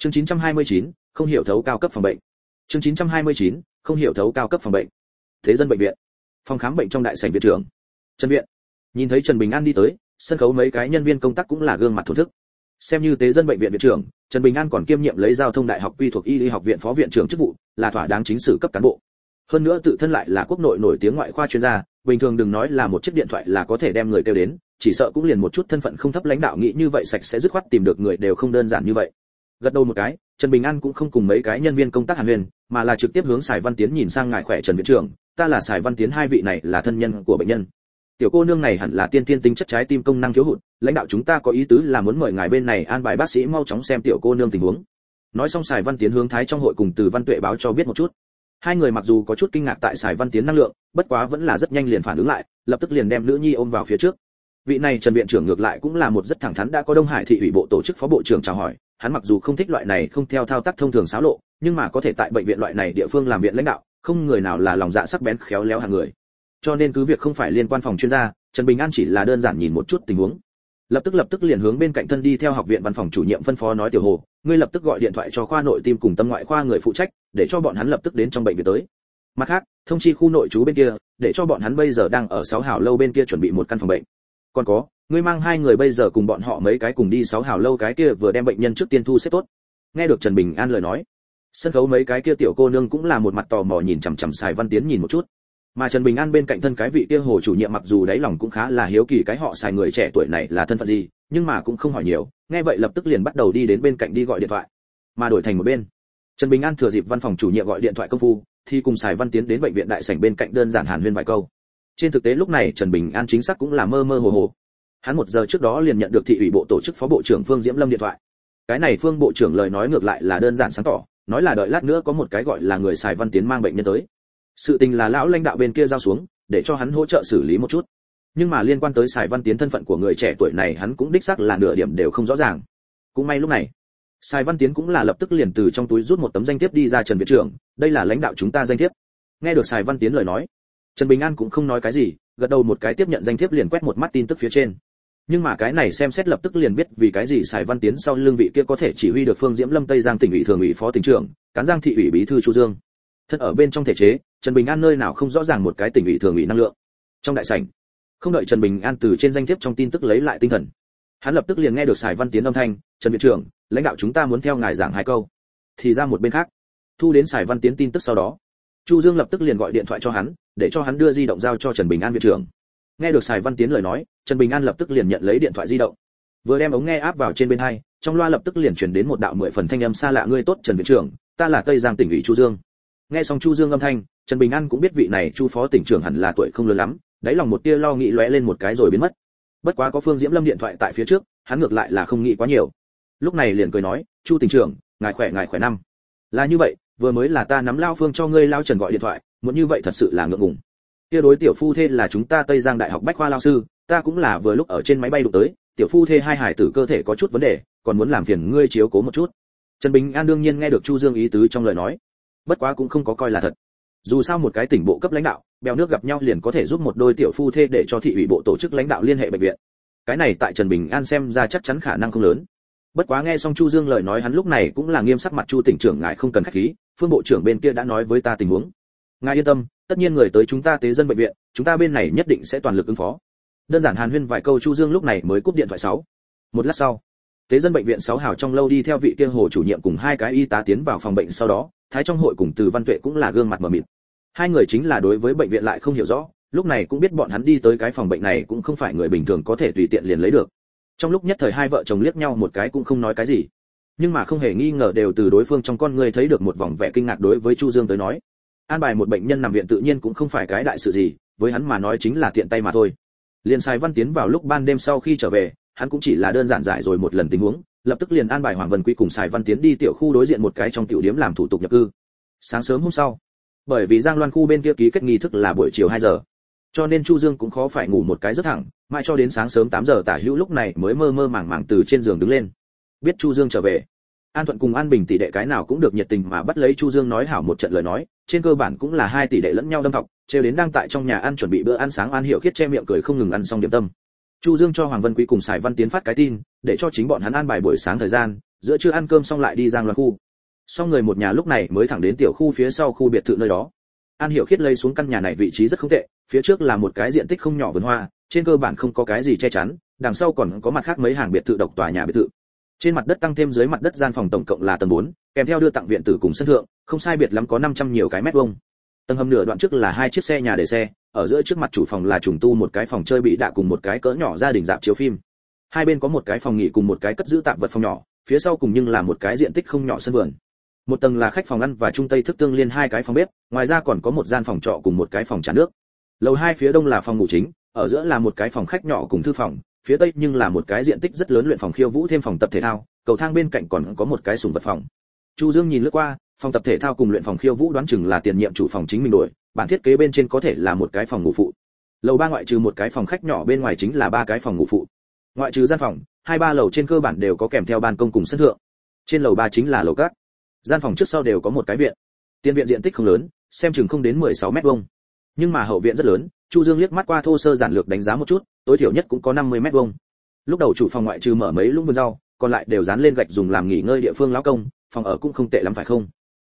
chương 929, không hiểu thấu cao cấp phòng bệnh. Chương 929, không hiểu thấu cao cấp phòng bệnh. Thế dân bệnh viện. Phòng khám bệnh trong đại sảnh viện trưởng. Trần viện. Nhìn thấy trần bình an đi tới sân khấu mấy cái nhân viên công tác cũng là gương mặt thổ thức. Xem như tế dân bệnh viện viện trưởng trần bình an còn kiêm nhiệm lấy giao thông đại học quy thuộc y lý học viện phó viện trưởng chức vụ là thỏa đáng chính sử cấp cán bộ. Hơn nữa tự thân lại là quốc nội nổi tiếng ngoại khoa chuyên gia bình thường đừng nói là một chiếc điện thoại là có thể đem người kêu đến chỉ sợ cũng liền một chút thân phận không thấp lãnh đạo nghĩ như vậy sạch sẽ dứt khoát tìm được người đều không đơn giản như vậy gật đầu một cái, trần bình an cũng không cùng mấy cái nhân viên công tác hàn huyền mà là trực tiếp hướng sài văn tiến nhìn sang ngài khỏe trần viện trưởng, ta là sài văn tiến hai vị này là thân nhân của bệnh nhân. Tiểu cô nương này hẳn là tiên tiên tính chất trái tim công năng thiếu hụt, lãnh đạo chúng ta có ý tứ là muốn mời ngài bên này an bài bác sĩ mau chóng xem tiểu cô nương tình huống. Nói xong sài văn tiến hướng thái trong hội cùng từ văn tuệ báo cho biết một chút. Hai người mặc dù có chút kinh ngạc tại sài văn tiến năng lượng, bất quá vẫn là rất nhanh liền phản ứng lại, lập tức liền đem nữ nhi ôm vào phía trước. Vị này trần viện trưởng ngược lại cũng là một rất thẳng thắn đã có đông hải thị ủy bộ tổ chức phó bộ trưởng chào hỏi hắn mặc dù không thích loại này không theo thao tác thông thường xáo lộ, nhưng mà có thể tại bệnh viện loại này địa phương làm viện lãnh đạo, không người nào là lòng dạ sắc bén khéo léo hàng người. Cho nên cứ việc không phải liên quan phòng chuyên gia, trần bình an chỉ là đơn giản nhìn một chút tình huống. Lập tức lập tức liền hướng bên cạnh thân đi theo học viện văn phòng chủ nhiệm phân phó nói tiểu hồ, ngươi lập tức gọi điện thoại cho khoa nội tim cùng tâm ngoại khoa người phụ trách, để cho bọn hắn lập tức đến trong bệnh viện tới. Mặt khác, thông chi khu nội trú bên kia, để cho bọn hắn bây giờ đang ở sáu hào lâu bên kia chuẩn bị một căn phòng bệnh. Còn có ngươi mang hai người bây giờ cùng bọn họ mấy cái cùng đi sáu hào lâu cái kia vừa đem bệnh nhân trước tiên thu xếp tốt. Nghe được trần bình an lời nói, sân khấu mấy cái kia tiểu cô nương cũng là một mặt tò mò nhìn chằm chằm xài văn tiến nhìn một chút. Mà trần bình an bên cạnh thân cái vị kia hồ chủ nhiệm mặc dù đáy lòng cũng khá là hiếu kỳ cái họ xài người trẻ tuổi này là thân phận gì, nhưng mà cũng không hỏi nhiều, nghe vậy lập tức liền bắt đầu đi đến bên cạnh đi gọi điện thoại, mà đổi thành một bên. Trần bình an thừa dịp văn phòng chủ nhiệm gọi điện thoại công phu, thì cùng xài văn tiến đến bệnh viện đại sảnh bên cạnh đơn giản hàn huyên vài câu. Trên thực tế lúc này trần bình an chính xác cũng là mơ mơ hồ hồ hắn một giờ trước đó liền nhận được thị ủy bộ tổ chức phó bộ trưởng phương diễm lâm điện thoại. Cái này phương bộ trưởng lời nói ngược lại là đơn giản sáng tỏ, nói là đợi lát nữa có một cái gọi là người xài văn tiến mang bệnh nhân tới. Sự tình là lão lãnh đạo bên kia giao xuống, để cho hắn hỗ trợ xử lý một chút. Nhưng mà liên quan tới xài văn tiến thân phận của người trẻ tuổi này hắn cũng đích xác là nửa điểm đều không rõ ràng. Cũng may lúc này, xài văn tiến cũng là lập tức liền từ trong túi rút một tấm danh thiếp đi ra trần viện trưởng, đây là lãnh đạo chúng ta danh thiếp. Nghe được xài văn tiến lời nói, trần bình an cũng không nói cái gì, gật đầu một cái tiếp nhận danh thiếp liền quét một mắt tin tức phía trên nhưng mà cái này xem xét lập tức liền biết vì cái gì xài văn tiến sau lương vị kia có thể chỉ huy được phương diễm lâm tây giang tỉnh ủy thường ủy phó tỉnh trưởng, cán giang thị ủy bí thư chu dương. Thật ở bên trong thể chế, trần bình an nơi nào không rõ ràng một cái tỉnh ủy thường ủy năng lượng. Trong đại sảnh, không đợi trần bình an từ trên danh thiếp trong tin tức lấy lại tinh thần, hắn lập tức liền nghe được xài văn tiến âm thanh, trần viện trưởng, lãnh đạo chúng ta muốn theo ngài giảng hai câu. Thì ra một bên khác, thu đến xài văn tiến tin tức sau đó, chu dương lập tức liền gọi điện thoại cho hắn, để cho hắn đưa di động giao cho trần bình an viện trưởng nghe được xài văn tiến lời nói, trần bình an lập tức liền nhận lấy điện thoại di động. Vừa đem ống nghe áp vào trên bên hai, trong loa lập tức liền truyền đến một đạo mười phần thanh âm xa lạ, ngươi tốt, trần viện trưởng, ta là tây giang tỉnh ủy chu dương. Nghe xong chu dương âm thanh, trần bình an cũng biết vị này chu phó tỉnh trưởng hẳn là tuổi không lớn lắm, đáy lòng một tia lo nghĩ lóe lên một cái rồi biến mất. Bất quá có phương diễm lâm điện thoại tại phía trước, hắn ngược lại là không nghĩ quá nhiều. Lúc này liền cười nói, chu tỉnh trưởng, ngài khỏe ngài khỏe năm. Là như vậy, vừa mới là ta nắm lao phương cho ngươi lao trần gọi điện thoại, muốn như vậy thật sự là ngượng ngùng kia đối tiểu phu thê là chúng ta tây giang đại học bách khoa lao sư, ta cũng là vừa lúc ở trên máy bay đụng tới, tiểu phu thê hai hải tử cơ thể có chút vấn đề, còn muốn làm phiền ngươi chiếu cố một chút. Trần bình an đương nhiên nghe được chu dương ý tứ trong lời nói. Bất quá cũng không có coi là thật. Dù sao một cái tỉnh bộ cấp lãnh đạo, bèo nước gặp nhau liền có thể giúp một đôi tiểu phu thê để cho thị ủy bộ tổ chức lãnh đạo liên hệ bệnh viện. Cái này tại trần bình an xem ra chắc chắn khả năng không lớn. Bất quá nghe xong chu dương lời nói hắn lúc này cũng là nghiêm sắc mặt chu tỉnh trưởng ngài không cần khách khí, phương bộ trưởng bên kia đã nói với ta tình huống ngài yên tâm, tất nhiên người tới chúng ta tế dân bệnh viện, chúng ta bên này nhất định sẽ toàn lực ứng phó. Đơn giản hàn huyên vài câu chu dương lúc này mới cúp điện thoại sáu. Một lát sau, tế dân bệnh viện sáu hào trong lâu đi theo vị kia hồ chủ nhiệm cùng hai cái y tá tiến vào phòng bệnh sau đó, thái trong hội cùng từ văn tuệ cũng là gương mặt mờ mịt. Hai người chính là đối với bệnh viện lại không hiểu rõ, lúc này cũng biết bọn hắn đi tới cái phòng bệnh này cũng không phải người bình thường có thể tùy tiện liền lấy được. Trong lúc nhất thời hai vợ chồng liếc nhau một cái cũng không nói cái gì. Nhưng mà không hề nghi ngờ đều từ đối phương trong con người thấy được một vòng vẻ kinh ngạc đối với chu dương tới nói an bài một bệnh nhân nằm viện tự nhiên cũng không phải cái đại sự gì, với hắn mà nói chính là tiện tay mà thôi. Liền sai văn tiến vào lúc ban đêm sau khi trở về, hắn cũng chỉ là đơn giản giải rồi một lần tình huống, lập tức liền an bài hoàng vân quý cùng sài văn tiến đi tiểu khu đối diện một cái trong tiểu điếm làm thủ tục nhập cư. Sáng sớm hôm sau, bởi vì giang loan khu bên kia ký kết nghi thức là buổi chiều 2 giờ, cho nên chu dương cũng khó phải ngủ một cái rất thẳng, mãi cho đến sáng sớm 8 giờ tả hữu lúc này mới mơ mơ màng màng từ trên giường đứng lên. Biết chu dương trở về an thuận cùng an bình tỷ đệ cái nào cũng được nhiệt tình mà bắt lấy chu dương nói hảo một trận lời nói, trên cơ bản cũng là hai tỷ đệ lẫn nhau đâm thọc. trêu đến đang tại trong nhà ăn chuẩn bị bữa ăn sáng an hiệu khiết che miệng cười không ngừng ăn xong điểm tâm. Chu dương cho hoàng vân quý cùng sài văn tiến phát cái tin, để cho chính bọn hắn ăn bài buổi sáng thời gian, giữa trưa ăn cơm xong lại đi giang loan khu. Sau người một nhà lúc này mới thẳng đến tiểu khu phía sau khu biệt thự nơi đó. An hiểu khiết lây xuống căn nhà này vị trí rất không tệ, phía trước là một cái diện tích không nhỏ vườn hoa, trên cơ bản không có cái gì che chắn, đằng sau còn có mặt khác mấy hàng biệt thự độc tòa nhà biệt thự trên mặt đất tăng thêm dưới mặt đất gian phòng tổng cộng là tầng 4, kèm theo đưa tặng viện tử cùng sân thượng không sai biệt lắm có 500 nhiều cái mét vuông. Tầng hầm nửa đoạn trước là hai chiếc xe nhà để xe ở giữa trước mặt chủ phòng là trùng tu một cái phòng chơi bị đạ cùng một cái cỡ nhỏ gia đình dạp chiếu phim. Hai bên có một cái phòng nghỉ cùng một cái cất giữ tạm vật phòng nhỏ phía sau cùng nhưng là một cái diện tích không nhỏ sân vườn. Một tầng là khách phòng ăn và trung tây thức tương liên hai cái phòng bếp ngoài ra còn có một gian phòng trọ cùng một cái phòng trà nước. Lầu hai phía đông là phòng ngủ chính ở giữa là một cái phòng khách nhỏ cùng thư phòng phía tây nhưng là một cái diện tích rất lớn luyện phòng khiêu vũ thêm phòng tập thể thao, cầu thang bên cạnh còn có một cái sùng vật phòng. Chu dương nhìn lướt qua, phòng tập thể thao cùng luyện phòng khiêu vũ đoán chừng là tiền nhiệm chủ phòng chính mình đổi, bản thiết kế bên trên có thể là một cái phòng ngủ phụ. Lầu ba ngoại trừ một cái phòng khách nhỏ bên ngoài chính là ba cái phòng ngủ phụ. Ngoại trừ gian phòng, hai ba lầu trên cơ bản đều có kèm theo ban công cùng sân thượng. Trên lầu ba chính là lầu cát. Gian phòng trước sau đều có một cái viện. Tiền viện diện tích không lớn, xem chừng không đến 16 mét vuông. Nhưng mà hậu viện rất lớn chu dương liếc mắt qua thô sơ giản lược đánh giá một chút, tối thiểu nhất cũng có 50 mét vuông. Lúc đầu chủ phòng ngoại trừ mở mấy lũng vườn rau, còn lại đều dán lên gạch dùng làm nghỉ ngơi địa phương lão công, phòng ở cũng không tệ lắm phải không?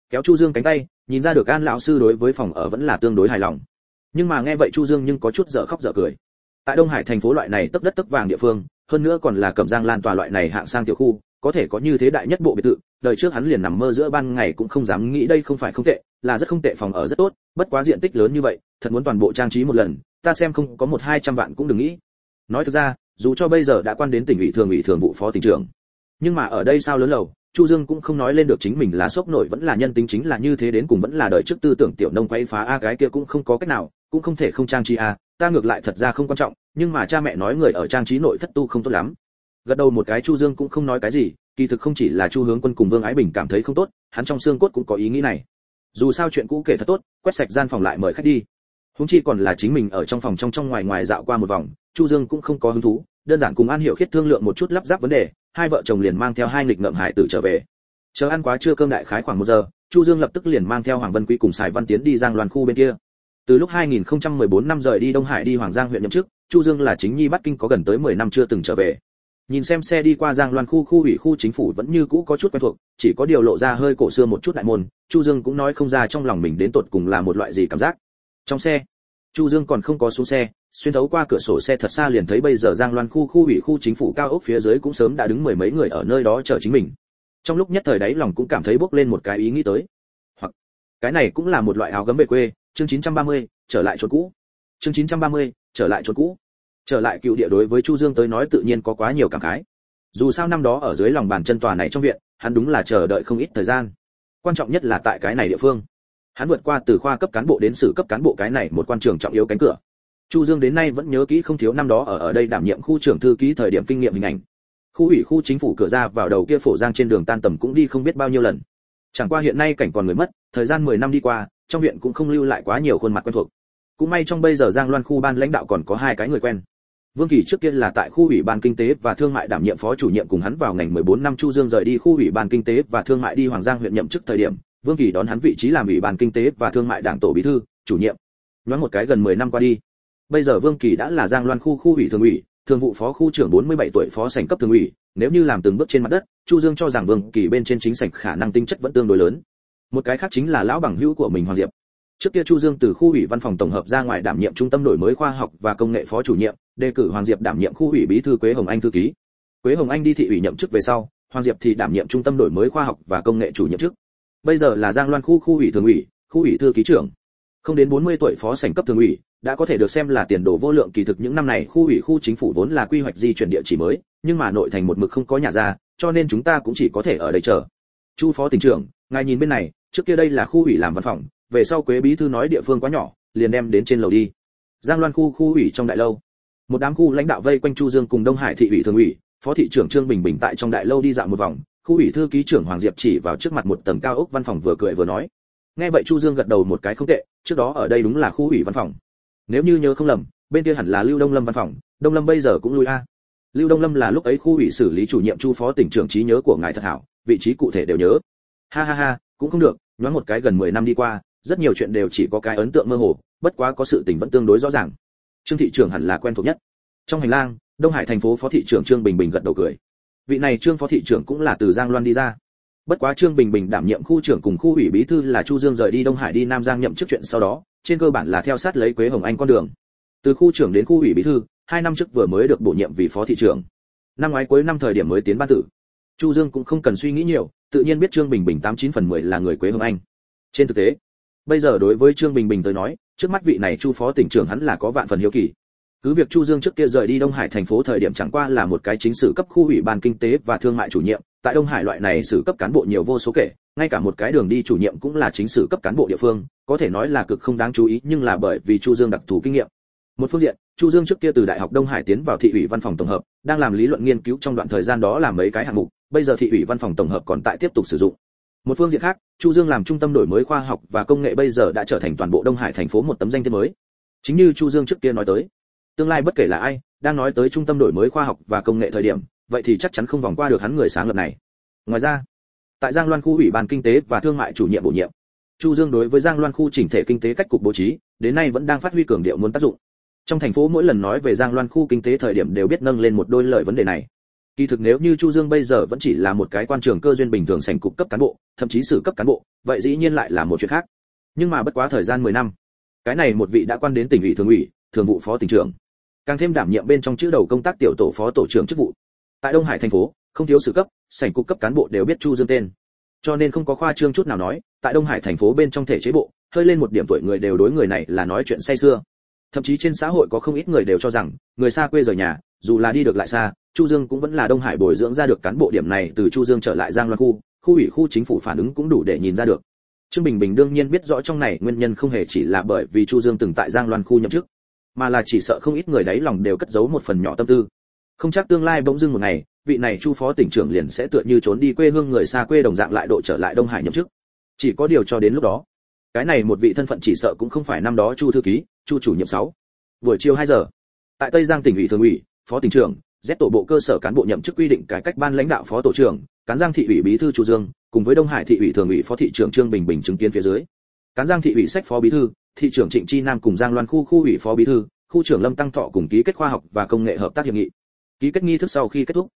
Kéo chu dương cánh tay, nhìn ra được an lão sư đối với phòng ở vẫn là tương đối hài lòng. Nhưng mà nghe vậy chu dương nhưng có chút dở khóc dở cười. Tại đông hải thành phố loại này tấp đất tấp vàng địa phương, hơn nữa còn là cẩm giang lan tòa loại này hạng sang tiểu khu, có thể có như thế đại nhất bộ biệt thự, đời trước hắn liền nằm mơ giữa ban ngày cũng không dám nghĩ đây không phải không tệ là rất không tệ phòng ở rất tốt, bất quá diện tích lớn như vậy, thật muốn toàn bộ trang trí một lần, ta xem không có một hai trăm vạn cũng đừng nghĩ. Nói thực ra, dù cho bây giờ đã quan đến tỉnh ủy thường ủy thường vụ phó tỉnh trưởng, nhưng mà ở đây sao lớn lầu, chu dương cũng không nói lên được chính mình là sốc nổi vẫn là nhân tính chính là như thế đến cùng vẫn là đời trước tư tưởng tiểu nông quay phá a gái kia cũng không có cách nào, cũng không thể không trang trí a, ta ngược lại thật ra không quan trọng, nhưng mà cha mẹ nói người ở trang trí nội thất tu không tốt lắm. Gật đầu một cái chu dương cũng không nói cái gì, kỳ thực không chỉ là chu hướng quân cùng vương ái bình cảm thấy không tốt, hắn trong xương cốt cũng có ý nghĩ này dù sao chuyện cũ kể thật tốt, quét sạch gian phòng lại mời khách đi. Húng chi còn là chính mình ở trong phòng trong trong ngoài ngoài dạo qua một vòng, chu dương cũng không có hứng thú, đơn giản cùng an hiểu khiết thương lượng một chút lắp ráp vấn đề, hai vợ chồng liền mang theo hai nghịch ngợm hải tử trở về. Chờ ăn quá trưa cơm đại khái khoảng một giờ, chu dương lập tức liền mang theo hoàng vân quý cùng sài văn tiến đi giang loan khu bên kia. Từ lúc 2014 năm rời đi đông hải đi hoàng giang huyện nhậm chức, chu dương là chính nhi Bắc kinh có gần tới 10 năm chưa từng trở về nhìn xem xe đi qua giang loan khu khu ủy khu chính phủ vẫn như cũ có chút quen thuộc chỉ có điều lộ ra hơi cổ xưa một chút đại môn chu dương cũng nói không ra trong lòng mình đến tột cùng là một loại gì cảm giác. Trong xe chu dương còn không có xuống xe xuyên thấu qua cửa sổ xe thật xa liền thấy bây giờ giang loan khu khu ủy khu chính phủ cao ốc phía dưới cũng sớm đã đứng mười mấy người ở nơi đó chờ chính mình. Trong lúc nhất thời đấy lòng cũng cảm thấy bốc lên một cái ý nghĩ tới. Hoặc cái này cũng là một loại áo gấm về quê chương 930, trở lại chỗ cũ. Chương 930, trở lại chỗ cũ trở lại cựu địa đối với chu dương tới nói tự nhiên có quá nhiều cảm khái. Dù sao năm đó ở dưới lòng bàn chân tòa này trong viện, hắn đúng là chờ đợi không ít thời gian. Quan trọng nhất là tại cái này địa phương. Hắn vượt qua từ khoa cấp cán bộ đến sử cấp cán bộ cái này một quan trường trọng yếu cánh cửa. Chu dương đến nay vẫn nhớ kỹ không thiếu năm đó ở ở đây đảm nhiệm khu trưởng thư ký thời điểm kinh nghiệm hình ảnh. Khu ủy khu chính phủ cửa ra vào đầu kia phổ giang trên đường tan tầm cũng đi không biết bao nhiêu lần. Chẳng qua hiện nay cảnh còn người mất, thời gian 10 năm đi qua, trong viện cũng không lưu lại quá nhiều khuôn mặt quen thuộc. Cũng may trong bây giờ giang loan khu ban lãnh đạo còn có hai cái người quen. Vương Kỳ trước kia là tại khu ủy ban kinh tế và thương mại đảm nhiệm phó chủ nhiệm cùng hắn vào ngành 14 năm Chu Dương rời đi khu ủy ban kinh tế và thương mại đi Hoàng Giang huyện nhậm chức thời điểm, Vương Kỳ đón hắn vị trí làm ủy ban kinh tế và thương mại đảng tổ bí thư, chủ nhiệm. Nhoáng một cái gần 10 năm qua đi. Bây giờ Vương Kỳ đã là Giang Loan khu khu ủy thường ủy, thường vụ phó khu trưởng 47 tuổi phó sảnh cấp thường ủy, nếu như làm từng bước trên mặt đất, Chu Dương cho rằng Vương Kỳ bên trên chính sảnh khả năng tinh chất vẫn tương đối lớn. Một cái khác chính là lão bằng hữu của mình Hoàng Diệp. Trước kia Chu Dương từ khu ủy văn phòng tổng hợp ra ngoài đảm nhiệm trung tâm đổi mới khoa học và công nghệ phó chủ nhiệm, đề cử Hoàng Diệp đảm nhiệm khu ủy bí thư Quế Hồng Anh thư ký. Quế Hồng Anh đi thị ủy nhậm chức về sau, Hoàng Diệp thì đảm nhiệm trung tâm đổi mới khoa học và công nghệ chủ nhiệm chức. Bây giờ là Giang Loan khu khu ủy thường ủy, khu ủy thư ký trưởng. Không đến 40 tuổi phó sảnh cấp thường ủy, đã có thể được xem là tiền đồ vô lượng kỳ thực những năm này khu ủy khu chính phủ vốn là quy hoạch di chuyển địa chỉ mới, nhưng mà nội thành một mực không có nhà ra, cho nên chúng ta cũng chỉ có thể ở đây chờ. Chu phó tỉnh trưởng, ngài nhìn bên này, trước kia đây là khu ủy làm văn phòng, về sau Quế bí thư nói địa phương quá nhỏ, liền đem đến trên lầu đi. Giang Loan khu khu ủy trong đại lâu một đám khu lãnh đạo vây quanh chu dương cùng đông hải thị ủy thường ủy, phó thị trưởng trương bình bình tại trong đại lâu đi dạo một vòng, khu ủy thư ký trưởng hoàng diệp chỉ vào trước mặt một tầng cao ốc văn phòng vừa cười vừa nói. Nghe vậy chu dương gật đầu một cái không tệ, trước đó ở đây đúng là khu ủy văn phòng. Nếu như nhớ không lầm, bên kia hẳn là lưu đông lâm văn phòng, đông lâm bây giờ cũng lui a. Lưu đông lâm là lúc ấy khu ủy xử lý chủ nhiệm chu phó tỉnh trưởng trí nhớ của ngài thật hảo, vị trí cụ thể đều nhớ. Ha ha ha, cũng không được, nhoáng một cái gần 10 năm đi qua, rất nhiều chuyện đều chỉ có cái ấn tượng mơ hồ, bất quá có sự tình vẫn tương đối rõ ràng trương thị trưởng hẳn là quen thuộc nhất. Trong hành lang, đông hải thành phố phó thị trưởng trương bình bình gật đầu cười. Vị này trương phó thị trưởng cũng là từ giang loan đi ra. Bất quá trương bình bình đảm nhiệm khu trưởng cùng khu ủy bí thư là chu dương rời đi đông hải đi nam giang nhậm chức chuyện sau đó, trên cơ bản là theo sát lấy quế hồng anh con đường. Từ khu trưởng đến khu ủy bí thư, hai năm trước vừa mới được bổ nhiệm vì phó thị trưởng. Năm ngoái cuối năm thời điểm mới tiến ban tử. Chu dương cũng không cần suy nghĩ nhiều, tự nhiên biết trương bình bình tám chín phần mười là người quế hồng anh. Trên thực tế bây giờ đối với trương bình bình tới nói, trước mắt vị này chu phó tỉnh trưởng hắn là có vạn phần hiếu kỳ. Cứ việc chu dương trước kia rời đi đông hải thành phố thời điểm chẳng qua là một cái chính sử cấp khu ủy ban kinh tế và thương mại chủ nhiệm, tại đông hải loại này sử cấp cán bộ nhiều vô số kể, ngay cả một cái đường đi chủ nhiệm cũng là chính sử cấp cán bộ địa phương, có thể nói là cực không đáng chú ý, nhưng là bởi vì chu dương đặc thù kinh nghiệm. Một phương diện, chu dương trước kia từ đại học đông hải tiến vào thị ủy văn phòng tổng hợp, đang làm lý luận nghiên cứu trong đoạn thời gian đó là mấy cái hạng mục, bây giờ thị ủy văn phòng tổng hợp còn tại tiếp tục sử dụng một phương diện khác, chu dương làm trung tâm đổi mới khoa học và công nghệ bây giờ đã trở thành toàn bộ đông hải thành phố một tấm danh thiếp mới. Chính như chu dương trước kia nói tới, tương lai bất kể là ai, đang nói tới trung tâm đổi mới khoa học và công nghệ thời điểm, vậy thì chắc chắn không vòng qua được hắn người sáng lập này. Ngoài ra, tại giang loan khu ủy ban kinh tế và thương mại chủ nhiệm bổ nhiệm, chu dương đối với giang loan khu chỉnh thể kinh tế cách cục bố trí, đến nay vẫn đang phát huy cường điệu muốn tác dụng. Trong thành phố mỗi lần nói về giang loan khu kinh tế thời điểm đều biết nâng lên một đôi lời vấn đề này kỳ thực nếu như chu dương bây giờ vẫn chỉ là một cái quan trường cơ duyên bình thường sành cục cấp cán bộ, thậm chí xử cấp cán bộ, vậy dĩ nhiên lại là một chuyện khác. Nhưng mà bất quá thời gian 10 năm, cái này một vị đã quan đến tỉnh ủy thường ủy, thường vụ phó tỉnh trưởng. Càng thêm đảm nhiệm bên trong chữ đầu công tác tiểu tổ phó tổ trưởng chức vụ. Tại đông hải thành phố, không thiếu sử cấp sảnh cục cấp cán bộ đều biết chu dương tên. Cho nên không có khoa trương chút nào nói, tại đông hải thành phố bên trong thể chế bộ, hơi lên một điểm tuổi người đều đối người này là nói chuyện say xưa. Thậm chí trên xã hội có không ít người đều cho rằng, người xa quê rời nhà, dù là đi được lại xa chu dương cũng vẫn là đông hải bồi dưỡng ra được cán bộ điểm này từ chu dương trở lại giang loan khu khu ủy khu chính phủ phản ứng cũng đủ để nhìn ra được. Trương bình bình đương nhiên biết rõ trong này nguyên nhân không hề chỉ là bởi vì chu dương từng tại giang loan khu nhậm chức, mà là chỉ sợ không ít người đấy lòng đều cất giấu một phần nhỏ tâm tư. Không chắc tương lai bỗng dưng một ngày, vị này chu phó tỉnh trưởng liền sẽ tựa như trốn đi quê hương người xa quê đồng dạng lại độ trở lại đông hải nhậm chức. Chỉ có điều cho đến lúc đó, cái này một vị thân phận chỉ sợ cũng không phải năm đó chu thư ký, chu chủ nhiệm 6. buổi chiều 2 giờ, tại tây giang tỉnh ủy thường ủy, phó tỉnh trưởng Z tổ bộ cơ sở cán bộ nhậm chức quy định cải cách ban lãnh đạo phó tổ trưởng, cán giang thị ủy bí thư chu dương, cùng với đông hải thị ủy thường ủy phó thị trưởng trương bình bình chứng kiến phía dưới. Cán giang thị ủy sách phó bí thư, thị trưởng trịnh chi nam cùng giang loan khu khu ủy phó bí thư, khu trưởng lâm tăng thọ cùng ký kết khoa học và công nghệ hợp tác hiệp nghị. Ký kết nghi thức sau khi kết thúc,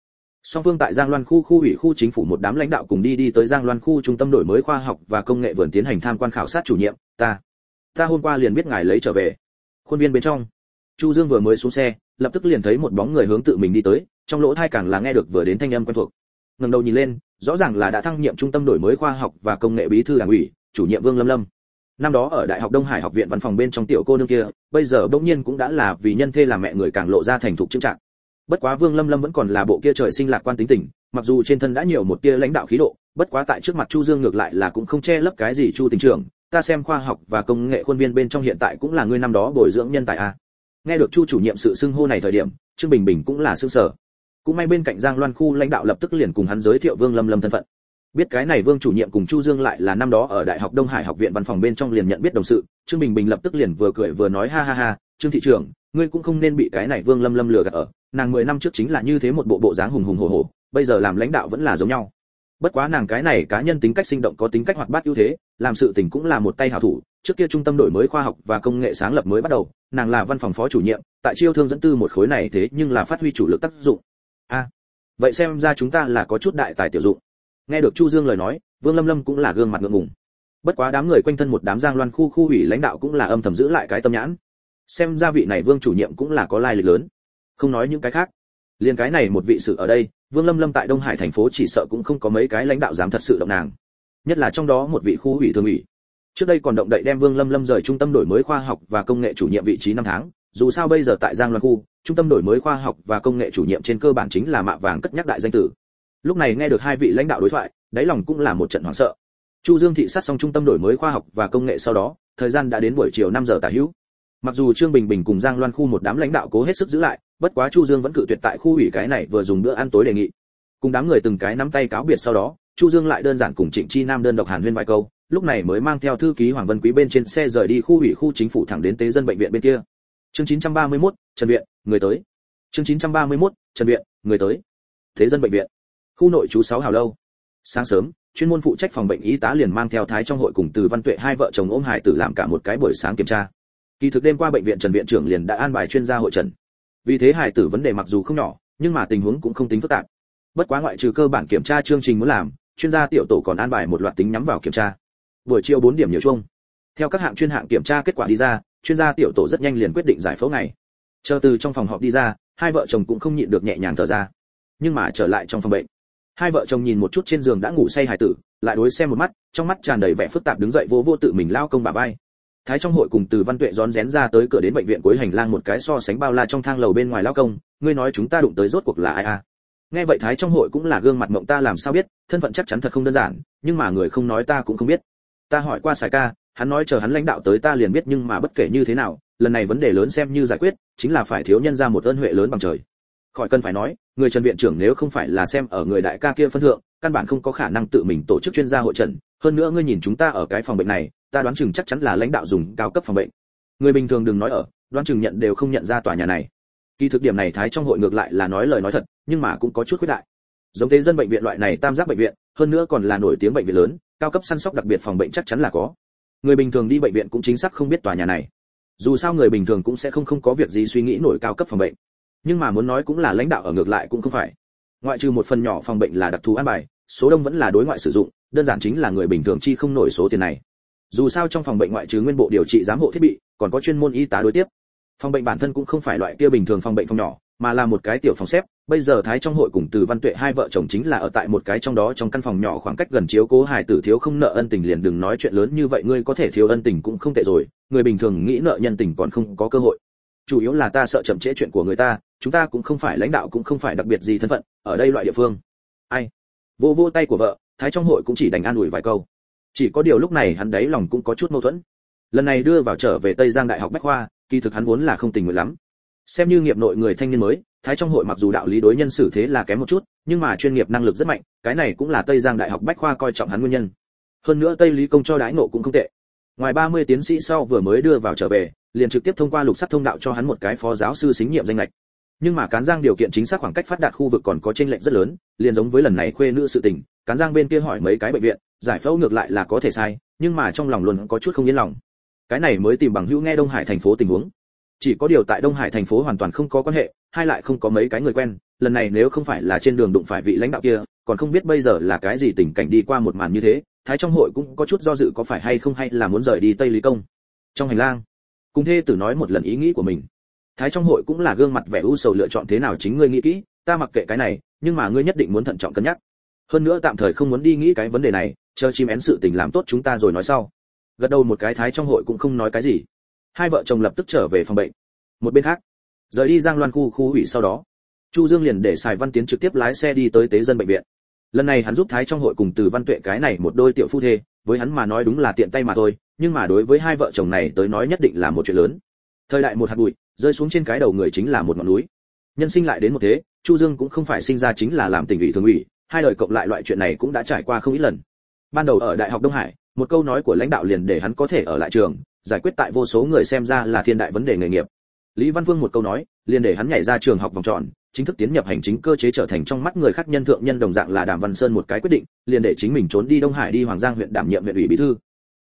song phương tại giang loan khu khu ủy khu chính phủ một đám lãnh đạo cùng đi đi tới giang loan khu trung tâm đổi mới khoa học và công nghệ vườn tiến hành tham quan khảo sát chủ nhiệm. Ta ta hôm qua liền biết ngài lấy trở về. Khuôn viên bên trong, chu dương vừa mới xuống xe lập tức liền thấy một bóng người hướng tự mình đi tới, trong lỗ thai càng là nghe được vừa đến thanh âm quen thuộc. Ngẩng đầu nhìn lên, rõ ràng là đã thăng nhiệm trung tâm đổi mới khoa học và công nghệ bí thư đảng ủy, chủ nhiệm vương lâm lâm. Năm đó ở đại học đông hải học viện văn phòng bên trong tiểu cô nương kia, bây giờ bỗng nhiên cũng đã là vì nhân thê làm mẹ người càng lộ ra thành thục trưng trạng bất quá vương lâm lâm vẫn còn là bộ kia trời sinh lạc quan tính tình, mặc dù trên thân đã nhiều một tia lãnh đạo khí độ, bất quá tại trước mặt chu dương ngược lại là cũng không che lấp cái gì chu tình trưởng ta xem khoa học và công nghệ khuôn viên bên trong hiện tại cũng là người năm đó bồi dưỡng nhân tài a nghe được chu chủ nhiệm sự xưng hô này thời điểm, trương bình bình cũng là xưng sở cũng may bên cạnh giang loan khu lãnh đạo lập tức liền cùng hắn giới thiệu vương lâm lâm thân phận. Biết cái này vương chủ nhiệm cùng chu dương lại là năm đó ở đại học đông hải học viện văn phòng bên trong liền nhận biết đồng sự, trương bình bình lập tức liền vừa cười vừa nói ha ha ha, trương thị trưởng, ngươi cũng không nên bị cái này vương lâm lâm lừa gạt ở, nàng mười năm trước chính là như thế một bộ bộ dáng hùng hùng hổ hổ, bây giờ làm lãnh đạo vẫn là giống nhau bất quá nàng cái này cá nhân tính cách sinh động có tính cách hoạt bát ưu thế, làm sự tình cũng là một tay hảo thủ, trước kia trung tâm đổi mới khoa học và công nghệ sáng lập mới bắt đầu, nàng là văn phòng phó chủ nhiệm, tại chiêu thương dẫn tư một khối này thế nhưng là phát huy chủ lực tác dụng. A, vậy xem ra chúng ta là có chút đại tài tiểu dụng. Nghe được chu dương lời nói, vương lâm lâm cũng là gương mặt ngượng ngùng. Bất quá đám người quanh thân một đám giang loan khu khu ủy lãnh đạo cũng là âm thầm giữ lại cái tâm nhãn. Xem ra vị này vương chủ nhiệm cũng là có lai lịch lớn. Không nói những cái khác. Liền cái này một vị sự ở đây vương lâm lâm tại đông hải thành phố chỉ sợ cũng không có mấy cái lãnh đạo dám thật sự động nàng. Nhất là trong đó một vị khu ủy thường ủy. Trước đây còn động đậy đem vương lâm lâm rời trung tâm đổi mới khoa học và công nghệ chủ nhiệm vị trí năm tháng. Dù sao bây giờ tại giang loan khu, trung tâm đổi mới khoa học và công nghệ chủ nhiệm trên cơ bản chính là mạ vàng cất nhắc đại danh tử. Lúc này nghe được hai vị lãnh đạo đối thoại, đáy lòng cũng là một trận hoảng sợ. Chu dương thị sát xong trung tâm đổi mới khoa học và công nghệ sau đó, thời gian đã đến buổi chiều 5 giờ tả hữu. Mặc dù trương bình bình cùng giang loan khu một đám lãnh đạo cố hết sức giữ lại bất quá chu dương vẫn cự tuyệt tại khu ủy cái này vừa dùng bữa ăn tối đề nghị. Cùng đám người từng cái nắm tay cáo biệt sau đó chu dương lại đơn giản cùng trịnh chi nam đơn độc hàn huyên vài câu lúc này mới mang theo thư ký hoàng vân quý bên trên xe rời đi khu ủy khu chính phủ thẳng đến tế dân bệnh viện bên kia. Chương 931, trần viện người tới. Chương 931, trần viện người tới. Thế dân bệnh viện. Khu nội trú Sáu hào lâu. Sáng sớm chuyên môn phụ trách phòng bệnh y tá liền mang theo thái trong hội cùng từ văn tuệ hai vợ chồng ôm hải tử làm cả một cái buổi sáng kiểm tra. Kỳ thực đêm qua bệnh viện trần viện trưởng liền đã an bài chuyên gia hội trần vì thế hải tử vấn đề mặc dù không nhỏ, nhưng mà tình huống cũng không tính phức tạp. Bất quá ngoại trừ cơ bản kiểm tra chương trình muốn làm, chuyên gia tiểu tổ còn an bài một loạt tính nhắm vào kiểm tra. Buổi chiều 4 điểm nhiều chung. Theo các hạng chuyên hạng kiểm tra kết quả đi ra, chuyên gia tiểu tổ rất nhanh liền quyết định giải phẫu ngày. Chờ từ trong phòng họp đi ra, hai vợ chồng cũng không nhịn được nhẹ nhàng thở ra. Nhưng mà trở lại trong phòng bệnh, hai vợ chồng nhìn một chút trên giường đã ngủ say hài tử, lại đối xem một mắt, trong mắt tràn đầy vẻ phức tạp đứng dậy vô vô tự mình lao công bà vai thái trong hội cùng từ văn tuệ rón rén ra tới cửa đến bệnh viện cuối hành lang một cái so sánh bao la trong thang lầu bên ngoài lao công, ngươi nói chúng ta đụng tới rốt cuộc là ai à? Nghe vậy thái trong hội cũng là gương mặt mộng ta làm sao biết, thân phận chắc chắn thật không đơn giản, nhưng mà người không nói ta cũng không biết. Ta hỏi qua sài ca, hắn nói chờ hắn lãnh đạo tới ta liền biết nhưng mà bất kể như thế nào, lần này vấn đề lớn xem như giải quyết, chính là phải thiếu nhân ra một ơn huệ lớn bằng trời. Khỏi cần phải nói, người trần viện trưởng nếu không phải là xem ở người đại ca kia phân thượng, căn bản không có khả năng tự mình tổ chức chuyên gia hội trần hơn nữa ngươi nhìn chúng ta ở cái phòng bệnh này ta đoán chừng chắc chắn là lãnh đạo dùng cao cấp phòng bệnh. Người bình thường đừng nói ở, đoán chừng nhận đều không nhận ra tòa nhà này. Kỳ thực điểm này thái trong hội ngược lại là nói lời nói thật, nhưng mà cũng có chút khuyết đại. Giống thế dân bệnh viện loại này tam giác bệnh viện, hơn nữa còn là nổi tiếng bệnh viện lớn, cao cấp săn sóc đặc biệt phòng bệnh chắc chắn là có. Người bình thường đi bệnh viện cũng chính xác không biết tòa nhà này. Dù sao người bình thường cũng sẽ không không có việc gì suy nghĩ nổi cao cấp phòng bệnh. Nhưng mà muốn nói cũng là lãnh đạo ở ngược lại cũng không phải. Ngoại trừ một phần nhỏ phòng bệnh là đặc thù an bài, số đông vẫn là đối ngoại sử dụng, đơn giản chính là người bình thường chi không nổi số tiền này dù sao trong phòng bệnh ngoại trừ nguyên bộ điều trị giám hộ thiết bị, còn có chuyên môn y tá đối tiếp. Phòng bệnh bản thân cũng không phải loại kia bình thường phòng bệnh phòng nhỏ, mà là một cái tiểu phòng xếp. Bây giờ thái trong hội cùng từ văn tuệ hai vợ chồng chính là ở tại một cái trong đó trong căn phòng nhỏ khoảng cách gần chiếu cố hải tử thiếu không nợ ân tình liền đừng nói chuyện lớn như vậy, ngươi có thể thiếu ân tình cũng không tệ rồi. Người bình thường nghĩ nợ nhân tình còn không có cơ hội. Chủ yếu là ta sợ chậm trễ chuyện của người ta, chúng ta cũng không phải lãnh đạo cũng không phải đặc biệt gì thân phận, ở đây loại địa phương. Ai? Vô vô tay của vợ, thái trong hội cũng chỉ đành an ủi vài câu chỉ có điều lúc này hắn đấy lòng cũng có chút mâu thuẫn. Lần này đưa vào trở về tây giang đại học bách khoa, kỳ thực hắn vốn là không tình nguyện lắm. Xem như nghiệp nội người thanh niên mới, thái trong hội mặc dù đạo lý đối nhân xử thế là kém một chút, nhưng mà chuyên nghiệp năng lực rất mạnh, cái này cũng là tây giang đại học bách khoa coi trọng hắn nguyên nhân. Hơn nữa tây lý công cho đãi ngộ cũng không tệ. Ngoài 30 tiến sĩ sau vừa mới đưa vào trở về, liền trực tiếp thông qua lục sắc thông đạo cho hắn một cái phó giáo sư xính nhiệm danh lệch. Nhưng mà cán giang điều kiện chính xác khoảng cách phát đạt khu vực còn có chênh lệch rất lớn, liền giống với lần này khuê nữ sự tình, cán giang bên kia hỏi mấy cái bệnh viện giải phẫu ngược lại là có thể sai, nhưng mà trong lòng luôn có chút không yên lòng. Cái này mới tìm bằng hữu nghe đông hải thành phố tình huống. Chỉ có điều tại đông hải thành phố hoàn toàn không có quan hệ, hai lại không có mấy cái người quen, lần này nếu không phải là trên đường đụng phải vị lãnh đạo kia, còn không biết bây giờ là cái gì tình cảnh đi qua một màn như thế, thái trong hội cũng có chút do dự có phải hay không hay là muốn rời đi tây lý công. Trong hành lang, cùng thê tử nói một lần ý nghĩ của mình. Thái trong hội cũng là gương mặt vẻ u sầu lựa chọn thế nào chính ngươi nghĩ kỹ, ta mặc kệ cái này, nhưng mà ngươi nhất định muốn thận trọng cân nhắc hơn nữa tạm thời không muốn đi nghĩ cái vấn đề này, chờ chim én sự tình làm tốt chúng ta rồi nói sau. Gật đầu một cái thái trong hội cũng không nói cái gì. Hai vợ chồng lập tức trở về phòng bệnh. Một bên khác, rời đi giang loan khu khu ủy sau đó, chu dương liền để xài văn tiến trực tiếp lái xe đi tới tế dân bệnh viện. Lần này hắn giúp thái trong hội cùng từ văn tuệ cái này một đôi tiểu phu thê, với hắn mà nói đúng là tiện tay mà thôi, nhưng mà đối với hai vợ chồng này tới nói nhất định là một chuyện lớn. Thời đại một hạt bụi, rơi xuống trên cái đầu người chính là một ngọn núi. Nhân sinh lại đến một thế, chu dương cũng không phải sinh ra chính là làm tỉnh ủy thường ủy hai đời cộng lại loại chuyện này cũng đã trải qua không ít lần. Ban đầu ở đại học đông hải, một câu nói của lãnh đạo liền để hắn có thể ở lại trường, giải quyết tại vô số người xem ra là thiên đại vấn đề nghề nghiệp. Lý văn vương một câu nói, liền để hắn nhảy ra trường học vòng tròn, chính thức tiến nhập hành chính cơ chế trở thành trong mắt người khác nhân thượng nhân đồng dạng là đàm văn sơn một cái quyết định, liền để chính mình trốn đi đông hải đi hoàng giang huyện đảm nhiệm huyện ủy bí thư.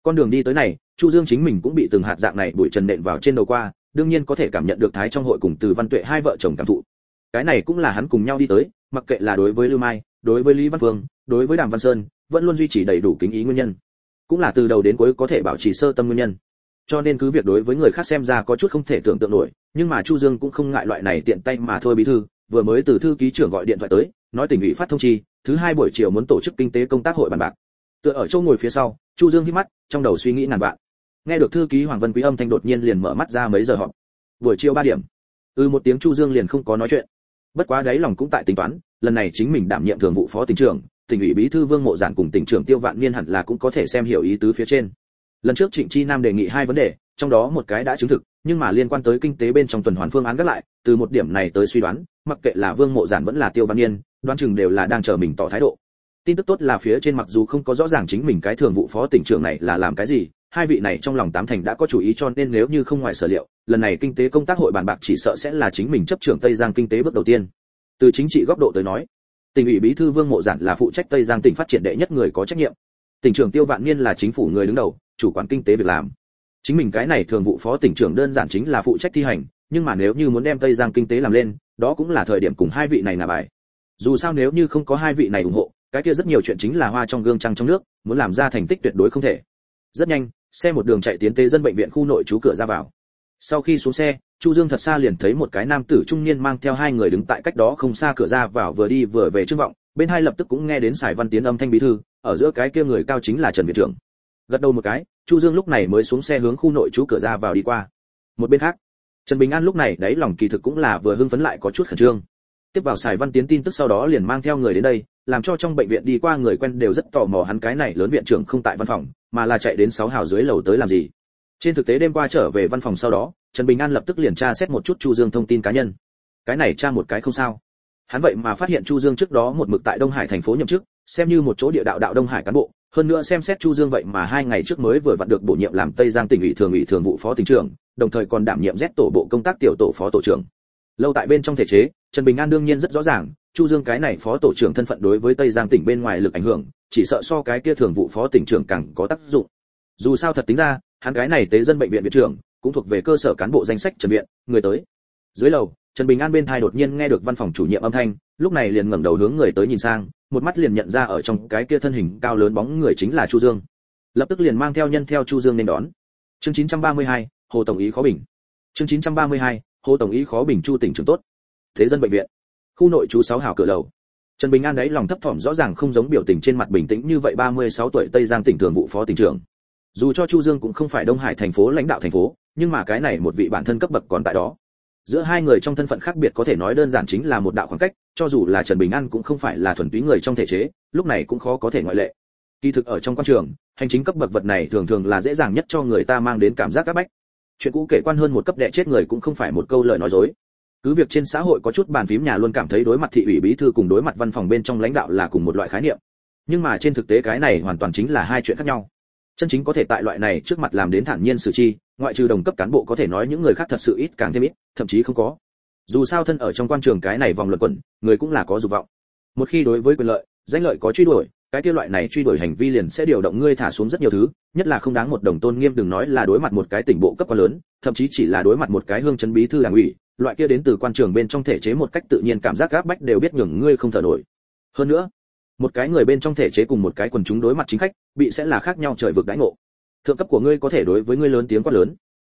Con đường đi tới này, chu dương chính mình cũng bị từng hạt dạng này bụi trần nện vào trên đầu qua, đương nhiên có thể cảm nhận được thái trong hội cùng từ văn tuệ hai vợ chồng cảm thụ. Cái này cũng là hắn cùng nhau đi tới, mặc kệ là đối với lưu mai đối với lý văn phương, đối với đàm văn sơn, vẫn luôn duy trì đầy đủ kính ý nguyên nhân. Cũng là từ đầu đến cuối có thể bảo trì sơ tâm nguyên nhân. Cho nên cứ việc đối với người khác xem ra có chút không thể tưởng tượng nổi, nhưng mà chu dương cũng không ngại loại này tiện tay mà thôi bí thư, vừa mới từ thư ký trưởng gọi điện thoại tới, nói tỉnh ủy phát thông chi, thứ hai buổi chiều muốn tổ chức kinh tế công tác hội bàn bạc. Tựa ở chỗ ngồi phía sau, chu dương hít mắt, trong đầu suy nghĩ ngàn vạn. Nghe được thư ký hoàng vân quý âm thanh đột nhiên liền mở mắt ra mấy giờ họp. Buổi chiều ba điểm. Ừ một tiếng chu dương liền không có nói chuyện. Bất quá đấy lòng cũng tại tính toán lần này chính mình đảm nhiệm thường vụ phó tỉnh trưởng, tỉnh ủy bí thư vương mộ giản cùng tỉnh trưởng tiêu vạn niên hẳn là cũng có thể xem hiểu ý tứ phía trên. Lần trước trịnh chi nam đề nghị hai vấn đề, trong đó một cái đã chứng thực, nhưng mà liên quan tới kinh tế bên trong tuần hoàn phương án gác lại, từ một điểm này tới suy đoán, mặc kệ là vương mộ giản vẫn là tiêu văn niên, đoán chừng đều là đang chờ mình tỏ thái độ. Tin tức tốt là phía trên mặc dù không có rõ ràng chính mình cái thường vụ phó tỉnh trưởng này là làm cái gì, hai vị này trong lòng tám thành đã có chủ ý cho nên nếu như không ngoài sở liệu, lần này kinh tế công tác hội bàn bạc chỉ sợ sẽ là chính mình chấp trưởng tây giang kinh tế bước đầu tiên từ chính trị góc độ tới nói tỉnh ủy bí thư vương mộ giản là phụ trách tây giang tỉnh phát triển đệ nhất người có trách nhiệm. Tỉnh trưởng tiêu vạn niên là chính phủ người đứng đầu, chủ quản kinh tế việc làm. Chính mình cái này thường vụ phó tỉnh trưởng đơn giản chính là phụ trách thi hành, nhưng mà nếu như muốn đem tây giang kinh tế làm lên, đó cũng là thời điểm cùng hai vị này là bài. Dù sao nếu như không có hai vị này ủng hộ, cái kia rất nhiều chuyện chính là hoa trong gương trăng trong nước, muốn làm ra thành tích tuyệt đối không thể. Rất nhanh, xe một đường chạy tiến tế dân bệnh viện khu nội trú cửa ra vào sau khi xuống xe, chu dương thật xa liền thấy một cái nam tử trung niên mang theo hai người đứng tại cách đó không xa cửa ra vào vừa đi vừa về trước vọng, bên hai lập tức cũng nghe đến sài văn tiến âm thanh bí thư, ở giữa cái kia người cao chính là trần viện trưởng. Gật đầu một cái, chu dương lúc này mới xuống xe hướng khu nội trú cửa ra vào đi qua. Một bên khác, trần bình an lúc này đáy lòng kỳ thực cũng là vừa hưng phấn lại có chút khẩn trương. Tiếp vào sài văn tiến tin tức sau đó liền mang theo người đến đây, làm cho trong bệnh viện đi qua người quen đều rất tò mò hắn cái này lớn viện trưởng không tại văn phòng, mà là chạy đến sáu hào dưới lầu tới làm gì trên thực tế đêm qua trở về văn phòng sau đó, trần bình an lập tức liền tra xét một chút chu dương thông tin cá nhân. Cái này tra một cái không sao. Hắn vậy mà phát hiện chu dương trước đó một mực tại đông hải thành phố nhậm chức, xem như một chỗ địa đạo đạo đông hải cán bộ, hơn nữa xem xét chu dương vậy mà hai ngày trước mới vừa vặn được bổ nhiệm làm tây giang tỉnh ủy thường ủy thường vụ phó tỉnh trưởng, đồng thời còn đảm nhiệm Z tổ bộ công tác tiểu tổ phó tổ trưởng. Lâu tại bên trong thể chế, trần bình an đương nhiên rất rõ ràng, chu dương cái này phó tổ trưởng thân phận đối với tây giang tỉnh bên ngoài lực ảnh hưởng, chỉ sợ so cái kia thường vụ phó tỉnh trưởng càng có tác dụng. Dù sao thật tính ra hắn cái này tế dân bệnh viện viện trưởng cũng thuộc về cơ sở cán bộ danh sách trần viện người tới. Dưới lầu trần bình an bên thai đột nhiên nghe được văn phòng chủ nhiệm âm thanh lúc này liền ngẩng đầu hướng người tới nhìn sang một mắt liền nhận ra ở trong cái kia thân hình cao lớn bóng người chính là chu dương. Lập tức liền mang theo nhân theo chu dương nên đón. Chương 932, hồ tổng ý khó bình. Chương 932, hồ tổng ý khó bình chu tỉnh trưởng tốt. Thế dân bệnh viện. Khu nội chú sáu hào cửa lầu. Trần bình an đấy lòng thấp thỏm rõ ràng không giống biểu tình trên mặt bình tĩnh như vậy 36 tuổi tây giang tỉnh thường vụ phó tỉnh trưởng dù cho chu dương cũng không phải đông hải thành phố lãnh đạo thành phố, nhưng mà cái này một vị bản thân cấp bậc còn tại đó. Giữa hai người trong thân phận khác biệt có thể nói đơn giản chính là một đạo khoảng cách, cho dù là trần bình an cũng không phải là thuần túy người trong thể chế, lúc này cũng khó có thể ngoại lệ. Kỳ thực ở trong quan trường, hành chính cấp bậc vật này thường thường là dễ dàng nhất cho người ta mang đến cảm giác áp bách. Chuyện cũ kể quan hơn một cấp đệ chết người cũng không phải một câu lời nói dối. Cứ việc trên xã hội có chút bàn phím nhà luôn cảm thấy đối mặt thị ủy bí thư cùng đối mặt văn phòng bên trong lãnh đạo là cùng một loại khái niệm. Nhưng mà trên thực tế cái này hoàn toàn chính là hai chuyện khác nhau chân chính có thể tại loại này trước mặt làm đến thản nhiên xử chi, ngoại trừ đồng cấp cán bộ có thể nói những người khác thật sự ít càng thêm ít, thậm chí không có. Dù sao thân ở trong quan trường cái này vòng luận quẩn, người cũng là có dục vọng. Một khi đối với quyền lợi, danh lợi có truy đuổi, cái kia loại này truy đuổi hành vi liền sẽ điều động ngươi thả xuống rất nhiều thứ, nhất là không đáng một đồng tôn nghiêm đừng nói là đối mặt một cái tỉnh bộ cấp quá lớn, thậm chí chỉ là đối mặt một cái hương chấn bí thư đảng ủy, loại kia đến từ quan trường bên trong thể chế một cách tự nhiên cảm giác gáp bách đều biết nhường ngươi không thở nổi. Hơn nữa một cái người bên trong thể chế cùng một cái quần chúng đối mặt chính khách, bị sẽ là khác nhau trời vực đãi ngộ. Thượng cấp của ngươi có thể đối với ngươi lớn tiếng quá lớn,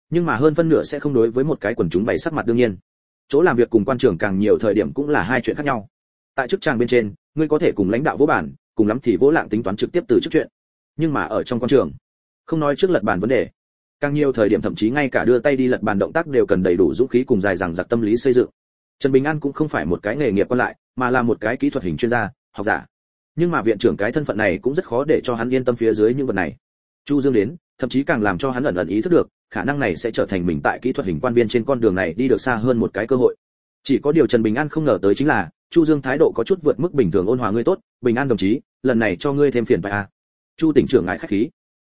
nhưng mà hơn phân nửa sẽ không đối với một cái quần chúng bày sắc mặt đương nhiên. Chỗ làm việc cùng quan trường càng nhiều thời điểm cũng là hai chuyện khác nhau. Tại chức trang bên trên, ngươi có thể cùng lãnh đạo vỗ bản cùng lắm thì vỗ lạng tính toán trực tiếp từ chức chuyện. Nhưng mà ở trong quan trường, không nói trước lật bàn vấn đề. Càng nhiều thời điểm thậm chí ngay cả đưa tay đi lật bàn động tác đều cần đầy đủ dũng khí cùng dài dằng giặc tâm lý xây dựng. Trần bình an cũng không phải một cái nghề nghiệp còn lại, mà là một cái kỹ thuật hình chuyên gia, học giả nhưng mà viện trưởng cái thân phận này cũng rất khó để cho hắn yên tâm phía dưới những vật này. Chu dương đến, thậm chí càng làm cho hắn ẩn ẩn ý thức được, khả năng này sẽ trở thành mình tại kỹ thuật hình quan viên trên con đường này đi được xa hơn một cái cơ hội. Chỉ có điều trần bình an không ngờ tới chính là, chu dương thái độ có chút vượt mức bình thường ôn hòa ngươi tốt, bình an đồng chí, lần này cho ngươi thêm phiền phải à? Chu tỉnh trưởng ngại khách khí.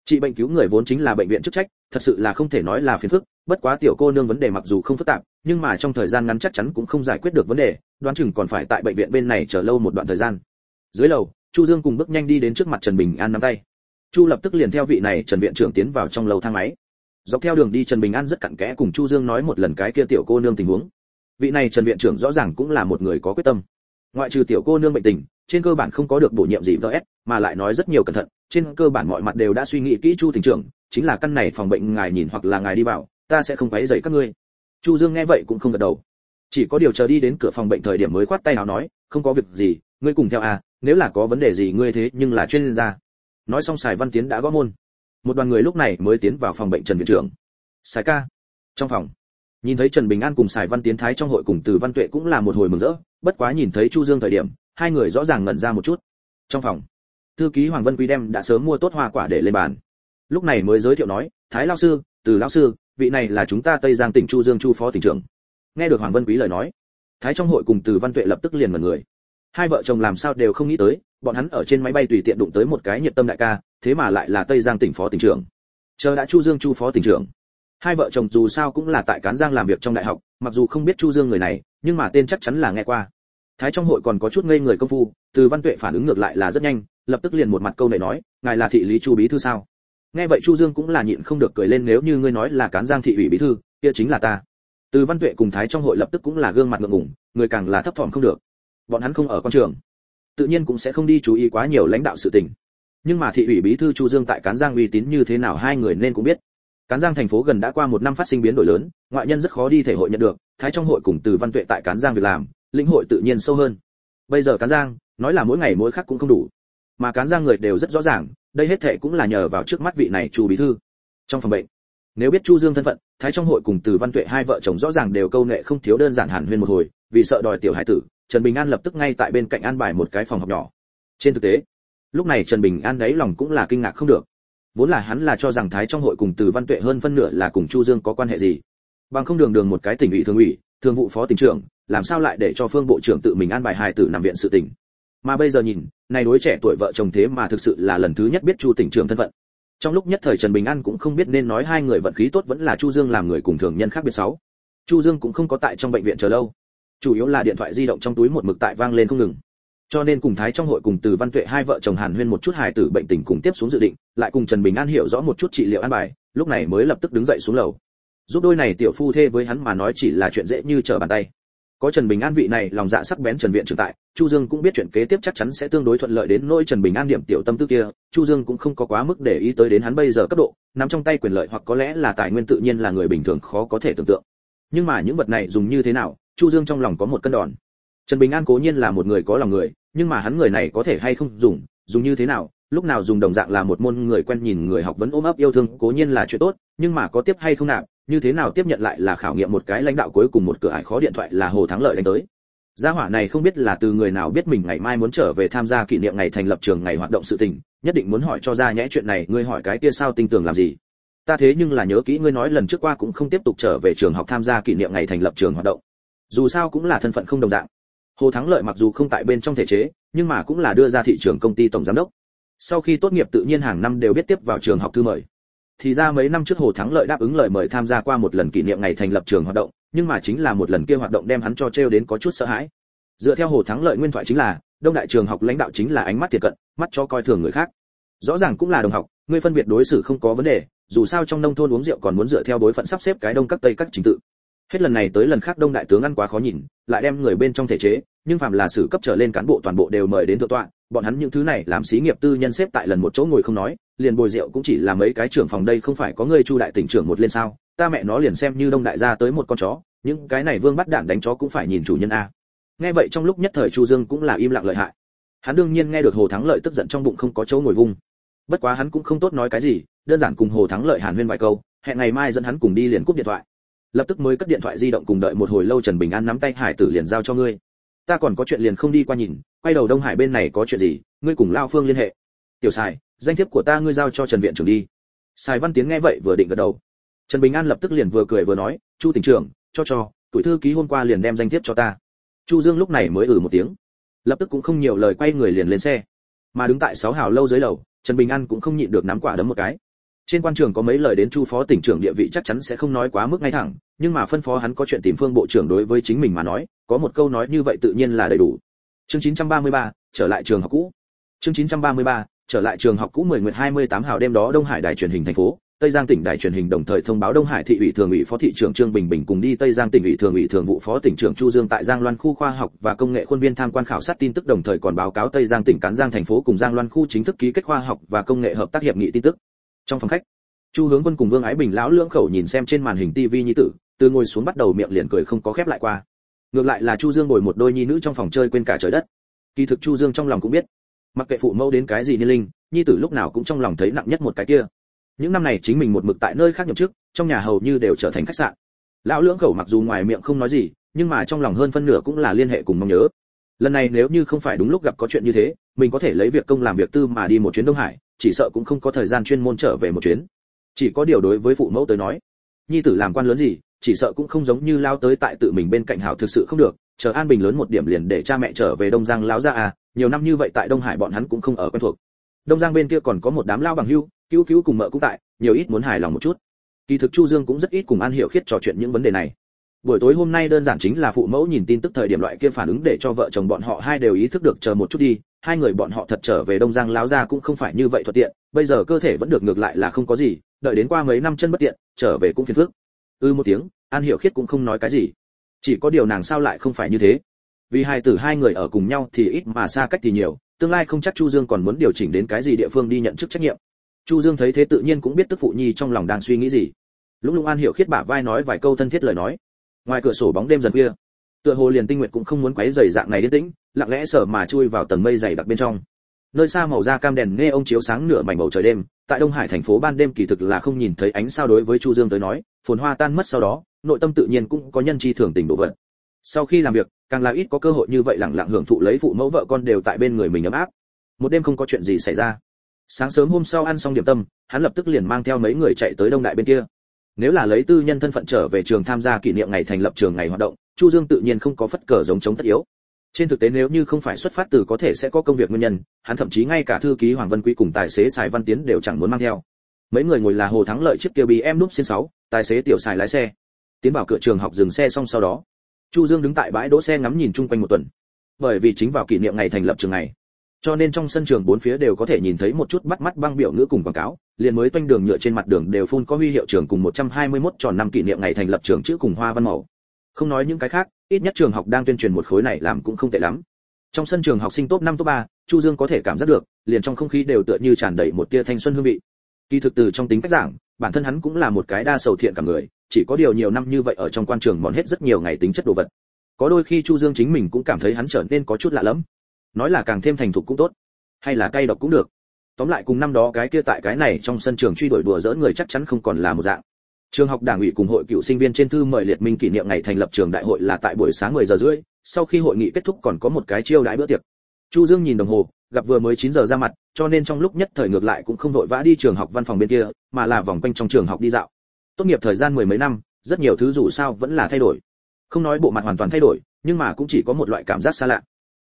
Trị bệnh cứu người vốn chính là bệnh viện chức trách, thật sự là không thể nói là phiền phức, bất quá tiểu cô nương vấn đề mặc dù không phức tạp, nhưng mà trong thời gian ngắn chắc chắn cũng không giải quyết được vấn đề, đoán chừng còn phải tại bệnh viện bên này chờ lâu một đoạn thời gian dưới lầu, chu dương cùng bước nhanh đi đến trước mặt trần bình an nắm tay. Chu lập tức liền theo vị này trần viện trưởng tiến vào trong lầu thang máy. Dọc theo đường đi trần bình an rất cặn kẽ cùng chu dương nói một lần cái kia tiểu cô nương tình huống. Vị này trần viện trưởng rõ ràng cũng là một người có quyết tâm. Ngoại trừ tiểu cô nương bệnh tình, trên cơ bản không có được bổ nhiệm gì vs mà lại nói rất nhiều cẩn thận, trên cơ bản mọi mặt đều đã suy nghĩ kỹ chu tỉnh trưởng, chính là căn này phòng bệnh ngài nhìn hoặc là ngài đi vào, ta sẽ không quấy rầy các ngươi. Chu dương nghe vậy cũng không gật đầu. Chỉ có điều chờ đi đến cửa phòng bệnh thời điểm mới khoát tay nào nói, không có việc gì ngươi cùng theo à nếu là có vấn đề gì ngươi thế nhưng là chuyên gia. Nói xong sài văn tiến đã gõ môn. Một đoàn người lúc này mới tiến vào phòng bệnh trần viện trưởng. Sài ca. Trong phòng. Nhìn thấy trần bình an cùng sài văn tiến thái trong hội cùng từ văn tuệ cũng là một hồi mừng rỡ, bất quá nhìn thấy chu dương thời điểm, hai người rõ ràng ngẩn ra một chút. Trong phòng, thư ký hoàng vân quý đem đã sớm mua tốt hoa quả để lên bàn. Lúc này mới giới thiệu nói, thái lao sư, từ lão sư, vị này là chúng ta tây giang tỉnh chu dương chu phó tỉnh trưởng. Nghe được hoàng vân quý lời nói, thái trong hội cùng từ văn tuệ lập tức liền mật người hai vợ chồng làm sao đều không nghĩ tới, bọn hắn ở trên máy bay tùy tiện đụng tới một cái nhiệt tâm đại ca, thế mà lại là tây giang tỉnh phó tỉnh trưởng. Chờ đã chu dương chu phó tỉnh trưởng. Hai vợ chồng dù sao cũng là tại cán giang làm việc trong đại học, mặc dù không biết chu dương người này, nhưng mà tên chắc chắn là nghe qua. Thái trong hội còn có chút ngây người công phu, từ văn tuệ phản ứng ngược lại là rất nhanh, lập tức liền một mặt câu này nói, ngài là thị lý chu bí thư sao? Nghe vậy chu dương cũng là nhịn không được cười lên, nếu như ngươi nói là cán giang thị ủy bí thư, kia chính là ta. Từ văn tuệ cùng thái trong hội lập tức cũng là gương mặt ngượng ngùng, người càng là thấp thỏm không được bọn hắn không ở quan trường. Tự nhiên cũng sẽ không đi chú ý quá nhiều lãnh đạo sự tình. Nhưng mà thị ủy bí thư chu dương tại cán giang uy tín như thế nào hai người nên cũng biết. Cán giang thành phố gần đã qua một năm phát sinh biến đổi lớn, ngoại nhân rất khó đi thể hội nhận được, thái trong hội cùng từ văn tuệ tại cán giang việc làm, lĩnh hội tự nhiên sâu hơn. Bây giờ cán giang, nói là mỗi ngày mỗi khác cũng không đủ. Mà cán giang người đều rất rõ ràng, đây hết thệ cũng là nhờ vào trước mắt vị này chu bí thư. Trong phòng bệnh, nếu biết chu dương thân phận, thái trong hội cùng từ văn tuệ hai vợ chồng rõ ràng đều câu nệ không thiếu đơn giản hẳn huyên một hồi, vì sợ đòi tiểu hải tử trần bình an lập tức ngay tại bên cạnh an bài một cái phòng học nhỏ. Trên thực tế, lúc này trần bình an đấy lòng cũng là kinh ngạc không được. Vốn là hắn là cho rằng thái trong hội cùng từ văn tuệ hơn phân nửa là cùng chu dương có quan hệ gì. Bằng không đường đường một cái tỉnh ủy thường ủy, thường vụ phó tỉnh trưởng, làm sao lại để cho phương bộ trưởng tự mình an bài hài tử nằm viện sự tỉnh? Mà bây giờ nhìn này đối trẻ tuổi vợ chồng thế mà thực sự là lần thứ nhất biết chu tỉnh trưởng thân phận. Trong lúc nhất thời trần bình an cũng không biết nên nói hai người vận khí tốt vẫn là chu dương làm người cùng thường nhân khác biệt sáu chu dương cũng không có tại trong bệnh viện chờ lâu chủ yếu là điện thoại di động trong túi một mực tại vang lên không ngừng. Cho nên cùng thái trong hội cùng từ văn tuệ hai vợ chồng hàn huyên một chút hài tử bệnh tình cùng tiếp xuống dự định, lại cùng trần bình an hiểu rõ một chút trị liệu an bài, lúc này mới lập tức đứng dậy xuống lầu. Giúp đôi này tiểu phu thê với hắn mà nói chỉ là chuyện dễ như trở bàn tay. Có trần bình an vị này, lòng dạ sắc bén trần viện trưởng tại, chu dương cũng biết chuyện kế tiếp chắc chắn sẽ tương đối thuận lợi đến nỗi trần bình an điểm tiểu tâm tư kia, chu dương cũng không có quá mức để ý tới đến hắn bây giờ cấp độ, nắm trong tay quyền lợi hoặc có lẽ là tài nguyên tự nhiên là người bình thường khó có thể tưởng tượng. Nhưng mà những vật này dùng như thế nào chu dương trong lòng có một cân đòn. Trần bình an cố nhiên là một người có lòng người, nhưng mà hắn người này có thể hay không dùng dùng như thế nào, lúc nào dùng đồng dạng là một môn người quen nhìn người học vẫn ôm ấp yêu thương, cố nhiên là chuyện tốt, nhưng mà có tiếp hay không nạp, như thế nào tiếp nhận lại là khảo nghiệm một cái lãnh đạo cuối cùng một cửa ải khó điện thoại là hồ thắng lợi đánh tới. Gia hỏa này không biết là từ người nào biết mình ngày mai muốn trở về tham gia kỷ niệm ngày thành lập trường ngày hoạt động sự tình, nhất định muốn hỏi cho ra nhẽ chuyện này, ngươi hỏi cái kia sao tinh tường làm gì. Ta thế nhưng là nhớ kỹ ngươi nói lần trước qua cũng không tiếp tục trở về trường học tham gia kỷ niệm ngày thành lập trường hoạt động dù sao cũng là thân phận không đồng dạng. Hồ thắng lợi mặc dù không tại bên trong thể chế, nhưng mà cũng là đưa ra thị trường công ty tổng giám đốc. Sau khi tốt nghiệp tự nhiên hàng năm đều biết tiếp vào trường học thư mời. Thì ra mấy năm trước hồ thắng lợi đáp ứng lời mời tham gia qua một lần kỷ niệm ngày thành lập trường hoạt động, nhưng mà chính là một lần kia hoạt động đem hắn cho treo đến có chút sợ hãi. Dựa theo hồ thắng lợi nguyên thoại chính là, đông đại trường học lãnh đạo chính là ánh mắt thiệt cận, mắt cho coi thường người khác. Rõ ràng cũng là đồng học ngươi phân biệt đối xử không có vấn đề, dù sao trong nông thôn uống rượu còn muốn dựa theo đối phận sắp xếp cái đông các tây các trình tự hết lần này tới lần khác đông đại tướng ăn quá khó nhìn, lại đem người bên trong thể chế, nhưng phạm là sử cấp trở lên cán bộ toàn bộ đều mời đến thượng tọa, bọn hắn những thứ này làm xí nghiệp tư nhân xếp tại lần một chỗ ngồi không nói, liền bồi rượu cũng chỉ là mấy cái trưởng phòng đây không phải có người chu đại tỉnh trưởng một lên sao, ta mẹ nó liền xem như đông đại gia tới một con chó, những cái này vương bắt đạn đánh chó cũng phải nhìn chủ nhân a. Nghe vậy trong lúc nhất thời chu dương cũng là im lặng lợi hại. Hắn đương nhiên nghe được hồ thắng lợi tức giận trong bụng không có chỗ ngồi vung. Bất quá hắn cũng không tốt nói cái gì, đơn giản cùng hồ thắng lợi hàn huyên vài câu, hẹn ngày mai dẫn hắn cùng đi liền cúp điện thoại lập tức mới cất điện thoại di động cùng đợi một hồi lâu trần bình an nắm tay hải tử liền giao cho ngươi. Ta còn có chuyện liền không đi qua nhìn, quay đầu đông hải bên này có chuyện gì, ngươi cùng lao phương liên hệ. Tiểu sài, danh thiếp của ta ngươi giao cho trần viện trưởng đi. Sài văn tiến nghe vậy vừa định gật đầu. Trần bình an lập tức liền vừa cười vừa nói, chu tỉnh trưởng, cho cho, tuổi thư ký hôm qua liền đem danh thiếp cho ta. Chu dương lúc này mới ử một tiếng. Lập tức cũng không nhiều lời quay người liền lên xe. Mà đứng tại sáu hào lâu dưới lầu, trần bình an cũng không nhịn được nắm quả đấm một cái trên quan trường có mấy lời đến chu phó tỉnh trưởng địa vị chắc chắn sẽ không nói quá mức ngay thẳng nhưng mà phân phó hắn có chuyện tìm phương bộ trưởng đối với chính mình mà nói có một câu nói như vậy tự nhiên là đầy đủ chương 933, trở lại trường học cũ chương 933, trở lại trường học cũ 10 nguyệt 28 hào đêm đó Đông Hải đài truyền hình thành phố Tây Giang tỉnh đài truyền hình đồng thời thông báo Đông Hải thị ủy thường ủy phó thị trưởng Trương Bình Bình cùng đi Tây Giang tỉnh ủy thường ủy thường vụ phó tỉnh trưởng Chu Dương tại Giang Loan khu khoa học và công nghệ khuôn viên tham quan khảo sát tin tức đồng thời còn báo cáo Tây Giang tỉnh Cán Giang thành phố cùng Giang Loan khu chính thức ký kết khoa học và công nghệ hợp tác hiệp nghị tin tức. Trong phòng khách, Chu Hướng Quân cùng Vương Ái Bình lão lưỡng khẩu nhìn xem trên màn hình TV nhi tử, từ ngồi xuống bắt đầu miệng liền cười không có khép lại qua. Ngược lại là Chu Dương ngồi một đôi nhi nữ trong phòng chơi quên cả trời đất. Kỳ thực Chu Dương trong lòng cũng biết, mặc kệ phụ mẫu đến cái gì niên linh, nhi tử lúc nào cũng trong lòng thấy nặng nhất một cái kia những năm này chính mình một mực tại nơi khác nhậm chức trong nhà hầu như đều trở thành khách sạn lão lưỡng khẩu mặc dù ngoài miệng không nói gì nhưng mà trong lòng hơn phân nửa cũng là liên hệ cùng mong nhớ lần này nếu như không phải đúng lúc gặp có chuyện như thế mình có thể lấy việc công làm việc tư mà đi một chuyến đông hải chỉ sợ cũng không có thời gian chuyên môn trở về một chuyến. Chỉ có điều đối với phụ mẫu tới nói, nhi tử làm quan lớn gì, chỉ sợ cũng không giống như lao tới tại tự mình bên cạnh hảo thực sự không được, chờ an bình lớn một điểm liền để cha mẹ trở về đông giang lão ra à nhiều năm như vậy tại đông hải bọn hắn cũng không ở quen thuộc. Đông giang bên kia còn có một đám lao bằng hưu, cứu cứu cùng mợ cũng tại, nhiều ít muốn hài lòng một chút. Kỳ thực chu dương cũng rất ít cùng an hiểu khiết trò chuyện những vấn đề này. Buổi tối hôm nay đơn giản chính là phụ mẫu nhìn tin tức thời điểm loại kia phản ứng để cho vợ chồng bọn họ hai đều ý thức được chờ một chút đi hai người bọn họ thật trở về đông giang láo ra cũng không phải như vậy thuận tiện, bây giờ cơ thể vẫn được ngược lại là không có gì, đợi đến qua mấy năm chân bất tiện, trở về cũng phiền phức. Ư ừ một tiếng, an hiểu khiết cũng không nói cái gì. Chỉ có điều nàng sao lại không phải như thế? Vì hai tử hai người ở cùng nhau thì ít mà xa cách thì nhiều, tương lai không chắc chu dương còn muốn điều chỉnh đến cái gì địa phương đi nhận chức trách nhiệm. Chu dương thấy thế tự nhiên cũng biết tức phụ nhi trong lòng đang suy nghĩ gì. Lúc lúc an hiểu khiết bả vai nói vài câu thân thiết lời nói. Ngoài cửa sổ bóng đêm dần khuya tựa hồ liền tinh nguyệt cũng không muốn quấy rầy dạng này yên tĩnh, lặng lẽ sở mà chui vào tầng mây dày đặc bên trong. Nơi xa màu da cam đèn nghe ông chiếu sáng nửa mảnh bầu trời đêm, tại đông hải thành phố ban đêm kỳ thực là không nhìn thấy ánh sao đối với chu dương tới nói, phồn hoa tan mất sau đó, nội tâm tự nhiên cũng có nhân chi thường tình độ vật. Sau khi làm việc, càng là ít có cơ hội như vậy lặng lặng hưởng thụ lấy phụ mẫu vợ con đều tại bên người mình ấm áp. Một đêm không có chuyện gì xảy ra. Sáng sớm hôm sau ăn xong điểm tâm, hắn lập tức liền mang theo mấy người chạy tới đông đại bên kia. Nếu là lấy tư nhân thân phận trở về trường tham gia kỷ niệm ngày thành lập trường ngày hoạt động chu dương tự nhiên không có phất cờ giống chống tất yếu. Trên thực tế nếu như không phải xuất phát từ có thể sẽ có công việc nguyên nhân, hắn thậm chí ngay cả thư ký hoàng Văn quý cùng tài xế sài văn tiến đều chẳng muốn mang theo. Mấy người ngồi là hồ thắng lợi chiếc kia bị em núp trên sáu, tài xế tiểu xài lái xe. Tiến vào cửa trường học dừng xe xong sau đó, chu dương đứng tại bãi đỗ xe ngắm nhìn chung quanh một tuần. Bởi vì chính vào kỷ niệm ngày thành lập trường này, cho nên trong sân trường bốn phía đều có thể nhìn thấy một chút bắt mắt băng biểu ngữ cùng quảng cáo, liền mới toanh đường nhựa trên mặt đường đều phun có huy hiệu trường cùng 121 tròn năm kỷ niệm ngày thành lập trường chữ cùng hoa văn màu không nói những cái khác ít nhất trường học đang tuyên truyền một khối này làm cũng không tệ lắm. Trong sân trường học sinh top 5 top 3, chu dương có thể cảm giác được liền trong không khí đều tựa như tràn đầy một tia thanh xuân hương vị. Kỳ thực từ trong tính cách giảng bản thân hắn cũng là một cái đa sầu thiện cả người chỉ có điều nhiều năm như vậy ở trong quan trường mòn hết rất nhiều ngày tính chất đồ vật. Có đôi khi chu dương chính mình cũng cảm thấy hắn trở nên có chút lạ lẫm. Nói là càng thêm thành thục cũng tốt hay là cay độc cũng được. Tóm lại cùng năm đó cái kia tại cái này trong sân trường truy đuổi đùa dỡ người chắc chắn không còn là một dạng trường học đảng ủy cùng hội cựu sinh viên trên thư mời liệt minh kỷ niệm ngày thành lập trường đại hội là tại buổi sáng 10 giờ rưỡi, sau khi hội nghị kết thúc còn có một cái chiêu đãi bữa tiệc. Chu dương nhìn đồng hồ, gặp vừa mới 9 giờ ra mặt, cho nên trong lúc nhất thời ngược lại cũng không vội vã đi trường học văn phòng bên kia, mà là vòng quanh trong trường học đi dạo. Tốt nghiệp thời gian mười mấy năm, rất nhiều thứ dù sao vẫn là thay đổi. Không nói bộ mặt hoàn toàn thay đổi, nhưng mà cũng chỉ có một loại cảm giác xa lạ.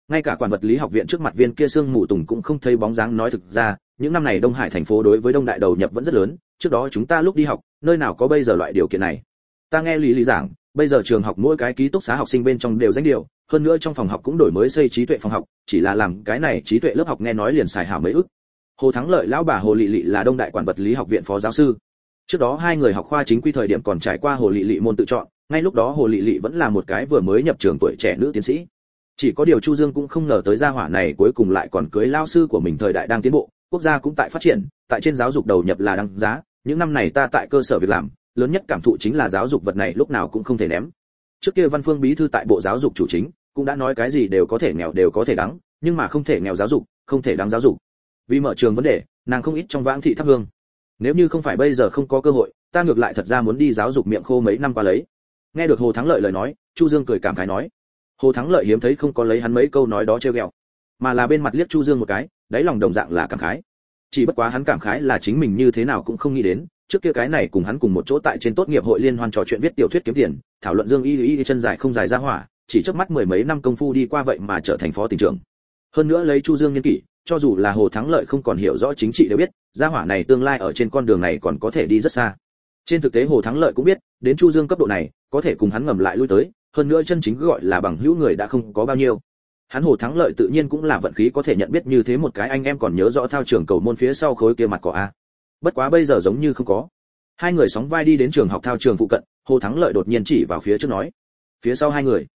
Ngay cả quản vật lý học viện trước mặt viên kia xương mù tùng cũng không thấy bóng dáng nói thực ra, những năm này đông hải thành phố đối với đông đại đầu nhập vẫn rất lớn, trước đó chúng ta lúc đi học nơi nào có bây giờ loại điều kiện này? Ta nghe lý lý giảng, bây giờ trường học mỗi cái ký túc xá học sinh bên trong đều danh điều, hơn nữa trong phòng học cũng đổi mới xây trí tuệ phòng học, chỉ là làm cái này trí tuệ lớp học nghe nói liền xài hảo mấy ức. Hồ thắng lợi lão bà hồ lị lị là đông đại quản vật lý học viện phó giáo sư. Trước đó hai người học khoa chính quy thời điểm còn trải qua hồ lị lị môn tự chọn, ngay lúc đó hồ lị lị vẫn là một cái vừa mới nhập trường tuổi trẻ nữ tiến sĩ. Chỉ có điều chu dương cũng không ngờ tới gia hỏa này cuối cùng lại còn cưới lao sư của mình thời đại đang tiến bộ, quốc gia cũng tại phát triển, tại trên giáo dục đầu nhập là đăng giá những năm này ta tại cơ sở việc làm, lớn nhất cảm thụ chính là giáo dục vật này lúc nào cũng không thể ném. Trước kia văn phương bí thư tại bộ giáo dục chủ chính, cũng đã nói cái gì đều có thể nghèo đều có thể đắng, nhưng mà không thể nghèo giáo dục, không thể đáng giáo dục. Vì mở trường vấn đề, nàng không ít trong vãng thị thắp hương. Nếu như không phải bây giờ không có cơ hội, ta ngược lại thật ra muốn đi giáo dục miệng khô mấy năm qua lấy. Nghe được hồ thắng lợi lời nói, chu dương cười cảm khái nói. Hồ thắng lợi hiếm thấy không có lấy hắn mấy câu nói đó trêu ghẹo, mà là bên mặt liếc chu dương một cái, đáy lòng đồng dạng là cảm khái chỉ bất quá hắn cảm khái là chính mình như thế nào cũng không nghĩ đến, trước kia cái này cùng hắn cùng một chỗ tại trên tốt nghiệp hội liên hoan trò chuyện viết tiểu thuyết kiếm tiền, thảo luận dương y y chân dài không dài ra hỏa, chỉ trước mắt mười mấy năm công phu đi qua vậy mà trở thành phó tỉnh trưởng. Hơn nữa lấy chu dương nhân kỷ, cho dù là hồ thắng lợi không còn hiểu rõ chính trị đều biết, gia hỏa này tương lai ở trên con đường này còn có thể đi rất xa. Trên thực tế hồ thắng lợi cũng biết, đến chu dương cấp độ này, có thể cùng hắn ngầm lại lui tới, hơn nữa chân chính gọi là bằng hữu người đã không có bao nhiêu hắn hồ thắng lợi tự nhiên cũng là vận khí có thể nhận biết như thế một cái anh em còn nhớ rõ thao trường cầu môn phía sau khối kia mặt cỏ a. Bất quá bây giờ giống như không có. Hai người sóng vai đi đến trường học thao trường phụ cận, hồ thắng lợi đột nhiên chỉ vào phía trước nói. Phía sau hai người.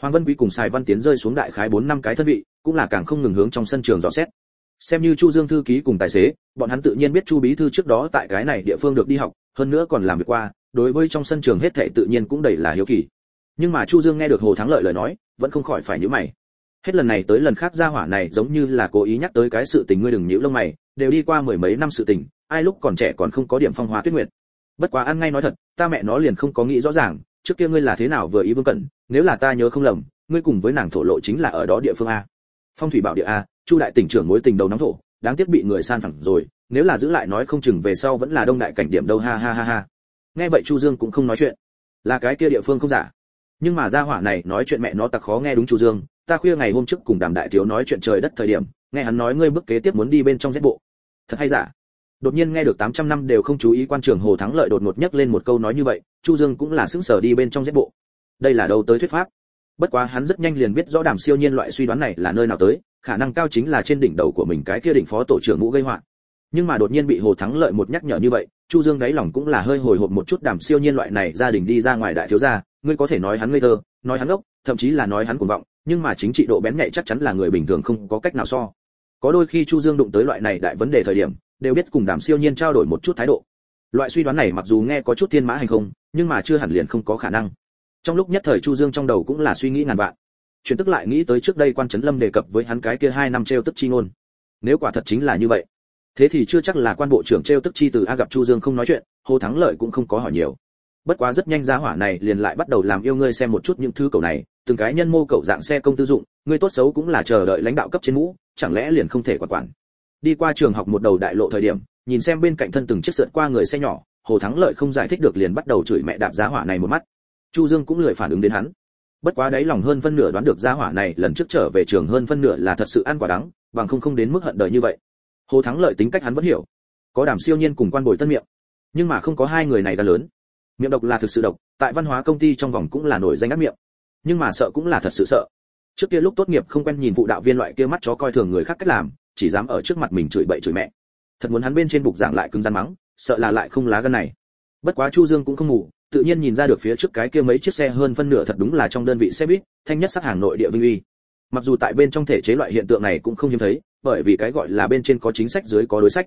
Hoàng vân quý cùng sài văn tiến rơi xuống đại khái bốn năm cái thân vị, cũng là càng không ngừng hướng trong sân trường dò xét. Xem như chu dương thư ký cùng tài xế, bọn hắn tự nhiên biết chu bí thư trước đó tại cái này địa phương được đi học, hơn nữa còn làm việc qua, đối với trong sân trường hết thảy tự nhiên cũng đầy là hiếu kỳ. Nhưng mà chu dương nghe được hồ thắng lợi lời nói, vẫn không khỏi phải nhíu mày hết lần này tới lần khác gia hỏa này giống như là cố ý nhắc tới cái sự tình ngươi đừng nhíu lông mày, đều đi qua mười mấy năm sự tình, ai lúc còn trẻ còn không có điểm phong hóa tuyết nguyệt. Bất quá ăn ngay nói thật, ta mẹ nó liền không có nghĩ rõ ràng, trước kia ngươi là thế nào vừa ý vương cẩn, nếu là ta nhớ không lầm, ngươi cùng với nàng thổ lộ chính là ở đó địa phương a. Phong thủy bảo địa a, chu đại tỉnh trưởng mối tình đầu nóng thổ, đáng tiếc bị người san phẳng rồi, nếu là giữ lại nói không chừng về sau vẫn là đông đại cảnh điểm đâu, ha ha ha ha. Nghe vậy chu dương cũng không nói chuyện. Là cái kia địa phương không giả. Nhưng mà gia hỏa này nói chuyện mẹ nó tặc khó nghe đúng chu dương ta khuya ngày hôm trước cùng đàm đại thiếu nói chuyện trời đất thời điểm, nghe hắn nói ngươi bước kế tiếp muốn đi bên trong giết bộ. Thật hay giả? Đột nhiên nghe được 800 năm đều không chú ý quan trường hồ thắng lợi đột ngột nhắc lên một câu nói như vậy, chu dương cũng là sững sờ đi bên trong giết bộ. Đây là đâu tới thuyết pháp? Bất quá hắn rất nhanh liền biết rõ đàm siêu nhiên loại suy đoán này là nơi nào tới, khả năng cao chính là trên đỉnh đầu của mình cái kia đỉnh phó tổ trưởng ngũ gây họa. Nhưng mà đột nhiên bị hồ thắng lợi một nhắc nhở như vậy, chu dương đáy lòng cũng là hơi hồi hộp một chút đàm siêu nhiên loại này gia đình đi ra ngoài đại thiếu gia, ngươi có thể nói hắn ngây thơ, nói hắn ốc thậm chí là nói hắn cuồng vọng nhưng mà chính trị độ bén nhạy chắc chắn là người bình thường không có cách nào so. Có đôi khi chu dương đụng tới loại này đại vấn đề thời điểm, đều biết cùng đàm siêu nhiên trao đổi một chút thái độ. Loại suy đoán này mặc dù nghe có chút thiên mã hành không, nhưng mà chưa hẳn liền không có khả năng. Trong lúc nhất thời chu dương trong đầu cũng là suy nghĩ ngàn vạn. Chuyển tức lại nghĩ tới trước đây quan trấn lâm đề cập với hắn cái kia hai năm treo tức chi ngôn. Nếu quả thật chính là như vậy, thế thì chưa chắc là quan bộ trưởng treo tức chi từ a gặp chu dương không nói chuyện, hồ thắng lợi cũng không có hỏi nhiều bất quá rất nhanh giá hỏa này liền lại bắt đầu làm yêu ngươi xem một chút những thứ cầu này, từng cái nhân mô cầu dạng xe công tư dụng, ngươi tốt xấu cũng là chờ đợi lãnh đạo cấp trên mũ, chẳng lẽ liền không thể quản quản. Đi qua trường học một đầu đại lộ thời điểm, nhìn xem bên cạnh thân từng chiếc sượt qua người xe nhỏ, hồ thắng lợi không giải thích được liền bắt đầu chửi mẹ đạp giá hỏa này một mắt. Chu dương cũng lười phản ứng đến hắn. Bất quá đấy lòng hơn phân nửa đoán được giá hỏa này lần trước trở về trường hơn phân nửa là thật sự ăn quả đắng, bằng không không đến mức hận đời như vậy. Hồ thắng lợi tính cách hắn vẫn hiểu. Có đảm siêu nhiên cùng quan bồi tân miệng. Nhưng mà không có hai người này đã lớn miệng độc là thực sự độc, tại văn hóa công ty trong vòng cũng là nổi danh ác miệng. Nhưng mà sợ cũng là thật sự sợ. Trước kia lúc tốt nghiệp không quen nhìn phụ đạo viên loại kia mắt chó coi thường người khác cách làm, chỉ dám ở trước mặt mình chửi bậy chửi mẹ. Thật muốn hắn bên trên bục giảng lại cứng rắn mắng, sợ là lại không lá gan này. Bất quá chu dương cũng không ngủ tự nhiên nhìn ra được phía trước cái kia mấy chiếc xe hơn phân nửa thật đúng là trong đơn vị xe buýt, thanh nhất sắc hàng nội địa vinh uy. Mặc dù tại bên trong thể chế loại hiện tượng này cũng không hiếm thấy, bởi vì cái gọi là bên trên có chính sách dưới có đối sách.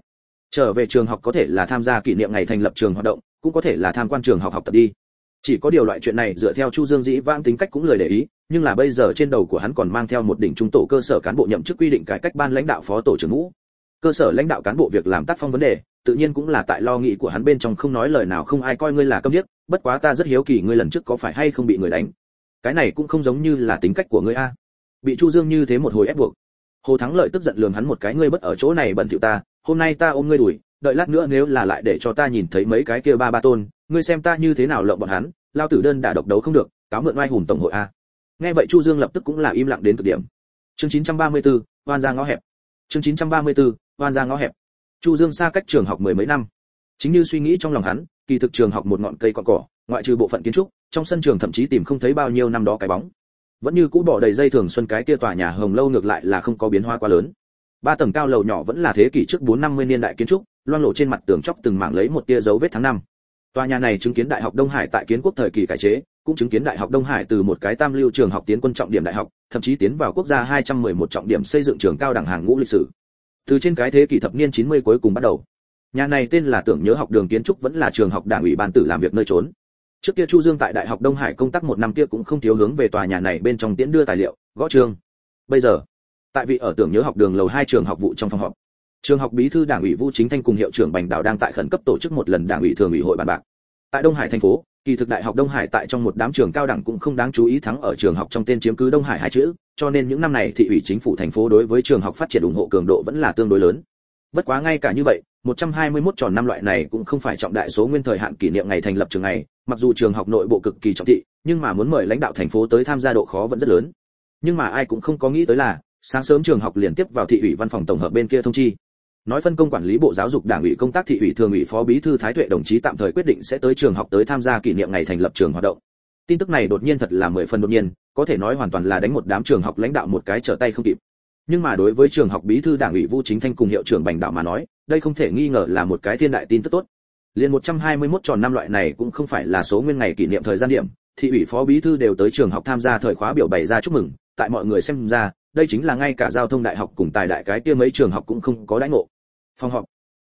Trở về trường học có thể là tham gia kỷ niệm ngày thành lập trường hoạt động cũng có thể là tham quan trường học học tập đi. Chỉ có điều loại chuyện này dựa theo chu dương dĩ vãng tính cách cũng lời để ý, nhưng là bây giờ trên đầu của hắn còn mang theo một đỉnh trung tổ cơ sở cán bộ nhậm chức quy định cải cách ban lãnh đạo phó tổ trưởng ngũ. Cơ sở lãnh đạo cán bộ việc làm tác phong vấn đề, tự nhiên cũng là tại lo nghĩ của hắn bên trong không nói lời nào không ai coi ngươi là câm điếc, bất quá ta rất hiếu kỳ ngươi lần trước có phải hay không bị người đánh. Cái này cũng không giống như là tính cách của ngươi a. Bị chu dương như thế một hồi ép buộc. Hồ thắng lợi tức giận lườm hắn một cái, ngươi bất ở chỗ này bẩn thỉu ta, hôm nay ta ôm ngươi đuổi đợi lát nữa nếu là lại để cho ta nhìn thấy mấy cái kia ba ba tôn ngươi xem ta như thế nào lộng bọn hắn lao tử đơn đả độc đấu không được cáo mượn oai hùng tổng hội a. Nghe vậy chu dương lập tức cũng là im lặng đến cực điểm. Chương 934, oan ra ngõ hẹp. Chương 934, oan ra ngõ hẹp. Chu dương xa cách trường học mười mấy năm. Chính như suy nghĩ trong lòng hắn kỳ thực trường học một ngọn cây cọn cỏ ngoại trừ bộ phận kiến trúc trong sân trường thậm chí tìm không thấy bao nhiêu năm đó cái bóng. Vẫn như cũ bỏ đầy dây thường xuân cái kia tòa nhà hồng lâu ngược lại là không có biến hóa quá lớn. Ba tầng cao lầu nhỏ vẫn là thế kỷ trước bốn năm mươi niên đại kiến trúc loang lộ trên mặt tường chóc từng mảng lấy một tia dấu vết tháng năm. Tòa nhà này chứng kiến đại học đông hải tại kiến quốc thời kỳ cải chế, cũng chứng kiến đại học đông hải từ một cái tam lưu trường học tiến quân trọng điểm đại học, thậm chí tiến vào quốc gia 211 trọng điểm xây dựng trường cao đẳng hàng ngũ lịch sử. Từ trên cái thế kỷ thập niên 90 cuối cùng bắt đầu, nhà này tên là tưởng nhớ học đường kiến trúc vẫn là trường học đảng ủy ban tử làm việc nơi trốn. Trước kia chu dương tại đại học đông hải công tác một năm kia cũng không thiếu hướng về tòa nhà này bên trong tiễn đưa tài liệu, gõ trường bây giờ, tại vị ở tưởng nhớ học đường lầu hai trường học vụ trong phòng họp trường học bí thư đảng ủy vũ chính thanh cùng hiệu trưởng bành đạo đang tại khẩn cấp tổ chức một lần đảng ủy thường ủy hội bàn bạc. Tại đông hải thành phố, kỳ thực đại học đông hải tại trong một đám trường cao đẳng cũng không đáng chú ý thắng ở trường học trong tên chiếm cứ đông hải hai chữ, cho nên những năm này thị ủy chính phủ thành phố đối với trường học phát triển ủng hộ cường độ vẫn là tương đối lớn. Bất quá ngay cả như vậy 121 tròn năm loại này cũng không phải trọng đại số nguyên thời hạn kỷ niệm ngày thành lập trường này, mặc dù trường học nội bộ cực kỳ trọng thị, nhưng mà muốn mời lãnh đạo thành phố tới tham gia độ khó vẫn rất lớn. Nhưng mà ai cũng không có nghĩ tới là, sáng sớm trường học liền tiếp vào thị ủy văn phòng tổng hợp bên kia thông chi nói phân công quản lý bộ giáo dục đảng ủy công tác thị ủy thường ủy phó bí thư thái tuệ đồng chí tạm thời quyết định sẽ tới trường học tới tham gia kỷ niệm ngày thành lập trường hoạt động tin tức này đột nhiên thật là mười phần đột nhiên có thể nói hoàn toàn là đánh một đám trường học lãnh đạo một cái trở tay không kịp nhưng mà đối với trường học bí thư đảng ủy Vu Chính Thanh cùng hiệu trưởng Bành Đạo mà nói, đây không thể nghi ngờ là một cái thiên đại tin tức tốt. Liên 121 tròn năm loại này cũng không phải là số nguyên ngày kỷ niệm thời gian điểm, thị ủy phó bí thư đều tới trường học tham gia thời khóa biểu bày ra chúc mừng, tại mọi người xem ra, đây chính là ngay cả giao thông đại học cùng tài đại cái kia mấy trường học cũng không có đãi ngộ. Phòng họp.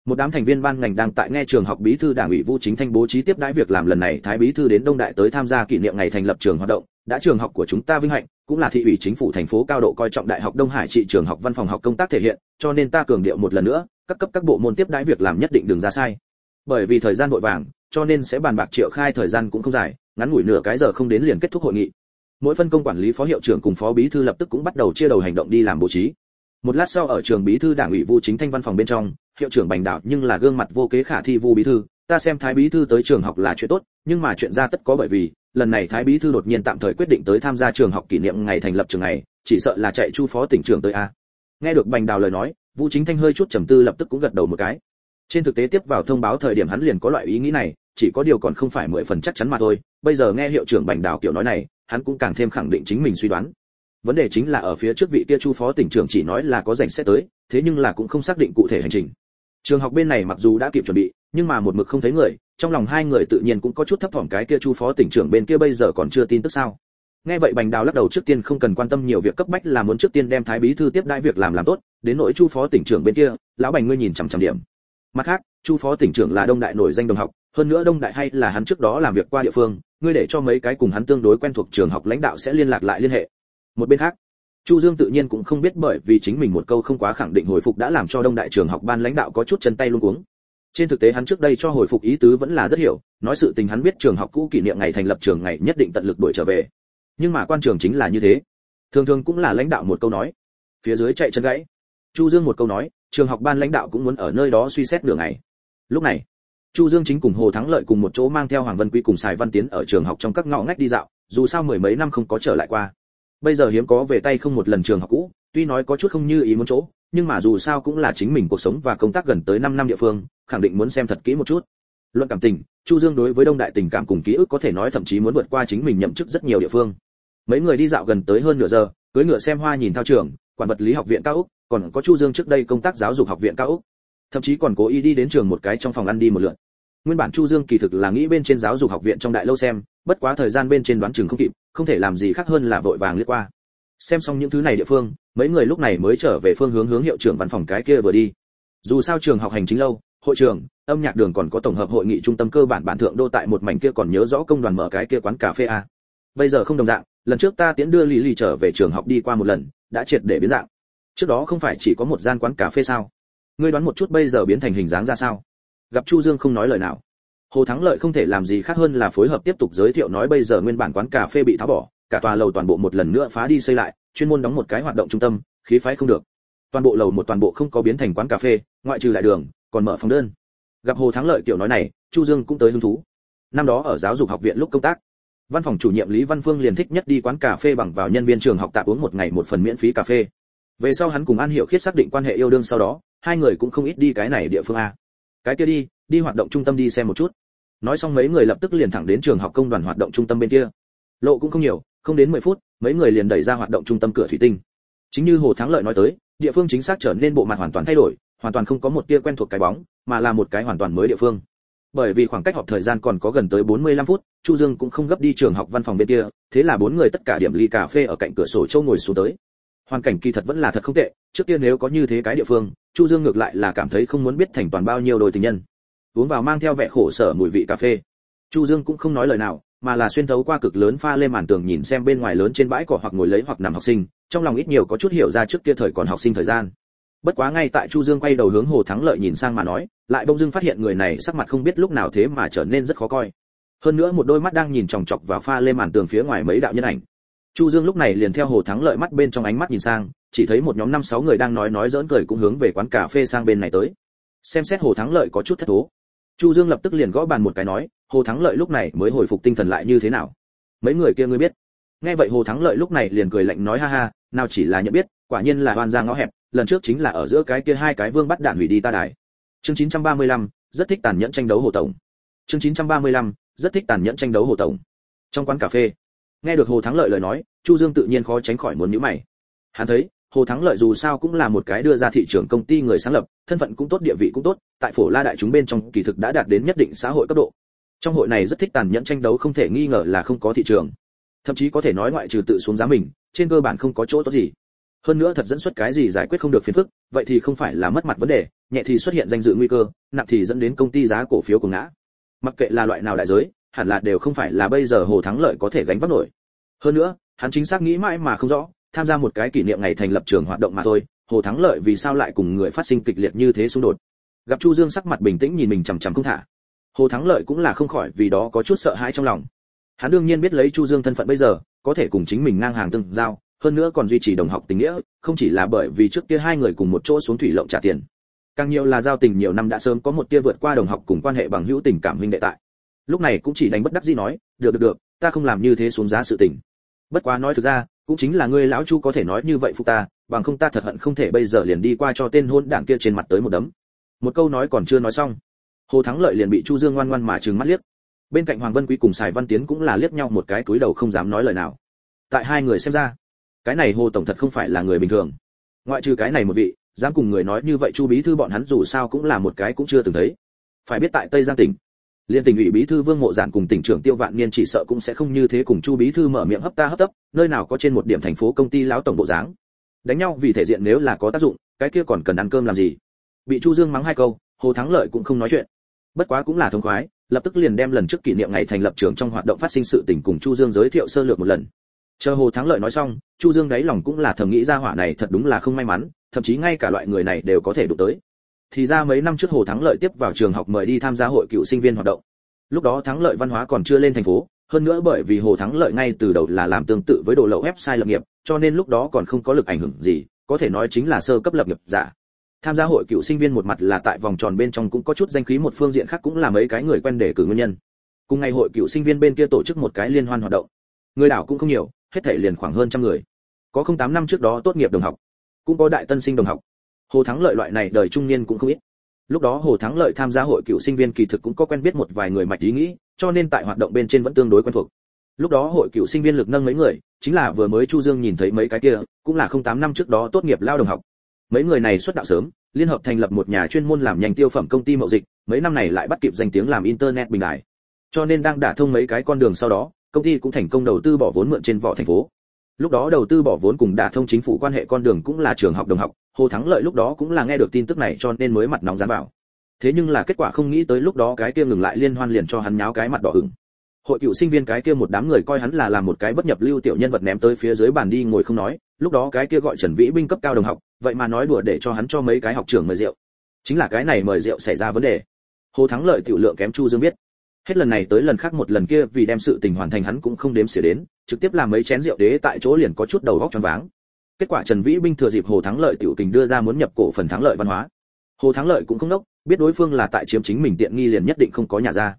Một đám thành viên ban ngành đang tại nghe trường học bí thư đảng ủy Vu Chính Thanh bố trí tiếp đãi việc làm lần này thái bí thư đến Đông Đại tới tham gia kỷ niệm ngày thành lập trường hoạt động, đã trường học của chúng ta vinh hạnh, cũng là thị ủy chính phủ thành phố cao độ coi trọng đại học Đông Hải trị trường học văn phòng học công tác thể hiện, cho nên ta cường điệu một lần nữa, các cấp các bộ môn tiếp đãi việc làm nhất định đừng ra sai. Bởi vì thời gian vội vàng, cho nên sẽ bàn bạc triệu khai thời gian cũng không dài, ngắn ngủi nửa cái giờ không đến liền kết thúc hội nghị. Mỗi phân công quản lý phó hiệu trưởng cùng phó bí thư lập tức cũng bắt đầu chia đầu hành động đi làm bố trí. Một lát sau ở trường bí thư đảng ủy Vu Chính Thanh văn phòng bên trong, hiệu trưởng Bành Đạo nhưng là gương mặt vô kế khả thi Vu bí thư, ta xem thái bí thư tới trường học là chuyện tốt, nhưng mà chuyện ra tất có bởi vì, lần này thái bí thư đột nhiên tạm thời quyết định tới tham gia trường học kỷ niệm ngày thành lập trường này chỉ sợ là chạy chu phó tỉnh trưởng tới a. Nghe được bành đào lời nói vũ chính thanh hơi chút trầm tư lập tức cũng gật đầu một cái. Trên thực tế tiếp vào thông báo thời điểm hắn liền có loại ý nghĩ này chỉ có điều còn không phải mười phần chắc chắn mà thôi. Bây giờ nghe hiệu trưởng bành đào kiểu nói này hắn cũng càng thêm khẳng định chính mình suy đoán. Vấn đề chính là ở phía trước vị kia chu phó tỉnh trưởng chỉ nói là có rảnh sẽ tới, thế nhưng là cũng không xác định cụ thể hành trình. Trường học bên này mặc dù đã kịp chuẩn bị, nhưng mà một mực không thấy người, trong lòng hai người tự nhiên cũng có chút thấp thỏm cái kia chu phó tỉnh trưởng bên kia bây giờ còn chưa tin tức sao. Nghe vậy bành đào lắc đầu trước tiên không cần quan tâm nhiều việc cấp bách là muốn trước tiên đem thái bí thư tiếp đãi việc làm làm tốt, đến nỗi chu phó tỉnh trưởng bên kia, lão bành ngươi nhìn chằm chằm điểm. Mặt khác, chu phó tỉnh trưởng là đông đại nổi danh đồng học, hơn nữa đông đại hay là hắn trước đó làm việc qua địa phương ngươi để cho mấy cái cùng hắn tương đối quen thuộc trường học lãnh đạo sẽ liên lạc lại liên hệ. Một bên khác, chu dương tự nhiên cũng không biết bởi vì chính mình một câu không quá khẳng định hồi phục đã làm cho đông đại trường học ban lãnh đạo có chút chân tay luống cuống. Trên thực tế hắn trước đây cho hồi phục ý tứ vẫn là rất hiểu, nói sự tình hắn biết trường học cũ kỷ niệm ngày thành lập trường ngày nhất định tận lực đuổi trở về. Nhưng mà quan trường chính là như thế. Thường thường cũng là lãnh đạo một câu nói, phía dưới chạy chân gãy. Chu dương một câu nói, trường học ban lãnh đạo cũng muốn ở nơi đó suy xét nửa ngày. Lúc này chu dương chính cùng hồ thắng lợi cùng một chỗ mang theo hoàng vân quý cùng sài văn tiến ở trường học trong các ngõ ngách đi dạo, dù sao mười mấy năm không có trở lại qua. Bây giờ hiếm có về tay không một lần trường học cũ, tuy nói có chút không như ý muốn chỗ, nhưng mà dù sao cũng là chính mình cuộc sống và công tác gần tới 5 năm địa phương, khẳng định muốn xem thật kỹ một chút. Luận cảm tình, chu dương đối với đông đại tình cảm cùng ký ức có thể nói thậm chí muốn vượt qua chính mình nhậm chức rất nhiều địa phương. Mấy người đi dạo gần tới hơn nửa giờ cưới ngựa xem hoa nhìn thao trường, quản vật lý học viện cao úc, còn có chu dương trước đây công tác giáo dục học viện cao úc thậm chí còn cố ý đi đến trường một cái trong phòng ăn đi một lượt. Nguyên bản chu dương kỳ thực là nghĩ bên trên giáo dục học viện trong đại lâu xem, bất quá thời gian bên trên đoán chừng không kịp, không thể làm gì khác hơn là vội vàng lướt qua. Xem xong những thứ này địa phương, mấy người lúc này mới trở về phương hướng hướng hiệu trưởng văn phòng cái kia vừa đi. Dù sao trường học hành chính lâu, hội trường, âm nhạc đường còn có tổng hợp hội nghị trung tâm cơ bản bản thượng đô tại một mảnh kia còn nhớ rõ công đoàn mở cái kia quán cà phê a. Bây giờ không đồng dạng, lần trước ta tiễn đưa lý lì trở về trường học đi qua một lần, đã triệt để biến dạng. Trước đó không phải chỉ có một gian quán cà phê sao? Ngươi đoán một chút bây giờ biến thành hình dáng ra sao? Gặp chu dương không nói lời nào. Hồ thắng lợi không thể làm gì khác hơn là phối hợp tiếp tục giới thiệu nói bây giờ nguyên bản quán cà phê bị tháo bỏ, cả tòa lầu toàn bộ một lần nữa phá đi xây lại, chuyên môn đóng một cái hoạt động trung tâm, khí phái không được. Toàn bộ lầu một toàn bộ không có biến thành quán cà phê, ngoại trừ lại đường, còn mở phòng đơn. Gặp hồ thắng lợi tiểu nói này, chu dương cũng tới hứng thú. Năm đó ở giáo dục học viện lúc công tác, văn phòng chủ nhiệm lý văn phương liền thích nhất đi quán cà phê bằng vào nhân viên trường học tạm uống một ngày một phần miễn phí cà phê. Về sau hắn cùng an hiểu khiết xác định quan hệ yêu đương sau đó hai người cũng không ít đi cái này địa phương a. Cái kia đi đi hoạt động trung tâm đi xem một chút. Nói xong mấy người lập tức liền thẳng đến trường học công đoàn hoạt động trung tâm bên kia. Lộ cũng không nhiều, không đến 10 phút, mấy người liền đẩy ra hoạt động trung tâm cửa thủy tinh. Chính như hồ thắng lợi nói tới, địa phương chính xác trở nên bộ mặt hoàn toàn thay đổi, hoàn toàn không có một tia quen thuộc cái bóng, mà là một cái hoàn toàn mới địa phương. Bởi vì khoảng cách họp thời gian còn có gần tới 45 phút, chu dương cũng không gấp đi trường học văn phòng bên kia, thế là bốn người tất cả điểm ly cà phê ở cạnh cửa sổ châu ngồi xuống tới hoàn cảnh kỳ thật vẫn là thật không tệ, trước tiên nếu có như thế cái địa phương, chu dương ngược lại là cảm thấy không muốn biết thành toàn bao nhiêu đôi tình nhân. Uống vào mang theo vẻ khổ sở mùi vị cà phê. Chu dương cũng không nói lời nào, mà là xuyên thấu qua cực lớn pha lên màn tường nhìn xem bên ngoài lớn trên bãi cỏ hoặc ngồi lấy hoặc nằm học sinh, trong lòng ít nhiều có chút hiểu ra trước kia thời còn học sinh thời gian. Bất quá ngay tại chu dương quay đầu hướng hồ thắng lợi nhìn sang mà nói, lại bông dưng phát hiện người này sắc mặt không biết lúc nào thế mà trở nên rất khó coi. Hơn nữa một đôi mắt đang nhìn chòng chọc vào pha lên màn tường phía ngoài mấy đạo nhân ảnh chu dương lúc này liền theo hồ thắng lợi mắt bên trong ánh mắt nhìn sang chỉ thấy một nhóm năm sáu người đang nói nói giỡn cười cũng hướng về quán cà phê sang bên này tới. Xem xét hồ thắng lợi có chút thất thố. Chu dương lập tức liền gõ bàn một cái nói hồ thắng lợi lúc này mới hồi phục tinh thần lại như thế nào? Mấy người kia ngươi biết? Nghe vậy hồ thắng lợi lúc này liền cười lạnh nói ha ha nào chỉ là nhận biết quả nhiên là hoàn Giang ngõ hẹp lần trước chính là ở giữa cái kia hai cái vương bắt đạn hủy đi ta đài. Chương 935, rất thích tàn nhẫn tranh đấu hồ tổng. Chương 935, rất thích tàn nhẫn tranh đấu hồ tổng. Trong quán cà phê nghe được hồ thắng lợi lời nói, chu dương tự nhiên khó tránh khỏi muốn nhíu mày. Hắn thấy, hồ thắng lợi dù sao cũng là một cái đưa ra thị trường công ty người sáng lập, thân phận cũng tốt, địa vị cũng tốt, tại phổ la đại chúng bên trong kỳ thực đã đạt đến nhất định xã hội cấp độ. Trong hội này rất thích tàn nhẫn tranh đấu không thể nghi ngờ là không có thị trường. Thậm chí có thể nói ngoại trừ tự xuống giá mình, trên cơ bản không có chỗ tốt gì. Hơn nữa thật dẫn xuất cái gì giải quyết không được phiền phức, vậy thì không phải là mất mặt vấn đề, nhẹ thì xuất hiện danh dự nguy cơ, nặng thì dẫn đến công ty giá cổ phiếu của ngã. Mặc kệ là loại nào đại giới hẳn là đều không phải là bây giờ hồ thắng lợi có thể gánh vác nổi. Hơn nữa, hắn chính xác nghĩ mãi mà không rõ, tham gia một cái kỷ niệm ngày thành lập trường hoạt động mà thôi, hồ thắng lợi vì sao lại cùng người phát sinh kịch liệt như thế xung đột. Gặp chu dương sắc mặt bình tĩnh nhìn mình chằm chằm không thả. Hồ thắng lợi cũng là không khỏi vì đó có chút sợ hãi trong lòng. Hắn đương nhiên biết lấy chu dương thân phận bây giờ, có thể cùng chính mình ngang hàng tương giao, hơn nữa còn duy trì đồng học tình nghĩa, không chỉ là bởi vì trước kia hai người cùng một chỗ xuống thủy lộng trả tiền. Càng nhiều là giao tình nhiều năm đã sớm có một tia vượt qua đồng học cùng quan hệ bằng hữu tình cảm huynh đệ tại lúc này cũng chỉ đánh bất đắc dĩ nói, được được được, ta không làm như thế xuống giá sự tình. Bất quá nói thực ra, cũng chính là ngươi lão chu có thể nói như vậy phục ta, bằng không ta thật hận không thể bây giờ liền đi qua cho tên hôn đảng kia trên mặt tới một đấm. Một câu nói còn chưa nói xong, hồ thắng lợi liền bị chu dương ngoan ngoan mà trừng mắt liếc. Bên cạnh hoàng vân quý cùng sài văn tiến cũng là liếc nhau một cái túi đầu không dám nói lời nào. Tại hai người xem ra, cái này hồ tổng thật không phải là người bình thường. Ngoại trừ cái này một vị, dám cùng người nói như vậy chu bí thư bọn hắn dù sao cũng là một cái cũng chưa từng thấy. Phải biết tại tây giang tỉnh liên tỉnh ủy bí thư vương mộ giản cùng tỉnh trưởng tiêu vạn niên chỉ sợ cũng sẽ không như thế cùng chu bí thư mở miệng hấp ta hấp tấp, nơi nào có trên một điểm thành phố công ty lão tổng bộ dáng. Đánh nhau vì thể diện nếu là có tác dụng, cái kia còn cần ăn cơm làm gì? Bị chu dương mắng hai câu, hồ thắng lợi cũng không nói chuyện. Bất quá cũng là thông khoái, lập tức liền đem lần trước kỷ niệm ngày thành lập trường trong hoạt động phát sinh sự tình cùng chu dương giới thiệu sơ lược một lần. Chờ hồ thắng lợi nói xong, chu dương đáy lòng cũng là thầm nghĩ ra hỏa này thật đúng là không may mắn, thậm chí ngay cả loại người này đều có thể đụng tới thì ra mấy năm trước hồ thắng lợi tiếp vào trường học mời đi tham gia hội cựu sinh viên hoạt động. Lúc đó thắng lợi văn hóa còn chưa lên thành phố, hơn nữa bởi vì hồ thắng lợi ngay từ đầu là làm tương tự với đồ lậu website lập nghiệp, cho nên lúc đó còn không có lực ảnh hưởng gì, có thể nói chính là sơ cấp lập nghiệp giả. Tham gia hội cựu sinh viên một mặt là tại vòng tròn bên trong cũng có chút danh khí, một phương diện khác cũng là mấy cái người quen để cử nguyên nhân. Cùng ngày hội cựu sinh viên bên kia tổ chức một cái liên hoan hoạt động. Người đảo cũng không nhiều, hết thảy liền khoảng hơn trăm người. Có không tám năm trước đó tốt nghiệp đồng học, cũng có đại tân sinh đồng học hồ thắng lợi loại này đời trung niên cũng không ít. Lúc đó hồ thắng lợi tham gia hội cựu sinh viên kỳ thực cũng có quen biết một vài người mạch ý nghĩ, cho nên tại hoạt động bên trên vẫn tương đối quen thuộc. Lúc đó hội cựu sinh viên lực nâng mấy người, chính là vừa mới chu dương nhìn thấy mấy cái kia, cũng là không tám năm trước đó tốt nghiệp lao đồng học. Mấy người này xuất đạo sớm, liên hợp thành lập một nhà chuyên môn làm nhanh tiêu phẩm công ty mậu dịch, mấy năm này lại bắt kịp danh tiếng làm internet bình đại. Cho nên đang đả thông mấy cái con đường sau đó, công ty cũng thành công đầu tư bỏ vốn mượn trên vỏ thành phố. Lúc đó đầu tư bỏ vốn cùng đả thông chính phủ quan hệ con đường cũng là trường học đồng học hồ thắng lợi lúc đó cũng là nghe được tin tức này cho nên mới mặt nóng dán vào. Thế nhưng là kết quả không nghĩ tới lúc đó cái kia ngừng lại liên hoan liền cho hắn nháo cái mặt đỏ ửng. Hội cựu sinh viên cái kia một đám người coi hắn là làm một cái bất nhập lưu tiểu nhân vật ném tới phía dưới bàn đi ngồi không nói, lúc đó cái kia gọi trần vĩ binh cấp cao đồng học, vậy mà nói đùa để cho hắn cho mấy cái học trưởng mời rượu. Chính là cái này mời rượu xảy ra vấn đề. Hồ thắng lợi tiểu lượng kém chu dương biết. Hết lần này tới lần khác một lần kia vì đem sự tình hoàn thành hắn cũng không đếm xỉa đến, trực tiếp làm mấy chén rượu đế tại chỗ liền có chút đầu góc choáng váng kết quả trần vĩ binh thừa dịp hồ thắng lợi tiểu tình đưa ra muốn nhập cổ phần thắng lợi văn hóa. Hồ thắng lợi cũng không đốc, biết đối phương là tại chiếm chính mình tiện nghi liền nhất định không có nhà ra.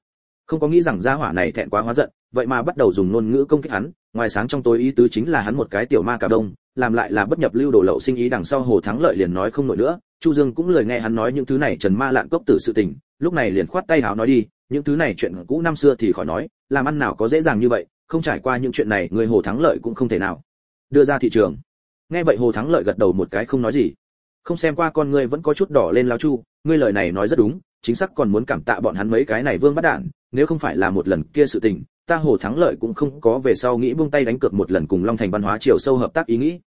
Không có nghĩ rằng gia hỏa này thẹn quá hóa giận, vậy mà bắt đầu dùng ngôn ngữ công kích hắn, ngoài sáng trong tối ý tứ chính là hắn một cái tiểu ma cả đông, làm lại là bất nhập lưu đồ lậu sinh ý đằng sau hồ thắng lợi liền nói không nổi nữa, chu dương cũng lời nghe hắn nói những thứ này trần ma lạn cốc tử sự tình, lúc này liền khoát tay háo nói đi, những thứ này chuyện cũ năm xưa thì khỏi nói, làm ăn nào có dễ dàng như vậy, không trải qua những chuyện này người hồ thắng lợi cũng không thể nào đưa ra thị trường nghe vậy hồ thắng lợi gật đầu một cái không nói gì. Không xem qua con ngươi vẫn có chút đỏ lên lao chu, ngươi lời này nói rất đúng, chính xác còn muốn cảm tạ bọn hắn mấy cái này vương bắt đạn, nếu không phải là một lần kia sự tình, ta hồ thắng lợi cũng không có về sau nghĩ buông tay đánh cược một lần cùng long thành văn hóa chiều sâu hợp tác ý nghĩ.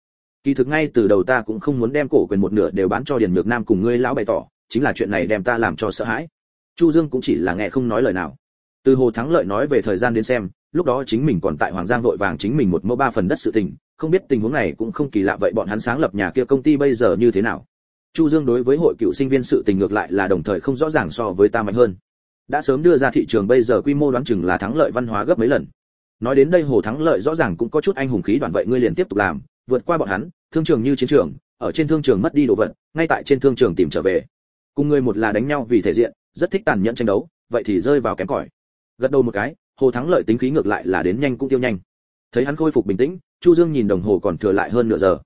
Kỳ thực ngay từ đầu ta cũng không muốn đem cổ quyền một nửa đều bán cho điền nhược nam cùng ngươi lão bày tỏ, chính là chuyện này đem ta làm cho sợ hãi. Chu dương cũng chỉ là nghe không nói lời nào. Từ hồ thắng lợi nói về thời gian đến xem, lúc đó chính mình còn tại hoàng giang vội vàng chính mình một mẫu ba phần đất sự tình không biết tình huống này cũng không kỳ lạ vậy bọn hắn sáng lập nhà kia công ty bây giờ như thế nào. Chu dương đối với hội cựu sinh viên sự tình ngược lại là đồng thời không rõ ràng so với ta mạnh hơn. Đã sớm đưa ra thị trường bây giờ quy mô đoán chừng là thắng lợi văn hóa gấp mấy lần. Nói đến đây hồ thắng lợi rõ ràng cũng có chút anh hùng khí đoàn vậy ngươi liền tiếp tục làm, vượt qua bọn hắn, thương trường như chiến trường, ở trên thương trường mất đi đồ vật, ngay tại trên thương trường tìm trở về. Cùng ngươi một là đánh nhau vì thể diện, rất thích tàn nhẫn tranh đấu, vậy thì rơi vào kém cỏi. Gật đầu một cái, hồ thắng lợi tính khí ngược lại là đến nhanh cũng tiêu nhanh. Thấy hắn khôi phục bình tĩnh chu dương nhìn đồng hồ còn thừa lại hơn nửa giờ.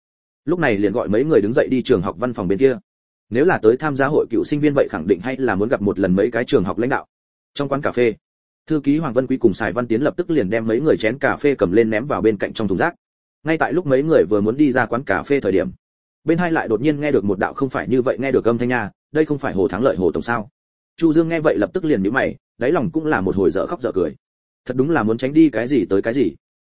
Lúc này liền gọi mấy người đứng dậy đi trường học văn phòng bên kia. Nếu là tới tham gia hội cựu sinh viên vậy khẳng định hay là muốn gặp một lần mấy cái trường học lãnh đạo. Trong quán cà phê, thư ký hoàng vân quý cùng sài văn tiến lập tức liền đem mấy người chén cà phê cầm lên ném vào bên cạnh trong thùng rác. Ngay tại lúc mấy người vừa muốn đi ra quán cà phê thời điểm, bên hai lại đột nhiên nghe được một đạo không phải như vậy nghe được âm thanh nha, đây không phải hồ thắng lợi, hồ tổng sao? Chu dương nghe vậy lập tức liền nhíu mày, đáy lòng cũng là một hồi dở khóc dở cười. Thật đúng là muốn tránh đi cái gì tới cái gì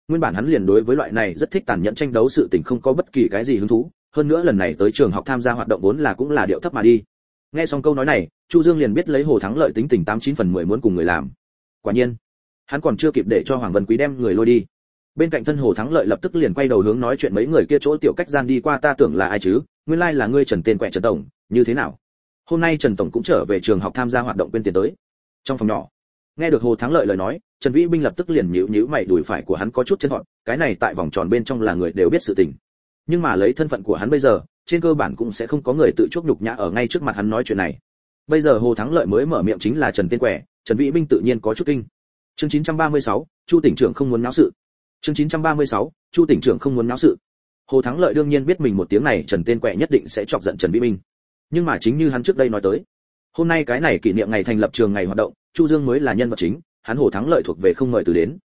nguyên bản hắn liền đối với loại này rất thích tàn nhẫn tranh đấu sự tình không có bất kỳ cái gì hứng thú, hơn nữa lần này tới trường học tham gia hoạt động vốn là cũng là điệu thấp mà đi. Nghe xong câu nói này, chu dương liền biết lấy hồ thắng lợi tính tình tám chín phần mười muốn cùng người làm. Quả nhiên, hắn còn chưa kịp để cho hoàng vân quý đem người lôi đi. Bên cạnh thân hồ thắng lợi lập tức liền quay đầu hướng nói chuyện mấy người kia chỗ tiểu cách gian đi qua, ta tưởng là ai chứ? Nguyên lai là ngươi trần tên quẹ trần tổng, như thế nào? Hôm nay trần tổng cũng trở về trường học tham gia hoạt động quên tiền tới. Trong phòng nhỏ, nghe được hồ thắng lợi lời nói trần vĩ binh lập tức liền nhíu nhíu mày đùi phải của hắn có chút chân họn, cái này tại vòng tròn bên trong là người đều biết sự tình. Nhưng mà lấy thân phận của hắn bây giờ trên cơ bản cũng sẽ không có người tự chuốc nhục nhã ở ngay trước mặt hắn nói chuyện này. Bây giờ hồ thắng lợi mới mở miệng chính là trần tiên quẻ trần vĩ binh tự nhiên có chút kinh. Chương 936, chu tỉnh trưởng không muốn náo sự. Chương 936, chu tỉnh trưởng không muốn náo sự. Hồ thắng lợi đương nhiên biết mình một tiếng này trần tiên quẻ nhất định sẽ chọc giận trần vĩ binh. Nhưng mà chính như hắn trước đây nói tới hôm nay cái này kỷ niệm ngày thành lập trường ngày hoạt động chu dương mới là nhân vật chính hắn hồ thắng lợi thuộc về không mời từ đến.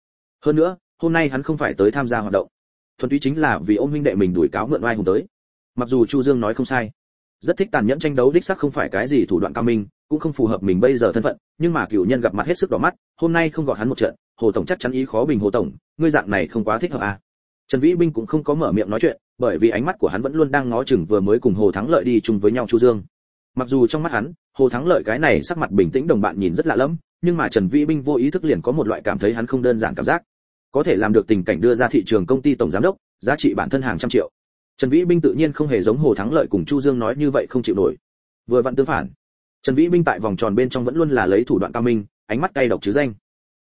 Hơn nữa, hôm nay hắn không phải tới tham gia hoạt động. Thuần túy chính là vì ôm huynh đệ mình đuổi cáo mượn oai hùng tới. Mặc dù chu dương nói không sai, rất thích tàn nhẫn tranh đấu đích xác không phải cái gì thủ đoạn cao minh, cũng không phù hợp mình bây giờ thân phận, nhưng mà cửu nhân gặp mặt hết sức đỏ mắt, hôm nay không gọi hắn một trận, hồ tổng chắc chắn ý khó bình hồ tổng, ngươi dạng này không quá thích hợp à. Trần vĩ binh cũng không có mở miệng nói chuyện, bởi vì ánh mắt của hắn vẫn luôn đang ngó chừng vừa mới cùng hồ thắng lợi đi chung với nhau chu dương. Mặc dù trong mắt hắn, hồ thắng lợi cái này sắc mặt bình tĩnh đồng bạn nhìn rất lạ lẫm nhưng mà trần vĩ binh vô ý thức liền có một loại cảm thấy hắn không đơn giản cảm giác. Có thể làm được tình cảnh đưa ra thị trường công ty tổng giám đốc, giá trị bản thân hàng trăm triệu. Trần vĩ binh tự nhiên không hề giống hồ thắng lợi cùng chu dương nói như vậy không chịu nổi. Vừa vặn tương phản. Trần vĩ binh tại vòng tròn bên trong vẫn luôn là lấy thủ đoạn cao minh, ánh mắt cay độc chứ danh.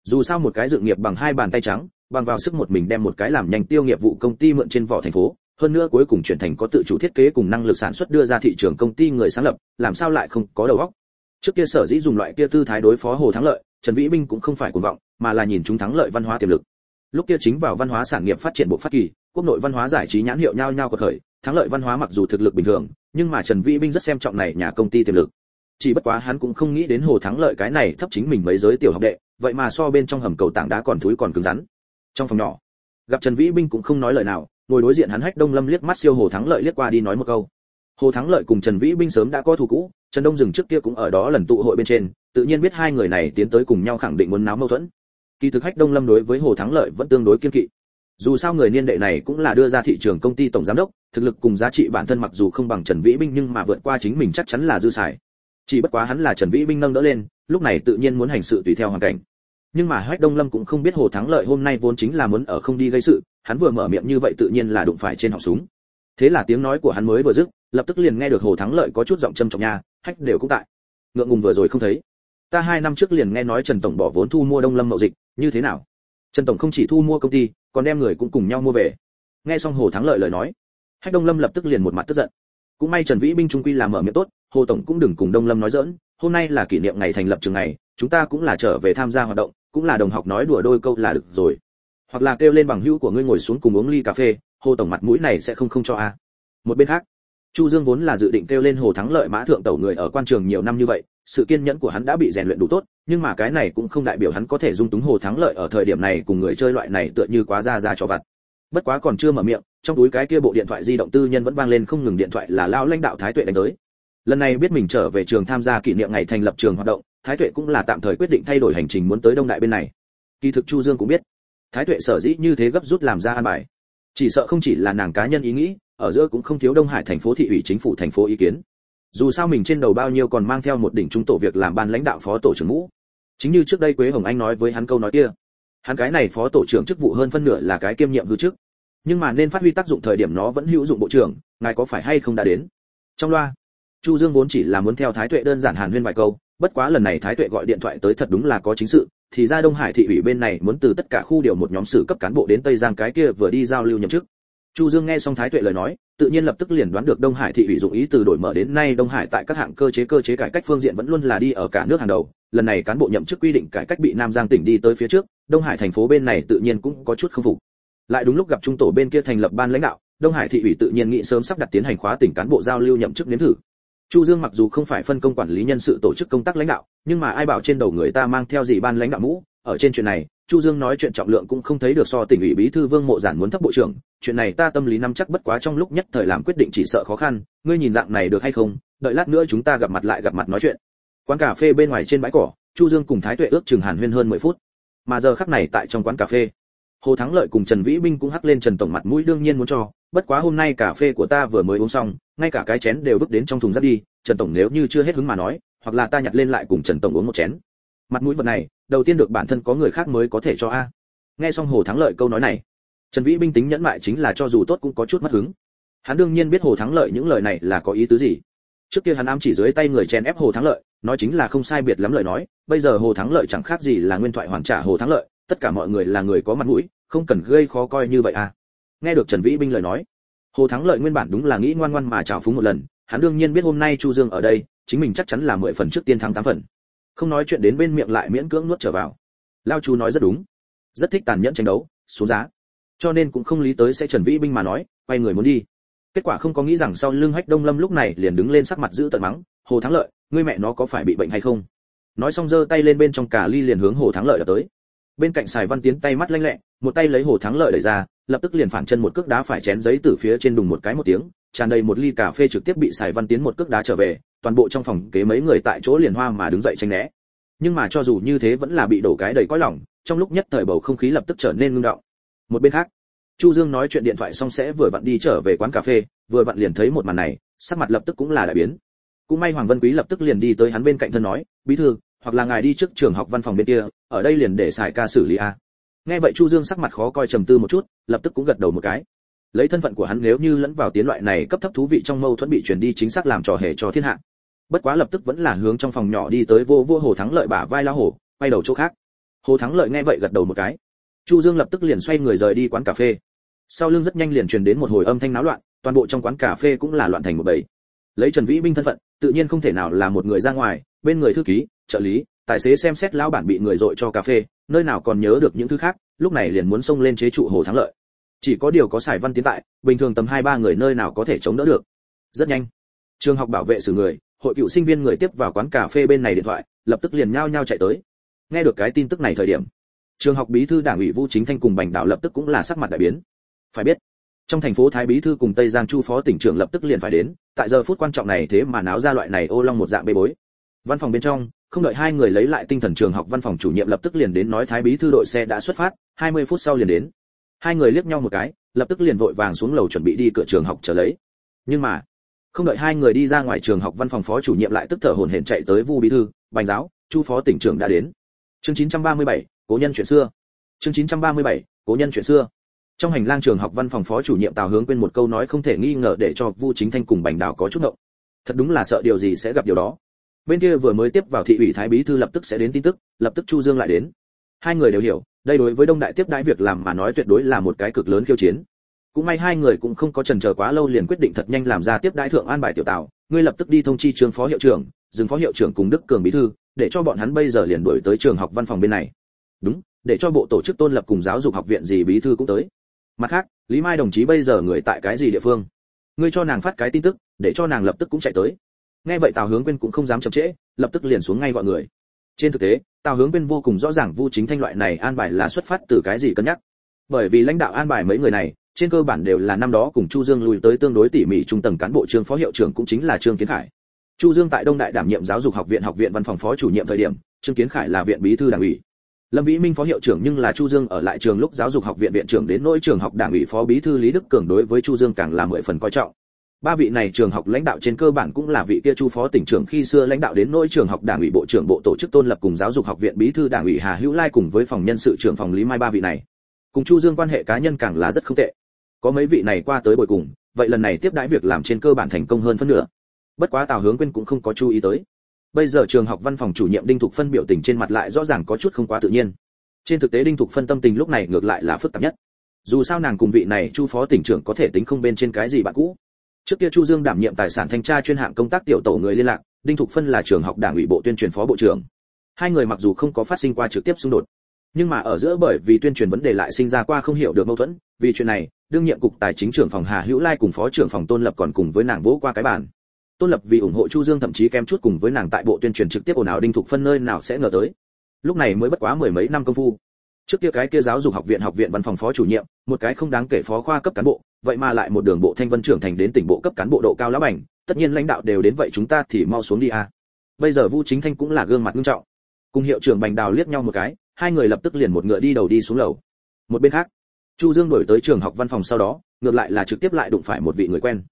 Dù sao một cái dự nghiệp bằng hai bàn tay trắng, bằng vào sức một mình đem một cái làm nhanh tiêu nghiệp vụ công ty mượn trên vỏ thành phố, hơn nữa cuối cùng chuyển thành có tự chủ thiết kế cùng năng lực sản xuất đưa ra thị trường công ty người sáng lập, làm sao lại không có đầu óc? Trước kia sở dĩ dùng loại kia tư thái đối phó hồ thắng lợi, trần vĩ binh cũng không phải cuồng vọng, mà là nhìn chúng thắng lợi văn hóa tiềm lực. Lúc kia chính vào văn hóa sản nghiệp phát triển bộ phát kỳ, quốc nội văn hóa giải trí nhãn hiệu nhau nhau của khởi thắng lợi văn hóa mặc dù thực lực bình thường, nhưng mà trần vĩ binh rất xem trọng này nhà công ty tiềm lực. Chỉ bất quá hắn cũng không nghĩ đến hồ thắng lợi cái này thấp chính mình mấy giới tiểu học đệ, vậy mà so bên trong hầm cầu tảng đá còn thúi còn cứng rắn. Trong phòng nhỏ, gặp trần vĩ binh cũng không nói lời nào, ngồi đối diện hắn hách đông lâm liếc mắt siêu hồ thắng lợi liếc qua đi nói một câu hồ thắng lợi cùng trần vĩ binh sớm đã có thù cũ, trần đông dừng trước kia cũng ở đó lần tụ hội bên trên, tự nhiên biết hai người này tiến tới cùng nhau khẳng định muốn náo mâu thuẫn. Kỳ thực hách đông lâm đối với hồ thắng lợi vẫn tương đối kiên kỵ. Dù sao người niên đệ này cũng là đưa ra thị trường công ty tổng giám đốc, thực lực cùng giá trị bản thân mặc dù không bằng trần vĩ binh nhưng mà vượt qua chính mình chắc chắn là dư xài. Chỉ bất quá hắn là trần vĩ binh nâng đỡ lên, lúc này tự nhiên muốn hành sự tùy theo hoàn cảnh. Nhưng mà hách đông lâm cũng không biết hồ thắng lợi hôm nay vốn chính là muốn ở không đi gây sự, hắn vừa mở miệng như vậy tự nhiên là đụng phải trên họng súng. Thế là tiếng nói của hắn mới vừa dứt lập tức liền nghe được hồ thắng lợi có chút giọng trầm trọng nha, hách đều cũng tại. Ngượng ngùng vừa rồi không thấy. Ta hai năm trước liền nghe nói trần tổng bỏ vốn thu mua đông lâm mậu dịch, như thế nào? Trần tổng không chỉ thu mua công ty, còn đem người cũng cùng nhau mua về. Nghe xong hồ thắng lợi lời nói, hách đông lâm lập tức liền một mặt tức giận. Cũng may trần vĩ binh trung quy làm mở miệng tốt, hồ tổng cũng đừng cùng đông lâm nói dỡn hôm nay là kỷ niệm ngày thành lập trường này, chúng ta cũng là trở về tham gia hoạt động, cũng là đồng học nói đùa đôi câu là được rồi. Hoặc là kêu lên bằng hữu của ngươi ngồi xuống cùng uống ly cà phê, hồ tổng mặt mũi này sẽ không không cho a. Một bên khác chu dương vốn là dự định kêu lên hồ thắng lợi mã thượng tẩu người ở quan trường nhiều năm như vậy, sự kiên nhẫn của hắn đã bị rèn luyện đủ tốt, nhưng mà cái này cũng không đại biểu hắn có thể dung túng hồ thắng lợi ở thời điểm này cùng người chơi loại này tựa như quá ra ra cho vặt. Bất quá còn chưa mở miệng, trong túi cái kia bộ điện thoại di động tư nhân vẫn vang lên không ngừng điện thoại là lao lãnh đạo thái tuệ đánh tới. Lần này biết mình trở về trường tham gia kỷ niệm ngày thành lập trường hoạt động, thái tuệ cũng là tạm thời quyết định thay đổi hành trình muốn tới đông đại bên này. Kỳ thực chu dương cũng biết, thái tuệ sở dĩ như thế gấp rút làm ra an bài. Chỉ sợ không chỉ là nàng cá nhân ý nghĩ ở giữa cũng không thiếu đông hải thành phố thị ủy chính phủ thành phố ý kiến. Dù sao mình trên đầu bao nhiêu còn mang theo một đỉnh trung tổ việc làm ban lãnh đạo phó tổ trưởng ngũ. Chính như trước đây quế hồng anh nói với hắn câu nói kia, hắn cái này phó tổ trưởng chức vụ hơn phân nửa là cái kiêm nhiệm hư chức. Nhưng mà nên phát huy tác dụng thời điểm nó vẫn hữu dụng bộ trưởng, ngài có phải hay không đã đến? Trong loa, chu dương vốn chỉ là muốn theo thái tuệ đơn giản hàn huyên vài câu, bất quá lần này thái tuệ gọi điện thoại tới thật đúng là có chính sự, thì ra đông hải thị ủy bên này muốn từ tất cả khu điều một nhóm sử cấp cán bộ đến tây giang cái kia vừa đi giao lưu nhậm chức chu dương nghe xong thái tuệ lời nói, tự nhiên lập tức liền đoán được đông hải thị ủy dụng ý từ đổi mở đến nay đông hải tại các hạng cơ chế cơ chế cải cách phương diện vẫn luôn là đi ở cả nước hàng đầu. Lần này cán bộ nhậm chức quy định cải cách bị nam giang tỉnh đi tới phía trước, đông hải thành phố bên này tự nhiên cũng có chút không phục. Lại đúng lúc gặp trung tổ bên kia thành lập ban lãnh đạo, đông hải thị ủy tự nhiên nghĩ sớm sắp đặt tiến hành khóa tỉnh cán bộ giao lưu nhậm chức nếm thử. Chu dương mặc dù không phải phân công quản lý nhân sự tổ chức công tác lãnh đạo, nhưng mà ai bảo trên đầu người ta mang theo gì ban lãnh đạo mũ, ở trên chuyện này chu dương nói chuyện trọng lượng cũng không thấy được so tỉnh ủy bí thư vương mộ giản muốn thấp bộ trưởng, chuyện này ta tâm lý nắm chắc bất quá trong lúc nhất thời làm quyết định chỉ sợ khó khăn, ngươi nhìn dạng này được hay không, đợi lát nữa chúng ta gặp mặt lại gặp mặt nói chuyện. Quán cà phê bên ngoài trên bãi cỏ, chu dương cùng thái tuệ ước chừng hàn huyên hơn 10 phút. Mà giờ khắc này tại trong quán cà phê, hồ thắng lợi cùng trần vĩ binh cũng hắc lên trần tổng mặt mũi đương nhiên muốn cho, bất quá hôm nay cà phê của ta vừa mới uống xong, ngay cả cái chén đều vứt đến trong thùng rác đi, trần tổng nếu như chưa hết hứng mà nói, hoặc là ta nhặt lên lại cùng trần tổng uống một chén mặt mũi vật này, đầu tiên được bản thân có người khác mới có thể cho a. Nghe xong hồ thắng lợi câu nói này, trần vĩ binh tính nhẫn mại chính là cho dù tốt cũng có chút mất hứng. Hắn đương nhiên biết hồ thắng lợi những lời này là có ý tứ gì. Trước kia hắn ám chỉ dưới tay người chen ép hồ thắng lợi, nói chính là không sai biệt lắm lời nói, bây giờ hồ thắng lợi chẳng khác gì là nguyên thoại hoàn trả hồ thắng lợi, tất cả mọi người là người có mặt mũi, không cần gây khó coi như vậy à nghe được trần vĩ binh lời nói, hồ thắng lợi nguyên bản đúng là nghĩ ngoan ngoan mà chào phúng một lần, hắn đương nhiên biết hôm nay chu dương ở đây, chính mình chắc chắn là mười phần trước tiên thắng tám phần không nói chuyện đến bên miệng lại miễn cưỡng nuốt trở vào. Lao chu nói rất đúng. Rất thích tàn nhẫn tranh đấu, xuống giá. Cho nên cũng không lý tới sẽ trần vĩ binh mà nói, quay người muốn đi. Kết quả không có nghĩ rằng sau lưng hách đông lâm lúc này liền đứng lên sắc mặt giữ tận mắng, hồ thắng lợi, ngươi mẹ nó có phải bị bệnh hay không? Nói xong giơ tay lên bên trong cả ly liền hướng hồ thắng lợi đập tới. Bên cạnh xài văn tiến tay mắt lanh lẹ, một tay lấy hồ thắng lợi đẩy ra, lập tức liền phản chân một cước đá phải chén giấy từ phía trên đùng một cái một tiếng, tràn đầy một ly cà phê trực tiếp bị xài văn tiến một cước đá trở về toàn bộ trong phòng kế mấy người tại chỗ liền hoa mà đứng dậy tranh né. Nhưng mà cho dù như thế vẫn là bị đổ cái đầy cõi lòng, trong lúc nhất thời bầu không khí lập tức trở nên ngưng động. Một bên khác, chu dương nói chuyện điện thoại xong sẽ vừa vặn đi trở về quán cà phê, vừa vặn liền thấy một màn này, sắc mặt lập tức cũng là đại biến. Cũng may hoàng vân quý lập tức liền đi tới hắn bên cạnh thân nói, bí thư, hoặc là ngài đi trước trường học văn phòng bên kia, ở đây liền để xài ca xử lý a. Nghe vậy chu dương sắc mặt khó coi trầm tư một chút, lập tức cũng gật đầu một cái. Lấy thân phận của hắn nếu như lẫn vào tiến loại này cấp thấp thú vị trong mâu thuẫn bị truyền đi chính xác làm trò hề cho thiên hạ bất quá lập tức vẫn là hướng trong phòng nhỏ đi tới vô vô hồ thắng lợi bả vai lao hổ quay đầu chỗ khác. Hồ thắng lợi nghe vậy gật đầu một cái. Chu dương lập tức liền xoay người rời đi quán cà phê. Sau lưng rất nhanh liền truyền đến một hồi âm thanh náo loạn, toàn bộ trong quán cà phê cũng là loạn thành một bầy. Lấy trần vĩ binh thân phận, tự nhiên không thể nào là một người ra ngoài, bên người thư ký, trợ lý, tài xế xem xét lão bản bị người dội cho cà phê, nơi nào còn nhớ được những thứ khác, lúc này liền muốn xông lên chế trụ hồ thắng lợi. Chỉ có điều có xài văn tiến tại, bình thường tầm hai ba người nơi nào có thể chống đỡ được. Rất nhanh. Trường học bảo vệ xử người hội cựu sinh viên người tiếp vào quán cà phê bên này điện thoại, lập tức liền nhao nhao chạy tới. Nghe được cái tin tức này thời điểm, trường học bí thư đảng ủy vu chính thanh cùng bành đạo lập tức cũng là sắc mặt đại biến. Phải biết, trong thành phố thái bí thư cùng tây giang chu phó tỉnh trưởng lập tức liền phải đến, tại giờ phút quan trọng này thế mà náo ra loại này ô long một dạng bê bối. Văn phòng bên trong, không đợi hai người lấy lại tinh thần trường học văn phòng chủ nhiệm lập tức liền đến nói thái bí thư đội xe đã xuất phát 20 phút sau liền đến. Hai người liếc nhau một cái, lập tức liền vội vàng xuống lầu chuẩn bị đi cửa trường học trở lấy. Nhưng mà không đợi hai người đi ra ngoài trường học văn phòng phó chủ nhiệm lại tức thở hổn hển chạy tới vu bí thư bành giáo chu phó tỉnh trưởng đã đến. Chương 937, cố nhân chuyện xưa. Chương 937, cố nhân chuyện xưa. Trong hành lang trường học văn phòng phó chủ nhiệm tào hướng quên một câu nói không thể nghi ngờ để cho vu chính thanh cùng bành đào có chút động. Thật đúng là sợ điều gì sẽ gặp điều đó. Bên kia vừa mới tiếp vào thị ủy thái bí thư lập tức sẽ đến tin tức lập tức chu dương lại đến. Hai người đều hiểu đây đối với đông đại tiếp đãi việc làm mà nói tuyệt đối là một cái cực lớn khiêu chiến cũng may hai người cũng không có chần chờ quá lâu liền quyết định thật nhanh làm ra tiếp đãi thượng an bài tiểu tào. Ngươi lập tức đi thông chi trường phó hiệu trưởng, dừng phó hiệu trưởng cùng đức cường bí thư, để cho bọn hắn bây giờ liền đuổi tới trường học văn phòng bên này. Đúng, để cho bộ tổ chức tôn lập cùng giáo dục học viện gì bí thư cũng tới. Mặt khác, lý mai đồng chí bây giờ người tại cái gì địa phương? Ngươi cho nàng phát cái tin tức, để cho nàng lập tức cũng chạy tới. Nghe vậy tào hướng quên cũng không dám chậm trễ, lập tức liền xuống ngay gọi người. Trên thực tế, tào hướng quên vô cùng rõ ràng vu chính thanh loại này an bài là xuất phát từ cái gì cân nhắc. Bởi vì lãnh đạo an bài mấy người này trên cơ bản đều là năm đó cùng chu dương lùi tới tương đối tỉ mỉ trung tầng cán bộ trường phó hiệu trưởng cũng chính là trương kiến khải. Chu dương tại đông đại đảm nhiệm giáo dục học viện học viện văn phòng phó chủ nhiệm thời điểm, trương kiến khải là viện bí thư đảng ủy. Lâm vĩ minh phó hiệu trưởng nhưng là chu dương ở lại trường lúc giáo dục học viện viện trưởng đến nỗi trường học đảng ủy phó bí thư lý đức cường đối với chu dương càng là mười phần coi trọng. Ba vị này trường học lãnh đạo trên cơ bản cũng là vị kia chu phó tỉnh trưởng khi xưa lãnh đạo đến nỗi trường học đảng ủy bộ trưởng bộ tổ chức tôn lập cùng giáo dục học viện bí thư đảng ủy hà hữu lai cùng với phòng nhân sự trưởng phòng lý mai ba vị này. Cùng chu dương quan hệ cá nhân càng là rất không tệ có mấy vị này qua tới bồi cùng, vậy lần này tiếp đãi việc làm trên cơ bản thành công hơn phân nửa. Bất quá tào hướng quên cũng không có chú ý tới. Bây giờ trường học văn phòng chủ nhiệm đinh thục phân biểu tình trên mặt lại rõ ràng có chút không quá tự nhiên. Trên thực tế đinh thục phân tâm tình lúc này ngược lại là phức tạp nhất. Dù sao nàng cùng vị này chu phó tỉnh trưởng có thể tính không bên trên cái gì bạn cũ. Trước kia chu dương đảm nhiệm tài sản thanh tra chuyên hạng công tác tiểu tổ người liên lạc, đinh thục phân là trường học đảng ủy bộ tuyên truyền phó bộ trưởng. Hai người mặc dù không có phát sinh qua trực tiếp xung đột nhưng mà ở giữa bởi vì tuyên truyền vấn đề lại sinh ra qua không hiểu được mâu thuẫn, vì chuyện này, đương nhiệm cục tài chính trưởng phòng hà hữu lai cùng phó trưởng phòng tôn lập còn cùng với nàng vỗ qua cái bàn. Tôn lập vì ủng hộ chu dương thậm chí kém chút cùng với nàng tại bộ tuyên truyền trực tiếp ồn ào đinh thục phân nơi nào sẽ ngờ tới. Lúc này mới bất quá mười mấy năm công phu. Trước kia cái kia giáo dục học viện học viện văn phòng phó chủ nhiệm, một cái không đáng kể phó khoa cấp cán bộ, vậy mà lại một đường bộ thanh vân trưởng thành đến tỉnh bộ cấp cán bộ độ cao lão bảnh tất nhiên lãnh đạo đều đến vậy chúng ta thì mau xuống đi a bây giờ vu chính thanh cũng là gương mặt nghiêm trọng cùng hiệu trưởng bành đào liếc nhau một cái, hai người lập tức liền một ngựa đi đầu đi xuống lầu. Một bên khác, chu dương đổi tới trường học văn phòng sau đó, ngược lại là trực tiếp lại đụng phải một vị người quen.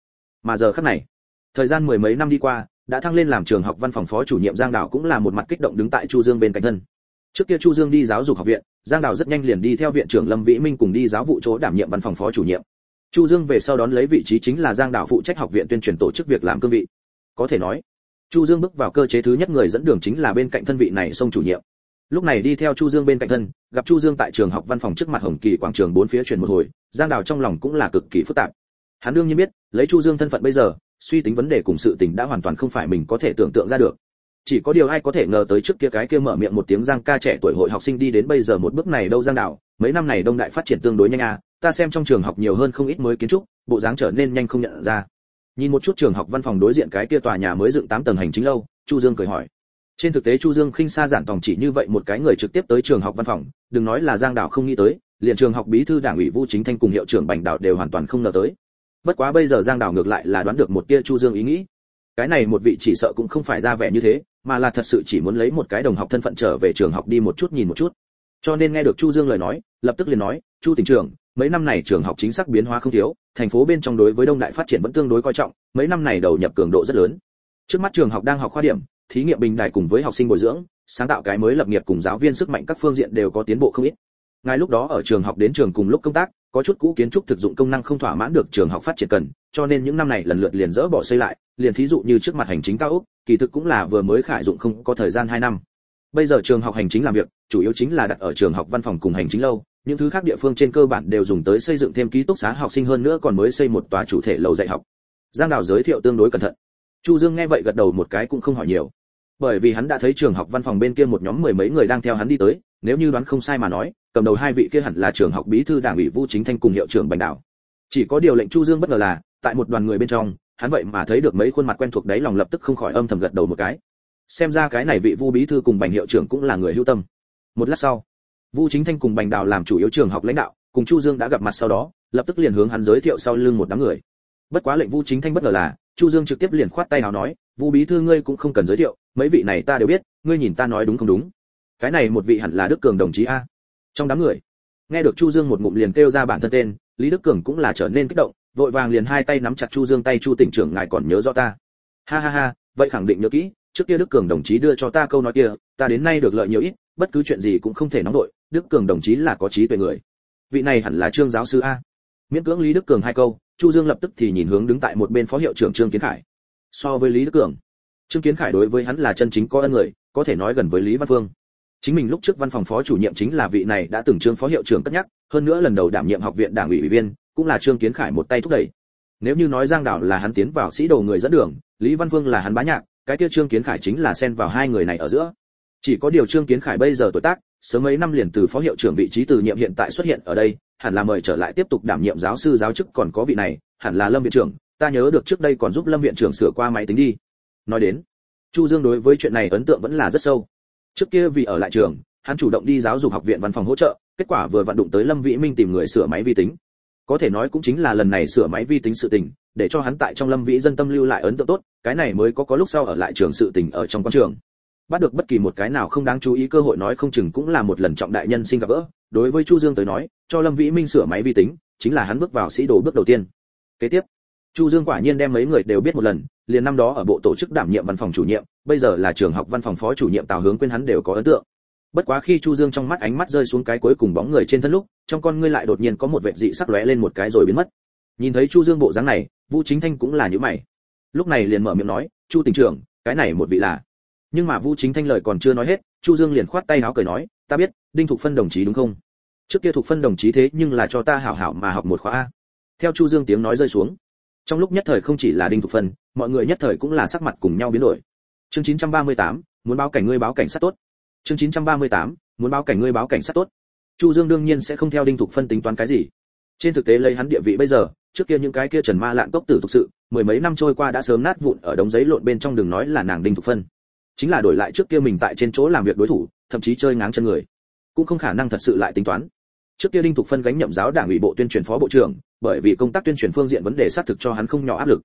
Mà giờ khắc này, thời gian mười mấy năm đi qua, đã thăng lên làm trường học văn phòng phó chủ nhiệm giang đào cũng là một mặt kích động đứng tại chu dương bên cạnh thân. Trước kia chu dương đi giáo dục học viện, giang đào rất nhanh liền đi theo viện trưởng lâm vĩ minh cùng đi giáo vụ chỗ đảm nhiệm văn phòng phó chủ nhiệm. Chu dương về sau đón lấy vị trí chính là giang đào phụ trách học viện tuyên truyền tổ chức việc làm cương vị. Có thể nói chu dương bước vào cơ chế thứ nhất người dẫn đường chính là bên cạnh thân vị này sông chủ nhiệm. Lúc này đi theo chu dương bên cạnh thân, gặp chu dương tại trường học văn phòng trước mặt hồng kỳ quảng trường bốn phía chuyển một hồi, giang đào trong lòng cũng là cực kỳ phức tạp. Hắn đương nhiên biết, lấy chu dương thân phận bây giờ, suy tính vấn đề cùng sự tình đã hoàn toàn không phải mình có thể tưởng tượng ra được. Chỉ có điều ai có thể ngờ tới trước kia cái kia mở miệng một tiếng giang ca trẻ tuổi hội học sinh đi đến bây giờ một bước này đâu giang đảo mấy năm này đông đại phát triển tương đối nhanh à ta xem trong trường học nhiều hơn không ít mới kiến trúc, bộ dáng trở nên nhanh không nhận ra nhìn một chút trường học văn phòng đối diện cái kia tòa nhà mới dựng 8 tầng hành chính lâu, chu dương cười hỏi. Trên thực tế chu dương khinh xa giản tòng chỉ như vậy một cái người trực tiếp tới trường học văn phòng, đừng nói là giang đảo không nghĩ tới, liền trường học bí thư đảng ủy vu chính thanh cùng hiệu trưởng bành đảo đều hoàn toàn không ngờ tới. Bất quá bây giờ giang đảo ngược lại là đoán được một tia chu dương ý nghĩ. Cái này một vị chỉ sợ cũng không phải ra vẻ như thế, mà là thật sự chỉ muốn lấy một cái đồng học thân phận trở về trường học đi một chút nhìn một chút. Cho nên nghe được chu dương lời nói, lập tức liền nói, chu tỉnh trưởng, mấy năm này trường học chính xác biến hóa không thiếu thành phố bên trong đối với đông đại phát triển vẫn tương đối coi trọng, mấy năm này đầu nhập cường độ rất lớn. Trước mắt trường học đang học khoa điểm, thí nghiệm bình đài cùng với học sinh bồi dưỡng, sáng tạo cái mới lập nghiệp cùng giáo viên sức mạnh các phương diện đều có tiến bộ không ít. Ngay lúc đó ở trường học đến trường cùng lúc công tác, có chút cũ kiến trúc thực dụng công năng không thỏa mãn được trường học phát triển cần, cho nên những năm này lần lượt liền dỡ bỏ xây lại, liền thí dụ như trước mặt hành chính cao ốc kỳ thực cũng là vừa mới khải dụng không có thời gian 2 năm. Bây giờ trường học hành chính làm việc, chủ yếu chính là đặt ở trường học văn phòng cùng hành chính lâu những thứ khác địa phương trên cơ bản đều dùng tới xây dựng thêm ký túc xá học sinh hơn nữa còn mới xây một tòa chủ thể lầu dạy học. Giang đào giới thiệu tương đối cẩn thận. Chu dương nghe vậy gật đầu một cái cũng không hỏi nhiều. Bởi vì hắn đã thấy trường học văn phòng bên kia một nhóm mười mấy người đang theo hắn đi tới, nếu như đoán không sai mà nói, cầm đầu hai vị kia hẳn là trường học bí thư đảng ủy vu chính thanh cùng hiệu trưởng bành đảo. Chỉ có điều lệnh chu dương bất ngờ là, tại một đoàn người bên trong, hắn vậy mà thấy được mấy khuôn mặt quen thuộc đấy lòng lập tức không khỏi âm thầm gật đầu một cái. Xem ra cái này vị vu bí thư cùng bành hiệu trưởng cũng là người hữu tâm. Một lát sau vu chính thanh cùng bành đào làm chủ yếu trường học lãnh đạo, cùng chu dương đã gặp mặt sau đó, lập tức liền hướng hắn giới thiệu sau lưng một đám người. Bất quá lệnh vu chính thanh bất ngờ là, chu dương trực tiếp liền khoát tay nào nói, vu bí thư ngươi cũng không cần giới thiệu, mấy vị này ta đều biết, ngươi nhìn ta nói đúng không đúng? Cái này một vị hẳn là đức cường đồng chí a. Trong đám người, nghe được chu dương một ngụm liền kêu ra bản thân tên, lý đức cường cũng là trở nên kích động, vội vàng liền hai tay nắm chặt chu dương tay chu tỉnh trưởng ngài còn nhớ rõ ta. Ha ha ha, vậy khẳng định nhớ kỹ, trước kia đức cường đồng chí đưa cho ta câu nói kia, ta đến nay được lợi nhiều ít, bất cứ chuyện gì cũng không thể nóng đội đức cường đồng chí là có trí tuệ người. Vị này hẳn là trương giáo sư a. Miễn cưỡng lý đức cường hai câu, chu dương lập tức thì nhìn hướng đứng tại một bên phó hiệu trưởng trương kiến khải. So với lý đức cường, trương kiến khải đối với hắn là chân chính có ân người, có thể nói gần với lý văn phương. Chính mình lúc trước văn phòng phó chủ nhiệm chính là vị này đã từng trương phó hiệu trưởng cất nhắc, hơn nữa lần đầu đảm nhiệm học viện đảng ủy ủy viên, cũng là trương kiến khải một tay thúc đẩy. Nếu như nói giang đảo là hắn tiến vào sĩ đồ người dẫn đường, lý văn phương là hắn bá nhạc, cái kia trương kiến khải chính là xen vào hai người này ở giữa. Chỉ có điều trương kiến khải bây giờ tuổi tác sớm mấy năm liền từ phó hiệu trưởng vị trí từ nhiệm hiện tại xuất hiện ở đây, hẳn là mời trở lại tiếp tục đảm nhiệm giáo sư giáo chức còn có vị này, hẳn là lâm viện trưởng, ta nhớ được trước đây còn giúp lâm viện trưởng sửa qua máy tính đi. Nói đến, chu dương đối với chuyện này ấn tượng vẫn là rất sâu. Trước kia vì ở lại trường, hắn chủ động đi giáo dục học viện văn phòng hỗ trợ, kết quả vừa vận đụng tới lâm vĩ minh tìm người sửa máy vi tính. Có thể nói cũng chính là lần này sửa máy vi tính sự tình, để cho hắn tại trong lâm vĩ dân tâm lưu lại ấn tượng tốt, cái này mới có có lúc sau ở lại trường sự tình ở trong quan trường bắt được bất kỳ một cái nào không đáng chú ý cơ hội nói không chừng cũng là một lần trọng đại nhân sinh gặp gỡ. Đối với chu dương tới nói, cho lâm vĩ minh sửa máy vi tính, chính là hắn bước vào sĩ đồ bước đầu tiên. Kế tiếp, chu dương quả nhiên đem mấy người đều biết một lần, liền năm đó ở bộ tổ chức đảm nhiệm văn phòng chủ nhiệm, bây giờ là trường học văn phòng phó chủ nhiệm tào hướng quên hắn đều có ấn tượng. Bất quá khi chu dương trong mắt ánh mắt rơi xuống cái cuối cùng bóng người trên thân lúc, trong con ngươi lại đột nhiên có một vệt dị sắc lóe lên một cái rồi biến mất. Nhìn thấy chu dương bộ dáng này vu chính thanh cũng là như mày. Lúc này liền mở miệng nói, chu tỉnh trưởng, cái này một vị là nhưng mà vu chính thanh lời còn chưa nói hết chu dương liền khoát tay áo cười nói ta biết đinh thục phân đồng chí đúng không? Trước kia thục phân đồng chí thế nhưng là cho ta hảo hảo mà học một khóa a. Theo chu dương tiếng nói rơi xuống trong lúc nhất thời không chỉ là đinh thục phân mọi người nhất thời cũng là sắc mặt cùng nhau biến đổi. Chương 938, muốn báo cảnh ngươi báo cảnh sát tốt. Chương 938, muốn báo cảnh ngươi báo cảnh sát tốt. Chu dương đương nhiên sẽ không theo đinh thục phân tính toán cái gì. Trên thực tế lấy hắn địa vị bây giờ trước kia những cái kia trần ma lạn cốc tử thực sự mười mấy năm trôi qua đã sớm nát vụn ở đống giấy lộn bên trong đường nói là nàng đinh thục phân chính là đổi lại trước kia mình tại trên chỗ làm việc đối thủ, thậm chí chơi ngáng chân người, cũng không khả năng thật sự lại tính toán. Trước kia đinh thục phân gánh nhậm giáo đảng ủy bộ tuyên truyền phó bộ trưởng, bởi vì công tác tuyên truyền phương diện vấn đề xác thực cho hắn không nhỏ áp lực.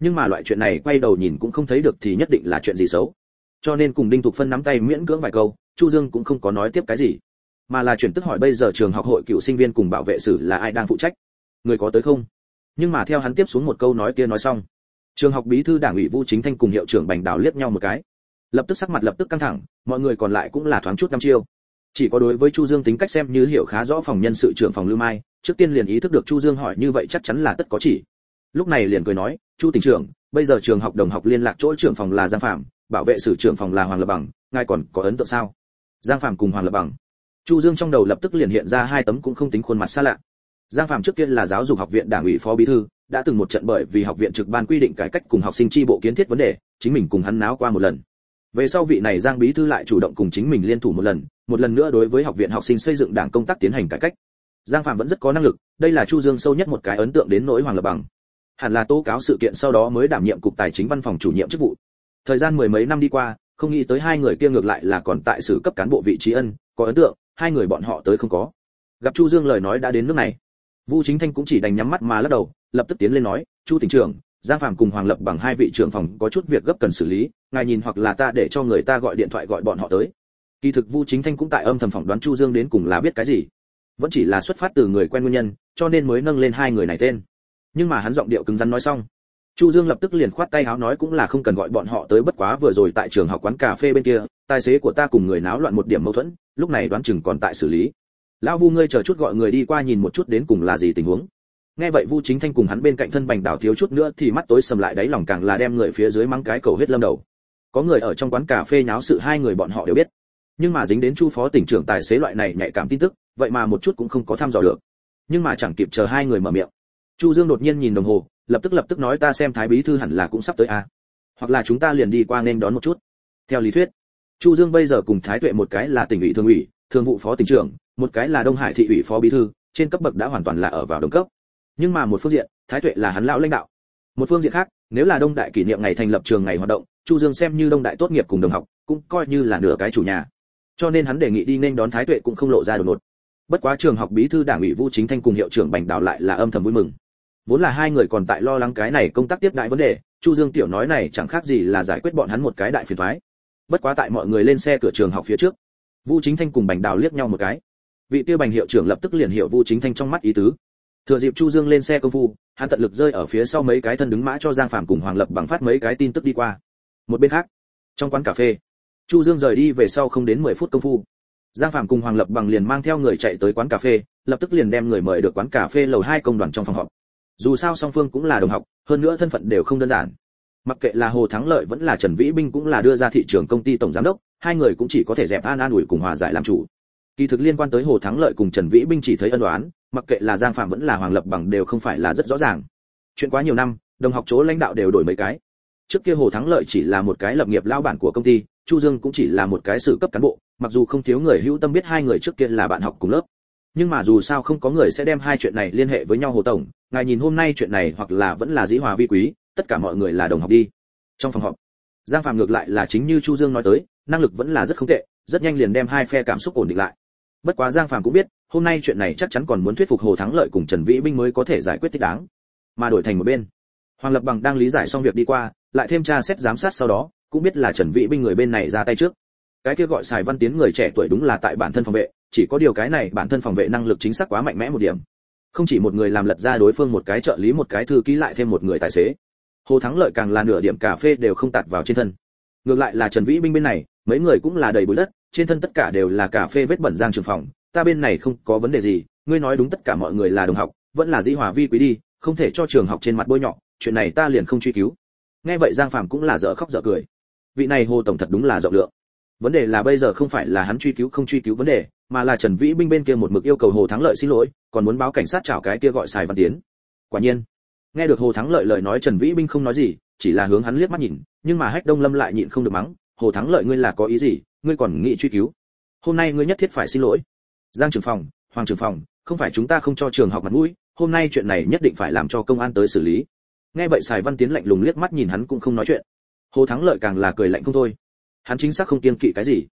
Nhưng mà loại chuyện này quay đầu nhìn cũng không thấy được thì nhất định là chuyện gì xấu. Cho nên cùng đinh thục phân nắm tay miễn cưỡng vài câu, chu dương cũng không có nói tiếp cái gì, mà là chuyển tức hỏi bây giờ trường học hội cựu sinh viên cùng bảo vệ sử là ai đang phụ trách? Người có tới không? Nhưng mà theo hắn tiếp xuống một câu nói kia nói xong, trường học bí thư đảng ủy vu chính thanh cùng hiệu trưởng bành đào liếc nhau một cái lập tức sắc mặt lập tức căng thẳng, mọi người còn lại cũng là thoáng chút năm chiêu. Chỉ có đối với chu dương tính cách xem như hiểu khá rõ phòng nhân sự trưởng phòng lưu mai, trước tiên liền ý thức được chu dương hỏi như vậy chắc chắn là tất có chỉ. Lúc này liền cười nói, chu tỉnh trưởng, bây giờ trường học đồng học liên lạc chỗ trưởng phòng là giang phạm, bảo vệ sử trưởng phòng là hoàng lập bằng, ngài còn có ấn tượng sao? Giang phạm cùng hoàng lập bằng. Chu dương trong đầu lập tức liền hiện ra hai tấm cũng không tính khuôn mặt xa lạ. Giang phạm trước kia là giáo dục học viện đảng ủy phó bí thư, đã từng một trận bởi vì học viện trực ban quy định cải cách cùng học sinh tri bộ kiến thiết vấn đề, chính mình cùng hắn náo qua một lần về sau vị này giang bí thư lại chủ động cùng chính mình liên thủ một lần một lần nữa đối với học viện học sinh xây dựng đảng công tác tiến hành cải cách. Giang phạm vẫn rất có năng lực, đây là chu dương sâu nhất một cái ấn tượng đến nỗi hoàng lập bằng. Hẳn là tố cáo sự kiện sau đó mới đảm nhiệm cục tài chính văn phòng chủ nhiệm chức vụ. Thời gian mười mấy năm đi qua, không nghĩ tới hai người kia ngược lại là còn tại xử cấp cán bộ vị trí ân, có ấn tượng, hai người bọn họ tới không có. Gặp chu dương lời nói đã đến nước này. Vu chính thanh cũng chỉ đành nhắm mắt mà lắc đầu, lập tức tiến lên nói, chu tỉnh trưởng giang phàm cùng hoàng lập bằng hai vị trưởng phòng có chút việc gấp cần xử lý, ngài nhìn hoặc là ta để cho người ta gọi điện thoại gọi bọn họ tới. Kỳ thực vu chính thanh cũng tại âm thầm phỏng đoán chu dương đến cùng là biết cái gì. Vẫn chỉ là xuất phát từ người quen nguyên nhân, cho nên mới nâng lên hai người này tên. Nhưng mà hắn giọng điệu cứng rắn nói xong. Chu dương lập tức liền khoát tay áo nói cũng là không cần gọi bọn họ tới bất quá vừa rồi tại trường học quán cà phê bên kia, tài xế của ta cùng người náo loạn một điểm mâu thuẫn, lúc này đoán chừng còn tại xử lý. Lão vu ngươi chờ chút gọi người đi qua nhìn một chút đến cùng là gì tình huống nghe vậy vu chính thanh cùng hắn bên cạnh thân bành đảo thiếu chút nữa thì mắt tối sầm lại đáy lòng càng là đem người phía dưới mắng cái cầu huyết lâm đầu. Có người ở trong quán cà phê nháo sự hai người bọn họ đều biết. Nhưng mà dính đến chu phó tỉnh trưởng tài xế loại này nhạy cảm tin tức, vậy mà một chút cũng không có tham dò được. Nhưng mà chẳng kịp chờ hai người mở miệng. Chu dương đột nhiên nhìn đồng hồ, lập tức lập tức nói ta xem thái bí thư hẳn là cũng sắp tới a à. hoặc là chúng ta liền đi qua nên đón một chút. Theo lý thuyết, chu dương bây giờ cùng thái tuệ một cái là tỉnh ủy thường ủy, thường vụ phó tỉnh trưởng, một cái là đông hải thị ủy phó bí thư, trên cấp bậc đã hoàn toàn là ở vào đồng cấp nhưng mà một phương diện, thái tuệ là hắn lão lãnh đạo. Một phương diện khác, nếu là đông đại kỷ niệm ngày thành lập trường ngày hoạt động, chu dương xem như đông đại tốt nghiệp cùng đồng học, cũng coi như là nửa cái chủ nhà. Cho nên hắn đề nghị đi nên đón thái tuệ cũng không lộ ra đột ngột. Bất quá trường học bí thư đảng ủy vũ chính thanh cùng hiệu trưởng bành đào lại là âm thầm vui mừng. Vốn là hai người còn tại lo lắng cái này công tác tiếp đại vấn đề, chu dương tiểu nói này chẳng khác gì là giải quyết bọn hắn một cái đại phiền toái. Bất quá tại mọi người lên xe cửa trường học phía trước, vũ chính thanh cùng bành đào liếc nhau một cái. Vị tiêu bành hiệu trưởng lập tức liền hiểu vũ chính thanh trong mắt ý tứ thừa dịp chu dương lên xe công phu, hắn tận lực rơi ở phía sau mấy cái thân đứng mã cho giang phàm cùng hoàng lập bằng phát mấy cái tin tức đi qua. Một bên khác, trong quán cà phê, chu dương rời đi về sau không đến 10 phút công phu. Giang phàm cùng hoàng lập bằng liền mang theo người chạy tới quán cà phê, lập tức liền đem người mời được quán cà phê lầu hai công đoàn trong phòng họp. Dù sao song phương cũng là đồng học, hơn nữa thân phận đều không đơn giản. Mặc kệ là hồ thắng lợi vẫn là trần vĩ binh cũng là đưa ra thị trường công ty tổng giám đốc, hai người cũng chỉ có thể dẹp an an ủi cùng hòa giải làm chủ. Kỳ thực liên quan tới hồ thắng lợi cùng trần vĩ binh chỉ thấy ân đoán mặc kệ là giang phạm vẫn là hoàng lập bằng đều không phải là rất rõ ràng. Chuyện quá nhiều năm, đồng học chỗ lãnh đạo đều đổi mấy cái. Trước kia hồ thắng lợi chỉ là một cái lập nghiệp lao bản của công ty, chu dương cũng chỉ là một cái sự cấp cán bộ, mặc dù không thiếu người hữu tâm biết hai người trước kia là bạn học cùng lớp. Nhưng mà dù sao không có người sẽ đem hai chuyện này liên hệ với nhau hồ tổng, ngài nhìn hôm nay chuyện này hoặc là vẫn là dĩ hòa vi quý, tất cả mọi người là đồng học đi. Trong phòng họp, giang phạm ngược lại là chính như chu dương nói tới, năng lực vẫn là rất không tệ, rất nhanh liền đem hai phe cảm xúc ổn định lại bất quá giang phạm cũng biết, hôm nay chuyện này chắc chắn còn muốn thuyết phục hồ thắng lợi cùng trần vĩ binh mới có thể giải quyết thích đáng. Mà đổi thành một bên, hoàng lập bằng đang lý giải xong việc đi qua, lại thêm tra xét giám sát sau đó, cũng biết là trần vĩ binh người bên này ra tay trước. Cái kia gọi xài văn tiến người trẻ tuổi đúng là tại bản thân phòng vệ, chỉ có điều cái này bản thân phòng vệ năng lực chính xác quá mạnh mẽ một điểm. Không chỉ một người làm lật ra đối phương một cái trợ lý một cái thư ký lại thêm một người tài xế. Hồ thắng lợi càng là nửa điểm cà phê đều không tạt vào trên thân. Ngược lại là trần vĩ binh bên này, mấy người cũng là đầy bụi đất trên thân tất cả đều là cà phê vết bẩn giang trường phòng, ta bên này không có vấn đề gì, ngươi nói đúng tất cả mọi người là đồng học, vẫn là dĩ hòa vi quý đi, không thể cho trường học trên mặt bôi nhọ, chuyện này ta liền không truy cứu. Nghe vậy giang phàm cũng là dở khóc dở cười. Vị này hồ tổng thật đúng là rộng lượng. Vấn đề là bây giờ không phải là hắn truy cứu không truy cứu vấn đề, mà là trần vĩ binh bên kia một mực yêu cầu hồ thắng lợi xin lỗi, còn muốn báo cảnh sát chào cái kia gọi xài văn tiến. Quả nhiên, nghe được hồ thắng lợi lời nói trần vĩ binh không nói gì, chỉ là hướng hắn liếc mắt nhìn, nhưng mà hách đông lâm lại nhịn không được mắng, hồ thắng lợi ngươi là có ý gì? Ngươi còn nghĩ truy cứu. Hôm nay ngươi nhất thiết phải xin lỗi. Giang trưởng phòng, hoàng trưởng phòng, không phải chúng ta không cho trường học mặt mũi, hôm nay chuyện này nhất định phải làm cho công an tới xử lý. Nghe vậy sài văn tiến lạnh lùng liếc mắt nhìn hắn cũng không nói chuyện. Hồ thắng lợi càng là cười lạnh không thôi. Hắn chính xác không kiên kỵ cái gì.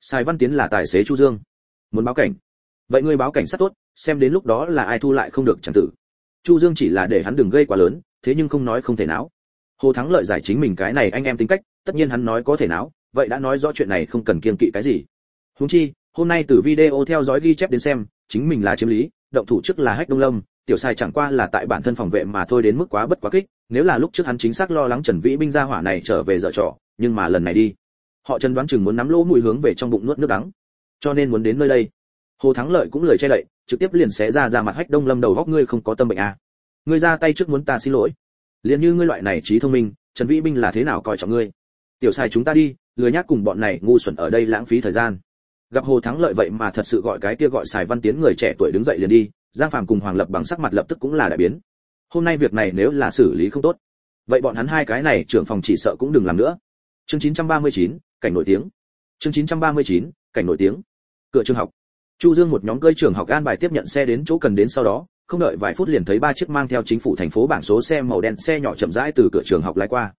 Sài văn tiến là tài xế chu dương. Muốn báo cảnh. Vậy ngươi báo cảnh sát tốt, xem đến lúc đó là ai thu lại không được chẳng tử. Chu dương chỉ là để hắn đừng gây quá lớn, thế nhưng không nói không thể nào hồ thắng lợi giải chính mình cái này anh em tính cách, tất nhiên hắn nói có thể nào vậy đã nói rõ chuyện này không cần kiêng kỵ cái gì. Huống chi, hôm nay từ video theo dõi ghi chép đến xem, chính mình là chiếm lý, động thủ trước là hách đông lâm, tiểu sai chẳng qua là tại bản thân phòng vệ mà thôi đến mức quá bất quá kích, nếu là lúc trước hắn chính xác lo lắng trần vĩ binh gia hỏa này trở về dở trò, nhưng mà lần này đi, họ trần đoán chừng muốn nắm lỗ mũi hướng về trong bụng nuốt nước đắng. Cho nên muốn đến nơi đây. Hồ thắng lợi cũng lời che đậy, trực tiếp liền xé ra ra mặt hách đông lâm đầu góc, ngươi không có tâm bệnh à. ngươi ra tay trước muốn ta xin lỗi. Liền như ngươi loại này trí thông minh, trần vĩ binh là thế nào coi trọng ngươi? Tiểu sai chúng ta đi lười nhác cùng bọn này ngu xuẩn ở đây lãng phí thời gian. Gặp hồ thắng lợi vậy mà thật sự gọi cái kia gọi xài văn tiến người trẻ tuổi đứng dậy liền đi giang phàm cùng hoàng lập bằng sắc mặt lập tức cũng là đại biến. Hôm nay việc này nếu là xử lý không tốt vậy bọn hắn hai cái này trưởng phòng chỉ sợ cũng đừng làm nữa. Chương 939, cảnh nổi tiếng. Chương 939, cảnh nổi tiếng. Cửa trường học. Chu dương một nhóm cơi trường học an bài tiếp nhận xe đến chỗ cần đến sau đó không đợi vài phút liền thấy ba chiếc mang theo chính phủ thành phố bảng số xe màu đen xe nhỏ chậm rãi từ cửa trường học lái qua.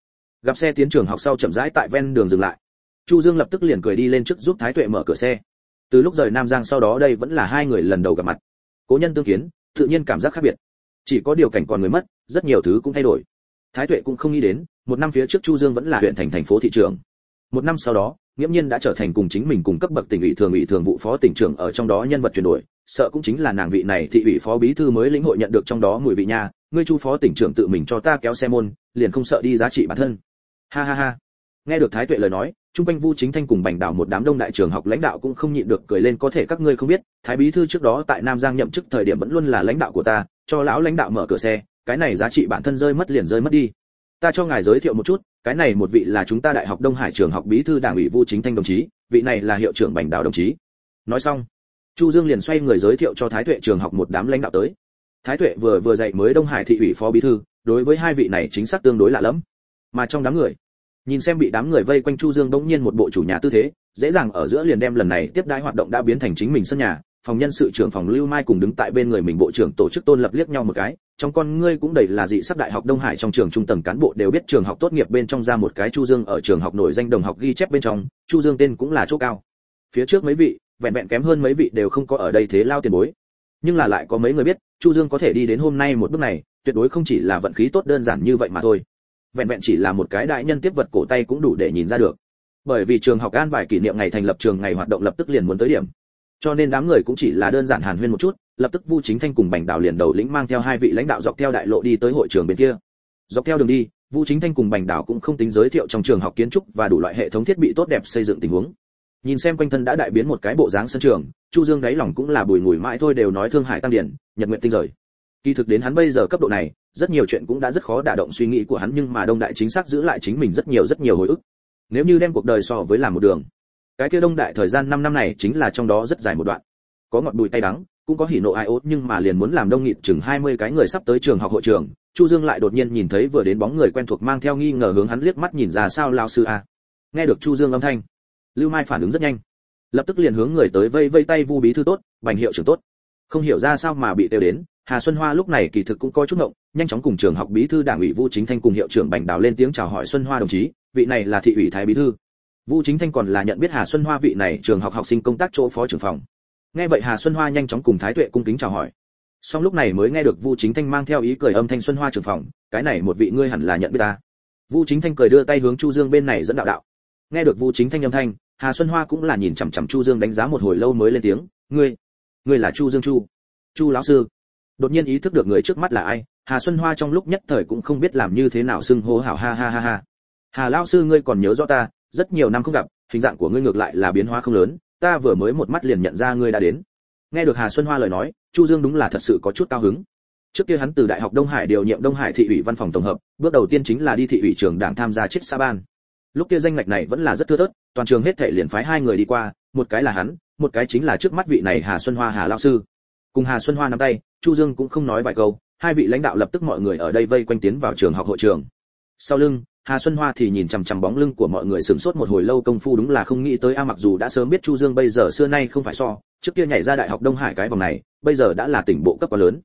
Gặp xe tiến trường học sau chậm rãi tại ven đường dừng lại chu dương lập tức liền cười đi lên trước giúp thái tuệ mở cửa xe. Từ lúc rời nam giang sau đó đây vẫn là hai người lần đầu gặp mặt. Cố nhân tương kiến, tự nhiên cảm giác khác biệt. Chỉ có điều cảnh còn người mất, rất nhiều thứ cũng thay đổi. Thái tuệ cũng không nghĩ đến, một năm phía trước chu dương vẫn là huyện thành thành phố thị trưởng. Một năm sau đó, nghiễm nhiên đã trở thành cùng chính mình cùng cấp bậc tỉnh ủy thường ủy thường vụ phó tỉnh trưởng ở trong đó nhân vật chuyển đổi. Sợ cũng chính là nàng vị này thị ủy phó bí thư mới lĩnh hội nhận được trong đó mùi vị nha. Ngươi chu phó tỉnh trưởng tự mình cho ta kéo xe môn, liền không sợ đi giá trị bản thân. Ha ha ha nghe được thái tuệ lời nói trung quanh vu chính thanh cùng bành đảo một đám đông đại trường học lãnh đạo cũng không nhịn được cười lên, có thể các ngươi không biết, thái bí thư trước đó tại nam giang nhậm chức thời điểm vẫn luôn là lãnh đạo của ta, cho lão lãnh đạo mở cửa xe, cái này giá trị bản thân rơi mất liền rơi mất đi. Ta cho ngài giới thiệu một chút, cái này một vị là chúng ta đại học đông hải trường học bí thư đảng ủy vu chính thanh đồng chí, vị này là hiệu trưởng bành đảo đồng chí. Nói xong, chu dương liền xoay người giới thiệu cho thái tuệ trường học một đám lãnh đạo tới. Thái tuệ vừa vừa dạy mới đông hải thị ủy phó bí thư, đối với hai vị này chính xác tương đối lạ lắm mà trong đám người nhìn xem bị đám người vây quanh chu dương bỗng nhiên một bộ chủ nhà tư thế, dễ dàng ở giữa liền đem lần này tiếp đãi hoạt động đã biến thành chính mình sân nhà. Phòng nhân sự trưởng phòng lưu mai cùng đứng tại bên người mình bộ trưởng tổ chức tôn lập liếc nhau một cái. Trong con ngươi cũng đầy là dị sắp đại học đông hải trong trường trung tầng cán bộ đều biết trường học tốt nghiệp bên trong ra một cái chu dương ở trường học nổi danh đồng học ghi chép bên trong, chu dương tên cũng là chỗ cao. Phía trước mấy vị, vẹn vẹn kém hơn mấy vị đều không có ở đây thế lao tiền bối. Nhưng là lại có mấy người biết, chu dương có thể đi đến hôm nay một bước này, tuyệt đối không chỉ là vận khí tốt đơn giản như vậy mà thôi vẹn vẹn chỉ là một cái đại nhân tiếp vật cổ tay cũng đủ để nhìn ra được. Bởi vì trường học an bài kỷ niệm ngày thành lập trường ngày hoạt động lập tức liền muốn tới điểm. Cho nên đám người cũng chỉ là đơn giản hàn huyên một chút, lập tức vu chính thanh cùng bành đào liền đầu lĩnh mang theo hai vị lãnh đạo dọc theo đại lộ đi tới hội trường bên kia. Dọc theo đường đi, vu chính thanh cùng bành đào cũng không tính giới thiệu trong trường học kiến trúc và đủ loại hệ thống thiết bị tốt đẹp xây dựng tình huống. Nhìn xem quanh thân đã đại biến một cái bộ dáng sân trường, chu dương đáy lòng cũng là bùi ngùi mãi thôi đều nói thương hải tăng điển, nhật nguyện tinh rời kỳ thực đến hắn bây giờ cấp độ này, rất nhiều chuyện cũng đã rất khó đả động suy nghĩ của hắn nhưng mà đông đại chính xác giữ lại chính mình rất nhiều rất nhiều hồi ức. Nếu như đem cuộc đời so với làm một đường, cái kia đông đại thời gian 5 năm này chính là trong đó rất dài một đoạn. Có ngọt bùi tay đắng, cũng có hỉ nộ ai ốt nhưng mà liền muốn làm đông nghịt chừng 20 cái người sắp tới trường học hội trường, chu dương lại đột nhiên nhìn thấy vừa đến bóng người quen thuộc mang theo nghi ngờ hướng hắn liếc mắt nhìn ra sao lao sư a. Nghe được chu dương âm thanh, lưu mai phản ứng rất nhanh. Lập tức liền hướng người tới vây vây tay vu bí thư tốt, bành hiệu trưởng tốt. Không hiểu ra sao mà bị tiêu đến Hà Xuân Hoa lúc này kỳ thực cũng có chút ngộng, nhanh chóng cùng trường học bí thư đảng ủy Vu Chính Thanh cùng hiệu trưởng Bành Đào lên tiếng chào hỏi Xuân Hoa đồng chí, vị này là thị ủy thái bí thư. Vu Chính Thanh còn là nhận biết Hà Xuân Hoa vị này trường học học sinh công tác chỗ phó trưởng phòng. Nghe vậy Hà Xuân Hoa nhanh chóng cùng Thái Tuệ cung kính chào hỏi. Song lúc này mới nghe được Vu Chính Thanh mang theo ý cười âm thanh Xuân Hoa trưởng phòng, cái này một vị ngươi hẳn là nhận biết ta. Vu Chính Thanh cười đưa tay hướng Chu Dương bên này dẫn đạo đạo. Nghe được Vu Chính Thanh âm thanh, Hà Xuân Hoa cũng là nhìn chằm chằm Chu Dương đánh giá một hồi lâu mới lên tiếng, "Ngươi, ngươi là Chu Dương Chu?" "Chu lão sư." Đột nhiên ý thức được người trước mắt là ai, hà xuân hoa trong lúc nhất thời cũng không biết làm như thế nào xưng hô hảo ha ha ha ha. Hà lao sư ngươi còn nhớ rõ ta, rất nhiều năm không gặp, hình dạng của ngươi ngược lại là biến hóa không lớn, ta vừa mới một mắt liền nhận ra ngươi đã đến. Nghe được hà xuân hoa lời nói, chu dương đúng là thật sự có chút cao hứng. Trước kia hắn từ đại học đông hải điều nhiệm đông hải thị ủy văn phòng tổng hợp, bước đầu tiên chính là đi thị ủy trường đảng tham gia chiếc sa ban. Lúc kia danh ngạch này vẫn là rất thưa thớt, toàn trường hết thể liền phái hai người đi qua, một cái là hắn, một cái chính là trước mắt vị này hà xuân hoa hà lao sư. Cùng hà xuân hoa nắm tay chu dương cũng không nói vài câu, hai vị lãnh đạo lập tức mọi người ở đây vây quanh tiến vào trường học hội trường. Sau lưng, hà xuân hoa thì nhìn chằm chằm bóng lưng của mọi người sửng sốt một hồi lâu công phu đúng là không nghĩ tới a mặc dù đã sớm biết chu dương bây giờ xưa nay không phải so, trước kia nhảy ra đại học đông hải cái vòng này, bây giờ đã là tỉnh bộ cấp quá lớn.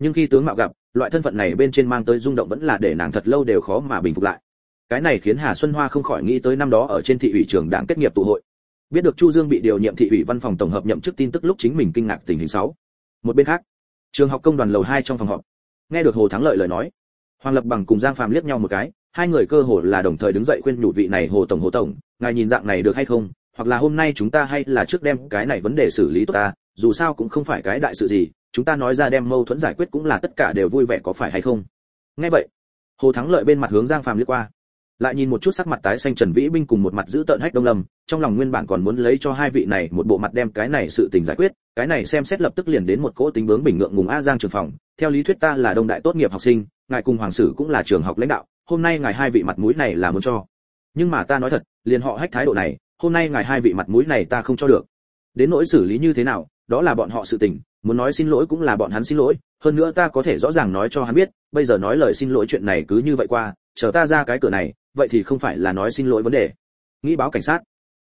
Nhưng khi tướng mạo gặp, loại thân phận này bên trên mang tới rung động vẫn là để nàng thật lâu đều khó mà bình phục lại. Cái này khiến hà xuân hoa không khỏi nghĩ tới năm đó ở trên thị ủy trường đảng kết nghiệp tụ hội. Biết được chu dương bị điều nhiệm thị ủy văn phòng tổng hợp nhậm chức tin tức lúc chính mình kinh ngạc tình hình sáu một bên khác trường học công đoàn lầu hai trong phòng họp. Nghe được hồ thắng lợi lời nói, hoàng lập bằng cùng giang phàm liếc nhau một cái, hai người cơ hồ là đồng thời đứng dậy khuyên nhủ vị này hồ tổng hồ tổng, ngài nhìn dạng này được hay không? Hoặc là hôm nay chúng ta hay là trước đem cái này vấn đề xử lý tốt ta, dù sao cũng không phải cái đại sự gì, chúng ta nói ra đem mâu thuẫn giải quyết cũng là tất cả đều vui vẻ có phải hay không? Nghe vậy, hồ thắng lợi bên mặt hướng giang phàm liếc qua, lại nhìn một chút sắc mặt tái xanh trần vĩ binh cùng một mặt giữ tợn hách đông lâm, trong lòng nguyên bản còn muốn lấy cho hai vị này một bộ mặt đem cái này sự tình giải quyết cái này xem xét lập tức liền đến một cỗ tính bướng bình ngượng ngùng a giang trường phòng. Theo lý thuyết ta là đông đại tốt nghiệp học sinh, ngài cùng hoàng sử cũng là trường học lãnh đạo, hôm nay ngài hai vị mặt mũi này là muốn cho. Nhưng mà ta nói thật, liền họ hách thái độ này, hôm nay ngài hai vị mặt mũi này ta không cho được. Đến nỗi xử lý như thế nào, đó là bọn họ sự tình, muốn nói xin lỗi cũng là bọn hắn xin lỗi, hơn nữa ta có thể rõ ràng nói cho hắn biết, bây giờ nói lời xin lỗi chuyện này cứ như vậy qua, chờ ta ra cái cửa này, vậy thì không phải là nói xin lỗi vấn đề. Nghĩ báo cảnh sát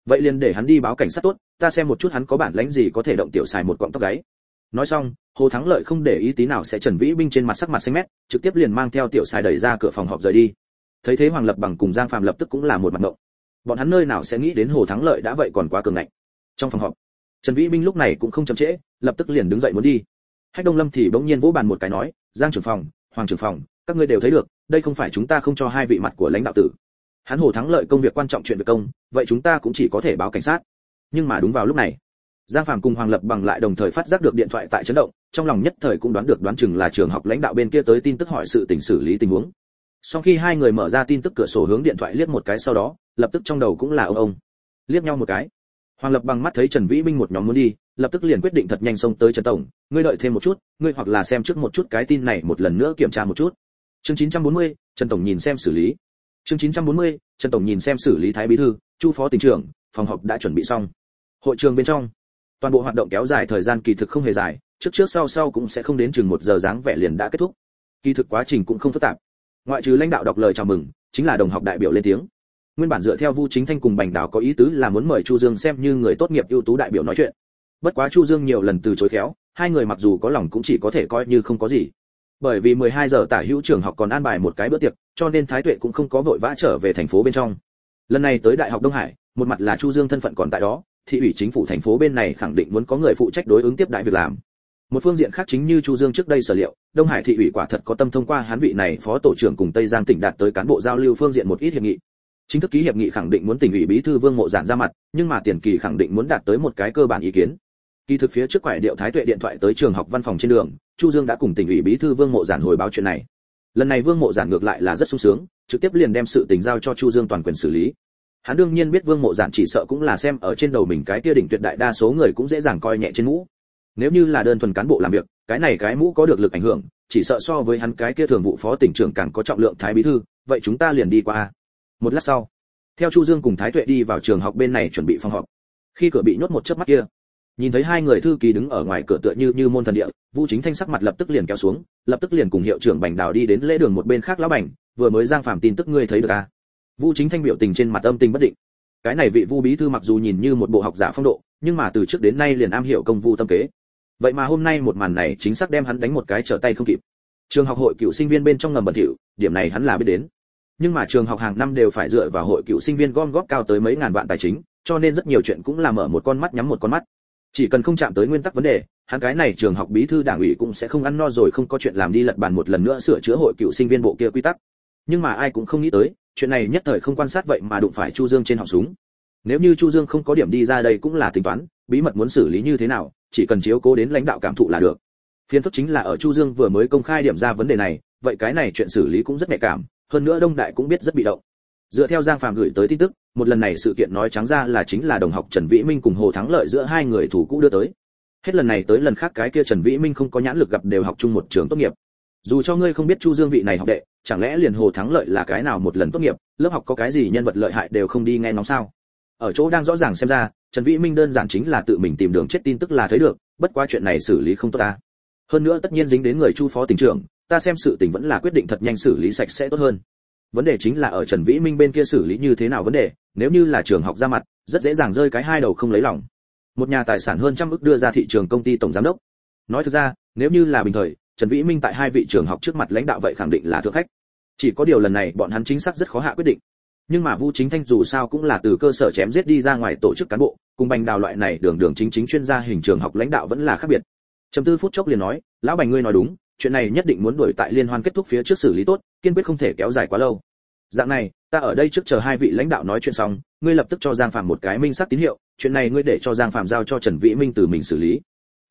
vậy liền để hắn đi báo cảnh sát tốt, ta xem một chút hắn có bản lãnh gì có thể động tiểu xài một quọng tóc gáy. Nói xong, hồ thắng lợi không để ý tí nào sẽ trần vĩ binh trên mặt sắc mặt xanh mét, trực tiếp liền mang theo tiểu xài đẩy ra cửa phòng họp rời đi. Thấy thế hoàng lập bằng cùng giang phạm lập tức cũng là một mặt ngộng. Bọn hắn nơi nào sẽ nghĩ đến hồ thắng lợi đã vậy còn quá cường ngạnh. Trong phòng họp, trần vĩ binh lúc này cũng không chậm trễ, lập tức liền đứng dậy muốn đi. Hách đông lâm thì bỗng nhiên vỗ bàn một cái nói, giang trưởng phòng, hoàng trưởng phòng, các ngươi đều thấy được, đây không phải chúng ta không cho hai vị mặt của lãnh đạo tử hắn hồ thắng lợi công việc quan trọng chuyện việc công vậy chúng ta cũng chỉ có thể báo cảnh sát. Nhưng mà đúng vào lúc này giang phàm cùng hoàng lập bằng lại đồng thời phát giác được điện thoại tại chấn động trong lòng nhất thời cũng đoán được đoán chừng là trường học lãnh đạo bên kia tới tin tức hỏi sự tình xử lý tình huống. Sau khi hai người mở ra tin tức cửa sổ hướng điện thoại liếc một cái sau đó lập tức trong đầu cũng là ông ông. Liếc nhau một cái hoàng lập bằng mắt thấy trần vĩ Minh một nhóm muốn đi lập tức liền quyết định thật nhanh xông tới trần tổng ngươi đợi thêm một chút ngươi hoặc là xem trước một chút cái tin này một lần nữa kiểm tra một chút. Chương 940, trần tổng nhìn xem xử lý chương 940, trần tổng nhìn xem xử lý thái bí thư chu phó tỉnh trưởng phòng họp đã chuẩn bị xong. Hội trường bên trong toàn bộ hoạt động kéo dài thời gian kỳ thực không hề dài trước trước sau sau cũng sẽ không đến chừng một giờ dáng vẻ liền đã kết thúc. Kỳ thực quá trình cũng không phức tạp. Ngoại trừ lãnh đạo đọc lời chào mừng chính là đồng học đại biểu lên tiếng. Nguyên bản dựa theo vu chính thanh cùng bành đào có ý tứ là muốn mời chu dương xem như người tốt nghiệp ưu tú đại biểu nói chuyện. Bất quá chu dương nhiều lần từ chối khéo hai người mặc dù có lòng cũng chỉ có thể coi như không có gì bởi vì 12 giờ tả hữu trường học còn an bài một cái bữa tiệc, cho nên thái tuệ cũng không có vội vã trở về thành phố bên trong. Lần này tới đại học đông hải, một mặt là chu dương thân phận còn tại đó, thị ủy chính phủ thành phố bên này khẳng định muốn có người phụ trách đối ứng tiếp đại việc làm. Một phương diện khác chính như chu dương trước đây sở liệu, đông hải thị ủy quả thật có tâm thông qua hán vị này phó tổ trưởng cùng tây giang tỉnh đạt tới cán bộ giao lưu phương diện một ít hiệp nghị. Chính thức ký hiệp nghị khẳng định muốn tỉnh ủy bí thư vương mộ giản ra mặt, nhưng mà tiền kỳ khẳng định muốn đạt tới một cái cơ bản ý kiến kỳ thực phía trước quải điệu thái tuệ điện thoại tới trường học văn phòng trên đường, chu dương đã cùng tỉnh ủy bí thư vương mộ giản hồi báo chuyện này. Lần này vương mộ giản ngược lại là rất sung sướng, trực tiếp liền đem sự tình giao cho chu dương toàn quyền xử lý. Hắn đương nhiên biết vương mộ giản chỉ sợ cũng là xem ở trên đầu mình cái kia đỉnh tuyệt đại đa số người cũng dễ dàng coi nhẹ trên mũ. Nếu như là đơn thuần cán bộ làm việc, cái này cái mũ có được lực ảnh hưởng, chỉ sợ so với hắn cái kia thường vụ phó tỉnh trưởng càng có trọng lượng thái bí thư, vậy chúng ta liền đi qua. Một lát sau, theo chu dương cùng thái tuệ đi vào trường học bên này chuẩn bị phòng họp. Khi cửa bị nhốt một chớp mắt kia nhìn thấy hai người thư ký đứng ở ngoài cửa tựa như như môn thần địa, vu chính thanh sắc mặt lập tức liền kéo xuống, lập tức liền cùng hiệu trưởng bành đào đi đến lễ đường một bên khác lão bành, vừa mới giang phàm tin tức ngươi thấy được à? Vu chính thanh biểu tình trên mặt âm tình bất định. Cái này vị vu bí thư mặc dù nhìn như một bộ học giả phong độ, nhưng mà từ trước đến nay liền am hiểu công vu tâm kế. Vậy mà hôm nay một màn này chính xác đem hắn đánh một cái trở tay không kịp. Trường học hội cựu sinh viên bên trong ngầm bẩn thỉu, điểm này hắn là biết đến. Nhưng mà trường học hàng năm đều phải dựa vào hội cựu sinh viên gom góp cao tới mấy ngàn vạn tài chính, cho nên rất nhiều chuyện cũng là mở một con mắt nhắm một con mắt chỉ cần không chạm tới nguyên tắc vấn đề, hắn cái này trường học bí thư đảng ủy cũng sẽ không ăn no rồi không có chuyện làm đi lật bàn một lần nữa sửa chữa hội cựu sinh viên bộ kia quy tắc. Nhưng mà ai cũng không nghĩ tới, chuyện này nhất thời không quan sát vậy mà đụng phải chu dương trên họng súng. Nếu như chu dương không có điểm đi ra đây cũng là tính toán, bí mật muốn xử lý như thế nào, chỉ cần chiếu cố đến lãnh đạo cảm thụ là được. Phiên phức chính là ở chu dương vừa mới công khai điểm ra vấn đề này, vậy cái này chuyện xử lý cũng rất nhạy cảm, hơn nữa đông đại cũng biết rất bị động dựa theo giang phạm gửi tới tin tức, một lần này sự kiện nói trắng ra là chính là đồng học trần vĩ minh cùng hồ thắng lợi giữa hai người thủ cũ đưa tới. Hết lần này tới lần khác cái kia trần vĩ minh không có nhãn lực gặp đều học chung một trường tốt nghiệp. Dù cho ngươi không biết chu dương vị này học đệ, chẳng lẽ liền hồ thắng lợi là cái nào một lần tốt nghiệp, lớp học có cái gì nhân vật lợi hại đều không đi nghe ngóng sao? Ở chỗ đang rõ ràng xem ra, trần vĩ minh đơn giản chính là tự mình tìm đường chết tin tức là thấy được, bất quá chuyện này xử lý không tốt ta. Hơn nữa tất nhiên dính đến người chu phó tỉnh trưởng, ta xem sự tình vẫn là quyết định thật nhanh xử lý sạch sẽ tốt hơn vấn đề chính là ở trần vĩ minh bên kia xử lý như thế nào vấn đề, nếu như là trường học ra mặt, rất dễ dàng rơi cái hai đầu không lấy lòng. Một nhà tài sản hơn trăm ức đưa ra thị trường công ty tổng giám đốc. Nói thực ra, nếu như là bình thời, trần vĩ minh tại hai vị trường học trước mặt lãnh đạo vậy khẳng định là thượng khách. Chỉ có điều lần này, bọn hắn chính xác rất khó hạ quyết định. Nhưng mà vu chính thanh dù sao cũng là từ cơ sở chém giết đi ra ngoài tổ chức cán bộ, cùng bành đào loại này đường đường chính chính chuyên gia hình trường học lãnh đạo vẫn là khác biệt. Trầm tư phút chốc liền nói, lão bành ngươi nói đúng chuyện này nhất định muốn đuổi tại liên hoan kết thúc phía trước xử lý tốt, kiên quyết không thể kéo dài quá lâu. Dạng này, ta ở đây trước chờ hai vị lãnh đạo nói chuyện xong, ngươi lập tức cho giang phạm một cái minh sắc tín hiệu, chuyện này ngươi để cho giang phạm giao cho trần vĩ minh từ mình xử lý.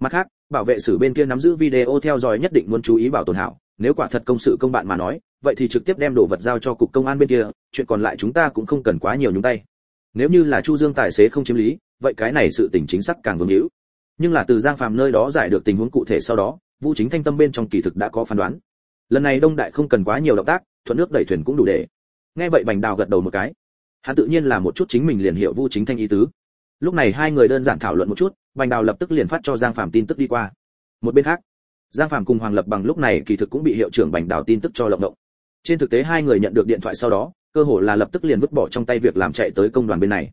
Mặt khác, bảo vệ sử bên kia nắm giữ video theo dõi nhất định muốn chú ý bảo tồn hảo, nếu quả thật công sự công bạn mà nói, vậy thì trực tiếp đem đồ vật giao cho cục công an bên kia, chuyện còn lại chúng ta cũng không cần quá nhiều nhúng tay. Nếu như là chu dương tài xế không chiếm lý, vậy cái này sự tình chính xác càng vương hữu. Nhưng là từ giang phàm nơi đó giải được tình huống cụ thể sau đó vũ chính thanh tâm bên trong kỳ thực đã có phán đoán. Lần này đông đại không cần quá nhiều động tác, thuận nước đẩy thuyền cũng đủ để. Nghe vậy bành đào gật đầu một cái. Hắn tự nhiên là một chút chính mình liền hiểu vu chính thanh ý tứ. Lúc này hai người đơn giản thảo luận một chút, bành đào lập tức liền phát cho giang phàm tin tức đi qua. Một bên khác, giang phàm cùng hoàng lập bằng lúc này kỳ thực cũng bị hiệu trưởng bành đào tin tức cho lộng động. Trên thực tế hai người nhận được điện thoại sau đó, cơ hội là lập tức liền vứt bỏ trong tay việc làm chạy tới công đoàn bên này.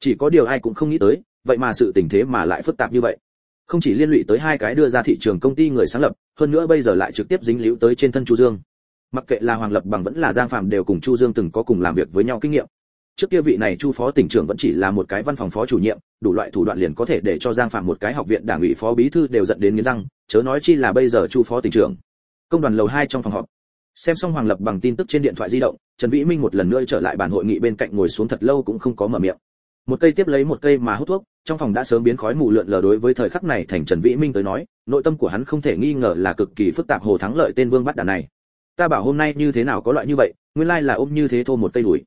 Chỉ có điều ai cũng không nghĩ tới, vậy mà sự tình thế mà lại phức tạp như vậy không chỉ liên lụy tới hai cái đưa ra thị trường công ty người sáng lập, hơn nữa bây giờ lại trực tiếp dính líu tới trên thân chu dương. Mặc kệ là hoàng lập bằng vẫn là giang phàm đều cùng chu dương từng có cùng làm việc với nhau kinh nghiệm. Trước kia vị này chu phó tỉnh trưởng vẫn chỉ là một cái văn phòng phó chủ nhiệm, đủ loại thủ đoạn liền có thể để cho giang phàm một cái học viện đảng ủy phó bí thư đều dẫn đến nghiến răng, chớ nói chi là bây giờ chu phó tỉnh trưởng. Công đoàn lầu hai trong phòng họp. Xem xong hoàng lập bằng tin tức trên điện thoại di động, trần vĩ minh một lần nữa trở lại bàn hội nghị bên cạnh ngồi xuống thật lâu cũng không có mở miệng một cây tiếp lấy một cây mà hút thuốc, trong phòng đã sớm biến khói mù lượn lờ đối với thời khắc này thành trần vĩ minh tới nói, nội tâm của hắn không thể nghi ngờ là cực kỳ phức tạp hồ thắng lợi tên vương bắt đàn này. Ta bảo hôm nay như thế nào có loại như vậy, nguyên lai là ôm như thế thô một cây đùi.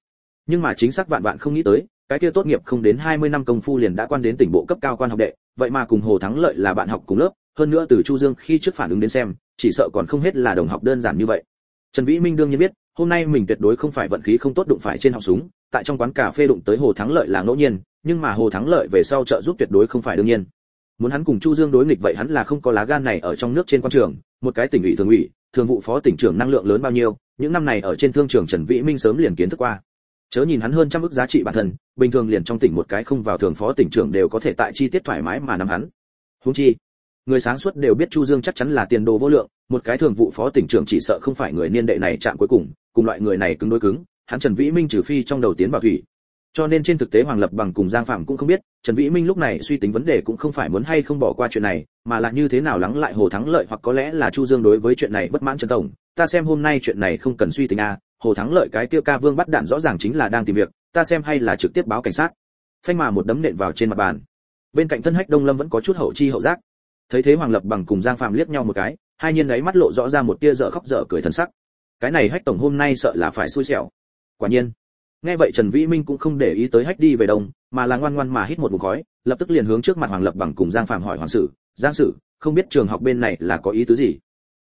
Nhưng mà chính xác vạn vạn không nghĩ tới, cái kia tốt nghiệp không đến 20 năm công phu liền đã quan đến tỉnh bộ cấp cao quan học đệ, vậy mà cùng hồ thắng lợi là bạn học cùng lớp, hơn nữa từ chu dương khi trước phản ứng đến xem, chỉ sợ còn không hết là đồng học đơn giản như vậy. Trần vĩ minh đương nhiên biết hôm nay mình tuyệt đối không phải vận khí không tốt đụng phải trên học súng, tại trong quán cà phê đụng tới hồ thắng lợi là ngẫu nhiên, nhưng mà hồ thắng lợi về sau trợ giúp tuyệt đối không phải đương nhiên. Muốn hắn cùng chu dương đối nghịch vậy hắn là không có lá gan này ở trong nước trên quan trường, một cái tỉnh ủy thường ủy, thường vụ phó tỉnh trưởng năng lượng lớn bao nhiêu, những năm này ở trên thương trường trần vĩ minh sớm liền kiến thức qua. Chớ nhìn hắn hơn trăm ức giá trị bản thân, bình thường liền trong tỉnh một cái không vào thường phó tỉnh trưởng đều có thể tại chi tiết thoải mái mà nắm hắn. Huống chi, người sáng suốt đều biết chu dương chắc chắn là tiền đồ vô lượng, một cái thường vụ phó tỉnh trưởng chỉ sợ không phải người niên đệ này chạm cuối cùng cùng loại người này cứng đối cứng, hắn trần vĩ minh trừ phi trong đầu tiến vào thủy. Cho nên trên thực tế hoàng lập bằng cùng giang phạm cũng không biết, trần vĩ minh lúc này suy tính vấn đề cũng không phải muốn hay không bỏ qua chuyện này, mà là như thế nào lắng lại hồ thắng lợi hoặc có lẽ là chu dương đối với chuyện này bất mãn trần tổng. Ta xem hôm nay chuyện này không cần suy tính a hồ thắng lợi cái tiêu ca vương bắt đạn rõ ràng chính là đang tìm việc, ta xem hay là trực tiếp báo cảnh sát. Phanh mà một đấm nện vào trên mặt bàn. Bên cạnh thân hách đông lâm vẫn có chút hậu chi hậu giác. Thấy thế hoàng lập bằng cùng giang phạm liếc nhau một cái, hai nhiên ấy mắt lộ rõ ra một tia dở khóc dở cười thần sắc cái này hách tổng hôm nay sợ là phải xui xẻo. Quả nhiên, nghe vậy trần vĩ minh cũng không để ý tới hách đi về đông, mà là ngoan ngoan mà hít một bụng khói, lập tức liền hướng trước mặt hoàng lập bằng cùng giang phàm hỏi hoàng sử, giang sử, không biết trường học bên này là có ý tứ gì?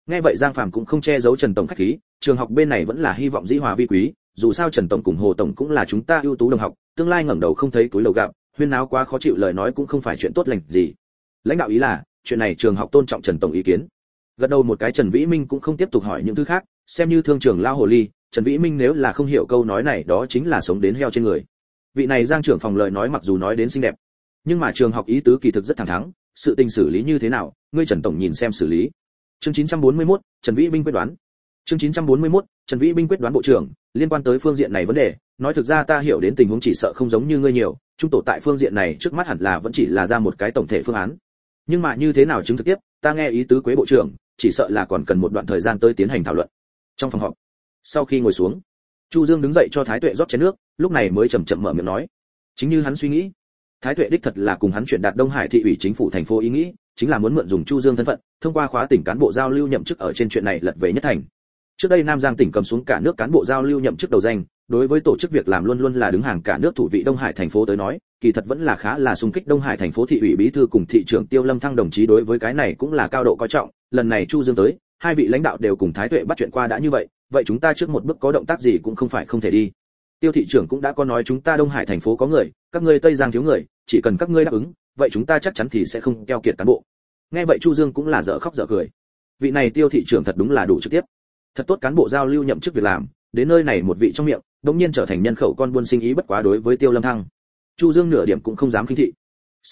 Nghe vậy giang phàm cũng không che giấu trần tổng khách khí, trường học bên này vẫn là hy vọng dĩ hòa vi quý, dù sao trần tổng cùng hồ tổng cũng là chúng ta ưu tú đồng học, tương lai ngẩng đầu không thấy túi lầu gạo, huyên náo quá khó chịu lời nói cũng không phải chuyện tốt lành gì. Lãnh đạo ý là, chuyện này trường học tôn trọng trần tổng ý kiến. Gật đầu một cái trần vĩ minh cũng không tiếp tục hỏi những thứ khác xem như thương trưởng lao hồ ly trần vĩ minh nếu là không hiểu câu nói này đó chính là sống đến heo trên người. Vị này giang trưởng phòng lời nói mặc dù nói đến xinh đẹp nhưng mà trường học ý tứ kỳ thực rất thẳng thắn sự tình xử lý như thế nào ngươi trần tổng nhìn xem xử lý. Chương 941, trần vĩ minh quyết đoán. Chương 941, trần vĩ minh quyết đoán bộ trưởng liên quan tới phương diện này vấn đề nói thực ra ta hiểu đến tình huống chỉ sợ không giống như ngươi nhiều trung tổ tại phương diện này trước mắt hẳn là vẫn chỉ là ra một cái tổng thể phương án. Nhưng mà như thế nào chứng thực tiếp ta nghe ý tứ quế bộ trưởng chỉ sợ là còn cần một đoạn thời gian tới tiến hành thảo luận trong phòng họp. Sau khi ngồi xuống, chu dương đứng dậy cho thái tuệ rót chén nước, lúc này mới chậm chậm mở miệng nói. Chính như hắn suy nghĩ, thái tuệ đích thật là cùng hắn chuyển đạt đông hải thị ủy chính phủ thành phố ý nghĩ, chính là muốn mượn dùng chu dương thân phận, thông qua khóa tỉnh cán bộ giao lưu nhậm chức ở trên chuyện này lật về nhất thành. Trước đây nam giang tỉnh cầm xuống cả nước cán bộ giao lưu nhậm chức đầu danh, đối với tổ chức việc làm luôn luôn là đứng hàng cả nước thủ vị đông hải thành phố tới nói, kỳ thật vẫn là khá là xung kích đông hải thành phố thị ủy bí thư cùng thị trưởng tiêu lâm thăng đồng chí đối với cái này cũng là cao độ coi trọng, lần này chu dương tới hai vị lãnh đạo đều cùng thái tuệ bắt chuyện qua đã như vậy vậy chúng ta trước một bước có động tác gì cũng không phải không thể đi. Tiêu thị trưởng cũng đã có nói chúng ta đông hải thành phố có người, các ngươi tây giang thiếu người, chỉ cần các ngươi đáp ứng, vậy chúng ta chắc chắn thì sẽ không keo kiệt cán bộ. Nghe vậy chu dương cũng là dở khóc dở cười. Vị này tiêu thị trưởng thật đúng là đủ trực tiếp. Thật tốt cán bộ giao lưu nhậm chức việc làm, đến nơi này một vị trong miệng đống nhiên trở thành nhân khẩu con buôn sinh ý bất quá đối với tiêu lâm thăng. Chu dương nửa điểm cũng không dám khinh thị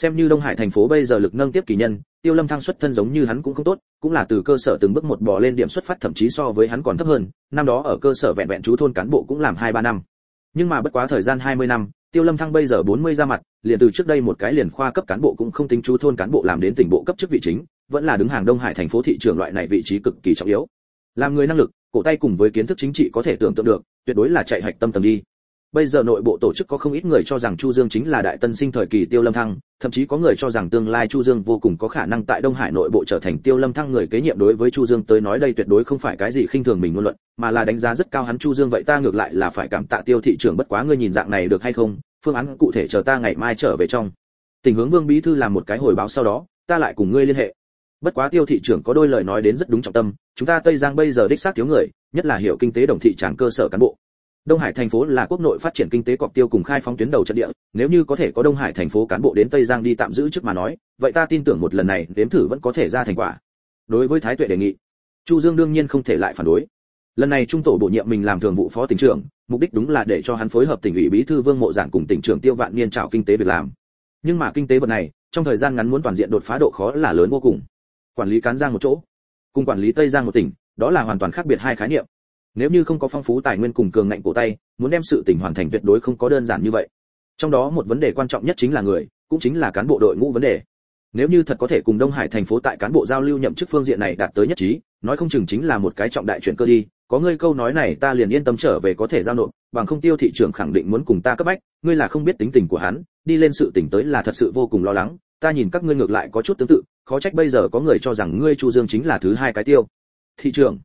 xem như đông hải thành phố bây giờ lực nâng tiếp kỳ nhân, tiêu lâm thăng xuất thân giống như hắn cũng không tốt, cũng là từ cơ sở từng bước một bỏ lên điểm xuất phát thậm chí so với hắn còn thấp hơn, năm đó ở cơ sở vẹn vẹn chú thôn cán bộ cũng làm hai ba năm. Nhưng mà bất quá thời gian 20 năm, tiêu lâm thăng bây giờ 40 ra mặt, liền từ trước đây một cái liền khoa cấp cán bộ cũng không tính chú thôn cán bộ làm đến tỉnh bộ cấp chức vị chính, vẫn là đứng hàng đông hải thành phố thị trường loại này vị trí cực kỳ trọng yếu. Làm người năng lực, cổ tay cùng với kiến thức chính trị có thể tưởng tượng được, tuyệt đối là chạy hạch tâm tầng đi bây giờ nội bộ tổ chức có không ít người cho rằng chu dương chính là đại tân sinh thời kỳ tiêu lâm thăng, thậm chí có người cho rằng tương lai chu dương vô cùng có khả năng tại đông hải nội bộ trở thành tiêu lâm thăng người kế nhiệm đối với chu dương tới nói đây tuyệt đối không phải cái gì khinh thường mình ngôn luận, mà là đánh giá rất cao hắn chu dương vậy ta ngược lại là phải cảm tạ tiêu thị trưởng bất quá ngươi nhìn dạng này được hay không, phương án cụ thể chờ ta ngày mai trở về trong. Tình hướng vương bí thư làm một cái hồi báo sau đó, ta lại cùng ngươi liên hệ. Bất quá tiêu thị trưởng có đôi lời nói đến rất đúng trọng tâm, chúng ta tây giang bây giờ đích xác thiếu người, nhất là hiểu kinh tế đồng thị tràng cơ sở cán bộ. Đông Hải thành phố là quốc nội phát triển kinh tế cọc tiêu cùng khai phóng tuyến đầu trận địa, nếu như có thể có Đông Hải thành phố cán bộ đến Tây Giang đi tạm giữ trước mà nói, vậy ta tin tưởng một lần này đếm thử vẫn có thể ra thành quả. Đối với Thái Tuệ đề nghị, Chu Dương đương nhiên không thể lại phản đối. Lần này trung tổ bổ nhiệm mình làm thường vụ phó tỉnh trưởng, mục đích đúng là để cho hắn phối hợp tỉnh ủy bí thư Vương Mộ Giảng cùng tỉnh trưởng Tiêu Vạn Niên trào kinh tế việc làm. Nhưng mà kinh tế vật này, trong thời gian ngắn muốn toàn diện đột phá độ khó là lớn vô cùng. Quản lý cán Giang một chỗ, cùng quản lý Tây Giang một tỉnh, đó là hoàn toàn khác biệt hai khái niệm nếu như không có phong phú tài nguyên cùng cường ngạnh cổ tay, muốn đem sự tình hoàn thành tuyệt đối không có đơn giản như vậy. Trong đó một vấn đề quan trọng nhất chính là người, cũng chính là cán bộ đội ngũ vấn đề. Nếu như thật có thể cùng đông hải thành phố tại cán bộ giao lưu nhậm chức phương diện này đạt tới nhất trí, nói không chừng chính là một cái trọng đại chuyển cơ đi. Có ngươi câu nói này, ta liền yên tâm trở về có thể giao nộp, bằng không tiêu thị trưởng khẳng định muốn cùng ta cấp bách, ngươi là không biết tính tình của hắn, đi lên sự tỉnh tới là thật sự vô cùng lo lắng. Ta nhìn các ngươi ngược lại có chút tương tự, khó trách bây giờ có người cho rằng ngươi chu dương chính là thứ hai cái tiêu. Thị trưởng.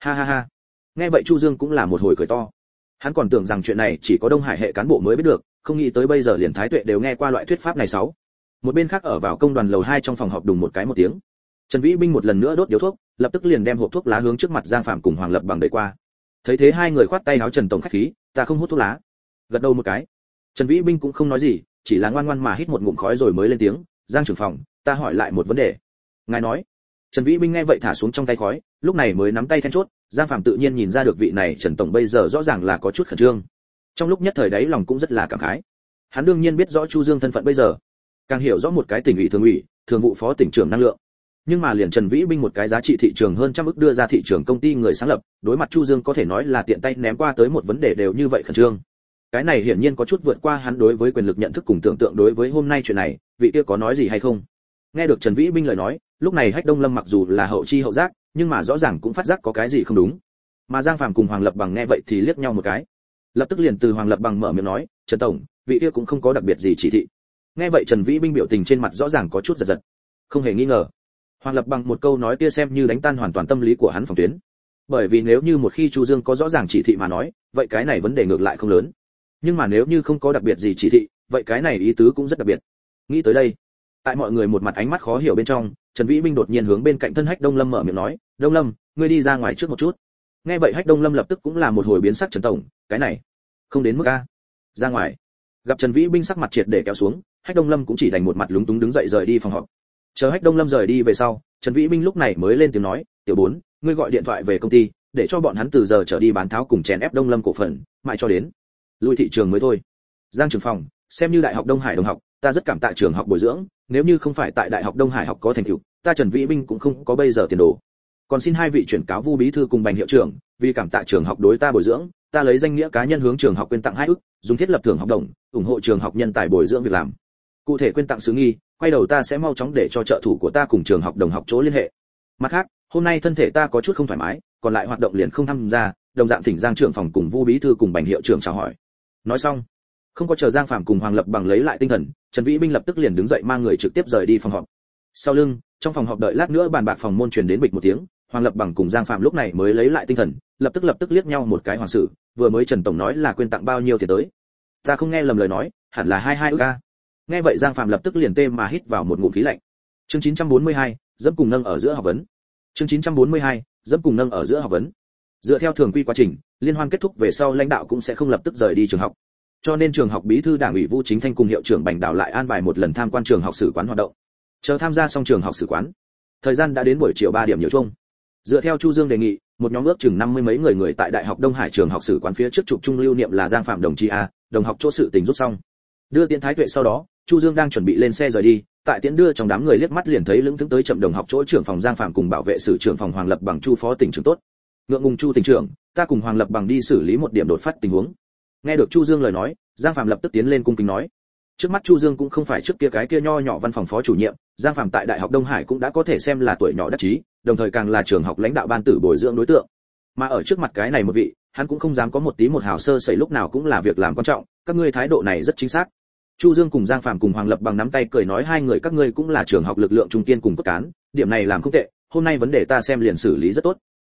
Ha ha ha nghe vậy chu dương cũng là một hồi cười to. Hắn còn tưởng rằng chuyện này chỉ có đông hải hệ cán bộ mới biết được, không nghĩ tới bây giờ liền thái tuệ đều nghe qua loại thuyết pháp này sáu. Một bên khác ở vào công đoàn lầu hai trong phòng họp đùng một cái một tiếng. Trần vĩ binh một lần nữa đốt điếu thuốc, lập tức liền đem hộp thuốc lá hướng trước mặt giang phạm cùng hoàng lập bằng đẩy qua. Thấy thế hai người khoát tay áo trần tổng khách khí, ta không hút thuốc lá. Gật đầu một cái. Trần vĩ binh cũng không nói gì, chỉ là ngoan ngoan mà hít một ngụm khói rồi mới lên tiếng, giang trưởng phòng, ta hỏi lại một vấn đề. Ngài nói. Trần vĩ binh nghe vậy thả xuống trong tay khói, lúc này mới nắm tay then chốt giang phạm tự nhiên nhìn ra được vị này trần tổng bây giờ rõ ràng là có chút khẩn trương. Trong lúc nhất thời đấy lòng cũng rất là cảm khái. Hắn đương nhiên biết rõ chu dương thân phận bây giờ, càng hiểu rõ một cái tỉnh ủy thường ủy, thường vụ phó tỉnh trưởng năng lượng. Nhưng mà liền trần vĩ binh một cái giá trị thị trường hơn trăm ức đưa ra thị trường công ty người sáng lập, đối mặt chu dương có thể nói là tiện tay ném qua tới một vấn đề đều như vậy khẩn trương. Cái này hiển nhiên có chút vượt qua hắn đối với quyền lực nhận thức cùng tưởng tượng đối với hôm nay chuyện này, vị kia có nói gì hay không? Nghe được trần vĩ binh lời nói, lúc này hách đông lâm mặc dù là hậu chi hậu giác nhưng mà rõ ràng cũng phát giác có cái gì không đúng. Mà giang phàm cùng hoàng lập bằng nghe vậy thì liếc nhau một cái. Lập tức liền từ hoàng lập bằng mở miệng nói, trần tổng, vị kia cũng không có đặc biệt gì chỉ thị. Nghe vậy trần vĩ binh biểu tình trên mặt rõ ràng có chút giật giật. Không hề nghi ngờ. Hoàng lập bằng một câu nói kia xem như đánh tan hoàn toàn tâm lý của hắn phòng tuyến. Bởi vì nếu như một khi chu dương có rõ ràng chỉ thị mà nói, vậy cái này vấn đề ngược lại không lớn. Nhưng mà nếu như không có đặc biệt gì chỉ thị, vậy cái này ý tứ cũng rất đặc biệt. Nghĩ tới đây tại mọi người một mặt ánh mắt khó hiểu bên trong, trần vĩ binh đột nhiên hướng bên cạnh thân hách đông lâm mở miệng nói, đông lâm, ngươi đi ra ngoài trước một chút. Nghe vậy hách đông lâm lập tức cũng là một hồi biến sắc trần tổng, cái này, không đến mức a, ra ngoài. Gặp trần vĩ binh sắc mặt triệt để kéo xuống, hách đông lâm cũng chỉ đành một mặt lúng túng đứng dậy rời đi phòng họp. Chờ hách đông lâm rời đi về sau, trần vĩ binh lúc này mới lên tiếng nói, tiểu bốn, ngươi gọi điện thoại về công ty, để cho bọn hắn từ giờ trở đi bán tháo cùng chèn ép đông lâm cổ phần, mãi cho đến lui thị trường mới thôi. Giang trường phòng, xem như đại học đông hải đồng học ta rất cảm tạ trường học bồi dưỡng, nếu như không phải tại đại học đông hải học có thành tựu, ta trần vĩ binh cũng không có bây giờ tiền đồ. Còn xin hai vị chuyển cáo vu bí thư cùng bành hiệu trưởng, vì cảm tạ trường học đối ta bồi dưỡng, ta lấy danh nghĩa cá nhân hướng trường học quyên tặng hai ức, dùng thiết lập thưởng học đồng, ủng hộ trường học nhân tài bồi dưỡng việc làm. Cụ thể quyên tặng sứ nghi, quay đầu ta sẽ mau chóng để cho trợ thủ của ta cùng trường học đồng học chỗ liên hệ. Mặt khác, hôm nay thân thể ta có chút không thoải mái, còn lại hoạt động liền không tham gia, đồng dạng thỉnh giang trưởng phòng cùng vu bí thư cùng bành hiệu trưởng chào hỏi. Nói xong không có chờ giang phạm cùng hoàng lập bằng lấy lại tinh thần trần vĩ binh lập tức liền đứng dậy mang người trực tiếp rời đi phòng họp. Sau lưng trong phòng họp đợi lát nữa bàn bạc phòng môn truyền đến bịch một tiếng hoàng lập bằng cùng giang phạm lúc này mới lấy lại tinh thần lập tức lập tức liếc nhau một cái hoàng sự vừa mới trần tổng nói là quên tặng bao nhiêu tiền tới. Ta không nghe lầm lời nói hẳn là hai hai ước ca nghe vậy giang phạm lập tức liền tê mà hít vào một ngụm khí lạnh. Chương 942, dẫm cùng nâng ở giữa học vấn. Chương 942, dẫm cùng nâng ở giữa học vấn. Dựa theo thường quy quá trình liên hoan kết thúc về sau lãnh đạo cũng sẽ không lập tức rời đi trường học cho nên trường học bí thư đảng ủy Vu Chính Thanh cùng hiệu trưởng Bành Đào lại an bài một lần tham quan trường học sử quán hoạt động. Chờ tham gia xong trường học sử quán, thời gian đã đến buổi chiều 3 điểm nhiều chung. Dựa theo Chu Dương đề nghị, một nhóm ước chừng 50 mấy người người tại Đại học Đông Hải trường học sử quán phía trước chụp trung lưu niệm là Giang Phạm đồng chí a, đồng học chỗ sự tình rút xong. Đưa Tiễn Thái Tuệ sau đó, Chu Dương đang chuẩn bị lên xe rời đi, tại Tiễn đưa trong đám người liếc mắt liền thấy lững thững tới chậm đồng học chỗ trưởng phòng Giang Phạm cùng bảo vệ sử trưởng phòng Hoàng Lập bằng Chu phó tỉnh trưởng tốt. Ngượng ngùng Chu tỉnh trưởng, ta cùng Hoàng Lập bằng đi xử lý một điểm đột phát tình huống. Nghe được Chu Dương lời nói, giang phạm lập tức tiến lên cung kính nói. Trước mắt chu dương cũng không phải trước kia cái kia nho nhỏ văn phòng phó chủ nhiệm giang phạm tại đại học đông hải cũng đã có thể xem là tuổi nhỏ đắc chí đồng thời càng là trường học lãnh đạo ban tử bồi dưỡng đối tượng. Mà ở trước mặt cái này một vị hắn cũng không dám có một tí một hào sơ sẩy lúc nào cũng là việc làm quan trọng các ngươi thái độ này rất chính xác. Chu dương cùng giang phạm cùng hoàng lập bằng nắm tay cười nói hai người các ngươi cũng là trường học lực lượng trung kiên cùng cốt cán điểm này làm không tệ hôm nay vấn đề ta xem liền xử lý rất tốt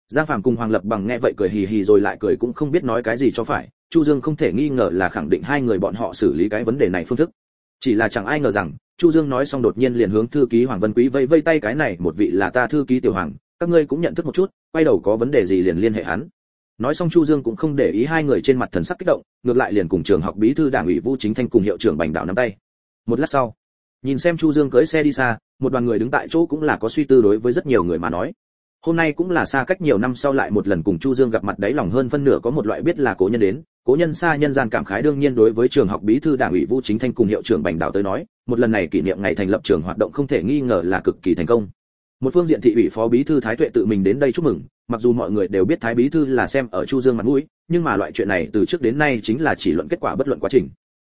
giang Phàm cùng hoàng lập bằng nghe vậy cười hì hì rồi lại cười cũng không biết nói cái gì cho phải, chu dương không thể nghi ngờ là khẳng định hai người bọn họ xử lý cái vấn đề này phương thức. Chỉ là chẳng ai ngờ rằng, chu dương nói xong đột nhiên liền hướng thư ký hoàng vân quý vây vây tay cái này, một vị là ta thư ký tiểu hoàng, các ngươi cũng nhận thức một chút, quay đầu có vấn đề gì liền liên hệ hắn. Nói xong chu dương cũng không để ý hai người trên mặt thần sắc kích động, ngược lại liền cùng trường học bí thư đảng ủy vu chính thanh cùng hiệu trưởng bành đạo nắm tay. Một lát sau, nhìn xem chu dương cưỡi xe đi xa, một đoàn người đứng tại chỗ cũng là có suy tư đối với rất nhiều người mà nói hôm nay cũng là xa cách nhiều năm sau lại một lần cùng chu dương gặp mặt đáy lòng hơn phân nửa có một loại biết là cố nhân đến. Cố nhân xa nhân gian cảm khái đương nhiên đối với trường học bí thư đảng ủy vũ chính thanh cùng hiệu trưởng bành đào tới nói, một lần này kỷ niệm ngày thành lập trường hoạt động không thể nghi ngờ là cực kỳ thành công. Một phương diện thị ủy phó bí thư thái tuệ tự mình đến đây chúc mừng, mặc dù mọi người đều biết thái bí thư là xem ở chu dương mặt mũi, nhưng mà loại chuyện này từ trước đến nay chính là chỉ luận kết quả bất luận quá trình.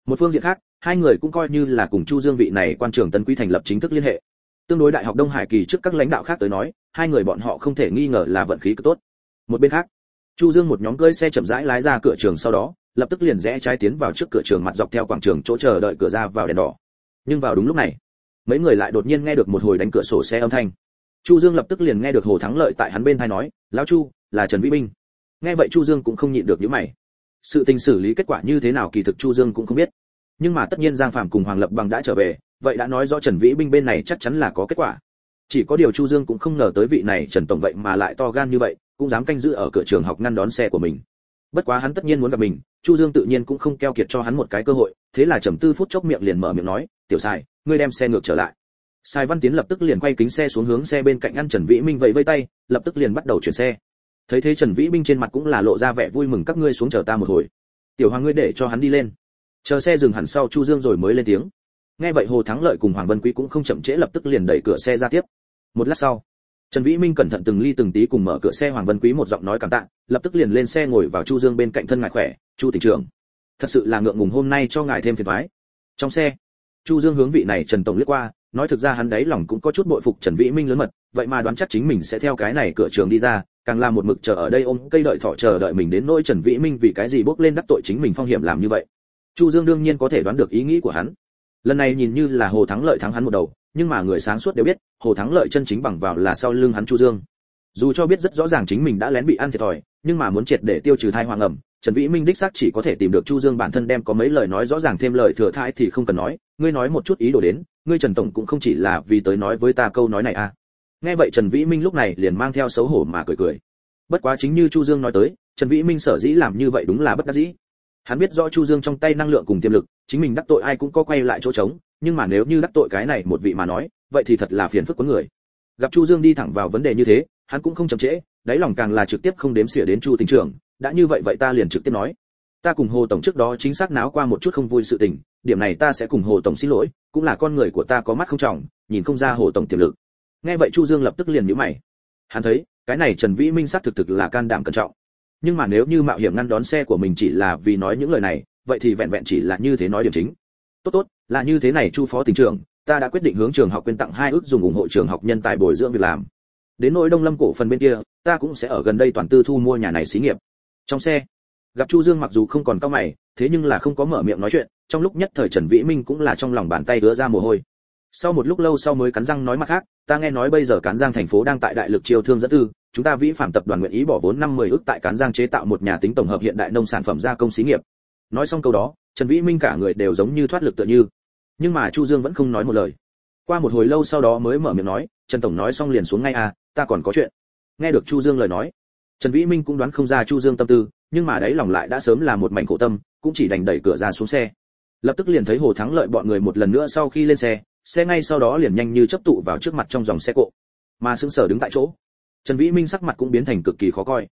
Một phương diện khác, hai người cũng coi như là cùng chu dương vị này quan trường tân quý thành lập chính thức liên hệ tương đối đại học đông hải kỳ trước các lãnh đạo khác tới nói, hai người bọn họ không thể nghi ngờ là vận khí cực tốt. Một bên khác, chu dương một nhóm cơi xe chậm rãi lái ra cửa trường sau đó, lập tức liền rẽ trái tiến vào trước cửa trường mặt dọc theo quảng trường chỗ chờ đợi cửa ra vào đèn đỏ. Nhưng vào đúng lúc này, mấy người lại đột nhiên nghe được một hồi đánh cửa sổ xe âm thanh. Chu dương lập tức liền nghe được hồ thắng lợi tại hắn bên thay nói, lão chu, là trần vĩ binh nghe vậy chu dương cũng không nhịn được những mày. Sự tình xử lý kết quả như thế nào kỳ thực chu dương cũng không biết. Nhưng mà tất nhiên giang phạm cùng hoàng lập bằng đã trở về vậy đã nói rõ trần vĩ binh bên này chắc chắn là có kết quả. Chỉ có điều chu dương cũng không ngờ tới vị này trần tổng vậy mà lại to gan như vậy, cũng dám canh giữ ở cửa trường học ngăn đón xe của mình. Bất quá hắn tất nhiên muốn gặp mình, chu dương tự nhiên cũng không keo kiệt cho hắn một cái cơ hội, thế là trầm tư phút chốc miệng liền mở miệng nói, tiểu sai, ngươi đem xe ngược trở lại. Sai văn tiến lập tức liền quay kính xe xuống hướng xe bên cạnh ngăn trần vĩ minh vẫy vây tay, lập tức liền bắt đầu chuyển xe. Thấy thế trần vĩ minh trên mặt cũng là lộ ra vẻ vui mừng, các ngươi xuống chờ ta một hồi. Tiểu hoàng ngươi để cho hắn đi lên. Chờ xe dừng hẳn sau, chu dương rồi mới lên tiếng nghe vậy hồ thắng lợi cùng hoàng vân quý cũng không chậm trễ lập tức liền đẩy cửa xe ra tiếp. Một lát sau, trần vĩ minh cẩn thận từng ly từng tí cùng mở cửa xe hoàng vân quý một giọng nói cảm tạ, lập tức liền lên xe ngồi vào chu dương bên cạnh thân ngài khỏe, chu tỉnh trưởng. Thật sự là ngượng ngùng hôm nay cho ngài thêm phiền toái. Trong xe, chu dương hướng vị này trần tổng liếc qua, nói thực ra hắn đấy lòng cũng có chút bội phục trần vĩ minh lớn mật, vậy mà đoán chắc chính mình sẽ theo cái này cửa trường đi ra, càng là một mực chờ ở đây ôm cây đợi thỏ chờ đợi mình đến nỗi trần vĩ minh vì cái gì bốc lên đắc tội chính mình phong hiểm làm như vậy. Chu dương đương nhiên có thể đoán được ý nghĩ của hắn lần này nhìn như là hồ thắng lợi thắng hắn một đầu, nhưng mà người sáng suốt đều biết, hồ thắng lợi chân chính bằng vào là sau lưng hắn chu dương. Dù cho biết rất rõ ràng chính mình đã lén bị ăn thiệt thòi, nhưng mà muốn triệt để tiêu trừ thai hoàng ẩm, trần vĩ minh đích xác chỉ có thể tìm được chu dương bản thân đem có mấy lời nói rõ ràng thêm lời thừa thai thì không cần nói, ngươi nói một chút ý đồ đến, ngươi trần tổng cũng không chỉ là vì tới nói với ta câu nói này à. Nghe vậy trần vĩ minh lúc này liền mang theo xấu hổ mà cười cười. Bất quá chính như chu dương nói tới, trần vĩ minh sở dĩ làm như vậy đúng là bất đắc dĩ hắn biết rõ chu dương trong tay năng lượng cùng tiềm lực, chính mình đắc tội ai cũng có quay lại chỗ trống, nhưng mà nếu như đắc tội cái này một vị mà nói, vậy thì thật là phiền phức của người. Gặp chu dương đi thẳng vào vấn đề như thế, hắn cũng không chậm trễ, đáy lòng càng là trực tiếp không đếm xỉa đến chu tỉnh trưởng đã như vậy vậy ta liền trực tiếp nói. Ta cùng hồ tổng trước đó chính xác náo qua một chút không vui sự tình, điểm này ta sẽ cùng hồ tổng xin lỗi, cũng là con người của ta có mắt không trọng, nhìn không ra hồ tổng tiềm lực. Nghe vậy chu dương lập tức liền nhíu mày. Hắn thấy, cái này trần vĩ minh xác thực thực là can đảm cẩn trọng nhưng mà nếu như mạo hiểm ngăn đón xe của mình chỉ là vì nói những lời này, vậy thì vẹn vẹn chỉ là như thế nói điểm chính. Tốt tốt, là như thế này, chu phó tỉnh trưởng, ta đã quyết định hướng trường học quyên tặng hai ước dùng ủng hộ trường học nhân tài bồi dưỡng việc làm. Đến nỗi đông lâm cổ phần bên kia, ta cũng sẽ ở gần đây toàn tư thu mua nhà này xí nghiệp. Trong xe, gặp chu dương mặc dù không còn cao mày, thế nhưng là không có mở miệng nói chuyện, trong lúc nhất thời trần vĩ minh cũng là trong lòng bàn tay đứa ra mồ hôi. Sau một lúc lâu sau mới cắn răng nói mặt khác, ta nghe nói bây giờ cán giang thành phố đang tại đại lực chiêu thương dẫn tư chúng ta vĩ phạm tập đoàn nguyện ý bỏ vốn năm ức ước tại cán giang chế tạo một nhà tính tổng hợp hiện đại nông sản phẩm gia công xí nghiệp. Nói xong câu đó, trần vĩ minh cả người đều giống như thoát lực tựa như. Nhưng mà chu dương vẫn không nói một lời. Qua một hồi lâu sau đó mới mở miệng nói, trần tổng nói xong liền xuống ngay à ta còn có chuyện. Nghe được chu dương lời nói, trần vĩ minh cũng đoán không ra chu dương tâm tư, nhưng mà đấy lòng lại đã sớm là một mảnh khổ tâm, cũng chỉ đành đẩy cửa ra xuống xe. Lập tức liền thấy hồ thắng lợi bọn người một lần nữa sau khi lên xe xe ngay sau đó liền nhanh như chấp tụ vào trước mặt trong dòng xe cộ. Mà sững sờ đứng tại chỗ trần vĩ minh sắc mặt cũng biến thành cực kỳ khó coi.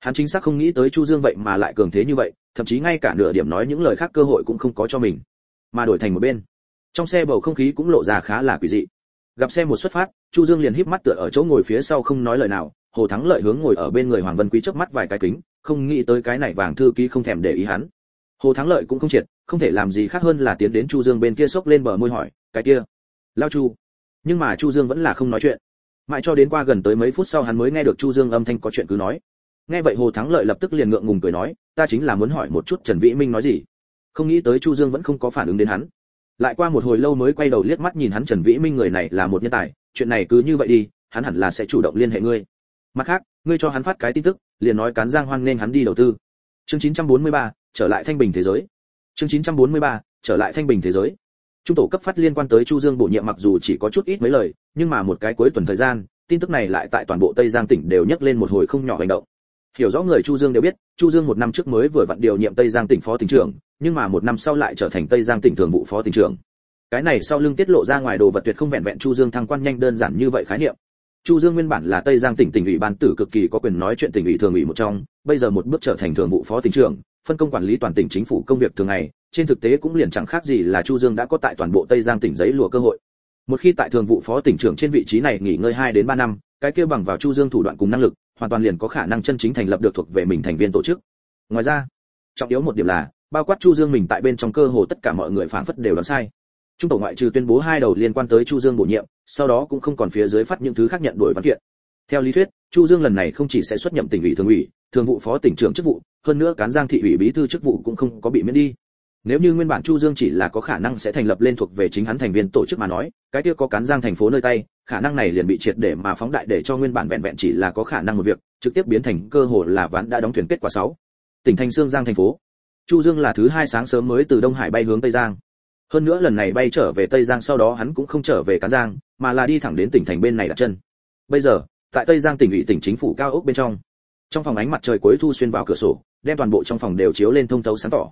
Hắn chính xác không nghĩ tới chu dương vậy mà lại cường thế như vậy, thậm chí ngay cả nửa điểm nói những lời khác cơ hội cũng không có cho mình. Mà đổi thành một bên, trong xe bầu không khí cũng lộ ra khá là quỷ dị. Gặp xe một xuất phát, chu dương liền híp mắt tựa ở chỗ ngồi phía sau không nói lời nào, hồ thắng lợi hướng ngồi ở bên người hoàng vân quý trước mắt vài cái kính, không nghĩ tới cái này vàng thư ký không thèm để ý hắn. Hồ thắng lợi cũng không triệt, không thể làm gì khác hơn là tiến đến chu dương bên kia xốc lên bờ môi hỏi, cái kia, lao chu? Nhưng mà chu dương vẫn là không nói chuyện mãi cho đến qua gần tới mấy phút sau hắn mới nghe được chu dương âm thanh có chuyện cứ nói. Nghe vậy hồ thắng lợi lập tức liền ngượng ngùng cười nói ta chính là muốn hỏi một chút trần vĩ minh nói gì? Không nghĩ tới chu dương vẫn không có phản ứng đến hắn. Lại qua một hồi lâu mới quay đầu liếc mắt nhìn hắn trần vĩ minh người này là một nhân tài chuyện này cứ như vậy đi hắn hẳn là sẽ chủ động liên hệ ngươi. Mặt khác ngươi cho hắn phát cái tin tức liền nói cán giang hoan nên hắn đi đầu tư. Chương 943, trở lại thanh bình thế giới. Chương 943, trở lại thanh bình thế giới trung tổ cấp phát liên quan tới chu dương bổ nhiệm mặc dù chỉ có chút ít mấy lời, nhưng mà một cái cuối tuần thời gian, tin tức này lại tại toàn bộ tây giang tỉnh đều nhắc lên một hồi không nhỏ hành động. Hiểu rõ người chu dương đều biết, chu dương một năm trước mới vừa vặn điều nhiệm tây giang tỉnh phó tỉnh trưởng, nhưng mà một năm sau lại trở thành tây giang tỉnh thường vụ phó tỉnh trưởng. Cái này sau lưng tiết lộ ra ngoài đồ vật tuyệt không vẹn vẹn chu dương thăng quan nhanh đơn giản như vậy khái niệm. Chu dương nguyên bản là tây giang tỉnh tỉnh ủy ban tử cực kỳ có quyền nói chuyện tỉnh ủy thường ủy một trong, bây giờ một bước trở thành thường vụ phó tỉnh trưởng, phân công quản lý toàn tỉnh chính phủ công việc thường ngày trên thực tế cũng liền chẳng khác gì là chu dương đã có tại toàn bộ tây giang tỉnh giấy lùa cơ hội. Một khi tại thường vụ phó tỉnh trưởng trên vị trí này nghỉ ngơi 2 đến 3 năm, cái kia bằng vào chu dương thủ đoạn cùng năng lực, hoàn toàn liền có khả năng chân chính thành lập được thuộc về mình thành viên tổ chức. Ngoài ra, trọng yếu một điểm là, bao quát chu dương mình tại bên trong cơ hồ tất cả mọi người phản phất đều đoán sai. Trung tổ ngoại trừ tuyên bố hai đầu liên quan tới chu dương bổ nhiệm, sau đó cũng không còn phía dưới phát những thứ khác nhận đổi văn kiện. Theo lý thuyết, chu dương lần này không chỉ sẽ xuất nhậm tỉnh ủy thường ủy, thường vụ phó tỉnh trưởng chức vụ, hơn nữa cán giang thị ủy bí thư chức vụ cũng không có bị miễn đi nếu như nguyên bản chu dương chỉ là có khả năng sẽ thành lập lên thuộc về chính hắn thành viên tổ chức mà nói, cái kia có cán giang thành phố nơi tay, khả năng này liền bị triệt để mà phóng đại để cho nguyên bản vẹn vẹn chỉ là có khả năng một việc, trực tiếp biến thành cơ hội là ván đã đóng thuyền kết quả 6. tỉnh thành sương giang thành phố. Chu dương là thứ hai sáng sớm mới từ đông hải bay hướng tây giang. Hơn nữa lần này bay trở về tây giang sau đó hắn cũng không trở về cán giang, mà là đi thẳng đến tỉnh thành bên này đặt chân. Bây giờ, tại tây giang tỉnh ủy tỉnh chính phủ cao ốc bên trong. Trong phòng ánh mặt trời cuối thu xuyên vào cửa sổ, đem toàn bộ trong phòng đều chiếu lên thông thấu sáng tỏ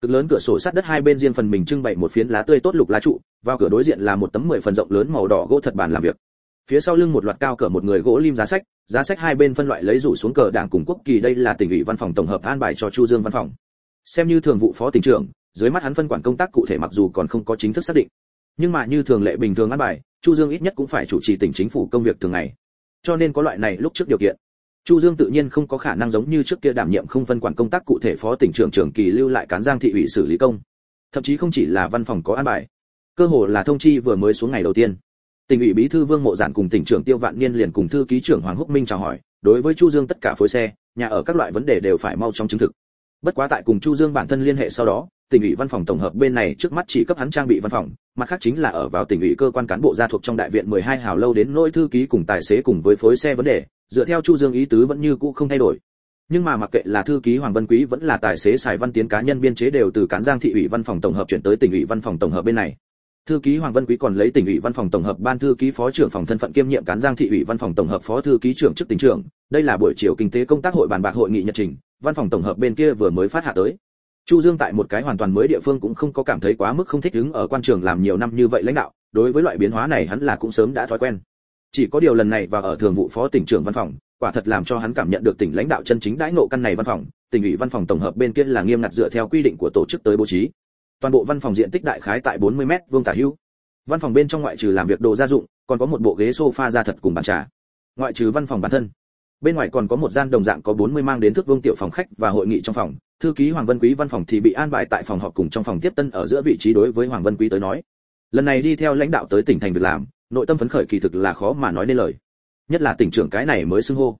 cực lớn cửa sổ sát đất hai bên riêng phần mình trưng bày một phiến lá tươi tốt lục lá trụ, vào cửa đối diện là một tấm mười phần rộng lớn màu đỏ gỗ thật bàn làm việc. Phía sau lưng một loạt cao cỡ một người gỗ lim giá sách giá sách hai bên phân loại lấy rủ xuống cờ đảng cùng quốc kỳ đây là tỉnh ủy văn phòng tổng hợp an bài cho chu dương văn phòng. Xem như thường vụ phó tỉnh trưởng, dưới mắt hắn phân quản công tác cụ thể mặc dù còn không có chính thức xác định. Nhưng mà như thường lệ bình thường an bài, chu dương ít nhất cũng phải chủ trì tỉnh chính phủ công việc thường ngày. Cho nên có loại này lúc trước điều kiện chu dương tự nhiên không có khả năng giống như trước kia đảm nhiệm không phân quản công tác cụ thể phó tỉnh trưởng trưởng kỳ lưu lại cán giang thị ủy xử lý công. Thậm chí không chỉ là văn phòng có an bài. Cơ hồ là thông chi vừa mới xuống ngày đầu tiên. Tỉnh ủy bí thư vương mộ giản cùng tỉnh trưởng tiêu vạn niên liền cùng thư ký trưởng hoàng húc minh chào hỏi, đối với chu dương tất cả phối xe, nhà ở các loại vấn đề đều phải mau chóng chứng thực. Bất quá tại cùng chu dương bản thân liên hệ sau đó, tỉnh ủy văn phòng tổng hợp bên này trước mắt chỉ cấp hắn trang bị văn phòng, mặt khác chính là ở vào tỉnh ủy cơ quan cán bộ gia thuộc trong đại viện 12 hào lâu đến nỗi thư ký cùng tài xế cùng với phối xe vấn đề dựa theo chu dương ý tứ vẫn như cũ không thay đổi. Nhưng mà mặc kệ là thư ký hoàng văn quý vẫn là tài xế xài văn tiến cá nhân biên chế đều từ cán giang thị ủy văn phòng tổng hợp chuyển tới tỉnh ủy văn phòng tổng hợp bên này. Thư ký hoàng văn quý còn lấy tỉnh ủy văn phòng tổng hợp ban thư ký phó trưởng phòng thân phận kiêm nhiệm cán giang thị ủy văn phòng tổng hợp phó thư ký trưởng chức tỉnh trưởng. Đây là buổi chiều kinh tế công tác hội bàn bạc hội nghị nhật trình, văn phòng tổng hợp bên kia vừa mới phát hạ tới. Chu dương tại một cái hoàn toàn mới địa phương cũng không có cảm thấy quá mức không thích ứng ở quan trường làm nhiều năm như vậy lãnh đạo, đối với loại biến hóa này hắn là cũng sớm đã thói quen chỉ có điều lần này và ở thường vụ phó tỉnh trưởng văn phòng, quả thật làm cho hắn cảm nhận được tỉnh lãnh đạo chân chính đãi ngộ căn này văn phòng, tỉnh ủy văn phòng tổng hợp bên kia là nghiêm ngặt dựa theo quy định của tổ chức tới bố trí. Toàn bộ văn phòng diện tích đại khái tại 40 mét vuông tả hữu. Văn phòng bên trong ngoại trừ làm việc đồ gia dụng, còn có một bộ ghế sofa da thật cùng bàn trà. Ngoại trừ văn phòng bản thân, bên ngoài còn có một gian đồng dạng có 40 mang đến thước vương tiểu phòng khách và hội nghị trong phòng. Thư ký hoàng vân quý văn phòng thì bị an bài tại phòng họp cùng trong phòng tiếp tân ở giữa vị trí đối với hoàng vân quý tới nói. Lần này đi theo lãnh đạo tới tỉnh thành việc làm nội tâm phấn khởi kỳ thực là khó mà nói nên lời. Nhất là tỉnh trưởng cái này mới xưng hô.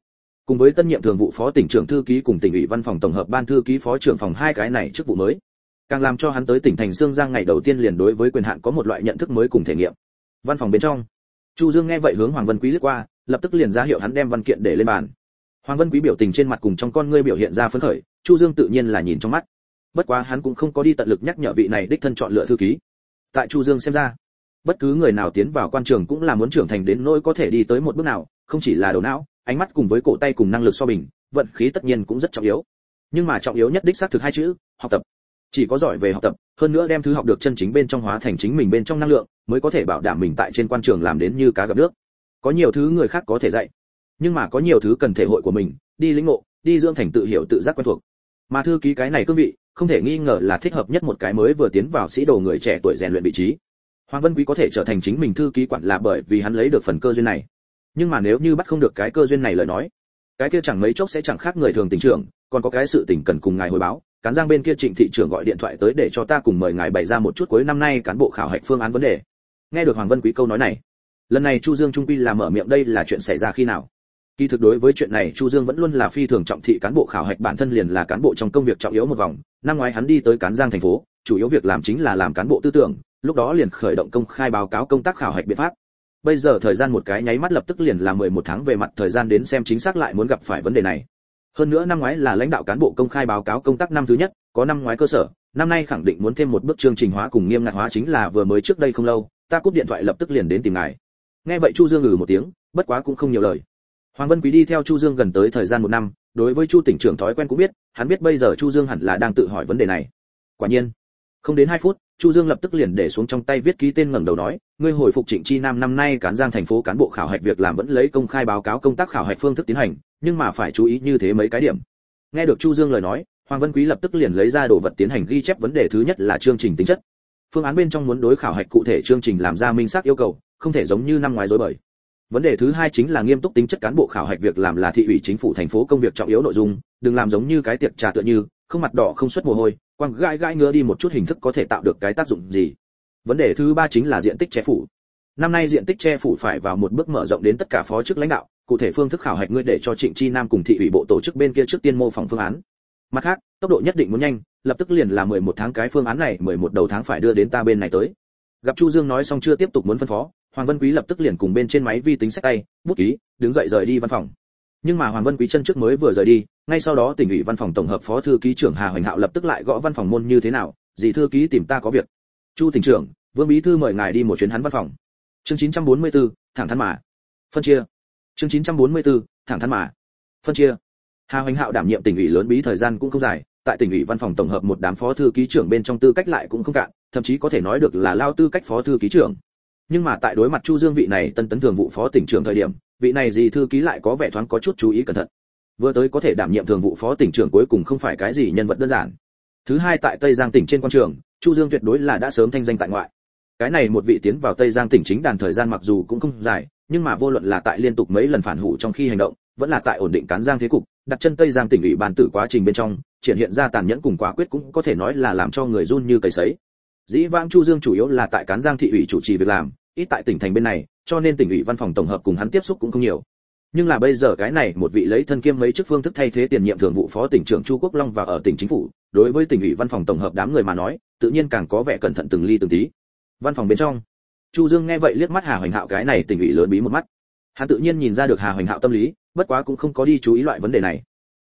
Cùng với tân nhiệm thường vụ phó tỉnh trưởng thư ký cùng tỉnh ủy văn phòng tổng hợp ban thư ký phó trưởng phòng hai cái này chức vụ mới. Càng làm cho hắn tới tỉnh thành sương giang ngày đầu tiên liền đối với quyền hạn có một loại nhận thức mới cùng thể nghiệm. Văn phòng bên trong, chu dương nghe vậy hướng hoàng vân quý lướt qua, lập tức liền ra hiệu hắn đem văn kiện để lên bàn. Hoàng vân quý biểu tình trên mặt cùng trong con ngươi biểu hiện ra phấn khởi, chu dương tự nhiên là nhìn trong mắt. Bất quá hắn cũng không có đi tận lực nhắc nhở vị này đích thân chọn lựa thư ký. Tại chu dương xem ra bất cứ người nào tiến vào quan trường cũng là muốn trưởng thành đến nỗi có thể đi tới một bước nào, không chỉ là đầu não, ánh mắt cùng với cổ tay cùng năng lực so bình, vận khí tất nhiên cũng rất trọng yếu. Nhưng mà trọng yếu nhất đích xác thực hai chữ, học tập. Chỉ có giỏi về học tập, hơn nữa đem thứ học được chân chính bên trong hóa thành chính mình bên trong năng lượng, mới có thể bảo đảm mình tại trên quan trường làm đến như cá gặp nước. Có nhiều thứ người khác có thể dạy, nhưng mà có nhiều thứ cần thể hội của mình, đi lĩnh ngộ, đi dưỡng thành tự hiểu tự giác quen thuộc. Mà thư ký cái này cương vị, không thể nghi ngờ là thích hợp nhất một cái mới vừa tiến vào sĩ đồ người trẻ tuổi rèn luyện vị trí hoàng vân quý có thể trở thành chính mình thư ký quản là bởi vì hắn lấy được phần cơ duyên này. Nhưng mà nếu như bắt không được cái cơ duyên này lời nói, cái kia chẳng mấy chốc sẽ chẳng khác người thường tình trưởng, còn có cái sự tình cần cùng ngài hồi báo, cán giang bên kia trịnh thị trưởng gọi điện thoại tới để cho ta cùng mời ngài bày ra một chút cuối năm nay cán bộ khảo hạch phương án vấn đề. Nghe được hoàng vân quý câu nói này, lần này chu dương trung quy là mở miệng đây là chuyện xảy ra khi nào? Kỳ thực đối với chuyện này chu dương vẫn luôn là phi thường trọng thị cán bộ khảo hạch bản thân liền là cán bộ trong công việc trọng yếu một vòng. Năm ngoái hắn đi tới cán giang thành phố, chủ yếu việc làm chính là làm cán bộ tư tưởng lúc đó liền khởi động công khai báo cáo công tác khảo hạch biện pháp. Bây giờ thời gian một cái nháy mắt lập tức liền là 11 tháng về mặt thời gian đến xem chính xác lại muốn gặp phải vấn đề này. Hơn nữa năm ngoái là lãnh đạo cán bộ công khai báo cáo công tác năm thứ nhất, có năm ngoái cơ sở, năm nay khẳng định muốn thêm một bước chương trình hóa cùng nghiêm ngặt hóa chính là vừa mới trước đây không lâu, ta cúp điện thoại lập tức liền đến tìm ngài. Nghe vậy chu dương ngừ một tiếng, bất quá cũng không nhiều lời. Hoàng vân quý đi theo chu dương gần tới thời gian một năm, đối với chu tỉnh trưởng thói quen cũng biết, hắn biết bây giờ chu dương hẳn là đang tự hỏi vấn đề này. Quả nhiên không đến hai phút, chu dương lập tức liền để xuống trong tay viết ký tên ngẩng đầu nói, ngươi hồi phục trịnh chi nam năm nay cán giang thành phố cán bộ khảo hạch việc làm vẫn lấy công khai báo cáo công tác khảo hạch phương thức tiến hành, nhưng mà phải chú ý như thế mấy cái điểm. Nghe được chu dương lời nói, hoàng Văn quý lập tức liền lấy ra đồ vật tiến hành ghi chép vấn đề thứ nhất là chương trình tính chất. Phương án bên trong muốn đối khảo hạch cụ thể chương trình làm ra minh xác yêu cầu, không thể giống như năm ngoái dối bời. Vấn đề thứ hai chính là nghiêm túc tính chất cán bộ khảo hạch việc làm là thị ủy chính phủ thành phố công việc trọng yếu nội dung, đừng làm giống như cái tiệc trà tựa như, không mặt đỏ không xuất mồ hôi quăng gai gai ngứa đi một chút hình thức có thể tạo được cái tác dụng gì vấn đề thứ ba chính là diện tích che phủ năm nay diện tích che phủ phải vào một bước mở rộng đến tất cả phó chức lãnh đạo cụ thể phương thức khảo hạch ngươi để cho Trịnh Chi Nam cùng thị ủy bộ tổ chức bên kia trước tiên mô phỏng phương án. Mặt khác, tốc độ nhất định muốn nhanh, lập tức liền là 11 tháng cái phương án này 11 đầu tháng phải đưa đến ta bên này tới. Gặp Chu Dương nói xong chưa tiếp tục muốn phân phó, Hoàng Văn Quý lập tức liền cùng bên trên máy vi tính sách tay, bút ký, đứng dậy rời đi văn phòng. Nhưng mà Hoàng Vân Quý chân trước mới vừa rời đi, ngay sau đó tỉnh ủy văn phòng tổng hợp phó thư ký trưởng Hà Hoành Hạo lập tức lại gõ văn phòng môn như thế nào, gì thư ký tìm ta có việc. Chu tỉnh trưởng, Vương bí thư mời ngài đi một chuyến hắn văn phòng. Chương 944, thẳng thắn mà. Phân chia. Chương 944, thẳng thắn mà. Phân chia. Hà Hoành Hạo đảm nhiệm tỉnh ủy lớn bí thời gian cũng không dài, tại tỉnh ủy văn phòng tổng hợp một đám phó thư ký trưởng bên trong tư cách lại cũng không cạn, thậm chí có thể nói được là lao tư cách phó thư ký trưởng. Nhưng mà tại đối mặt Chu Dương vị này tân tấn thường vụ phó tỉnh trưởng thời điểm, vị này gì thư ký lại có vẻ thoáng có chút chú ý cẩn thận. Vừa tới có thể đảm nhiệm thường vụ phó tỉnh trưởng cuối cùng không phải cái gì nhân vật đơn giản. Thứ hai tại Tây Giang tỉnh trên quan trường, Chu Dương tuyệt đối là đã sớm thanh danh tại ngoại. Cái này một vị tiến vào Tây Giang tỉnh chính đàn thời gian mặc dù cũng không dài, nhưng mà vô luận là tại liên tục mấy lần phản hủ trong khi hành động, vẫn là tại ổn định cán giang thế cục, đặt chân Tây Giang tỉnh ủy ban tử quá trình bên trong, triển hiện ra tàn nhẫn cùng quả quyết cũng có thể nói là làm cho người run như cầy sấy. Dĩ vãng Chu Dương chủ yếu là tại cán giang thị ủy chủ trì việc làm, ít tại tỉnh thành bên này, cho nên tỉnh ủy văn phòng tổng hợp cùng hắn tiếp xúc cũng không nhiều. Nhưng là bây giờ cái này một vị lấy thân kiêm mấy chức phương thức thay thế tiền nhiệm thường vụ phó tỉnh trưởng Chu Quốc Long và ở tỉnh chính phủ, đối với tỉnh ủy văn phòng tổng hợp đám người mà nói, tự nhiên càng có vẻ cẩn thận từng ly từng tí. Văn phòng bên trong, Chu Dương nghe vậy liếc mắt Hà Hoành Hạo cái này tỉnh ủy lớn bí một mắt. Hắn tự nhiên nhìn ra được Hà Hoành Hạo tâm lý, bất quá cũng không có đi chú ý loại vấn đề này.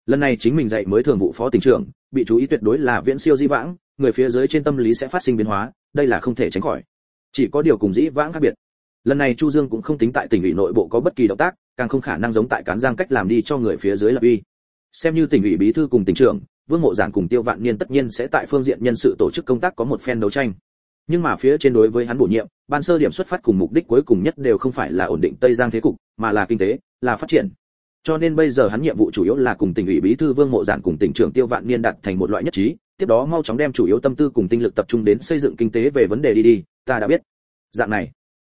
Lần này chính mình dạy mới thường vụ phó tỉnh trưởng, bị chú ý tuyệt đối là viễn siêu di vãng, người phía dưới trên tâm lý sẽ phát sinh biến hóa, đây là không thể tránh khỏi. Chỉ có điều cùng dĩ vãng khác biệt. Lần này Chu Dương cũng không tính tại tỉnh ủy nội bộ có bất kỳ động tác, càng không khả năng giống tại cán giang cách làm đi cho người phía dưới lập uy. Xem như tỉnh ủy bí thư cùng tỉnh trưởng, Vương Mộ Giản cùng Tiêu Vạn Niên tất nhiên sẽ tại phương diện nhân sự tổ chức công tác có một phen đấu tranh. Nhưng mà phía trên đối với hắn bổ nhiệm, ban sơ điểm xuất phát cùng mục đích cuối cùng nhất đều không phải là ổn định Tây Giang thế cục, mà là kinh tế, là phát triển. Cho nên bây giờ hắn nhiệm vụ chủ yếu là cùng tỉnh ủy bí thư Vương Mộ Giản cùng tỉnh trưởng Tiêu Vạn Niên đạt thành một loại nhất trí, tiếp đó mau chóng đem chủ yếu tâm tư cùng tinh lực tập trung đến xây dựng kinh tế về vấn đề đi đi, ta đã biết. Dạng này,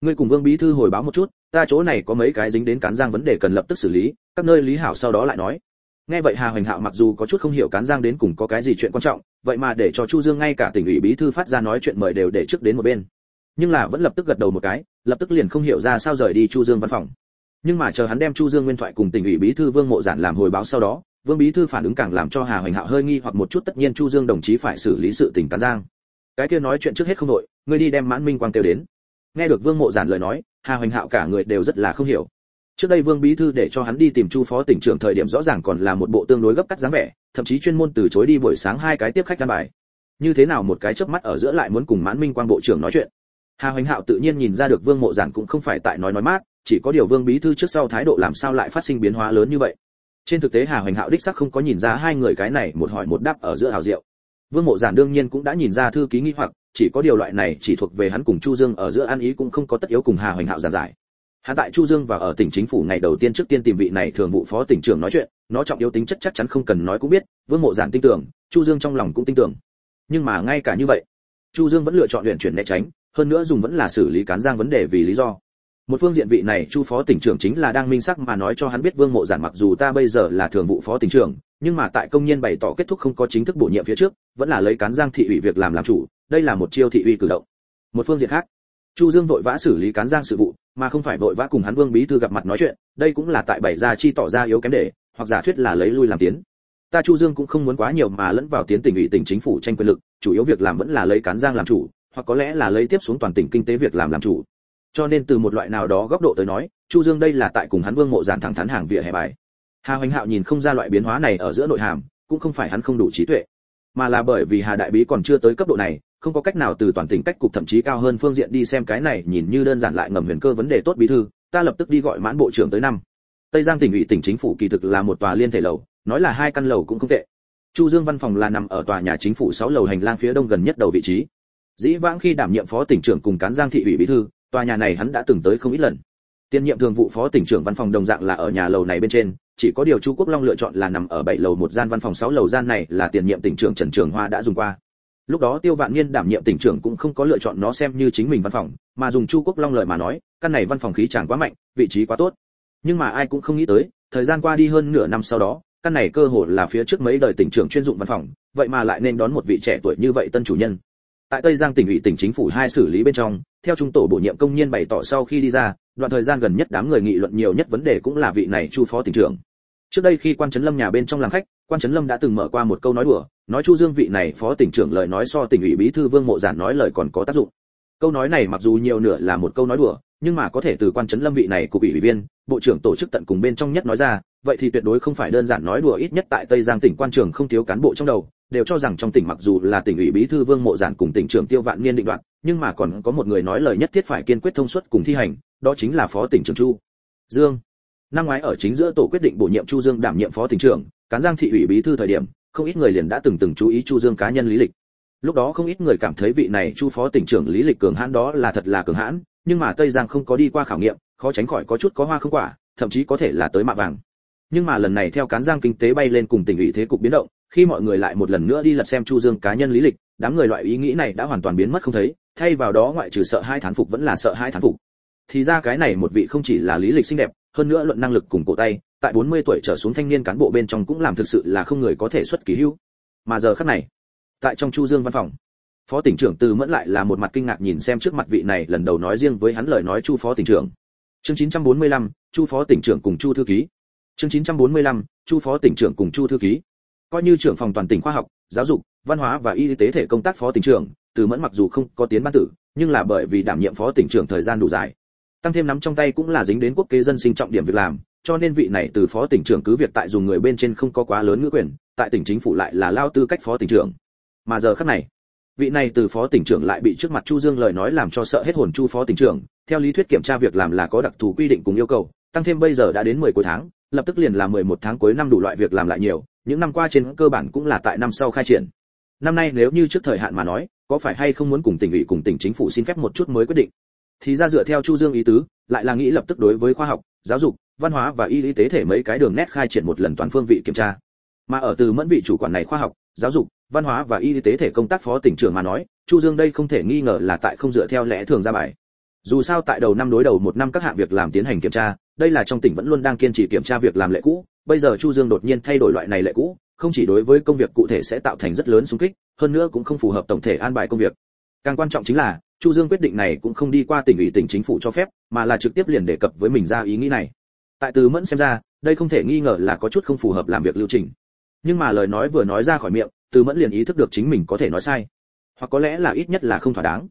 ngươi cùng Vương bí thư hồi báo một chút, ta chỗ này có mấy cái dính đến cán giang vấn đề cần lập tức xử lý, các nơi lý hảo sau đó lại nói. Nghe vậy Hà Hoành Hạo mặc dù có chút không hiểu cán giang đến cùng có cái gì chuyện quan trọng, vậy mà để cho Chu Dương ngay cả tỉnh ủy bí thư phát ra nói chuyện mời đều để trước đến một bên. Nhưng là vẫn lập tức gật đầu một cái, lập tức liền không hiểu ra sao rời đi Chu Dương văn phòng. Nhưng mà chờ hắn đem Chu Dương nguyên thoại cùng tỉnh ủy bí thư Vương Mộ Giản làm hồi báo sau đó, Vương bí thư phản ứng càng làm cho Hà Hoành Hạo hơi nghi hoặc một chút tất nhiên Chu Dương đồng chí phải xử lý sự tình cán giang. Cái kia nói chuyện trước hết không nội, ngươi đi đem Mãn Minh Quang kêu đến. Nghe được Vương Mộ Giản lời nói, Hà Hoành Hạo cả người đều rất là không hiểu. Trước đây Vương bí thư để cho hắn đi tìm Chu phó tỉnh trưởng thời điểm rõ ràng còn là một bộ tương đối gấp cắt dáng vẻ, thậm chí chuyên môn từ chối đi buổi sáng hai cái tiếp khách ăn bài. Như thế nào một cái chớp mắt ở giữa lại muốn cùng Mãn Minh Quang bộ trưởng nói chuyện. Hà Hoành Hạo tự nhiên nhìn ra được Vương Mộ Giản cũng không phải tại nói nói mát, chỉ có điều Vương bí thư trước sau thái độ làm sao lại phát sinh biến hóa lớn như vậy. Trên thực tế Hà Hoành Hạo đích xác không có nhìn ra hai người cái này một hỏi một đáp ở giữa hào diệu. Vương Mộ Giản đương nhiên cũng đã nhìn ra thư ký nghi hoặc, chỉ có điều loại này chỉ thuộc về hắn cùng Chu Dương ở giữa ăn ý cũng không có tất yếu cùng Hà Hoành Hạo giản giải. Hắn tại Chu Dương và ở tỉnh chính phủ ngày đầu tiên trước tiên tìm vị này thường vụ phó tỉnh trưởng nói chuyện, nó trọng yếu tính chất chắc chắn không cần nói cũng biết, Vương Mộ Giản tin tưởng, Chu Dương trong lòng cũng tin tưởng. Nhưng mà ngay cả như vậy, Chu Dương vẫn lựa chọn luyện chuyển né tránh, hơn nữa dùng vẫn là xử lý cán giang vấn đề vì lý do. Một phương diện vị này Chu phó tỉnh trưởng chính là đang minh sắc mà nói cho hắn biết Vương Mộ Giản mặc dù ta bây giờ là thường vụ phó tỉnh trưởng, nhưng mà tại công nhân bày tỏ kết thúc không có chính thức bổ nhiệm phía trước, vẫn là lấy cán giang thị ủy việc làm làm chủ, đây là một chiêu thị ủy cử động. Một phương diện khác, Chu Dương vội vã xử lý cán giang sự vụ, mà không phải vội vã cùng hắn Vương bí thư gặp mặt nói chuyện, đây cũng là tại bảy gia chi tỏ ra yếu kém để, hoặc giả thuyết là lấy lui làm tiến. Ta Chu Dương cũng không muốn quá nhiều mà lẫn vào tiến tỉnh ủy tỉnh chính phủ tranh quyền lực, chủ yếu việc làm vẫn là lấy cán giang làm chủ, hoặc có lẽ là lấy tiếp xuống toàn tỉnh kinh tế việc làm làm chủ. Cho nên từ một loại nào đó góc độ tới nói, Chu Dương đây là tại cùng hắn Vương Mộ Giản thẳng thắn hàng vỉa hè bài. Hà Hoành Hạo nhìn không ra loại biến hóa này ở giữa nội hàm, cũng không phải hắn không đủ trí tuệ, mà là bởi vì Hà đại bí còn chưa tới cấp độ này, không có cách nào từ toàn tỉnh cách cục thậm chí cao hơn phương diện đi xem cái này nhìn như đơn giản lại ngầm huyền cơ vấn đề tốt bí thư ta lập tức đi gọi mãn bộ trưởng tới năm. Tây giang tỉnh ủy tỉnh chính phủ kỳ thực là một tòa liên thể lầu nói là hai căn lầu cũng không tệ. Chu dương văn phòng là nằm ở tòa nhà chính phủ 6 lầu hành lang phía đông gần nhất đầu vị trí. Dĩ vãng khi đảm nhiệm phó tỉnh trưởng cùng cán giang thị ủy bí thư tòa nhà này hắn đã từng tới không ít lần. Tiên nhiệm thường vụ phó tỉnh trưởng văn phòng đồng dạng là ở nhà lầu này bên trên, chỉ có điều Chu Quốc Long lựa chọn là nằm ở 7 lầu một gian văn phòng 6 lầu gian này là tiền nhiệm tỉnh trưởng Trần Trường Hoa đã dùng qua. Lúc đó tiêu vạn niên đảm nhiệm tỉnh trưởng cũng không có lựa chọn nó xem như chính mình văn phòng mà dùng chu quốc long lời mà nói căn này văn phòng khí chẳng quá mạnh vị trí quá tốt. Nhưng mà ai cũng không nghĩ tới thời gian qua đi hơn nửa năm sau đó căn này cơ hồ là phía trước mấy đời tỉnh trưởng chuyên dụng văn phòng vậy mà lại nên đón một vị trẻ tuổi như vậy tân chủ nhân tại tây giang tỉnh ủy tỉnh chính phủ hai xử lý bên trong, theo trung tổ bổ nhiệm công nhân bày tỏ sau khi đi ra, đoạn thời gian gần nhất đám người nghị luận nhiều nhất vấn đề cũng là vị này chu phó tỉnh trưởng. Trước đây khi quan trấn lâm nhà bên trong làm khách, quan trấn lâm đã từng mở qua một câu nói đùa, nói chu dương vị này phó tỉnh trưởng lời nói so tỉnh ủy bí thư vương mộ giản nói lời còn có tác dụng. Câu nói này mặc dù nhiều nửa là một câu nói đùa nhưng mà có thể từ quan trấn lâm vị này của ủy viên, bộ trưởng tổ chức tận cùng bên trong nhất nói ra, vậy thì tuyệt đối không phải đơn giản nói đùa ít nhất tại tây giang tỉnh quan trường không thiếu cán bộ trong đầu, đều cho rằng trong tỉnh mặc dù là tỉnh ủy bí thư vương mộ giản cùng tỉnh trưởng tiêu vạn niên định đoạn, nhưng mà còn có một người nói lời nhất thiết phải kiên quyết thông suốt cùng thi hành, đó chính là phó tỉnh trưởng chu dương. Năm ngoái ở chính giữa tổ quyết định bổ nhiệm chu dương đảm nhiệm phó tỉnh trưởng, cán giang thị ủy bí thư thời điểm, không ít người liền đã từng từng chú ý chu dương cá nhân lý lịch. Lúc đó không ít người cảm thấy vị này chu phó tỉnh trưởng lý lịch cường hãn đó là thật là cường hãn nhưng mà tây giang không có đi qua khảo nghiệm, khó tránh khỏi có chút có hoa không quả, thậm chí có thể là tới mạ vàng. Nhưng mà lần này theo cán giang kinh tế bay lên cùng tỉnh ủy thế cục biến động, khi mọi người lại một lần nữa đi lật xem chu dương cá nhân lý lịch, đám người loại ý nghĩ này đã hoàn toàn biến mất không thấy, thay vào đó ngoại trừ sợ hai thán phục vẫn là sợ hai thán phục. Thì ra cái này một vị không chỉ là lý lịch xinh đẹp, hơn nữa luận năng lực cùng cổ tay, tại 40 tuổi trở xuống thanh niên cán bộ bên trong cũng làm thực sự là không người có thể xuất kỳ hữu mà giờ khắc này, tại trong chu dương văn phòng phó tỉnh trưởng từ mẫn lại là một mặt kinh ngạc nhìn xem trước mặt vị này lần đầu nói riêng với hắn lời nói chu phó tỉnh trưởng. Chương 945, chu phó tỉnh trưởng cùng chu thư ký. Chương 945, chu phó tỉnh trưởng cùng chu thư ký. Coi như trưởng phòng toàn tỉnh khoa học giáo dục văn hóa và y tế thể công tác phó tỉnh trưởng từ mẫn mặc dù không có tiến ban tử nhưng là bởi vì đảm nhiệm phó tỉnh trưởng thời gian đủ dài. Tăng thêm nắm trong tay cũng là dính đến quốc kế dân sinh trọng điểm việc làm cho nên vị này từ phó tỉnh trưởng cứ việc tại dùng người bên trên không có quá lớn ngữ quyền tại tỉnh chính phủ lại là lao tư cách phó tỉnh trưởng. Mà giờ khắc này vị này từ phó tỉnh trưởng lại bị trước mặt chu dương lời nói làm cho sợ hết hồn chu phó tỉnh trưởng, theo lý thuyết kiểm tra việc làm là có đặc thù quy định cùng yêu cầu, tăng thêm bây giờ đã đến 10 cuối tháng, lập tức liền là 11 tháng cuối năm đủ loại việc làm lại nhiều, những năm qua trên cơ bản cũng là tại năm sau khai triển. Năm nay nếu như trước thời hạn mà nói, có phải hay không muốn cùng tỉnh ủy cùng tỉnh chính phủ xin phép một chút mới quyết định? Thì ra dựa theo chu dương ý tứ, lại là nghĩ lập tức đối với khoa học, giáo dục, văn hóa và y tế thể mấy cái đường nét khai triển một lần toàn phương vị kiểm tra. Mà ở từ mẫn vị chủ quản này khoa học, giáo dục văn hóa và y tế thể công tác phó tỉnh trưởng mà nói, chu dương đây không thể nghi ngờ là tại không dựa theo lẽ thường ra bài. Dù sao tại đầu năm đối đầu một năm các hạng việc làm tiến hành kiểm tra, đây là trong tỉnh vẫn luôn đang kiên trì kiểm tra việc làm lệ cũ. Bây giờ chu dương đột nhiên thay đổi loại này lệ cũ, không chỉ đối với công việc cụ thể sẽ tạo thành rất lớn xung kích, hơn nữa cũng không phù hợp tổng thể an bài công việc. Càng quan trọng chính là, chu dương quyết định này cũng không đi qua tỉnh ủy tỉnh chính phủ cho phép, mà là trực tiếp liền đề cập với mình ra ý nghĩ này. Tại từ mẫn xem ra, đây không thể nghi ngờ là có chút không phù hợp làm việc lưu trình. Nhưng mà lời nói vừa nói ra khỏi miệng từ mẫn liền ý thức được chính mình có thể nói sai. Hoặc có lẽ là ít nhất là không thỏa đáng.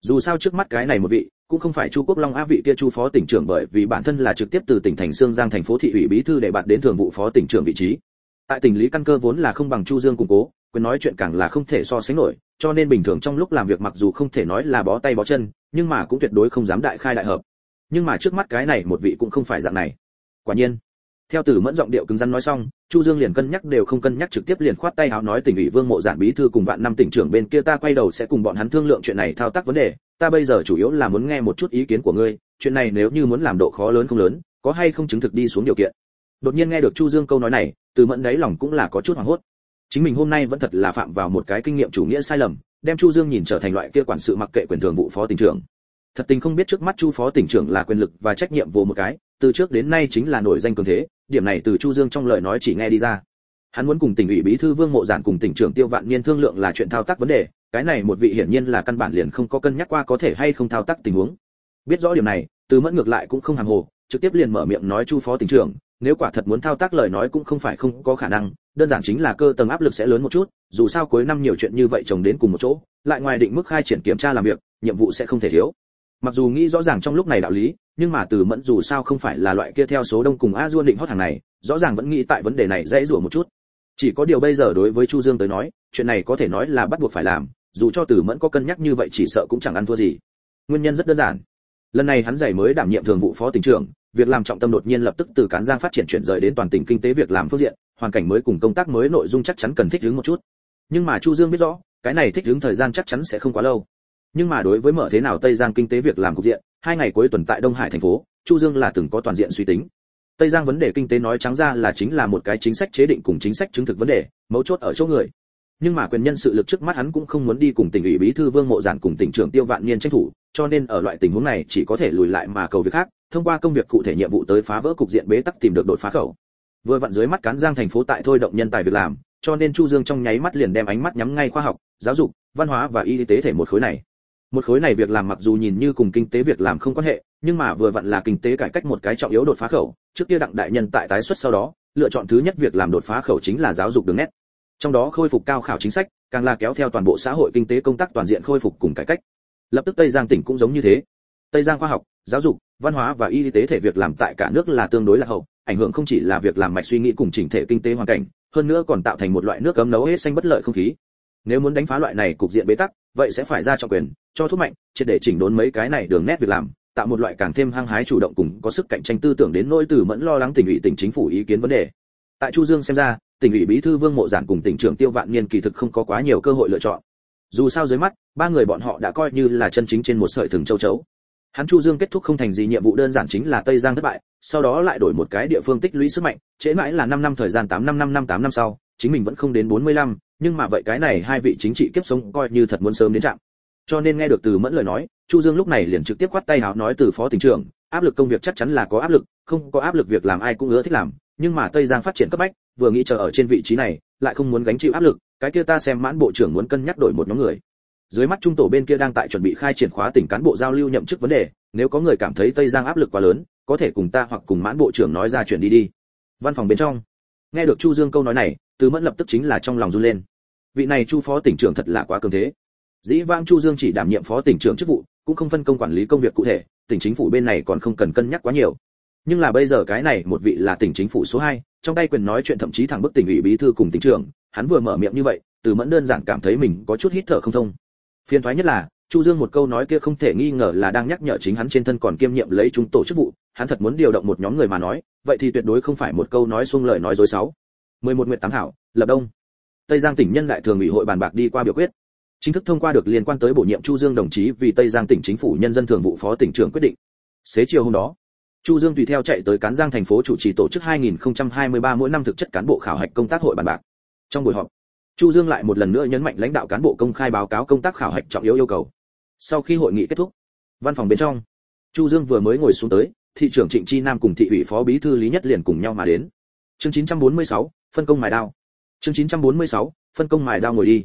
Dù sao trước mắt cái này một vị, cũng không phải chu quốc long á vị kia chu phó tỉnh trưởng bởi vì bản thân là trực tiếp từ tỉnh thành sương giang thành phố thị ủy bí thư để bạn đến thường vụ phó tỉnh trưởng vị trí. Tại tỉnh lý căn cơ vốn là không bằng chu dương củng cố, quyền nói chuyện càng là không thể so sánh nổi, cho nên bình thường trong lúc làm việc mặc dù không thể nói là bó tay bó chân, nhưng mà cũng tuyệt đối không dám đại khai đại hợp. Nhưng mà trước mắt cái này một vị cũng không phải dạng này. Quả nhiên theo từ mẫn giọng điệu cứng rắn nói xong, chu dương liền cân nhắc đều không cân nhắc trực tiếp liền khoát tay áo nói tỉnh ủy vương mộ giản bí thư cùng vạn năm tỉnh trưởng bên kia ta quay đầu sẽ cùng bọn hắn thương lượng chuyện này thao tác vấn đề. Ta bây giờ chủ yếu là muốn nghe một chút ý kiến của ngươi, chuyện này nếu như muốn làm độ khó lớn không lớn, có hay không chứng thực đi xuống điều kiện? Đột nhiên nghe được chu dương câu nói này từ mẫn đáy lòng cũng là có chút hoảng hốt. Chính mình hôm nay vẫn thật là phạm vào một cái kinh nghiệm chủ nghĩa sai lầm, đem chu dương nhìn trở thành loại kia quản sự mặc kệ quyền thường vụ phó tỉnh trưởng. Thật tình không biết trước mắt chu phó tỉnh trưởng là quyền lực và trách nhiệm vô một cái, từ trước đến nay chính là nổi danh cường thế điểm này từ chu dương trong lời nói chỉ nghe đi ra. Hắn muốn cùng tỉnh ủy bí thư vương mộ giản cùng tỉnh trưởng tiêu vạn niên thương lượng là chuyện thao tác vấn đề, cái này một vị hiển nhiên là căn bản liền không có cân nhắc qua có thể hay không thao tác tình huống. Biết rõ điểm này, từ mẫn ngược lại cũng không hàng hồ, trực tiếp liền mở miệng nói chu phó tỉnh trưởng, nếu quả thật muốn thao tác lời nói cũng không phải không có khả năng, đơn giản chính là cơ tầng áp lực sẽ lớn một chút, dù sao cuối năm nhiều chuyện như vậy chồng đến cùng một chỗ, lại ngoài định mức khai triển kiểm tra làm việc, nhiệm vụ sẽ không thể thiếu. Mặc dù nghĩ rõ ràng trong lúc này đạo lý nhưng mà từ mẫn dù sao không phải là loại kia theo số đông cùng a duôn định hót hàng này, rõ ràng vẫn nghĩ tại vấn đề này dễ rủa một chút. Chỉ có điều bây giờ đối với chu dương tới nói, chuyện này có thể nói là bắt buộc phải làm, dù cho từ mẫn có cân nhắc như vậy chỉ sợ cũng chẳng ăn thua gì. Nguyên nhân rất đơn giản. Lần này hắn giải mới đảm nhiệm thường vụ phó tỉnh trưởng, việc làm trọng tâm đột nhiên lập tức từ cán giang phát triển chuyển rời đến toàn tỉnh kinh tế việc làm phương diện, hoàn cảnh mới cùng công tác mới nội dung chắc chắn cần thích ứng một chút. Nhưng mà chu dương biết rõ, cái này thích ứng thời gian chắc chắn sẽ không quá lâu. Nhưng mà đối với mở thế nào tây giang kinh tế việc làm cục diện hai ngày cuối tuần tại đông hải thành phố, chu dương là từng có toàn diện suy tính. Tây giang vấn đề kinh tế nói trắng ra là chính là một cái chính sách chế định cùng chính sách chứng thực vấn đề, mấu chốt ở chỗ người. Nhưng mà quyền nhân sự lực trước mắt hắn cũng không muốn đi cùng tỉnh ủy bí thư vương mộ giản cùng tỉnh trưởng tiêu vạn niên tranh thủ, cho nên ở loại tình huống này chỉ có thể lùi lại mà cầu việc khác, thông qua công việc cụ thể nhiệm vụ tới phá vỡ cục diện bế tắc tìm được đột phá khẩu. Vừa vặn dưới mắt cán giang thành phố tại thôi động nhân tài việc làm, cho nên chu dương trong nháy mắt liền đem ánh mắt nhắm ngay khoa học, giáo dục, văn hóa và y tế thể một khối này một khối này việc làm mặc dù nhìn như cùng kinh tế việc làm không quan hệ, nhưng mà vừa vặn là kinh tế cải cách một cái trọng yếu đột phá khẩu. Trước kia đặng đại nhân tại tái xuất sau đó, lựa chọn thứ nhất việc làm đột phá khẩu chính là giáo dục đường nét. Trong đó khôi phục cao khảo chính sách, càng là kéo theo toàn bộ xã hội kinh tế công tác toàn diện khôi phục cùng cải cách. Lập tức tây giang tỉnh cũng giống như thế. Tây giang khoa học, giáo dục, văn hóa và y tế thể việc làm tại cả nước là tương đối là hậu, ảnh hưởng không chỉ là việc làm mạch suy nghĩ cùng chỉnh thể kinh tế hoàn cảnh, hơn nữa còn tạo thành một loại nước cấm nấu hết xanh bất lợi không khí nếu muốn đánh phá loại này cục diện bế tắc vậy sẽ phải ra trọng quyền cho thuốc mạnh triệt để chỉnh đốn mấy cái này đường nét việc làm tạo một loại càng thêm hăng hái chủ động cùng có sức cạnh tranh tư tưởng đến nỗi từ mẫn lo lắng tỉnh ủy tỉnh chính phủ ý kiến vấn đề. Tại chu dương xem ra tỉnh ủy bí thư vương mộ giản cùng tỉnh trưởng tiêu vạn niên kỳ thực không có quá nhiều cơ hội lựa chọn. Dù sao dưới mắt ba người bọn họ đã coi như là chân chính trên một sợi thừng châu chấu. Hắn chu dương kết thúc không thành gì nhiệm vụ đơn giản chính là tây giang thất bại sau đó lại đổi một cái địa phương tích lũy sức mạnh trễ mãi là 5 năm thời gian tám năm năm năm tám năm sau chính mình vẫn không đến 45, nhưng mà vậy cái này hai vị chính trị kiếp sống coi như thật muốn sớm đến trạng cho nên nghe được từ mẫn lời nói, chu dương lúc này liền trực tiếp quát tay háo nói từ phó tỉnh trưởng, áp lực công việc chắc chắn là có áp lực, không có áp lực việc làm ai cũng ưa thích làm, nhưng mà tây giang phát triển cấp bách, vừa nghĩ chờ ở trên vị trí này, lại không muốn gánh chịu áp lực, cái kia ta xem mãn bộ trưởng muốn cân nhắc đổi một nhóm người. Dưới mắt trung tổ bên kia đang tại chuẩn bị khai triển khóa tỉnh cán bộ giao lưu nhậm chức vấn đề, nếu có người cảm thấy tây giang áp lực quá lớn, có thể cùng ta hoặc cùng mãn bộ trưởng nói ra chuyện đi đi. Văn phòng bên trong nghe được chu dương câu nói này từ mẫn lập tức chính là trong lòng run lên. Vị này chu phó tỉnh trưởng thật là quá cường thế. Dĩ vãng chu dương chỉ đảm nhiệm phó tỉnh trưởng chức vụ cũng không phân công quản lý công việc cụ thể tỉnh chính phủ bên này còn không cần cân nhắc quá nhiều. Nhưng là bây giờ cái này một vị là tỉnh chính phủ số 2, trong tay quyền nói chuyện thậm chí thẳng bức tỉnh ủy bí thư cùng tỉnh trưởng hắn vừa mở miệng như vậy từ mẫn đơn giản cảm thấy mình có chút hít thở không thông. Phiền thoái nhất là chu dương một câu nói kia không thể nghi ngờ là đang nhắc nhở chính hắn trên thân còn kiêm nhiệm lấy chúng tổ chức vụ, hắn thật muốn điều động một nhóm người mà nói, vậy thì tuyệt đối không phải một câu nói xuông lời nói dối sáu 11 Nguyệt tám hảo, lập đông. Tây giang tỉnh nhân đại thường ủy hội bàn bạc đi qua biểu quyết. Chính thức thông qua được liên quan tới bổ nhiệm chu dương đồng chí vì tây giang tỉnh chính phủ nhân dân thường vụ phó tỉnh trưởng quyết định. Xế chiều hôm đó, chu dương tùy theo chạy tới cán giang thành phố chủ trì tổ chức 2023 mỗi năm thực chất cán bộ khảo hạch công tác hội bàn bạc. Trong buổi họp, chu dương lại một lần nữa nhấn mạnh lãnh đạo cán bộ công khai báo cáo công tác khảo hạch trọng yếu yêu cầu sau khi hội nghị kết thúc văn phòng bên trong chu dương vừa mới ngồi xuống tới thị trưởng trịnh chi nam cùng thị ủy phó bí thư lý nhất liền cùng nhau mà đến. Chương 946, phân công mài đao. Chương 946, phân công mài đao ngồi đi.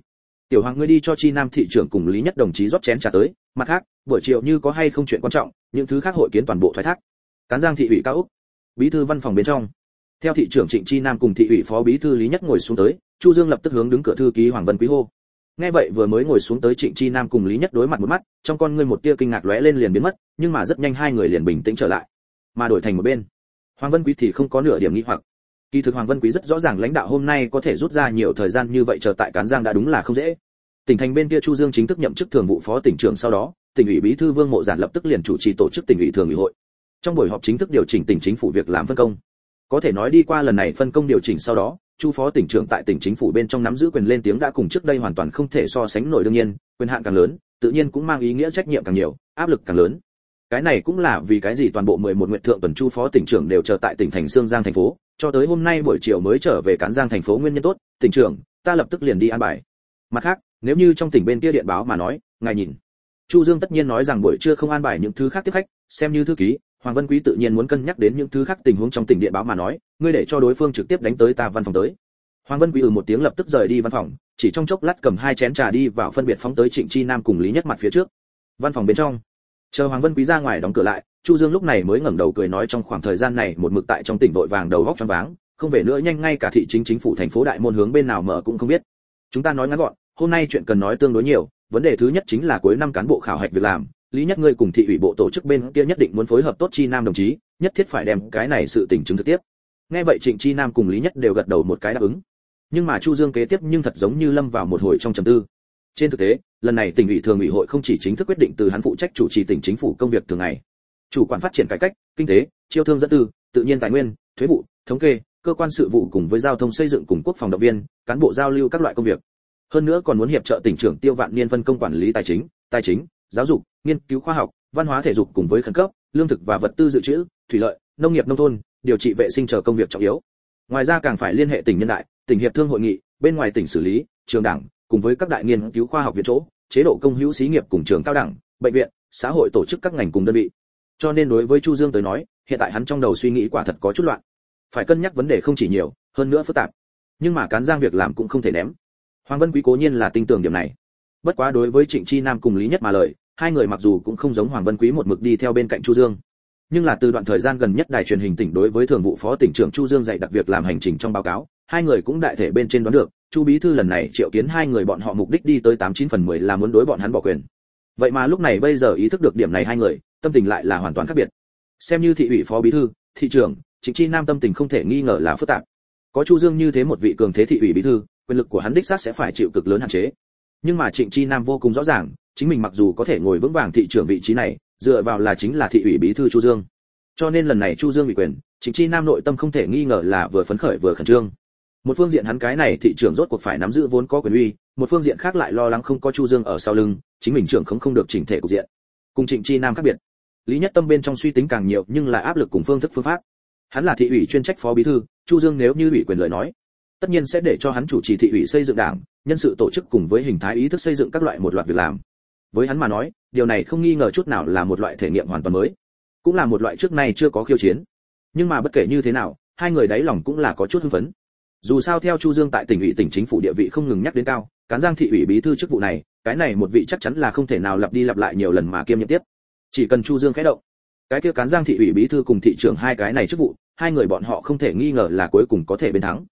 Tiểu hoàng ngươi đi cho chi nam thị trưởng cùng lý nhất đồng chí rót chén trà tới. Mặt khác buổi chiều như có hay không chuyện quan trọng những thứ khác hội kiến toàn bộ thoái thác. Cán giang thị ủy cao úc bí thư văn phòng bên trong. Theo thị trưởng trịnh chi nam cùng thị ủy phó bí thư lý nhất ngồi xuống tới chu dương lập tức hướng đứng cửa thư ký hoàng vân quý hô nghe vậy vừa mới ngồi xuống tới trịnh chi nam cùng lý nhất đối mặt một mắt, trong con ngươi một tia kinh ngạc lóe lên liền biến mất, nhưng mà rất nhanh hai người liền bình tĩnh trở lại. Mà đổi thành một bên, hoàng vân quý thì không có nửa điểm nghi hoặc. Kỳ thực hoàng vân quý rất rõ ràng lãnh đạo hôm nay có thể rút ra nhiều thời gian như vậy chờ tại cán giang đã đúng là không dễ. Tỉnh thành bên kia chu dương chính thức nhậm chức thường vụ phó tỉnh trưởng sau đó, tỉnh ủy bí thư vương mộ giản lập tức liền chủ trì tổ chức tỉnh ủy thường ủy hội. Trong buổi họp chính thức điều chỉnh tỉnh chính phủ việc làm phân công. Có thể nói đi qua lần này phân công điều chỉnh sau đó chu phó tỉnh trưởng tại tỉnh chính phủ bên trong nắm giữ quyền lên tiếng đã cùng trước đây hoàn toàn không thể so sánh nổi đương nhiên quyền hạn càng lớn tự nhiên cũng mang ý nghĩa trách nhiệm càng nhiều áp lực càng lớn cái này cũng là vì cái gì toàn bộ 11 nguyện thượng tuần chu phó tỉnh trưởng đều chờ tại tỉnh thành Sương Giang thành phố, cho tới hôm nay buổi chiều mới trở về cán Giang thành phố nguyên nhân tốt, tỉnh trưởng, ta lập tức liền đi an bài. Mặt khác, nếu như trong tỉnh bên kia điện báo mà nói, ngài nhìn. Chu Dương tất nhiên nói rằng buổi trưa không an bài những thứ khác tiếp khách, xem như thư ký, Hoàng Vân Quý tự nhiên muốn cân nhắc đến những thứ khác tình huống trong tỉnh điện báo mà nói, ngươi để cho đối phương trực tiếp đánh tới ta văn phòng tới. Hoàng Vân Quý ừ một tiếng lập tức rời đi văn phòng, chỉ trong chốc lát cầm hai chén trà đi vào phân biệt phóng tới Trịnh Chi Nam cùng Lý Nhất mặt phía trước. Văn phòng bên trong, chờ Hoàng Vân Quý ra ngoài đóng cửa lại, Chu Dương lúc này mới ngẩng đầu cười nói trong khoảng thời gian này một mực tại trong tỉnh vội vàng đầu góc choáng váng, không về nữa nhanh ngay cả thị chính chính phủ thành phố đại môn hướng bên nào mở cũng không biết. Chúng ta nói ngắn gọn, hôm nay chuyện cần nói tương đối nhiều, vấn đề thứ nhất chính là cuối năm cán bộ khảo hạch việc làm, lý nhất ngươi cùng thị ủy bộ tổ chức bên kia nhất định muốn phối hợp tốt chi nam đồng chí, nhất thiết phải đem cái này sự tình chứng thực tiếp. Nghe vậy Trịnh Chi Nam cùng Lý Nhất đều gật đầu một cái đáp ứng. Nhưng mà Chu Dương kế tiếp nhưng thật giống như lâm vào một hồi trong trầm tư. Trên thực tế, lần này tỉnh ủy thường ủy hội không chỉ chính thức quyết định từ hắn phụ trách chủ trì tỉnh chính phủ công việc thường ngày, chủ quản phát triển cải cách, kinh tế, chiêu thương dẫn tư, tự nhiên tài nguyên, thuế vụ, thống kê, cơ quan sự vụ cùng với giao thông xây dựng cùng quốc phòng động viên, cán bộ giao lưu các loại công việc. Hơn nữa còn muốn hiệp trợ tỉnh trưởng Tiêu Vạn Niên phân công quản lý tài chính, tài chính, giáo dục, nghiên cứu khoa học, văn hóa thể dục cùng với khẩn cấp, lương thực và vật tư dự trữ, thủy lợi, nông nghiệp nông thôn, điều trị vệ sinh chờ công việc trọng yếu. Ngoài ra càng phải liên hệ tỉnh nhân đại, tỉnh hiệp thương hội nghị, bên ngoài tỉnh xử lý, trường đảng, cùng với các đại nghiên cứu khoa học viện chỗ, chế độ công hữu xí nghiệp cùng trường cao đẳng, bệnh viện, xã hội tổ chức các ngành cùng đơn vị. Cho nên đối với Chu Dương tới nói, hiện tại hắn trong đầu suy nghĩ quả thật có chút loạn. Phải cân nhắc vấn đề không chỉ nhiều, hơn nữa phức tạp. Nhưng mà cán giang việc làm cũng không thể ném. Hoàng Vân Quý cố nhiên là tin tưởng điểm này. Bất quá đối với Trịnh Chi Nam cùng Lý Nhất mà lời, hai người mặc dù cũng không giống hoàng vân quý một mực đi theo bên cạnh chu dương, nhưng là từ đoạn thời gian gần nhất đài truyền hình tỉnh đối với thường vụ phó tỉnh trưởng chu dương dạy đặc việc làm hành trình trong báo cáo, hai người cũng đại thể bên trên đoán được, chu bí thư lần này triệu kiến hai người bọn họ mục đích đi tới tám chín phần mười là muốn đối bọn hắn bỏ quyền. Vậy mà lúc này bây giờ ý thức được điểm này hai người, tâm tình lại là hoàn toàn khác biệt. Xem như thị ủy phó bí thư, thị trưởng, chính chi nam tâm tình không thể nghi ngờ là phức tạp. Có chu dương như thế một vị cường thế thị ủy bí thư, quyền lực của hắn đích xác sẽ phải chịu cực lớn hạn chế. Nhưng mà trịnh chi nam vô cùng rõ ràng chính mình mặc dù có thể ngồi vững vàng thị trưởng vị trí này, dựa vào là chính là thị ủy bí thư chu dương. Cho nên lần này chu dương bị quyền trịnh chi nam nội tâm không thể nghi ngờ là vừa phấn khởi vừa khẩn trương. Một phương diện hắn cái này thị trưởng rốt cuộc phải nắm giữ vốn có quyền uy, một phương diện khác lại lo lắng không có chu dương ở sau lưng, chính mình trưởng không không được chỉnh thể cục diện. Cùng trịnh chi nam khác biệt, lý nhất tâm bên trong suy tính càng nhiều nhưng là áp lực cùng phương thức phương pháp. Hắn là thị ủy chuyên trách phó bí thư, chu dương nếu như ủy quyền lời nói, tất nhiên sẽ để cho hắn chủ trì thị ủy xây dựng đảng, nhân sự tổ chức cùng với hình thái ý thức xây dựng các loại một loạt việc làm với hắn mà nói, điều này không nghi ngờ chút nào là một loại thể nghiệm hoàn toàn mới, cũng là một loại trước nay chưa có khiêu chiến. Nhưng mà bất kể như thế nào, hai người đáy lòng cũng là có chút hưng phấn. Dù sao theo chu dương tại tỉnh ủy tỉnh chính phủ địa vị không ngừng nhắc đến cao, cán giang thị ủy bí thư chức vụ này, cái này một vị chắc chắn là không thể nào lặp đi lặp lại nhiều lần mà kiêm nhiệm tiếp. Chỉ cần chu dương khẽ động, cái kia cán giang thị ủy bí thư cùng thị trưởng hai cái này chức vụ, hai người bọn họ không thể nghi ngờ là cuối cùng có thể bên thắng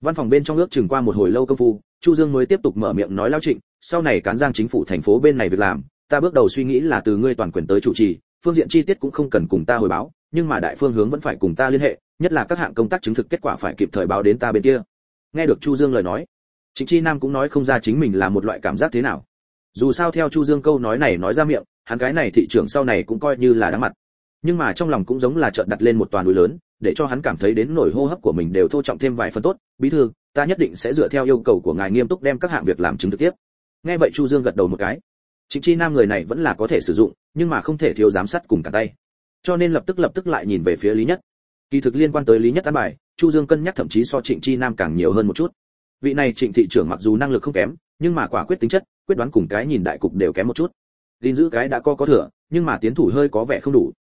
văn phòng bên trong ước chừng qua một hồi lâu công phu, chu dương mới tiếp tục mở miệng nói lao trịnh, sau này cán giang chính phủ thành phố bên này việc làm, ta bước đầu suy nghĩ là từ ngươi toàn quyền tới chủ trì, phương diện chi tiết cũng không cần cùng ta hồi báo, nhưng mà đại phương hướng vẫn phải cùng ta liên hệ, nhất là các hạng công tác chứng thực kết quả phải kịp thời báo đến ta bên kia. Nghe được chu dương lời nói, trịnh chi nam cũng nói không ra chính mình là một loại cảm giác thế nào. Dù sao theo chu dương câu nói này nói ra miệng, hắn cái này thị trưởng sau này cũng coi như là đáng mặt. Nhưng mà trong lòng cũng giống là trợn đặt lên một toàn núi lớn để cho hắn cảm thấy đến nổi hô hấp của mình đều thô trọng thêm vài phần tốt bí thư ta nhất định sẽ dựa theo yêu cầu của ngài nghiêm túc đem các hạng việc làm chứng thực tiếp nghe vậy chu dương gật đầu một cái Trịnh Chi Nam người này vẫn là có thể sử dụng, nhưng mà không thể thiếu giám sát cùng cả tay. Cho nên lập tức lập tức lại nhìn về phía Lý Nhất. Kỳ thực liên quan tới Lý Nhất án bài, Chu Dương cân nhắc thậm chí so Trịnh Chi Nam càng nhiều hơn một chút. Vị này Trịnh thị trưởng mặc dù năng lực không kém, nhưng mà quả quyết tính chất, quyết đoán cùng cái nhìn đại cục đều kém một chút. Gìn giữ cái đã có có thừa, nhưng mà tiến thủ hơi có vẻ không đủ.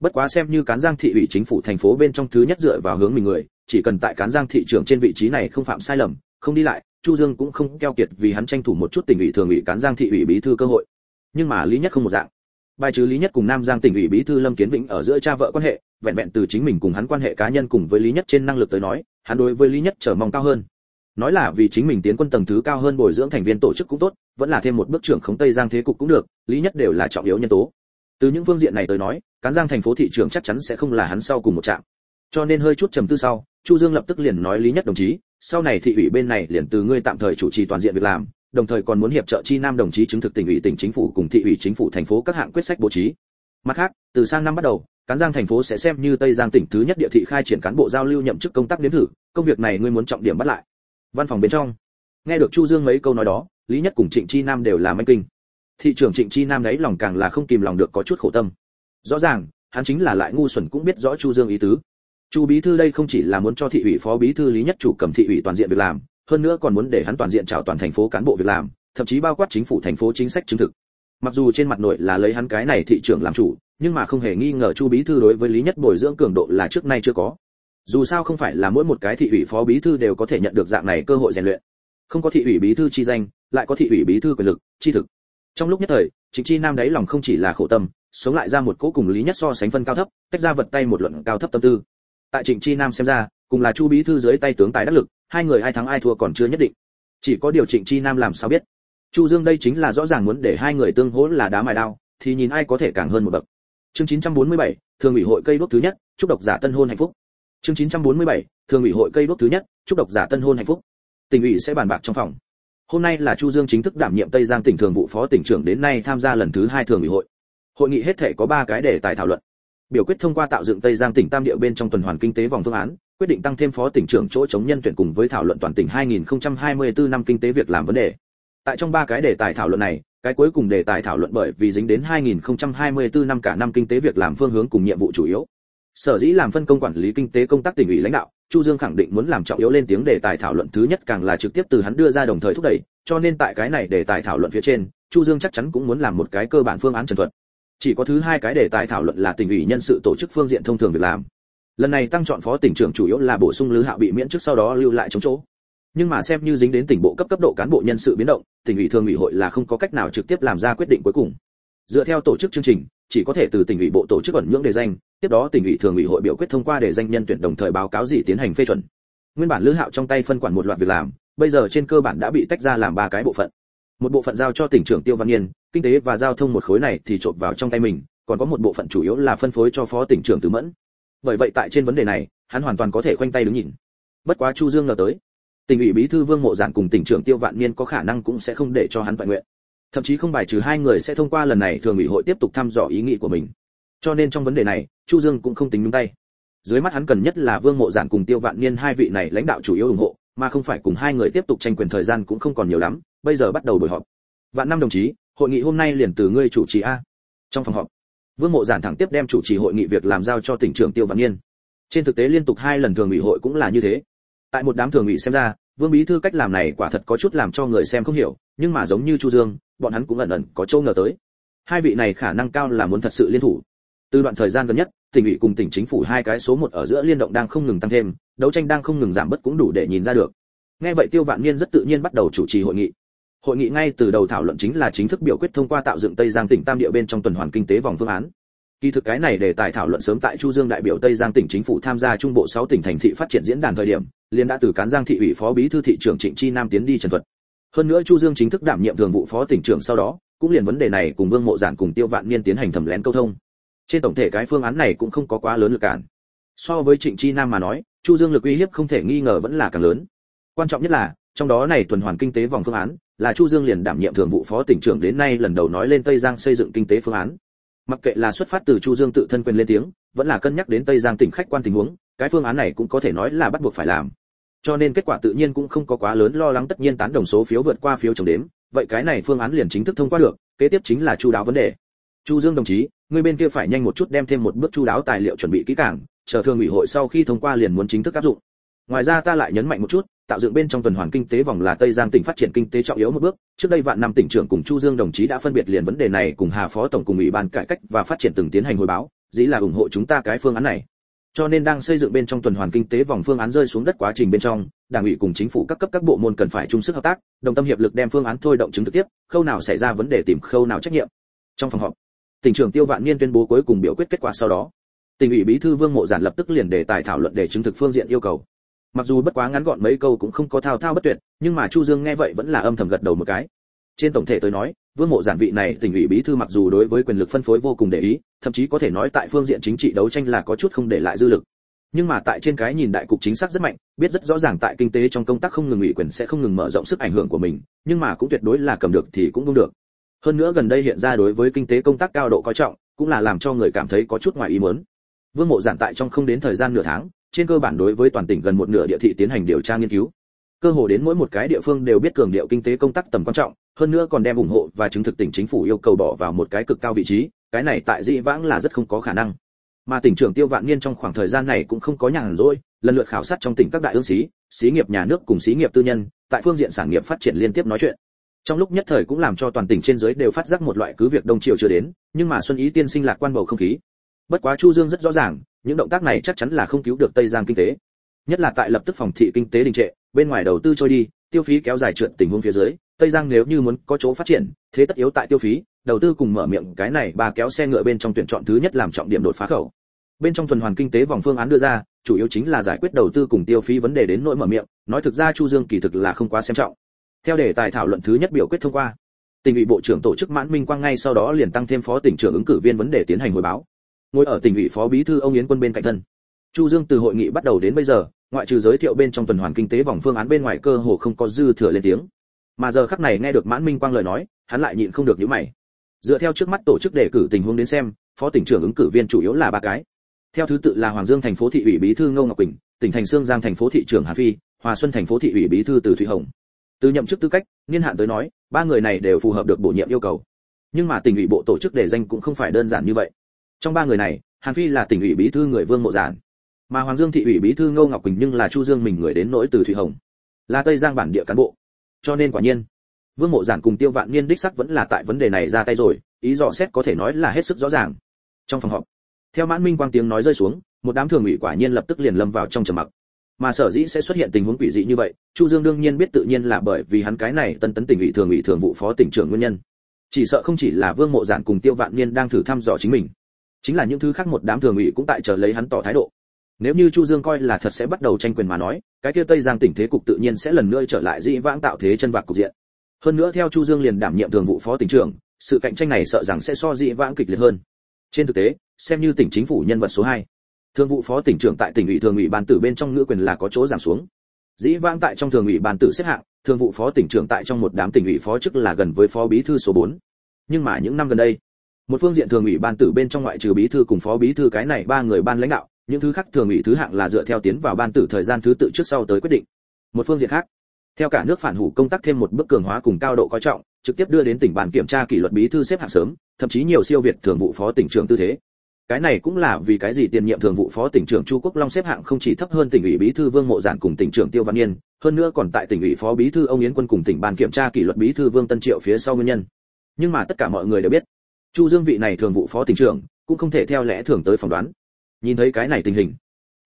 Bất quá xem như cán Giang thị ủy chính phủ thành phố bên trong thứ nhất dựa vào hướng mình người, chỉ cần tại cán Giang thị trưởng trên vị trí này không phạm sai lầm, không đi lại, Chu Dương cũng không keo kiệt vì hắn tranh thủ một chút tình ủy thường ủy cán Giang thị ủy bí thư cơ hội. Nhưng mà lý nhất không một dạng. Bài trừ lý nhất cùng nam giang tỉnh ủy bí thư lâm kiến vĩnh ở giữa cha vợ quan hệ vẹn vẹn từ chính mình cùng hắn quan hệ cá nhân cùng với lý nhất trên năng lực tới nói hắn đối với lý nhất trở mong cao hơn. Nói là vì chính mình tiến quân tầng thứ cao hơn bồi dưỡng thành viên tổ chức cũng tốt vẫn là thêm một bước trưởng khống tây giang thế cục cũng được lý nhất đều là trọng yếu nhân tố. Từ những phương diện này tới nói cán giang thành phố thị trường chắc chắn sẽ không là hắn sau cùng một trạm. Cho nên hơi chút trầm tư sau, chu dương lập tức liền nói lý nhất đồng chí, sau này thị ủy bên này liền từ ngươi tạm thời chủ trì toàn diện việc làm, đồng thời còn muốn hiệp trợ chi nam đồng chí chứng thực tỉnh ủy, tỉnh chính phủ cùng thị ủy chính phủ thành phố các hạng quyết sách bố trí. Mặt khác, từ sang năm bắt đầu, cán giang thành phố sẽ xem như tây giang tỉnh thứ nhất địa thị khai triển cán bộ giao lưu nhậm chức công tác đến thử, công việc này ngươi muốn trọng điểm bắt lại. Văn phòng bên trong, nghe được chu dương mấy câu nói đó, lý nhất cùng trịnh chi nam đều là manh kinh. Thị trưởng trịnh chi nam đấy lòng càng là không kìm lòng được có chút khổ tâm rõ ràng, hắn chính là lại ngu xuẩn cũng biết rõ chu dương ý tứ. Chu bí thư đây không chỉ là muốn cho thị ủy phó bí thư lý nhất chủ cầm thị ủy toàn diện việc làm, hơn nữa còn muốn để hắn toàn diện chào toàn thành phố cán bộ việc làm, thậm chí bao quát chính phủ thành phố chính sách chứng thực. Mặc dù trên mặt nội là lấy hắn cái này thị trưởng làm chủ, nhưng mà không hề nghi ngờ chu bí thư đối với lý nhất bồi dưỡng cường độ là trước nay chưa có. Dù sao không phải là mỗi một cái thị ủy phó bí thư đều có thể nhận được dạng này cơ hội rèn luyện. Không có thị ủy bí thư chi danh, lại có thị ủy bí thư quyền lực, chi thực. Trong lúc nhất thời, chính chi nam đáy lòng không chỉ là khổ tâm sống lại ra một cỗ cùng lý nhất so sánh phân cao thấp tách ra vật tay một luận cao thấp tâm tư. Tại trịnh chi nam xem ra cùng là chu bí thư dưới tay tướng tài đắc lực hai người ai thắng ai thua còn chưa nhất định. Chỉ có điều trịnh chi nam làm sao biết? Chu dương đây chính là rõ ràng muốn để hai người tương hỗ là đá mài đao thì nhìn ai có thể càng hơn một bậc. Chương 947, thường ủy hội cây đốt thứ nhất chúc độc giả tân hôn hạnh phúc. Chương 947, thường ủy hội cây đốt thứ nhất chúc độc giả tân hôn hạnh phúc. Tỉnh ủy sẽ bàn bạc trong phòng. Hôm nay là chu dương chính thức đảm nhiệm tây giang tỉnh thường vụ phó tỉnh trưởng đến nay tham gia lần thứ hai thường ủy hội hội nghị hết thể có ba cái đề tài thảo luận biểu quyết thông qua tạo dựng tây giang tỉnh tam địa bên trong tuần hoàn kinh tế vòng phương án quyết định tăng thêm phó tỉnh trưởng chỗ chống nhân tuyển cùng với thảo luận toàn tỉnh 2024 năm kinh tế việc làm vấn đề. Tại trong ba cái đề tài thảo luận này, cái cuối cùng đề tài thảo luận bởi vì dính đến 2024 năm cả năm kinh tế việc làm phương hướng cùng nhiệm vụ chủ yếu. Sở dĩ làm phân công quản lý kinh tế công tác tỉnh ủy lãnh đạo, Chu Dương khẳng định muốn làm trọng yếu lên tiếng đề tài thảo luận thứ nhất càng là trực tiếp từ hắn đưa ra đồng thời thúc đẩy, cho nên tại cái này đề tài thảo luận phía trên, Chu Dương chắc chắn cũng muốn làm một cái cơ bản phương án trần thuật. Chỉ có thứ hai cái đề tài thảo luận là tỉnh ủy nhân sự tổ chức phương diện thông thường việc làm. Lần này tăng chọn phó tỉnh trưởng chủ yếu là bổ sung lữ hạo bị miễn chức sau đó lưu lại chống chỗ. Nhưng mà xem như dính đến tỉnh bộ cấp cấp độ cán bộ nhân sự biến động, tỉnh ủy thường ủy hội là không có cách nào trực tiếp làm ra quyết định cuối cùng. Dựa theo tổ chức chương trình, chỉ có thể từ tỉnh ủy bộ tổ chức ẩn nhưỡng đề danh, tiếp đó tỉnh ủy thường ủy hội biểu quyết thông qua đề danh nhân tuyển đồng thời báo cáo gì tiến hành phê chuẩn. Nguyên bản lữ hạo trong tay phân quản một loạt việc làm, bây giờ trên cơ bản đã bị tách ra làm ba cái bộ phận một bộ phận giao cho tỉnh trưởng tiêu văn nghiên, kinh tế và giao thông một khối này thì trộn vào trong tay mình, còn có một bộ phận chủ yếu là phân phối cho phó tỉnh trưởng từ mẫn. Bởi vậy tại trên vấn đề này, hắn hoàn toàn có thể khoanh tay đứng nhìn. Bất quá chu dương ngờ tới, tỉnh ủy bí thư vương mộ giản cùng tỉnh trưởng tiêu vạn niên có khả năng cũng sẽ không để cho hắn toàn nguyện. Thậm chí không bài trừ hai người sẽ thông qua lần này thường ủy hội tiếp tục thăm dò ý nghĩ của mình. Cho nên trong vấn đề này, chu dương cũng không tính nhúng tay. Dưới mắt hắn cần nhất là vương mộ giản cùng tiêu vạn niên hai vị này lãnh đạo chủ yếu ủng hộ, mà không phải cùng hai người tiếp tục tranh quyền thời gian cũng không còn nhiều lắm bây giờ bắt đầu buổi họp. Vạn năm đồng chí, hội nghị hôm nay liền từ ngươi chủ trì a. Trong phòng họp, vương mộ giản thẳng tiếp đem chủ trì hội nghị việc làm giao cho tỉnh trưởng tiêu vạn niên. Trên thực tế liên tục hai lần thường ủy hội cũng là như thế. Tại một đám thường ủy xem ra, vương bí thư cách làm này quả thật có chút làm cho người xem không hiểu, nhưng mà giống như chu dương, bọn hắn cũng ẩn ẩn có châu ngờ tới. Hai vị này khả năng cao là muốn thật sự liên thủ. Từ đoạn thời gian gần nhất, tỉnh ủy cùng tỉnh chính phủ hai cái số một ở giữa liên động đang không ngừng tăng thêm, đấu tranh đang không ngừng giảm bớt cũng đủ để nhìn ra được. Nghe vậy tiêu vạn niên rất tự nhiên bắt đầu chủ trì hội nghị hội nghị ngay từ đầu thảo luận chính là chính thức biểu quyết thông qua tạo dựng tây giang tỉnh tam địa bên trong tuần hoàn kinh tế vòng phương án. Kỳ thực cái này để tài thảo luận sớm tại chu dương đại biểu tây giang tỉnh chính phủ tham gia trung bộ 6 tỉnh thành thị phát triển diễn đàn thời điểm liên đã từ cán giang thị ủy phó bí thư thị trưởng trịnh chi nam tiến đi trần thuật. Hơn nữa chu dương chính thức đảm nhiệm thường vụ phó tỉnh trưởng sau đó, cũng liền vấn đề này cùng vương mộ giản cùng tiêu vạn niên tiến hành thẩm lén câu thông. Trên tổng thể cái phương án này cũng không có quá lớn lực cản. So với trịnh chi nam mà nói, chu dương lực uy hiếp không thể nghi ngờ vẫn là càng lớn. Quan trọng nhất là, trong đó này tuần hoàn kinh tế vòng phương án là chu dương liền đảm nhiệm thường vụ phó tỉnh trưởng đến nay lần đầu nói lên tây giang xây dựng kinh tế phương án. Mặc kệ là xuất phát từ chu dương tự thân quyền lên tiếng, vẫn là cân nhắc đến tây giang tỉnh khách quan tình huống, cái phương án này cũng có thể nói là bắt buộc phải làm. Cho nên kết quả tự nhiên cũng không có quá lớn lo lắng tất nhiên tán đồng số phiếu vượt qua phiếu chống đếm, vậy cái này phương án liền chính thức thông qua được, kế tiếp chính là chu đáo vấn đề. Chu dương đồng chí, người bên kia phải nhanh một chút đem thêm một bước chu đáo tài liệu chuẩn bị kỹ càng, chờ thường ủy hội sau khi thông qua liền muốn chính thức áp dụng ngoài ra ta lại nhấn mạnh một chút, tạo dựng bên trong tuần hoàn kinh tế vòng là tây giang tỉnh phát triển kinh tế trọng yếu một bước. Trước đây vạn năm tỉnh trưởng cùng chu dương đồng chí đã phân biệt liền vấn đề này cùng hà phó tổng cùng ủy ban cải cách và phát triển từng tiến hành hồi báo, dĩ là ủng hộ chúng ta cái phương án này. Cho nên đang xây dựng bên trong tuần hoàn kinh tế vòng phương án rơi xuống đất quá trình bên trong, đảng ủy cùng chính phủ các cấp các bộ môn cần phải chung sức hợp tác, đồng tâm hiệp lực đem phương án thôi động chứng thực tiếp, khâu nào xảy ra vấn đề tìm khâu nào trách nhiệm. Trong phòng họp, tỉnh trưởng tiêu vạn niên tuyên bố cuối cùng biểu quyết kết quả sau đó. Tỉnh ủy bí thư vương mộ giản lập tức liền đề tài thảo luận để chứng thực phương diện yêu cầu mặc dù bất quá ngắn gọn mấy câu cũng không có thao thao bất tuyệt, nhưng mà chu dương nghe vậy vẫn là âm thầm gật đầu một cái. Trên tổng thể tôi nói, vương mộ giản vị này tỉnh ủy bí thư mặc dù đối với quyền lực phân phối vô cùng để ý, thậm chí có thể nói tại phương diện chính trị đấu tranh là có chút không để lại dư lực. Nhưng mà tại trên cái nhìn đại cục chính xác rất mạnh, biết rất rõ ràng tại kinh tế trong công tác không ngừng ủy quyền sẽ không ngừng mở rộng sức ảnh hưởng của mình, nhưng mà cũng tuyệt đối là cầm được thì cũng không được. Hơn nữa gần đây hiện ra đối với kinh tế công tác cao độ coi trọng, cũng là làm cho người cảm thấy có chút ngoài ý muốn. Vương mộ giản tại trong không đến thời gian nửa tháng trên cơ bản đối với toàn tỉnh gần một nửa địa thị tiến hành điều tra nghiên cứu. Cơ hồ đến mỗi một cái địa phương đều biết cường điệu kinh tế công tác tầm quan trọng, hơn nữa còn đem ủng hộ và chứng thực tỉnh chính phủ yêu cầu bỏ vào một cái cực cao vị trí, cái này tại dĩ vãng là rất không có khả năng. Mà tỉnh trưởng tiêu vạn niên trong khoảng thời gian này cũng không có nhàn rỗi, lần lượt khảo sát trong tỉnh các đại ương xí xí nghiệp nhà nước cùng xí nghiệp tư nhân, tại phương diện sản nghiệp phát triển liên tiếp nói chuyện. Trong lúc nhất thời cũng làm cho toàn tỉnh trên dưới đều phát giác một loại cứ việc đông triều chưa đến, nhưng mà xuân ý tiên sinh lạc quan bầu không khí. Bất quá chu dương rất rõ ràng những động tác này chắc chắn là không cứu được tây giang kinh tế. Nhất là tại lập tức phòng thị kinh tế đình trệ, bên ngoài đầu tư trôi đi, tiêu phí kéo dài trượt tình huống phía dưới, tây giang nếu như muốn có chỗ phát triển, thế tất yếu tại tiêu phí, đầu tư cùng mở miệng cái này ba kéo xe ngựa bên trong tuyển chọn thứ nhất làm trọng điểm đột phá khẩu. Bên trong tuần hoàn kinh tế vòng phương án đưa ra, chủ yếu chính là giải quyết đầu tư cùng tiêu phí vấn đề đến nỗi mở miệng, nói thực ra chu dương kỳ thực là không quá xem trọng. Theo đề tài thảo luận thứ nhất biểu quyết thông qua, tỉnh ủy bộ trưởng tổ chức mãn minh quang ngay sau đó liền tăng thêm phó tỉnh trưởng ứng cử viên vấn đề tiến hành hồi báo ngồi ở tỉnh ủy phó bí thư ông yến quân bên cạnh thân. Chu dương từ hội nghị bắt đầu đến bây giờ, ngoại trừ giới thiệu bên trong tuần hoàn kinh tế vòng phương án bên ngoài cơ hồ không có dư thừa lên tiếng. Mà giờ khắc này nghe được mãn minh quang lời nói, hắn lại nhịn không được những mày. Dựa theo trước mắt tổ chức đề cử tình huống đến xem, phó tỉnh trưởng ứng cử viên chủ yếu là ba cái. Theo thứ tự là hoàng dương thành phố thị ủy bí thư ngô ngọc quỳnh, tỉnh thành sương giang thành phố thị trưởng hà phi, hòa xuân thành phố thị ủy bí thư từ thụy hồng. Từ nhậm chức tư cách, niên hạn tới nói, ba người này đều phù hợp được bổ nhiệm yêu cầu. Nhưng mà tỉnh ủy bộ tổ chức đề danh cũng không phải đơn giản như vậy trong ba người này, hàn phi là tỉnh ủy bí thư người vương mộ giản, mà hoàng dương thị ủy bí thư ngô ngọc quỳnh nhưng là chu dương mình người đến nỗi từ thủy hồng, là tây giang bản địa cán bộ. Cho nên quả nhiên, vương mộ giản cùng tiêu vạn niên đích sắc vẫn là tại vấn đề này ra tay rồi, ý dò xét có thể nói là hết sức rõ ràng. Trong phòng họp, theo mãn minh quang tiếng nói rơi xuống, một đám thường ủy quả nhiên lập tức liền lâm vào trong trầm mặc. Mà sở dĩ sẽ xuất hiện tình huống quỷ dị như vậy, chu dương đương nhiên biết tự nhiên là bởi vì hắn cái này tân tấn tỉnh ủy thường ủy thường vụ phó tỉnh trưởng nguyên nhân. Chỉ sợ không chỉ là vương mộ giản cùng tiêu vạn niên đang thử thăm dò chính mình chính là những thứ khác một đám thường ủy cũng tại chờ lấy hắn tỏ thái độ nếu như chu dương coi là thật sẽ bắt đầu tranh quyền mà nói, cái kia tây giang tỉnh thế cục tự nhiên sẽ lần nữa trở lại dĩ vãng tạo thế chân vạc cục diện hơn nữa theo chu dương liền đảm nhiệm thường vụ phó tỉnh trưởng, sự cạnh tranh này sợ rằng sẽ so dĩ vãng kịch liệt hơn trên thực tế, xem như tỉnh chính phủ nhân vật số 2. thường vụ phó tỉnh trưởng tại tỉnh ủy thường ủy ban tử bên trong ngữ quyền là có chỗ giảm xuống dĩ vãng tại trong thường ủy ban tử xếp hạng, thường vụ phó tỉnh trưởng tại trong một đám tỉnh ủy phó chức là gần với phó bí thư số 4. nhưng mà những năm gần đây một phương diện thường ủy ban tử bên trong ngoại trừ bí thư cùng phó bí thư cái này ba người ban lãnh đạo, những thứ khác thường ủy thứ hạng là dựa theo tiến vào ban tử thời gian thứ tự trước sau tới quyết định. Một phương diện khác, theo cả nước phản hủ công tác thêm một bước cường hóa cùng cao độ coi trọng, trực tiếp đưa đến tỉnh bản kiểm tra kỷ luật bí thư xếp hạng sớm, thậm chí nhiều siêu việt thường vụ phó tỉnh trưởng tư thế. Cái này cũng là vì cái gì tiền nhiệm thường vụ phó tỉnh trưởng chu quốc long xếp hạng không chỉ thấp hơn tỉnh ủy bí thư vương mộ giản cùng tỉnh trưởng tiêu văn niên hơn nữa còn tại tỉnh ủy phó bí thư ông yến quân cùng tỉnh ban kiểm tra kỷ luật bí thư vương tân triệu phía sau nguyên nhân. Nhưng mà tất cả mọi người đều biết chu dương vị này thường vụ phó tỉnh trưởng cũng không thể theo lẽ thường tới phỏng đoán. Nhìn thấy cái này tình hình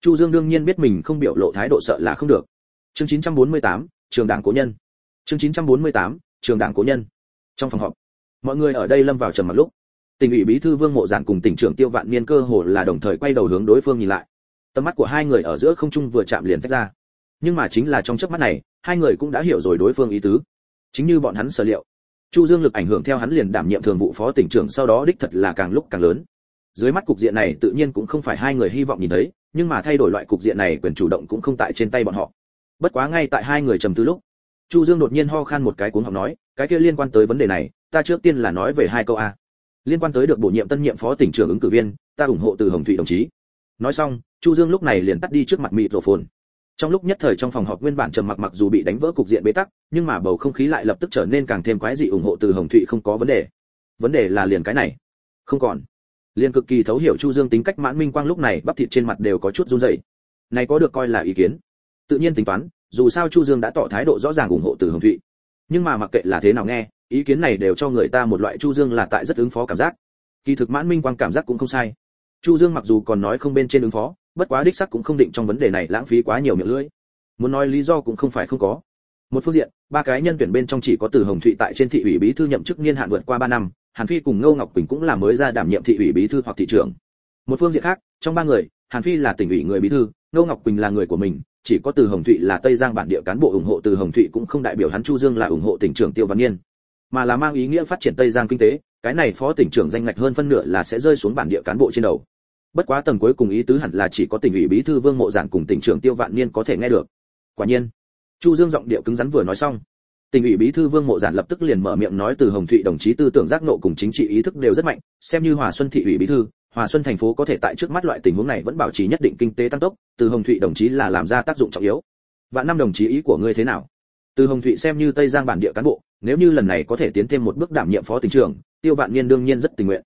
chu dương đương nhiên biết mình không biểu lộ thái độ sợ là không được. Chương 948, trường đảng cố nhân. Chương 948, trường đảng cố nhân. Trong phòng họp mọi người ở đây lâm vào trầm mặc lúc. Tỉnh ủy bí thư vương mộ giản cùng tỉnh trưởng tiêu vạn niên cơ hồ là đồng thời quay đầu hướng đối phương nhìn lại. Tầm mắt của hai người ở giữa không trung vừa chạm liền tách ra. Nhưng mà chính là trong chớp mắt này hai người cũng đã hiểu rồi đối phương ý tứ. Chính như bọn hắn sở liệu chu dương lực ảnh hưởng theo hắn liền đảm nhiệm thường vụ phó tỉnh trưởng sau đó đích thật là càng lúc càng lớn. Dưới mắt cục diện này tự nhiên cũng không phải hai người hy vọng nhìn thấy, nhưng mà thay đổi loại cục diện này quyền chủ động cũng không tại trên tay bọn họ. Bất quá ngay tại hai người trầm tư lúc, chu dương đột nhiên ho khan một cái cuốn học nói, cái kia liên quan tới vấn đề này, ta trước tiên là nói về hai câu a. Liên quan tới được bổ nhiệm tân nhiệm phó tỉnh trưởng ứng cử viên, ta ủng hộ từ hồng thụy đồng chí. Nói xong, chu dương lúc này liền tắt đi trước mặt mịt rổ phồn trong lúc nhất thời trong phòng họp nguyên bản trầm mặc mặc dù bị đánh vỡ cục diện bế tắc, nhưng mà bầu không khí lại lập tức trở nên càng thêm quái dị ủng hộ từ hồng thụy không có vấn đề. Vấn đề là liền cái này. Không còn. Liền cực kỳ thấu hiểu chu dương tính cách mãn minh quang lúc này bắp thịt trên mặt đều có chút run rẩy. Này có được coi là ý kiến. Tự nhiên tính toán, dù sao chu dương đã tỏ thái độ rõ ràng ủng hộ từ hồng thụy. Nhưng mà mặc kệ là thế nào nghe, ý kiến này đều cho người ta một loại chu dương là tại rất ứng phó cảm giác. Kỳ thực mãn minh quang cảm giác cũng không sai. Chu dương mặc dù còn nói không bên trên ứng phó bất quá đích sắc cũng không định trong vấn đề này lãng phí quá nhiều miệng lưỡi. Muốn nói lý do cũng không phải không có. Một phương diện, ba cái nhân tuyển bên trong chỉ có từ hồng thụy tại trên thị ủy bí thư nhậm chức niên hạn vượt qua ba năm, hàn phi cùng ngô ngọc quỳnh cũng là mới ra đảm nhiệm thị ủy bí thư hoặc thị trưởng. Một phương diện khác, trong ba người, hàn phi là tỉnh ủy người bí thư, ngô ngọc quỳnh là người của mình, chỉ có từ hồng thụy là tây giang bản địa cán bộ ủng hộ từ hồng thụy cũng không đại biểu hắn chu dương là ủng hộ tỉnh trưởng tiêu văn niên mà là mang ý nghĩa phát triển tây giang kinh tế, cái này phó tỉnh trưởng danh ngạch hơn phân nửa là sẽ rơi xuống bản địa cán bộ trên đầu bất quá tầng cuối cùng ý tứ hẳn là chỉ có tỉnh ủy bí thư vương mộ giản cùng tỉnh trưởng tiêu vạn niên có thể nghe được. Quả nhiên, chu dương giọng điệu cứng rắn vừa nói xong, tỉnh ủy bí thư vương mộ giản lập tức liền mở miệng nói từ hồng thụy đồng chí tư tưởng giác nộ cùng chính trị ý thức đều rất mạnh, xem như hòa xuân thị ủy bí thư, hòa xuân thành phố có thể tại trước mắt loại tình huống này vẫn bảo trì nhất định kinh tế tăng tốc, từ hồng thụy đồng chí là làm ra tác dụng trọng yếu. Vạn năm đồng chí ý của ngươi thế nào? Từ hồng thụy xem như tây giang bản địa cán bộ, nếu như lần này có thể tiến thêm một bước đảm nhiệm phó tỉnh trưởng, tiêu vạn niên đương nhiên rất tình nguyện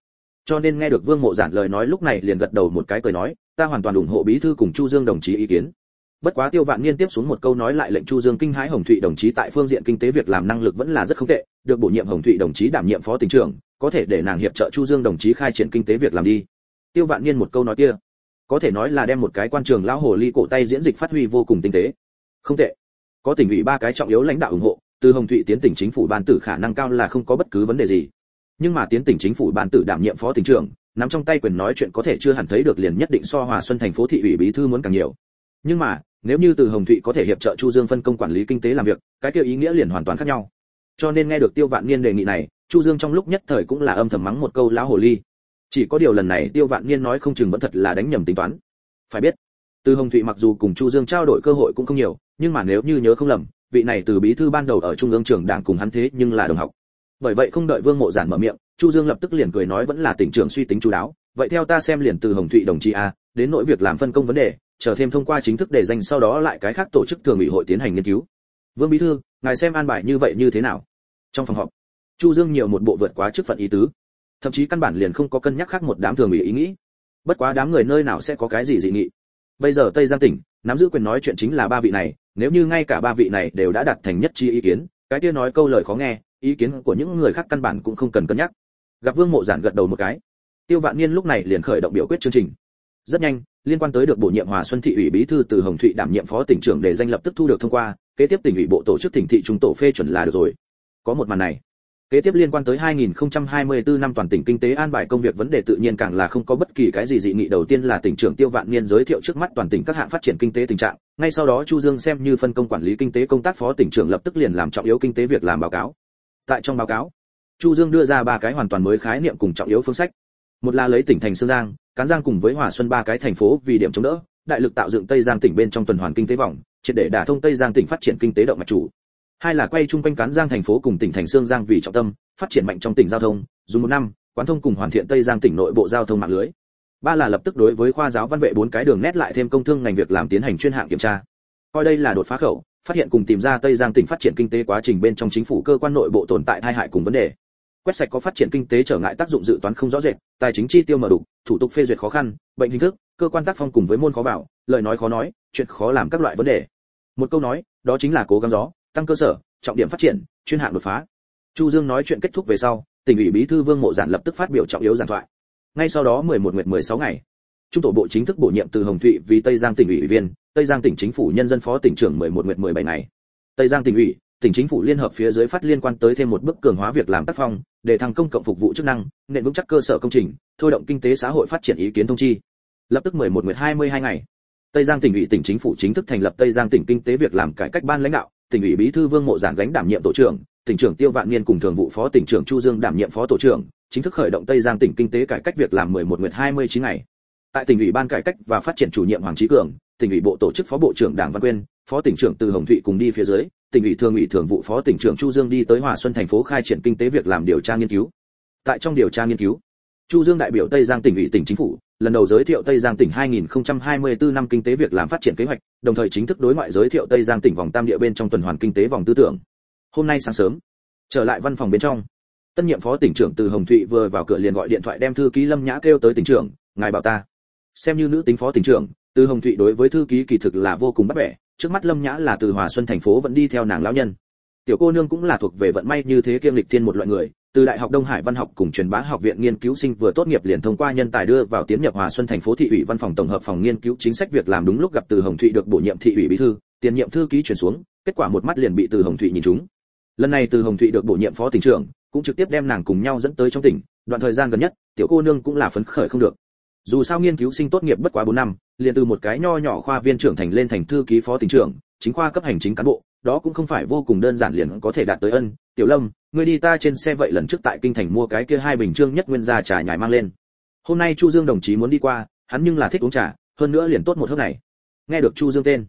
cho nên nghe được vương mộ giản lời nói lúc này liền gật đầu một cái cười nói, ta hoàn toàn ủng hộ bí thư cùng chu dương đồng chí ý kiến. Bất quá tiêu vạn niên tiếp xuống một câu nói lại lệnh chu dương kinh hãi hồng thụy đồng chí tại phương diện kinh tế việc làm năng lực vẫn là rất không tệ, được bổ nhiệm hồng thụy đồng chí đảm nhiệm phó tỉnh trưởng, có thể để nàng hiệp trợ chu dương đồng chí khai triển kinh tế việc làm đi. Tiêu vạn niên một câu nói kia, có thể nói là đem một cái quan trường lão hồ ly cổ tay diễn dịch phát huy vô cùng tinh tế. Không tệ. Có tỉnh ủy ba cái trọng yếu lãnh đạo ủng hộ, từ hồng thụy tiến tỉnh chính phủ ban tử khả năng cao là không có bất cứ vấn đề gì nhưng mà tiến tỉnh chính phủ ban tử đảm nhiệm phó tỉnh trưởng, nắm trong tay quyền nói chuyện có thể chưa hẳn thấy được liền nhất định so hòa xuân thành phố thị ủy bí thư muốn càng nhiều. Nhưng mà, nếu như từ hồng thụy có thể hiệp trợ chu dương phân công quản lý kinh tế làm việc, cái kia ý nghĩa liền hoàn toàn khác nhau. Cho nên nghe được tiêu vạn niên đề nghị này, chu dương trong lúc nhất thời cũng là âm thầm mắng một câu lão hồ ly. Chỉ có điều lần này tiêu vạn niên nói không chừng vẫn thật là đánh nhầm tính toán. Phải biết, từ hồng thụy mặc dù cùng chu dương trao đổi cơ hội cũng không nhiều, nhưng mà nếu như nhớ không lầm, vị này từ bí thư ban đầu ở trung ương trường đảng cùng hắn thế nhưng là đồng học bởi vậy không đợi vương mộ giản mở miệng, chu dương lập tức liền cười nói vẫn là tỉnh trưởng suy tính chú đáo. Vậy theo ta xem liền từ hồng thụy đồng chí a, đến nỗi việc làm phân công vấn đề, chờ thêm thông qua chính thức để danh sau đó lại cái khác tổ chức thường ủy hội tiến hành nghiên cứu. Vương bí thư, ngài xem an bài như vậy như thế nào? Trong phòng họp, chu dương nhiều một bộ vượt quá chức phận ý tứ. Thậm chí căn bản liền không có cân nhắc khác một đám thường ủy ý nghĩ. Bất quá đám người nơi nào sẽ có cái gì dị nghị. Bây giờ tây giang tỉnh, nắm giữ quyền nói chuyện chính là ba vị này, nếu như ngay cả ba vị này đều đã đạt thành nhất chi ý kiến, cái kia nói câu lời khó nghe ý kiến của những người khác căn bản cũng không cần cân nhắc. Gặp vương mộ giản gật đầu một cái. Tiêu vạn niên lúc này liền khởi động biểu quyết chương trình. Rất nhanh liên quan tới được bổ nhiệm hòa xuân thị ủy bí thư từ hồng thụy đảm nhiệm phó tỉnh trưởng để danh lập tức thu được thông qua kế tiếp tỉnh ủy bộ tổ chức tỉnh thị trung tổ phê chuẩn là được rồi. Có một màn này. Kế tiếp liên quan tới 2024 năm toàn tỉnh kinh tế an bài công việc vấn đề tự nhiên càng là không có bất kỳ cái gì dị nghị. Đầu tiên là tỉnh trưởng Tiêu Vạn Niên giới thiệu trước mắt toàn tỉnh các hạng phát triển kinh tế tình trạng, ngay sau đó Chu Dương xem như phân công quản lý kinh tế công tác phó tỉnh trưởng lập tức liền làm trọng yếu kinh tế việc làm báo cáo. Tại trong báo cáo, Chu Dương đưa ra ba cái hoàn toàn mới khái niệm cùng trọng yếu phương sách. Một là lấy tỉnh thành Sương Giang, Cán Giang cùng với Hòa Xuân ba cái thành phố vì điểm chống đỡ, đại lực tạo dựng Tây Giang tỉnh bên trong tuần hoàn kinh tế vòng, triệt để đả thông Tây Giang tỉnh phát triển kinh tế động mạch chủ. Hai là quay chung quanh Cán Giang thành phố cùng tỉnh thành Sương Giang vì trọng tâm, phát triển mạnh trong tỉnh giao thông, dùng một năm, quán thông cùng hoàn thiện Tây Giang tỉnh nội bộ giao thông mạng lưới. Ba là lập tức đối với khoa giáo văn vệ bốn cái đường nét lại thêm công thương ngành việc làm tiến hành chuyên hạng kiểm tra. Coi đây là đột phá khẩu, phát hiện cùng tìm ra Tây Giang tỉnh phát triển kinh tế quá trình bên trong chính phủ cơ quan nội bộ tồn tại tai hại cùng vấn đề. Quét sạch có phát triển kinh tế trở ngại tác dụng dự toán không rõ rệt, tài chính chi tiêu mở đủ, thủ tục phê duyệt khó khăn, bệnh hình thức, cơ quan tác phong cùng với môn khó vào, lời nói khó nói, chuyện khó làm các loại vấn đề. Một câu nói, đó chính là cố gắng gió, tăng cơ sở, trọng điểm phát triển, chuyên hạng đột phá. Chu Dương nói chuyện kết thúc về sau, tỉnh ủy bí thư Vương Mộ Giản lập tức phát biểu trọng yếu giảng thoại. Ngay sau đó 11 nguyệt 16 ngày, trung tổ bộ chính thức bổ nhiệm từ Hồng Thụy vì Tây Giang tỉnh ủy viên, Tây Giang tỉnh chính phủ nhân dân phó tỉnh trưởng 11 nguyệt 17 ngày. Tây Giang tỉnh ủy, tỉnh chính phủ liên hợp phía dưới phát liên quan tới thêm một bước cường hóa việc làm tác phong, để thăng công cộng phục vụ chức năng, nền vững chắc cơ sở công trình, thôi động kinh tế xã hội phát triển ý kiến thông chi. Lập tức 11 nguyệt 22 ngày. Tây Giang tỉnh ủy tỉnh chính phủ chính thức thành lập Tây Giang tỉnh kinh tế việc làm cải cách ban lãnh đạo, tỉnh ủy bí thư Vương Mộ Giản gánh đảm nhiệm tổ trưởng, tỉnh trưởng Tiêu Vạn Niên cùng thường vụ phó tỉnh trưởng Chu Dương đảm nhiệm phó tổ trưởng, chính thức khởi động Tây Giang tỉnh kinh tế cải cách việc làm 11 nguyệt 29 ngày. Tại tỉnh ủy ban cải cách và phát triển chủ nhiệm Hoàng trí Cường, tỉnh ủy bộ tổ chức phó bộ trưởng Đảng Văn Quyên, phó tỉnh trưởng Từ Hồng Thụy cùng đi phía dưới, tỉnh ủy thường ủy thường vụ phó tỉnh trưởng Chu Dương đi tới Hòa Xuân thành phố khai triển kinh tế việc làm điều tra nghiên cứu. Tại trong điều tra nghiên cứu, Chu Dương đại biểu Tây Giang tỉnh ủy tỉnh chính phủ, lần đầu giới thiệu Tây Giang tỉnh 2024 năm kinh tế việc làm phát triển kế hoạch, đồng thời chính thức đối ngoại giới thiệu Tây Giang tỉnh vòng tam địa bên trong tuần hoàn kinh tế vòng tư tưởng. Hôm nay sáng sớm, trở lại văn phòng bên trong, tân nhiệm phó tỉnh trưởng Từ Hồng Thụy vừa vào cửa liền gọi điện thoại đem thư ký Lâm Nhã kêu tới tỉnh trưởng, ngài bảo ta. Xem như nữ tính phó tỉnh trưởng, Từ Hồng Thụy đối với thư ký kỳ thực là vô cùng bắt bẻ, trước mắt Lâm Nhã là từ Hòa Xuân thành phố vẫn đi theo nàng lão nhân. Tiểu cô nương cũng là thuộc về vận may như thế kiêm lịch thiên một loại người, từ đại học Đông Hải Văn học cùng truyền bá học viện nghiên cứu sinh vừa tốt nghiệp liền thông qua nhân tài đưa vào tiến nhập Hòa Xuân thành phố thị ủy văn phòng tổng hợp phòng nghiên cứu chính sách việc làm đúng lúc gặp Từ Hồng Thụy được bổ nhiệm thị ủy bí thư, tiền nhiệm thư ký chuyển xuống, kết quả một mắt liền bị Từ Hồng Thụy nhìn trúng. Lần này Từ Hồng Thụy được bổ nhiệm phó tỉnh trưởng, cũng trực tiếp đem nàng cùng nhau dẫn tới trong tỉnh, đoạn thời gian gần nhất, tiểu cô nương cũng là phấn khởi không được. Dù sao nghiên cứu sinh tốt nghiệp bất quá 4 năm, liền từ một cái nho nhỏ khoa viên trưởng thành lên thành thư ký phó tỉnh trưởng, chính khoa cấp hành chính cán bộ, đó cũng không phải vô cùng đơn giản liền có thể đạt tới ân. Tiểu Lâm, ngươi đi ta trên xe vậy lần trước tại kinh thành mua cái kia hai bình trương nhất nguyên gia trà nhài mang lên. Hôm nay Chu Dương đồng chí muốn đi qua, hắn nhưng là thích uống trà, hơn nữa liền tốt một hớp này. Nghe được Chu Dương tên,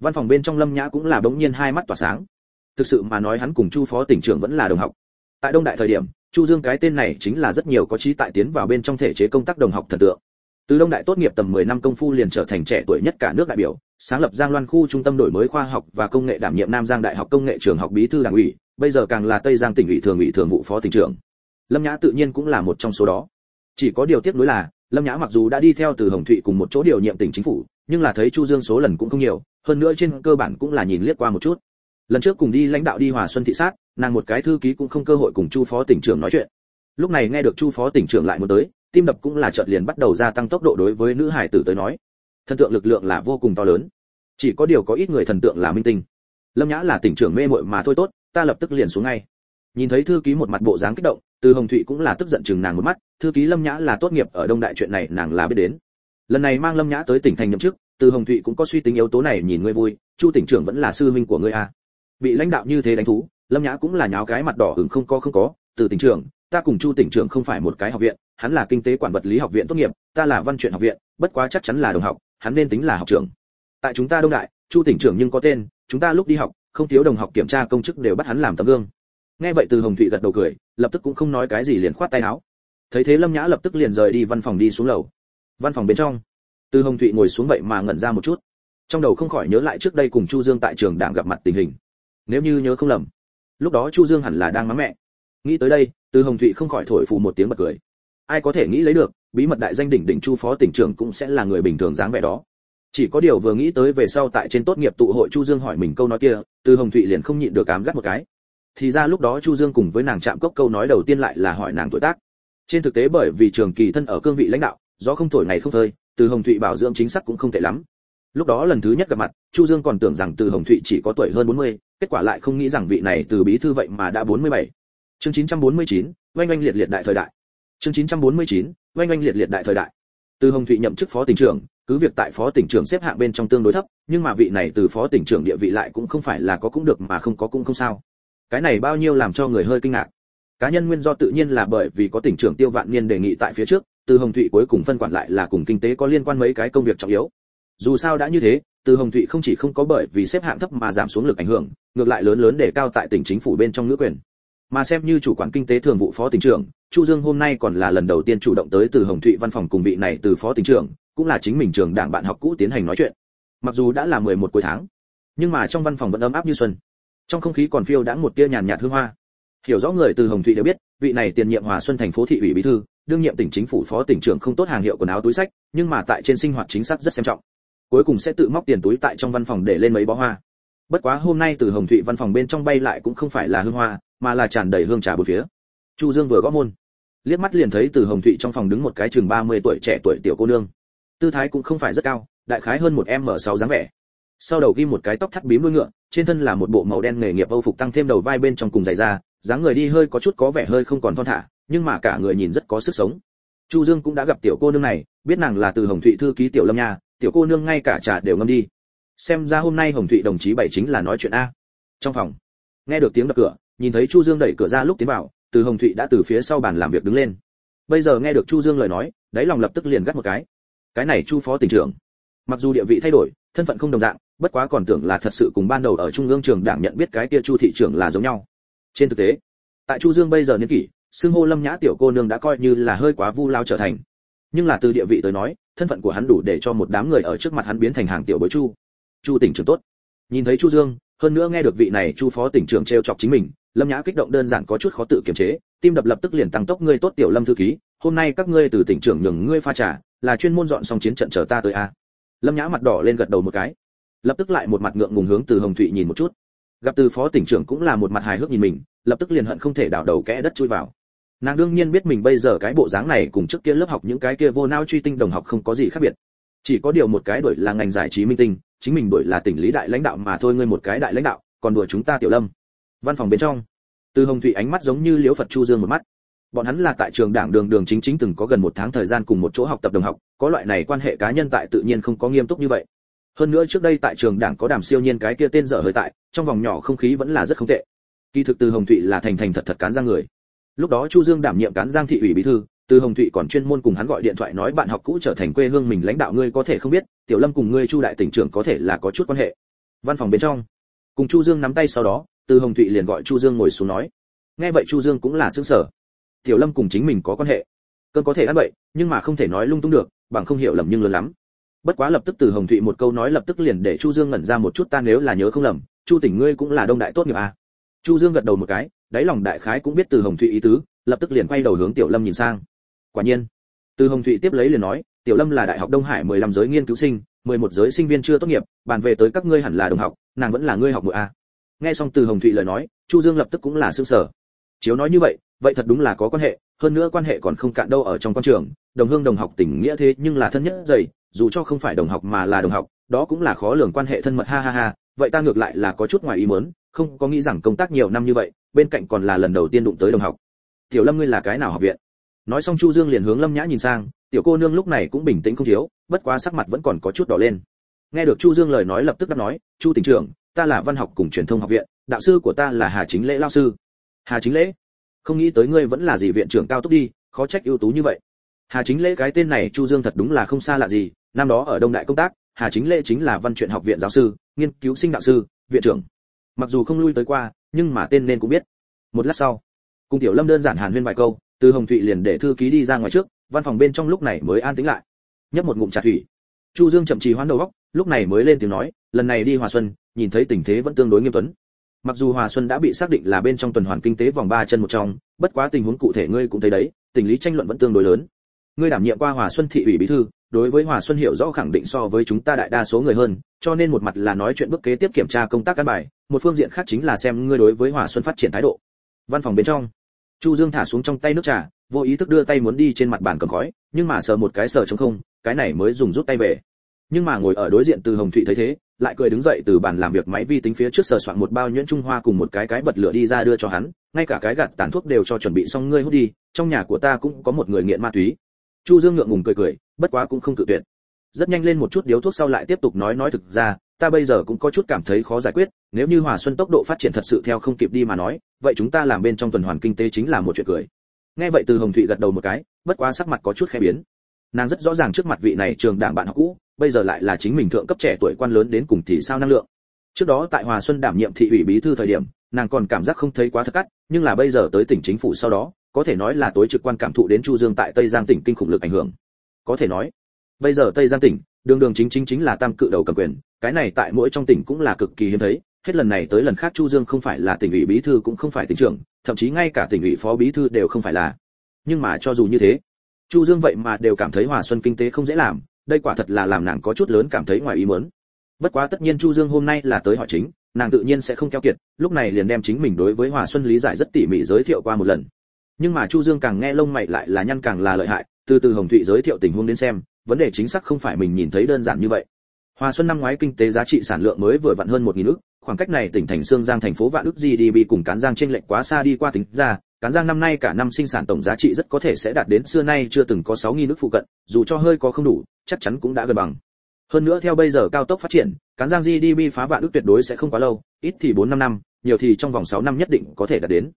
văn phòng bên trong Lâm Nhã cũng là bỗng nhiên hai mắt tỏa sáng. Thực sự mà nói hắn cùng Chu phó tỉnh trưởng vẫn là đồng học. Tại Đông Đại thời điểm, Chu Dương cái tên này chính là rất nhiều có trí tại tiến vào bên trong thể chế công tác đồng học thần tượng. Từ Đông Đại tốt nghiệp tầm 10 năm công phu liền trở thành trẻ tuổi nhất cả nước đại biểu, sáng lập Giang Loan khu trung tâm đổi mới khoa học và công nghệ đảm nhiệm Nam Giang Đại học Công nghệ trường học bí thư đảng ủy, bây giờ càng là Tây Giang tỉnh ủy thường ủy thường vụ phó tỉnh trưởng. Lâm Nhã tự nhiên cũng là một trong số đó. Chỉ có điều tiếc nuối là, Lâm Nhã mặc dù đã đi theo từ Hồng Thụy cùng một chỗ điều nhiệm tỉnh chính phủ, nhưng là thấy Chu Dương số lần cũng không nhiều, hơn nữa trên cơ bản cũng là nhìn liếc qua một chút. Lần trước cùng đi lãnh đạo đi Hòa Xuân thị sát, nàng một cái thư ký cũng không cơ hội cùng Chu phó tỉnh trưởng nói chuyện. Lúc này nghe được Chu phó tỉnh trưởng lại muốn tới, tim đập cũng là chợt liền bắt đầu gia tăng tốc độ đối với nữ hải tử tới nói. Thần tượng lực lượng là vô cùng to lớn. Chỉ có điều có ít người thần tượng là minh tinh. Lâm Nhã là tỉnh trưởng mê mội mà thôi tốt, ta lập tức liền xuống ngay. Nhìn thấy thư ký một mặt bộ dáng kích động, Từ Hồng Thụy cũng là tức giận chừng nàng một mắt, thư ký Lâm Nhã là tốt nghiệp ở Đông Đại chuyện này nàng là biết đến. Lần này mang Lâm Nhã tới tỉnh thành nhậm chức, Từ Hồng Thụy cũng có suy tính yếu tố này nhìn ngươi vui, Chu tỉnh trưởng vẫn là sư huynh của ngươi a. À. Bị lãnh đạo như thế đánh thú, Lâm Nhã cũng là nháo cái mặt đỏ ửng không có không có, từ tỉnh trưởng, ta cùng Chu tỉnh trưởng không phải một cái học viện, hắn là kinh tế quản vật lý học viện tốt nghiệp, ta là văn truyện học viện, bất quá chắc chắn là đồng học, hắn nên tính là học trưởng. Tại chúng ta Đông Đại, Chu tỉnh trưởng nhưng có tên, chúng ta lúc đi học, không thiếu đồng học kiểm tra công chức đều bắt hắn làm tấm gương. Nghe vậy Từ Hồng Thụy gật đầu cười, lập tức cũng không nói cái gì liền khoát tay áo. Thấy thế Lâm Nhã lập tức liền rời đi văn phòng đi xuống lầu. Văn phòng bên trong, Từ Hồng Thụy ngồi xuống vậy mà ngẩn ra một chút. Trong đầu không khỏi nhớ lại trước đây cùng Chu Dương tại trường đảng gặp mặt tình hình. Nếu như nhớ không lầm, lúc đó Chu Dương hẳn là đang mắng mẹ. Nghĩ tới đây, Từ Hồng Thụy không khỏi thổi phù một tiếng bật cười. Ai có thể nghĩ lấy được bí mật đại danh đỉnh đỉnh chu phó tỉnh trưởng cũng sẽ là người bình thường dáng vẻ đó. Chỉ có điều vừa nghĩ tới về sau tại trên tốt nghiệp tụ hội chu dương hỏi mình câu nói kia từ hồng thụy liền không nhịn được cám gắt một cái. Thì ra lúc đó chu dương cùng với nàng chạm cốc câu nói đầu tiên lại là hỏi nàng tuổi tác. Trên thực tế bởi vì trường kỳ thân ở cương vị lãnh đạo do không thổi ngày không phơi từ hồng thụy bảo dưỡng chính xác cũng không tệ lắm. Lúc đó lần thứ nhất gặp mặt chu dương còn tưởng rằng từ hồng thụy chỉ có tuổi hơn 40, kết quả lại không nghĩ rằng vị này từ bí thư vậy mà đã 47 chương 949, oanh oanh liệt liệt đại thời đại. Chương 949, oanh oanh liệt liệt đại thời đại. Từ hồng thụy nhậm chức phó tỉnh trưởng cứ việc tại phó tỉnh trưởng xếp hạng bên trong tương đối thấp nhưng mà vị này từ phó tỉnh trưởng địa vị lại cũng không phải là có cũng được mà không có cũng không sao. Cái này bao nhiêu làm cho người hơi kinh ngạc. Cá nhân nguyên do tự nhiên là bởi vì có tỉnh trưởng tiêu vạn niên đề nghị tại phía trước từ hồng thụy cuối cùng phân quản lại là cùng kinh tế có liên quan mấy cái công việc trọng yếu. Dù sao đã như thế từ hồng thụy không chỉ không có bởi vì xếp hạng thấp mà giảm xuống lực ảnh hưởng ngược lại lớn lớn để cao tại tỉnh chính phủ bên trong ngữ quyền mà xem như chủ quản kinh tế thường vụ phó tỉnh trưởng, chu dương hôm nay còn là lần đầu tiên chủ động tới từ hồng thụy văn phòng cùng vị này từ phó tỉnh trưởng, cũng là chính mình trường đảng bạn học cũ tiến hành nói chuyện. Mặc dù đã là 11 cuối tháng, nhưng mà trong văn phòng vẫn ấm áp như xuân. Trong không khí còn phiêu đã một tia nhàn nhạt hương hoa. Hiểu rõ người từ hồng thụy đều biết, vị này tiền nhiệm hòa xuân thành phố thị ủy bí thư, đương nhiệm tỉnh chính phủ phó tỉnh trưởng không tốt hàng hiệu quần áo túi sách, nhưng mà tại trên sinh hoạt chính xác rất xem trọng. Cuối cùng sẽ tự móc tiền túi tại trong văn phòng để lên mấy bó hoa. Bất quá hôm nay từ hồng thụy văn phòng bên trong bay lại cũng không phải là hương hoa mà là tràn đầy hương trà bốn phía. Chu dương vừa gõ môn, liếc mắt liền thấy từ hồng thụy trong phòng đứng một cái chừng 30 tuổi trẻ tuổi tiểu cô nương. Tư thái cũng không phải rất cao, đại khái hơn một m sáu dáng vẻ. Sau đầu ghi một cái tóc thắt bím đuôi ngựa, trên thân là một bộ màu đen nghề nghiệp âu phục tăng thêm đầu vai bên trong cùng giày da, dáng người đi hơi có chút có vẻ hơi không còn thon thả, nhưng mà cả người nhìn rất có sức sống. Chu dương cũng đã gặp tiểu cô nương này, biết nàng là từ hồng thụy thư ký tiểu lâm nha, tiểu cô nương ngay cả trà đều ngâm đi. Xem ra hôm nay hồng thụy đồng chí bảy chính là nói chuyện a. Trong phòng, nghe được tiếng đập cửa nhìn thấy chu dương đẩy cửa ra lúc tiến vào, từ hồng thụy đã từ phía sau bàn làm việc đứng lên. Bây giờ nghe được chu dương lời nói, đáy lòng lập tức liền gắt một cái. Cái này chu phó tỉnh trưởng. Mặc dù địa vị thay đổi, thân phận không đồng dạng, bất quá còn tưởng là thật sự cùng ban đầu ở trung ương trường đảng nhận biết cái kia chu thị trưởng là giống nhau. Trên thực tế, tại chu dương bây giờ niên kỷ, xưng hô lâm nhã tiểu cô nương đã coi như là hơi quá vu lao trở thành. Nhưng là từ địa vị tới nói, thân phận của hắn đủ để cho một đám người ở trước mặt hắn biến thành hàng tiểu bối chu. Chu tỉnh trưởng tốt. Nhìn thấy chu dương, hơn nữa nghe được vị này chu phó tỉnh trưởng trêu chọc chính mình lâm nhã kích động đơn giản có chút khó tự kiềm chế, tim đập lập tức liền tăng tốc, ngươi tốt tiểu lâm thư ký, hôm nay các ngươi từ tỉnh trưởng nhường ngươi pha trà, là chuyên môn dọn xong chiến trận chờ ta tới a. Lâm nhã mặt đỏ lên gật đầu một cái, lập tức lại một mặt ngượng ngùng hướng từ hồng thụy nhìn một chút. Gặp từ phó tỉnh trưởng cũng là một mặt hài hước nhìn mình, lập tức liền hận không thể đảo đầu kẽ đất chui vào. Nàng đương nhiên biết mình bây giờ cái bộ dáng này cùng trước kia lớp học những cái kia vô nao truy tinh đồng học không có gì khác biệt. Chỉ có điều một cái đổi là ngành giải trí minh tinh, chính mình đổi là tỉnh lý đại lãnh đạo mà thôi, ngươi một cái đại lãnh đạo, còn đùa chúng ta tiểu lâm văn phòng bên trong. Từ hồng thụy ánh mắt giống như liễu phật chu dương một mắt. Bọn hắn là tại trường đảng đường đường chính chính từng có gần một tháng thời gian cùng một chỗ học tập đồng học, có loại này quan hệ cá nhân tại tự nhiên không có nghiêm túc như vậy. Hơn nữa trước đây tại trường đảng có đàm siêu nhiên cái kia tên dở hơi tại, trong vòng nhỏ không khí vẫn là rất không tệ. Kỳ thực từ hồng thụy là thành thành thật thật cán ra người. Lúc đó chu dương đảm nhiệm cán giang thị ủy bí thư, từ hồng thụy còn chuyên môn cùng hắn gọi điện thoại nói bạn học cũ trở thành quê hương mình lãnh đạo ngươi có thể không biết, tiểu lâm cùng ngươi chu đại tỉnh trưởng có thể là có chút quan hệ. Văn phòng bên trong, cùng chu dương nắm tay sau đó từ hồng thụy liền gọi chu dương ngồi xuống nói. Nghe vậy chu dương cũng là xương sở tiểu lâm cùng chính mình có quan hệ. Cơn có thể ăn vậy nhưng mà không thể nói lung tung được, bằng không hiểu lầm nhưng lớn lắm. Bất quá lập tức từ hồng thụy một câu nói lập tức liền để chu dương ngẩn ra một chút, ta nếu là nhớ không lầm, chu tỉnh ngươi cũng là đông đại tốt nghiệp à? Chu dương gật đầu một cái, đáy lòng đại khái cũng biết từ hồng thụy ý tứ, lập tức liền quay đầu hướng tiểu lâm nhìn sang. Quả nhiên, từ hồng thụy tiếp lấy liền nói, tiểu lâm là đại học đông hải 15 giới nghiên cứu sinh 11 giới sinh viên chưa tốt nghiệp, bàn về tới các ngươi hẳn là đồng học, nàng vẫn là ngươi học muội a à nghe xong từ hồng thụy lời nói, chu dương lập tức cũng là sương sở chiếu nói như vậy vậy thật đúng là có quan hệ, hơn nữa quan hệ còn không cạn đâu ở trong quan trường. Đồng hương, đồng học tình nghĩa thế nhưng là thân nhất dày, dù cho không phải đồng học mà là đồng học, đó cũng là khó lường quan hệ thân mật, ha ha ha. Vậy ta ngược lại là có chút ngoài ý muốn, không có nghĩ rằng công tác nhiều năm như vậy, bên cạnh còn là lần đầu tiên đụng tới đồng học. Tiểu lâm ngươi là cái nào học viện? Nói xong chu dương liền hướng lâm nhã nhìn sang, tiểu cô nương lúc này cũng bình tĩnh không thiếu, bất quá sắc mặt vẫn còn có chút đỏ lên. Nghe được chu dương lời nói lập tức đáp nói, chu tỉnh trưởng ta là văn học cùng truyền thông học viện, đạo sư của ta là hà chính lễ lao sư. Hà chính lễ? Không nghĩ tới ngươi vẫn là gì viện trưởng cao tốc đi, khó trách ưu tú như vậy. Hà chính lễ cái tên này chu dương thật đúng là không xa lạ gì, năm đó ở đông đại công tác, hà chính lễ chính là văn truyện học viện giáo sư, nghiên cứu sinh đạo sư, viện trưởng. Mặc dù không lui tới qua, nhưng mà tên nên cũng biết. Một lát sau, cùng tiểu lâm đơn giản hàn huyên vài câu, từ hồng thụy liền để thư ký đi ra ngoài trước, văn phòng bên trong lúc này mới an tĩnh lại. Nhấp một ngụm trà thủy. Chu dương chậm trì hoán đầu góc lúc này mới lên tiếng nói, lần này đi hòa xuân nhìn thấy tình thế vẫn tương đối nghiêm tuấn. Mặc dù hòa xuân đã bị xác định là bên trong tuần hoàn kinh tế vòng ba chân một trong, bất quá tình huống cụ thể ngươi cũng thấy đấy, tình lý tranh luận vẫn tương đối lớn. Ngươi đảm nhiệm qua hòa xuân thị ủy bí thư, đối với hòa xuân hiểu rõ khẳng định so với chúng ta đại đa số người hơn, cho nên một mặt là nói chuyện bước kế tiếp kiểm tra công tác căn bài, một phương diện khác chính là xem ngươi đối với hòa xuân phát triển thái độ. Văn phòng bên trong, chu dương thả xuống trong tay nước trà, vô ý thức đưa tay muốn đi trên mặt bàn cầm khói, nhưng mà sờ một cái sờ trống không, cái này mới dùng rút tay về. Nhưng mà ngồi ở đối diện từ hồng thụy thấy thế lại cười đứng dậy từ bàn làm việc máy vi tính phía trước sờ soạn một bao nhuyễn trung hoa cùng một cái cái bật lửa đi ra đưa cho hắn, ngay cả cái gạt tàn thuốc đều cho chuẩn bị xong ngươi hút đi, trong nhà của ta cũng có một người nghiện ma túy. Chu dương ngượng ngùng cười cười, bất quá cũng không tự tuyệt. Rất nhanh lên một chút điếu thuốc sau lại tiếp tục nói nói thực ra, ta bây giờ cũng có chút cảm thấy khó giải quyết, nếu như hòa xuân tốc độ phát triển thật sự theo không kịp đi mà nói, vậy chúng ta làm bên trong tuần hoàn kinh tế chính là một chuyện cười. Nghe vậy từ hồng thụy gật đầu một cái, bất quá sắc mặt có chút khẽ biến nàng rất rõ ràng trước mặt vị này trường đảng bạn học cũ, bây giờ lại là chính mình thượng cấp trẻ tuổi quan lớn đến cùng thì sao năng lượng. Trước đó tại hòa xuân đảm nhiệm thị ủy bí thư thời điểm, nàng còn cảm giác không thấy quá thật cắt, nhưng là bây giờ tới tỉnh chính phủ sau đó, có thể nói là tối trực quan cảm thụ đến chu dương tại tây giang tỉnh kinh khủng lực ảnh hưởng. Có thể nói, bây giờ tây giang tỉnh, đường đường chính chính chính là tam cự đầu cầm quyền, cái này tại mỗi trong tỉnh cũng là cực kỳ hiếm thấy, hết lần này tới lần khác chu dương không phải là tỉnh ủy bí thư cũng không phải tỉnh trưởng, thậm chí ngay cả tỉnh ủy phó bí thư đều không phải là. Nhưng mà cho dù như thế chu dương vậy mà đều cảm thấy hòa xuân kinh tế không dễ làm, đây quả thật là làm nàng có chút lớn cảm thấy ngoài ý muốn. Bất quá tất nhiên chu dương hôm nay là tới họ chính, nàng tự nhiên sẽ không keo kiệt, lúc này liền đem chính mình đối với hòa xuân lý giải rất tỉ mỉ giới thiệu qua một lần. Nhưng mà chu dương càng nghe lông mày lại là nhăn càng là lợi hại, từ từ hồng thụy giới thiệu tình huống đến xem, vấn đề chính xác không phải mình nhìn thấy đơn giản như vậy. Hòa xuân năm ngoái kinh tế giá trị sản lượng mới vừa vặn hơn một nghìn ức, khoảng cách này tỉnh thành xương giang thành phố vạn ước gdp cùng cán giang trên lệch quá xa đi qua tính ra cán giang năm nay cả năm sinh sản tổng giá trị rất có thể sẽ đạt đến xưa nay chưa từng có sáu nghìn nước phụ cận, dù cho hơi có không đủ, chắc chắn cũng đã gần bằng. Hơn nữa theo bây giờ cao tốc phát triển, cán giang gdp phá vạn ước tuyệt đối sẽ không quá lâu, ít thì bốn năm năm, nhiều thì trong vòng 6 năm nhất định có thể đạt đến.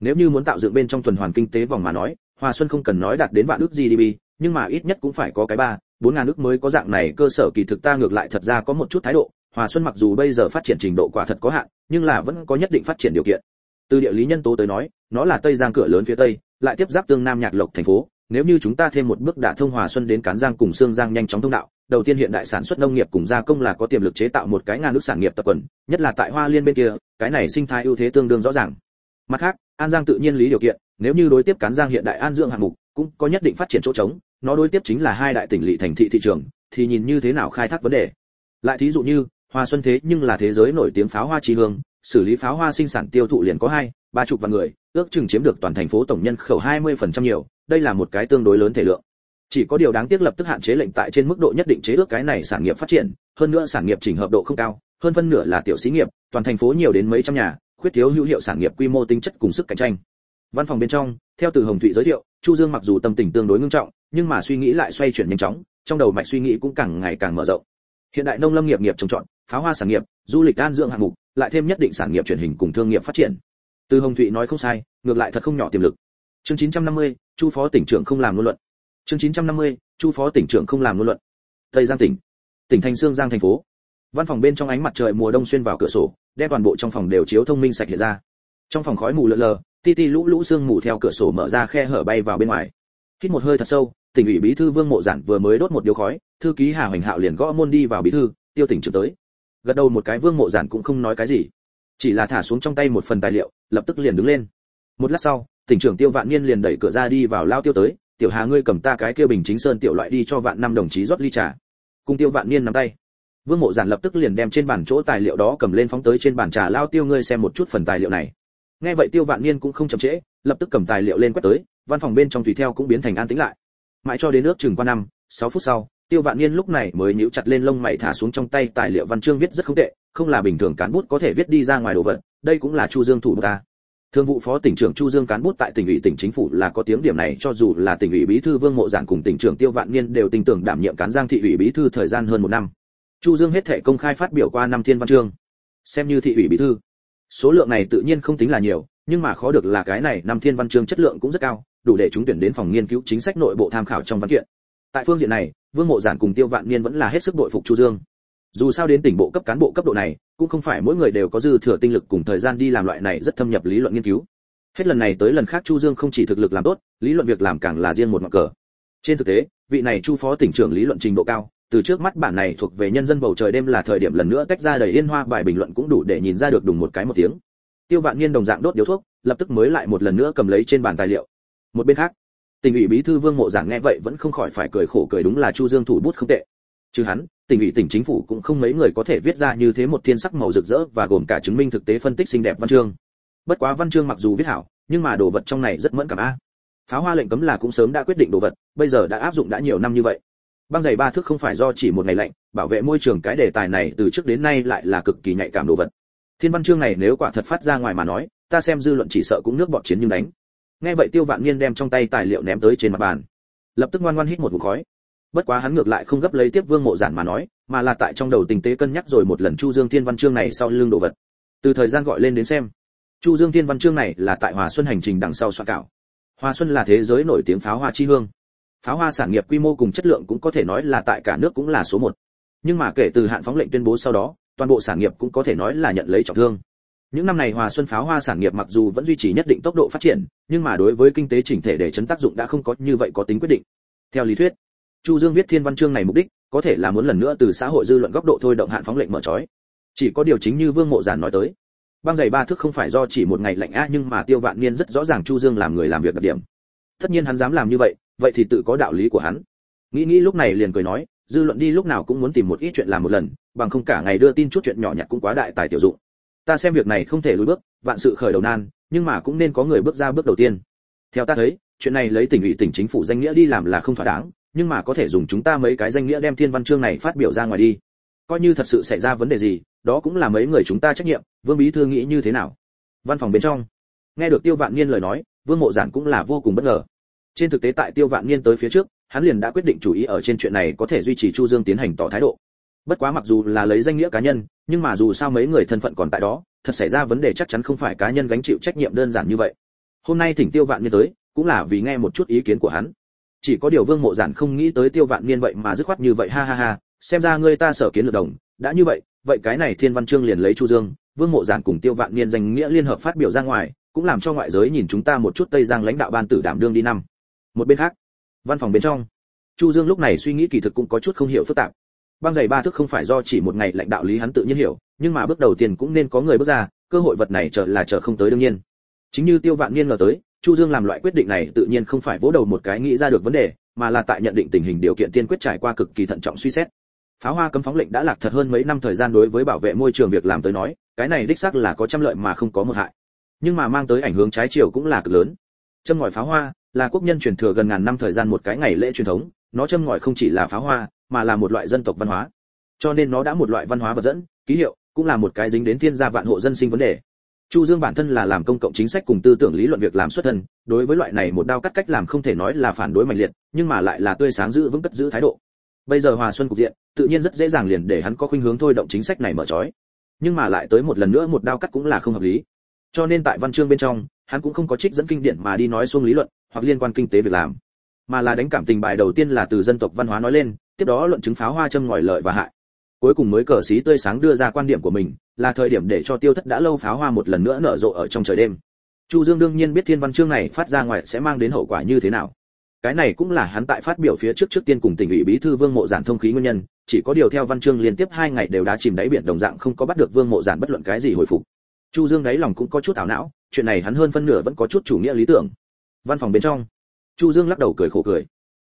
Nếu như muốn tạo dựng bên trong tuần hoàn kinh tế vòng mà nói, hòa xuân không cần nói đạt đến vạn ước gdp nhưng mà ít nhất cũng phải có cái ba, bốn ngàn ước mới có dạng này, cơ sở kỳ thực ta ngược lại thật ra có một chút thái độ. Hòa xuân mặc dù bây giờ phát triển trình độ quả thật có hạn, nhưng là vẫn có nhất định phát triển điều kiện từ địa lý nhân tố tới nói, nó là tây giang cửa lớn phía tây, lại tiếp giáp tương nam nhạc lộc thành phố. Nếu như chúng ta thêm một bước đả thông hòa xuân đến cán giang cùng xương giang nhanh chóng thông đạo, đầu tiên hiện đại sản xuất nông nghiệp cùng gia công là có tiềm lực chế tạo một cái ngàn nước sản nghiệp tập quần, nhất là tại hoa liên bên kia, cái này sinh thái ưu thế tương đương rõ ràng. Mặt khác, an giang tự nhiên lý điều kiện, nếu như đối tiếp cán giang hiện đại an dưỡng hạng mục, cũng có nhất định phát triển chỗ trống, nó đối tiếp chính là hai đại tỉnh lỵ thành thị thị trường, thì nhìn như thế nào khai thác vấn đề. Lại thí dụ như hoa xuân thế nhưng là thế giới nổi tiếng pháo hoa trì hương xử lý pháo hoa sinh sản tiêu thụ liền có hai, ba chục vạn người, ước chừng chiếm được toàn thành phố tổng nhân khẩu 20% nhiều, đây là một cái tương đối lớn thể lượng. Chỉ có điều đáng tiếc lập tức hạn chế lệnh tại trên mức độ nhất định chế ước cái này sản nghiệp phát triển, hơn nữa sản nghiệp chỉnh hợp độ không cao, hơn phân nửa là tiểu xí nghiệp, toàn thành phố nhiều đến mấy trăm nhà, khuyết thiếu hữu hiệu sản nghiệp quy mô tính chất cùng sức cạnh tranh. Văn phòng bên trong, theo từ hồng thụy giới thiệu, chu dương mặc dù tâm tình tương đối ngưng trọng, nhưng mà suy nghĩ lại xoay chuyển nhanh chóng, trong đầu mạch suy nghĩ cũng càng ngày càng mở rộng. Hiện đại nông lâm nghiệp nghiệp trồng trọt, pháo hoa sản nghiệp, du lịch an dưỡng hạng mục lại thêm nhất định sản nghiệp truyền hình cùng thương nghiệp phát triển. Từ hồng thụy nói không sai ngược lại thật không nhỏ tiềm lực. Chương 950, chu phó tỉnh trưởng không làm ngôn luận. Chương 950, chu phó tỉnh trưởng không làm ngôn luận. Tây giang tỉnh. Tỉnh thành sương giang thành phố. Văn phòng bên trong ánh mặt trời mùa đông xuyên vào cửa sổ đem toàn bộ trong phòng đều chiếu thông minh sạch hiện ra. Trong phòng khói mù lờ lờ ti ti lũ lũ sương mù theo cửa sổ mở ra khe hở bay vào bên ngoài. Hít một hơi thật sâu tỉnh ủy bí thư vương mộ giản vừa mới đốt một điếu khói thư ký hà hoành hạo liền gõ môn đi vào bí thư tiêu tỉnh trưởng tới gật đầu một cái vương mộ giản cũng không nói cái gì. Chỉ là thả xuống trong tay một phần tài liệu, lập tức liền đứng lên. Một lát sau, tỉnh trưởng tiêu vạn niên liền đẩy cửa ra đi vào lao tiêu tới, tiểu hà ngươi cầm ta cái kia bình chính sơn tiểu loại đi cho vạn năm đồng chí rót ly trà. Cùng tiêu vạn niên nắm tay. Vương mộ giản lập tức liền đem trên bàn chỗ tài liệu đó cầm lên phóng tới trên bàn trà, lao tiêu ngươi xem một chút phần tài liệu này. Nghe vậy tiêu vạn niên cũng không chậm trễ, lập tức cầm tài liệu lên quét tới, văn phòng bên trong tùy theo cũng biến thành an tĩnh lại. Mãi cho đến nước chừng qua năm, sáu phút sau tiêu vạn niên lúc này mới nhíu chặt lên lông mày thả xuống trong tay tài liệu văn chương viết rất không tệ, không là bình thường cán bút có thể viết đi ra ngoài đồ vật, đây cũng là chu dương thủ ta. Thương vụ phó tỉnh trưởng chu dương cán bút tại tỉnh ủy tỉnh chính phủ là có tiếng điểm này, cho dù là tỉnh ủy bí thư vương mộ giản cùng tỉnh trưởng tiêu vạn niên đều tin tưởng đảm nhiệm cán giang thị ủy bí thư thời gian hơn một năm. Chu dương hết thể công khai phát biểu qua năm thiên văn chương. Xem như thị ủy bí thư. Số lượng này tự nhiên không tính là nhiều, nhưng mà khó được là cái này, năm thiên văn chương chất lượng cũng rất cao, đủ để chúng tuyển đến phòng nghiên cứu chính sách nội bộ tham khảo trong văn kiện. Tại phương diện này vương mộ giản cùng tiêu vạn niên vẫn là hết sức đội phục chu dương. Dù sao đến tỉnh bộ cấp cán bộ cấp độ này, cũng không phải mỗi người đều có dư thừa tinh lực cùng thời gian đi làm loại này rất thâm nhập lý luận nghiên cứu. Hết lần này tới lần khác chu dương không chỉ thực lực làm tốt, lý luận việc làm càng là riêng một mặt cờ. Trên thực tế, vị này chu phó tỉnh trưởng lý luận trình độ cao, từ trước mắt bản này thuộc về nhân dân bầu trời đêm là thời điểm lần nữa tách ra đầy yên hoa bài bình luận cũng đủ để nhìn ra được đùng một cái một tiếng. Tiêu vạn niên đồng dạng đốt điếu thuốc, lập tức mới lại một lần nữa cầm lấy trên bàn tài liệu. Một bên khác tỉnh ủy bí thư vương mộ giảng nghe vậy vẫn không khỏi phải cười khổ cười đúng là chu dương thủ bút không tệ. Chứ hắn tỉnh ủy tỉnh chính phủ cũng không mấy người có thể viết ra như thế một thiên sắc màu rực rỡ và gồm cả chứng minh thực tế phân tích xinh đẹp văn chương. Bất quá văn chương mặc dù viết hảo, nhưng mà đồ vật trong này rất mẫn cảm a. Pháo hoa lệnh cấm là cũng sớm đã quyết định đồ vật, bây giờ đã áp dụng đã nhiều năm như vậy. Băng giày ba thước không phải do chỉ một ngày lạnh, bảo vệ môi trường cái đề tài này từ trước đến nay lại là cực kỳ nhạy cảm đồ vật. Thiên văn chương này nếu quả thật phát ra ngoài mà nói, ta xem dư luận chỉ sợ cũng nước bọt chiến nhưng đánh nghe vậy tiêu vạn niên đem trong tay tài liệu ném tới trên mặt bàn. Lập tức ngoan ngoan hít một ngụm khói. Bất quá hắn ngược lại không gấp lấy tiếp vương mộ giản mà nói, mà là tại trong đầu tình tế cân nhắc rồi một lần chu dương thiên văn chương này sau lưng đồ vật. Từ thời gian gọi lên đến xem, chu dương thiên văn chương này là tại hòa xuân hành trình đằng sau soạn cảo hòa xuân là thế giới nổi tiếng pháo hoa chi hương. Pháo hoa sản nghiệp quy mô cùng chất lượng cũng có thể nói là tại cả nước cũng là số một. Nhưng mà kể từ hạn phóng lệnh tuyên bố sau đó, toàn bộ sản nghiệp cũng có thể nói là nhận lấy trọng thương những năm này hòa xuân pháo hoa sản nghiệp mặc dù vẫn duy trì nhất định tốc độ phát triển, nhưng mà đối với kinh tế chỉnh thể để chấn tác dụng đã không có như vậy có tính quyết định. Theo lý thuyết, chu dương viết thiên văn chương này mục đích, có thể là muốn lần nữa từ xã hội dư luận góc độ thôi động hạn phóng lệnh mở trói. Chỉ có điều chính như vương mộ giản nói tới, băng giày ba thước không phải do chỉ một ngày lạnh a nhưng mà tiêu vạn niên rất rõ ràng chu dương làm người làm việc đặc điểm. Tất nhiên hắn dám làm như vậy vậy thì tự có đạo lý của hắn. Nghĩ nghĩ lúc này liền cười nói, dư luận đi lúc nào cũng muốn tìm một ít chuyện làm một lần, bằng không cả ngày đưa tin chút chuyện nhỏ nhặt cũng quá đại tài tiểu dụng ta xem việc này không thể lùi bước, vạn sự khởi đầu nan, nhưng mà cũng nên có người bước ra bước đầu tiên. Theo ta thấy, chuyện này lấy tỉnh ủy tỉnh chính phủ danh nghĩa đi làm là không thỏa đáng, nhưng mà có thể dùng chúng ta mấy cái danh nghĩa đem thiên văn chương này phát biểu ra ngoài đi. Coi như thật sự xảy ra vấn đề gì, đó cũng là mấy người chúng ta trách nhiệm, vương bí thư nghĩ như thế nào? Văn phòng bên trong, nghe được tiêu vạn niên lời nói, vương mộ giản cũng là vô cùng bất ngờ. Trên thực tế tại tiêu vạn niên tới phía trước, hắn liền đã quyết định chủ ý ở trên chuyện này có thể duy trì chu dương tiến hành tỏ thái độ bất quá mặc dù là lấy danh nghĩa cá nhân, nhưng mà dù sao mấy người thân phận còn tại đó, thật xảy ra vấn đề chắc chắn không phải cá nhân gánh chịu trách nhiệm đơn giản như vậy. Hôm nay thỉnh tiêu vạn niên tới, cũng là vì nghe một chút ý kiến của hắn. Chỉ có điều vương mộ giản không nghĩ tới tiêu vạn niên vậy mà dứt khoát như vậy, ha ha ha, xem ra ngươi ta sở kiến lược đồng, đã như vậy vậy cái này thiên văn chương liền lấy chu dương, vương mộ giản cùng tiêu vạn niên danh nghĩa liên hợp phát biểu ra ngoài, cũng làm cho ngoại giới nhìn chúng ta một chút tây giang lãnh đạo ban tử đảm đương đi năm. Một bên khác, văn phòng bên trong, chu dương lúc này suy nghĩ kỳ thực cũng có chút không hiểu phức tạp băng giày ba thước không phải do chỉ một ngày lãnh đạo lý hắn tự nhiên hiểu, nhưng mà bước đầu tiên cũng nên có người bước ra, cơ hội vật này chờ là chờ không tới đương nhiên. Chính như tiêu vạn niên ngờ tới, chu dương làm loại quyết định này tự nhiên không phải vỗ đầu một cái nghĩ ra được vấn đề, mà là tại nhận định tình hình điều kiện tiên quyết trải qua cực kỳ thận trọng suy xét. Pháo hoa cấm phóng lệnh đã lạc thật hơn mấy năm thời gian đối với bảo vệ môi trường việc làm tới nói, cái này đích xác là có trăm lợi mà không có một hại. Nhưng mà mang tới ảnh hưởng trái chiều cũng là cực lớn. Châm ngòi pháo hoa là quốc nhân truyền thừa gần ngàn năm thời gian một cái ngày lễ truyền thống, nó châm ngòi không chỉ là pháo hoa mà là một loại dân tộc văn hóa. Cho nên nó đã một loại văn hóa vật dẫn, ký hiệu, cũng là một cái dính đến thiên gia vạn hộ dân sinh vấn đề. Chu dương bản thân là làm công cộng chính sách cùng tư tưởng lý luận việc làm xuất thân, đối với loại này một đao cắt cách làm không thể nói là phản đối mạnh liệt, nhưng mà lại là tươi sáng giữ vững cất giữ thái độ. Bây giờ hòa xuân cục diện, tự nhiên rất dễ dàng liền để hắn có khuynh hướng thôi động chính sách này mở trói. Nhưng mà lại tới một lần nữa một đao cắt cũng là không hợp lý. Cho nên tại văn chương bên trong, hắn cũng không có trích dẫn kinh điển mà đi nói xuông lý luận, hoặc liên quan kinh tế việc làm mà là đánh cảm tình bài đầu tiên là từ dân tộc văn hóa nói lên, tiếp đó luận chứng pháo hoa châm ngòi lợi và hại. Cuối cùng mới cờ xí tươi sáng đưa ra quan điểm của mình, là thời điểm để cho tiêu thất đã lâu pháo hoa một lần nữa nở rộ ở trong trời đêm. Chu dương đương nhiên biết thiên văn chương này phát ra ngoài sẽ mang đến hậu quả như thế nào. Cái này cũng là hắn tại phát biểu phía trước trước tiên cùng tỉnh ủy bí thư vương mộ giản thông khí nguyên nhân, chỉ có điều theo văn chương liên tiếp hai ngày đều đã chìm đáy biển đồng dạng không có bắt được vương mộ giản bất luận cái gì hồi phục. Chu dương đáy lòng cũng có chút ảo não, chuyện này hắn hơn phân nửa vẫn có chút chủ nghĩa lý tưởng. Văn phòng bên trong chu dương lắc đầu cười khổ cười.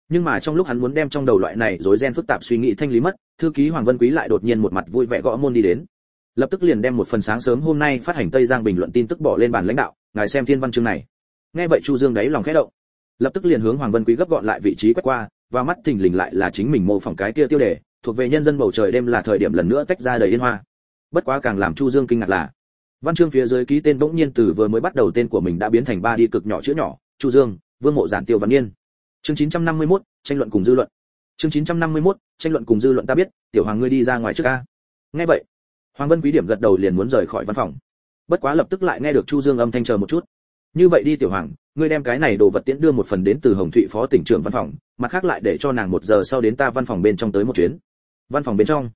Nhưng mà trong lúc hắn muốn đem trong đầu loại này rối ren phức tạp suy nghĩ thanh lý mất, thư ký hoàng vân quý lại đột nhiên một mặt vui vẻ gõ môn đi đến. Lập tức liền đem một phần sáng sớm hôm nay phát hành tây giang bình luận tin tức bỏ lên bàn lãnh đạo, ngài xem thiên văn chương này. Nghe vậy chu dương đáy lòng khẽ động. Lập tức liền hướng hoàng vân quý gấp gọn lại vị trí quét qua, và mắt thình lình lại là chính mình mô phỏng cái kia tiêu đề, thuộc về nhân dân bầu trời đêm là thời điểm lần nữa tách ra đầy yên hoa. Bất quá càng làm chu dương kinh ngạc là, văn chương phía dưới ký tên bỗng nhiên từ vừa mới bắt đầu tên của mình đã biến thành ba đi cực nhỏ chữ nhỏ, chu dương vương mộ giản tiêu văn niên. Chương 951, tranh luận cùng dư luận. Chương 951, tranh luận cùng dư luận ta biết tiểu hoàng ngươi đi ra ngoài trước a. Nghe vậy hoàng vân quý điểm gật đầu liền muốn rời khỏi văn phòng. Bất quá lập tức lại nghe được chu dương âm thanh chờ một chút. Như vậy đi tiểu hoàng ngươi đem cái này đồ vật tiễn đưa một phần đến từ hồng thụy phó tỉnh trưởng văn phòng mặt khác lại để cho nàng một giờ sau đến ta văn phòng bên trong tới một chuyến. Văn phòng bên trong.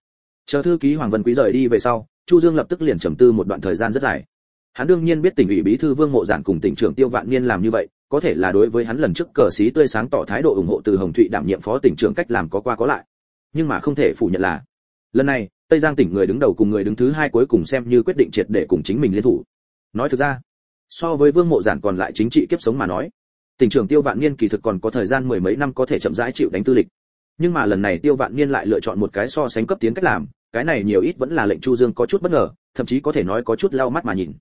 Chờ thư ký hoàng vân quý rời đi về sau chu dương lập tức liền trầm tư một đoạn thời gian rất dài. Hắn đương nhiên biết tỉnh ủy bí thư vương mộ giản cùng tỉnh trưởng tiêu vạn niên làm như vậy có thể là đối với hắn lần trước cờ xí tươi sáng tỏ thái độ ủng hộ từ hồng thụy đảm nhiệm phó tỉnh trưởng cách làm có qua có lại. Nhưng mà không thể phủ nhận là, lần này, tây giang tỉnh người đứng đầu cùng người đứng thứ hai cuối cùng xem như quyết định triệt để cùng chính mình liên thủ. Nói thực ra, so với vương mộ giản còn lại chính trị kiếp sống mà nói, tỉnh trưởng tiêu vạn niên kỳ thực còn có thời gian mười mấy năm có thể chậm rãi chịu đánh tư lịch. Nhưng mà lần này tiêu vạn niên lại lựa chọn một cái so sánh cấp tiến cách làm, cái này nhiều ít vẫn là lệnh chu dương có chút bất ngờ, thậm chí có thể nói có chút lau mắt mà nhìn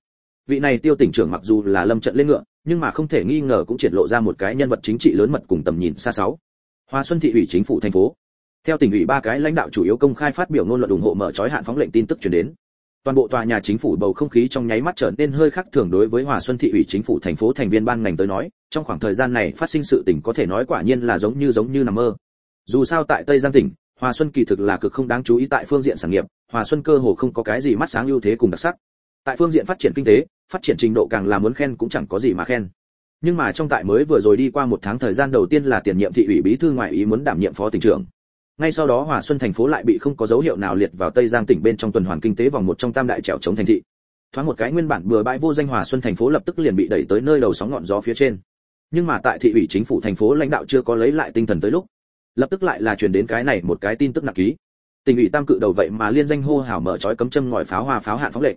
vị này tiêu tỉnh trưởng mặc dù là lâm trận lên ngựa, nhưng mà không thể nghi ngờ cũng triển lộ ra một cái nhân vật chính trị lớn mật cùng tầm nhìn xa sáu. Hoa xuân thị ủy chính phủ thành phố. Theo tỉnh ủy ba cái lãnh đạo chủ yếu công khai phát biểu ngôn luận ủng hộ mở trói hạn phóng lệnh tin tức truyền đến. Toàn bộ tòa nhà chính phủ bầu không khí trong nháy mắt trở nên hơi khác thường đối với hòa xuân thị ủy chính phủ thành phố thành viên ban ngành tới nói, trong khoảng thời gian này phát sinh sự tình có thể nói quả nhiên là giống như giống như nằm mơ. Dù sao tại tây giang tỉnh hòa xuân kỳ thực là cực không đáng chú ý tại phương diện sản nghiệp hòa xuân cơ hồ không có cái gì mắt sáng ưu thế cùng đặc sắc tại phương diện phát triển kinh tế, phát triển trình độ càng là muốn khen cũng chẳng có gì mà khen. Nhưng mà trong tại mới vừa rồi đi qua một tháng thời gian đầu tiên là tiền nhiệm thị ủy bí thư ngoại ý muốn đảm nhiệm phó tỉnh trưởng. Ngay sau đó hòa xuân thành phố lại bị không có dấu hiệu nào liệt vào tây giang tỉnh bên trong tuần hoàn kinh tế vòng một trong tam đại trèo chống thành thị. Thoáng một cái nguyên bản bừa bãi vô danh hòa xuân thành phố lập tức liền bị đẩy tới nơi đầu sóng ngọn gió phía trên. Nhưng mà tại thị ủy chính phủ thành phố lãnh đạo chưa có lấy lại tinh thần tới lúc, lập tức lại là truyền đến cái này một cái tin tức nặng ký. Tỉnh ủy tam cự đầu vậy mà liên danh hô hào mở trói cấm châm ngòi pháo hoa pháo hạn phóng lệnh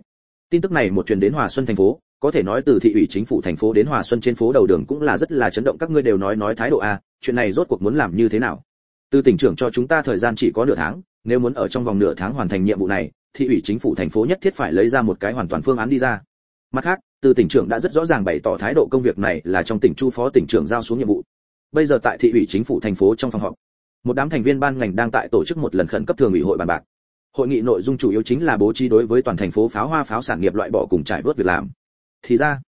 tin tức này một truyền đến hòa xuân thành phố, có thể nói từ thị ủy chính phủ thành phố đến hòa xuân trên phố đầu đường cũng là rất là chấn động, các ngươi đều nói nói thái độ a, chuyện này rốt cuộc muốn làm như thế nào? Từ tỉnh trưởng cho chúng ta thời gian chỉ có nửa tháng, nếu muốn ở trong vòng nửa tháng hoàn thành nhiệm vụ này, thị ủy chính phủ thành phố nhất thiết phải lấy ra một cái hoàn toàn phương án đi ra. Mặt khác, từ tỉnh trưởng đã rất rõ ràng bày tỏ thái độ công việc này là trong tỉnh chu phó tỉnh trưởng giao xuống nhiệm vụ. Bây giờ tại thị ủy chính phủ thành phố trong phòng họp, một đám thành viên ban ngành đang tại tổ chức một lần khẩn cấp thường ủy hội bàn bạc hội nghị nội dung chủ yếu chính là bố trí đối với toàn thành phố pháo hoa pháo sản nghiệp loại bỏ cùng trải vớt việc làm. Thì ra,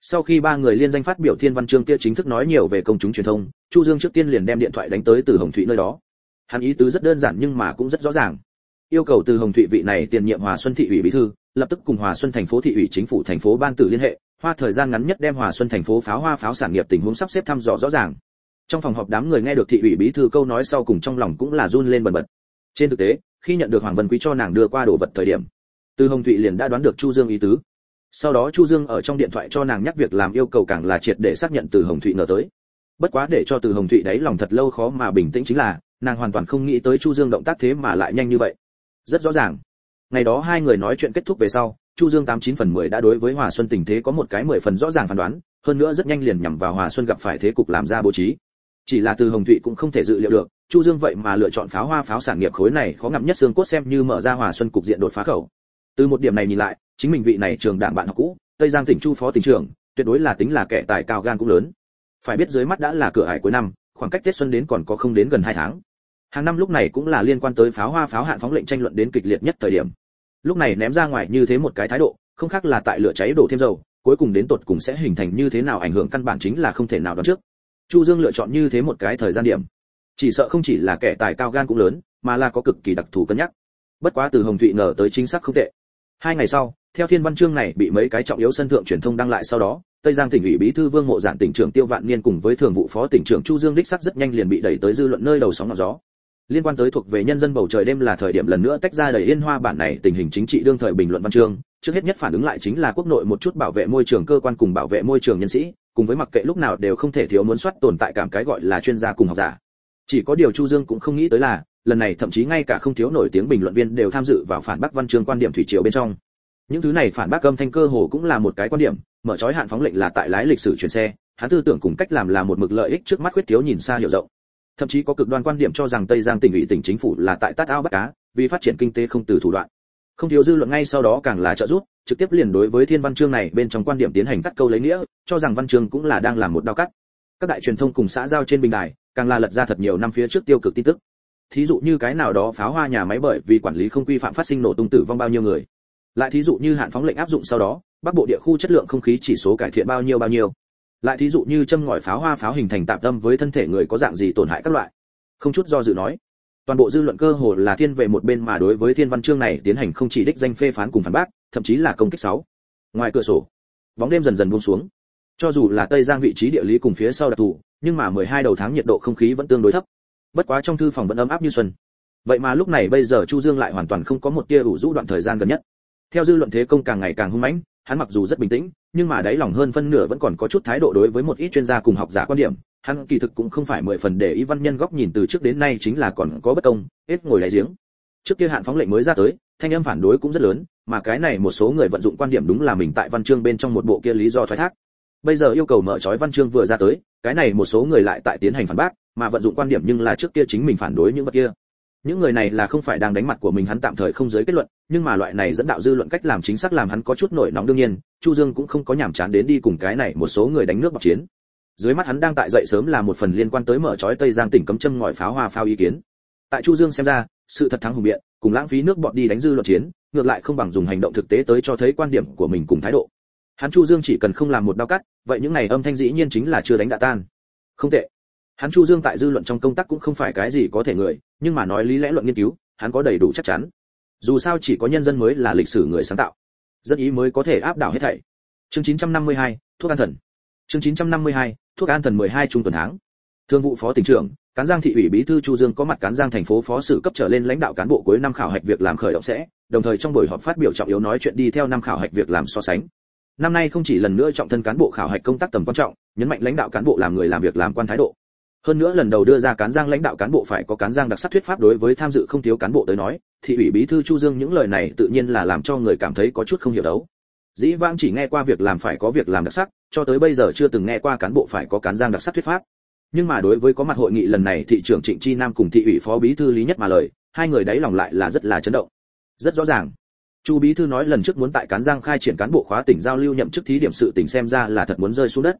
sau khi ba người liên danh phát biểu thiên văn chương kia chính thức nói nhiều về công chúng truyền thông, chu dương trước tiên liền đem điện thoại đánh tới từ hồng thụy nơi đó. Hắn ý tứ rất đơn giản nhưng mà cũng rất rõ ràng. Yêu cầu từ hồng thụy vị này tiền nhiệm hòa xuân thị ủy bí thư, lập tức cùng hòa xuân thành phố thị ủy chính phủ thành phố ban tử liên hệ, hoa thời gian ngắn nhất đem hòa xuân thành phố pháo hoa pháo sản nghiệp tình huống sắp xếp thăm dò rõ ràng. Trong phòng họp đám người nghe được thị ủy bí thư câu nói sau cùng trong lòng cũng là run lên bần bật trên thực tế, khi nhận được hoàng vân quý cho nàng đưa qua đồ vật thời điểm, từ hồng thụy liền đã đoán được chu dương ý tứ. Sau đó chu dương ở trong điện thoại cho nàng nhắc việc làm yêu cầu càng là triệt để xác nhận từ hồng thụy ngờ tới. Bất quá để cho từ hồng thụy đấy lòng thật lâu khó mà bình tĩnh chính là, nàng hoàn toàn không nghĩ tới chu dương động tác thế mà lại nhanh như vậy. Rất rõ ràng. Ngày đó hai người nói chuyện kết thúc về sau, chu dương tám chín phần mười đã đối với hòa xuân tình thế có một cái mười phần rõ ràng phán đoán, hơn nữa rất nhanh liền nhằm vào hòa xuân gặp phải thế cục làm ra bố trí. Chỉ là từ hồng thụy cũng không thể dự liệu được chu dương vậy mà lựa chọn pháo hoa pháo sản nghiệp khối này khó ngậm nhất xương cốt xem như mở ra hòa xuân cục diện đột phá khẩu. Từ một điểm này nhìn lại, chính mình vị này trường đảng bạn học cũ, tây giang tỉnh chu phó tỉnh trưởng, tuyệt đối là tính là kẻ tài cao gan cũng lớn. Phải biết dưới mắt đã là cửa hải cuối năm, khoảng cách tết xuân đến còn có không đến gần hai tháng. Hàng năm lúc này cũng là liên quan tới pháo hoa pháo hạn phóng lệnh tranh luận đến kịch liệt nhất thời điểm. Lúc này ném ra ngoài như thế một cái thái độ, không khác là tại lửa cháy đổ thêm dầu, cuối cùng đến tột cùng sẽ hình thành như thế nào ảnh hưởng căn bản chính là không thể nào đoán trước. Chu dương lựa chọn như thế một cái thời gian điểm chỉ sợ không chỉ là kẻ tài cao gan cũng lớn, mà là có cực kỳ đặc thù cân nhắc. Bất quá từ hồng thụy ngờ tới chính xác không tệ. Hai ngày sau, theo thiên văn chương này bị mấy cái trọng yếu sân thượng truyền thông đăng lại sau đó, tây giang tỉnh ủy bí thư vương mộ giản tỉnh trưởng tiêu vạn niên cùng với thường vụ phó tỉnh trưởng chu dương đích sắc rất nhanh liền bị đẩy tới dư luận nơi đầu sóng ngọn gió. Liên quan tới thuộc về nhân dân bầu trời đêm là thời điểm lần nữa tách ra đầy yên hoa bản này tình hình chính trị đương thời bình luận văn chương. Trước hết nhất phản ứng lại chính là quốc nội một chút bảo vệ môi trường cơ quan cùng bảo vệ môi trường nhân sĩ, cùng với mặc kệ lúc nào đều không thể thiếu muốn soát tồn tại cảm cái gọi là chuyên gia cùng học giả chỉ có điều chu dương cũng không nghĩ tới là, lần này thậm chí ngay cả không thiếu nổi tiếng bình luận viên đều tham dự vào phản bác văn chương quan điểm thủy triều bên trong. Những thứ này phản bác âm thanh cơ hồ cũng là một cái quan điểm, mở trói hạn phóng lệnh là tại lái lịch sử chuyển xe, hắn tư tưởng cùng cách làm là một mực lợi ích trước mắt quyết thiếu nhìn xa hiểu rộng. Thậm chí có cực đoan quan điểm cho rằng tây giang tỉnh ủy tỉnh chính phủ là tại tát ao bắt cá, vì phát triển kinh tế không từ thủ đoạn. Không thiếu dư luận ngay sau đó càng là trợ giúp, trực tiếp liền đối với thiên văn chương này bên trong quan điểm tiến hành cắt câu lấy nghĩa, cho rằng văn chương cũng là đang làm một đao cắt các đại truyền thông cùng xã giao trên bình đài, càng là lật ra thật nhiều năm phía trước tiêu cực tin tức. Thí dụ như cái nào đó pháo hoa nhà máy bởi vì quản lý không quy phạm phát sinh nổ tung tử vong bao nhiêu người. Lại thí dụ như hạn phóng lệnh áp dụng sau đó, bắc bộ địa khu chất lượng không khí chỉ số cải thiện bao nhiêu bao nhiêu. Lại thí dụ như châm ngòi pháo hoa pháo hình thành tạm tâm với thân thể người có dạng gì tổn hại các loại. Không chút do dự nói, toàn bộ dư luận cơ hồ là thiên về một bên mà đối với thiên văn chương này tiến hành không chỉ đích danh phê phán cùng phản bác, thậm chí là công kích sáu. Ngoài cửa sổ, bóng đêm dần dần buông xuống cho dù là tây giang vị trí địa lý cùng phía sau đặc thù, nhưng mà 12 đầu tháng nhiệt độ không khí vẫn tương đối thấp. Bất quá trong thư phòng vẫn ấm áp như xuân. Vậy mà lúc này bây giờ chu dương lại hoàn toàn không có một tia ủ rũ đoạn thời gian gần nhất. Theo dư luận thế công càng ngày càng hung mãnh, hắn mặc dù rất bình tĩnh, nhưng mà đáy lòng hơn phân nửa vẫn còn có chút thái độ đối với một ít chuyên gia cùng học giả quan điểm. Hắn kỳ thực cũng không phải mười phần để ý văn nhân góc nhìn từ trước đến nay chính là còn có bất công, hết ngồi đáy giếng. Trước kia hạn phóng lệnh mới ra tới, thanh âm phản đối cũng rất lớn, mà cái này một số người vận dụng quan điểm đúng là mình tại văn chương bên trong một bộ kia lý do thoái thác bây giờ yêu cầu mở trói văn chương vừa ra tới, cái này một số người lại tại tiến hành phản bác, mà vận dụng quan điểm nhưng là trước kia chính mình phản đối những vật kia. Những người này là không phải đang đánh mặt của mình hắn tạm thời không giới kết luận, nhưng mà loại này dẫn đạo dư luận cách làm chính xác làm hắn có chút nổi nóng đương nhiên, chu dương cũng không có nhảm chán đến đi cùng cái này một số người đánh nước bọc chiến. Dưới mắt hắn đang tại dậy sớm là một phần liên quan tới mở trói tây giang tỉnh cấm châm ngòi pháo hoa phao ý kiến. Tại chu dương xem ra, sự thật thắng hùng biện, cùng lãng phí nước bọt đi đánh dư luận chiến, ngược lại không bằng dùng hành động thực tế tới cho thấy quan điểm của mình cùng thái độ hắn chu dương chỉ cần không làm một đau cắt vậy những này âm thanh dĩ nhiên chính là chưa đánh đã tan. Không tệ. Hắn chu dương tại dư luận trong công tác cũng không phải cái gì có thể người nhưng mà nói lý lẽ luận nghiên cứu hắn có đầy đủ chắc chắn. Dù sao chỉ có nhân dân mới là lịch sử người sáng tạo. Dân ý mới có thể áp đảo hết thảy. Chương 952, thuốc an thần. Chương 952, thuốc an thần 12 trung tuần tháng. Thương vụ phó tỉnh trưởng cán giang thị ủy bí thư chu dương có mặt cán giang thành phố phó sự cấp trở lên lãnh đạo cán bộ cuối năm khảo hạch việc làm khởi động sẽ đồng thời trong buổi họp phát biểu trọng yếu nói chuyện đi theo năm khảo hạch việc làm so sánh năm nay không chỉ lần nữa trọng thân cán bộ khảo hạch công tác tầm quan trọng, nhấn mạnh lãnh đạo cán bộ làm người làm việc làm quan thái độ. Hơn nữa lần đầu đưa ra cán giang lãnh đạo cán bộ phải có cán giang đặc sắc thuyết pháp đối với tham dự không thiếu cán bộ tới nói, thị ủy bí thư chu dương những lời này tự nhiên là làm cho người cảm thấy có chút không hiểu đấu. Dĩ vãng chỉ nghe qua việc làm phải có việc làm đặc sắc, cho tới bây giờ chưa từng nghe qua cán bộ phải có cán giang đặc sắc thuyết pháp. Nhưng mà đối với có mặt hội nghị lần này thị trưởng trịnh chi nam cùng thị ủy phó bí thư lý nhất mà lời, hai người đấy lòng lại là rất là chấn động. Rất rõ ràng chu bí thư nói lần trước muốn tại cán giang khai triển cán bộ khóa tỉnh giao lưu nhậm chức thí điểm sự tỉnh xem ra là thật muốn rơi xuống đất.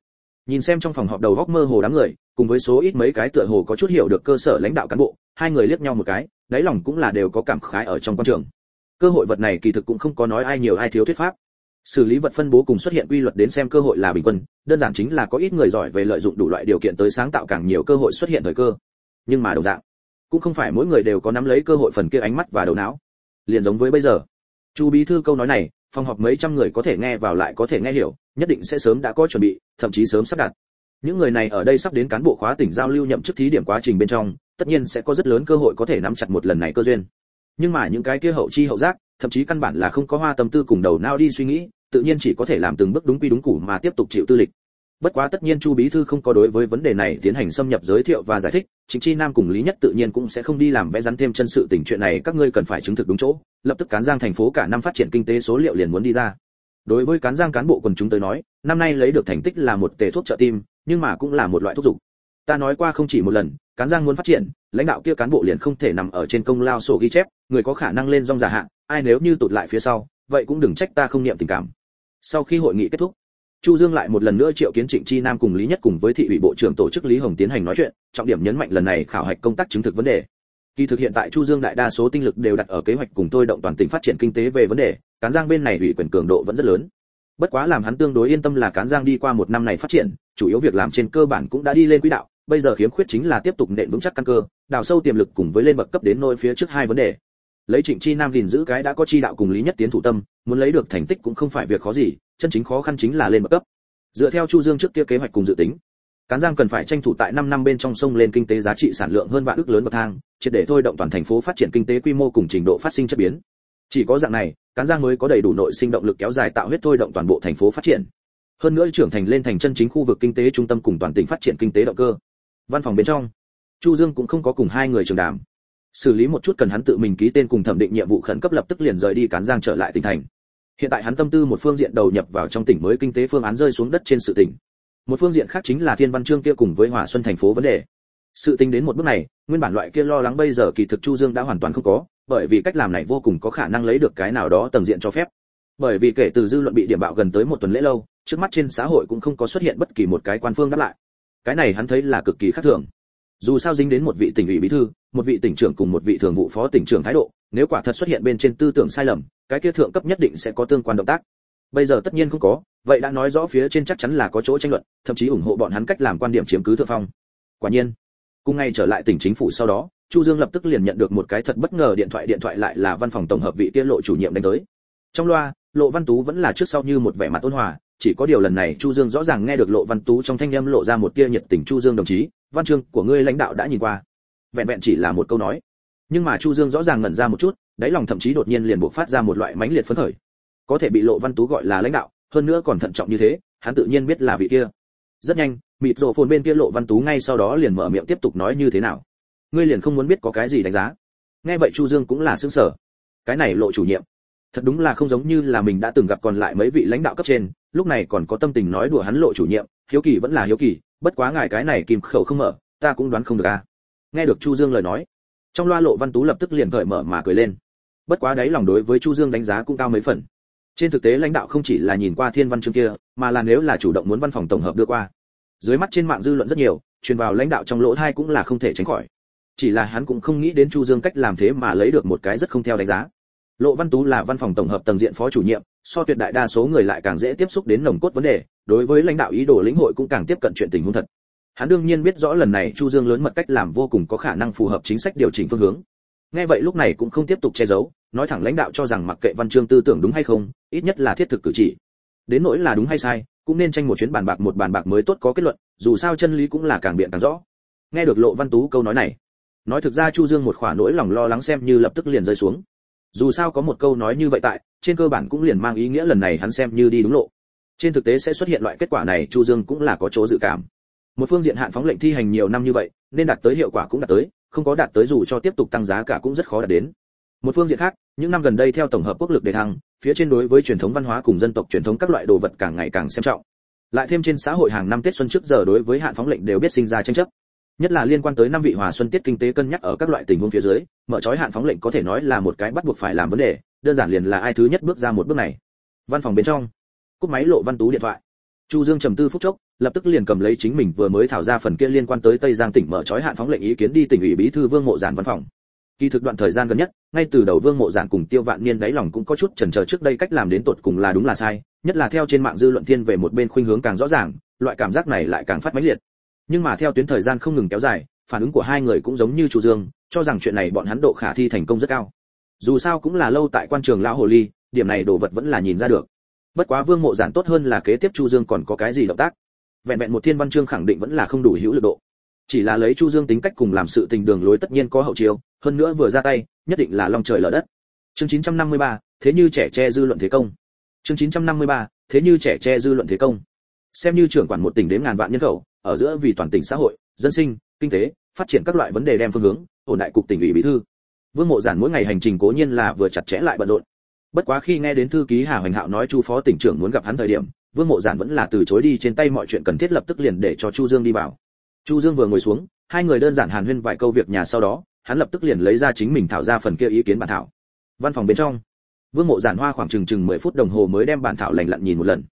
Nhìn xem trong phòng họp đầu góc mơ hồ đám người, cùng với số ít mấy cái tựa hồ có chút hiểu được cơ sở lãnh đạo cán bộ, hai người liếc nhau một cái, đáy lòng cũng là đều có cảm khái ở trong quan trường. Cơ hội vật này kỳ thực cũng không có nói ai nhiều ai thiếu thuyết pháp. Xử lý vật phân bố cùng xuất hiện quy luật đến xem cơ hội là bình quân, đơn giản chính là có ít người giỏi về lợi dụng đủ loại điều kiện tới sáng tạo càng nhiều cơ hội xuất hiện thời cơ. Nhưng mà đồng dạng, cũng không phải mỗi người đều có nắm lấy cơ hội phần kia ánh mắt và đầu não. Liền giống với bây giờ chu bí thư câu nói này, phòng họp mấy trăm người có thể nghe vào lại có thể nghe hiểu, nhất định sẽ sớm đã có chuẩn bị, thậm chí sớm sắp đặt. Những người này ở đây sắp đến cán bộ khóa tỉnh giao lưu nhậm chức thí điểm quá trình bên trong, tất nhiên sẽ có rất lớn cơ hội có thể nắm chặt một lần này cơ duyên. Nhưng mà những cái kia hậu chi hậu giác, thậm chí căn bản là không có hoa tâm tư cùng đầu não đi suy nghĩ, tự nhiên chỉ có thể làm từng bước đúng quy đúng củ mà tiếp tục chịu tư lịch. Bất quá tất nhiên chu bí thư không có đối với vấn đề này tiến hành xâm nhập giới thiệu và giải thích, chính chi nam cùng lý nhất tự nhiên cũng sẽ không đi làm vẽ rắn thêm chân sự tình chuyện này, các ngươi cần phải chứng thực đúng chỗ lập tức cán giang thành phố cả năm phát triển kinh tế số liệu liền muốn đi ra. Đối với cán giang cán bộ quần chúng tới nói, năm nay lấy được thành tích là một tề thuốc trợ tim, nhưng mà cũng là một loại thuốc dục. Ta nói qua không chỉ một lần, cán giang muốn phát triển, lãnh đạo kia cán bộ liền không thể nằm ở trên công lao sổ ghi chép, người có khả năng lên rong giả hạn ai nếu như tụt lại phía sau, vậy cũng đừng trách ta không niệm tình cảm. Sau khi hội nghị kết thúc, chu dương lại một lần nữa triệu kiến trịnh chi nam cùng lý nhất cùng với thị ủy bộ trưởng tổ chức lý hồng tiến hành nói chuyện, trọng điểm nhấn mạnh lần này khảo hạch công tác chứng thực vấn đề kỳ thực hiện tại chu dương đại đa số tinh lực đều đặt ở kế hoạch cùng tôi động toàn tỉnh phát triển kinh tế về vấn đề, cán giang bên này ủy quyền cường độ vẫn rất lớn. Bất quá làm hắn tương đối yên tâm là cán giang đi qua một năm này phát triển, chủ yếu việc làm trên cơ bản cũng đã đi lên quỹ đạo, bây giờ khiếm khuyết chính là tiếp tục nện vững chắc căn cơ, đào sâu tiềm lực cùng với lên bậc cấp đến nơi phía trước hai vấn đề. Lấy trịnh chi nam gìn giữ cái đã có chi đạo cùng lý nhất tiến thủ tâm, muốn lấy được thành tích cũng không phải việc khó gì, chân chính khó khăn chính là lên bậc cấp. Dựa theo chu dương trước kia kế hoạch cùng dự tính cán giang cần phải tranh thủ tại 5 năm bên trong sông lên kinh tế giá trị sản lượng hơn vạn ước lớn bậc thang, triệt để thôi động toàn thành phố phát triển kinh tế quy mô cùng trình độ phát sinh chất biến. Chỉ có dạng này, cán giang mới có đầy đủ nội sinh động lực kéo dài tạo huyết thôi động toàn bộ thành phố phát triển. Hơn nữa trưởng thành lên thành chân chính khu vực kinh tế trung tâm cùng toàn tỉnh phát triển kinh tế động cơ. Văn phòng bên trong, chu dương cũng không có cùng hai người trường đàm. Xử lý một chút cần hắn tự mình ký tên cùng thẩm định nhiệm vụ khẩn cấp lập tức liền rời đi cán giang trở lại tỉnh thành. Hiện tại hắn tâm tư một phương diện đầu nhập vào trong tỉnh mới kinh tế phương án rơi xuống đất trên sự tỉnh một phương diện khác chính là thiên văn chương kia cùng với hòa xuân thành phố vấn đề. Sự tính đến một bước này, nguyên bản loại kia lo lắng bây giờ kỳ thực chu dương đã hoàn toàn không có, bởi vì cách làm này vô cùng có khả năng lấy được cái nào đó tầng diện cho phép. Bởi vì kể từ dư luận bị điểm bạo gần tới một tuần lễ lâu, trước mắt trên xã hội cũng không có xuất hiện bất kỳ một cái quan phương đáp lại. Cái này hắn thấy là cực kỳ khác thường. Dù sao dính đến một vị tỉnh ủy bí thư, một vị tỉnh trưởng cùng một vị thường vụ phó tỉnh trưởng thái độ, nếu quả thật xuất hiện bên trên tư tưởng sai lầm, cái kia thượng cấp nhất định sẽ có tương quan động tác bây giờ tất nhiên không có, vậy đã nói rõ phía trên chắc chắn là có chỗ tranh luận, thậm chí ủng hộ bọn hắn cách làm quan điểm chiếm cứ thượng phong. Quả nhiên, cùng ngày trở lại tỉnh chính phủ sau đó, chu dương lập tức liền nhận được một cái thật bất ngờ điện thoại điện thoại lại là văn phòng tổng hợp vị tiết lộ chủ nhiệm đánh tới. Trong loa, lộ văn tú vẫn là trước sau như một vẻ mặt ôn hòa, chỉ có điều lần này chu dương rõ ràng nghe được lộ văn tú trong thanh âm lộ ra một tia nhiệt tình chu dương đồng chí, văn chương của ngươi lãnh đạo đã nhìn qua. Vẹn vẹn chỉ là một câu nói. Nhưng mà chu dương rõ ràng ngẩn ra một chút, đáy lòng thậm chí đột nhiên liền bộc phát ra một loại mãnh liệt phấn khởi có thể bị lộ văn tú gọi là lãnh đạo, hơn nữa còn thận trọng như thế, hắn tự nhiên biết là vị kia. Rất nhanh, mịt rộ phồn bên kia lộ văn tú ngay sau đó liền mở miệng tiếp tục nói như thế nào. Ngươi liền không muốn biết có cái gì đánh giá. Nghe vậy chu dương cũng là sững sờ. Cái này lộ chủ nhiệm, thật đúng là không giống như là mình đã từng gặp còn lại mấy vị lãnh đạo cấp trên, lúc này còn có tâm tình nói đùa hắn lộ chủ nhiệm, hiếu kỳ vẫn là hiếu kỳ, bất quá ngài cái này kìm khẩu không mở, ta cũng đoán không được a nghe được chu dương lời nói, trong loa lộ văn tú lập tức liền cởi mở mà cười lên. Bất quá đấy lòng đối với chu dương đánh giá cũng cao mấy phần trên thực tế lãnh đạo không chỉ là nhìn qua thiên văn chương kia, mà là nếu là chủ động muốn văn phòng tổng hợp đưa qua. Dưới mắt trên mạng dư luận rất nhiều, truyền vào lãnh đạo trong lỗ thai cũng là không thể tránh khỏi. Chỉ là hắn cũng không nghĩ đến chu dương cách làm thế mà lấy được một cái rất không theo đánh giá. Lộ văn tú là văn phòng tổng hợp tầng diện phó chủ nhiệm, so tuyệt đại đa số người lại càng dễ tiếp xúc đến nồng cốt vấn đề, đối với lãnh đạo ý đồ lĩnh hội cũng càng tiếp cận chuyện tình huống thật. Hắn đương nhiên biết rõ lần này chu dương lớn mật cách làm vô cùng có khả năng phù hợp chính sách điều chỉnh phương hướng nghe vậy lúc này cũng không tiếp tục che giấu, nói thẳng lãnh đạo cho rằng mặc kệ văn chương tư tưởng đúng hay không, ít nhất là thiết thực cử chỉ. Đến nỗi là đúng hay sai, cũng nên tranh một chuyến bàn bạc một bàn bạc mới tốt có kết luận, dù sao chân lý cũng là càng biện càng rõ. Nghe được lộ văn tú câu nói này, nói thực ra chu dương một khỏa nỗi lòng lo lắng xem như lập tức liền rơi xuống. Dù sao có một câu nói như vậy tại, trên cơ bản cũng liền mang ý nghĩa lần này hắn xem như đi đúng lộ. Trên thực tế sẽ xuất hiện loại kết quả này, chu dương cũng là có chỗ dự cảm. Một phương diện hạn phóng lệnh thi hành nhiều năm như vậy nên đạt tới hiệu quả cũng đạt tới, không có đạt tới dù cho tiếp tục tăng giá cả cũng rất khó đạt đến. Một phương diện khác, những năm gần đây theo tổng hợp quốc lực đề thăng, phía trên đối với truyền thống văn hóa cùng dân tộc truyền thống các loại đồ vật càng ngày càng xem trọng. Lại thêm trên xã hội hàng năm tết xuân trước giờ đối với hạn phóng lệnh đều biết sinh ra tranh chấp. Nhất là liên quan tới năm vị hòa xuân tiết kinh tế cân nhắc ở các loại tình huống phía dưới, mở trói hạn phóng lệnh có thể nói là một cái bắt buộc phải làm vấn đề, đơn giản liền là ai thứ nhất bước ra một bước này. Văn phòng bên trong, cúp máy lộ văn tú điện thoại chu dương trầm tư phút chốc, lập tức liền cầm lấy chính mình vừa mới thảo ra phần kia liên quan tới tây giang tỉnh mở trói hạn phóng lệnh ý kiến đi tỉnh ủy bí thư vương mộ giản văn phòng. Kỳ thực đoạn thời gian gần nhất, ngay từ đầu vương mộ giản cùng tiêu vạn niên đáy lòng cũng có chút chần chờ trước đây cách làm đến tột cùng là đúng là sai, nhất là theo trên mạng dư luận thiên về một bên khuynh hướng càng rõ ràng, loại cảm giác này lại càng phát mãnh liệt. Nhưng mà theo tuyến thời gian không ngừng kéo dài, phản ứng của hai người cũng giống như chu dương, cho rằng chuyện này bọn hắn độ khả thi thành công rất cao. Dù sao cũng là lâu tại quan trường lão hồ ly, điểm này đồ vật vẫn là nhìn ra được bất quá vương mộ giản tốt hơn là kế tiếp chu dương còn có cái gì động tác? Vẹn vẹn một thiên văn chương khẳng định vẫn là không đủ hữu lực độ. Chỉ là lấy chu dương tính cách cùng làm sự tình đường lối tất nhiên có hậu chiêu hơn nữa vừa ra tay nhất định là long trời lở đất. Chương 953, thế như trẻ che dư luận thế công. Chương 953, thế như trẻ che dư luận thế công. Xem như trưởng quản một tỉnh đến ngàn vạn nhân khẩu ở giữa vì toàn tỉnh xã hội dân sinh kinh tế phát triển các loại vấn đề đem phương hướng ổn đại cục tỉnh ủy bí thư. Vương mộ giản mỗi ngày hành trình cố nhiên là vừa chặt chẽ lại bận rộn bất quá khi nghe đến thư ký hà hoành hạo nói chu phó tỉnh trưởng muốn gặp hắn thời điểm, vương mộ giản vẫn là từ chối đi trên tay mọi chuyện cần thiết lập tức liền để cho chu dương đi vào. Chu dương vừa ngồi xuống, hai người đơn giản hàn huyên vài câu việc nhà sau đó, hắn lập tức liền lấy ra chính mình thảo ra phần kia ý kiến bản thảo. Văn phòng bên trong, vương mộ giản hoa khoảng chừng chừng 10 phút đồng hồ mới đem bản thảo lành lặn nhìn một lần.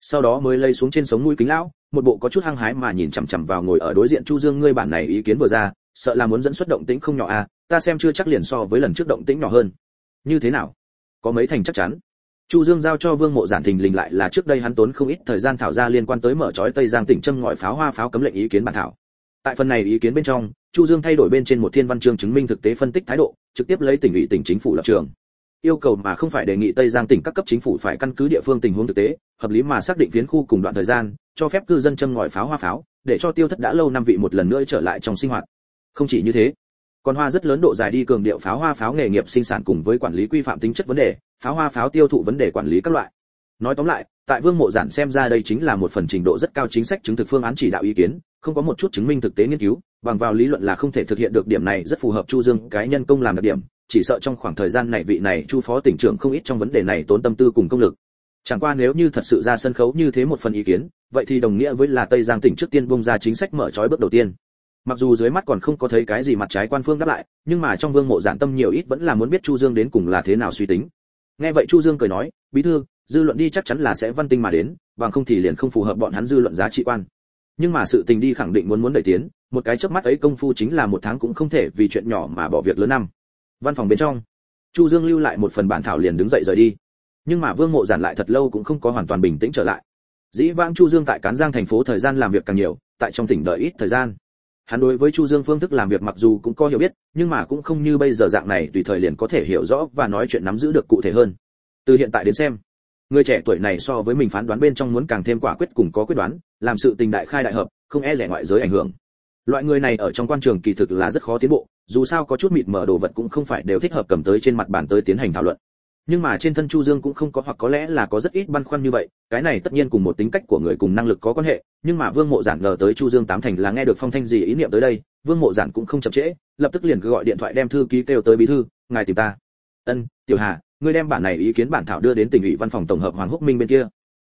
Sau đó mới lấy xuống trên sống mũi kính lão, một bộ có chút hăng hái mà nhìn chằm chằm vào ngồi ở đối diện chu dương ngươi bản này ý kiến vừa ra, sợ là muốn dẫn xuất động tĩnh không nhỏ à ta xem chưa chắc liền so với lần trước động tĩnh nhỏ hơn. Như thế nào? Có mấy thành chắc chắn. Chu dương giao cho vương mộ giản thình lình lại là trước đây hắn tốn không ít thời gian thảo ra liên quan tới mở trói tây giang tỉnh châm ngòi pháo hoa pháo cấm lệnh ý kiến bản thảo. Tại phần này ý kiến bên trong, chu dương thay đổi bên trên một thiên văn chương chứng minh thực tế phân tích thái độ, trực tiếp lấy tỉnh ủy tỉnh chính phủ lập trường. Yêu cầu mà không phải đề nghị tây giang tỉnh các cấp chính phủ phải căn cứ địa phương tình huống thực tế, hợp lý mà xác định phiến khu cùng đoạn thời gian, cho phép cư dân châm ngòi pháo hoa pháo, để cho tiêu thất đã lâu năm vị một lần nữa trở lại trong sinh hoạt. Không chỉ như thế còn hoa rất lớn độ dài đi cường điệu pháo hoa pháo nghề nghiệp sinh sản cùng với quản lý quy phạm tính chất vấn đề, pháo hoa pháo tiêu thụ vấn đề quản lý các loại. Nói tóm lại, tại vương mộ giản xem ra đây chính là một phần trình độ rất cao chính sách chứng thực phương án chỉ đạo ý kiến, không có một chút chứng minh thực tế nghiên cứu, bằng vào lý luận là không thể thực hiện được điểm này rất phù hợp chu dương cái nhân công làm đặc điểm, chỉ sợ trong khoảng thời gian này vị này chu phó tỉnh trưởng không ít trong vấn đề này tốn tâm tư cùng công lực. Chẳng qua nếu như thật sự ra sân khấu như thế một phần ý kiến, vậy thì đồng nghĩa với là tây giang tỉnh trước tiên bung ra chính sách mở trói bước đầu tiên mặc dù dưới mắt còn không có thấy cái gì mặt trái quan phương đáp lại, nhưng mà trong vương mộ giản tâm nhiều ít vẫn là muốn biết chu dương đến cùng là thế nào suy tính. Nghe vậy chu dương cười nói, bí thư, dư luận đi chắc chắn là sẽ văn tinh mà đến, bằng không thì liền không phù hợp bọn hắn dư luận giá trị quan. Nhưng mà sự tình đi khẳng định muốn muốn đẩy tiến, một cái chớp mắt ấy công phu chính là một tháng cũng không thể vì chuyện nhỏ mà bỏ việc lớn năm. Văn phòng bên trong, chu dương lưu lại một phần bản thảo liền đứng dậy rời đi. Nhưng mà vương mộ giản lại thật lâu cũng không có hoàn toàn bình tĩnh trở lại. Dĩ vãng chu dương tại cán giang thành phố thời gian làm việc càng nhiều, tại trong tỉnh đợi ít thời gian hắn đối với chu dương phương thức làm việc mặc dù cũng có hiểu biết, nhưng mà cũng không như bây giờ dạng này tùy thời liền có thể hiểu rõ và nói chuyện nắm giữ được cụ thể hơn. Từ hiện tại đến xem, người trẻ tuổi này so với mình phán đoán bên trong muốn càng thêm quả quyết cùng có quyết đoán, làm sự tình đại khai đại hợp, không e rẻ ngoại giới ảnh hưởng. Loại người này ở trong quan trường kỳ thực là rất khó tiến bộ, dù sao có chút mịt mờ đồ vật cũng không phải đều thích hợp cầm tới trên mặt bàn tới tiến hành thảo luận nhưng mà trên thân chu dương cũng không có hoặc có lẽ là có rất ít băn khoăn như vậy, cái này tất nhiên cùng một tính cách của người cùng năng lực có quan hệ, nhưng mà vương mộ giản ngờ tới chu dương tám thành là nghe được phong thanh gì ý niệm tới đây, vương mộ giản cũng không chậm trễ, lập tức liền gọi điện thoại đem thư ký kêu tới bí thư, ngài tìm ta. Ân, tiểu hà, ngươi đem bản này ý kiến bản thảo đưa đến tỉnh ủy văn phòng tổng hợp hoàng húc minh bên kia.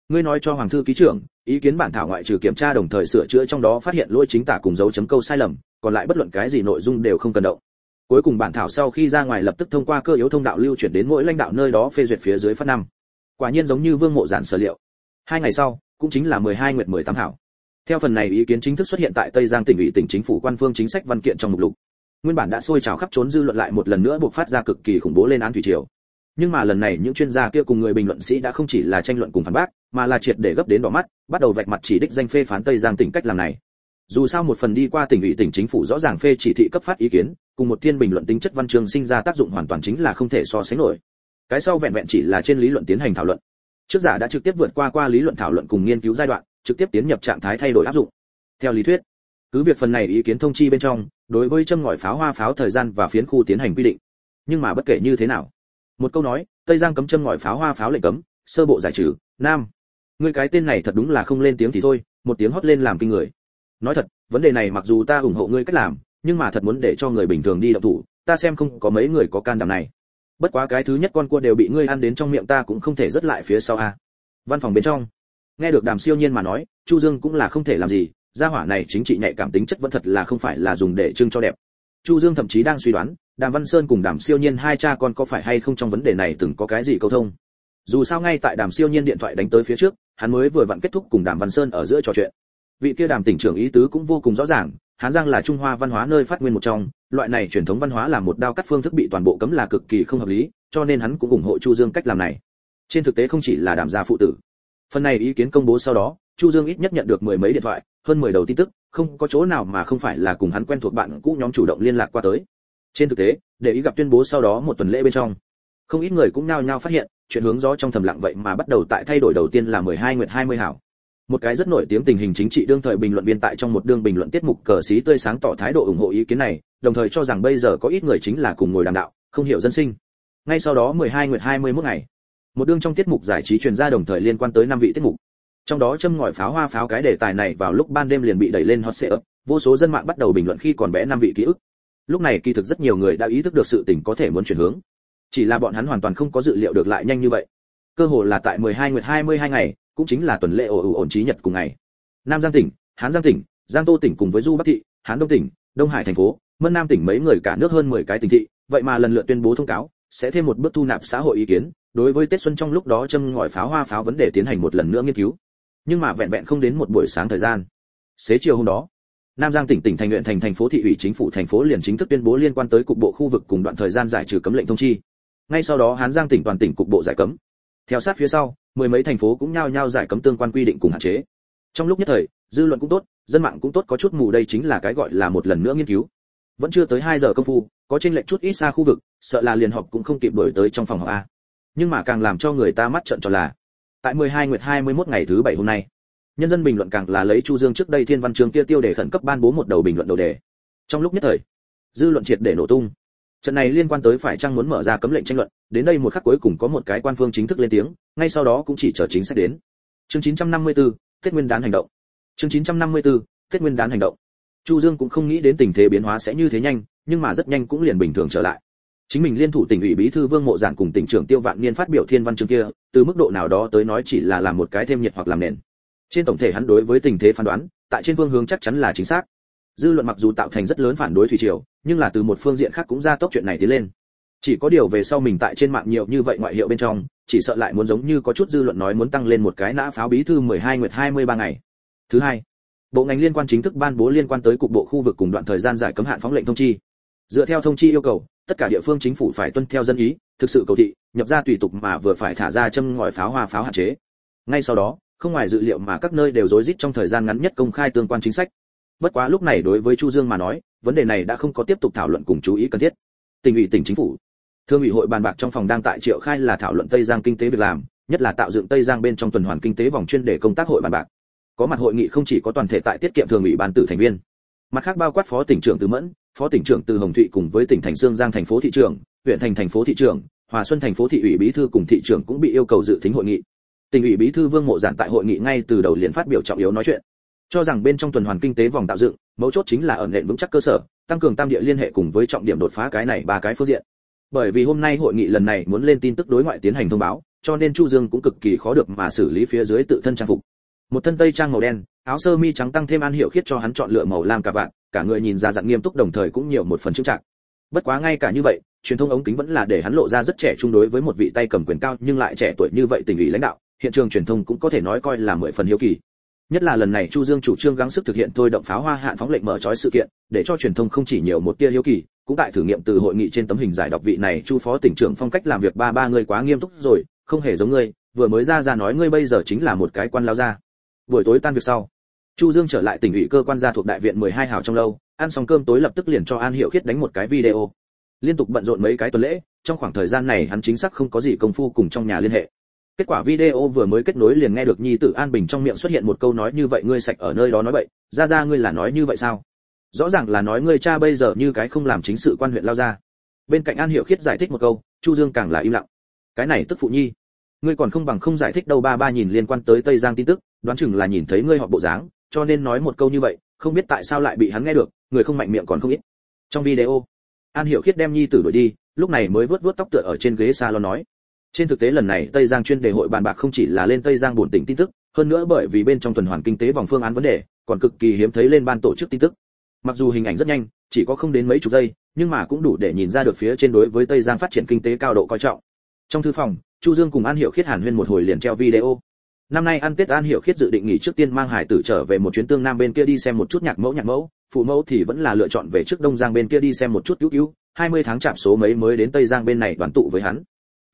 Ngươi nói cho hoàng thư ký trưởng, ý kiến bản thảo ngoại trừ kiểm tra đồng thời sửa chữa trong đó phát hiện lỗi chính tả cùng dấu chấm câu sai lầm, còn lại bất luận cái gì nội dung đều không cần động cuối cùng bản thảo sau khi ra ngoài lập tức thông qua cơ yếu thông đạo lưu chuyển đến mỗi lãnh đạo nơi đó phê duyệt phía dưới phát năm. Quả nhiên giống như vương mộ giản sở liệu. Hai ngày sau, cũng chính là 12 nguyệt 18 hảo. Theo phần này ý kiến chính thức xuất hiện tại tây giang tỉnh ủy tỉnh chính phủ quan phương chính sách văn kiện trong mục lục. Nguyên bản đã sôi trào khắp trốn dư luận lại một lần nữa buộc phát ra cực kỳ khủng bố lên án thủy triều. Nhưng mà lần này những chuyên gia kia cùng người bình luận sĩ đã không chỉ là tranh luận cùng phản bác, mà là triệt để gấp đến đỏ mắt, bắt đầu vạch mặt chỉ đích danh phê phán tây giang tỉnh cách làm này dù sao một phần đi qua tỉnh ủy tỉnh chính phủ rõ ràng phê chỉ thị cấp phát ý kiến, cùng một thiên bình luận tính chất văn chương sinh ra tác dụng hoàn toàn chính là không thể so sánh nổi. Cái sau vẹn vẹn chỉ là trên lý luận tiến hành thảo luận. Trước giả đã trực tiếp vượt qua qua lý luận thảo luận cùng nghiên cứu giai đoạn, trực tiếp tiến nhập trạng thái thay đổi áp dụng. Theo lý thuyết, cứ việc phần này ý kiến thông chi bên trong, đối với châm ngòi pháo hoa pháo thời gian và phiến khu tiến hành quy định. Nhưng mà bất kể như thế nào, một câu nói, tây giang cấm châm ngòi pháo hoa pháo lệnh cấm, sơ bộ giải trừ. Nam người cái tên này thật đúng là không lên tiếng thì thôi, một tiếng hót lên làm kinh người nói thật, vấn đề này mặc dù ta ủng hộ ngươi cách làm, nhưng mà thật muốn để cho người bình thường đi động thủ, ta xem không có mấy người có can đảm này. Bất quá cái thứ nhất con cua đều bị ngươi ăn đến trong miệng ta cũng không thể rớt lại phía sau a. Văn phòng bên trong, nghe được đàm siêu nhiên mà nói, chu dương cũng là không thể làm gì, gia hỏa này chính trị nhạy cảm tính chất vẫn thật là không phải là dùng để trưng cho đẹp. Chu dương thậm chí đang suy đoán, đàm văn sơn cùng đàm siêu nhiên hai cha con có phải hay không trong vấn đề này từng có cái gì câu thông. Dù sao ngay tại đàm siêu nhiên điện thoại đánh tới phía trước, hắn mới vừa vặn kết thúc cùng đàm văn sơn ở giữa trò chuyện vị kia đàm tỉnh trưởng ý tứ cũng vô cùng rõ ràng, hán giang là trung hoa văn hóa nơi phát nguyên một trong, loại này truyền thống văn hóa là một đao cắt phương thức bị toàn bộ cấm là cực kỳ không hợp lý, cho nên hắn cũng ủng hộ chu dương cách làm này. Trên thực tế không chỉ là đàm gia phụ tử. Phần này ý kiến công bố sau đó, chu dương ít nhất nhận được mười mấy điện thoại, hơn mười đầu tin tức, không có chỗ nào mà không phải là cùng hắn quen thuộc bạn cũ nhóm chủ động liên lạc qua tới. Trên thực tế, để ý gặp tuyên bố sau đó một tuần lễ bên trong, không ít người cũng nao nhao phát hiện, chuyện hướng gió trong thầm lặng vậy mà bắt đầu tại thay đổi đầu tiên là 12 nguyệt 20 hảo một cái rất nổi tiếng tình hình chính trị đương thời bình luận viên tại trong một đương bình luận tiết mục cờ xí tươi sáng tỏ thái độ ủng hộ ý kiến này, đồng thời cho rằng bây giờ có ít người chính là cùng ngồi đàm đạo, không hiểu dân sinh. Ngay sau đó 12 nguyệt 21 ngày, một đương trong tiết mục giải trí truyền ra đồng thời liên quan tới năm vị tiết mục. Trong đó châm ngòi pháo hoa pháo cái đề tài này vào lúc ban đêm liền bị đẩy lên hot search vô số dân mạng bắt đầu bình luận khi còn bé năm vị ký ức. Lúc này kỳ thực rất nhiều người đã ý thức được sự tình có thể muốn chuyển hướng. Chỉ là bọn hắn hoàn toàn không có dự liệu được lại nhanh như vậy. Cơ hồ là tại 12 nguyệt 22 ngày cũng chính là tuần lễ ổ ủ ổn trí nhật cùng ngày. Nam giang tỉnh, hán giang tỉnh, giang tô tỉnh cùng với du bắc thị, hán đông tỉnh, đông hải thành phố, mân nam tỉnh mấy người cả nước hơn 10 cái tỉnh thị, vậy mà lần lượt tuyên bố thông cáo, sẽ thêm một bước thu nạp xã hội ý kiến, đối với tết xuân trong lúc đó châm ngòi pháo hoa pháo vấn đề tiến hành một lần nữa nghiên cứu. Nhưng mà vẹn vẹn không đến một buổi sáng thời gian. Xế chiều hôm đó, nam giang tỉnh tỉnh thành huyện thành thành phố thị ủy chính phủ thành phố liền chính thức tuyên bố liên quan tới cục bộ khu vực cùng đoạn thời gian giải trừ cấm lệnh thông chi. Ngay sau đó hán giang tỉnh toàn tỉnh cục bộ giải cấm theo sát phía sau, mười mấy thành phố cũng nhao nhao giải cấm tương quan quy định cùng hạn chế. Trong lúc nhất thời, dư luận cũng tốt, dân mạng cũng tốt, có chút mù đây chính là cái gọi là một lần nữa nghiên cứu. Vẫn chưa tới 2 giờ công phu, có trên lệnh chút ít xa khu vực, sợ là liền họp cũng không kịp đổi tới trong phòng họp a. Nhưng mà càng làm cho người ta mắt trợn tròn là, tại 12 nguyệt 21 ngày thứ bảy hôm nay, nhân dân bình luận càng là lấy chu dương trước đây thiên văn trường kia tiêu đề khẩn cấp ban bố một đầu bình luận đầu đề. Trong lúc nhất thời, dư luận triệt để nổ tung trận này liên quan tới phải chăng muốn mở ra cấm lệnh tranh luận đến đây một khắc cuối cùng có một cái quan phương chính thức lên tiếng ngay sau đó cũng chỉ chờ chính sách đến. Chương 954, tết nguyên đán hành động. Chương 954, tết nguyên đán hành động. Chu dương cũng không nghĩ đến tình thế biến hóa sẽ như thế nhanh nhưng mà rất nhanh cũng liền bình thường trở lại. Chính mình liên thủ tỉnh ủy bí thư vương mộ giản cùng tỉnh trưởng tiêu vạn niên phát biểu thiên văn chương kia từ mức độ nào đó tới nói chỉ là làm một cái thêm nhiệt hoặc làm nền. Trên tổng thể hắn đối với tình thế phán đoán tại trên phương hướng chắc chắn là chính xác dư luận mặc dù tạo thành rất lớn phản đối thủy triều, nhưng là từ một phương diện khác cũng ra tốc chuyện này tiến lên. Chỉ có điều về sau mình tại trên mạng nhiều như vậy ngoại hiệu bên trong, chỉ sợ lại muốn giống như có chút dư luận nói muốn tăng lên một cái nã pháo bí thư 12 nguyệt 23 ngày. Thứ hai, bộ ngành liên quan chính thức ban bố liên quan tới cục bộ khu vực cùng đoạn thời gian giải cấm hạn phóng lệnh thông chi. Dựa theo thông chi yêu cầu, tất cả địa phương chính phủ phải tuân theo dân ý, thực sự cầu thị, nhập ra tùy tục mà vừa phải thả ra châm ngòi pháo hoa pháo hạn chế. Ngay sau đó, không ngoài dự liệu mà các nơi đều rối rít trong thời gian ngắn nhất công khai tương quan chính sách bất quá lúc này đối với chu dương mà nói, vấn đề này đã không có tiếp tục thảo luận cùng chú ý cần thiết. Tỉnh ủy tỉnh chính phủ. Thương ủy hội bàn bạc trong phòng đang tại triệu khai là thảo luận tây giang kinh tế việc làm, nhất là tạo dựng tây giang bên trong tuần hoàn kinh tế vòng chuyên để công tác hội bàn bạc. Có mặt hội nghị không chỉ có toàn thể tại tiết kiệm thường ủy ban tử thành viên. Mặt khác bao quát phó tỉnh trưởng từ mẫn, phó tỉnh trưởng từ hồng thụy cùng với tỉnh thành dương giang thành phố thị trưởng, huyện thành thành phố thị trưởng, hòa xuân thành phố thị ủy bí thư cùng thị trưởng cũng bị yêu cầu dự thính hội nghị. Tỉnh ủy bí thư vương mộ giản tại hội nghị ngay từ đầu liền phát biểu trọng yếu nói chuyện cho rằng bên trong tuần hoàn kinh tế vòng tạo dựng, mấu chốt chính là ở nền vững chắc cơ sở, tăng cường tam địa liên hệ cùng với trọng điểm đột phá cái này ba cái phương diện. Bởi vì hôm nay hội nghị lần này muốn lên tin tức đối ngoại tiến hành thông báo, cho nên chu dương cũng cực kỳ khó được mà xử lý phía dưới tự thân trang phục. Một thân tây trang màu đen, áo sơ mi trắng tăng thêm an hiệu khiết cho hắn chọn lựa màu lam cả vạn cả người nhìn ra dặn nghiêm túc đồng thời cũng nhiều một phần chững chạc. Bất quá ngay cả như vậy, truyền thông ống kính vẫn là để hắn lộ ra rất trẻ trung đối với một vị tay cầm quyền cao nhưng lại trẻ tuổi như vậy tình ủy lãnh đạo, hiện trường truyền thông cũng có thể nói coi là mười phần hiếu kỳ nhất là lần này chu dương chủ trương gắng sức thực hiện thôi động pháo hoa hạn phóng lệnh mở trói sự kiện, để cho truyền thông không chỉ nhiều một tia hiếu kỳ, cũng tại thử nghiệm từ hội nghị trên tấm hình giải đọc vị này chu phó tỉnh trưởng phong cách làm việc ba ba người quá nghiêm túc rồi, không hề giống ngươi, vừa mới ra ra nói ngươi bây giờ chính là một cái quan lao ra buổi tối tan việc sau, chu dương trở lại tỉnh ủy cơ quan gia thuộc đại viện 12 hào trong lâu, ăn xong cơm tối lập tức liền cho an hiệu khiết đánh một cái video. Liên tục bận rộn mấy cái tuần lễ, trong khoảng thời gian này hắn chính xác không có gì công phu cùng trong nhà liên hệ kết quả video vừa mới kết nối liền nghe được nhi tử an bình trong miệng xuất hiện một câu nói như vậy, ngươi sạch ở nơi đó nói vậy ra ra, ngươi là nói như vậy sao? Rõ ràng là nói ngươi cha bây giờ như cái không làm chính sự quan huyện lao ra. Bên cạnh an hiệu khiết giải thích một câu, chu dương càng là im lặng. Cái này tức phụ nhi, ngươi còn không bằng không giải thích đâu ba ba nhìn liên quan tới tây giang tin tức, đoán chừng là nhìn thấy ngươi họ bộ dáng, cho nên nói một câu như vậy, không biết tại sao lại bị hắn nghe được, người không mạnh miệng còn không ít. Trong video, an hiệu khiết đem nhi tử đuổi đi, lúc này mới vớt vớt tóc tựa ở trên ghế salon nói trên thực tế lần này tây giang chuyên đề hội bàn bạc không chỉ là lên tây giang buồn tỉnh tin tức, hơn nữa bởi vì bên trong tuần hoàn kinh tế vòng phương án vấn đề, còn cực kỳ hiếm thấy lên ban tổ chức tin tức. Mặc dù hình ảnh rất nhanh, chỉ có không đến mấy chục giây, nhưng mà cũng đủ để nhìn ra được phía trên đối với tây giang phát triển kinh tế cao độ coi trọng. Trong thư phòng, chu dương cùng an hiệu khiết hàn huyên một hồi liền treo video. Năm nay ăn tết an hiệu khiết dự định nghỉ trước tiên mang hải tử trở về một chuyến tương nam bên kia đi xem một chút nhạc mẫu nhạc mẫu. Phụ mẫu thì vẫn là lựa chọn về trước đông giang bên kia đi xem một chút cứu cứu. 20 tháng chạm số mấy mới đến tây giang bên này đoàn tụ với hắn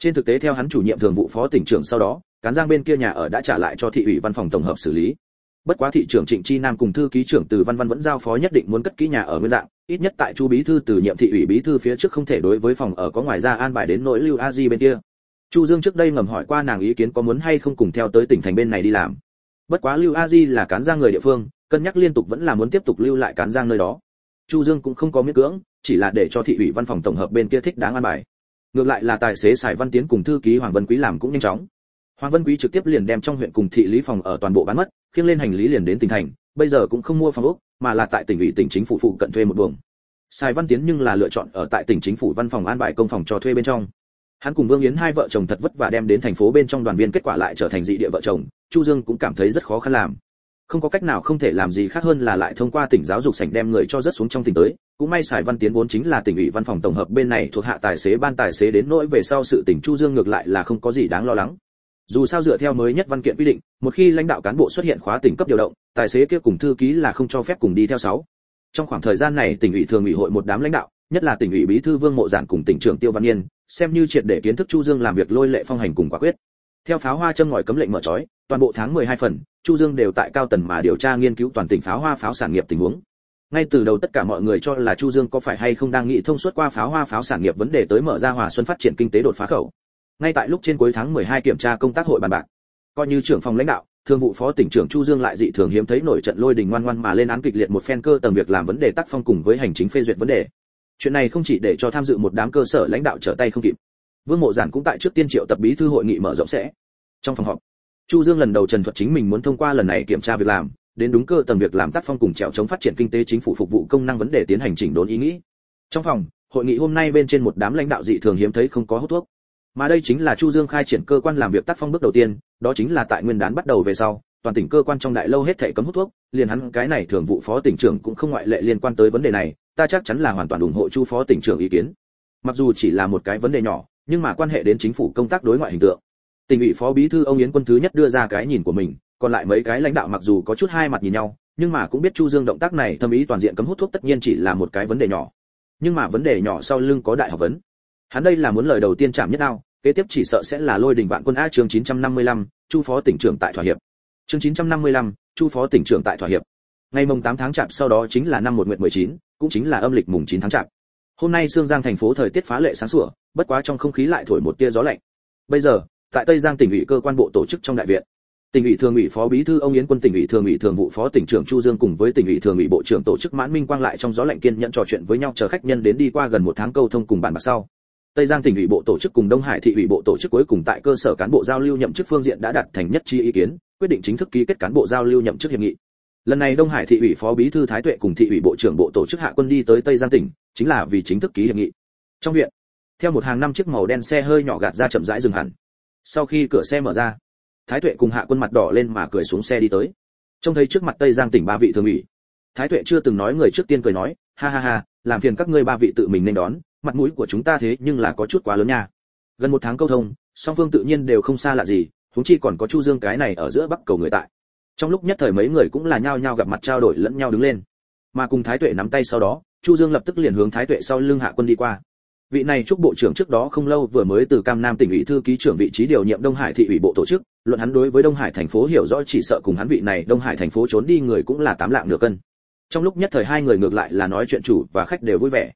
trên thực tế theo hắn chủ nhiệm thường vụ phó tỉnh trưởng sau đó, cán giang bên kia nhà ở đã trả lại cho thị ủy văn phòng tổng hợp xử lý. Bất quá thị trưởng trịnh chi nam cùng thư ký trưởng từ văn văn vẫn giao phó nhất định muốn cất kỹ nhà ở nguyên dạng, ít nhất tại chu bí thư từ nhiệm thị ủy bí thư phía trước không thể đối với phòng ở có ngoài ra an bài đến nỗi lưu a di bên kia. Chu dương trước đây ngầm hỏi qua nàng ý kiến có muốn hay không cùng theo tới tỉnh thành bên này đi làm. Bất quá lưu a di là cán giang người địa phương, cân nhắc liên tục vẫn là muốn tiếp tục lưu lại cán giang nơi đó. Chu dương cũng không có miễn cưỡng, chỉ là để cho thị ủy văn phòng tổng hợp bên kia thích đáng an bài ngược lại là tài xế sài văn tiến cùng thư ký hoàng vân quý làm cũng nhanh chóng. Hoàng vân quý trực tiếp liền đem trong huyện cùng thị lý phòng ở toàn bộ bán mất, khiêng lên hành lý liền đến tỉnh thành, bây giờ cũng không mua phòng ốc, mà là tại tỉnh ủy tỉnh chính phủ phụ cận thuê một buồng. Sài văn tiến nhưng là lựa chọn ở tại tỉnh chính phủ văn phòng an bài công phòng cho thuê bên trong. Hắn cùng vương yến hai vợ chồng thật vất vả đem đến thành phố bên trong đoàn viên kết quả lại trở thành dị địa vợ chồng, chu dương cũng cảm thấy rất khó khăn làm. Không có cách nào không thể làm gì khác hơn là lại thông qua tỉnh giáo dục sảnh đem người cho rất xuống trong tỉnh tới cũng may sài văn tiến vốn chính là tỉnh ủy văn phòng tổng hợp bên này thuộc hạ tài xế ban tài xế đến nỗi về sau sự tỉnh chu dương ngược lại là không có gì đáng lo lắng. Dù sao dựa theo mới nhất văn kiện quy định, một khi lãnh đạo cán bộ xuất hiện khóa tỉnh cấp điều động, tài xế kia cùng thư ký là không cho phép cùng đi theo sáu. Trong khoảng thời gian này, tỉnh ủy thường ủy hội một đám lãnh đạo, nhất là tỉnh ủy bí thư vương mộ giản cùng tỉnh trưởng tiêu văn yên, xem như triệt để kiến thức chu dương làm việc lôi lệ phong hành cùng quả quyết. Theo pháo hoa châm ngòi cấm lệnh mở trói, toàn bộ tháng 12 phần, chu dương đều tại cao tần mà điều tra nghiên cứu toàn tỉnh pháo hoa pháo sản nghiệp tình huống ngay từ đầu tất cả mọi người cho là chu dương có phải hay không đang nghĩ thông suốt qua pháo hoa pháo sản nghiệp vấn đề tới mở ra hòa xuân phát triển kinh tế đột phá khẩu. Ngay tại lúc trên cuối tháng 12 kiểm tra công tác hội bàn bạc, coi như trưởng phòng lãnh đạo thương vụ phó tỉnh trưởng chu dương lại dị thường hiếm thấy nổi trận lôi đình ngoan ngoan mà lên án kịch liệt một phen cơ tầng việc làm vấn đề tác phong cùng với hành chính phê duyệt vấn đề. Chuyện này không chỉ để cho tham dự một đám cơ sở lãnh đạo trở tay không kịp, vương mộ giản cũng tại trước tiên triệu tập bí thư hội nghị mở rộng sẽ. Trong phòng họp, chu dương lần đầu trần thuật chính mình muốn thông qua lần này kiểm tra việc làm đến đúng cơ tầng việc làm tác phong cùng trèo chống phát triển kinh tế chính phủ phục vụ công năng vấn đề tiến hành chỉnh đốn ý nghĩ. Trong phòng, hội nghị hôm nay bên trên một đám lãnh đạo dị thường hiếm thấy không có hút thuốc. Mà đây chính là chu dương khai triển cơ quan làm việc tác phong bước đầu tiên, đó chính là tại nguyên đán bắt đầu về sau, toàn tỉnh cơ quan trong đại lâu hết thảy cấm hút thuốc, liền hắn cái này thường vụ phó tỉnh trưởng cũng không ngoại lệ liên quan tới vấn đề này, ta chắc chắn là hoàn toàn ủng hộ chu phó tỉnh trưởng ý kiến. Mặc dù chỉ là một cái vấn đề nhỏ, nhưng mà quan hệ đến chính phủ công tác đối ngoại hình tượng. Tỉnh ủy phó bí thư ông yến quân thứ nhất đưa ra cái nhìn của mình còn lại mấy cái lãnh đạo mặc dù có chút hai mặt nhìn nhau nhưng mà cũng biết chu dương động tác này thâm ý toàn diện cấm hút thuốc tất nhiên chỉ là một cái vấn đề nhỏ. Nhưng mà vấn đề nhỏ sau lưng có đại học vấn. Hắn đây là muốn lời đầu tiên chạm nhất ao kế tiếp chỉ sợ sẽ là lôi đình vạn quân a chương 955, chu phó tỉnh trưởng tại thỏa hiệp. Chương 955, chu phó tỉnh trưởng tại thỏa hiệp. Ngày mùng 8 tháng chạp sau đó chính là năm một nguyệt 19, cũng chính là âm lịch mùng 9 tháng chạp. Hôm nay sương giang thành phố thời tiết phá lệ sáng sủa bất quá trong không khí lại thổi một tia gió lạnh. Bây giờ tại tây giang tỉnh ủy cơ quan bộ tổ chức trong đại viện tỉnh ủy thường ủy phó bí thư ông yến quân, tỉnh ủy thường ủy thường vụ phó tỉnh trưởng chu dương cùng với tỉnh ủy thường ủy bộ trưởng tổ chức mãn minh quang lại trong gió lạnh kiên nhận trò chuyện với nhau chờ khách nhân đến đi qua gần một tháng câu thông cùng bạn bạc sau. Tây giang tỉnh ủy bộ tổ chức cùng đông hải thị ủy bộ tổ chức cuối cùng tại cơ sở cán bộ giao lưu nhậm chức phương diện đã đạt thành nhất trí ý kiến, quyết định chính thức ký kết cán bộ giao lưu nhậm chức hiệp nghị. Lần này đông hải thị ủy phó bí thư thái tuệ cùng thị ủy bộ trưởng bộ tổ chức hạ quân đi tới tây giang tỉnh, chính là vì chính thức ký hiệp nghị. Trong viện, theo một hàng năm chiếc màu đen xe hơi nhỏ gạt ra chậm rãi dừng hẳn. Sau khi cửa xe mở ra thái tuệ cùng hạ quân mặt đỏ lên mà cười xuống xe đi tới. Trông thấy trước mặt tây giang tỉnh ba vị thường ủy, thái tuệ chưa từng nói người trước tiên cười nói, ha ha ha, làm phiền các ngươi ba vị tự mình nên đón, mặt mũi của chúng ta thế nhưng là có chút quá lớn nha. Gần một tháng câu thông, song phương tự nhiên đều không xa lạ gì, huống chi còn có chu dương cái này ở giữa bắc cầu người tại. Trong lúc nhất thời mấy người cũng là nhao nhao gặp mặt trao đổi lẫn nhau đứng lên. Mà cùng thái tuệ nắm tay sau đó, chu dương lập tức liền hướng thái tuệ sau lưng hạ quân đi qua vị này chúc bộ trưởng trước đó không lâu vừa mới từ cam nam tỉnh ủy thư ký trưởng vị trí điều nhiệm đông hải thị ủy bộ tổ chức, luận hắn đối với đông hải thành phố hiểu rõ chỉ sợ cùng hắn vị này đông hải thành phố trốn đi người cũng là tám lạng nửa cân. Trong lúc nhất thời hai người ngược lại là nói chuyện chủ và khách đều vui vẻ.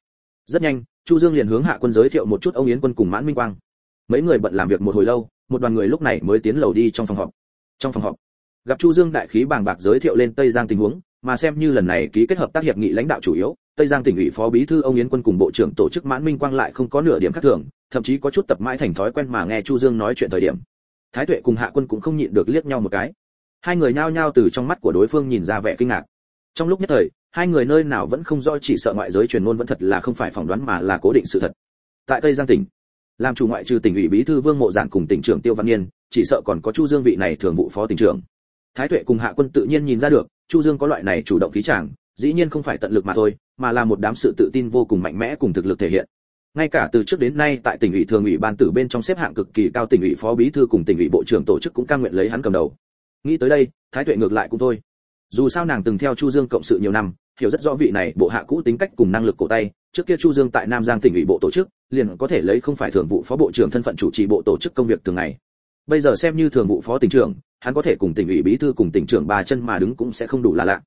Rất nhanh, chu dương liền hướng hạ quân giới thiệu một chút ông yến quân cùng mãn minh quang. Mấy người bận làm việc một hồi lâu, một đoàn người lúc này mới tiến lầu đi trong phòng họp. Trong phòng họp, gặp chu dương đại khí bàng bạc giới thiệu lên tây giang tình huống, mà xem như lần này ký kết hợp tác hiệp nghị lãnh đạo chủ yếu tây giang tỉnh ủy phó bí thư ông yến quân cùng bộ trưởng tổ chức mãn minh quang lại không có nửa điểm khác thường, thậm chí có chút tập mãi thành thói quen mà nghe chu dương nói chuyện thời điểm. Thái tuệ cùng hạ quân cũng không nhịn được liếc nhau một cái. Hai người nhao nhao từ trong mắt của đối phương nhìn ra vẻ kinh ngạc. Trong lúc nhất thời, hai người nơi nào vẫn không rõ chỉ sợ ngoại giới truyền ngôn vẫn thật là không phải phỏng đoán mà là cố định sự thật. Tại tây giang tỉnh, làm chủ ngoại trừ tỉnh ủy bí thư vương mộ giản cùng tỉnh trưởng tiêu văn niên chỉ sợ còn có chu dương vị này thường vụ phó tỉnh trưởng. Thái tuệ cùng hạ quân tự nhiên nhìn ra được, chu dương có loại này chủ động khí chàng, dĩ nhiên không phải tận lực mà thôi mà là một đám sự tự tin vô cùng mạnh mẽ cùng thực lực thể hiện. Ngay cả từ trước đến nay tại tỉnh ủy thường ủy ban tử bên trong xếp hạng cực kỳ cao tỉnh ủy phó bí thư cùng tỉnh ủy bộ trưởng tổ chức cũng cam nguyện lấy hắn cầm đầu. Nghĩ tới đây, thái tuệ ngược lại cũng thôi. Dù sao nàng từng theo chu dương cộng sự nhiều năm, hiểu rất rõ vị này bộ hạ cũ tính cách cùng năng lực cổ tay, trước kia chu dương tại nam giang tỉnh ủy bộ tổ chức, liền có thể lấy không phải thường vụ phó bộ trưởng thân phận chủ trì bộ tổ chức công việc thường ngày. Bây giờ xem như thường vụ phó tỉnh trưởng, hắn có thể cùng tỉnh ủy bí thư cùng tỉnh trưởng bà chân mà đứng cũng sẽ không đủ là lạ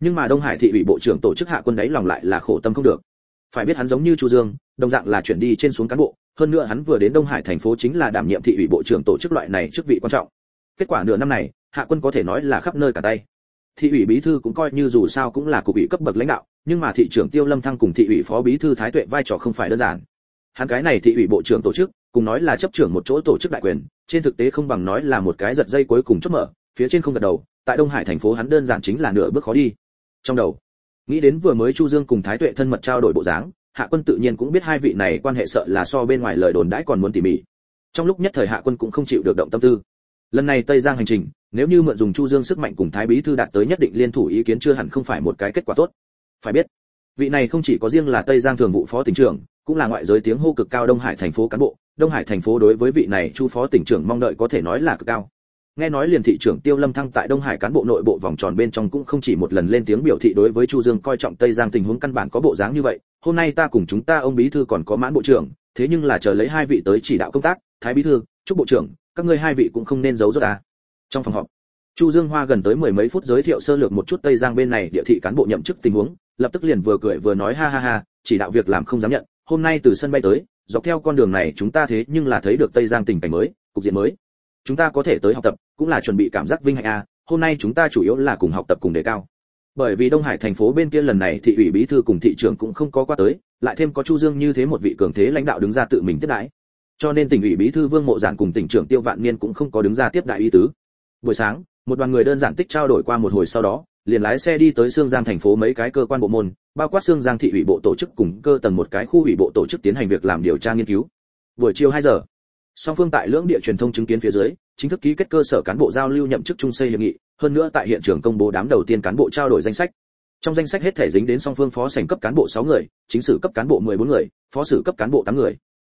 nhưng mà đông hải thị ủy bộ trưởng tổ chức hạ quân đấy lòng lại là khổ tâm không được. Phải biết hắn giống như chu dương, đồng dạng là chuyển đi trên xuống cán bộ, hơn nữa hắn vừa đến đông hải thành phố chính là đảm nhiệm thị ủy bộ trưởng tổ chức loại này chức vị quan trọng. Kết quả nửa năm này, hạ quân có thể nói là khắp nơi cả tay. Thị ủy bí thư cũng coi như dù sao cũng là cục ủy cấp bậc lãnh đạo, nhưng mà thị trưởng tiêu lâm thăng cùng thị ủy phó bí thư thái tuệ vai trò không phải đơn giản. Hắn cái này thị ủy bộ trưởng tổ chức, cùng nói là chấp trưởng một chỗ tổ chức đại quyền, trên thực tế không bằng nói là một cái giật dây cuối cùng chốt mở, phía trên không gật đầu, tại đông hải thành phố hắn đơn giản chính là nửa bước khó đi trong đầu. Nghĩ đến vừa mới chu dương cùng thái tuệ thân mật trao đổi bộ dáng, hạ quân tự nhiên cũng biết hai vị này quan hệ sợ là so bên ngoài lời đồn đãi còn muốn tỉ mỉ. Trong lúc nhất thời hạ quân cũng không chịu được động tâm tư. Lần này tây giang hành trình, nếu như mượn dùng chu dương sức mạnh cùng thái bí thư đạt tới nhất định liên thủ ý kiến chưa hẳn không phải một cái kết quả tốt. Phải biết, vị này không chỉ có riêng là tây giang thường vụ phó tỉnh trưởng, cũng là ngoại giới tiếng hô cực cao đông hải thành phố cán bộ. Đông hải thành phố đối với vị này chu phó tỉnh trưởng mong đợi có thể nói là cực cao nghe nói liền thị trưởng tiêu lâm thăng tại đông hải cán bộ nội bộ vòng tròn bên trong cũng không chỉ một lần lên tiếng biểu thị đối với chu dương coi trọng tây giang tình huống căn bản có bộ dáng như vậy. Hôm nay ta cùng chúng ta ông bí thư còn có mãn bộ trưởng, thế nhưng là chờ lấy hai vị tới chỉ đạo công tác, thái bí thư chúc bộ trưởng, các ngươi hai vị cũng không nên giấu giốt ta. Trong phòng họp, chu dương hoa gần tới mười mấy phút giới thiệu sơ lược một chút tây giang bên này địa thị cán bộ nhậm chức tình huống, lập tức liền vừa cười vừa nói ha ha ha, chỉ đạo việc làm không dám nhận, hôm nay từ sân bay tới, dọc theo con đường này chúng ta thế nhưng là thấy được tây giang tình cảnh mới, cục diện mới. Chúng ta có thể tới học tập cũng là chuẩn bị cảm giác vinh hạnh a hôm nay chúng ta chủ yếu là cùng học tập cùng đề cao. Bởi vì đông hải thành phố bên kia lần này thị ủy bí thư cùng thị trưởng cũng không có qua tới lại thêm có chu dương như thế một vị cường thế lãnh đạo đứng ra tự mình tiếp đãi. Cho nên tỉnh ủy bí thư vương mộ giản cùng tỉnh trưởng tiêu vạn niên cũng không có đứng ra tiếp đại ý tứ. Buổi sáng một đoàn người đơn giản tích trao đổi qua một hồi sau đó liền lái xe đi tới Sương Giang thành phố mấy cái cơ quan bộ môn, bao quát Sương Giang thị ủy bộ tổ chức cùng cơ tầng một cái khu ủy bộ tổ chức tiến hành việc làm điều tra nghiên cứu. Buổi chiều 2 giờ, song phương tại lưỡng địa truyền thông chứng kiến phía dưới, chính thức ký kết cơ sở cán bộ giao lưu nhậm chức chung xây hiệp nghị, hơn nữa tại hiện trường công bố đám đầu tiên cán bộ trao đổi danh sách. Trong danh sách hết thể dính đến song phương phó sảnh cấp cán bộ 6 người, chính sử cấp cán bộ 14 người, phó sử cấp cán bộ 8 người.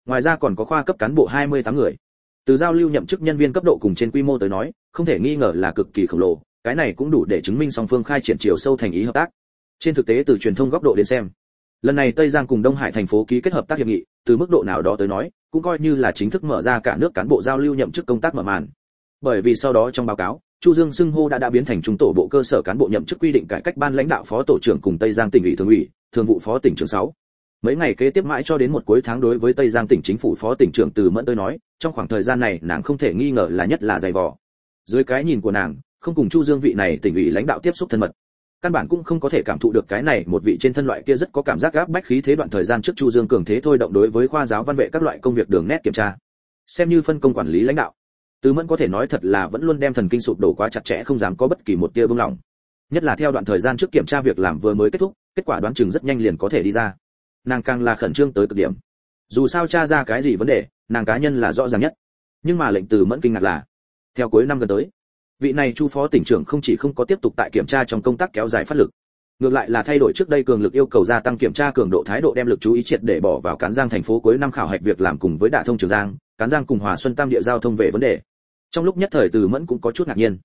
Ngoài ra còn có khoa cấp cán bộ 28 người. Từ giao lưu nhậm chức nhân viên cấp độ cùng trên quy mô tới nói, không thể nghi ngờ là cực kỳ khổng lồ, cái này cũng đủ để chứng minh song phương khai triển chiều sâu thành ý hợp tác trên thực tế từ truyền thông góc độ đến xem lần này tây giang cùng đông hải thành phố ký kết hợp tác hiệp nghị, từ mức độ nào đó tới nói, cũng coi như là chính thức mở ra cả nước cán bộ giao lưu nhậm chức công tác mở màn. Bởi vì sau đó trong báo cáo, chu dương xưng hô đã đã biến thành trung tổ bộ cơ sở cán bộ nhậm chức quy định cải cách ban lãnh đạo phó tổ trưởng cùng tây giang tỉnh ủy thường ủy, thường vụ phó tỉnh trưởng 6. mấy ngày kế tiếp mãi cho đến một cuối tháng đối với tây giang tỉnh chính phủ phó tỉnh trưởng từ mẫn tôi nói, trong khoảng thời gian này nàng không thể nghi ngờ là nhất là dày vò. Dưới cái nhìn của nàng, không cùng chu dương vị này tỉnh ủy lãnh đạo tiếp xúc thân mật căn bản cũng không có thể cảm thụ được cái này một vị trên thân loại kia rất có cảm giác gáp bách khí thế đoạn thời gian trước chu dương cường thế thôi động đối với khoa giáo văn vệ các loại công việc đường nét kiểm tra. Xem như phân công quản lý lãnh đạo tứ mẫn có thể nói thật là vẫn luôn đem thần kinh sụp đổ quá chặt chẽ không dám có bất kỳ một tia buông lỏng. Nhất là theo đoạn thời gian trước kiểm tra việc làm vừa mới kết thúc, kết quả đoán chừng rất nhanh liền có thể đi ra. Nàng càng là khẩn trương tới cực điểm. Dù sao tra ra cái gì vấn đề, nàng cá nhân là rõ ràng nhất. Nhưng mà lệnh từ mẫn kinh ngạc là, theo cuối năm gần tới vị này chu phó tỉnh trưởng không chỉ không có tiếp tục tại kiểm tra trong công tác kéo dài phát lực, ngược lại là thay đổi trước đây cường lực yêu cầu gia tăng kiểm tra cường độ thái độ đem lực chú ý triệt để bỏ vào cán giang thành phố cuối năm khảo hạch việc làm cùng với đả thông trường giang, cán giang cùng hòa xuân tam địa giao thông về vấn đề. Trong lúc nhất thời từ mẫn cũng có chút ngạc nhiên.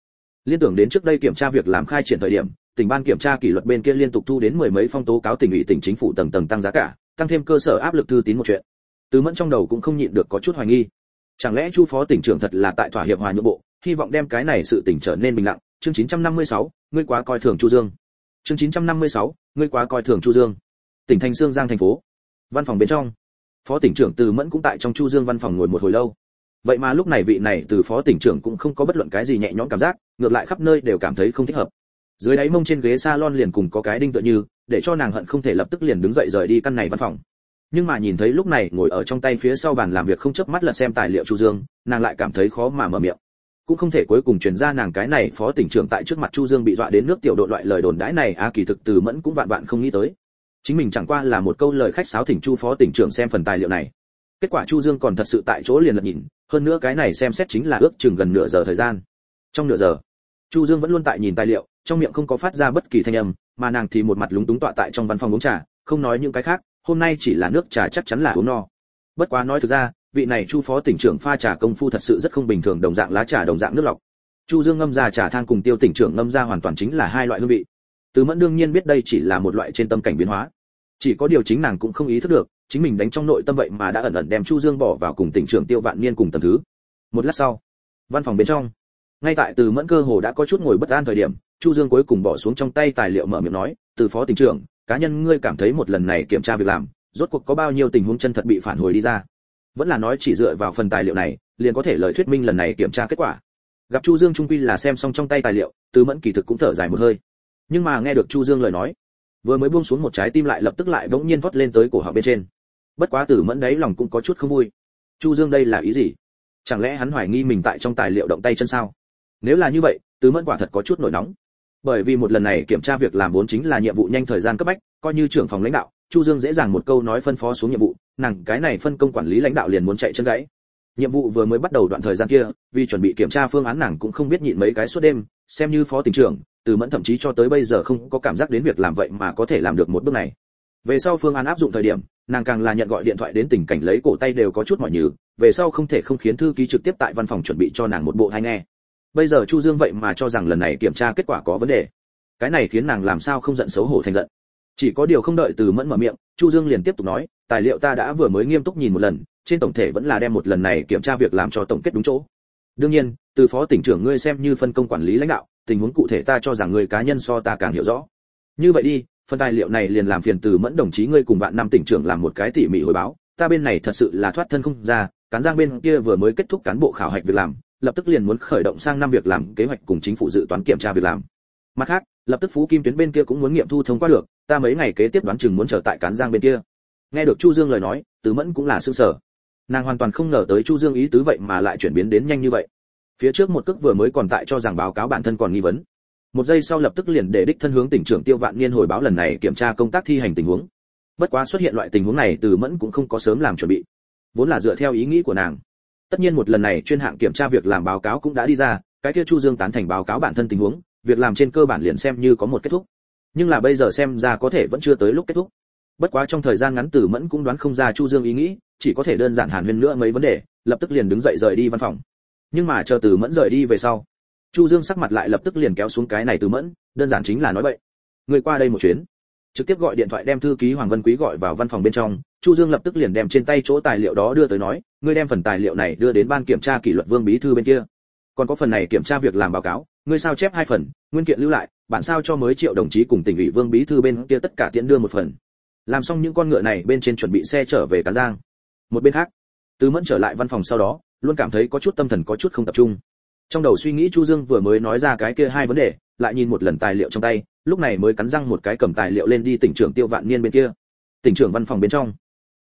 Liên tưởng đến trước đây kiểm tra việc làm khai triển thời điểm, tỉnh ban kiểm tra kỷ luật bên kia liên tục thu đến mười mấy phong tố cáo tỉnh ủy, tỉnh chính phủ tầng tầng tăng giá cả, tăng thêm cơ sở áp lực thư tín một chuyện. Từ mẫn trong đầu cũng không nhịn được có chút hoài nghi. Chẳng lẽ chu phó tỉnh trưởng thật là tại thỏa hiệp hòa nhượng bộ? Hy vọng đem cái này sự tình trở nên bình lặng. Chương 956, ngươi quá coi thường chu dương. Chương 956, ngươi quá coi thường chu dương. Tỉnh thành sương giang thành phố. Văn phòng bên trong. Phó tỉnh trưởng từ mẫn cũng tại trong chu dương văn phòng ngồi một hồi lâu. Vậy mà lúc này vị này từ phó tỉnh trưởng cũng không có bất luận cái gì nhẹ nhõm cảm giác ngược lại khắp nơi đều cảm thấy không thích hợp. Dưới đáy mông trên ghế salon liền cùng có cái đinh tựa như để cho nàng hận không thể lập tức liền đứng dậy rời đi căn này văn phòng. Nhưng mà nhìn thấy lúc này ngồi ở trong tay phía sau bàn làm việc không chớp mắt lật xem tài liệu chu dương nàng lại cảm thấy khó mà mở miệng cũng không thể cuối cùng truyền ra nàng cái này phó tỉnh trưởng tại trước mặt chu dương bị dọa đến nước tiểu độ loại lời đồn đãi này, a kỳ thực từ mẫn cũng vạn vạn không nghĩ tới. Chính mình chẳng qua là một câu lời khách sáo thỉnh chu phó tỉnh trưởng xem phần tài liệu này. Kết quả chu dương còn thật sự tại chỗ liền lật nhìn, hơn nữa cái này xem xét chính là ước chừng gần nửa giờ thời gian. Trong nửa giờ, chu dương vẫn luôn tại nhìn tài liệu, trong miệng không có phát ra bất kỳ thanh âm, mà nàng thì một mặt lúng túng tọa tại trong văn phòng uống trà, không nói những cái khác, hôm nay chỉ là nước trà chắc chắn là uống no. Bất quá nói thực ra vị này chu phó tỉnh trưởng pha trà công phu thật sự rất không bình thường, đồng dạng lá trà, đồng dạng nước lọc. Chu dương ngâm ra trà thang cùng tiêu tỉnh trưởng ngâm ra hoàn toàn chính là hai loại hương vị. Từ mẫn đương nhiên biết đây chỉ là một loại trên tâm cảnh biến hóa. Chỉ có điều chính nàng cũng không ý thức được, chính mình đánh trong nội tâm vậy mà đã ẩn ẩn đem chu dương bỏ vào cùng tỉnh trưởng tiêu vạn niên cùng tầm thứ. Một lát sau, văn phòng bên trong, ngay tại từ mẫn cơ hồ đã có chút ngồi bất an thời điểm, chu dương cuối cùng bỏ xuống trong tay tài liệu mở miệng nói, từ phó tỉnh trưởng, cá nhân ngươi cảm thấy một lần này kiểm tra việc làm, rốt cuộc có bao nhiêu tình huống chân thật bị phản hồi đi ra? Vẫn là nói chỉ dựa vào phần tài liệu này, liền có thể lời thuyết minh lần này kiểm tra kết quả. Gặp chu dương trung quy là xem xong trong tay tài liệu tứ mẫn kỳ thực cũng thở dài một hơi. Nhưng mà nghe được chu dương lời nói, vừa mới buông xuống một trái tim lại lập tức lại bỗng nhiên vót lên tới cổ họng bên trên. Bất quá từ mẫn đấy lòng cũng có chút không vui. Chu dương đây là ý gì? Chẳng lẽ hắn hoài nghi mình tại trong tài liệu động tay chân sao? Nếu là như vậy tứ mẫn quả thật có chút nổi nóng. Bởi vì một lần này kiểm tra việc làm vốn chính là nhiệm vụ nhanh thời gian cấp bách, coi như trưởng phòng lãnh đạo, chu dương dễ dàng một câu nói phân phó xuống nhiệm vụ nàng cái này phân công quản lý lãnh đạo liền muốn chạy chân gãy. Nhiệm vụ vừa mới bắt đầu đoạn thời gian kia, vì chuẩn bị kiểm tra phương án nàng cũng không biết nhịn mấy cái suốt đêm, xem như phó tỉnh trưởng, từ mẫn thậm chí cho tới bây giờ không có cảm giác đến việc làm vậy mà có thể làm được một bước này. Về sau phương án áp dụng thời điểm, nàng càng là nhận gọi điện thoại đến tình cảnh lấy cổ tay đều có chút mỏi nhừ, về sau không thể không khiến thư ký trực tiếp tại văn phòng chuẩn bị cho nàng một bộ hay nghe. Bây giờ chu dương vậy mà cho rằng lần này kiểm tra kết quả có vấn đề. Cái này khiến nàng làm sao không giận xấu hổ thành giận. Chỉ có điều không đợi từ mẫn mở miệng, chu dương liền tiếp tục nói tài liệu ta đã vừa mới nghiêm túc nhìn một lần, trên tổng thể vẫn là đem một lần này kiểm tra việc làm cho tổng kết đúng chỗ. Đương nhiên, từ phó tỉnh trưởng ngươi xem như phân công quản lý lãnh đạo, tình huống cụ thể ta cho rằng người cá nhân so ta càng hiểu rõ. Như vậy đi, phần tài liệu này liền làm phiền từ mẫn đồng chí ngươi cùng vạn năm tỉnh trưởng làm một cái tỉ mỉ hồi báo. Ta bên này thật sự là thoát thân không ra, cán giang bên kia vừa mới kết thúc cán bộ khảo hạch việc làm, lập tức liền muốn khởi động sang năm việc làm, kế hoạch cùng chính phủ dự toán kiểm tra việc làm. Mặt khác, lập tức phú kim tuyến bên kia cũng muốn nghiệm thu thông qua được, ta mấy ngày kế tiếp đoán chừng muốn trở tại cán giang bên kia nghe được chu dương lời nói, tứ mẫn cũng là sương sở nàng hoàn toàn không ngờ tới chu dương ý tứ vậy mà lại chuyển biến đến nhanh như vậy. Phía trước một cước vừa mới còn tại cho rằng báo cáo bản thân còn nghi vấn. Một giây sau lập tức liền để đích thân hướng tỉnh trưởng tiêu vạn niên hồi báo lần này kiểm tra công tác thi hành tình huống. Bất quá xuất hiện loại tình huống này từ mẫn cũng không có sớm làm chuẩn bị. Vốn là dựa theo ý nghĩ của nàng. Tất nhiên một lần này chuyên hạng kiểm tra việc làm báo cáo cũng đã đi ra, cái kia chu dương tán thành báo cáo bản thân tình huống, việc làm trên cơ bản liền xem như có một kết thúc. Nhưng là bây giờ xem ra có thể vẫn chưa tới lúc kết thúc bất quá trong thời gian ngắn tử mẫn cũng đoán không ra chu dương ý nghĩ, chỉ có thể đơn giản hàn huyên nữa mấy vấn đề, lập tức liền đứng dậy rời đi văn phòng. Nhưng mà chờ tử mẫn rời đi về sau, chu dương sắc mặt lại lập tức liền kéo xuống cái này tử mẫn, đơn giản chính là nói vậy người qua đây một chuyến. Trực tiếp gọi điện thoại đem thư ký hoàng Văn quý gọi vào văn phòng bên trong, chu dương lập tức liền đem trên tay chỗ tài liệu đó đưa tới nói, ngươi đem phần tài liệu này đưa đến ban kiểm tra kỷ luật vương bí thư bên kia. Còn có phần này kiểm tra việc làm báo cáo, ngươi sao chép hai phần, nguyên kiện lưu lại, bản sao cho mới triệu đồng chí cùng tỉnh ủy vương bí thư bên kia tất cả tiện đưa một phần làm xong những con ngựa này bên trên chuẩn bị xe trở về cán giang. Một bên khác tứ mẫn trở lại văn phòng sau đó, luôn cảm thấy có chút tâm thần có chút không tập trung. Trong đầu suy nghĩ chu dương vừa mới nói ra cái kia hai vấn đề, lại nhìn một lần tài liệu trong tay, lúc này mới cắn răng một cái cầm tài liệu lên đi tỉnh trưởng tiêu vạn niên bên kia. Tỉnh trưởng văn phòng bên trong.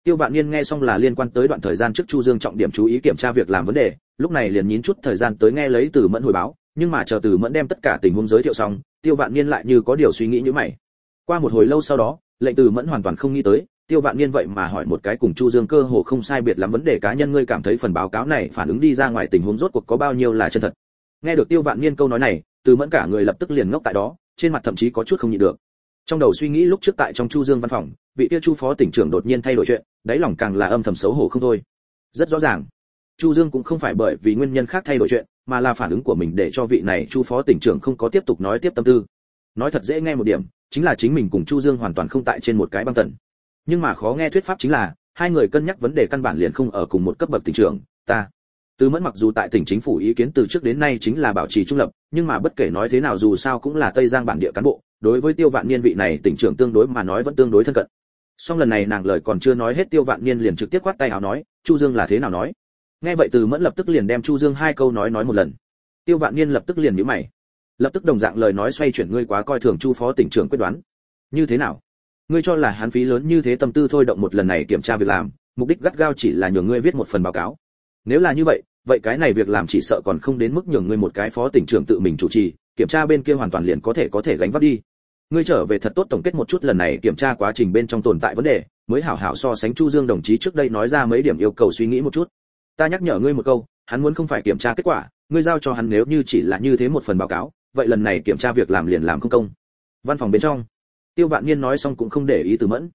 Tiêu vạn niên nghe xong là liên quan tới đoạn thời gian trước chu dương trọng điểm chú ý kiểm tra việc làm vấn đề, lúc này liền nhín chút thời gian tới nghe lấy từ mẫn hồi báo, nhưng mà chờ từ mẫn đem tất cả tình huống giới thiệu xong, tiêu vạn niên lại như có điều suy nghĩ như mày. Qua một hồi lâu sau đó lệnh từ mẫn hoàn toàn không nghĩ tới, tiêu vạn niên vậy mà hỏi một cái cùng chu dương cơ hồ không sai biệt lắm vấn đề cá nhân ngươi cảm thấy phần báo cáo này phản ứng đi ra ngoài tình huống rốt cuộc có bao nhiêu là chân thật. Nghe được tiêu vạn niên câu nói này, từ mẫn cả người lập tức liền ngốc tại đó, trên mặt thậm chí có chút không nhịn được. Trong đầu suy nghĩ lúc trước tại trong chu dương văn phòng, vị tiêu chu phó tỉnh trưởng đột nhiên thay đổi chuyện, đáy lòng càng là âm thầm xấu hổ không thôi. Rất rõ ràng, chu dương cũng không phải bởi vì nguyên nhân khác thay đổi chuyện, mà là phản ứng của mình để cho vị này chu phó tỉnh trưởng không có tiếp tục nói tiếp tâm tư. Nói thật dễ nghe một điểm chính là chính mình cùng chu dương hoàn toàn không tại trên một cái băng tần. Nhưng mà khó nghe thuyết pháp chính là, hai người cân nhắc vấn đề căn bản liền không ở cùng một cấp bậc tỉnh trưởng, ta. Từ mẫn mặc dù tại tỉnh chính phủ ý kiến từ trước đến nay chính là bảo trì trung lập, nhưng mà bất kể nói thế nào dù sao cũng là tây giang bản địa cán bộ, đối với tiêu vạn niên vị này tỉnh trưởng tương đối mà nói vẫn tương đối thân cận. Song lần này nàng lời còn chưa nói hết tiêu vạn niên liền trực tiếp quát tay áo nói, chu dương là thế nào nói? Nghe vậy từ mẫn lập tức liền đem chu dương hai câu nói nói một lần. Tiêu vạn niên lập tức liền nhíu mày lập tức đồng dạng lời nói xoay chuyển ngươi quá coi thường chu phó tỉnh trưởng quyết đoán. Như thế nào? Ngươi cho là hắn phí lớn như thế tâm tư thôi động một lần này kiểm tra việc làm, mục đích gắt gao chỉ là nhường ngươi viết một phần báo cáo. Nếu là như vậy vậy cái này việc làm chỉ sợ còn không đến mức nhường ngươi một cái phó tỉnh trưởng tự mình chủ trì, kiểm tra bên kia hoàn toàn liền có thể có thể gánh vác đi. Ngươi trở về thật tốt tổng kết một chút lần này kiểm tra quá trình bên trong tồn tại vấn đề, mới hảo hảo so sánh chu dương đồng chí trước đây nói ra mấy điểm yêu cầu suy nghĩ một chút. Ta nhắc nhở ngươi một câu, hắn muốn không phải kiểm tra kết quả, ngươi giao cho hắn nếu như chỉ là như thế một phần báo cáo vậy lần này kiểm tra việc làm liền làm không công. Văn phòng bên trong tiêu vạn niên nói xong cũng không để ý từ mẫn.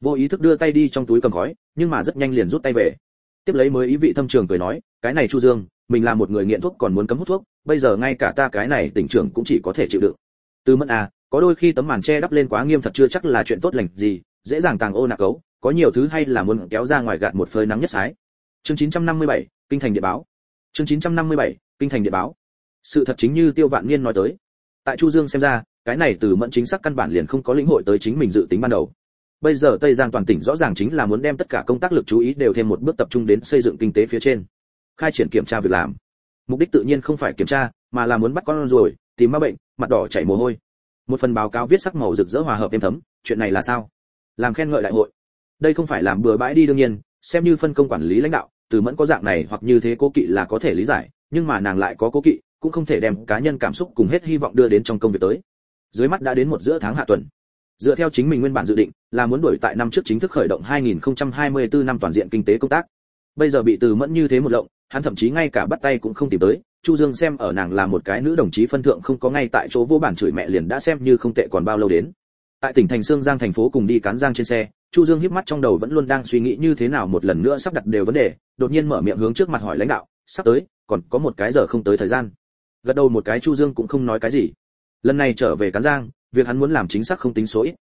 Vô ý thức đưa tay đi trong túi cầm khói nhưng mà rất nhanh liền rút tay về. Tiếp lấy mới ý vị thâm trường cười nói cái này chu dương mình là một người nghiện thuốc còn muốn cấm hút thuốc bây giờ ngay cả ta cái này tỉnh trưởng cũng chỉ có thể chịu đựng. Từ mẫn à có đôi khi tấm màn che đắp lên quá nghiêm thật chưa chắc là chuyện tốt lành gì dễ dàng tàng ô nạc cấu có nhiều thứ hay là muốn kéo ra ngoài gạt một phơi nắng nhất sái. Chương 957, kinh thành địa báo. Chương 957, kinh thành địa báo sự thật chính như tiêu vạn niên nói tới. Tại chu dương xem ra, cái này từ mẫn chính xác căn bản liền không có lĩnh hội tới chính mình dự tính ban đầu. Bây giờ tây giang toàn tỉnh rõ ràng chính là muốn đem tất cả công tác lực chú ý đều thêm một bước tập trung đến xây dựng kinh tế phía trên. Khai triển kiểm tra việc làm. Mục đích tự nhiên không phải kiểm tra, mà là muốn bắt con rồi, tìm ma bệnh, mặt đỏ chảy mồ hôi. Một phần báo cáo viết sắc màu rực rỡ hòa hợp êm thấm, chuyện này là sao? Làm khen ngợi đại hội. Đây không phải làm bừa bãi đi đương nhiên, xem như phân công quản lý lãnh đạo, từ mẫn có dạng này hoặc như thế cố kỵ là có thể lý giải, nhưng mà nàng lại có cố kỵ cũng không thể đem cá nhân cảm xúc cùng hết hy vọng đưa đến trong công việc tới. Dưới mắt đã đến một giữa tháng hạ tuần. Dựa theo chính mình nguyên bản dự định, là muốn đuổi tại năm trước chính thức khởi động 2024 năm toàn diện kinh tế công tác. Bây giờ bị từ mẫn như thế một lộng, hắn thậm chí ngay cả bắt tay cũng không tìm tới. Chu dương xem ở nàng là một cái nữ đồng chí phân thượng không có ngay tại chỗ vô bản chửi mẹ liền đã xem như không tệ còn bao lâu đến. Tại tỉnh thành sương giang thành phố cùng đi cán giang trên xe, chu dương híp mắt trong đầu vẫn luôn đang suy nghĩ như thế nào một lần nữa sắp đặt đều vấn đề, đột nhiên mở miệng hướng trước mặt hỏi lãnh đạo, sắp tới, còn có một cái giờ không tới thời gian gật đầu một cái chu dương cũng không nói cái gì. Lần này trở về cán giang việc hắn muốn làm chính xác không tính số ít.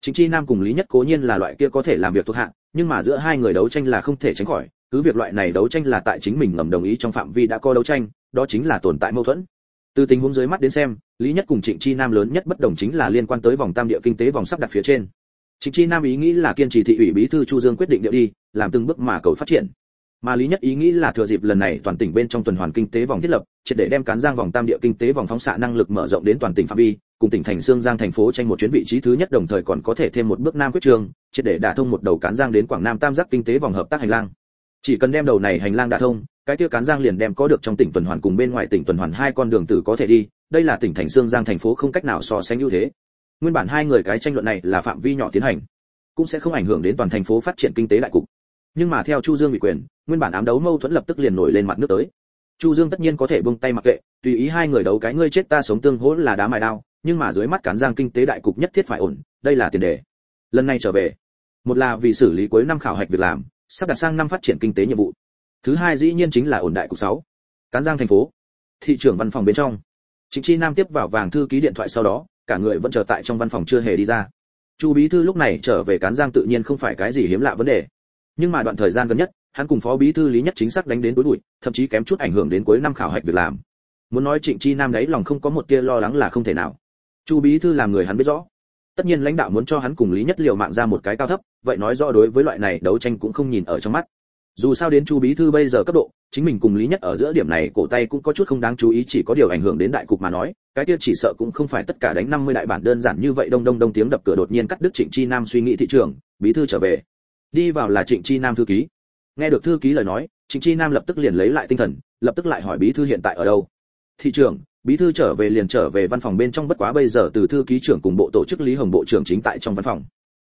Chính chi nam cùng lý nhất cố nhiên là loại kia có thể làm việc thuộc hạng, nhưng mà giữa hai người đấu tranh là không thể tránh khỏi cứ việc loại này đấu tranh là tại chính mình ngầm đồng ý trong phạm vi đã có đấu tranh đó chính là tồn tại mâu thuẫn. Từ tình huống dưới mắt đến xem lý nhất cùng trịnh chi nam lớn nhất bất đồng chính là liên quan tới vòng tam địa kinh tế vòng sắp đặt phía trên. Trịnh chi nam ý nghĩ là kiên trì thị ủy bí thư chu dương quyết định điệu đi làm từng bước mà cầu phát triển mà lý nhất ý nghĩ là thừa dịp lần này toàn tỉnh bên trong tuần hoàn kinh tế vòng thiết lập, triệt để đem cán giang vòng tam địa kinh tế vòng phóng xạ năng lực mở rộng đến toàn tỉnh phạm vi, cùng tỉnh thành sương giang thành phố tranh một chuyến vị trí thứ nhất đồng thời còn có thể thêm một bước nam quyết trường, triệt để đả thông một đầu cán giang đến quảng nam tam giác kinh tế vòng hợp tác hành lang. Chỉ cần đem đầu này hành lang đả thông, cái tiêu cán giang liền đem có được trong tỉnh tuần hoàn cùng bên ngoài tỉnh tuần hoàn hai con đường tử có thể đi, đây là tỉnh thành sương giang thành phố không cách nào so sánh ưu thế. Nguyên bản hai người cái tranh luận này là phạm vi nhỏ tiến hành, cũng sẽ không ảnh hưởng đến toàn thành phố phát triển kinh tế đại cục nhưng mà theo chu dương bị quyền, nguyên bản ám đấu mâu thuẫn lập tức liền nổi lên mặt nước tới. Chu dương tất nhiên có thể buông tay mặc kệ, tùy ý hai người đấu cái ngươi chết ta sống tương hỗ là đá mài đao, nhưng mà dưới mắt cán giang kinh tế đại cục nhất thiết phải ổn, đây là tiền đề. Lần này trở về, một là vì xử lý cuối năm khảo hạch việc làm, sắp đặt sang năm phát triển kinh tế nhiệm vụ. Thứ hai dĩ nhiên chính là ổn đại cục sáu, cán giang thành phố, thị trưởng văn phòng bên trong. Trịnh chi nam tiếp vào vàng thư ký điện thoại sau đó, cả người vẫn chờ tại trong văn phòng chưa hề đi ra. Chu bí thư lúc này trở về cán giang tự nhiên không phải cái gì hiếm lạ vấn đề nhưng mà đoạn thời gian gần nhất, hắn cùng phó bí thư lý nhất chính xác đánh đến đối bụi, thậm chí kém chút ảnh hưởng đến cuối năm khảo hạch việc làm. Muốn nói trịnh chi nam đấy lòng không có một tia lo lắng là không thể nào. Chu bí thư làm người hắn biết rõ. Tất nhiên lãnh đạo muốn cho hắn cùng lý nhất liều mạng ra một cái cao thấp, vậy nói rõ đối với loại này đấu tranh cũng không nhìn ở trong mắt. Dù sao đến chu bí thư bây giờ cấp độ, chính mình cùng lý nhất ở giữa điểm này cổ tay cũng có chút không đáng chú ý, chỉ có điều ảnh hưởng đến đại cục mà nói, cái kia chỉ sợ cũng không phải tất cả đánh 50 đại bản đơn giản như vậy đông đông đông tiếng đập cửa đột nhiên cắt đứt trịnh chi nam suy nghĩ thị trường, bí thư trở về đi vào là trịnh chi nam thư ký. Nghe được thư ký lời nói, trịnh chi nam lập tức liền lấy lại tinh thần, lập tức lại hỏi bí thư hiện tại ở đâu. Thị trưởng, bí thư trở về liền trở về văn phòng bên trong bất quá bây giờ từ thư ký trưởng cùng bộ tổ chức lý hồng bộ trưởng chính tại trong văn phòng.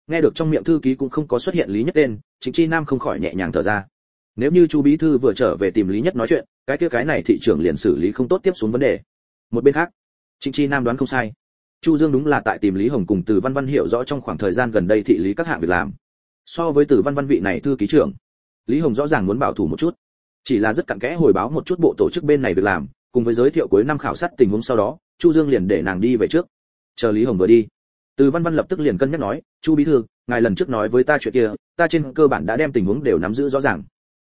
Nghe được trong miệng thư ký cũng không có xuất hiện lý nhất tên, trịnh chi nam không khỏi nhẹ nhàng thở ra. Nếu như chu bí thư vừa trở về tìm lý nhất nói chuyện, cái kia cái này thị trưởng liền xử lý không tốt tiếp xuống vấn đề. Một bên khác, trịnh chi nam đoán không sai. Chu dương đúng là tại tìm lý hồng cùng từ văn văn hiểu rõ trong khoảng thời gian gần đây thị lý các hạng việc làm so với từ văn văn vị này thư ký trưởng. Lý hồng rõ ràng muốn bảo thủ một chút. Chỉ là rất cặn kẽ hồi báo một chút bộ tổ chức bên này việc làm, cùng với giới thiệu cuối năm khảo sát tình huống sau đó, chu dương liền để nàng đi về trước. Chờ lý hồng vừa đi từ văn văn lập tức liền cân nhắc nói, chu bí thư, ngài lần trước nói với ta chuyện kia, ta trên cơ bản đã đem tình huống đều nắm giữ rõ ràng.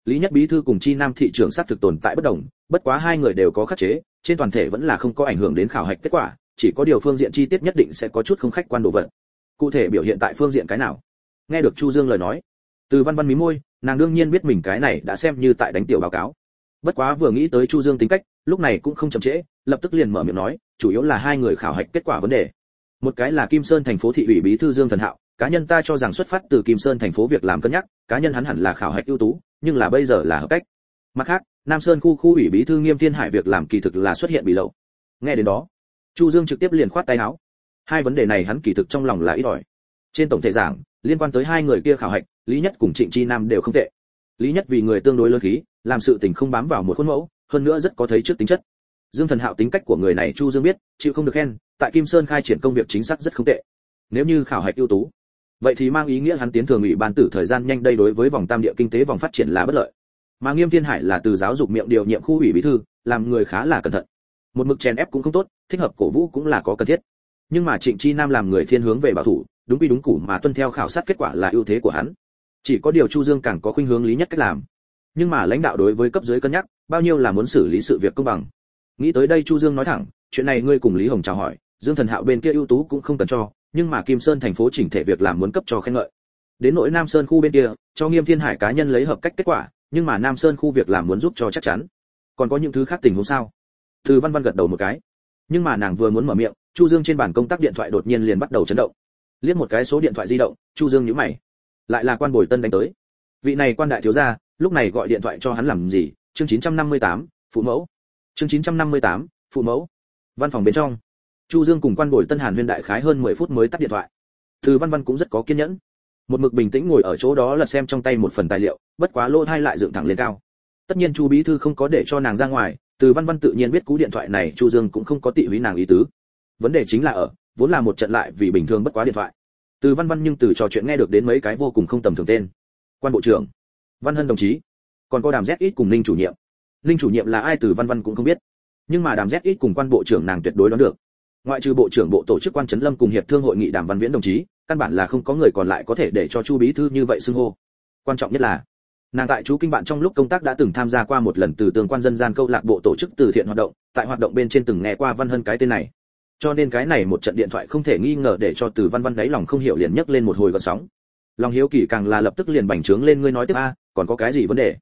Lý nhất bí thư cùng chi nam thị trường sát thực tồn tại bất đồng, bất quá hai người đều có khắc chế, trên toàn thể vẫn là không có ảnh hưởng đến khảo hạch kết quả, chỉ có điều phương diện chi tiết nhất định sẽ có chút không khách quan đồ vật. Cụ thể biểu hiện tại phương diện cái nào? Nghe được chu dương lời nói. Từ văn văn mí môi, nàng đương nhiên biết mình cái này đã xem như tại đánh tiểu báo cáo. Bất quá vừa nghĩ tới chu dương tính cách, lúc này cũng không chậm trễ, lập tức liền mở miệng nói, chủ yếu là hai người khảo hạch kết quả vấn đề. Một cái là kim sơn thành phố thị ủy bí thư dương thần hạo, cá nhân ta cho rằng xuất phát từ kim sơn thành phố việc làm cân nhắc, cá nhân hắn hẳn là khảo hạch ưu tú, nhưng là bây giờ là hợp cách. Mặt khác, nam sơn khu khu ủy bí thư nghiêm thiên hải việc làm kỳ thực là xuất hiện bị lậu. Nghe đến đó, chu dương trực tiếp liền khoát tay áo. Hai vấn đề này hắn kỳ thực trong lòng là ít ỏi trên tổng thể giảng, liên quan tới hai người kia khảo hạch, lý nhất cùng trịnh chi nam đều không tệ. Lý nhất vì người tương đối lớn khí, làm sự tình không bám vào một khuôn mẫu, hơn nữa rất có thấy trước tính chất. Dương thần hạo tính cách của người này chu dương biết, chịu không được khen, tại kim sơn khai triển công việc chính xác rất không tệ. Nếu như khảo hạch ưu tú, vậy thì mang ý nghĩa hắn tiến thường ủy ban tử thời gian nhanh đây đối với vòng tam địa kinh tế vòng phát triển là bất lợi. Mà nghiêm thiên hải là từ giáo dục miệng điều nhiệm khu ủy bí thư, làm người khá là cẩn thận. Một mực chèn ép cũng không tốt, thích hợp cổ vũ cũng là có cần thiết nhưng mà trịnh chi nam làm người thiên hướng về bảo thủ, đúng quy đúng củ mà tuân theo khảo sát kết quả là ưu thế của hắn. Chỉ có điều chu dương càng có khuynh hướng lý nhất cách làm. Nhưng mà lãnh đạo đối với cấp dưới cân nhắc, bao nhiêu là muốn xử lý sự việc công bằng. Nghĩ tới đây chu dương nói thẳng, chuyện này ngươi cùng lý hồng chào hỏi, dương thần hạo bên kia ưu tú cũng không cần cho, nhưng mà kim sơn thành phố chỉnh thể việc làm muốn cấp cho khen ngợi. Đến nỗi nam sơn khu bên kia, cho nghiêm thiên hải cá nhân lấy hợp cách kết quả, nhưng mà nam sơn khu việc làm muốn giúp cho chắc chắn. Còn có những thứ khác tình huống sao? Từ văn văn gật đầu một cái. Nhưng mà nàng vừa muốn mở miệng chu dương trên bàn công tác điện thoại đột nhiên liền bắt đầu chấn động. Liếc một cái số điện thoại di động chu dương nhíu mày. Lại là quan bồi tân đánh tới. Vị này quan đại thiếu gia lúc này gọi điện thoại cho hắn làm gì? Chương 958, phụ mẫu. Chương 958, phụ mẫu. Văn phòng bên trong. Chu dương cùng quan bồi tân hàn huyên đại khái hơn 10 phút mới tắt điện thoại. Từ văn văn cũng rất có kiên nhẫn. Một mực bình tĩnh ngồi ở chỗ đó lật xem trong tay một phần tài liệu bất quá lỗ thai lại dựng thẳng lên cao. Tất nhiên chu bí thư không có để cho nàng ra ngoài từ văn văn tự nhiên biết cú điện thoại này chu dương cũng không có tị húy nàng ý tứ vấn đề chính là ở, vốn là một trận lại vì bình thường bất quá điện thoại. Từ văn văn nhưng từ trò chuyện nghe được đến mấy cái vô cùng không tầm thường tên. Quan bộ trưởng, văn hân đồng chí, còn có đàm z ít cùng ninh chủ nhiệm. Ninh chủ nhiệm là ai từ văn văn cũng không biết. Nhưng mà đàm z ít cùng quan bộ trưởng nàng tuyệt đối đoán được. Ngoại trừ bộ trưởng bộ tổ chức quan trấn lâm cùng hiệp thương hội nghị đàm văn viễn đồng chí, căn bản là không có người còn lại có thể để cho chu bí thư như vậy xưng hô. Quan trọng nhất là, nàng tại chú kinh bạn trong lúc công tác đã từng tham gia qua một lần từ tương quan dân gian câu lạc bộ tổ chức từ thiện hoạt động, tại hoạt động bên trên từng nghe qua văn hân cái tên này cho nên cái này một trận điện thoại không thể nghi ngờ để cho từ văn văn đáy lòng không hiểu liền nhấc lên một hồi gợn sóng. Lòng hiếu kỳ càng là lập tức liền bành trướng lên ngươi nói tiếp a, còn có cái gì vấn đề?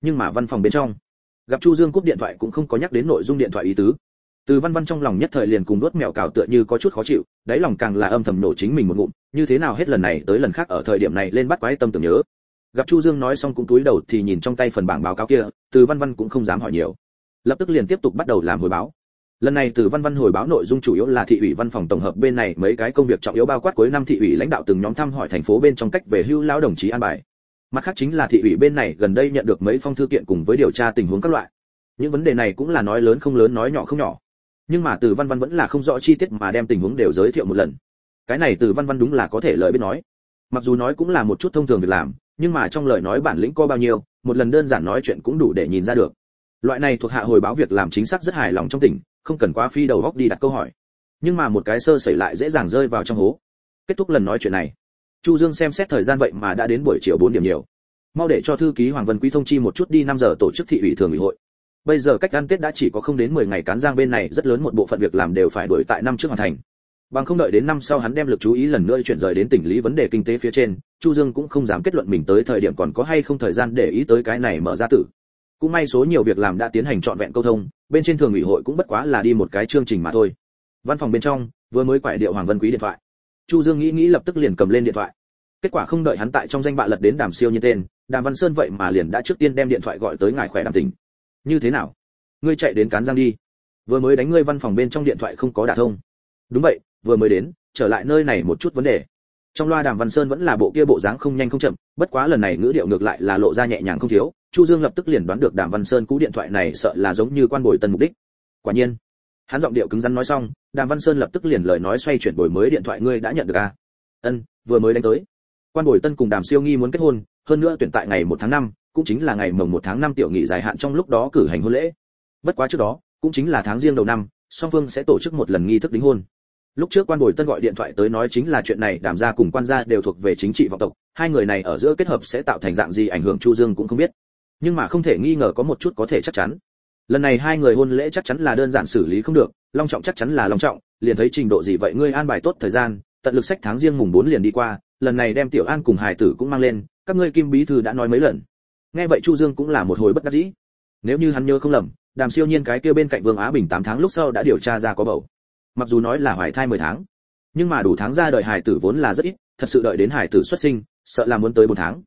Nhưng mà văn phòng bên trong, gặp chu dương cúp điện thoại cũng không có nhắc đến nội dung điện thoại ý tứ. Từ văn văn trong lòng nhất thời liền cùng đốt mèo cào tựa như có chút khó chịu, đáy lòng càng là âm thầm nổ chính mình một ngụm, như thế nào hết lần này tới lần khác ở thời điểm này lên bắt quái tâm tưởng nhớ. Gặp chu dương nói xong cũng túi đầu thì nhìn trong tay phần bảng báo cáo kia, từ văn văn cũng không dám hỏi nhiều. Lập tức liền tiếp tục bắt đầu làm hồi báo lần này từ văn văn hồi báo nội dung chủ yếu là thị ủy văn phòng tổng hợp bên này mấy cái công việc trọng yếu bao quát cuối năm thị ủy lãnh đạo từng nhóm thăm hỏi thành phố bên trong cách về hưu lão đồng chí an bài. Mặt khác chính là thị ủy bên này gần đây nhận được mấy phong thư kiện cùng với điều tra tình huống các loại. Những vấn đề này cũng là nói lớn không lớn nói nhỏ không nhỏ. Nhưng mà từ văn văn vẫn là không rõ chi tiết mà đem tình huống đều giới thiệu một lần. Cái này từ văn văn đúng là có thể lời biết nói. Mặc dù nói cũng là một chút thông thường việc làm, nhưng mà trong lời nói bản lĩnh có bao nhiêu, một lần đơn giản nói chuyện cũng đủ để nhìn ra được. Loại này thuộc hạ hồi báo việc làm chính xác rất hài lòng trong tỉnh không cần quá phi đầu góc đi đặt câu hỏi. Nhưng mà một cái sơ sẩy lại dễ dàng rơi vào trong hố. Kết thúc lần nói chuyện này. Chu dương xem xét thời gian vậy mà đã đến buổi chiều 4 điểm nhiều. Mau để cho thư ký hoàng vân quý thông chi một chút đi 5 giờ tổ chức thị ủy thường ủy hội. Bây giờ cách ăn tết đã chỉ có không đến 10 ngày cán giang bên này, rất lớn một bộ phận việc làm đều phải đuổi tại năm trước hoàn thành. Bằng không đợi đến năm sau hắn đem lực chú ý lần nữa chuyển rời đến tỉnh lý vấn đề kinh tế phía trên, chu dương cũng không dám kết luận mình tới thời điểm còn có hay không thời gian để ý tới cái này mở ra tử cũng may số nhiều việc làm đã tiến hành trọn vẹn câu thông, bên trên thường ủy hội cũng bất quá là đi một cái chương trình mà thôi. Văn phòng bên trong, vừa mới quải điệu hoàng vân quý điện thoại. Chu dương nghĩ nghĩ lập tức liền cầm lên điện thoại. Kết quả không đợi hắn tại trong danh bạ lật đến đàm siêu như tên, đàm văn sơn vậy mà liền đã trước tiên đem điện thoại gọi tới ngài khỏe đàm tỉnh như thế nào? Ngươi chạy đến cán giang đi. Vừa mới đánh ngươi văn phòng bên trong điện thoại không có đả thông. Đúng vậy, vừa mới đến, trở lại nơi này một chút vấn đề. Trong loa đàm văn sơn vẫn là bộ kia bộ dáng không nhanh không chậm, bất quá lần này ngữ điệu ngược lại là lộ ra nhẹ nhàng không thiếu chu dương lập tức liền đoán được đàm văn sơn cú điện thoại này sợ là giống như quan bồi tân mục đích quả nhiên hắn giọng điệu cứng rắn nói xong đàm văn sơn lập tức liền lời nói xoay chuyển bồi mới điện thoại ngươi đã nhận được à ân vừa mới đánh tới quan bồi tân cùng đàm siêu nghi muốn kết hôn hơn nữa tuyển tại ngày một tháng năm cũng chính là ngày mồng một tháng năm tiểu nghị dài hạn trong lúc đó cử hành hôn lễ. Bất quá trước đó, cũng chính là tháng riêng đầu năm, song phương sẽ tổ chức một lần nghi thức đính hôn. Lúc trước quan bồi tân gọi điện thoại tới nói chính là chuyện này, Đàm gia cùng quan gia đều thuộc về chính trị vọng tộc, hai người này ở giữa kết hợp sẽ tạo thành dạng gì ảnh hưởng Chu Dương cũng không biết. Nhưng mà không thể nghi ngờ có một chút có thể chắc chắn. Lần này hai người hôn lễ chắc chắn là đơn giản xử lý không được, long trọng chắc chắn là long trọng, liền thấy trình độ gì vậy ngươi an bài tốt thời gian, tận lực sách tháng riêng mùng bốn liền đi qua, lần này đem tiểu an cùng hải tử cũng mang lên các ngươi kim bí thư đã nói mấy lần. Nghe vậy chu dương cũng là một hồi bất đắc dĩ. Nếu như hắn nhớ không lầm đàm siêu nhiên cái kia bên cạnh vương á bình 8 tháng lúc sau đã điều tra ra có bầu. Mặc dù nói là hoài thai 10 tháng nhưng mà đủ tháng ra đợi hải tử vốn là rất ít thật sự đợi đến hải tử xuất sinh sợ là muốn tới 4 tháng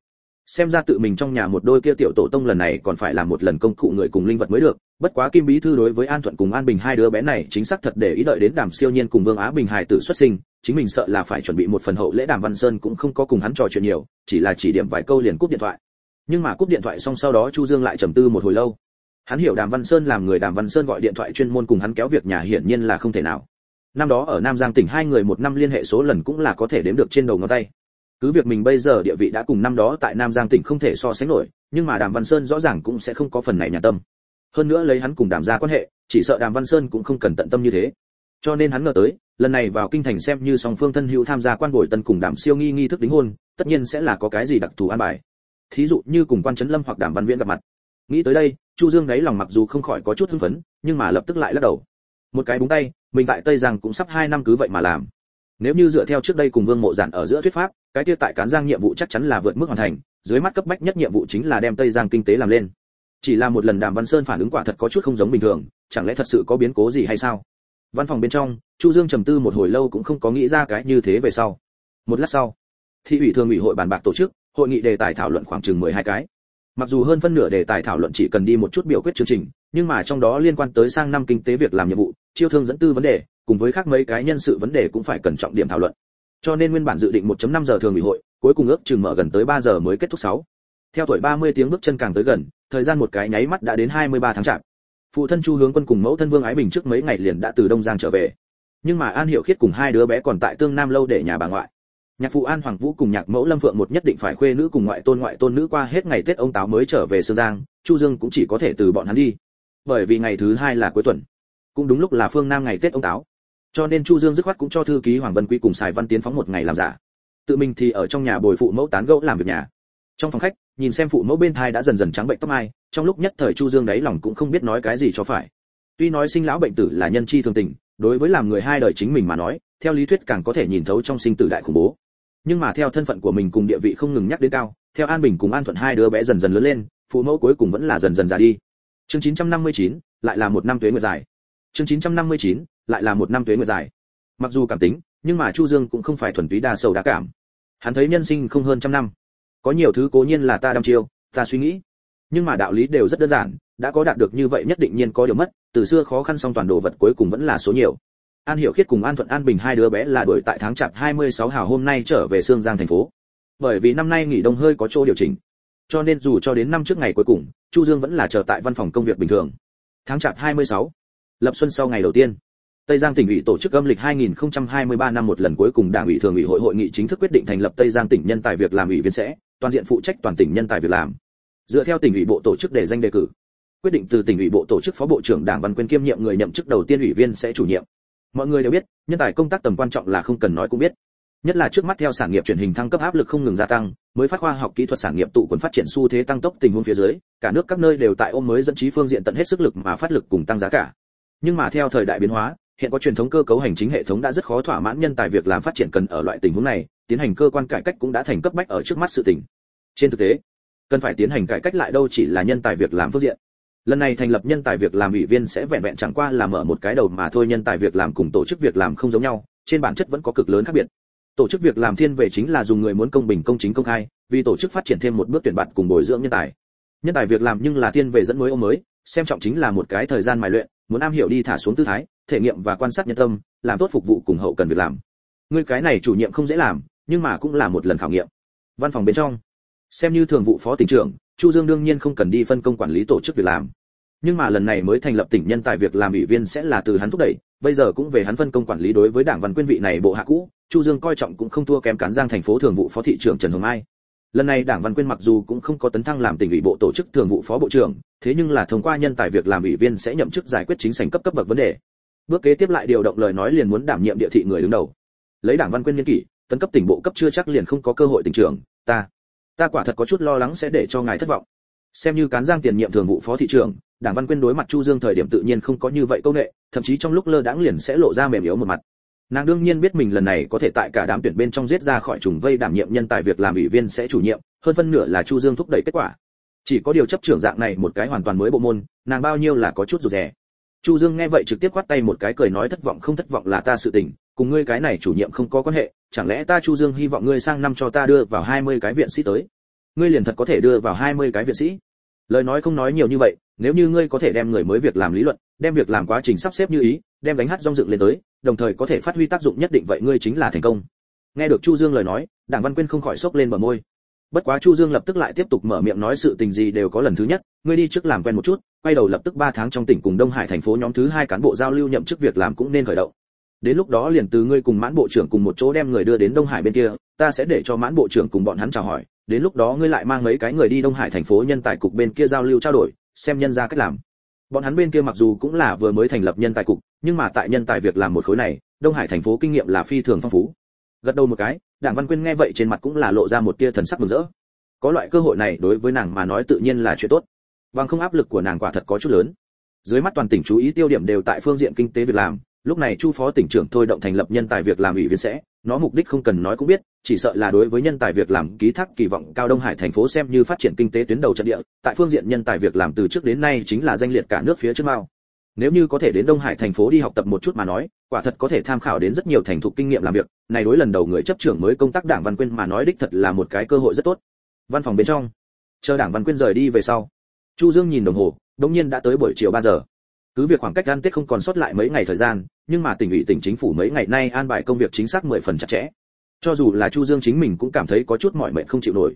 xem ra tự mình trong nhà một đôi kia tiểu tổ tông lần này còn phải làm một lần công cụ người cùng linh vật mới được. Bất quá kim bí thư đối với an thuận cùng an bình hai đứa bé này chính xác thật để ý đợi đến đàm siêu nhiên cùng vương á bình hải tử xuất sinh, chính mình sợ là phải chuẩn bị một phần hậu lễ đàm văn sơn cũng không có cùng hắn trò chuyện nhiều, chỉ là chỉ điểm vài câu liền cúp điện thoại. Nhưng mà cúp điện thoại xong sau đó chu dương lại trầm tư một hồi lâu. Hắn hiểu đàm văn sơn làm người đàm văn sơn gọi điện thoại chuyên môn cùng hắn kéo việc nhà hiển nhiên là không thể nào. Năm đó ở nam giang tỉnh hai người một năm liên hệ số lần cũng là có thể đếm được trên đầu ngón tay cứ việc mình bây giờ địa vị đã cùng năm đó tại nam giang tỉnh không thể so sánh nổi, nhưng mà đàm văn sơn rõ ràng cũng sẽ không có phần này nhà tâm. Hơn nữa lấy hắn cùng đàm gia quan hệ, chỉ sợ đàm văn sơn cũng không cần tận tâm như thế. Cho nên hắn ngờ tới, lần này vào kinh thành xem như song phương thân hữu tham gia quan bồi tân cùng đàm siêu nghi nghi thức đính hôn, tất nhiên sẽ là có cái gì đặc thù an bài. Thí dụ như cùng quan trấn lâm hoặc đàm văn viễn gặp mặt. Nghĩ tới đây, chu dương đáy lòng mặc dù không khỏi có chút hưng phấn, nhưng mà lập tức lại lắc đầu. Một cái búng tay, mình tại tây giang cũng sắp hai năm cứ vậy mà làm. Nếu như dựa theo trước đây cùng vương mộ giản ở giữa thuyết pháp cái kia tại cán giang nhiệm vụ chắc chắn là vượt mức hoàn thành, dưới mắt cấp bách nhất nhiệm vụ chính là đem tây giang kinh tế làm lên. Chỉ là một lần đàm văn sơn phản ứng quả thật có chút không giống bình thường, chẳng lẽ thật sự có biến cố gì hay sao? Văn phòng bên trong, chu dương trầm tư một hồi lâu cũng không có nghĩ ra cái như thế về sau. Một lát sau, thị ủy thường ủy hội bàn bạc tổ chức, hội nghị đề tài thảo luận khoảng chừng 12 cái. Mặc dù hơn phân nửa đề tài thảo luận chỉ cần đi một chút biểu quyết chương trình, nhưng mà trong đó liên quan tới sang năm kinh tế việc làm nhiệm vụ, chiêu thương dẫn tư vấn đề, cùng với khác mấy cái nhân sự vấn đề cũng phải cần trọng điểm thảo luận cho nên nguyên bản dự định 1.5 giờ thường ủy hội, cuối cùng ước chừng mở gần tới 3 giờ mới kết thúc 6. theo tuổi 30 tiếng bước chân càng tới gần, thời gian một cái nháy mắt đã đến 23 tháng chạp. Phụ thân chu hướng quân cùng mẫu thân vương ái bình trước mấy ngày liền đã từ đông giang trở về. Nhưng mà an Hiểu khiết cùng hai đứa bé còn tại tương nam lâu để nhà bà ngoại. Nhạc phụ an hoàng vũ cùng nhạc mẫu lâm phượng một nhất định phải khuê nữ cùng ngoại tôn ngoại tôn nữ qua hết ngày tết ông táo mới trở về sương giang, chu dương cũng chỉ có thể từ bọn hắn đi. Bởi vì ngày thứ hai là cuối tuần. Cũng đúng lúc là phương nam ngày tết ông táo cho nên chu dương dứt khoát cũng cho thư ký hoàng vân quý cùng xài văn tiến phóng một ngày làm giả. Tự mình thì ở trong nhà bồi phụ mẫu tán gẫu làm việc nhà. Trong phòng khách nhìn xem phụ mẫu bên thai đã dần dần trắng bệnh tóc mai trong lúc nhất thời chu dương đáy lòng cũng không biết nói cái gì cho phải. Tuy nói sinh lão bệnh tử là nhân chi thường tình đối với làm người hai đời chính mình mà nói theo lý thuyết càng có thể nhìn thấu trong sinh tử đại khủng bố. Nhưng mà theo thân phận của mình cùng địa vị không ngừng nhắc đến cao theo an bình cùng an thuận hai đứa bé dần dần lớn lên phụ mẫu cuối cùng vẫn là dần dần già đi. Chương 959, lại là một năm tuế nguyệt dài. Chương 959, lại là một năm tuế nguyệt dài. Mặc dù cảm tính, nhưng mà chu dương cũng không phải thuần túy đa sầu đa cảm. Hắn thấy nhân sinh không hơn trăm năm. Có nhiều thứ cố nhiên là ta đăm chiêu, ta suy nghĩ. Nhưng mà đạo lý đều rất đơn giản, đã có đạt được như vậy nhất định nhiên có điều mất, từ xưa khó khăn song toàn đồ vật cuối cùng vẫn là số nhiều. An hiểu khiết cùng an thuận an bình hai đứa bé là đuổi tại tháng chạp 26 hào hôm nay trở về sương giang thành phố. Bởi vì năm nay nghỉ đông hơi có chỗ điều chỉnh. Cho nên dù cho đến năm trước ngày cuối cùng, chu dương vẫn là chờ tại văn phòng công việc bình thường. Tháng chạp 26. lập xuân sau ngày đầu tiên. Tây Giang tỉnh ủy tổ chức âm lịch 2023 năm một lần cuối cùng Đảng ủy thường ủy hội hội nghị chính thức quyết định thành lập Tây Giang tỉnh nhân tài việc làm ủy viên sẽ, toàn diện phụ trách toàn tỉnh nhân tài việc làm. Dựa theo tỉnh ủy bộ tổ chức để danh đề cử, quyết định từ tỉnh ủy bộ tổ chức phó bộ trưởng Đảng Văn Quyên kiêm nhiệm người nhậm chức đầu tiên ủy viên sẽ chủ nhiệm. Mọi người đều biết, nhân tài công tác tầm quan trọng là không cần nói cũng biết. Nhất là trước mắt theo sản nghiệp truyền hình thăng cấp áp lực không ngừng gia tăng, mới phát khoa học kỹ thuật sản nghiệp tụ quần phát triển xu thế tăng tốc tình huống phía dưới, cả nước các nơi đều tại ôm mới dẫn trí phương diện tận hết sức lực mà phát lực cùng tăng giá cả. Nhưng mà theo thời đại biến hóa, hiện có truyền thống cơ cấu hành chính hệ thống đã rất khó thỏa mãn nhân tài việc làm phát triển cần ở loại tình huống này, tiến hành cơ quan cải cách cũng đã thành cấp bách ở trước mắt sự tình. Trên thực tế, cần phải tiến hành cải cách lại đâu chỉ là nhân tài việc làm phương diện. Lần này thành lập nhân tài việc làm ủy viên sẽ vẹn vẹn chẳng qua là mở một cái đầu mà thôi, nhân tài việc làm cùng tổ chức việc làm không giống nhau, trên bản chất vẫn có cực lớn khác biệt. Tổ chức việc làm thiên về chính là dùng người muốn công bình, công chính, công khai, vì tổ chức phát triển thêm một bước tuyển bạt cùng bồi dưỡng nhân tài. Nhân tài việc làm nhưng là thiên về dẫn mới ôm mới, xem trọng chính là một cái thời gian mài luyện, muốn am hiểu đi thả xuống tư thái thể nghiệm và quan sát nhân tâm, làm tốt phục vụ cùng hậu cần việc làm. Ngươi cái này chủ nhiệm không dễ làm, nhưng mà cũng là một lần khảo nghiệm. Văn phòng bên trong. Xem như thường vụ phó tỉnh trưởng, chu dương đương nhiên không cần đi phân công quản lý tổ chức việc làm. Nhưng mà lần này mới thành lập tỉnh nhân tài việc làm ủy viên sẽ là từ hắn thúc đẩy, bây giờ cũng về hắn phân công quản lý đối với đảng văn quyên vị này bộ hạ cũ, chu dương coi trọng cũng không thua kém cán giang thành phố thường vụ phó thị trưởng trần hồng mai lần này đảng văn quyên mặc dù cũng không có tấn thăng làm tỉnh ủy bộ tổ chức thường vụ phó bộ trưởng, thế nhưng là thông qua nhân tài việc làm ủy viên sẽ nhậm chức giải quyết chính sách cấp cấp bậc vấn đề bước kế tiếp lại điều động lời nói liền muốn đảm nhiệm địa thị người đứng đầu. Lấy đảng văn quyên nhân kỷ, tấn cấp tỉnh bộ cấp chưa chắc liền không có cơ hội tỉnh trưởng, ta ta quả thật có chút lo lắng sẽ để cho ngài thất vọng. Xem như cán giang tiền nhiệm thường vụ phó thị trưởng, đảng văn quyên đối mặt chu dương thời điểm tự nhiên không có như vậy công nghệ, thậm chí trong lúc lơ đãng liền sẽ lộ ra mềm yếu một mặt. Nàng đương nhiên biết mình lần này có thể tại cả đám tuyển bên trong giết ra khỏi trùng vây đảm nhiệm nhân tài việc làm ủy viên sẽ chủ nhiệm, hơn phân nửa là chu dương thúc đẩy kết quả. Chỉ có điều chấp trưởng dạng này một cái hoàn toàn mới bộ môn, nàng bao nhiêu là có chút rụt rè chu dương nghe vậy trực tiếp quát tay một cái cười nói thất vọng không thất vọng là ta sự tình, cùng ngươi cái này chủ nhiệm không có quan hệ, chẳng lẽ ta chu dương hy vọng ngươi sang năm cho ta đưa vào 20 cái viện sĩ tới? Ngươi liền thật có thể đưa vào 20 cái viện sĩ. Lời nói không nói nhiều như vậy, nếu như ngươi có thể đem người mới việc làm lý luận, đem việc làm quá trình sắp xếp như ý, đem đánh hát rong dựng lên tới, đồng thời có thể phát huy tác dụng nhất định vậy ngươi chính là thành công. Nghe được chu dương lời nói, đảng văn quyên không khỏi sốc lên bờ môi. Bất quá chu dương lập tức lại tiếp tục mở miệng nói sự tình gì đều có lần thứ nhất, ngươi đi trước làm quen một chút quay đầu lập tức 3 tháng trong tỉnh cùng đông hải thành phố nhóm thứ hai cán bộ giao lưu nhậm chức việc làm cũng nên khởi động. Đến lúc đó liền từ ngươi cùng mãn bộ trưởng cùng một chỗ đem người đưa đến đông hải bên kia, ta sẽ để cho mãn bộ trưởng cùng bọn hắn chào hỏi. Đến lúc đó ngươi lại mang mấy cái người đi đông hải thành phố nhân tài cục bên kia giao lưu trao đổi, xem nhân ra cách làm. Bọn hắn bên kia mặc dù cũng là vừa mới thành lập nhân tài cục, nhưng mà tại nhân tài việc làm một khối này, đông hải thành phố kinh nghiệm là phi thường phong phú. Gật đầu một cái, đảng văn quyên nghe vậy trên mặt cũng là lộ ra một tia thần sắc mừng rỡ. Có loại cơ hội này đối với nàng mà nói tự nhiên là chuyện tốt bằng không áp lực của nàng quả thật có chút lớn. Dưới mắt toàn tỉnh chú ý tiêu điểm đều tại phương diện kinh tế việc làm, lúc này chu phó tỉnh trưởng thôi động thành lập nhân tài việc làm ủy viên sẽ, nó mục đích không cần nói cũng biết, chỉ sợ là đối với nhân tài việc làm ký thác kỳ vọng cao đông hải thành phố xem như phát triển kinh tế tuyến đầu trận địa, tại phương diện nhân tài việc làm từ trước đến nay chính là danh liệt cả nước phía trước mao. Nếu như có thể đến đông hải thành phố đi học tập một chút mà nói, quả thật có thể tham khảo đến rất nhiều thành thục kinh nghiệm làm việc, này đối lần đầu người chấp trưởng mới công tác đảng văn quyên mà nói đích thật là một cái cơ hội rất tốt. Văn phòng bên trong. Chờ đảng văn quyên rời đi về sau chu dương nhìn đồng hồ đống nhiên đã tới buổi chiều 3 giờ. Cứ việc khoảng cách ăn tết không còn sót lại mấy ngày thời gian, nhưng mà tỉnh ủy, tỉnh chính phủ mấy ngày nay an bài công việc chính xác 10 phần chặt chẽ. Cho dù là chu dương chính mình cũng cảm thấy có chút mỏi mệt không chịu nổi.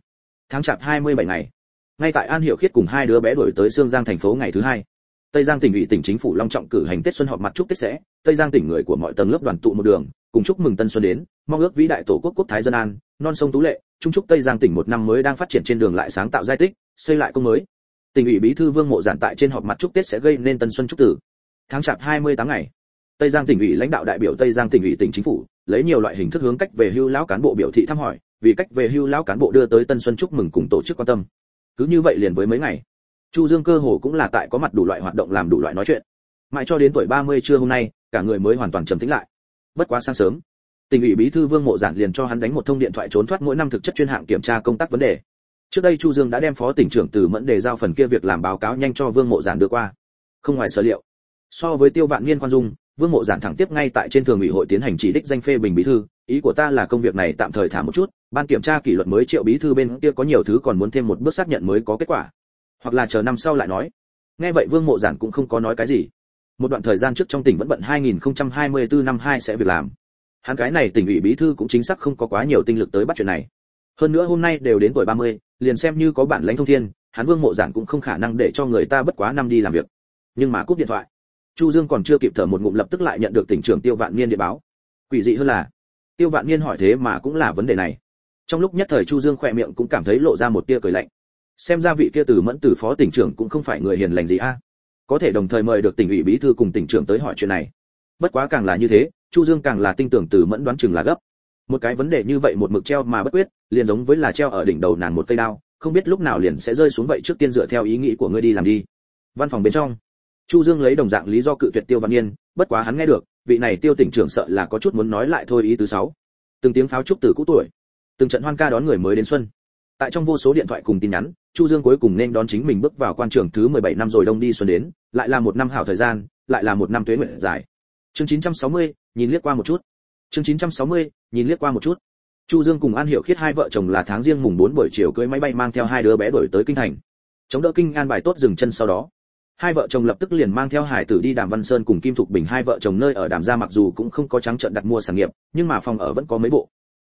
Tháng chạp 27 ngày. Ngay tại an Hiểu khiết cùng hai đứa bé đuổi tới sương giang thành phố ngày thứ hai. Tây giang tỉnh ủy, tỉnh chính phủ long trọng cử hành tết xuân họp mặt chúc tết sẽ. Tây giang tỉnh người của mọi tầng lớp đoàn tụ một đường, cùng chúc mừng tân xuân đến, mong ước vĩ đại tổ quốc quốc thái dân an, non sông tú lệ, trung chúc tây giang tỉnh một năm mới đang phát triển trên đường lại sáng tạo giai tích, xây lại công mới tỉnh ủy bí thư vương mộ giản tại trên họp mặt chúc tết sẽ gây nên tân xuân chúc tử. Tháng chạp 28 ngày, tây giang tỉnh ủy lãnh đạo đại biểu tây giang tỉnh ủy tỉnh chính phủ lấy nhiều loại hình thức hướng cách về hưu lão cán bộ biểu thị thăm hỏi, vì cách về hưu lão cán bộ đưa tới tân xuân chúc mừng cùng tổ chức quan tâm. Cứ như vậy liền với mấy ngày, chu dương cơ hồ cũng là tại có mặt đủ loại hoạt động làm đủ loại nói chuyện. Mãi cho đến tuổi 30 trưa hôm nay, cả người mới hoàn toàn trầm tĩnh lại. Bất quá sáng sớm, tỉnh ủy bí thư vương mộ giản liền cho hắn đánh một thông điện thoại trốn thoát mỗi năm thực chất chuyên hạng kiểm tra công tác vấn đề trước đây chu dương đã đem phó tỉnh trưởng từ mẫn đề giao phần kia việc làm báo cáo nhanh cho vương mộ giản đưa qua. Không ngoài sở liệu. So với tiêu vạn niên quan dung vương mộ giản thẳng tiếp ngay tại trên thường ủy hội tiến hành chỉ đích danh phê bình bí thư. Ý của ta là công việc này tạm thời thả một chút ban kiểm tra kỷ luật mới triệu bí thư bên kia có nhiều thứ còn muốn thêm một bước xác nhận mới có kết quả. Hoặc là chờ năm sau lại nói. Nghe vậy vương mộ giản cũng không có nói cái gì. Một đoạn thời gian trước trong tỉnh vẫn bận 2024 năm 2 sẽ việc làm. Hắn cái này tỉnh ủy bí thư cũng chính xác không có quá nhiều tinh lực tới bắt chuyện này. Hơn nữa hôm nay đều đến tuổi 30, liền xem như có bản lãnh thông thiên, hắn vương mộ giản cũng không khả năng để cho người ta bất quá năm đi làm việc. Nhưng mà cúp điện thoại. Chu dương còn chưa kịp thở một ngụm lập tức lại nhận được tỉnh trưởng tiêu vạn niên điện báo. Quỷ dị hơn là, tiêu vạn niên hỏi thế mà cũng là vấn đề này. Trong lúc nhất thời chu dương khỏe miệng cũng cảm thấy lộ ra một tia cười lạnh. Xem ra vị kia từ mẫn từ phó tỉnh trưởng cũng không phải người hiền lành gì a. Có thể đồng thời mời được tỉnh ủy bí thư cùng tỉnh trưởng tới hỏi chuyện này. Bất quá càng là như thế, chu dương càng là tin tưởng từ mẫn đoán chừng là gấp một cái vấn đề như vậy một mực treo mà bất quyết liền giống với là treo ở đỉnh đầu nàng một cây đao không biết lúc nào liền sẽ rơi xuống vậy trước tiên dựa theo ý nghĩ của ngươi đi làm đi. Văn phòng bên trong chu dương lấy đồng dạng lý do cự tuyệt tiêu văn niên bất quá hắn nghe được vị này tiêu tỉnh trưởng sợ là có chút muốn nói lại thôi ý thứ sáu. Từng tiếng pháo chúc từ cũ tuổi từng trận hoan ca đón người mới đến xuân. Tại trong vô số điện thoại cùng tin nhắn chu dương cuối cùng nên đón chính mình bước vào quan trường thứ 17 năm rồi đông đi xuân đến lại là một năm hảo thời gian lại là một năm tuế nguyện dài. Chương 960, nhìn liếc qua một chút chương 960, nhìn liếc qua một chút. Chu dương cùng an hiểu khiết hai vợ chồng là tháng riêng mùng 4 buổi chiều cưới máy bay mang theo hai đứa bé đổi tới kinh thành. Chống đỡ kinh an bài tốt dừng chân sau đó. Hai vợ chồng lập tức liền mang theo hải tử đi đàm văn sơn cùng kim thục bình hai vợ chồng nơi ở đàm gia mặc dù cũng không có trắng trợn đặt mua sản nghiệp nhưng mà phòng ở vẫn có mấy bộ.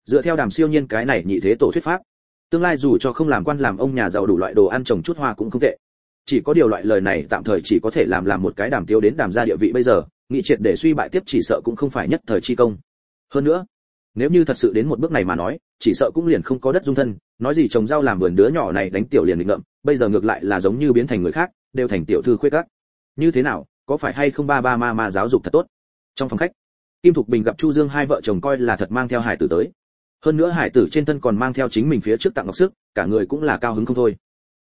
Dựa theo đàm siêu nhiên cái này nhị thế tổ thuyết pháp tương lai dù cho không làm quan làm ông nhà giàu đủ loại đồ ăn trồng chút hoa cũng không tệ. Chỉ có điều loại lời này tạm thời chỉ có thể làm làm một cái đàm tiêu đến đàm gia địa vị bây giờ nghị triệt để suy bại tiếp chỉ sợ cũng không phải nhất thời chi công hơn nữa, nếu như thật sự đến một bước này mà nói, chỉ sợ cũng liền không có đất dung thân, nói gì trồng rau làm vườn đứa nhỏ này đánh tiểu liền định ngậm bây giờ ngược lại là giống như biến thành người khác, đều thành tiểu thư khuyết các. Như thế nào, có phải hay không ba ba ma ma giáo dục thật tốt? Trong phòng khách, kim thục bình gặp chu dương hai vợ chồng coi là thật mang theo hải tử tới. Hơn nữa hải tử trên thân còn mang theo chính mình phía trước tặng ngọc sức, cả người cũng là cao hứng không thôi.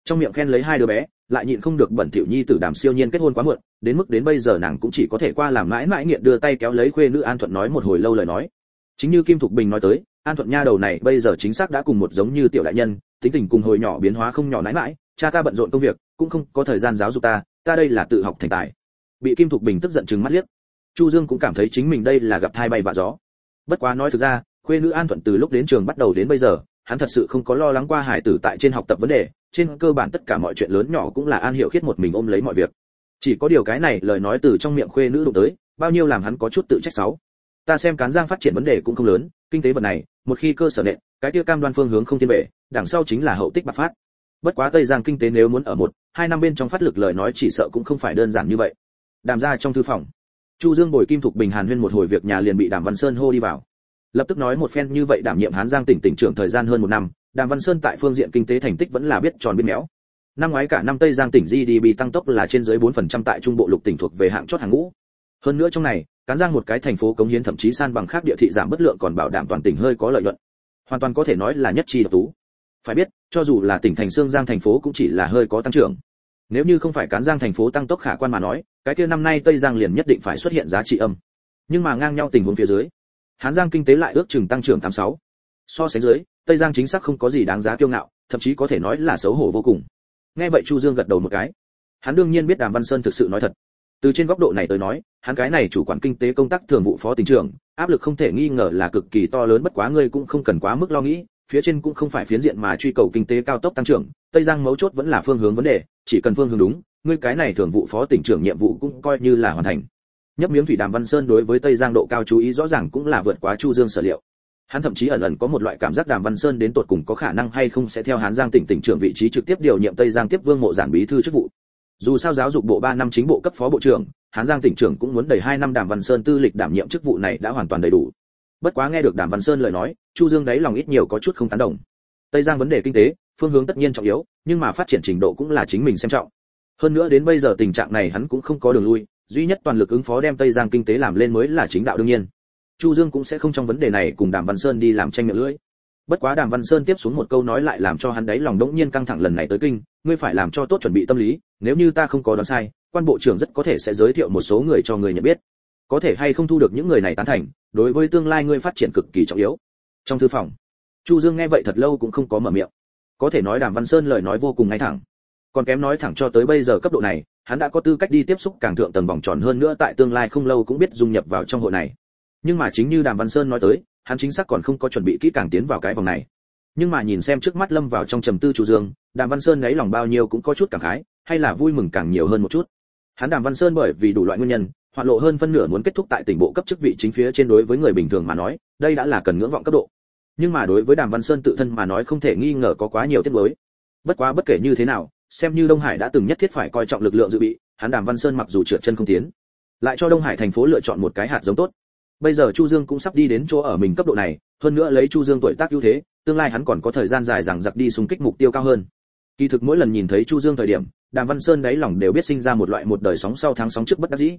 Trong miệng khen lấy hai đứa bé lại nhịn không được bẩn tiểu nhi tử đàm siêu nhiên kết hôn quá muộn, đến mức đến bây giờ nàng cũng chỉ có thể qua làm mãi mãi nghiện đưa tay kéo lấy khuê nữ an thuận nói một hồi lâu lời nói. Chính như kim thục bình nói tới, an thuận nha đầu này bây giờ chính xác đã cùng một giống như tiểu đại nhân, tính tình cùng hồi nhỏ biến hóa không nhỏ nãi mãi, cha ta bận rộn công việc, cũng không có thời gian giáo dục ta ta đây là tự học thành tài. Bị kim thục bình tức giận chừng mắt liếc. Chu dương cũng cảm thấy chính mình đây là gặp thai bay vạ gió. Bất quá nói thực ra, khuê nữ an thuận từ lúc đến trường bắt đầu đến bây giờ, hắn thật sự không có lo lắng qua hải tử tại trên học tập vấn đề trên cơ bản tất cả mọi chuyện lớn nhỏ cũng là an hiểu khiết một mình ôm lấy mọi việc. Chỉ có điều cái này lời nói từ trong miệng khuê nữ đụng tới, bao nhiêu làm hắn có chút tự trách sáu ta xem cán giang phát triển vấn đề cũng không lớn, kinh tế vật này, một khi cơ sở nện, cái tiêu cam đoan phương hướng không thiên bệ đằng sau chính là hậu tích bạc phát. Bất quá tây giang kinh tế nếu muốn ở một, hai năm bên trong phát lực lời nói chỉ sợ cũng không phải đơn giản như vậy. Đàm ra trong thư phòng, chu dương bồi kim thục bình hàn huyên một hồi việc nhà liền bị đàm văn sơn hô đi vào lập tức nói một phen như vậy đảm nhiệm hán giang tỉnh tỉnh trưởng thời gian hơn một năm, đàm văn sơn tại phương diện kinh tế thành tích vẫn là biết tròn biết méo. Năm ngoái cả năm tây giang tỉnh gdp tăng tốc là trên dưới 4% tại trung bộ lục tỉnh thuộc về hạng chót hàng ngũ. Hơn nữa trong này, cán giang một cái thành phố cống hiến thậm chí san bằng khác địa thị giảm bất lượng còn bảo đảm toàn tỉnh hơi có lợi nhuận. Hoàn toàn có thể nói là nhất chi độc tú. Phải biết, cho dù là tỉnh thành xương giang thành phố cũng chỉ là hơi có tăng trưởng. Nếu như không phải cán giang thành phố tăng tốc khả quan mà nói, cái kia năm nay tây giang liền nhất định phải xuất hiện giá trị âm. Nhưng mà ngang nhau tình huống phía dưới hán giang kinh tế lại ước chừng tăng trưởng 86. so sánh dưới, tây giang chính xác không có gì đáng giá kiêu ngạo, thậm chí có thể nói là xấu hổ vô cùng. Nghe vậy chu dương gật đầu một cái. Hắn đương nhiên biết đàm văn sơn thực sự nói thật. Từ trên góc độ này tới nói, hắn cái này chủ quản kinh tế công tác thường vụ phó tỉnh trưởng, áp lực không thể nghi ngờ là cực kỳ to lớn, bất quá ngươi cũng không cần quá mức lo nghĩ, phía trên cũng không phải phiến diện mà truy cầu kinh tế cao tốc tăng trưởng, tây giang mấu chốt vẫn là phương hướng vấn đề, chỉ cần phương hướng đúng, ngươi cái này thường vụ phó tỉnh trưởng nhiệm vụ cũng coi như là hoàn thành nhấp miếng thủy đàm văn sơn đối với tây giang độ cao chú ý rõ ràng cũng là vượt quá chu dương sở liệu. Hắn thậm chí ẩn ẩn có một loại cảm giác đàm văn sơn đến tột cùng có khả năng hay không sẽ theo hán giang tỉnh tỉnh trưởng vị trí trực tiếp điều nhiệm tây giang tiếp vương mộ giản bí thư chức vụ. Dù sao giáo dục bộ 3 năm chính bộ cấp phó bộ trưởng, hán giang tỉnh trưởng cũng muốn đầy 2 năm đàm văn sơn tư lịch đảm nhiệm chức vụ này đã hoàn toàn đầy đủ. Bất quá nghe được đàm văn sơn lời nói, chu dương đấy lòng ít nhiều có chút không tán đồng. Tây giang vấn đề kinh tế, phương hướng tất nhiên trọng yếu, nhưng mà phát triển trình độ cũng là chính mình xem trọng. Hơn nữa đến bây giờ tình trạng này hắn cũng không có đường lui duy nhất toàn lực ứng phó đem tây giang kinh tế làm lên mới là chính đạo đương nhiên. Chu dương cũng sẽ không trong vấn đề này cùng đàm văn sơn đi làm tranh miệng lưỡi. Bất quá đàm văn sơn tiếp xuống một câu nói lại làm cho hắn đấy lòng đống nhiên căng thẳng lần này tới kinh, ngươi phải làm cho tốt chuẩn bị tâm lý, nếu như ta không có đoán sai, quan bộ trưởng rất có thể sẽ giới thiệu một số người cho người nhận biết. Có thể hay không thu được những người này tán thành, đối với tương lai ngươi phát triển cực kỳ trọng yếu. Trong thư phòng, chu dương nghe vậy thật lâu cũng không có mở miệng. Có thể nói đàm văn sơn lời nói vô cùng ngay thẳng còn kém nói thẳng cho tới bây giờ cấp độ này, hắn đã có tư cách đi tiếp xúc càng thượng tầng vòng tròn hơn nữa tại tương lai không lâu cũng biết dung nhập vào trong hội này. Nhưng mà chính như đàm văn sơn nói tới, hắn chính xác còn không có chuẩn bị kỹ càng tiến vào cái vòng này. Nhưng mà nhìn xem trước mắt lâm vào trong trầm tư chủ dương, đàm văn sơn lấy lòng bao nhiêu cũng có chút cảm khái, hay là vui mừng càng nhiều hơn một chút. Hắn đàm văn sơn bởi vì đủ loại nguyên nhân, hoạn lộ hơn phân nửa muốn kết thúc tại tỉnh bộ cấp chức vị chính phía trên đối với người bình thường mà nói, đây đã là cần ngưỡng vọng cấp độ. Nhưng mà đối với đàm văn sơn tự thân mà nói không thể nghi ngờ có quá nhiều tiết mới bất quá bất kể như thế nào xem như đông hải đã từng nhất thiết phải coi trọng lực lượng dự bị, hắn đàm văn sơn mặc dù trượt chân không tiến, lại cho đông hải thành phố lựa chọn một cái hạt giống tốt. Bây giờ chu dương cũng sắp đi đến chỗ ở mình cấp độ này, hơn nữa lấy chu dương tuổi tác ưu thế, tương lai hắn còn có thời gian dài rằng giặc đi xung kích mục tiêu cao hơn. Kỳ thực mỗi lần nhìn thấy chu dương thời điểm, đàm văn sơn đáy lòng đều biết sinh ra một loại một đời sóng sau tháng sóng trước bất đắc dĩ.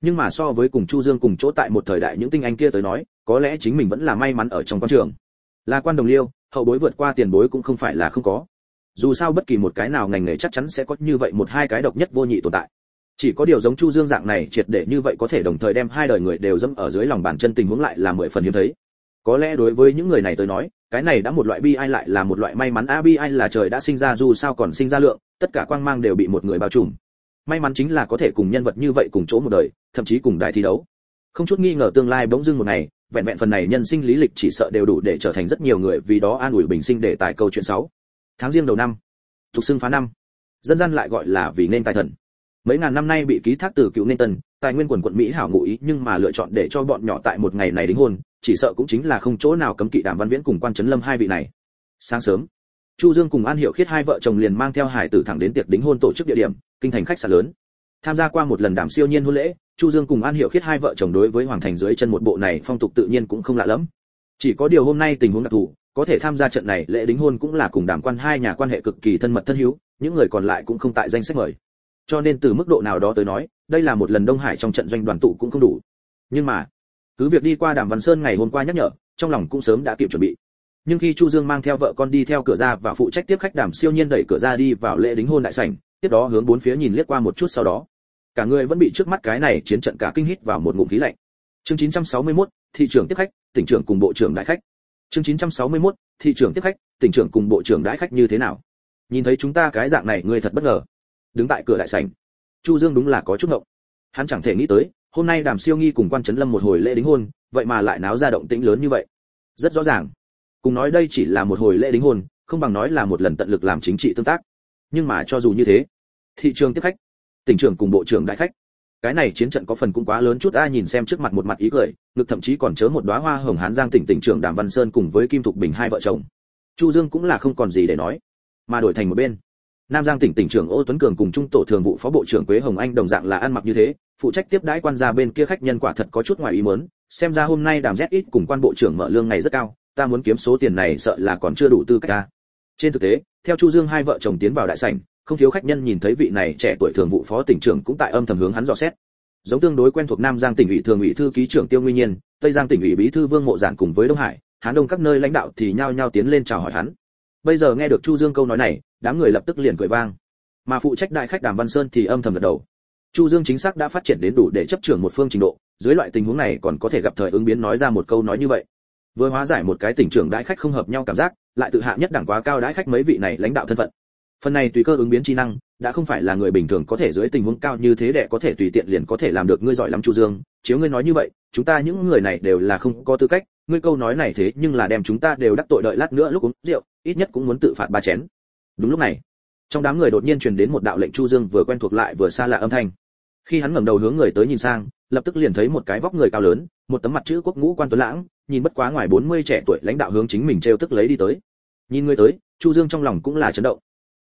Nhưng mà so với cùng chu dương cùng chỗ tại một thời đại những tinh anh kia tới nói, có lẽ chính mình vẫn là may mắn ở trong quan trường. Là quan đồng liêu, hậu bối vượt qua tiền bối cũng không phải là không có dù sao bất kỳ một cái nào ngành nghề chắc chắn sẽ có như vậy một hai cái độc nhất vô nhị tồn tại. Chỉ có điều giống chu dương dạng này, triệt để như vậy có thể đồng thời đem hai đời người đều dẫm ở dưới lòng bàn chân tình huống lại là mười phần hiếm thấy. Có lẽ đối với những người này tới nói, cái này đã một loại bi ai lại là một loại may mắn. A bi ai là trời đã sinh ra, dù sao còn sinh ra lượng, tất cả quang mang đều bị một người bao trùm. May mắn chính là có thể cùng nhân vật như vậy cùng chỗ một đời, thậm chí cùng đại thi đấu. Không chút nghi ngờ tương lai bỗng dưng một ngày, vẹn vẹn phần này nhân sinh lý lịch chỉ sợ đều đủ để trở thành rất nhiều người vì đó an ủi bình sinh để tại câu chuyện sáu tháng riêng đầu năm, thuộc xưng phá năm. Dân gian lại gọi là vì nên tài thần. Mấy ngàn năm nay bị ký thác từ cựu nên tần tài nguyên quần quận mỹ hảo ngụ ý nhưng mà lựa chọn để cho bọn nhỏ tại một ngày này đính hôn, chỉ sợ cũng chính là không chỗ nào cấm kỵ đàm văn viễn cùng quan trấn lâm hai vị này. Sáng sớm, chu dương cùng an hiệu khiết hai vợ chồng liền mang theo hải tử thẳng đến tiệc đính hôn tổ chức địa điểm, kinh thành khách sạn lớn. Tham gia qua một lần đàm siêu nhiên hôn lễ, chu dương cùng an hiệu khiết hai vợ chồng đối với hoàng thành dưới chân một bộ này phong tục tự nhiên cũng không lạ lắm chỉ có điều hôm nay tình huống đặc thù có thể tham gia trận này lễ đính hôn cũng là cùng đàm quan hai nhà quan hệ cực kỳ thân mật thân hữu những người còn lại cũng không tại danh sách mời. Cho nên từ mức độ nào đó tới nói đây là một lần đông hải trong trận doanh đoàn tụ cũng không đủ. Nhưng mà cứ việc đi qua đàm văn sơn ngày hôm qua nhắc nhở trong lòng cũng sớm đã kịp chuẩn bị. Nhưng khi chu dương mang theo vợ con đi theo cửa ra và phụ trách tiếp khách đàm siêu nhiên đẩy cửa ra đi vào lễ đính hôn đại sảnh tiếp đó hướng bốn phía nhìn liếc qua một chút sau đó. Cả người vẫn bị trước mắt cái này chiến trận cả kinh hít vào một ngụm khí lạnh. Chương 961, thị trưởng tiếp khách tỉnh trưởng cùng bộ trưởng đại khách chương 961, thị trưởng tiếp khách tỉnh trưởng cùng bộ trưởng đãi khách như thế nào? Nhìn thấy chúng ta cái dạng này người thật bất ngờ. Đứng tại cửa đại sảnh. Chu dương đúng là có chút ngộng. Hắn chẳng thể nghĩ tới hôm nay đàm siêu nghi cùng quan trấn lâm một hồi lễ đính hôn vậy mà lại náo ra động tĩnh lớn như vậy. Rất rõ ràng. Cùng nói đây chỉ là một hồi lễ đính hôn không bằng nói là một lần tận lực làm chính trị tương tác. Nhưng mà cho dù như thế thị trường tiếp khách tỉnh trưởng cùng bộ trưởng đại khách. Cái này chiến trận có phần cũng quá lớn chút ai nhìn xem trước mặt một mặt ý cười ngực thậm chí còn chớ một đóa hoa hồng hán giang tỉnh tỉnh trưởng đàm văn sơn cùng với kim thục bình hai vợ chồng. Chu dương cũng là không còn gì để nói, mà đổi thành một bên. Nam giang tỉnh tỉnh trưởng ô tuấn cường cùng trung tổ thường vụ phó bộ trưởng quế hồng anh đồng dạng là ăn mặc như thế, phụ trách tiếp đãi quan gia bên kia khách nhân quả thật có chút ngoài ý muốn, xem ra hôm nay đàm z ít cùng quan bộ trưởng mở lương ngày rất cao, ta muốn kiếm số tiền này sợ là còn chưa đủ tư cách ta. Trên thực tế, theo chu dương hai vợ chồng tiến vào đại sảnh, không thiếu khách nhân nhìn thấy vị này trẻ tuổi thường vụ phó tỉnh trưởng cũng tại âm thầm hướng hắn dò xét giống tương đối quen thuộc nam giang tỉnh ủy thường ủy thư ký trưởng tiêu nguyên nhiên, tây giang tỉnh ủy bí thư vương mộ giản cùng với đông hải, hán đông các nơi lãnh đạo thì nhao nhao tiến lên chào hỏi hắn. Bây giờ nghe được chu dương câu nói này, đám người lập tức liền cười vang. Mà phụ trách đại khách đàm văn sơn thì âm thầm gật đầu. Chu dương chính xác đã phát triển đến đủ để chấp trưởng một phương trình độ, dưới loại tình huống này còn có thể gặp thời ứng biến nói ra một câu nói như vậy. Vừa hóa giải một cái tỉnh trưởng đại khách không hợp nhau cảm giác, lại tự hạ nhất đẳng quá cao đại khách mấy vị này lãnh đạo thân phận phần này tùy cơ ứng biến chi năng, đã không phải là người bình thường có thể dưới tình huống cao như thế để có thể tùy tiện liền có thể làm được, ngươi giỏi lắm chu dương. Chiếu ngươi nói như vậy, chúng ta những người này đều là không có tư cách. Ngươi câu nói này thế nhưng là đem chúng ta đều đắc tội đợi lát nữa lúc uống rượu, ít nhất cũng muốn tự phạt ba chén. Đúng lúc này, trong đám người đột nhiên truyền đến một đạo lệnh chu dương vừa quen thuộc lại vừa xa lạ âm thanh. Khi hắn ngẩng đầu hướng người tới nhìn sang, lập tức liền thấy một cái vóc người cao lớn, một tấm mặt chữ quốc ngũ quan tuấn lãng, nhìn bất quá ngoài 40 trẻ tuổi lãnh đạo hướng chính mình treo tức lấy đi tới. Nhìn người tới, chu dương trong lòng cũng là chấn động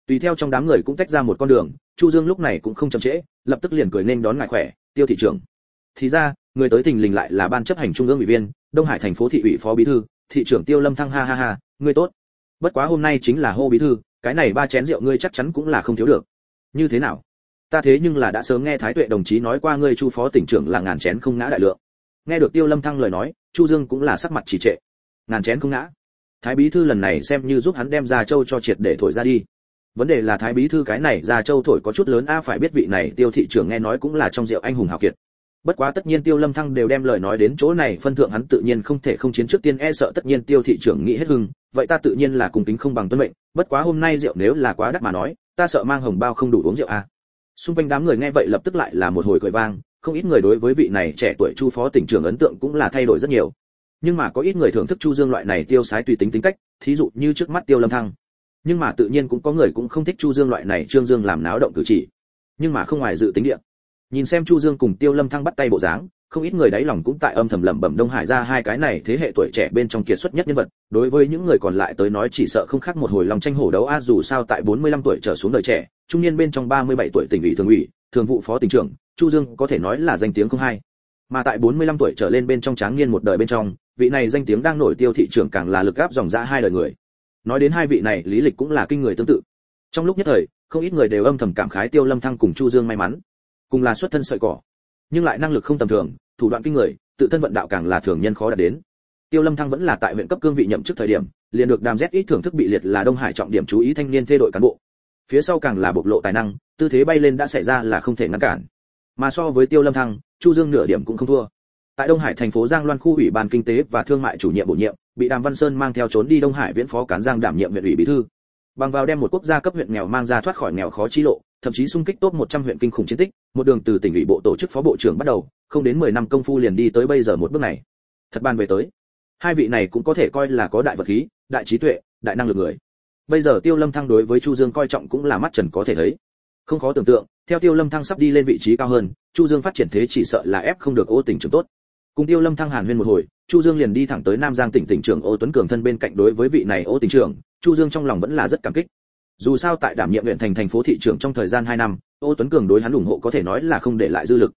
tùy theo trong đám người cũng tách ra một con đường, chu dương lúc này cũng không chậm trễ, lập tức liền cười nên đón ngài khỏe, tiêu thị trưởng. Thì ra, người tới tình lình lại là ban chấp hành trung ương ủy viên, đông hải thành phố thị ủy phó bí thư, thị trưởng tiêu lâm thăng ha ha ha ngươi tốt. Bất quá hôm nay chính là hô bí thư, cái này ba chén rượu ngươi chắc chắn cũng là không thiếu được. Như thế nào? Ta thế nhưng là đã sớm nghe thái tuệ đồng chí nói qua ngươi chu phó tỉnh trưởng là ngàn chén không ngã đại lượng. Nghe được tiêu lâm thăng lời nói, chu dương cũng là sắc mặt trì trệ. Ngàn chén không ngã. Thái bí thư lần này xem như giúp hắn đem ra châu cho triệt để thổi ra đi vấn đề là thái bí thư cái này ra châu thổi có chút lớn, a, phải biết vị này tiêu thị trưởng nghe nói cũng là trong rượu anh hùng hào kiệt. Bất quá tất nhiên tiêu lâm thăng đều đem lời nói đến chỗ này, phân thượng hắn tự nhiên không thể không chiến trước tiên e sợ tất nhiên tiêu thị trưởng nghĩ hết hưng, vậy ta tự nhiên là cùng tính không bằng tuân mệnh, bất quá hôm nay rượu nếu là quá đắt mà nói, ta sợ mang hồng bao không đủ uống rượu, a. Xung quanh đám người nghe vậy lập tức lại là một hồi cười vang, không ít người đối với vị này trẻ tuổi chu phó tỉnh trưởng ấn tượng cũng là thay đổi rất nhiều. Nhưng mà có ít người thưởng thức chu dương loại này tiêu sái tùy tính tính cách, thí dụ như trước mắt tiêu lâm thăng nhưng mà tự nhiên cũng có người cũng không thích chu dương loại này, trương dương làm náo động cử chỉ. Nhưng mà không ngoài dự tính địa. Nhìn xem chu dương cùng tiêu lâm thăng bắt tay bộ dáng, không ít người đáy lòng cũng tại âm thầm lẩm bẩm đông hải ra hai cái này thế hệ tuổi trẻ bên trong kiệt xuất nhất nhân vật. Đối với những người còn lại tới nói chỉ sợ không khác một hồi lòng tranh hổ đấu a, dù sao tại 45 tuổi trở xuống đời trẻ, trung niên bên trong 37 tuổi tỉnh ủy thường ủy, thường vụ phó tỉnh trưởng, chu dương có thể nói là danh tiếng không hai. mà tại 45 tuổi trở lên bên trong tráng niên một đời bên trong, vị này danh tiếng đang nổi tiêu thị trưởng càng là lực áp dòng ra hai đời người nói đến hai vị này, lý lịch cũng là kinh người tương tự. Trong lúc nhất thời, không ít người đều âm thầm cảm khái tiêu lâm thăng cùng chu dương may mắn, cùng là xuất thân sợi cỏ. Nhưng lại năng lực không tầm thường, thủ đoạn kinh người, tự thân vận đạo càng là thường nhân khó đạt đến. Tiêu lâm thăng vẫn là tại huyện cấp cương vị nhậm chức thời điểm, liền được đàm z ít thưởng thức bị liệt là đông hải trọng điểm chú ý thanh niên thê đội cán bộ. Phía sau càng là bộc lộ tài năng, tư thế bay lên đã xảy ra là không thể ngăn cản. Mà so với tiêu lâm thăng, chu dương nửa điểm cũng không thua. Tại đông hải thành phố giang loan khu ủy ban kinh tế và thương mại chủ nhiệm bổ nhiệm bị đàm văn sơn mang theo trốn đi đông hải viễn phó cán giang đảm nhiệm huyện ủy bí thư. Bằng vào đem một quốc gia cấp huyện nghèo mang ra thoát khỏi nghèo khó chi lộ, thậm chí xung kích top 100 huyện kinh khủng chiến tích, một đường từ tỉnh ủy bộ tổ chức phó bộ trưởng bắt đầu, không đến 10 năm công phu liền đi tới bây giờ một bước này. Thật ban về tới. Hai vị này cũng có thể coi là có đại vật khí, đại trí tuệ, đại năng lực người. Bây giờ tiêu lâm thăng đối với chu dương coi trọng cũng là mắt trần có thể thấy. Không khó tưởng tượng, theo tiêu lâm thăng sắp đi lên vị trí cao hơn, chu dương phát triển thế chỉ sợ là ép không được ô tình trưởng tốt. Cùng tiêu lâm thăng hàn huyên một hồi chu dương liền đi thẳng tới nam giang tỉnh tỉnh trưởng ô tuấn cường thân bên cạnh đối với vị này ô tỉnh trưởng, chu dương trong lòng vẫn là rất cảm kích. Dù sao tại đảm nhiệm huyện thành thành phố thị trưởng trong thời gian 2 năm, ô tuấn cường đối hắn ủng hộ có thể nói là không để lại dư lực.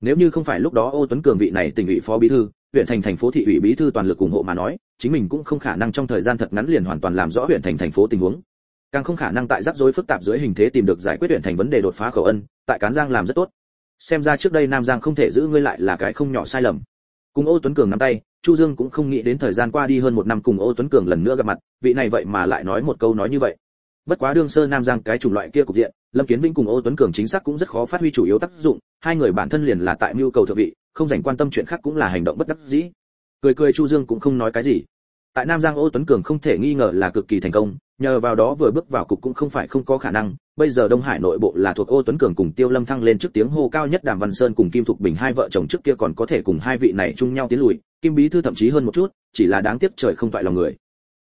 Nếu như không phải lúc đó ô tuấn cường vị này tỉnh ủy phó bí thư, huyện thành thành phố thị ủy bí thư toàn lực ủng hộ mà nói, chính mình cũng không khả năng trong thời gian thật ngắn liền hoàn toàn làm rõ huyện thành thành phố tình huống. Càng không khả năng tại rắc rối phức tạp dưới hình thế tìm được giải quyết huyện thành vấn đề đột phá khẩu ân, tại cán giang làm rất tốt. Xem ra trước đây nam giang không thể giữ ngươi lại là cái không nhỏ sai lầm. Cùng ô tuấn cường nắm tay chu dương cũng không nghĩ đến thời gian qua đi hơn một năm cùng ô tuấn cường lần nữa gặp mặt, vị này vậy mà lại nói một câu nói như vậy. Bất quá đương sơ nam giang cái chủng loại kia cục diện, lâm kiến vinh cùng ô tuấn cường chính xác cũng rất khó phát huy chủ yếu tác dụng, hai người bản thân liền là tại mưu cầu thượng vị, không dành quan tâm chuyện khác cũng là hành động bất đắc dĩ. Cười cười chu dương cũng không nói cái gì. Tại nam giang ô tuấn cường không thể nghi ngờ là cực kỳ thành công, nhờ vào đó vừa bước vào cục cũng không phải không có khả năng, bây giờ đông hải nội bộ là thuộc ô tuấn cường cùng tiêu lâm thăng lên trước tiếng hô cao nhất đàm văn sơn cùng kim thục bình hai vợ chồng trước kia còn có thể cùng hai vị này chung nhau tiến lùi kim bí thư thậm chí hơn một chút, chỉ là đáng tiếc trời không toại lòng người.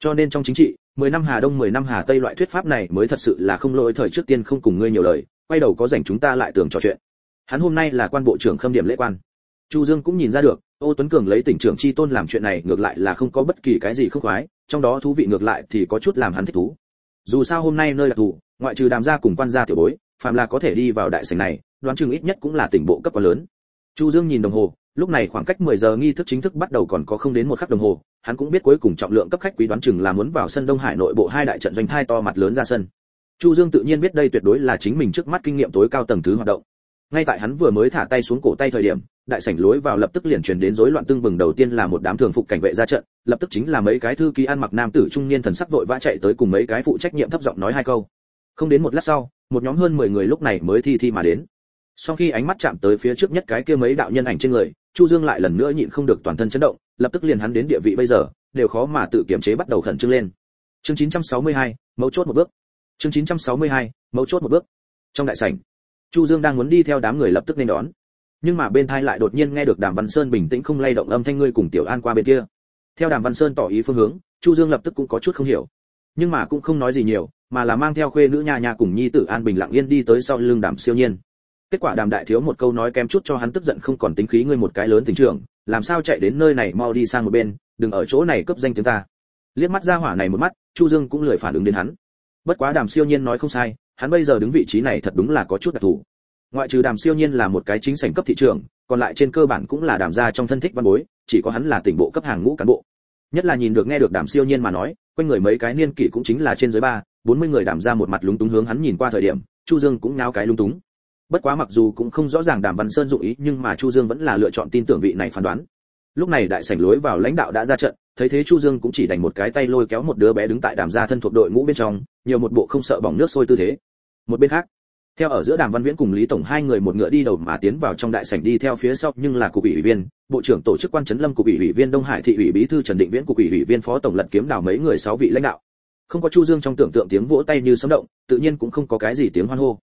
Cho nên trong chính trị 10 năm hà đông 10 năm hà tây loại thuyết pháp này mới thật sự là không lỗi thời trước tiên không cùng ngươi nhiều lời, quay đầu có rảnh chúng ta lại tưởng trò chuyện. Hắn hôm nay là quan bộ trưởng khâm điểm lễ quan. Chu dương cũng nhìn ra được, ô tuấn cường lấy tỉnh trưởng chi tôn làm chuyện này ngược lại là không có bất kỳ cái gì không khoái, trong đó thú vị ngược lại thì có chút làm hắn thích thú. Dù sao hôm nay nơi là thủ ngoại trừ đàm gia cùng quan gia tiểu bối phạm là có thể đi vào đại sảnh này, đoán chừng ít nhất cũng là tỉnh bộ cấp quá lớn. Chu dương nhìn đồng hồ lúc này khoảng cách 10 giờ nghi thức chính thức bắt đầu còn có không đến một khắc đồng hồ, hắn cũng biết cuối cùng trọng lượng cấp khách quý đoán chừng là muốn vào sân đông hải nội bộ hai đại trận doanh hai to mặt lớn ra sân. Chu dương tự nhiên biết đây tuyệt đối là chính mình trước mắt kinh nghiệm tối cao tầng thứ hoạt động. Ngay tại hắn vừa mới thả tay xuống cổ tay thời điểm, đại sảnh lối vào lập tức liền truyền đến rối loạn tương bừng đầu tiên là một đám thường phục cảnh vệ ra trận, lập tức chính là mấy cái thư ký ăn mặc nam tử trung niên thần sắc vội vã chạy tới cùng mấy cái phụ trách nhiệm thấp giọng nói hai câu. Không đến một lát sau, một nhóm hơn 10 người lúc này mới thi thi mà đến. Sau khi ánh mắt chạm tới phía trước nhất cái kia mấy đạo nhân ảnh trên người chu dương lại lần nữa nhịn không được toàn thân chấn động lập tức liền hắn đến địa vị bây giờ đều khó mà tự kiểm chế bắt đầu khẩn trương lên. Chương 962, mấu chốt một bước. Chương 962, mấu chốt một bước. Trong đại sảnh chu dương đang muốn đi theo đám người lập tức nên đón. Nhưng mà bên thai lại đột nhiên nghe được đàm văn sơn bình tĩnh không lay động âm thanh ngươi cùng tiểu an qua bên kia. Theo đàm văn sơn tỏ ý phương hướng chu dương lập tức cũng có chút không hiểu. Nhưng mà cũng không nói gì nhiều mà là mang theo khuê nữ nhà nhà cùng nhi tử an bình lặng yên đi tới sau lưng đàm siêu nhiên kết quả đàm đại thiếu một câu nói kém chút cho hắn tức giận không còn tính khí ngươi một cái lớn tình trưởng, làm sao chạy đến nơi này mau đi sang một bên, đừng ở chỗ này cấp danh tiếng ta. Liếc mắt ra hỏa này một mắt, chu dương cũng lười phản ứng đến hắn. Bất quá đàm siêu nhiên nói không sai, hắn bây giờ đứng vị trí này thật đúng là có chút đặc thù. Ngoại trừ đàm siêu nhiên là một cái chính sảnh cấp thị trường, còn lại trên cơ bản cũng là đàm gia trong thân thích văn bối, chỉ có hắn là tỉnh bộ cấp hàng ngũ cán bộ. Nhất là nhìn được nghe được đàm siêu nhiên mà nói, quanh người mấy cái niên kỷ cũng chính là trên dưới ba, bốn mươi người đàm ra một mặt lúng túng hướng hắn nhìn qua thời điểm, chu dương cũng náo cái lúng túng bất quá mặc dù cũng không rõ ràng đàm văn sơn dụng ý, nhưng mà chu dương vẫn là lựa chọn tin tưởng vị này phán đoán. Lúc này đại sảnh lối vào lãnh đạo đã ra trận, thấy thế chu dương cũng chỉ đành một cái tay lôi kéo một đứa bé đứng tại đàm gia thân thuộc đội ngũ bên trong, nhiều một bộ không sợ bỏng nước sôi tư thế. Một bên khác, theo ở giữa đàm văn viễn cùng lý tổng hai người một ngựa đi đầu mà tiến vào trong đại sảnh đi theo phía sau, nhưng là cục ủy viên, bộ trưởng tổ chức quan trấn lâm cục ủy ủy viên đông hải thị ủy bí thư trần định viễn, cục ủy ủy viên phó tổng lật kiếm đào mấy người sáu vị lãnh đạo. Không có chu dương trong tưởng tượng tiếng vỗ tay như sấm động, tự nhiên cũng không có cái gì tiếng hoan hô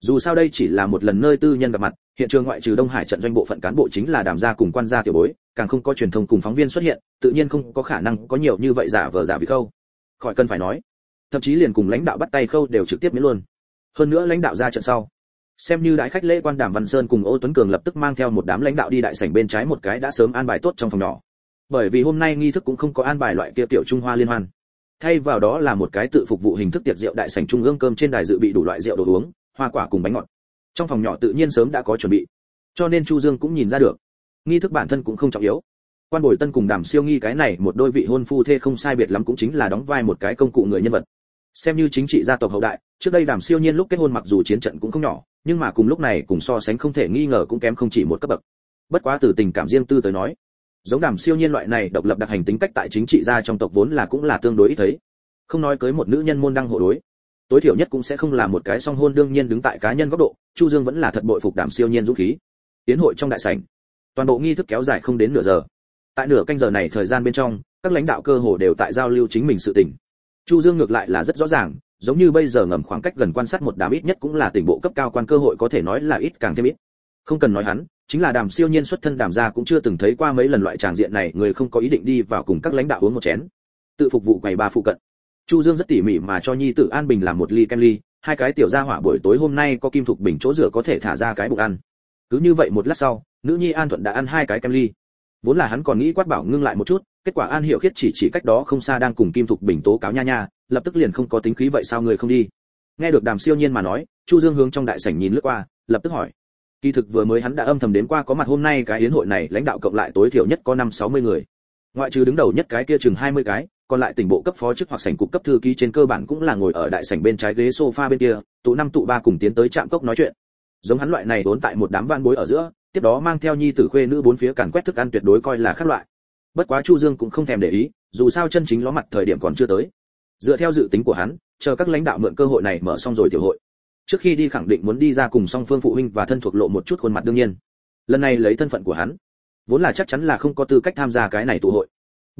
dù sao đây chỉ là một lần nơi tư nhân gặp mặt, hiện trường ngoại trừ đông hải trận doanh bộ phận cán bộ chính là đàm gia cùng quan gia tiểu bối, càng không có truyền thông cùng phóng viên xuất hiện, tự nhiên không có khả năng có nhiều như vậy giả vờ giả vị khâu. Khỏi cần phải nói, thậm chí liền cùng lãnh đạo bắt tay khâu đều trực tiếp miễn luôn. Hơn nữa lãnh đạo ra trận sau, xem như đại khách lễ quan đàm văn sơn cùng ô tuấn cường lập tức mang theo một đám lãnh đạo đi đại sảnh bên trái một cái đã sớm an bài tốt trong phòng nhỏ. Bởi vì hôm nay nghi thức cũng không có an bài loại kia tiểu trung hoa liên hoan. Thay vào đó là một cái tự phục vụ hình thức tiệc rượu đại sảnh trung ương cơm trên đài dự bị đủ loại rượu đồ uống hoa quả cùng bánh ngọt. Trong phòng nhỏ tự nhiên sớm đã có chuẩn bị, cho nên chu dương cũng nhìn ra được, nghi thức bản thân cũng không trọng yếu. Quan bồi tân cùng đàm siêu nghi cái này một đôi vị hôn phu thê không sai biệt lắm cũng chính là đóng vai một cái công cụ người nhân vật. Xem như chính trị gia tộc hậu đại, trước đây đàm siêu nhiên lúc kết hôn mặc dù chiến trận cũng không nhỏ, nhưng mà cùng lúc này cùng so sánh không thể nghi ngờ cũng kém không chỉ một cấp bậc. Bất quá từ tình cảm riêng tư tới nói, giống đàm siêu nhiên loại này độc lập đặc hành tính cách tại chính trị gia trong tộc vốn là cũng là tương đối ít thấy. Không nói cưới một nữ nhân môn đăng hộ đối tối thiểu nhất cũng sẽ không là một cái song hôn đương nhiên đứng tại cá nhân góc độ, chu dương vẫn là thật bội phục đàm siêu nhiên dũng khí. Tiến hội trong đại sảnh, toàn bộ nghi thức kéo dài không đến nửa giờ. Tại nửa canh giờ này thời gian bên trong, các lãnh đạo cơ hồ đều tại giao lưu chính mình sự tình. Chu dương ngược lại là rất rõ ràng, giống như bây giờ ngầm khoảng cách gần quan sát một đám ít nhất cũng là tỉnh bộ cấp cao quan cơ hội có thể nói là ít càng thêm ít. Không cần nói hắn, chính là đàm siêu nhiên xuất thân đàm gia cũng chưa từng thấy qua mấy lần loại tràng diện này, người không có ý định đi vào cùng các lãnh đạo uống một chén. Tự phục vụ quầy ba phụ cận chu dương rất tỉ mỉ mà cho nhi tử an bình làm một ly kem ly, hai cái tiểu gia hỏa buổi tối hôm nay có kim thục bình chỗ rửa có thể thả ra cái bụng ăn. Cứ như vậy một lát sau, nữ nhi an thuận đã ăn hai cái kem ly. Vốn là hắn còn nghĩ quát bảo ngưng lại một chút, kết quả an hiểu khiết chỉ chỉ cách đó không xa đang cùng kim thục bình tố cáo nha nha, lập tức liền không có tính khí vậy sao người không đi. Nghe được đàm siêu nhiên mà nói, chu dương hướng trong đại sảnh nhìn lướt qua, lập tức hỏi. Kỳ thực vừa mới hắn đã âm thầm đến qua có mặt hôm nay cái yến hội này, lãnh đạo cộng lại tối thiểu nhất có năm sáu mươi người. Ngoại trừ đứng đầu nhất cái kia chừng hai mươi cái còn lại tỉnh bộ cấp phó chức hoặc sảnh cục cấp thư ký trên cơ bản cũng là ngồi ở đại sảnh bên trái ghế sofa bên kia, tụ năm tụ ba cùng tiến tới trạm cốc nói chuyện. Giống hắn loại này đốn tại một đám van bối ở giữa, tiếp đó mang theo nhi tử khuê nữ bốn phía càn quét thức ăn tuyệt đối coi là khác loại. Bất quá chu dương cũng không thèm để ý, dù sao chân chính ló mặt thời điểm còn chưa tới. Dựa theo dự tính của hắn, chờ các lãnh đạo mượn cơ hội này mở xong rồi tiểu hội. Trước khi đi khẳng định muốn đi ra cùng song phương phụ huynh và thân thuộc lộ một chút khuôn mặt đương nhiên. Lần này lấy thân phận của hắn, vốn là chắc chắn là không có tư cách tham gia cái này tụ hội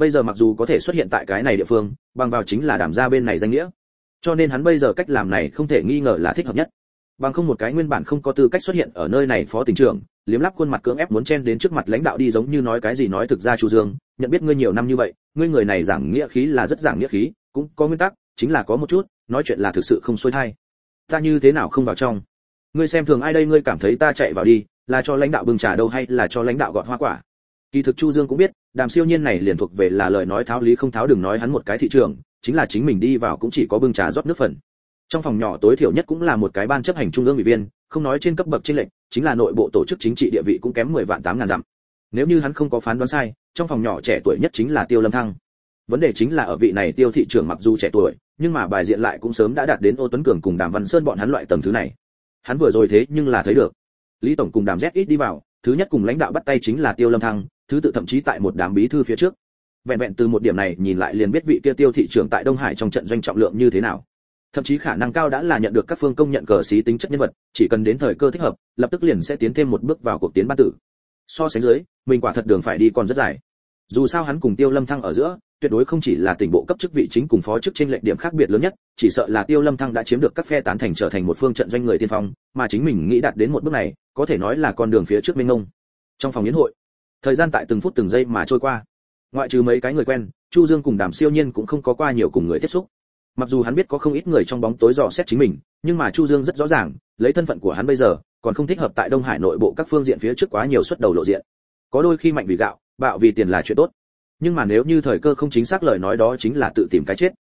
bây giờ mặc dù có thể xuất hiện tại cái này địa phương, bằng vào chính là đảm ra bên này danh nghĩa. Cho nên hắn bây giờ cách làm này không thể nghi ngờ là thích hợp nhất. Bằng không một cái nguyên bản không có tư cách xuất hiện ở nơi này phó tỉnh trưởng, liếm lắp khuôn mặt cưỡng ép muốn chen đến trước mặt lãnh đạo đi giống như nói cái gì nói thực ra chu dương, nhận biết ngươi nhiều năm như vậy, ngươi người này giảng nghĩa khí là rất giảng nghĩa khí, cũng có nguyên tắc, chính là có một chút, nói chuyện là thực sự không xuôi thay ta như thế nào không vào trong? Ngươi xem thường ai đây, ngươi cảm thấy ta chạy vào đi, là cho lãnh đạo bưng trà đâu hay là cho lãnh đạo gọt hoa quả? Kỳ thực chu dương cũng biết, đàm siêu nhiên này liền thuộc về là lời nói tháo lý không tháo đừng nói hắn một cái thị trường, chính là chính mình đi vào cũng chỉ có bưng trà rót nước phần. Trong phòng nhỏ tối thiểu nhất cũng là một cái ban chấp hành trung ương ủy viên, không nói trên cấp bậc trên lệnh chính là nội bộ tổ chức chính trị địa vị cũng kém 10 vạn tám ngàn dặm. Nếu như hắn không có phán đoán sai, trong phòng nhỏ trẻ tuổi nhất chính là tiêu lâm thăng. Vấn đề chính là ở vị này tiêu thị trưởng mặc dù trẻ tuổi, nhưng mà bài diện lại cũng sớm đã đạt đến ô tuấn cường cùng đàm văn sơn bọn hắn loại tầm thứ này. Hắn vừa rồi thế nhưng là thấy được. Lý tổng cùng đàm z ít đi vào thứ nhất cùng lãnh đạo bắt tay chính là tiêu lâm thăng, thứ tự thậm chí tại một đám bí thư phía trước. Vẹn vẹn từ một điểm này nhìn lại liền biết vị kia tiêu thị trưởng tại đông hải trong trận doanh trọng lượng như thế nào. Thậm chí khả năng cao đã là nhận được các phương công nhận cờ xí tính chất nhân vật, chỉ cần đến thời cơ thích hợp, lập tức liền sẽ tiến thêm một bước vào cuộc tiến ban tử. So sánh dưới, mình quả thật đường phải đi còn rất dài. Dù sao hắn cùng tiêu lâm thăng ở giữa, tuyệt đối không chỉ là tỉnh bộ cấp chức vị chính cùng phó chức trên lệnh điểm khác biệt lớn nhất, chỉ sợ là tiêu lâm thăng đã chiếm được các phe tán thành trở thành một phương trận doanh người tiên phong, mà chính mình nghĩ đạt đến một bước này có thể nói là con đường phía trước mênh mông. trong phòng yến hội, thời gian tại từng phút từng giây mà trôi qua. Ngoại trừ mấy cái người quen, chu dương cùng đàm siêu nhiên cũng không có qua nhiều cùng người tiếp xúc. Mặc dù hắn biết có không ít người trong bóng tối dò xét chính mình, nhưng mà chu dương rất rõ ràng, lấy thân phận của hắn bây giờ, còn không thích hợp tại đông hải nội bộ các phương diện phía trước quá nhiều xuất đầu lộ diện. Có đôi khi mạnh vì gạo, bạo vì tiền là chuyện tốt. Nhưng mà nếu như thời cơ không chính xác lời nói đó chính là tự tìm cái chết.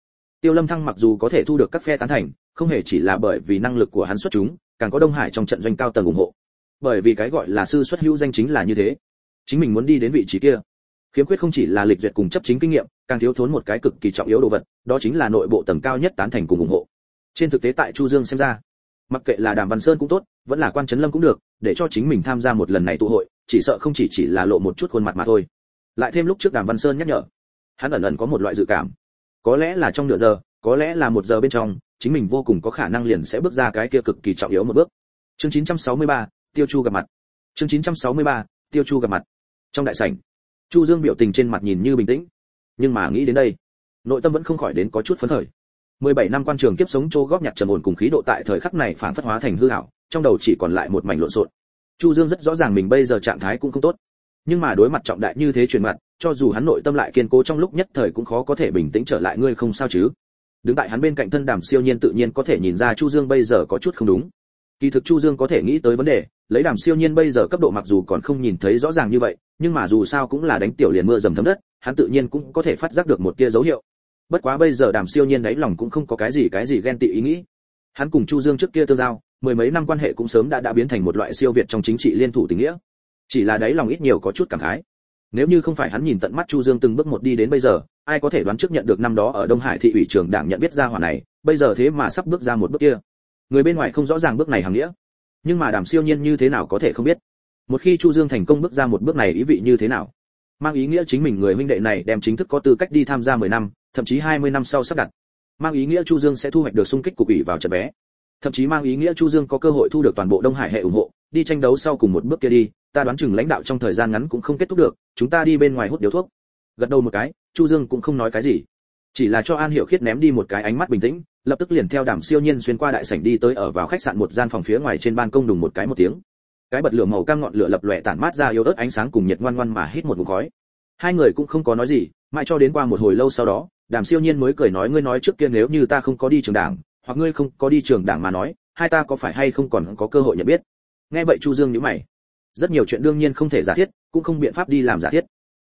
Tiêu lâm thăng mặc dù có thể thu được các phe tán thành, không hề chỉ là bởi vì năng lực của hắn xuất chúng, càng có đông hải trong trận doanh cao tầng ủng hộ bởi vì cái gọi là sư xuất hữu danh chính là như thế. Chính mình muốn đi đến vị trí kia. Khiếm khuyết không chỉ là lịch duyệt cùng chấp chính kinh nghiệm càng thiếu thốn một cái cực kỳ trọng yếu đồ vật đó chính là nội bộ tầng cao nhất tán thành cùng ủng hộ. Trên thực tế tại chu dương xem ra mặc kệ là đàm văn sơn cũng tốt vẫn là quan trấn lâm cũng được để cho chính mình tham gia một lần này tụ hội chỉ sợ không chỉ chỉ là lộ một chút khuôn mặt mà thôi. Lại thêm lúc trước đàm văn sơn nhắc nhở hắn ẩn ẩn có một loại dự cảm. Có lẽ là trong nửa giờ có lẽ là một giờ bên trong chính mình vô cùng có khả năng liền sẽ bước ra cái kia cực kỳ trọng yếu một bước. Chương 963, tiêu chu gặp mặt. Chương 963, tiêu chu gặp mặt. Trong đại sảnh chu dương biểu tình trên mặt nhìn như bình tĩnh. Nhưng mà nghĩ đến đây nội tâm vẫn không khỏi đến có chút phấn khởi. 17 năm quan trường kiếp sống chô góp nhặt trầm ổn cùng khí độ tại thời khắc này phản phất hóa thành hư ảo trong đầu chỉ còn lại một mảnh lộn xộn. Chu dương rất rõ ràng mình bây giờ trạng thái cũng không tốt. Nhưng mà đối mặt trọng đại như thế truyền mặt cho dù hắn nội tâm lại kiên cố trong lúc nhất thời cũng khó có thể bình tĩnh trở lại ngươi không sao chứ? Đứng tại hắn bên cạnh thân đàm siêu nhiên tự nhiên có thể nhìn ra chu dương bây giờ có chút không đúng kỳ thực chu dương có thể nghĩ tới vấn đề, lấy đàm siêu nhiên bây giờ cấp độ mặc dù còn không nhìn thấy rõ ràng như vậy, nhưng mà dù sao cũng là đánh tiểu liền mưa dầm thấm đất, hắn tự nhiên cũng có thể phát giác được một tia dấu hiệu. Bất quá bây giờ đàm siêu nhiên đáy lòng cũng không có cái gì cái gì ghen tị ý nghĩ. Hắn cùng chu dương trước kia tương giao, mười mấy năm quan hệ cũng sớm đã đã biến thành một loại siêu việt trong chính trị liên thủ tình nghĩa. Chỉ là đáy lòng ít nhiều có chút cảm khái. Nếu như không phải hắn nhìn tận mắt chu dương từng bước một đi đến bây giờ, ai có thể đoán trước nhận được năm đó ở đông hải thị ủy trưởng đảng nhận biết ra hỏa này, bây giờ thế mà sắp bước ra một bước kia người bên ngoài không rõ ràng bước này hàng nghĩa. Nhưng mà đàm siêu nhiên như thế nào có thể không biết. Một khi chu dương thành công bước ra một bước này ý vị như thế nào? Mang ý nghĩa chính mình người huynh đệ này đem chính thức có tư cách đi tham gia 10 năm, thậm chí 20 năm sau sắp đặt. Mang ý nghĩa chu dương sẽ thu hoạch được xung kích cục ủy vào trận vé. Thậm chí mang ý nghĩa chu dương có cơ hội thu được toàn bộ đông hải hệ ủng hộ, đi tranh đấu sau cùng một bước kia đi, ta đoán chừng lãnh đạo trong thời gian ngắn cũng không kết thúc được, chúng ta đi bên ngoài hút điếu thuốc. Gật đầu một cái, chu dương cũng không nói cái gì. Chỉ là cho an hiểu khiết ném đi một cái ánh mắt bình tĩnh lập tức liền theo đàm siêu nhiên xuyên qua đại sảnh đi tới ở vào khách sạn một gian phòng phía ngoài trên ban công đùng một cái một tiếng. Cái bật lửa màu cam ngọn lửa lập lòe tản mát ra yếu ớt ánh sáng cùng nhiệt ngoan ngoan mà hít một ngụm khói. Hai người cũng không có nói gì, mãi cho đến qua một hồi lâu sau đó, đàm siêu nhiên mới cười nói, ngươi nói trước kia nếu như ta không có đi trường đảng, hoặc ngươi không có đi trường đảng mà nói, hai ta có phải hay không còn có cơ hội nhận biết? Nghe vậy chu dương nhíu mày. Rất nhiều chuyện đương nhiên không thể giả thiết, cũng không biện pháp đi làm giả thiết.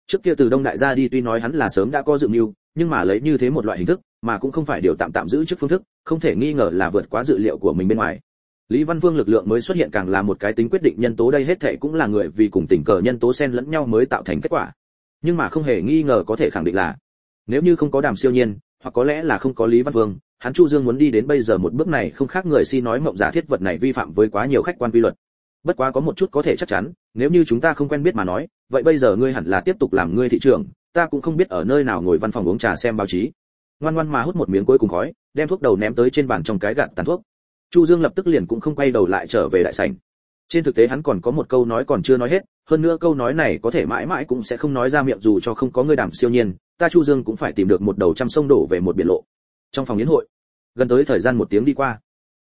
Trước kia từ đông đại gia đi tuy nói hắn là sớm đã có dự mưu, nhưng mà lấy như thế một loại hình thức mà cũng không phải điều tạm tạm giữ trước phương thức, không thể nghi ngờ là vượt quá dự liệu của mình bên ngoài. Lý văn vương lực lượng mới xuất hiện càng là một cái tính quyết định nhân tố đây hết thảy cũng là người vì cùng tình cờ nhân tố xen lẫn nhau mới tạo thành kết quả. Nhưng mà không hề nghi ngờ có thể khẳng định là, nếu như không có đàm siêu nhiên, hoặc có lẽ là không có lý văn vương, hắn chu dương muốn đi đến bây giờ một bước này không khác người si nói mộng giả thiết vật này vi phạm với quá nhiều khách quan quy luật. Bất quá có một chút có thể chắc chắn, nếu như chúng ta không quen biết mà nói, vậy bây giờ ngươi hẳn là tiếp tục làm ngươi thị trưởng, ta cũng không biết ở nơi nào ngồi văn phòng uống trà xem báo chí ngoan ngoan mà hút một miếng cuối cùng khói, đem thuốc đầu ném tới trên bàn trong cái gạt tàn thuốc. Chu dương lập tức liền cũng không quay đầu lại trở về đại sảnh. Trên thực tế hắn còn có một câu nói còn chưa nói hết, hơn nữa câu nói này có thể mãi mãi cũng sẽ không nói ra miệng dù cho không có người đảm siêu nhiên, ta chu dương cũng phải tìm được một đầu trăm sông đổ về một biển lộ. Trong phòng yến hội, gần tới thời gian một tiếng đi qua.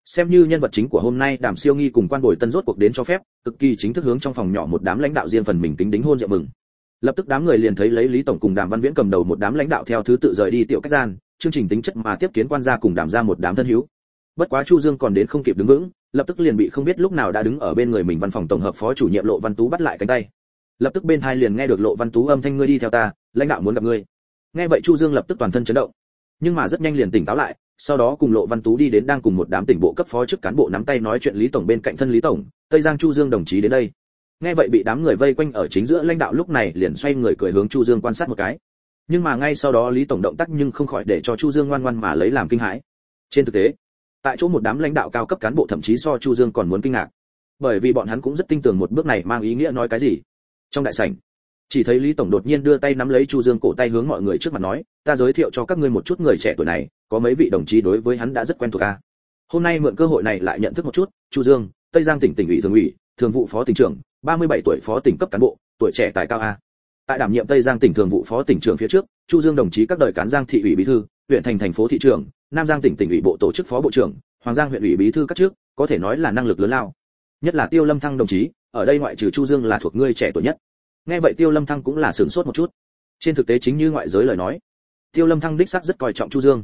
Xem như nhân vật chính của hôm nay đàm siêu nghi cùng quan bồi tân rốt cuộc đến cho phép, cực kỳ chính thức hướng trong phòng nhỏ một đám lãnh đạo riêng phần mình tính đính hôn rượu mừng. Lập tức đám người liền thấy lấy lý tổng cùng đàm văn viễn cầm đầu một đám lãnh đạo theo thứ tự rời đi tiểu cách gian chương trình tính chất mà tiếp kiến quan gia cùng đảm ra một đám thân hữu. Bất quá chu dương còn đến không kịp đứng vững, lập tức liền bị không biết lúc nào đã đứng ở bên người mình văn phòng tổng hợp phó chủ nhiệm lộ văn tú bắt lại cánh tay. Lập tức bên thai liền nghe được lộ văn tú âm thanh ngươi đi theo ta, lãnh đạo muốn gặp ngươi. Nghe vậy chu dương lập tức toàn thân chấn động. Nhưng mà rất nhanh liền tỉnh táo lại, sau đó cùng lộ văn tú đi đến đang cùng một đám tỉnh bộ cấp phó chức cán bộ nắm tay nói chuyện lý tổng bên cạnh thân lý tổng, tây giang chu dương đồng chí đến đây. Nghe vậy bị đám người vây quanh ở chính giữa lãnh đạo lúc này liền xoay người cười hướng chu dương quan sát một cái nhưng mà ngay sau đó lý tổng động tác nhưng không khỏi để cho chu dương ngoan ngoan mà lấy làm kinh hãi. Trên thực tế, tại chỗ một đám lãnh đạo cao cấp cán bộ thậm chí so chu dương còn muốn kinh ngạc. Bởi vì bọn hắn cũng rất tin tưởng một bước này mang ý nghĩa nói cái gì. Trong đại sảnh, chỉ thấy lý tổng đột nhiên đưa tay nắm lấy chu dương cổ tay hướng mọi người trước mặt nói, ta giới thiệu cho các ngươi một chút người trẻ tuổi này, có mấy vị đồng chí đối với hắn đã rất quen thuộc a hôm nay mượn cơ hội này lại nhận thức một chút, chu dương, tây giang tỉnh tỉnh ủy thường ủy, thường vụ phó tỉnh trưởng 37 tuổi phó tỉnh cấp cán bộ, tuổi trẻ tài cao a tại đảm nhiệm tây giang tỉnh thường vụ phó tỉnh trưởng phía trước, chu dương đồng chí các đời cán giang thị ủy bí thư, huyện thành thành phố thị trưởng, nam giang tỉnh tỉnh ủy bộ tổ chức phó bộ trưởng, hoàng giang huyện ủy bí thư các trước, có thể nói là năng lực lớn lao. Nhất là tiêu lâm thăng đồng chí, ở đây ngoại trừ chu dương là thuộc ngươi trẻ tuổi nhất. Nghe vậy tiêu lâm thăng cũng là sửng sốt một chút. Trên thực tế chính như ngoại giới lời nói, tiêu lâm thăng đích xác rất coi trọng chu dương.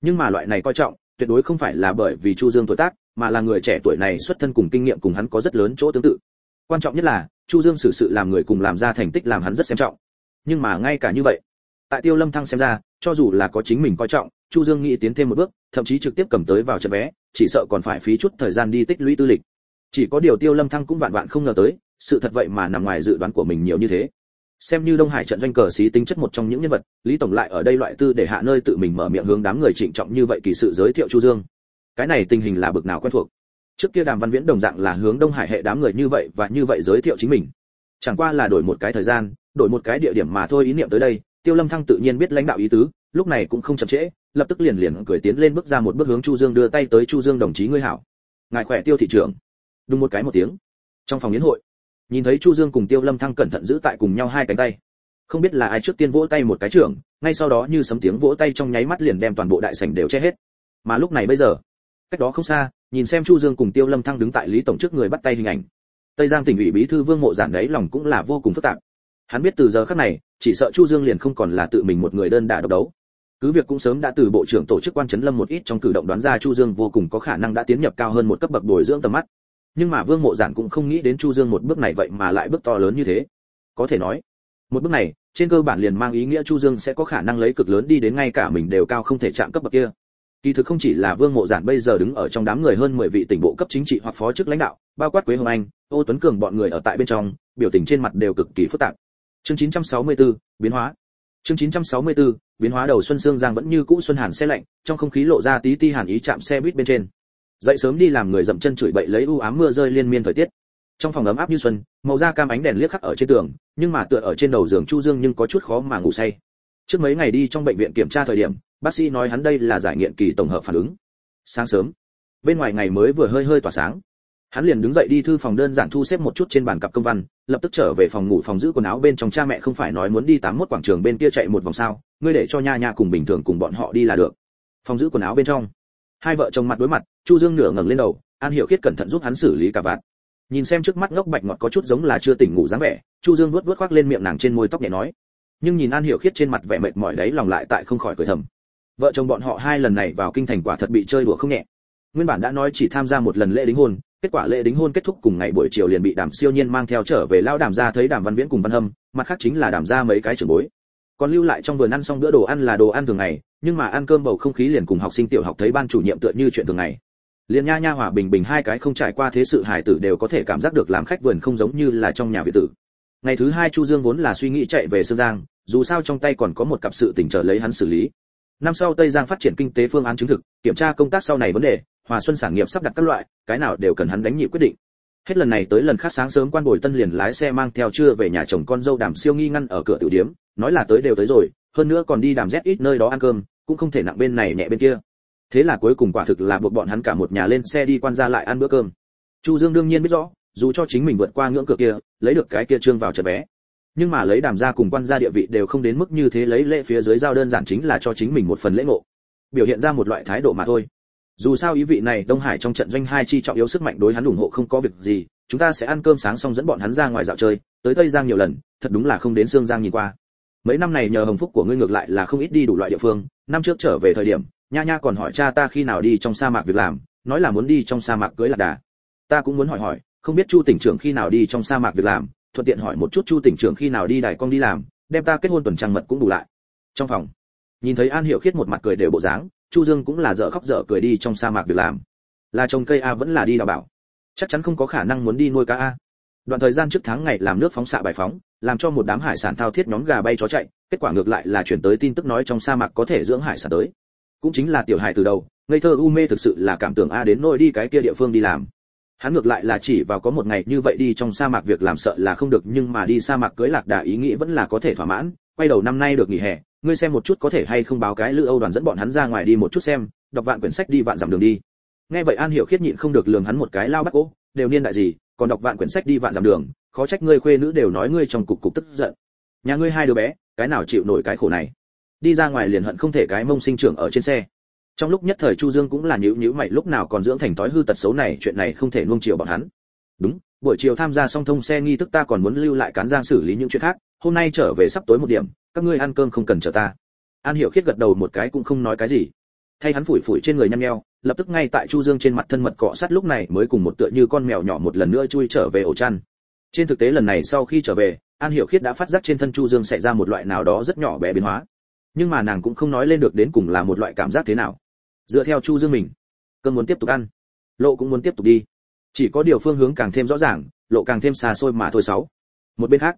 Nhưng mà loại này coi trọng, tuyệt đối không phải là bởi vì chu dương tuổi tác, mà là người trẻ tuổi này xuất thân cùng kinh nghiệm cùng hắn có rất lớn chỗ tương tự. Quan trọng nhất là chu dương xử sự làm người cùng làm ra thành tích làm hắn rất xem trọng. Nhưng mà ngay cả như vậy, tại tiêu lâm thăng xem ra, cho dù là có chính mình coi trọng, chu dương nghĩ tiến thêm một bước, thậm chí trực tiếp cầm tới vào trận vé, chỉ sợ còn phải phí chút thời gian đi tích lũy tư lịch. Chỉ có điều tiêu lâm thăng cũng vạn vạn không ngờ tới, sự thật vậy mà nằm ngoài dự đoán của mình nhiều như thế. Xem như đông hải trận doanh cờ xí tính chất một trong những nhân vật, lý tổng lại ở đây loại tư để hạ nơi tự mình mở miệng hướng đám người trịnh trọng như vậy kỳ sự giới thiệu chu dương. Cái này tình hình là bực nào quen thuộc? Trước kia đàm văn viễn đồng dạng là hướng đông hải hệ đám người như vậy và như vậy giới thiệu chính mình. Chẳng qua là đổi một cái thời gian, đổi một cái địa điểm mà thôi ý niệm tới đây, tiêu lâm thăng tự nhiên biết lãnh đạo ý tứ, lúc này cũng không chậm trễ, lập tức liền liền cười tiến lên bước ra một bước hướng chu dương đưa tay tới chu dương đồng chí ngươi hảo. Ngài khỏe tiêu thị trưởng. Đúng một cái một tiếng. Trong phòng yến hội, nhìn thấy chu dương cùng tiêu lâm thăng cẩn thận giữ tại cùng nhau hai cánh tay. Không biết là ai trước tiên vỗ tay một cái trưởng, ngay sau đó như sấm tiếng vỗ tay trong nháy mắt liền đem toàn bộ đại sảnh đều che hết. Mà lúc này bây giờ, cách đó không xa nhìn xem chu dương cùng tiêu lâm thăng đứng tại lý tổng trước người bắt tay hình ảnh. Tây giang tỉnh ủy bí thư vương mộ giản đấy lòng cũng là vô cùng phức tạp. Hắn biết từ giờ khắc này, chỉ sợ chu dương liền không còn là tự mình một người đơn đả độc đấu. Cứ việc cũng sớm đã từ bộ trưởng tổ chức quan chấn lâm một ít trong cử động đoán ra chu dương vô cùng có khả năng đã tiến nhập cao hơn một cấp bậc bồi dưỡng tầm mắt. Nhưng mà vương mộ giản cũng không nghĩ đến chu dương một bước này vậy mà lại bước to lớn như thế. Có thể nói, một bước này, trên cơ bản liền mang ý nghĩa chu dương sẽ có khả năng lấy cực lớn đi đến ngay cả mình đều cao không thể chạm cấp bậc kia kỳ thực không chỉ là vương mộ giản bây giờ đứng ở trong đám người hơn 10 vị tỉnh bộ cấp chính trị hoặc phó chức lãnh đạo bao quát quế hồng anh ô tuấn cường bọn người ở tại bên trong biểu tình trên mặt đều cực kỳ phức tạp. Chương 964, biến hóa. Chương 964, biến hóa đầu xuân sương giang vẫn như cũ xuân hàn xe lạnh trong không khí lộ ra tí ti hàn ý chạm xe buýt bên trên. Dậy sớm đi làm người dậm chân chửi bậy lấy u ám mưa rơi liên miên thời tiết. Trong phòng ấm áp như xuân màu da cam ánh đèn liếc khắc ở trên tường nhưng mà tựa ở trên đầu giường chu dương nhưng có chút khó mà ngủ say. Trước mấy ngày đi trong bệnh viện kiểm tra thời điểm bác sĩ nói hắn đây là giải nghiện kỳ tổng hợp phản ứng. Sáng sớm, bên ngoài ngày mới vừa hơi hơi tỏa sáng. Hắn liền đứng dậy đi thư phòng đơn giản thu xếp một chút trên bàn cặp công văn, lập tức trở về phòng ngủ phòng giữ quần áo bên trong cha mẹ không phải nói muốn đi tám mốt quảng trường bên kia chạy một vòng sao, ngươi để cho nha nha cùng bình thường cùng bọn họ đi là được. Phòng giữ quần áo bên trong, hai vợ chồng mặt đối mặt, chu dương nửa ngẩng lên đầu, an hiểu khiết cẩn thận giúp hắn xử lý cả vạt. Nhìn xem trước mắt ngốc bạch ngọt có chút giống là chưa tỉnh ngủ dáng vẻ, chu dương vuốt vuốt khoác lên miệng nàng trên môi tóc nhẹ nói. Nhưng nhìn an hiểu khiết trên mặt vẻ mệt mỏi đấy, lòng lại tại không khỏi cười thầm vợ chồng bọn họ hai lần này vào kinh thành quả thật bị chơi đùa không nhẹ. Nguyên bản đã nói chỉ tham gia một lần lễ đính hôn, kết quả lễ đính hôn kết thúc cùng ngày buổi chiều liền bị đàm siêu nhiên mang theo trở về lao đàm gia thấy đàm văn viễn cùng văn hâm, mặt khác chính là đàm gia mấy cái trưởng bối. Còn lưu lại trong vườn ăn xong bữa đồ ăn là đồ ăn thường ngày, nhưng mà ăn cơm bầu không khí liền cùng học sinh tiểu học thấy ban chủ nhiệm tựa như chuyện thường ngày. Liền nha nha hòa bình bình hai cái không trải qua thế sự hài tử đều có thể cảm giác được làm khách vườn không giống như là trong nhà việt tử. Ngày thứ hai chu dương vốn là suy nghĩ chạy về sơn giang, dù sao trong tay còn có một cặp sự tình chờ lấy hắn xử lý năm sau tây giang phát triển kinh tế phương án chứng thực, kiểm tra công tác sau này vấn đề, hòa xuân sản nghiệp sắp đặt các loại, cái nào đều cần hắn đánh nhị quyết định. Hết lần này tới lần khác sáng sớm quan bồi tân liền lái xe mang theo chưa về nhà chồng con dâu đàm siêu nghi ngăn ở cửa tiểu điếm, nói là tới đều tới rồi, hơn nữa còn đi đàm rét ít nơi đó ăn cơm, cũng không thể nặng bên này nhẹ bên kia. Thế là cuối cùng quả thực là buộc bọn hắn cả một nhà lên xe đi quan gia lại ăn bữa cơm. Chu dương đương nhiên biết rõ, dù cho chính mình vượt qua ngưỡng cửa kia, lấy được cái kia trương vào trận vé nhưng mà lấy đàm gia cùng quan gia địa vị đều không đến mức như thế lấy lễ phía dưới giao đơn giản chính là cho chính mình một phần lễ ngộ. Biểu hiện ra một loại thái độ mà thôi. Dù sao ý vị này đông hải trong trận doanh hai chi trọng yếu sức mạnh đối hắn ủng hộ không có việc gì, chúng ta sẽ ăn cơm sáng xong dẫn bọn hắn ra ngoài dạo chơi, tới tây giang nhiều lần, thật đúng là không đến sương giang nhìn qua. Mấy năm này nhờ hồng phúc của ngươi ngược lại là không ít đi đủ loại địa phương, năm trước trở về thời điểm, nha nha còn hỏi cha ta khi nào đi trong sa mạc việc làm, nói là muốn đi trong sa mạc cưới lạc đà. Ta cũng muốn hỏi hỏi, không biết chu tỉnh trưởng khi nào đi trong sa mạc việc làm thuận tiện hỏi một chút chu tỉnh trưởng khi nào đi đài con đi làm, đem ta kết hôn tuần trăng mật cũng đủ lại. Trong phòng, nhìn thấy an hiểu khiết một mặt cười đều bộ dáng, chu dương cũng là dở khóc dở cười đi trong sa mạc việc làm. Là trồng cây a vẫn là đi đào bảo. Chắc chắn không có khả năng muốn đi nuôi cá a. Đoạn thời gian trước tháng ngày làm nước phóng xạ bài phóng, làm cho một đám hải sản thao thiết nhóm gà bay chó chạy, kết quả ngược lại là chuyển tới tin tức nói trong sa mạc có thể dưỡng hải sản tới. Cũng chính là tiểu hải từ đầu, ngây thơ u mê thực sự là cảm tưởng a đến nôi đi cái kia địa phương đi làm hắn ngược lại là chỉ vào có một ngày như vậy đi trong sa mạc việc làm sợ là không được, nhưng mà đi sa mạc cưới lạc đà ý nghĩ vẫn là có thể thỏa mãn. Quay đầu năm nay được nghỉ hè, ngươi xem một chút có thể hay không báo cái lữ âu đoàn dẫn bọn hắn ra ngoài đi một chút xem, đọc vạn quyển sách đi vạn dặm đường đi. Nghe vậy an hiểu khiết nhịn không được lường hắn một cái lao bắt cố đều niên đại gì, còn đọc vạn quyển sách đi vạn dặm đường, khó trách ngươi khuê nữ đều nói ngươi trong cục cục tức giận. Nhà ngươi hai đứa bé, cái nào chịu nổi cái khổ này? Đi ra ngoài liền hận không thể cái mông sinh trưởng ở trên xe trong lúc nhất thời chu dương cũng là nhíu nhíu mày, lúc nào còn dưỡng thành thói hư tật xấu này, chuyện này không thể nuông chiều bọn hắn. Đúng, buổi chiều tham gia song thông xe nghi thức ta còn muốn lưu lại cán giang xử lý những chuyện khác, hôm nay trở về sắp tối một điểm, các ngươi ăn cơm không cần chờ ta. An hiểu khiết gật đầu một cái cũng không nói cái gì. Thay hắn phủi phủi trên người nhăn nheo, lập tức ngay tại chu dương trên mặt thân mật cọ sát lúc này mới cùng một tựa như con mèo nhỏ một lần nữa chui trở về ổ chăn. Trên thực tế lần này sau khi trở về, an hiểu khiết đã phát giác trên thân chu dương xảy ra một loại nào đó rất nhỏ bé biến hóa. Nhưng mà nàng cũng không nói lên được đến cùng là một loại cảm giác thế nào dựa theo chu dương mình. Cơn muốn tiếp tục ăn lộ cũng muốn tiếp tục đi. Chỉ có điều phương hướng càng thêm rõ ràng lộ càng thêm xa xôi mà thôi sáu. Một bên khác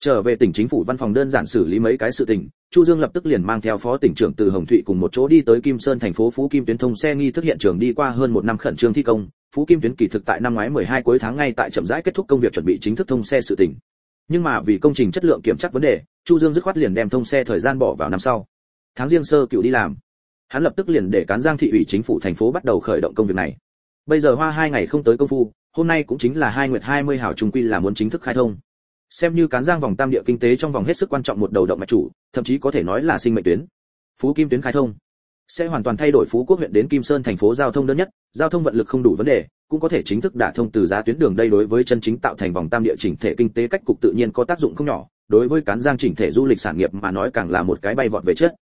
trở về tỉnh chính phủ văn phòng đơn giản xử lý mấy cái sự tình chu dương lập tức liền mang theo phó tỉnh trưởng từ hồng thụy cùng một chỗ đi tới kim sơn thành phố phú kim tuyến thông xe nghi thức hiện trường đi qua hơn một năm khẩn trương thi công. Phú kim tuyến kỳ thực tại năm ngoái 12 cuối tháng ngay tại chậm rãi kết thúc công việc chuẩn bị chính thức thông xe sự tình, nhưng mà vì công trình chất lượng kiểm tra vấn đề chu dương dứt khoát liền đem thông xe thời gian bỏ vào năm sau. Tháng riêng sơ cựu đi làm hắn lập tức liền để cán giang thị ủy chính phủ thành phố bắt đầu khởi động công việc này. Bây giờ hoa hai ngày không tới công phu, hôm nay cũng chính là hai nguyệt 20 hảo trung quy là muốn chính thức khai thông. Xem như cán giang vòng tam địa kinh tế trong vòng hết sức quan trọng một đầu động mạch chủ, thậm chí có thể nói là sinh mệnh tuyến. Phú kim tuyến khai thông sẽ hoàn toàn thay đổi phú quốc huyện đến kim sơn thành phố giao thông đơn nhất, giao thông vận lực không đủ vấn đề, cũng có thể chính thức đả thông từ giá tuyến đường đây đối với chân chính tạo thành vòng tam địa chỉnh thể kinh tế cách cục tự nhiên có tác dụng không nhỏ, đối với cán giang chỉnh thể du lịch sản nghiệp mà nói càng là một cái bay vọt về chất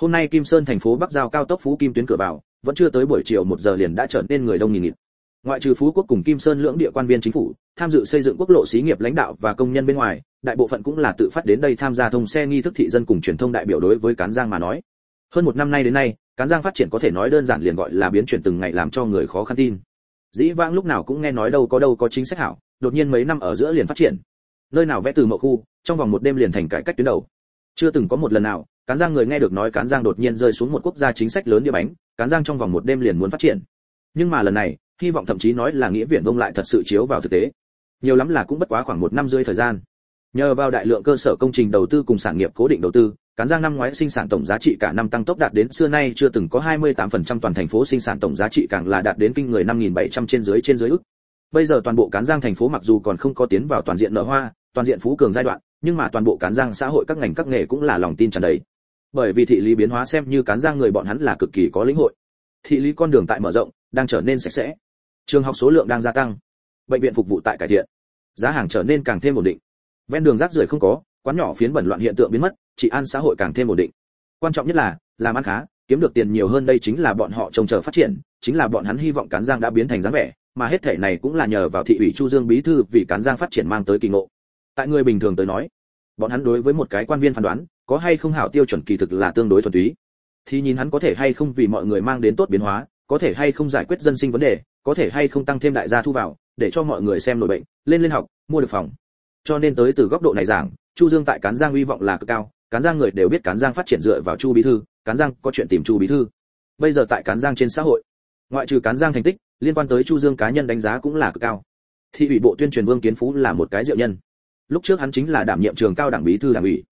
hôm nay kim sơn thành phố bắc giao cao tốc phú kim tuyến cửa vào, vẫn chưa tới buổi chiều một giờ liền đã trở nên người đông nghìn nghịt. Ngoại trừ phú quốc cùng kim sơn lưỡng địa quan viên chính phủ, tham dự xây dựng quốc lộ xí nghiệp lãnh đạo và công nhân bên ngoài, đại bộ phận cũng là tự phát đến đây tham gia thông xe nghi thức thị dân cùng truyền thông đại biểu đối với cán giang mà nói. Hơn một năm nay đến nay, cán giang phát triển có thể nói đơn giản liền gọi là biến chuyển từng ngày làm cho người khó khăn tin. Dĩ vãng lúc nào cũng nghe nói đâu có đâu có chính sách hảo, đột nhiên mấy năm ở giữa liền phát triển. Nơi nào vẽ từ mậu khu, trong vòng một đêm liền thành cải cách tuyến đầu. Chưa từng có một lần nào cán giang người nghe được nói cán giang đột nhiên rơi xuống một quốc gia chính sách lớn địa bánh, cán giang trong vòng một đêm liền muốn phát triển. Nhưng mà lần này, hy vọng thậm chí nói là nghĩa viện vông lại thật sự chiếu vào thực tế. Nhiều lắm là cũng bất quá khoảng một năm rưỡi thời gian. Nhờ vào đại lượng cơ sở công trình đầu tư cùng sản nghiệp cố định đầu tư, cán giang năm ngoái sinh sản tổng giá trị cả năm tăng tốc đạt đến xưa nay chưa từng có 28% toàn thành phố sinh sản tổng giá trị càng là đạt đến kinh người 5.700 trên dưới trên dưới ức. Bây giờ toàn bộ cán giang thành phố mặc dù còn không có tiến vào toàn diện nợ hoa, toàn diện phú cường giai đoạn, nhưng mà toàn bộ cán giang xã hội các ngành các nghề cũng là lòng tin tràn đầy bởi vì thị lý biến hóa xem như cán giang người bọn hắn là cực kỳ có lĩnh hội. Thị lý con đường tại mở rộng, đang trở nên sạch sẽ. Trường học số lượng đang gia tăng. Bệnh viện phục vụ tại cải thiện. Giá hàng trở nên càng thêm ổn định. Ven đường rác rưởi không có, quán nhỏ phiến bẩn loạn hiện tượng biến mất, trị an xã hội càng thêm ổn định. Quan trọng nhất là, làm ăn khá, kiếm được tiền nhiều hơn đây chính là bọn họ trông chờ phát triển, chính là bọn hắn hy vọng cán giang đã biến thành dáng vẻ, mà hết thể này cũng là nhờ vào thị ủy chu dương bí thư vì cán giang phát triển mang tới kỳ ngộ. Tại người bình thường tới nói bọn hắn đối với một cái quan viên phán đoán, có hay không hảo tiêu chuẩn kỳ thực là tương đối thuần túy. Thì nhìn hắn có thể hay không vì mọi người mang đến tốt biến hóa, có thể hay không giải quyết dân sinh vấn đề, có thể hay không tăng thêm đại gia thu vào, để cho mọi người xem nổi bệnh, lên lên học, mua được phòng. Cho nên tới từ góc độ này giảng, chu dương tại cán giang uy vọng là cực cao, cán giang người đều biết cán giang phát triển dựa vào chu bí thư, cán giang có chuyện tìm chu bí thư. Bây giờ tại cán giang trên xã hội, ngoại trừ cán giang thành tích, liên quan tới chu dương cá nhân đánh giá cũng là cực cao. Thị ủy bộ tuyên truyền vương kiến phú là một cái diệu nhân lúc trước hắn chính là đảm nhiệm trường cao đảng bí thư đảng ủy.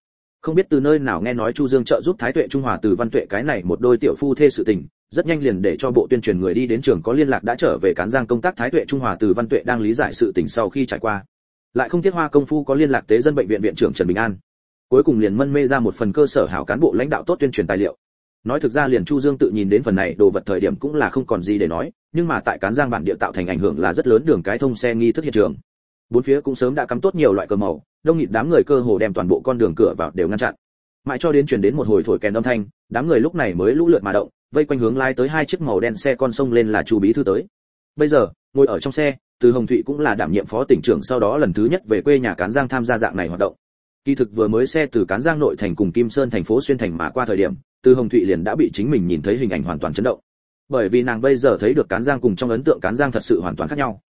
Không biết từ nơi nào nghe nói chu dương trợ giúp thái tuệ trung hòa từ văn tuệ cái này một đôi tiểu phu thê sự tình, rất nhanh liền để cho bộ tuyên truyền người đi đến trường có liên lạc đã trở về cán giang công tác thái tuệ trung hòa từ văn tuệ đang lý giải sự tình sau khi trải qua. Lại không thiết hoa công phu có liên lạc tế dân bệnh viện viện trưởng trần bình an. Cuối cùng liền mân mê ra một phần cơ sở hảo cán bộ lãnh đạo tốt tuyên truyền tài liệu. Nói thực ra liền chu dương tự nhìn đến phần này đồ vật thời điểm cũng là không còn gì để nói, nhưng mà tại cán giang bản địa tạo thành ảnh hưởng là rất lớn đường cái thông xe nghi thức hiện trường bốn phía cũng sớm đã cắm tốt nhiều loại cờ màu, đông nghịt đám người cơ hồ đem toàn bộ con đường cửa vào đều ngăn chặn. Mãi cho đến truyền đến một hồi thổi kèn âm thanh, đám người lúc này mới lũ lượt mà động, vây quanh hướng lai tới hai chiếc màu đen xe con sông lên là chu bí thư tới. Bây giờ, ngồi ở trong xe, từ hồng thụy cũng là đảm nhiệm phó tỉnh trưởng sau đó lần thứ nhất về quê nhà cán giang tham gia dạng này hoạt động. Kỳ thực vừa mới xe từ cán giang nội thành cùng kim sơn thành phố xuyên thành mà qua thời điểm, từ hồng thụy liền đã bị chính mình nhìn thấy hình ảnh hoàn toàn chấn động. Bởi vì nàng bây giờ thấy được cán giang cùng trong ấn tượng cán giang thật sự hoàn toàn khác nhau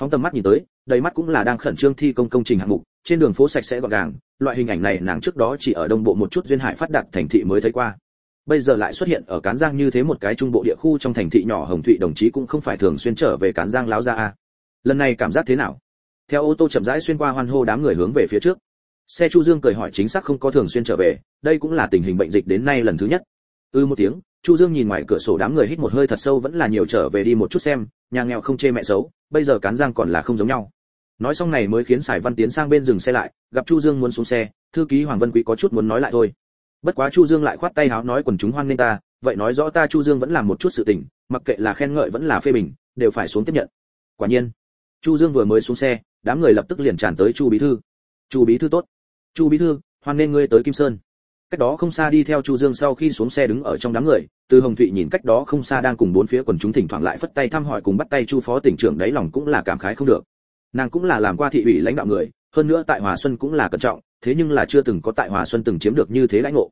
phóng tầm mắt nhìn tới, đầy mắt cũng là đang khẩn trương thi công công trình hạng mục, trên đường phố sạch sẽ gọn gàng, loại hình ảnh này nàng trước đó chỉ ở đông bộ một chút duyên hải phát đạt thành thị mới thấy qua. Bây giờ lại xuất hiện ở cán giang như thế một cái trung bộ địa khu trong thành thị nhỏ hồng thụy, đồng chí cũng không phải thường xuyên trở về cán giang láo ra a. Lần này cảm giác thế nào? Theo ô tô chậm rãi xuyên qua hoan hô đám người hướng về phía trước. Xe chu dương cười hỏi chính xác không có thường xuyên trở về, đây cũng là tình hình bệnh dịch đến nay lần thứ nhất. Ư ừ một tiếng chu dương nhìn ngoài cửa sổ đám người hít một hơi thật sâu vẫn là nhiều trở về đi một chút xem, nhà nghèo không chê mẹ xấu, bây giờ cán giang còn là không giống nhau. Nói xong này mới khiến sài văn tiến sang bên dừng xe lại, gặp chu dương muốn xuống xe, thư ký hoàng vân quý có chút muốn nói lại thôi. Bất quá chu dương lại khoát tay háo nói quần chúng hoan nên ta, vậy nói rõ ta chu dương vẫn làm một chút sự tình, mặc kệ là khen ngợi vẫn là phê bình, đều phải xuống tiếp nhận. Quả nhiên, chu dương vừa mới xuống xe, đám người lập tức liền tràn tới chu bí thư. Chu bí thư tốt. Chu bí thư, hoan nên ngươi tới kim sơn cách đó không xa đi theo chu dương sau khi xuống xe đứng ở trong đám người, từ hồng thụy nhìn cách đó không xa đang cùng bốn phía quần chúng thỉnh thoảng lại phất tay thăm hỏi cùng bắt tay chu phó tỉnh trưởng, đấy lòng cũng là cảm khái không được. Nàng cũng là làm qua thị ủy lãnh đạo người, hơn nữa tại hòa xuân cũng là cẩn trọng, thế nhưng là chưa từng có tại hòa xuân từng chiếm được như thế lãnh ngộ.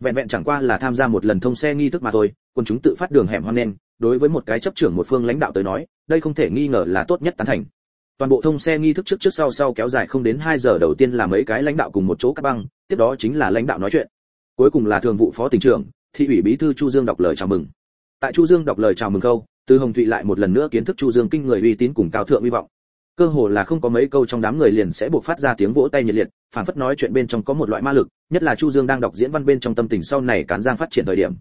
Vẹn vẹn chẳng qua là tham gia một lần thông xe nghi thức mà thôi, quần chúng tự phát đường hẻm hoan nên đối với một cái chấp trưởng một phương lãnh đạo tới nói, đây không thể nghi ngờ là tốt nhất tán thành. Toàn bộ thông xe nghi thức trước trước sau sau kéo dài không đến 2 giờ đầu tiên là mấy cái lãnh đạo cùng một chỗ cắt băng, tiếp đó chính là lãnh đạo nói chuyện cuối cùng là thường vụ phó tỉnh trưởng, thị ủy bí thư chu dương đọc lời chào mừng. Tại chu dương đọc lời chào mừng câu, từ hồng thụy lại một lần nữa kiến thức chu dương kinh người uy tín cùng cao thượng hy vọng. Cơ hồ là không có mấy câu trong đám người liền sẽ buộc phát ra tiếng vỗ tay nhiệt liệt, phản phất nói chuyện bên trong có một loại ma lực, nhất là chu dương đang đọc diễn văn bên trong tâm tình sau này cán giang phát triển thời điểm.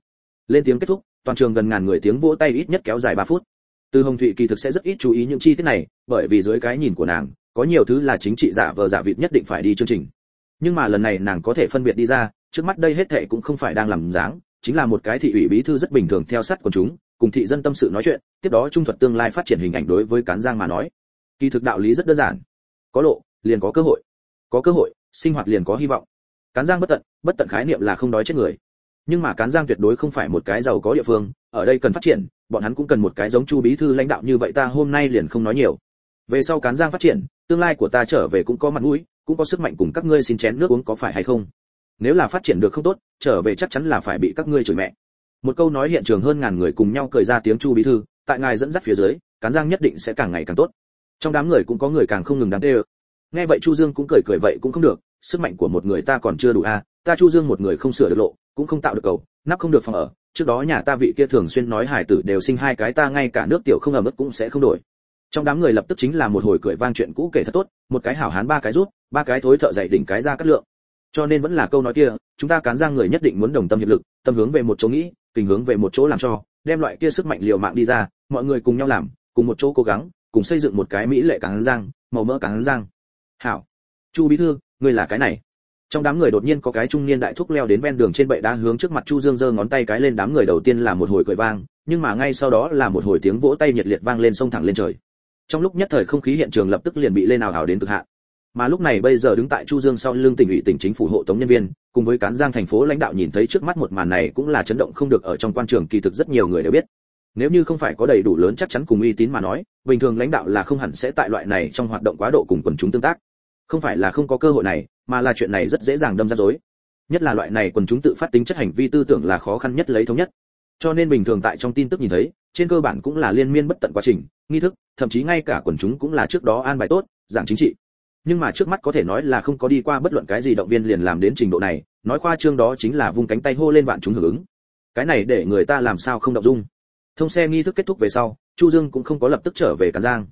Lên tiếng kết thúc, toàn trường gần ngàn người tiếng vỗ tay ít nhất kéo dài 3 phút. Từ hồng thụy kỳ thực sẽ rất ít chú ý những chi tiết này, bởi vì dưới cái nhìn của nàng, có nhiều thứ là chính trị giả vờ giả vịt nhất định phải đi chương trình. Nhưng mà lần này nàng có thể phân biệt đi ra trước mắt đây hết thệ cũng không phải đang làm dáng, chính là một cái thị ủy bí thư rất bình thường theo sát của chúng, cùng thị dân tâm sự nói chuyện, tiếp đó trung thuật tương lai phát triển hình ảnh đối với cán giang mà nói. Kỳ thực đạo lý rất đơn giản. Có lộ, liền có cơ hội. Có cơ hội, sinh hoạt liền có hy vọng. Cán giang bất tận bất tận khái niệm là không đói chết người. Nhưng mà cán giang tuyệt đối không phải một cái giàu có địa phương, ở đây cần phát triển, bọn hắn cũng cần một cái giống chu bí thư lãnh đạo như vậy ta hôm nay liền không nói nhiều. Về sau cán giang phát triển, tương lai của ta trở về cũng có mặt mũi, cũng có sức mạnh cùng các ngươi xin chén nước uống có phải hay không? Nếu là phát triển được không tốt, trở về chắc chắn là phải bị các ngươi chửi mẹ. Một câu nói hiện trường hơn ngàn người cùng nhau cười ra tiếng chu bí thư, tại ngài dẫn dắt phía dưới, cán giang nhất định sẽ càng ngày càng tốt. Trong đám người cũng có người càng không ngừng đáng tê nghe vậy chu dương cũng cười cười vậy cũng không được, sức mạnh của một người ta còn chưa đủ a, ta chu dương một người không sửa được lộ, cũng không tạo được cầu, nắp không được phòng ở, trước đó nhà ta vị kia thường xuyên nói hải tử đều sinh hai cái ta ngay cả nước tiểu không ở ướt cũng sẽ không đổi. Trong đám người lập tức chính là một hồi cười vang chuyện cũ kể thật tốt, một cái hảo hán ba cái rút, ba cái thối thợ dậy đỉnh cái ra cắt lượng cho nên vẫn là câu nói kia, chúng ta cán giang người nhất định muốn đồng tâm hiệp lực, tâm hướng về một chỗ nghĩ, tình hướng về một chỗ làm cho, đem loại kia sức mạnh liều mạng đi ra, mọi người cùng nhau làm, cùng một chỗ cố gắng, cùng xây dựng một cái mỹ lệ cán giang, màu mỡ cán giang. Hảo. Chu bí thư, ngươi là cái này. Trong đám người đột nhiên có cái trung niên đại thúc leo đến ven đường trên bệ đá hướng trước mặt chu dương giơ ngón tay cái lên đám người đầu tiên là một hồi cười vang, nhưng mà ngay sau đó là một hồi tiếng vỗ tay nhiệt liệt vang lên sông thẳng lên trời. Trong lúc nhất thời không khí hiện trường lập tức liền bị lên ảo ảo đến cực hạn mà lúc này bây giờ đứng tại chu dương sau lưng tỉnh ủy tỉnh chính phủ hộ tống nhân viên, cùng với cán giang thành phố lãnh đạo nhìn thấy trước mắt một màn này cũng là chấn động không được ở trong quan trường, kỳ thực rất nhiều người đều biết. Nếu như không phải có đầy đủ lớn chắc chắn cùng uy tín mà nói, bình thường lãnh đạo là không hẳn sẽ tại loại này trong hoạt động quá độ cùng quần chúng tương tác. Không phải là không có cơ hội này, mà là chuyện này rất dễ dàng đâm ra dối nhất là loại này quần chúng tự phát tính chất hành vi tư tưởng là khó khăn nhất lấy thống nhất. Cho nên bình thường tại trong tin tức nhìn thấy, trên cơ bản cũng là liên miên bất tận quá trình, nghi thức, thậm chí ngay cả quần chúng cũng là trước đó an bài tốt, giảng chính trị nhưng mà trước mắt có thể nói là không có đi qua bất luận cái gì động viên liền làm đến trình độ này, nói khoa trương đó chính là vung cánh tay hô lên vạn chúng hưởng ứng. Cái này để người ta làm sao không động dung. Thông xe nghi thức kết thúc về sau, chu dương cũng không có lập tức trở về cán giang,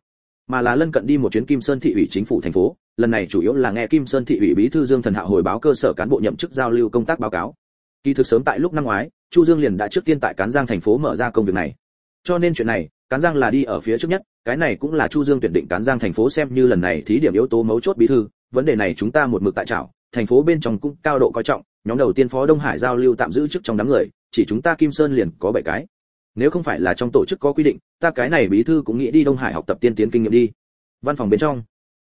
mà là lân cận đi một chuyến kim sơn thị ủy chính phủ thành phố. Lần này chủ yếu là nghe kim sơn thị ủy bí thư dương thần hạ hồi báo cơ sở cán bộ nhậm chức giao lưu công tác báo cáo. Kỳ thực sớm tại lúc năm ngoái, chu dương liền đã trước tiên tại cán giang thành phố mở ra công việc này. Cho nên chuyện này cán giang là đi ở phía trước nhất, cái này cũng là chu dương tuyển định cán giang thành phố xem như lần này thí điểm yếu tố mấu chốt bí thư. Vấn đề này chúng ta một mực tại trảo thành phố bên trong cũng cao độ coi trọng, nhóm đầu tiên phó đông hải giao lưu tạm giữ chức trong đám người, chỉ chúng ta kim sơn liền có bảy cái. Nếu không phải là trong tổ chức có quy định, ta cái này bí thư cũng nghĩ đi đông hải học tập tiên tiến kinh nghiệm đi. Văn phòng bên trong,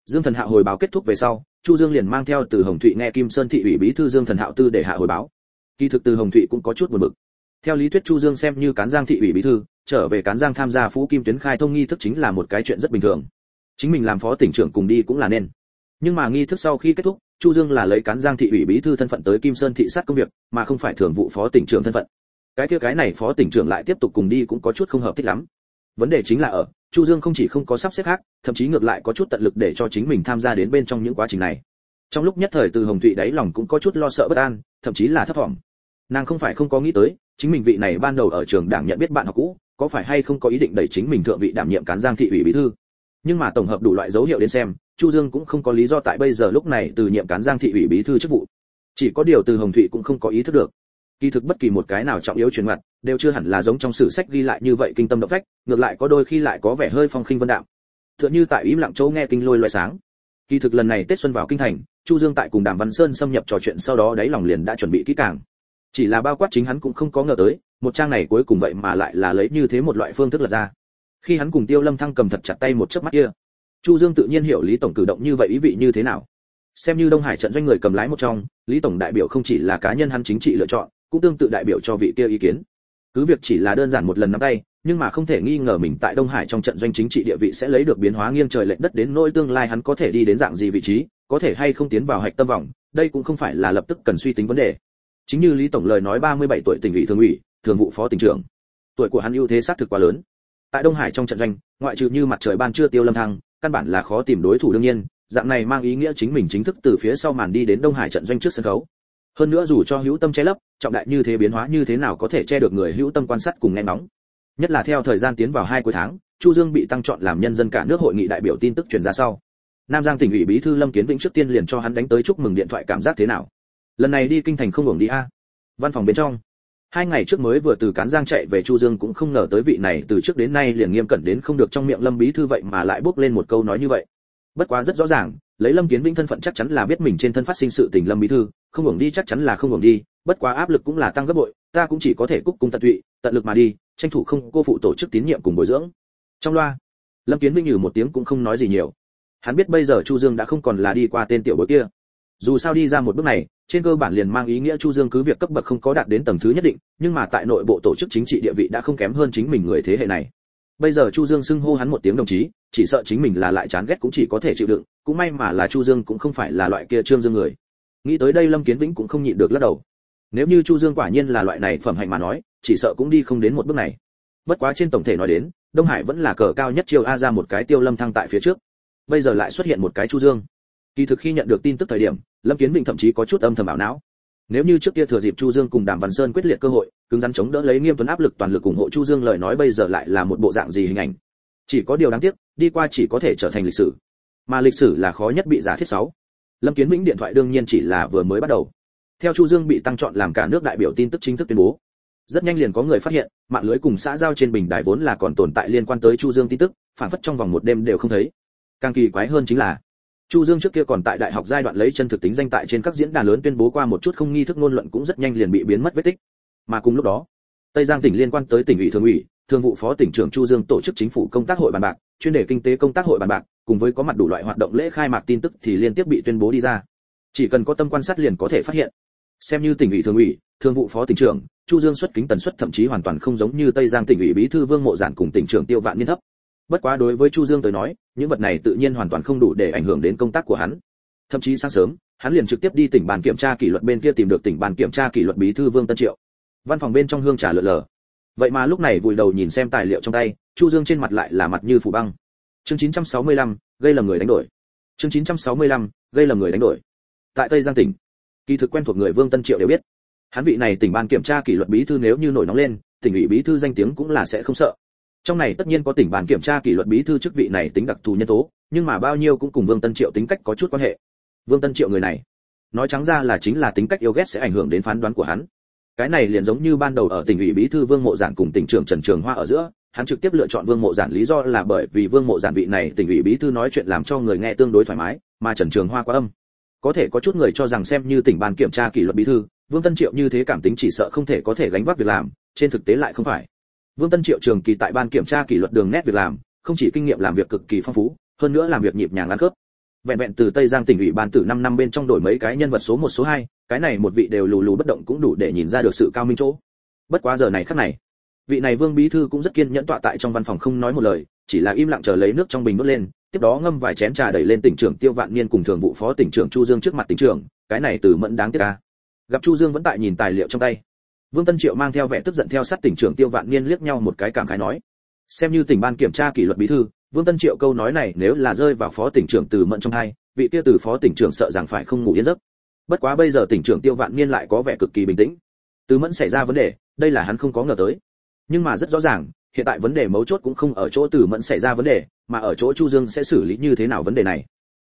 dương thần hạ hồi báo kết thúc về sau, chu dương liền mang theo từ hồng thụy nghe kim sơn thị ủy bí thư dương thần hạo tư để hạ hồi báo. Kỳ thực từ hồng thụy cũng có chút buồn bực. Theo lý thuyết chu dương xem như cán giang thị ủy bí thư trở về cán giang tham gia phú kim tuyến khai thông nghi thức chính là một cái chuyện rất bình thường. Chính mình làm phó tỉnh trưởng cùng đi cũng là nên. Nhưng mà nghi thức sau khi kết thúc, chu dương là lấy cán giang thị ủy bí thư thân phận tới kim sơn thị sát công việc, mà không phải thường vụ phó tỉnh trưởng thân phận. Cái kia cái này phó tỉnh trưởng lại tiếp tục cùng đi cũng có chút không hợp thích lắm. Vấn đề chính là ở, chu dương không chỉ không có sắp xếp khác, thậm chí ngược lại có chút tận lực để cho chính mình tham gia đến bên trong những quá trình này. Trong lúc nhất thời từ hồng thụy đáy lòng cũng có chút lo sợ bất an, thậm chí là thất vọng nàng không phải không có nghĩ tới, chính mình vị này ban đầu ở trường đảng nhận biết bạn học cũ có phải hay không có ý định đẩy chính mình thượng vị đảm nhiệm cán giang thị ủy bí thư? Nhưng mà tổng hợp đủ loại dấu hiệu đến xem, chu dương cũng không có lý do tại bây giờ lúc này từ nhiệm cán giang thị ủy bí thư chức vụ. Chỉ có điều từ hồng thụy cũng không có ý thức được. Kỳ thực bất kỳ một cái nào trọng yếu truyền mặt, đều chưa hẳn là giống trong sử sách ghi lại như vậy kinh tâm động phách, ngược lại có đôi khi lại có vẻ hơi phong khinh vân đạm. Tựa như tại im lặng chỗ nghe kinh lôi loại sáng. Kỳ thực lần này tết xuân vào kinh thành, chu dương tại cùng đàm văn sơn xâm nhập trò chuyện sau đó đáy lòng liền đã chuẩn bị kỹ càng. Chỉ là bao quát chính hắn cũng không có ngờ tới một trang này cuối cùng vậy mà lại là lấy như thế một loại phương thức lật ra. Khi hắn cùng tiêu lâm thăng cầm thật chặt tay một chớp mắt kia, chu dương tự nhiên hiểu lý tổng cử động như vậy ý vị như thế nào. Xem như đông hải trận doanh người cầm lái một trong, lý tổng đại biểu không chỉ là cá nhân hắn chính trị lựa chọn, cũng tương tự đại biểu cho vị kia ý kiến. Cứ việc chỉ là đơn giản một lần nắm tay, nhưng mà không thể nghi ngờ mình tại đông hải trong trận doanh chính trị địa vị sẽ lấy được biến hóa nghiêng trời lệch đất đến nỗi tương lai hắn có thể đi đến dạng gì vị trí, có thể hay không tiến vào hạch tâm vòng, đây cũng không phải là lập tức cần suy tính vấn đề. Chính như lý tổng lời nói 37 tuổi tỉnh ủy thường ủy thường vụ phó tỉnh trưởng. Tuổi của hắn ưu thế xác thực quá lớn. Tại đông hải trong trận doanh, ngoại trừ như mặt trời ban chưa tiêu lâm thăng, căn bản là khó tìm đối thủ đương nhiên, dạng này mang ý nghĩa chính mình chính thức từ phía sau màn đi đến đông hải trận doanh trước sân khấu. Hơn nữa dù cho hữu tâm che lấp, trọng đại như thế biến hóa như thế nào có thể che được người hữu tâm quan sát cùng nghe nóng nhất là theo thời gian tiến vào hai cuối tháng, chu dương bị tăng chọn làm nhân dân cả nước hội nghị đại biểu tin tức truyền ra sau. Nam giang tỉnh ủy bí thư lâm kiến vĩnh trước tiên liền cho hắn đánh tới chúc mừng điện thoại cảm giác thế nào. Lần này đi kinh thành không hưởng đi a. Văn phòng bên trong hai ngày trước mới vừa từ cán giang chạy về chu dương cũng không ngờ tới vị này từ trước đến nay liền nghiêm cẩn đến không được trong miệng lâm bí thư vậy mà lại bước lên một câu nói như vậy. Bất quá rất rõ ràng, lấy lâm kiến vĩnh thân phận chắc chắn là biết mình trên thân phát sinh sự tình lâm bí thư, không hưởng đi chắc chắn là không hưởng đi, bất quá áp lực cũng là tăng gấp bội, ta cũng chỉ có thể cúc cung tận tụy, tận lực mà đi, tranh thủ không cô phụ tổ chức tín nhiệm cùng bồi dưỡng. Trong loa, lâm kiến vĩnh nhừ một tiếng cũng không nói gì nhiều. Hắn biết bây giờ chu dương đã không còn là đi qua tên tiểu bối kia dù sao đi ra một bước này, trên cơ bản liền mang ý nghĩa chu dương cứ việc cấp bậc không có đạt đến tầng thứ nhất định, nhưng mà tại nội bộ tổ chức chính trị địa vị đã không kém hơn chính mình người thế hệ này. Bây giờ chu dương xưng hô hắn một tiếng đồng chí, chỉ sợ chính mình là lại chán ghét cũng chỉ có thể chịu đựng, cũng may mà là chu dương cũng không phải là loại kia trương dương người. Nghĩ tới đây lâm kiến vĩnh cũng không nhịn được lắc đầu. Nếu như chu dương quả nhiên là loại này phẩm hạnh mà nói, chỉ sợ cũng đi không đến một bước này. Bất quá trên tổng thể nói đến, đông hải vẫn là cờ cao nhất chiêu a ra một cái tiêu lâm thăng tại phía trước. Bây giờ lại xuất hiện một cái chu dương. Kỳ thực khi nhận được tin tức thời điểm lâm kiến vịnh thậm chí có chút âm thầm ảo não. Nếu như trước kia thừa dịp chu dương cùng đàm văn sơn quyết liệt cơ hội, cứng rắn chống đỡ lấy nghiêm tuấn áp lực toàn lực ủng hộ chu dương lời nói bây giờ lại là một bộ dạng gì hình ảnh? Chỉ có điều đáng tiếc, đi qua chỉ có thể trở thành lịch sử. Mà lịch sử là khó nhất bị giả thiết sáu. Lâm kiến vĩnh điện thoại đương nhiên chỉ là vừa mới bắt đầu. Theo chu dương bị tăng chọn làm cả nước đại biểu tin tức chính thức tuyên bố. Rất nhanh liền có người phát hiện, mạng lưới cùng xã giao trên bình đài vốn là còn tồn tại liên quan tới chu dương tin tức phản phất trong vòng một đêm đều không thấy. Càng kỳ quái hơn chính là Chu Dương trước kia còn tại đại học giai đoạn lấy chân thực tính danh tại trên các diễn đàn lớn tuyên bố qua một chút không nghi thức ngôn luận cũng rất nhanh liền bị biến mất vết tích. Mà cùng lúc đó, Tây Giang tỉnh liên quan tới tỉnh ủy thường ủy, thường vụ phó tỉnh trưởng Chu Dương tổ chức chính phủ công tác hội bàn bạc, chuyên đề kinh tế công tác hội bàn bạc, cùng với có mặt đủ loại hoạt động lễ khai mạc tin tức thì liên tiếp bị tuyên bố đi ra. Chỉ cần có tâm quan sát liền có thể phát hiện. Xem như tỉnh ủy thường ủy, thường vụ phó tỉnh trưởng, Chu Dương xuất kính tần suất thậm chí hoàn toàn không giống như Tây Giang tỉnh ủy bí thư Vương Mộ Giản cùng tỉnh trưởng Tiêu Vạn Niên thấp bất quá đối với chu dương tới nói những vật này tự nhiên hoàn toàn không đủ để ảnh hưởng đến công tác của hắn. Thậm chí sáng sớm hắn liền trực tiếp đi tỉnh bàn kiểm tra kỷ luật bên kia tìm được tỉnh bàn kiểm tra kỷ luật bí thư vương tân triệu. Văn phòng bên trong hương trà lượn lờ. Vậy mà lúc này vùi đầu nhìn xem tài liệu trong tay chu dương trên mặt lại là mặt như phủ băng. Chương 965, gây lầm người đánh đổi. Chương 965, gây lầm người đánh đổi. Tại tây giang tỉnh kỳ thực quen thuộc người vương tân triệu đều biết. Hắn vị này tỉnh ban kiểm tra kỷ luật bí thư nếu như nổi nóng lên tỉnh ủy bí thư danh tiếng cũng là sẽ không sợ trong này tất nhiên có tỉnh bàn kiểm tra kỷ luật bí thư chức vị này tính đặc thù nhân tố, nhưng mà bao nhiêu cũng cùng vương tân triệu tính cách có chút quan hệ. Vương tân triệu người này, nói trắng ra là chính là tính cách yêu ghét sẽ ảnh hưởng đến phán đoán của hắn. Cái này liền giống như ban đầu ở tỉnh ủy bí thư vương mộ giản cùng tỉnh trưởng trần trường hoa ở giữa, hắn trực tiếp lựa chọn vương mộ giản lý do là bởi vì vương mộ giản vị này tỉnh ủy bí thư nói chuyện làm cho người nghe tương đối thoải mái, mà trần trường hoa quá âm. Có thể có chút người cho rằng xem như tỉnh ban kiểm tra kỷ luật bí thư, vương tân triệu như thế cảm tính chỉ sợ không thể có thể gánh vác việc làm, trên thực tế lại không phải vương tân triệu trường kỳ tại ban kiểm tra kỷ luật đường nét việc làm, không chỉ kinh nghiệm làm việc cực kỳ phong phú, hơn nữa làm việc nhịp nhàng ăn khớp. Vẹn vẹn từ tây giang tỉnh ủy ban tử 5 năm bên trong đổi mấy cái nhân vật số một, số hai, cái này một vị đều lù lù bất động cũng đủ để nhìn ra được sự cao minh chỗ. Bất quá giờ này khắc này, vị này vương bí thư cũng rất kiên nhẫn tọa tại trong văn phòng không nói một lời, chỉ là im lặng chờ lấy nước trong bình đốt lên, tiếp đó ngâm vài chén trà đẩy lên tỉnh trưởng tiêu vạn niên cùng thường vụ phó tỉnh trưởng chu dương trước mặt tỉnh trưởng, cái này từ mẫn đáng tiếc a. gặp chu dương vẫn tại nhìn tài liệu trong tay vương tân triệu mang theo vẻ tức giận theo sát tỉnh trưởng tiêu vạn niên liếc nhau một cái cảm khái nói, xem như tỉnh ban kiểm tra kỷ luật bí thư, vương tân triệu câu nói này nếu là rơi vào phó tỉnh trưởng từ mẫn trong hai, vị kia từ phó tỉnh trưởng sợ rằng phải không ngủ yên giấc. Bất quá bây giờ tỉnh trưởng tiêu vạn niên lại có vẻ cực kỳ bình tĩnh. Từ mẫn xảy ra vấn đề, đây là hắn không có ngờ tới. Nhưng mà rất rõ ràng, hiện tại vấn đề mấu chốt cũng không ở chỗ từ mẫn xảy ra vấn đề, mà ở chỗ chu dương sẽ xử lý như thế nào vấn đề này.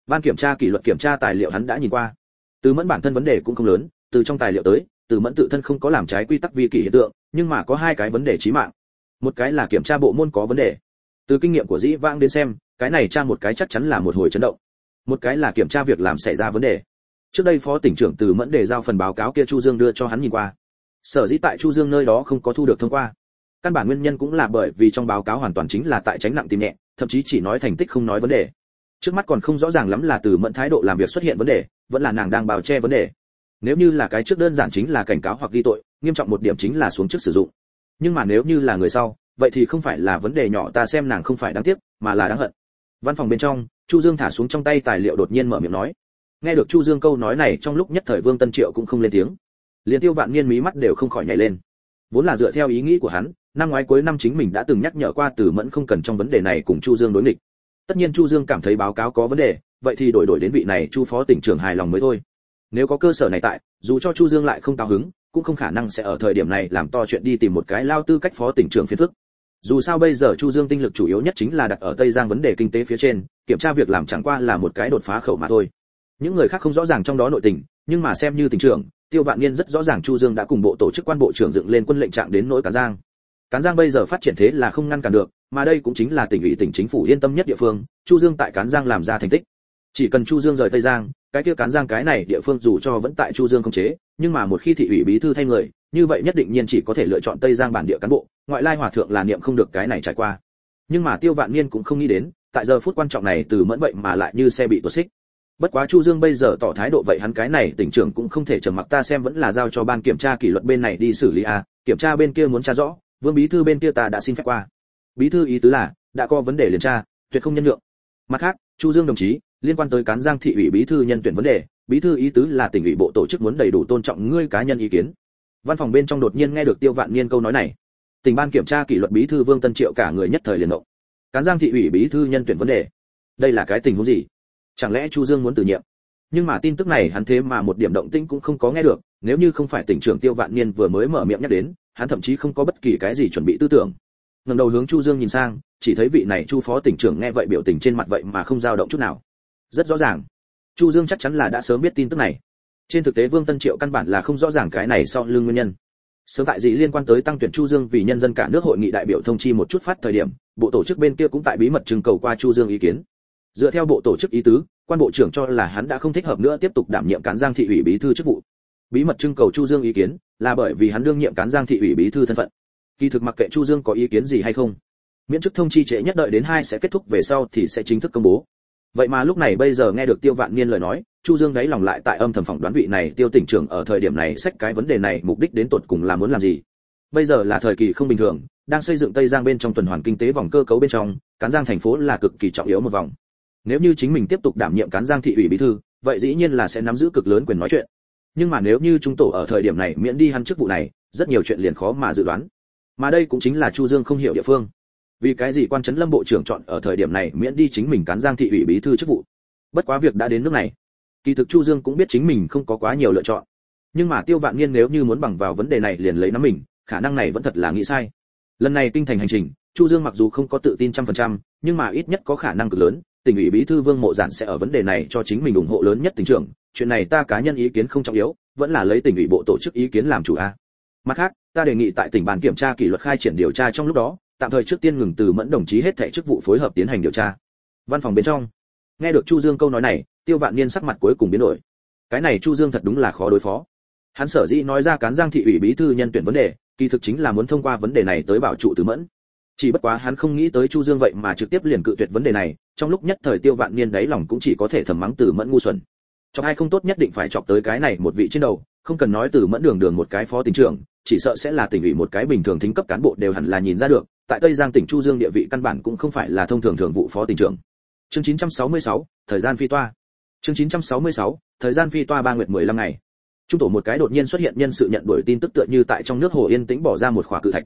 Ban kiểm tra kỷ luật kiểm tra tài liệu hắn đã nhìn qua. Từ mẫn bản thân vấn đề cũng không lớn, từ trong tài liệu tới từ mẫn tự thân không có làm trái quy tắc vi kỷ hiện tượng, nhưng mà có hai cái vấn đề chí mạng. Một cái là kiểm tra bộ môn có vấn đề. Từ kinh nghiệm của dĩ vãng đến xem, cái này tra một cái chắc chắn là một hồi chấn động. Một cái là kiểm tra việc làm xảy ra vấn đề. Trước đây phó tỉnh trưởng từ mẫn đề giao phần báo cáo kia chu dương đưa cho hắn nhìn qua. Sở dĩ tại chu dương nơi đó không có thu được thông qua. Căn bản nguyên nhân cũng là bởi vì trong báo cáo hoàn toàn chính là tại tránh nặng tìm nhẹ, thậm chí chỉ nói thành tích không nói vấn đề. Trước mắt còn không rõ ràng lắm là từ mẫn thái độ làm việc xuất hiện vấn đề, vẫn là nàng đang bào che vấn đề nếu như là cái trước đơn giản chính là cảnh cáo hoặc ghi tội, nghiêm trọng một điểm chính là xuống trước sử dụng. Nhưng mà nếu như là người sau, vậy thì không phải là vấn đề nhỏ ta xem nàng không phải đáng tiếc, mà là đáng hận. Văn phòng bên trong, chu dương thả xuống trong tay tài liệu đột nhiên mở miệng nói. Nghe được chu dương câu nói này trong lúc nhất thời vương tân triệu cũng không lên tiếng. Liền tiêu vạn niên mí mắt đều không khỏi nhảy lên. Vốn là dựa theo ý nghĩ của hắn, năm ngoái cuối năm chính mình đã từng nhắc nhở qua từ mẫn không cần trong vấn đề này cùng chu dương đối nghịch. Tất nhiên chu dương cảm thấy báo cáo có vấn đề, vậy thì đổi đổi đến vị này chu phó tỉnh trưởng hài lòng mới thôi nếu có cơ sở này tại, dù cho chu dương lại không cao hứng, cũng không khả năng sẽ ở thời điểm này làm to chuyện đi tìm một cái lao tư cách phó tỉnh trưởng phiên phức. Dù sao bây giờ chu dương tinh lực chủ yếu nhất chính là đặt ở tây giang vấn đề kinh tế phía trên, kiểm tra việc làm chẳng qua là một cái đột phá khẩu mà thôi. Những người khác không rõ ràng trong đó nội tình, nhưng mà xem như tỉnh trưởng, tiêu vạn niên rất rõ ràng chu dương đã cùng bộ tổ chức quan bộ trưởng dựng lên quân lệnh trạng đến nỗi cán giang. Cán giang bây giờ phát triển thế là không ngăn cản được, mà đây cũng chính là tỉnh ủy tỉnh chính phủ yên tâm nhất địa phương, chu dương tại cán giang làm ra thành tích. Chỉ cần chu dương rời tây giang cái kia cán giang cái này địa phương dù cho vẫn tại chu dương không chế, nhưng mà một khi thị ủy bí thư thay người, như vậy nhất định nhiên chỉ có thể lựa chọn tây giang bản địa cán bộ, ngoại lai hòa thượng là niệm không được cái này trải qua. Nhưng mà tiêu vạn niên cũng không nghĩ đến, tại giờ phút quan trọng này từ mẫn vậy mà lại như xe bị tuột xích. Bất quá chu dương bây giờ tỏ thái độ vậy hắn cái này tỉnh trưởng cũng không thể trầm mặc, ta xem vẫn là giao cho ban kiểm tra kỷ luật bên này đi xử lý à kiểm tra bên kia muốn tra rõ, vương bí thư bên kia ta đã xin phép qua. Bí thư ý tứ là, đã có vấn đề liền tra, tuyệt không nhân lượng mặt khác, chu dương đồng chí liên quan tới cán giang thị ủy bí thư nhân tuyển vấn đề, bí thư ý tứ là tỉnh ủy bộ tổ chức muốn đầy đủ tôn trọng ngươi cá nhân ý kiến. Văn phòng bên trong đột nhiên nghe được tiêu vạn niên câu nói này. Tỉnh ban kiểm tra kỷ luật bí thư vương tân triệu cả người nhất thời liền động. Cán giang thị ủy bí thư nhân tuyển vấn đề. Đây là cái tình huống gì? Chẳng lẽ chu dương muốn từ nhiệm? Nhưng mà tin tức này hắn thế mà một điểm động tĩnh cũng không có nghe được, nếu như không phải tỉnh trưởng tiêu vạn niên vừa mới mở miệng nhắc đến, hắn thậm chí không có bất kỳ cái gì chuẩn bị tư tưởng. Ngẩng đầu hướng chu dương nhìn sang, chỉ thấy vị này chu phó tỉnh trưởng nghe vậy biểu tình trên mặt vậy mà không dao động chút nào rất rõ ràng. Chu dương chắc chắn là đã sớm biết tin tức này. Trên thực tế vương tân triệu căn bản là không rõ ràng cái này sau lưng nguyên nhân. Sớm tại gì liên quan tới tăng tuyển chu dương vì nhân dân cả nước hội nghị đại biểu thông chi một chút phát thời điểm, bộ tổ chức bên kia cũng tại bí mật trưng cầu qua chu dương ý kiến. Dựa theo bộ tổ chức ý tứ, quan bộ trưởng cho là hắn đã không thích hợp nữa tiếp tục đảm nhiệm cán giang thị ủy bí thư chức vụ. Bí mật trưng cầu chu dương ý kiến là bởi vì hắn đương nhiệm cán giang thị ủy bí thư thân phận. Kỳ thực mặc kệ chu dương có ý kiến gì hay không, miễn chức thông chi trễ nhất đợi đến hai sẽ kết thúc về sau thì sẽ chính thức công bố vậy mà lúc này bây giờ nghe được tiêu vạn niên lời nói, chu dương đáy lòng lại tại âm thầm phỏng đoán vị này tiêu tỉnh trưởng ở thời điểm này xét cái vấn đề này mục đích đến tột cùng là muốn làm gì. Bây giờ là thời kỳ không bình thường, đang xây dựng tây giang bên trong tuần hoàn kinh tế vòng cơ cấu bên trong, cán giang thành phố là cực kỳ trọng yếu một vòng. Nếu như chính mình tiếp tục đảm nhiệm cán giang thị ủy bí thư, vậy dĩ nhiên là sẽ nắm giữ cực lớn quyền nói chuyện. Nhưng mà nếu như chúng tổ ở thời điểm này miễn đi hắn chức vụ này, rất nhiều chuyện liền khó mà dự đoán. Mà đây cũng chính là chu dương không hiểu địa phương vì cái gì quan trấn lâm bộ trưởng chọn ở thời điểm này miễn đi chính mình cán giang thị ủy bí thư chức vụ? Bất quá việc đã đến nước này, kỳ thực chu dương cũng biết chính mình không có quá nhiều lựa chọn. Nhưng mà tiêu vạn niên nếu như muốn bằng vào vấn đề này liền lấy nắm mình, khả năng này vẫn thật là nghĩ sai. Lần này kinh thành hành trình, chu dương mặc dù không có tự tin trăm phần trăm, nhưng mà ít nhất có khả năng cực lớn, tỉnh ủy bí thư vương mộ giản sẽ ở vấn đề này cho chính mình ủng hộ lớn nhất tỉnh trưởng. Chuyện này ta cá nhân ý kiến không trọng yếu, vẫn là lấy tỉnh ủy bộ tổ chức ý kiến làm chủ a. Mặt khác, ta đề nghị tại tỉnh bàn kiểm tra kỷ luật khai triển điều tra trong lúc đó tạm thời trước tiên ngừng từ mẫn đồng chí hết thảy chức vụ phối hợp tiến hành điều tra. Văn phòng bên trong. Nghe được chu dương câu nói này, tiêu vạn niên sắc mặt cuối cùng biến đổi. Cái này chu dương thật đúng là khó đối phó. Hắn sở dĩ nói ra cán giang thị ủy bí thư nhân tuyển vấn đề, kỳ thực chính là muốn thông qua vấn đề này tới bảo trụ từ mẫn. Chỉ bất quá hắn không nghĩ tới chu dương vậy mà trực tiếp liền cự tuyệt vấn đề này, trong lúc nhất thời tiêu vạn niên đáy lòng cũng chỉ có thể thầm mắng từ mẫn ngu xuẩn. Cho ai không tốt nhất định phải chọc tới cái này một vị trên đầu, không cần nói từ mẫn đường đường một cái phó tỉnh trưởng chỉ sợ sẽ là tỉnh ủy một cái bình thường thính cấp cán bộ đều hẳn là nhìn ra được tại tây giang tỉnh chu dương địa vị căn bản cũng không phải là thông thường thường vụ phó tỉnh trưởng. Chương 966, thời gian phi toa. Chương 966, thời gian phi toa ba nguyệt 15 ngày. Trung tổ một cái đột nhiên xuất hiện nhân sự nhận đuổi tin tức tựa như tại trong nước hồ yên tĩnh bỏ ra một khóa cự thạch.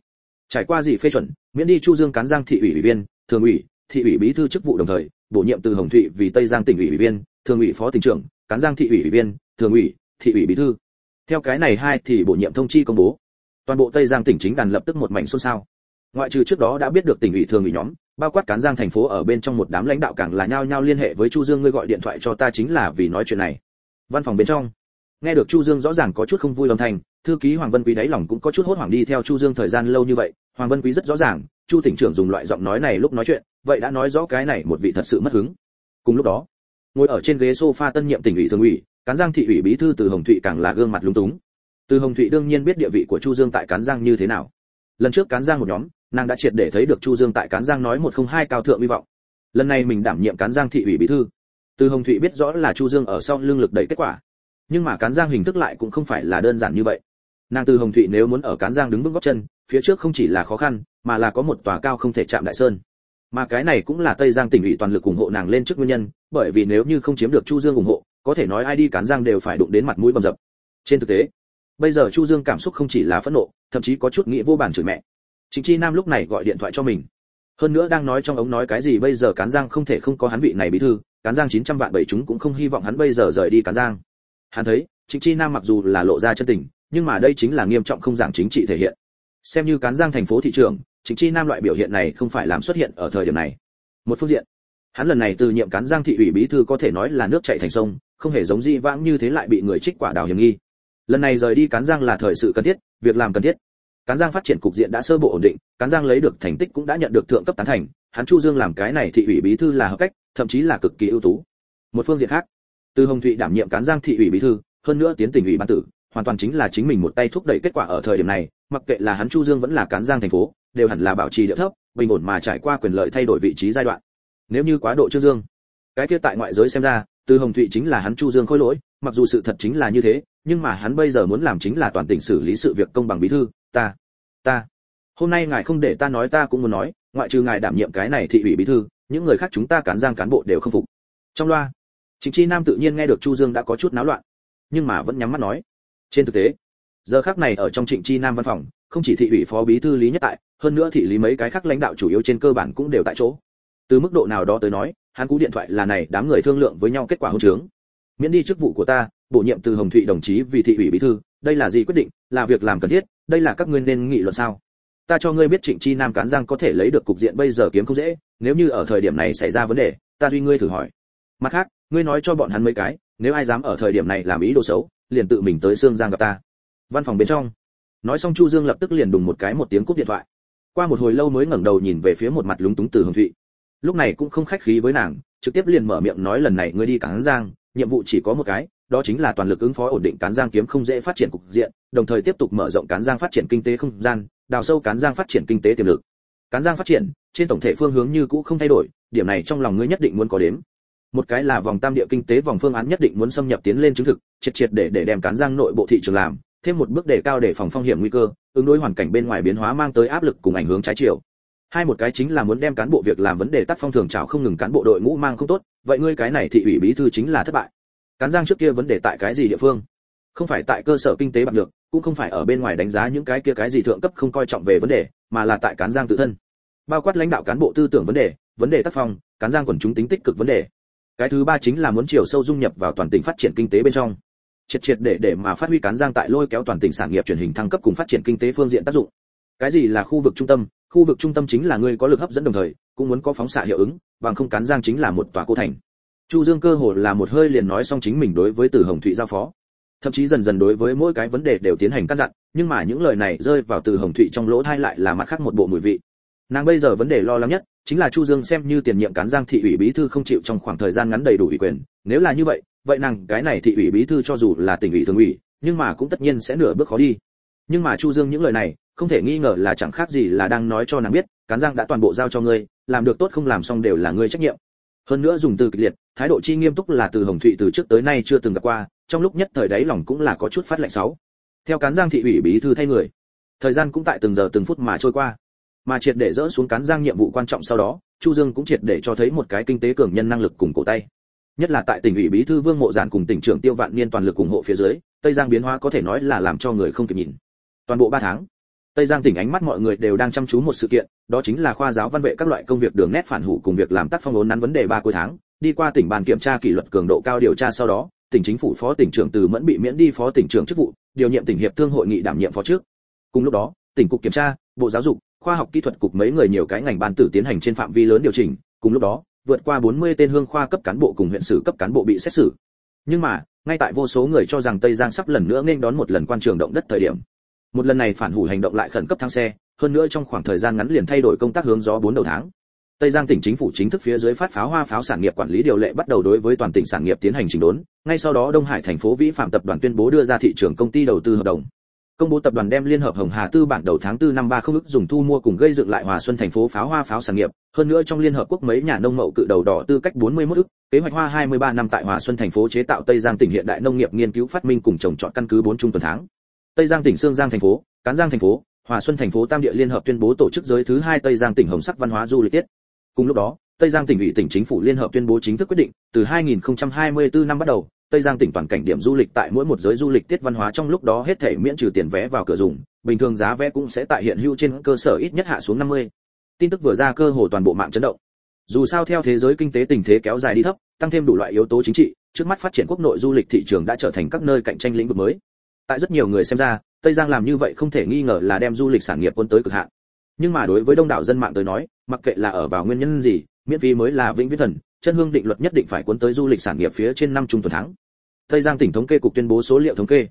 Trải qua gì phê chuẩn miễn đi chu dương cán giang thị ủy ủy viên thường ủy thị ủy bí thư chức vụ đồng thời bổ nhiệm từ hồng thụy vì tây giang tỉnh ủy ủy viên thường ủy phó tỉnh trưởng cán giang thị ủy ủy viên thường ủy thị ủy bí thư. Theo cái này hai thì bổ nhiệm thông chi công bố toàn bộ tây giang tỉnh chính đàn lập tức một mảnh xôn xao. Ngoại trừ trước đó đã biết được tỉnh ủy thường ủy nhóm, bao quát cán giang thành phố ở bên trong một đám lãnh đạo càng là nhao nhao liên hệ với chu dương, ngươi gọi điện thoại cho ta chính là vì nói chuyện này. Văn phòng bên trong, nghe được chu dương rõ ràng có chút không vui âm thanh, thư ký hoàng vân quý đáy lòng cũng có chút hốt hoảng đi theo chu dương thời gian lâu như vậy. Hoàng vân quý rất rõ ràng, chu tỉnh trưởng dùng loại giọng nói này lúc nói chuyện, vậy đã nói rõ cái này một vị thật sự mất hứng. Cùng lúc đó, ngồi ở trên ghế sofa tân nhiệm tỉnh ủy thường ủy, cán giang thị ủy bí thư từ hồng thụy càng là gương mặt lúng túng từ hồng thụy đương nhiên biết địa vị của chu dương tại cán giang như thế nào. Lần trước cán giang một nhóm, nàng đã triệt để thấy được chu dương tại cán giang nói một không hai cao thượng hy vọng. Lần này mình đảm nhiệm cán giang thị ủy bí thư. Từ hồng thụy biết rõ là chu dương ở sau lưng lực đẩy kết quả. Nhưng mà cán giang hình thức lại cũng không phải là đơn giản như vậy. Nàng từ hồng thụy nếu muốn ở cán giang đứng vững góc chân, phía trước không chỉ là khó khăn, mà là có một tòa cao không thể chạm đại sơn. Mà cái này cũng là tây giang tỉnh ủy toàn lực ủng hộ nàng lên trước nguyên nhân, bởi vì nếu như không chiếm được chu dương ủng hộ, có thể nói ai đi cán giang đều phải đụng đến mặt mũi bầm dập. Trên thực tế bây giờ chu dương cảm xúc không chỉ là phẫn nộ, thậm chí có chút nghĩ vô bản chửi mẹ. Chính chi nam lúc này gọi điện thoại cho mình. Hơn nữa đang nói trong ống nói cái gì bây giờ cán giang không thể không có hắn vị này bí thư, cán giang 900 vạn bảy chúng cũng không hy vọng hắn bây giờ rời đi cán giang. Hắn thấy chính chi nam mặc dù là lộ ra chân tình, nhưng mà đây chính là nghiêm trọng không giảng chính trị thể hiện. Xem như cán giang thành phố thị trường chính chi nam loại biểu hiện này không phải làm xuất hiện ở thời điểm này. Một phương diện, hắn lần này từ nhiệm cán giang thị ủy bí thư có thể nói là nước chảy thành sông, không hề giống di vãng như thế lại bị người trích quả đào hiểm nghi lần này rời đi cán giang là thời sự cần thiết, việc làm cần thiết. Cán giang phát triển cục diện đã sơ bộ ổn định, cán giang lấy được thành tích cũng đã nhận được thượng cấp tán thành, hắn chu dương làm cái này thị ủy bí thư là hợp cách, thậm chí là cực kỳ ưu tú. Một phương diện khác, từ hồng thụy đảm nhiệm cán giang thị ủy bí thư, hơn nữa tiến tỉnh ủy ban tử, hoàn toàn chính là chính mình một tay thúc đẩy kết quả ở thời điểm này, mặc kệ là hắn chu dương vẫn là cán giang thành phố, đều hẳn là bảo trì địa thấp, bình ổn mà trải qua quyền lợi thay đổi vị trí giai đoạn. Nếu như quá độ trương dương, cái kia tại ngoại giới xem ra, từ hồng thụy chính là hắn chu dương khôi lỗi mặc dù sự thật chính là như thế, nhưng mà hắn bây giờ muốn làm chính là toàn tỉnh xử lý sự việc công bằng bí thư, ta ta. Hôm nay ngài không để ta nói ta cũng muốn nói, ngoại trừ ngài đảm nhiệm cái này thị ủy bí thư, những người khác chúng ta cán giang cán bộ đều không phục. Trong loa chính chi nam tự nhiên nghe được chu dương đã có chút náo loạn, nhưng mà vẫn nhắm mắt nói. Trên thực tế, giờ khác này ở trong trịnh chi nam văn phòng, không chỉ thị ủy phó bí thư lý nhất tại, hơn nữa thị lý mấy cái khác lãnh đạo chủ yếu trên cơ bản cũng đều tại chỗ. Từ mức độ nào đó tới nói, hắn cú điện thoại là này, đám người thương lượng với nhau kết quả hôn trướng miễn đi chức vụ của ta, bổ nhiệm từ hồng thụy đồng chí vì thị ủy bí thư, đây là gì quyết định, là việc làm cần thiết, đây là các ngươi nên nghị luận sao? Ta cho ngươi biết trịnh chi nam cán giang có thể lấy được cục diện bây giờ kiếm không dễ, nếu như ở thời điểm này xảy ra vấn đề, ta duy ngươi thử hỏi. Mặt khác, ngươi nói cho bọn hắn mấy cái, nếu ai dám ở thời điểm này làm ý đồ xấu, liền tự mình tới xương giang gặp ta. Văn phòng bên trong. Nói xong chu dương lập tức liền đùng một cái một tiếng cúp điện thoại. Qua một hồi lâu mới ngẩng đầu nhìn về phía một mặt lúng túng từ hồng thụy. Lúc này cũng không khách khí với nàng, trực tiếp liền mở miệng nói lần này ngươi đi cán giang nhiệm vụ chỉ có một cái, đó chính là toàn lực ứng phó ổn định cán giang kiếm không dễ phát triển cục diện, đồng thời tiếp tục mở rộng cán giang phát triển kinh tế không gian, đào sâu cán giang phát triển kinh tế tiềm lực. Cán giang phát triển, trên tổng thể phương hướng như cũ không thay đổi, điểm này trong lòng ngươi nhất định muốn có đếm. Một cái là vòng tam địa kinh tế, vòng phương án nhất định muốn xâm nhập tiến lên chứng thực, triệt triệt để để đem cán giang nội bộ thị trường làm, thêm một bước đề cao để phòng phong hiểm nguy cơ, ứng đối hoàn cảnh bên ngoài biến hóa mang tới áp lực cùng ảnh hưởng trái chiều hai một cái chính là muốn đem cán bộ việc làm vấn đề tác phong thường chảo không ngừng cán bộ đội ngũ mang không tốt, vậy ngươi cái này thị ủy bí thư chính là thất bại. Cán giang trước kia vấn đề tại cái gì địa phương? Không phải tại cơ sở kinh tế bạc được cũng không phải ở bên ngoài đánh giá những cái kia cái gì thượng cấp không coi trọng về vấn đề, mà là tại cán giang tự thân. Bao quát lãnh đạo cán bộ tư tưởng vấn đề vấn đề tác phong, cán giang quần chúng tính tích cực vấn đề. Cái thứ ba chính là muốn chiều sâu dung nhập vào toàn tỉnh phát triển kinh tế bên trong. Triệt triệt để để mà phát huy cán giang tại lôi kéo toàn tỉnh sản nghiệp truyền hình thăng cấp cùng phát triển kinh tế phương diện tác dụng. Cái gì là khu vực trung tâm khu vực trung tâm chính là người có lực hấp dẫn đồng thời, cũng muốn có phóng xạ hiệu ứng, bằng không cán giang chính là một tòa cô thành. Chu dương cơ hồ là một hơi liền nói xong chính mình đối với từ hồng thụy giao phó. Thậm chí dần dần đối với mỗi cái vấn đề đều tiến hành căn dặn, nhưng mà những lời này rơi vào từ hồng thụy trong lỗ thay lại là mặt khác một bộ mùi vị. Nàng bây giờ vấn đề lo lắng nhất, chính là chu dương xem như tiền nhiệm cán giang thị ủy bí thư không chịu trong khoảng thời gian ngắn đầy đủ ủy quyền. Nếu là như vậy vậy nàng cái này thị ủy bí thư cho dù là tỉnh ủy thường ủy, nhưng mà cũng tất nhiên sẽ nửa bước khó đi nhưng mà chu dương những lời này, không thể nghi ngờ là chẳng khác gì là đang nói cho nàng biết, cán giang đã toàn bộ giao cho ngươi, làm được tốt không làm xong đều là ngươi trách nhiệm. Hơn nữa dùng từ kịch liệt, thái độ chi nghiêm túc là từ hồng thụy từ trước tới nay chưa từng gặp qua, trong lúc nhất thời đấy lòng cũng là có chút phát lạnh sáu. Theo cán giang thị ủy bí thư thay người, thời gian cũng tại từng giờ từng phút mà trôi qua. Mà triệt để dỡ xuống cán giang nhiệm vụ quan trọng sau đó, chu dương cũng triệt để cho thấy một cái kinh tế cường nhân năng lực cùng cổ tay. Nhất là tại tỉnh ủy bí thư vương mộ giản cùng tỉnh trưởng tiêu vạn niên toàn lực ủng hộ phía dưới, tây giang biến hóa có thể nói là làm cho người không kịp nhìn toàn bộ 3 tháng. Tây giang tỉnh ánh mắt mọi người đều đang chăm chú một sự kiện, đó chính là khoa giáo văn vệ các loại công việc đường nét phản hủ cùng việc làm tác phong ốn nắn vấn đề ba cuối tháng. Đi qua tỉnh bàn kiểm tra kỷ luật cường độ cao điều tra sau đó, tỉnh chính phủ phó tỉnh trưởng từ mẫn bị miễn đi phó tỉnh trưởng chức vụ, điều nhiệm tỉnh hiệp thương hội nghị đảm nhiệm phó trước. Cùng lúc đó, tỉnh cục kiểm tra, bộ giáo dục, khoa học kỹ thuật cục mấy người nhiều cái ngành ban tử tiến hành trên phạm vi lớn điều chỉnh. Cùng lúc đó, vượt qua 40 tên hương khoa cấp cán bộ cùng huyện sử cấp cán bộ bị xét xử. Nhưng mà, ngay tại vô số người cho rằng tây giang sắp lần nữa nên đón một lần quan trường động đất thời điểm một lần này phản hủ hành động lại khẩn cấp thăng xe hơn nữa trong khoảng thời gian ngắn liền thay đổi công tác hướng gió bốn đầu tháng Tây Giang tỉnh chính phủ chính thức phía dưới phát pháo hoa pháo sản nghiệp quản lý điều lệ bắt đầu đối với toàn tỉnh sản nghiệp tiến hành chỉnh đốn, ngay sau đó Đông Hải thành phố vĩ phạm tập đoàn tuyên bố đưa ra thị trường công ty đầu tư hợp đồng. Công bố tập đoàn đem liên hợp Hồng Hà Tư bản đầu tháng 4 năm 30 ức dùng thu mua cùng gây dựng lại Hòa Xuân thành phố pháo hoa pháo sản nghiệp, hơn nữa trong liên hợp quốc mấy nhà nông mậu cự đầu đỏ tư cách 41 ức, kế hoạch hoa 23 năm tại Hòa Xuân thành phố chế tạo Tây Giang tỉnh hiện đại nông nghiệp nghiên cứu phát minh cùng trồng trọt căn cứ 4 trung tuần tháng. Tây Giang tỉnh Sương Giang thành phố, Cán Giang thành phố, Hòa Xuân thành phố Tam Địa liên hợp tuyên bố tổ chức giới thứ hai Tây Giang tỉnh hồng sắc văn hóa du lịch tiết. Cùng lúc đó, Tây Giang tỉnh ủy tỉnh chính phủ liên hợp tuyên bố chính thức quyết định, từ 2024 năm bắt đầu, Tây Giang tỉnh toàn cảnh điểm du lịch tại mỗi một giới du lịch tiết văn hóa trong lúc đó hết thể miễn trừ tiền vé vào cửa dùng, bình thường giá vé cũng sẽ tại hiện hữu trên cơ sở ít nhất hạ xuống 50. Tin tức vừa ra cơ hồ toàn bộ mạng chấn động. Dù sao theo thế giới kinh tế tình thế kéo dài đi thấp, tăng thêm đủ loại yếu tố chính trị, trước mắt phát triển quốc nội du lịch thị trường đã trở thành các nơi cạnh tranh lĩnh vực mới. Tại rất nhiều người xem ra, Tây Giang làm như vậy không thể nghi ngờ là đem du lịch sản nghiệp quân tới cực hạn. Nhưng mà đối với đông đảo dân mạng tới nói, mặc kệ là ở vào nguyên nhân gì, miễn phí mới là vĩnh viễn thần, chân hương định luật nhất định phải cuốn tới du lịch sản nghiệp phía trên năm trung tuần tháng. Tây Giang tỉnh thống kê cục tuyên bố số liệu thống kê.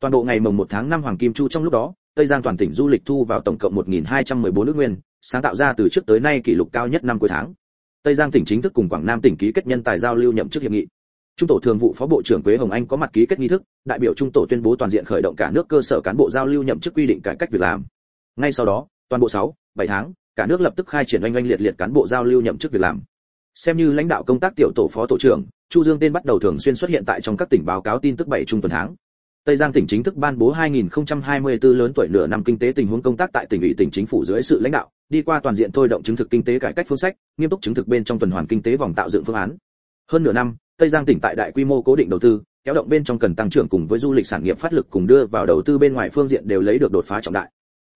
Toàn bộ ngày mồng 1 tháng 5 Hoàng Kim Chu trong lúc đó, Tây Giang toàn tỉnh du lịch thu vào tổng cộng 1214 nước nguyên, sáng tạo ra từ trước tới nay kỷ lục cao nhất năm cuối tháng. Tây Giang tỉnh chính thức cùng Quảng Nam tỉnh ký kết nhân tài giao lưu nhậm chức hiệp nghị. Trung tổ thường vụ phó bộ trưởng Quế Hồng Anh có mặt ký kết nghi thức, đại biểu trung tổ tuyên bố toàn diện khởi động cả nước cơ sở cán bộ giao lưu nhậm chức quy định cải cách việc làm. Ngay sau đó, toàn bộ 6, 7 tháng, cả nước lập tức khai triển oanh oanh liệt liệt cán bộ giao lưu nhậm chức việc làm. Xem như lãnh đạo công tác tiểu tổ phó tổ trưởng, Chu Dương tên bắt đầu thường xuyên xuất hiện tại trong các tỉnh báo cáo tin tức bảy trung tuần tháng. Tây Giang tỉnh chính thức ban bố 2024 lớn tuổi nửa năm kinh tế tình huống công tác tại tỉnh ủy tỉnh chính phủ dưới sự lãnh đạo, đi qua toàn diện thôi động chứng thực kinh tế cải cách phương sách, nghiêm túc chứng thực bên trong tuần hoàn kinh tế vòng tạo dựng phương án. Hơn nửa năm, Tây Giang tỉnh tại đại quy mô cố định đầu tư, kéo động bên trong cần tăng trưởng cùng với du lịch sản nghiệp phát lực cùng đưa vào đầu tư bên ngoài phương diện đều lấy được đột phá trọng đại.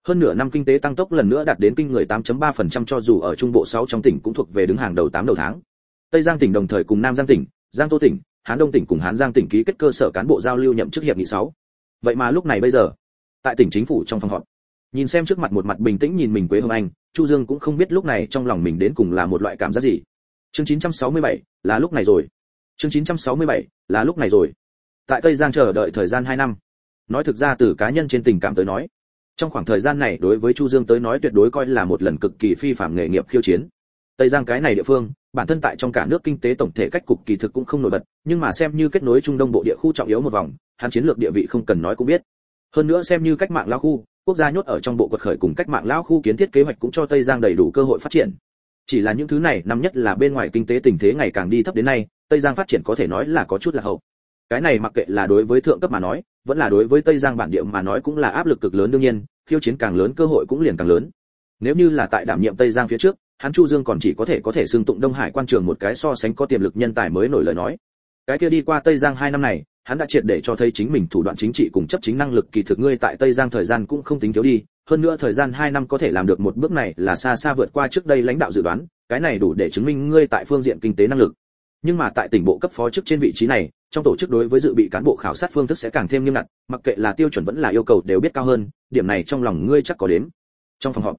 Hơn nửa năm kinh tế tăng tốc lần nữa đạt đến kinh người 8.3% cho dù ở trung bộ 6 trong tỉnh cũng thuộc về đứng hàng đầu 8 đầu tháng. Tây Giang tỉnh đồng thời cùng Nam Giang tỉnh, Giang Tô tỉnh, Hán Đông tỉnh cùng Hán Giang tỉnh ký kết cơ sở cán bộ giao lưu nhậm chức hiệp nghị 6. Vậy mà lúc này bây giờ, tại tỉnh chính phủ trong phòng họp, nhìn xem trước mặt một mặt bình tĩnh nhìn mình Quế Hồng Anh, Chu Dương cũng không biết lúc này trong lòng mình đến cùng là một loại cảm giác gì. Chương 967, là lúc này rồi. Chương 967, là lúc này rồi. Tại Tây Giang chờ đợi thời gian 2 năm. Nói thực ra từ cá nhân trên tình cảm tới nói, trong khoảng thời gian này đối với Chu Dương tới nói tuyệt đối coi là một lần cực kỳ phi phạm nghề nghiệp khiêu chiến. Tây Giang cái này địa phương, bản thân tại trong cả nước kinh tế tổng thể cách cục kỳ thực cũng không nổi bật, nhưng mà xem như kết nối trung đông bộ địa khu trọng yếu một vòng, hắn chiến lược địa vị không cần nói cũng biết. Hơn nữa xem như cách mạng lao khu, quốc gia nhốt ở trong bộ quật khởi cùng cách mạng lao khu kiến thiết kế hoạch cũng cho Tây Giang đầy đủ cơ hội phát triển. Chỉ là những thứ này năm nhất là bên ngoài kinh tế tình thế ngày càng đi thấp đến nay, Tây Giang phát triển có thể nói là có chút là hậu. Cái này mặc kệ là đối với thượng cấp mà nói, vẫn là đối với Tây Giang bản địa mà nói cũng là áp lực cực lớn đương nhiên, khiêu chiến càng lớn cơ hội cũng liền càng lớn. Nếu như là tại đảm nhiệm Tây Giang phía trước, hắn Chu Dương còn chỉ có thể có thể xưng tụng Đông Hải quan trường một cái so sánh có tiềm lực nhân tài mới nổi lời nói. Cái kia đi qua Tây Giang hai năm này, hắn đã triệt để cho thấy chính mình thủ đoạn chính trị cùng chấp chính năng lực kỳ thực ngươi tại Tây Giang thời gian cũng không tính thiếu đi, hơn nữa thời gian hai năm có thể làm được một bước này là xa xa vượt qua trước đây lãnh đạo dự đoán, cái này đủ để chứng minh ngươi tại phương diện kinh tế năng lực. Nhưng mà tại tỉnh bộ cấp phó chức trên vị trí này, trong tổ chức đối với dự bị cán bộ khảo sát phương thức sẽ càng thêm nghiêm ngặt, mặc kệ là tiêu chuẩn vẫn là yêu cầu đều biết cao hơn, điểm này trong lòng ngươi chắc có đến. Trong phòng họp,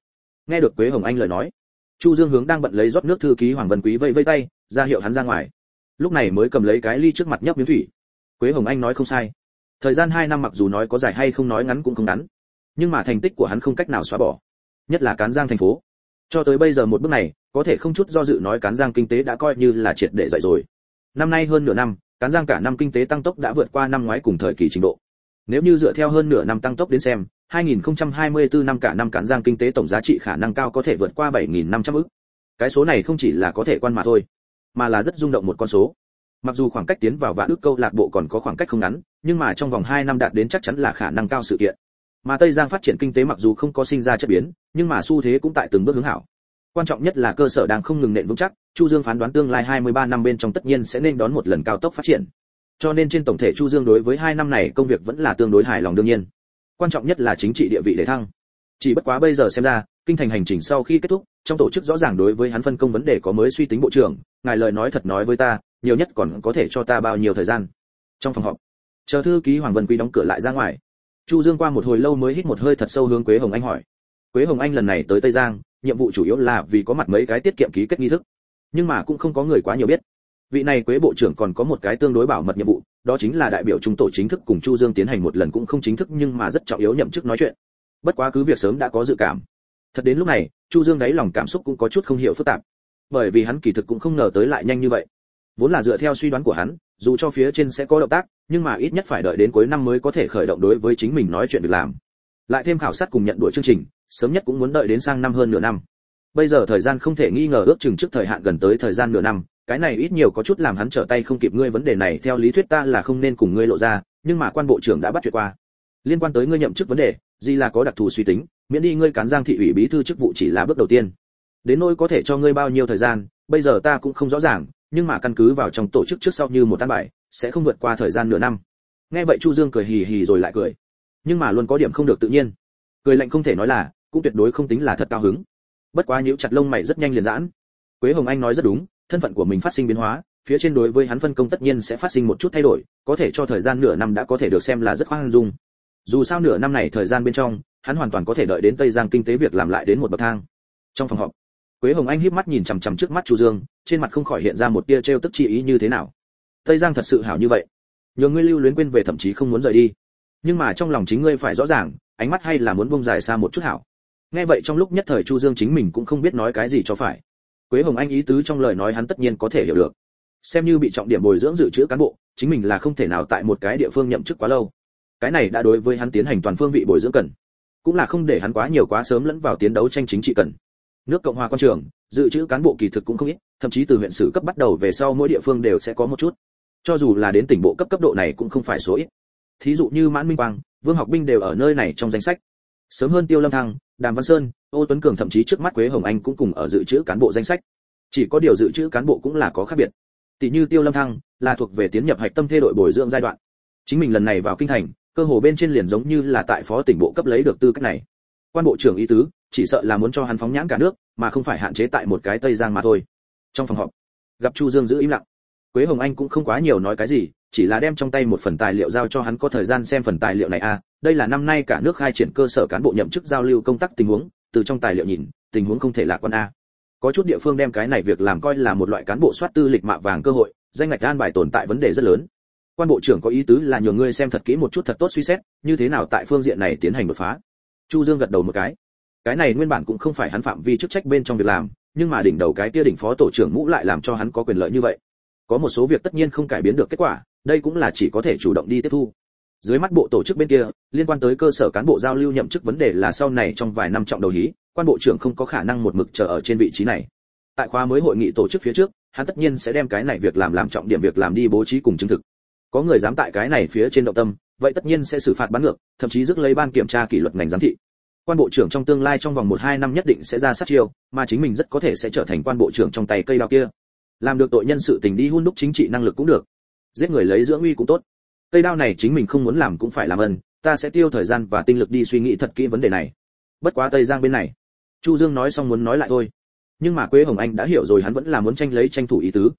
nghe được Quế Hồng Anh lời nói, Chu Dương Hướng đang bận lấy rót nước thư ký Hoàng Vân Quý vây vây tay, ra hiệu hắn ra ngoài. Lúc này mới cầm lấy cái ly trước mặt nhấp miếng thủy. Quế Hồng Anh nói không sai. Thời gian 2 năm mặc dù nói có dài hay không nói ngắn cũng không ngắn, nhưng mà thành tích của hắn không cách nào xóa bỏ nhất là cán giang thành phố cho tới bây giờ một bước này, có thể không chút do dự nói cán giang kinh tế đã coi như là triệt để dạy rồi. Năm nay hơn nửa năm, cán giang cả năm kinh tế tăng tốc đã vượt qua năm ngoái cùng thời kỳ trình độ. Nếu như dựa theo hơn nửa năm tăng tốc đến xem 2024 năm cả năm cán giang kinh tế tổng giá trị khả năng cao có thể vượt qua 7.500 ức. Cái số này không chỉ là có thể quan mà thôi, mà là rất rung động một con số. Mặc dù khoảng cách tiến vào vạn ước câu lạc bộ còn có khoảng cách không ngắn, nhưng mà trong vòng 2 năm đạt đến chắc chắn là khả năng cao sự kiện mà tây giang phát triển kinh tế mặc dù không có sinh ra chất biến, nhưng mà xu thế cũng tại từng bước hướng hảo. Quan trọng nhất là cơ sở đang không ngừng nện vững chắc, chu dương phán đoán tương lai 23 năm bên trong tất nhiên sẽ nên đón một lần cao tốc phát triển. Cho nên trên tổng thể chu dương đối với hai năm này công việc vẫn là tương đối hài lòng đương nhiên. Quan trọng nhất là chính trị địa vị để thăng. Chỉ bất quá bây giờ xem ra, kinh thành hành trình sau khi kết thúc, trong tổ chức rõ ràng đối với hắn phân công vấn đề có mới suy tính bộ trưởng, ngài lời nói thật nói với ta, nhiều nhất còn có thể cho ta bao nhiêu thời gian. Trong phòng họp, chờ thư ký hoàng vân quý đóng cửa lại ra ngoài chu dương qua một hồi lâu mới hít một hơi thật sâu hướng quế hồng anh hỏi. Quế hồng anh lần này tới tây giang, nhiệm vụ chủ yếu là vì có mặt mấy cái tiết kiệm ký kết nghi thức. Nhưng mà cũng không có người quá nhiều biết. Vị này quế bộ trưởng còn có một cái tương đối bảo mật nhiệm vụ, đó chính là đại biểu trung tổ chính thức cùng chu dương tiến hành một lần cũng không chính thức nhưng mà rất trọng yếu nhậm chức nói chuyện. Bất quá cứ việc sớm đã có dự cảm. Thật đến lúc này, chu dương đáy lòng cảm xúc cũng có chút không hiểu phức tạp. Bởi vì hắn kỳ thực cũng không ngờ tới lại nhanh như vậy vốn là dựa theo suy đoán của hắn, dù cho phía trên sẽ có động tác, nhưng mà ít nhất phải đợi đến cuối năm mới có thể khởi động đối với chính mình nói chuyện việc làm. Lại thêm khảo sát cùng nhận đuổi chương trình, sớm nhất cũng muốn đợi đến sang năm hơn nửa năm. Bây giờ thời gian không thể nghi ngờ ước chừng trước thời hạn gần tới thời gian nửa năm, cái này ít nhiều có chút làm hắn trở tay không kịp ngươi vấn đề này, theo lý thuyết ta là không nên cùng ngươi lộ ra, nhưng mà quan bộ trưởng đã bắt chuyện qua. Liên quan tới ngươi nhậm chức vấn đề gì là có đặc thù suy tính, miễn đi ngươi cán giang thị ủy bí thư chức vụ chỉ là bước đầu tiên. Đến nỗi có thể cho ngươi bao nhiêu thời gian, bây giờ ta cũng không rõ ràng nhưng mà căn cứ vào trong tổ chức trước sau như một tan bài, sẽ không vượt qua thời gian nửa năm. Nghe vậy chu dương cười hì hì rồi lại cười. Nhưng mà luôn có điểm không được tự nhiên. Cười lạnh không thể nói là, cũng tuyệt đối không tính là thật cao hứng. Bất quá nhíu chặt lông mày rất nhanh liền giãn. Quế hồng anh nói rất đúng, thân phận của mình phát sinh biến hóa, phía trên đối với hắn phân công tất nhiên sẽ phát sinh một chút thay đổi, có thể cho thời gian nửa năm đã có thể được xem là rất khoan dung. Dù sao nửa năm này thời gian bên trong, hắn hoàn toàn có thể đợi đến tây giang kinh tế việc làm lại đến một bậc thang. Trong phòng họp quế hồng anh híp mắt nhìn chằm chằm trước mắt chu dương, trên mặt không khỏi hiện ra một tia trêu tức chi ý như thế nào. Tây giang thật sự hảo như vậy. Nhờ ngươi lưu luyến quên về thậm chí không muốn rời đi. Nhưng mà trong lòng chính ngươi phải rõ ràng, ánh mắt hay là muốn buông dài xa một chút hảo. Nghe vậy trong lúc nhất thời chu dương chính mình cũng không biết nói cái gì cho phải. Quế hồng anh ý tứ trong lời nói hắn tất nhiên có thể hiểu được. Xem như bị trọng điểm bồi dưỡng dự trữ cán bộ, chính mình là không thể nào tại một cái địa phương nhậm chức quá lâu. Cái này đã đối với hắn tiến hành toàn phương vị bồi dưỡng cần. Cũng là không để hắn quá nhiều quá sớm lẫn vào tiến đấu tranh chính trị cần nước cộng hòa quan trường, dự trữ cán bộ kỳ thực cũng không ít, thậm chí từ huyện sử cấp bắt đầu về sau mỗi địa phương đều sẽ có một chút. Cho dù là đến tỉnh bộ cấp cấp độ này cũng không phải số ít. Thí dụ như mãn minh quang, vương học binh đều ở nơi này trong danh sách. Sớm hơn tiêu lâm thăng, đàm văn sơn, ô tuấn cường thậm chí trước mắt quế hồng anh cũng cùng ở dự trữ cán bộ danh sách. Chỉ có điều dự trữ cán bộ cũng là có khác biệt. Tỷ như tiêu lâm thăng, là thuộc về tiến nhập hạch tâm thê đội bồi dưỡng giai đoạn. Chính mình lần này vào kinh thành, cơ hồ bên trên liền giống như là tại phó tỉnh bộ cấp lấy được tư cách này. Quan bộ trưởng y tứ chỉ sợ là muốn cho hắn phóng nhãn cả nước, mà không phải hạn chế tại một cái tây giang mà thôi. Trong phòng họp, gặp chu dương giữ im lặng. Quế hồng anh cũng không quá nhiều nói cái gì, chỉ là đem trong tay một phần tài liệu giao cho hắn có thời gian xem phần tài liệu này. À đây là năm nay cả nước khai triển cơ sở cán bộ nhậm chức giao lưu công tác tình huống, từ trong tài liệu nhìn, tình huống không thể lạc quan a. Có chút địa phương đem cái này việc làm coi là một loại cán bộ soát tư lịch mạ vàng cơ hội, danh ngạch an bài tồn tại vấn đề rất lớn. Quan bộ trưởng có ý tứ là nhờ ngươi xem thật kỹ một chút thật tốt suy xét, như thế nào tại phương diện này tiến hành đột phá. Chu dương gật đầu một cái cái này nguyên bản cũng không phải hắn phạm vi chức trách bên trong việc làm, nhưng mà đỉnh đầu cái kia đỉnh phó tổ trưởng mũ lại làm cho hắn có quyền lợi như vậy. Có một số việc tất nhiên không cải biến được kết quả, đây cũng là chỉ có thể chủ động đi tiếp thu. Dưới mắt bộ tổ chức bên kia, liên quan tới cơ sở cán bộ giao lưu nhậm chức vấn đề là sau này trong vài năm trọng đầu hí, quan bộ trưởng không có khả năng một mực chờ ở trên vị trí này. Tại khóa mới hội nghị tổ chức phía trước, hắn tất nhiên sẽ đem cái này việc làm làm trọng điểm việc làm đi bố trí cùng chứng thực. Có người dám tại cái này phía trên động tâm, vậy tất nhiên sẽ xử phạt bán ngược, thậm chí rước lấy ban kiểm tra kỷ luật ngành giám thị quan bộ trưởng trong tương lai trong vòng một hai năm nhất định sẽ ra sát chiêu, mà chính mình rất có thể sẽ trở thành quan bộ trưởng trong tay cây đao kia. Làm được tội nhân sự tình đi hun đúc chính trị năng lực cũng được. Giết người lấy dưỡng uy cũng tốt. Cây đao này chính mình không muốn làm cũng phải làm ân, ta sẽ tiêu thời gian và tinh lực đi suy nghĩ thật kỹ vấn đề này. Bất quá tây giang bên này, chu dương nói xong muốn nói lại thôi. Nhưng mà quế hồng anh đã hiểu rồi hắn vẫn là muốn tranh lấy tranh thủ ý tứ.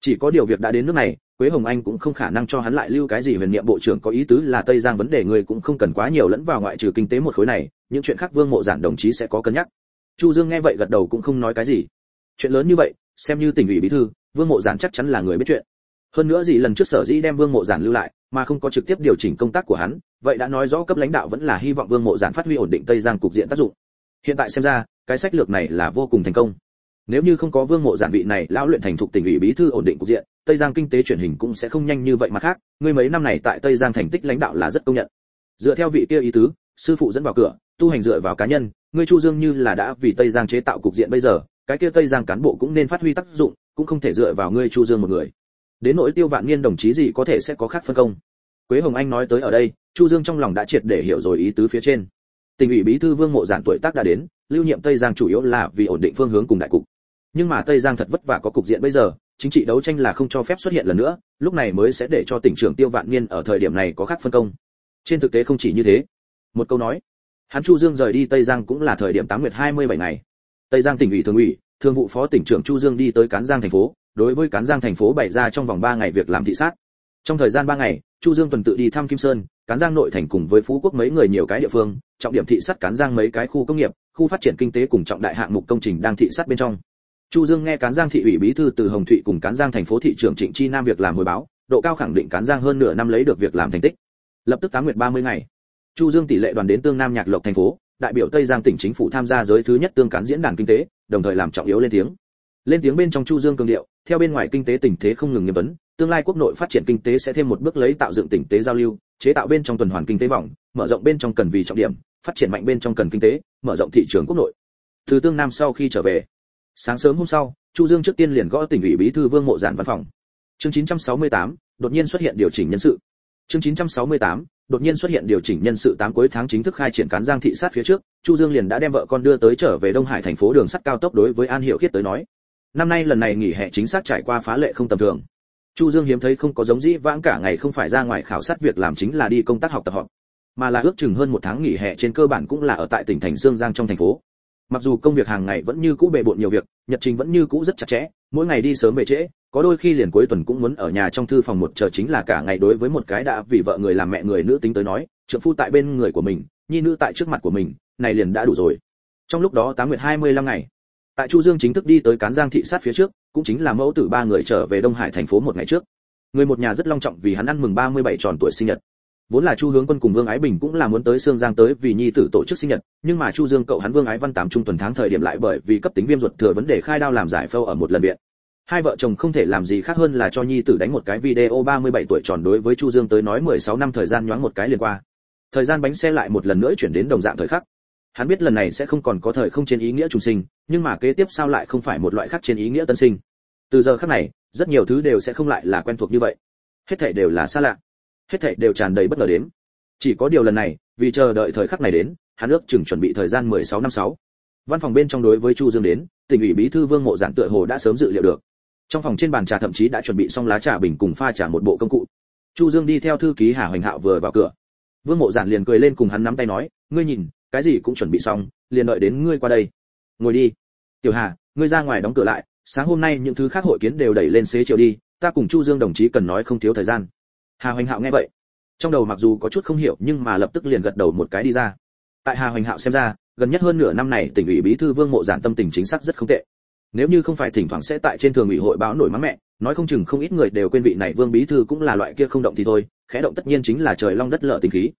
Chỉ có điều việc đã đến nước này quế hồng anh cũng không khả năng cho hắn lại lưu cái gì huyền niệm bộ trưởng có ý tứ là tây giang vấn đề người cũng không cần quá nhiều lẫn vào ngoại trừ kinh tế một khối này, những chuyện khác vương mộ giản đồng chí sẽ có cân nhắc. Chu dương nghe vậy gật đầu cũng không nói cái gì. Chuyện lớn như vậy, xem như tỉnh ủy bí thư, vương mộ giản chắc chắn là người biết chuyện. Hơn nữa gì lần trước sở dĩ đem vương mộ giản lưu lại, mà không có trực tiếp điều chỉnh công tác của hắn, vậy đã nói rõ cấp lãnh đạo vẫn là hy vọng vương mộ giản phát huy ổn định tây giang cục diện tác dụng. Hiện tại xem ra, cái sách lược này là vô cùng thành công nếu như không có vương mộ giản vị này, lão luyện thành thục tỉnh ủy bí thư ổn định cục diện, tây giang kinh tế chuyển hình cũng sẽ không nhanh như vậy mà khác. Ngươi mấy năm này tại tây giang thành tích lãnh đạo là rất công nhận. Dựa theo vị kia ý tứ, sư phụ dẫn vào cửa, tu hành dựa vào cá nhân, ngươi chu dương như là đã vì tây giang chế tạo cục diện bây giờ, cái kia tây giang cán bộ cũng nên phát huy tác dụng, cũng không thể dựa vào ngươi chu dương một người. Đến nỗi tiêu vạn niên đồng chí gì có thể sẽ có khác phân công. Quế hồng anh nói tới ở đây, chu dương trong lòng đã triệt để hiểu rồi ý tứ phía trên. Tỉnh ủy bí thư vương mộ giản tuổi tác đã đến, lưu nhiệm tây giang chủ yếu là vì ổn định phương hướng cùng đại cục nhưng mà tây giang thật vất vả có cục diện bây giờ, chính trị đấu tranh là không cho phép xuất hiện lần nữa, lúc này mới sẽ để cho tỉnh trưởng tiêu vạn niên ở thời điểm này có khác phân công. Trên thực tế không chỉ như thế. Một câu nói, hắn chu dương rời đi tây giang cũng là thời điểm tám nguyệt hai mươi bảy ngày. Tây giang tỉnh ủy thường ủy, thường vụ phó tỉnh trưởng chu dương đi tới cán giang thành phố, đối với cán giang thành phố bày ra trong vòng 3 ngày việc làm thị sát. Trong thời gian 3 ngày, chu dương tuần tự đi thăm kim sơn, cán giang nội thành cùng với phú quốc mấy người nhiều cái địa phương, trọng điểm thị sát cán giang mấy cái khu công nghiệp, khu phát triển kinh tế cùng trọng đại hạng mục công trình đang thị sát bên trong chu dương nghe cán giang thị ủy bí thư từ hồng thụy cùng cán giang thành phố thị trưởng trịnh chi nam việc làm hồi báo, độ cao khẳng định cán giang hơn nửa năm lấy được việc làm thành tích. Lập tức tám nguyệt 30 ngày. Chu dương tỷ lệ đoàn đến tương nam nhạc lộc thành phố, đại biểu tây giang tỉnh chính phủ tham gia giới thứ nhất tương cán diễn đàn kinh tế, đồng thời làm trọng yếu lên tiếng. Lên tiếng bên trong chu dương cường điệu, theo bên ngoài kinh tế tình thế không ngừng nghiêm vấn, tương lai quốc nội phát triển kinh tế sẽ thêm một bước lấy tạo dựng tỉnh tế giao lưu, chế tạo bên trong tuần hoàn kinh tế vòng, mở rộng bên trong cần vì trọng điểm, phát triển mạnh bên trong cần kinh tế, mở rộng thị trường quốc nội. Từ tương nam sau khi trở về sáng sớm hôm sau chu dương trước tiên liền gõ tỉnh ủy bí thư vương mộ giản văn phòng. Chương 968, đột nhiên xuất hiện điều chỉnh nhân sự. Chương 968, đột nhiên xuất hiện điều chỉnh nhân sự tám cuối tháng chính thức khai triển cán giang thị sát phía trước chu dương liền đã đem vợ con đưa tới trở về đông hải thành phố đường sắt cao tốc đối với an hiệu khiết tới nói. Năm nay lần này nghỉ hè chính xác trải qua phá lệ không tầm thường. Chu dương hiếm thấy không có giống dĩ vãng cả ngày không phải ra ngoài khảo sát việc làm chính là đi công tác học tập học mà là ước chừng hơn một tháng nghỉ hè trên cơ bản cũng là ở tại tỉnh thành sương giang trong thành phố mặc dù công việc hàng ngày vẫn như cũ bề bộn nhiều việc, nhật trình vẫn như cũ rất chặt chẽ, mỗi ngày đi sớm về trễ, có đôi khi liền cuối tuần cũng muốn ở nhà trong thư phòng một chờ chính là cả ngày đối với một cái đã vì vợ người làm mẹ người nữ tính tới nói, trượng phu tại bên người của mình, nhi nữ tại trước mặt của mình, này liền đã đủ rồi. Trong lúc đó tám nguyệt hai mươi lăm ngày, tại chu dương chính thức đi tới cán giang thị sát phía trước, cũng chính là mẫu tử ba người trở về đông hải thành phố một ngày trước. Người một nhà rất long trọng vì hắn ăn mừng 37 tròn tuổi sinh nhật vốn là chu hướng quân cùng vương ái bình cũng là muốn tới sương giang tới vì nhi tử tổ chức sinh nhật, nhưng mà chu dương cậu hắn vương ái văn tám trung tuần tháng thời điểm lại bởi vì cấp tính viêm ruột thừa vấn đề khai đao làm giải phẫu ở một lần viện. Hai vợ chồng không thể làm gì khác hơn là cho nhi tử đánh một cái video 37 tuổi tròn đối với chu dương tới nói 16 năm thời gian nhoáng một cái liền qua. Thời gian bánh xe lại một lần nữa chuyển đến đồng dạng thời khắc. Hắn biết lần này sẽ không còn có thời không trên ý nghĩa trùng sinh, nhưng mà kế tiếp sao lại không phải một loại khác trên ý nghĩa tân sinh. Từ giờ khắc này, rất nhiều thứ đều sẽ không lại là quen thuộc như vậy. Hết thảy đều là xa lạ hết thảy đều tràn đầy bất ngờ đến. Chỉ có điều lần này, vì chờ đợi thời khắc này đến, hắn ước chừng chuẩn bị thời gian 16 năm 6. văn phòng bên trong đối với chu dương đến, tỉnh ủy bí thư vương mộ giản tựa hồ đã sớm dự liệu được. Trong phòng trên bàn trà thậm chí đã chuẩn bị xong lá trà bình cùng pha trà một bộ công cụ. Chu dương đi theo thư ký hà hoành hạo vừa vào cửa. Vương mộ giản liền cười lên cùng hắn nắm tay nói, ngươi nhìn, cái gì cũng chuẩn bị xong, liền đợi đến ngươi qua đây. Ngồi đi. Tiểu hà, ngươi ra ngoài đóng cửa lại, sáng hôm nay những thứ khác hội kiến đều đẩy lên xế chiều đi, ta cùng chu dương đồng chí cần nói không thiếu thời gian hà hoành hạo nghe vậy, trong đầu mặc dù có chút không hiểu, nhưng mà lập tức liền gật đầu một cái đi ra. Tại hà hoành hạo xem ra, gần nhất hơn nửa năm này, tỉnh ủy bí thư vương mộ giản tâm tình chính xác rất không tệ. Nếu như không phải thỉnh thoảng sẽ tại trên thường ủy hội báo nổi mắng mẹ, nói không chừng không ít người đều quên vị này vương bí thư cũng là loại kia không động thì thôi, khẽ động tất nhiên chính là trời long đất lở tình khí.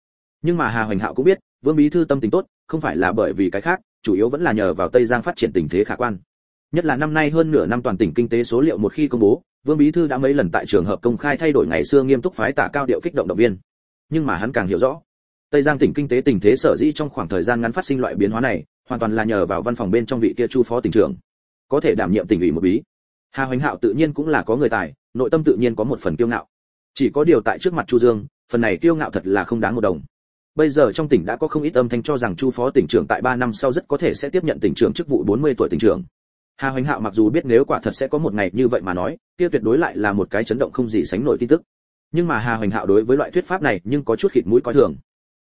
Nhưng mà hà hoành hạo cũng biết, vương bí thư tâm tình tốt, không phải là bởi vì cái khác, chủ yếu vẫn là nhờ vào tây giang phát triển tình thế khả quan. Nhất là năm nay hơn nửa năm toàn tỉnh kinh tế số liệu một khi công bố vương bí thư đã mấy lần tại trường hợp công khai thay đổi ngày xưa nghiêm túc phái tả cao điệu kích động động viên. Nhưng mà hắn càng hiểu rõ, tây giang tỉnh kinh tế tình thế sở dĩ trong khoảng thời gian ngắn phát sinh loại biến hóa này, hoàn toàn là nhờ vào văn phòng bên trong vị kia chu phó tỉnh trưởng, có thể đảm nhiệm tỉnh ủy một bí. Hà hoành hạo tự nhiên cũng là có người tài, nội tâm tự nhiên có một phần kiêu ngạo. Chỉ có điều tại trước mặt chu dương, phần này kiêu ngạo thật là không đáng một đồng. Bây giờ trong tỉnh đã có không ít âm thanh cho rằng chu phó tỉnh trưởng tại 3 năm sau rất có thể sẽ tiếp nhận tỉnh trưởng chức vụ 40 tuổi tỉnh trưởng hà hoành hạo mặc dù biết nếu quả thật sẽ có một ngày như vậy mà nói, kia tuyệt đối lại là một cái chấn động không gì sánh nổi tin tức. Nhưng mà hà hoành hạo đối với loại thuyết pháp này nhưng có chút khịt mũi coi thường.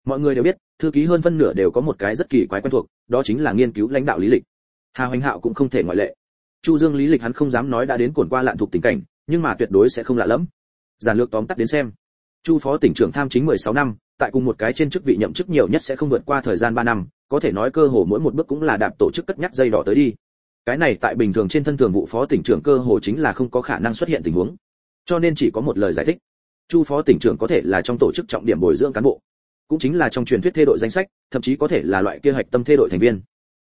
Mọi người đều biết, thư ký hơn phân nửa đều có một cái rất kỳ quái quen thuộc, đó chính là nghiên cứu lãnh đạo lý lịch. Hà hoành hạo cũng không thể ngoại lệ. Chu dương lý lịch hắn không dám nói đã đến cuộn qua lạn thuộc tình cảnh, nhưng mà tuyệt đối sẽ không lạ lẫm. Giản lược tóm tắt đến xem. Chu phó tỉnh trưởng tham chính 16 năm, tại cùng một cái trên chức vị nhậm chức nhiều nhất sẽ không vượt qua thời gian 3 năm, có thể nói cơ hồ mỗi một bước cũng là đạp tổ chức cất nhắc dây đỏ tới đi cái này tại bình thường trên thân thường vụ phó tỉnh trưởng cơ hồ chính là không có khả năng xuất hiện tình huống. Cho nên chỉ có một lời giải thích. Chu phó tỉnh trưởng có thể là trong tổ chức trọng điểm bồi dưỡng cán bộ, cũng chính là trong truyền thuyết thê đội danh sách, thậm chí có thể là loại kia hạch tâm thê đội thành viên.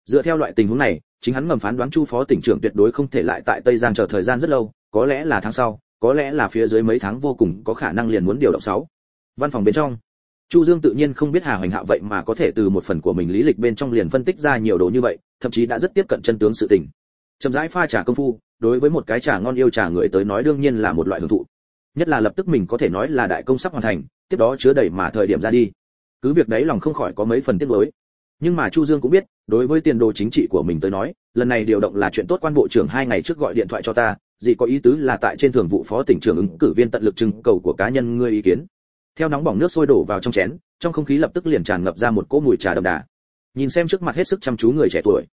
Dựa theo loại tình huống này, chính hắn ngầm phán đoán chu phó tỉnh trưởng tuyệt đối không thể lại tại tây giang chờ thời gian rất lâu, có lẽ là tháng sau, có lẽ là phía dưới mấy tháng vô cùng có khả năng liền muốn điều động sáu. Văn phòng bên trong chu dương tự nhiên không biết hà hoành hạo vậy mà có thể từ một phần của mình lý lịch bên trong liền phân tích ra nhiều đồ như vậy, thậm chí đã rất tiếp cận chân tướng sự tình. Chậm rãi pha trà công phu, đối với một cái trà ngon yêu trà người tới nói đương nhiên là một loại hưởng thụ. Nhất là lập tức mình có thể nói là đại công sắp hoàn thành, tiếp đó chứa đầy mà thời điểm ra đi. Cứ việc đấy lòng không khỏi có mấy phần tiếc nuối. Nhưng mà chu dương cũng biết, đối với tiền đồ chính trị của mình tới nói, lần này điều động là chuyện tốt quan bộ trưởng hai ngày trước gọi điện thoại cho ta, gì có ý tứ là tại trên thường vụ phó tỉnh trưởng ứng cử viên tận lực trưng cầu của cá nhân ngươi ý kiến theo nóng bỏng nước sôi đổ vào trong chén, trong không khí lập tức liền tràn ngập ra một cỗ mùi trà đậm đà. Nhìn xem trước mặt hết sức chăm chú người trẻ tuổi,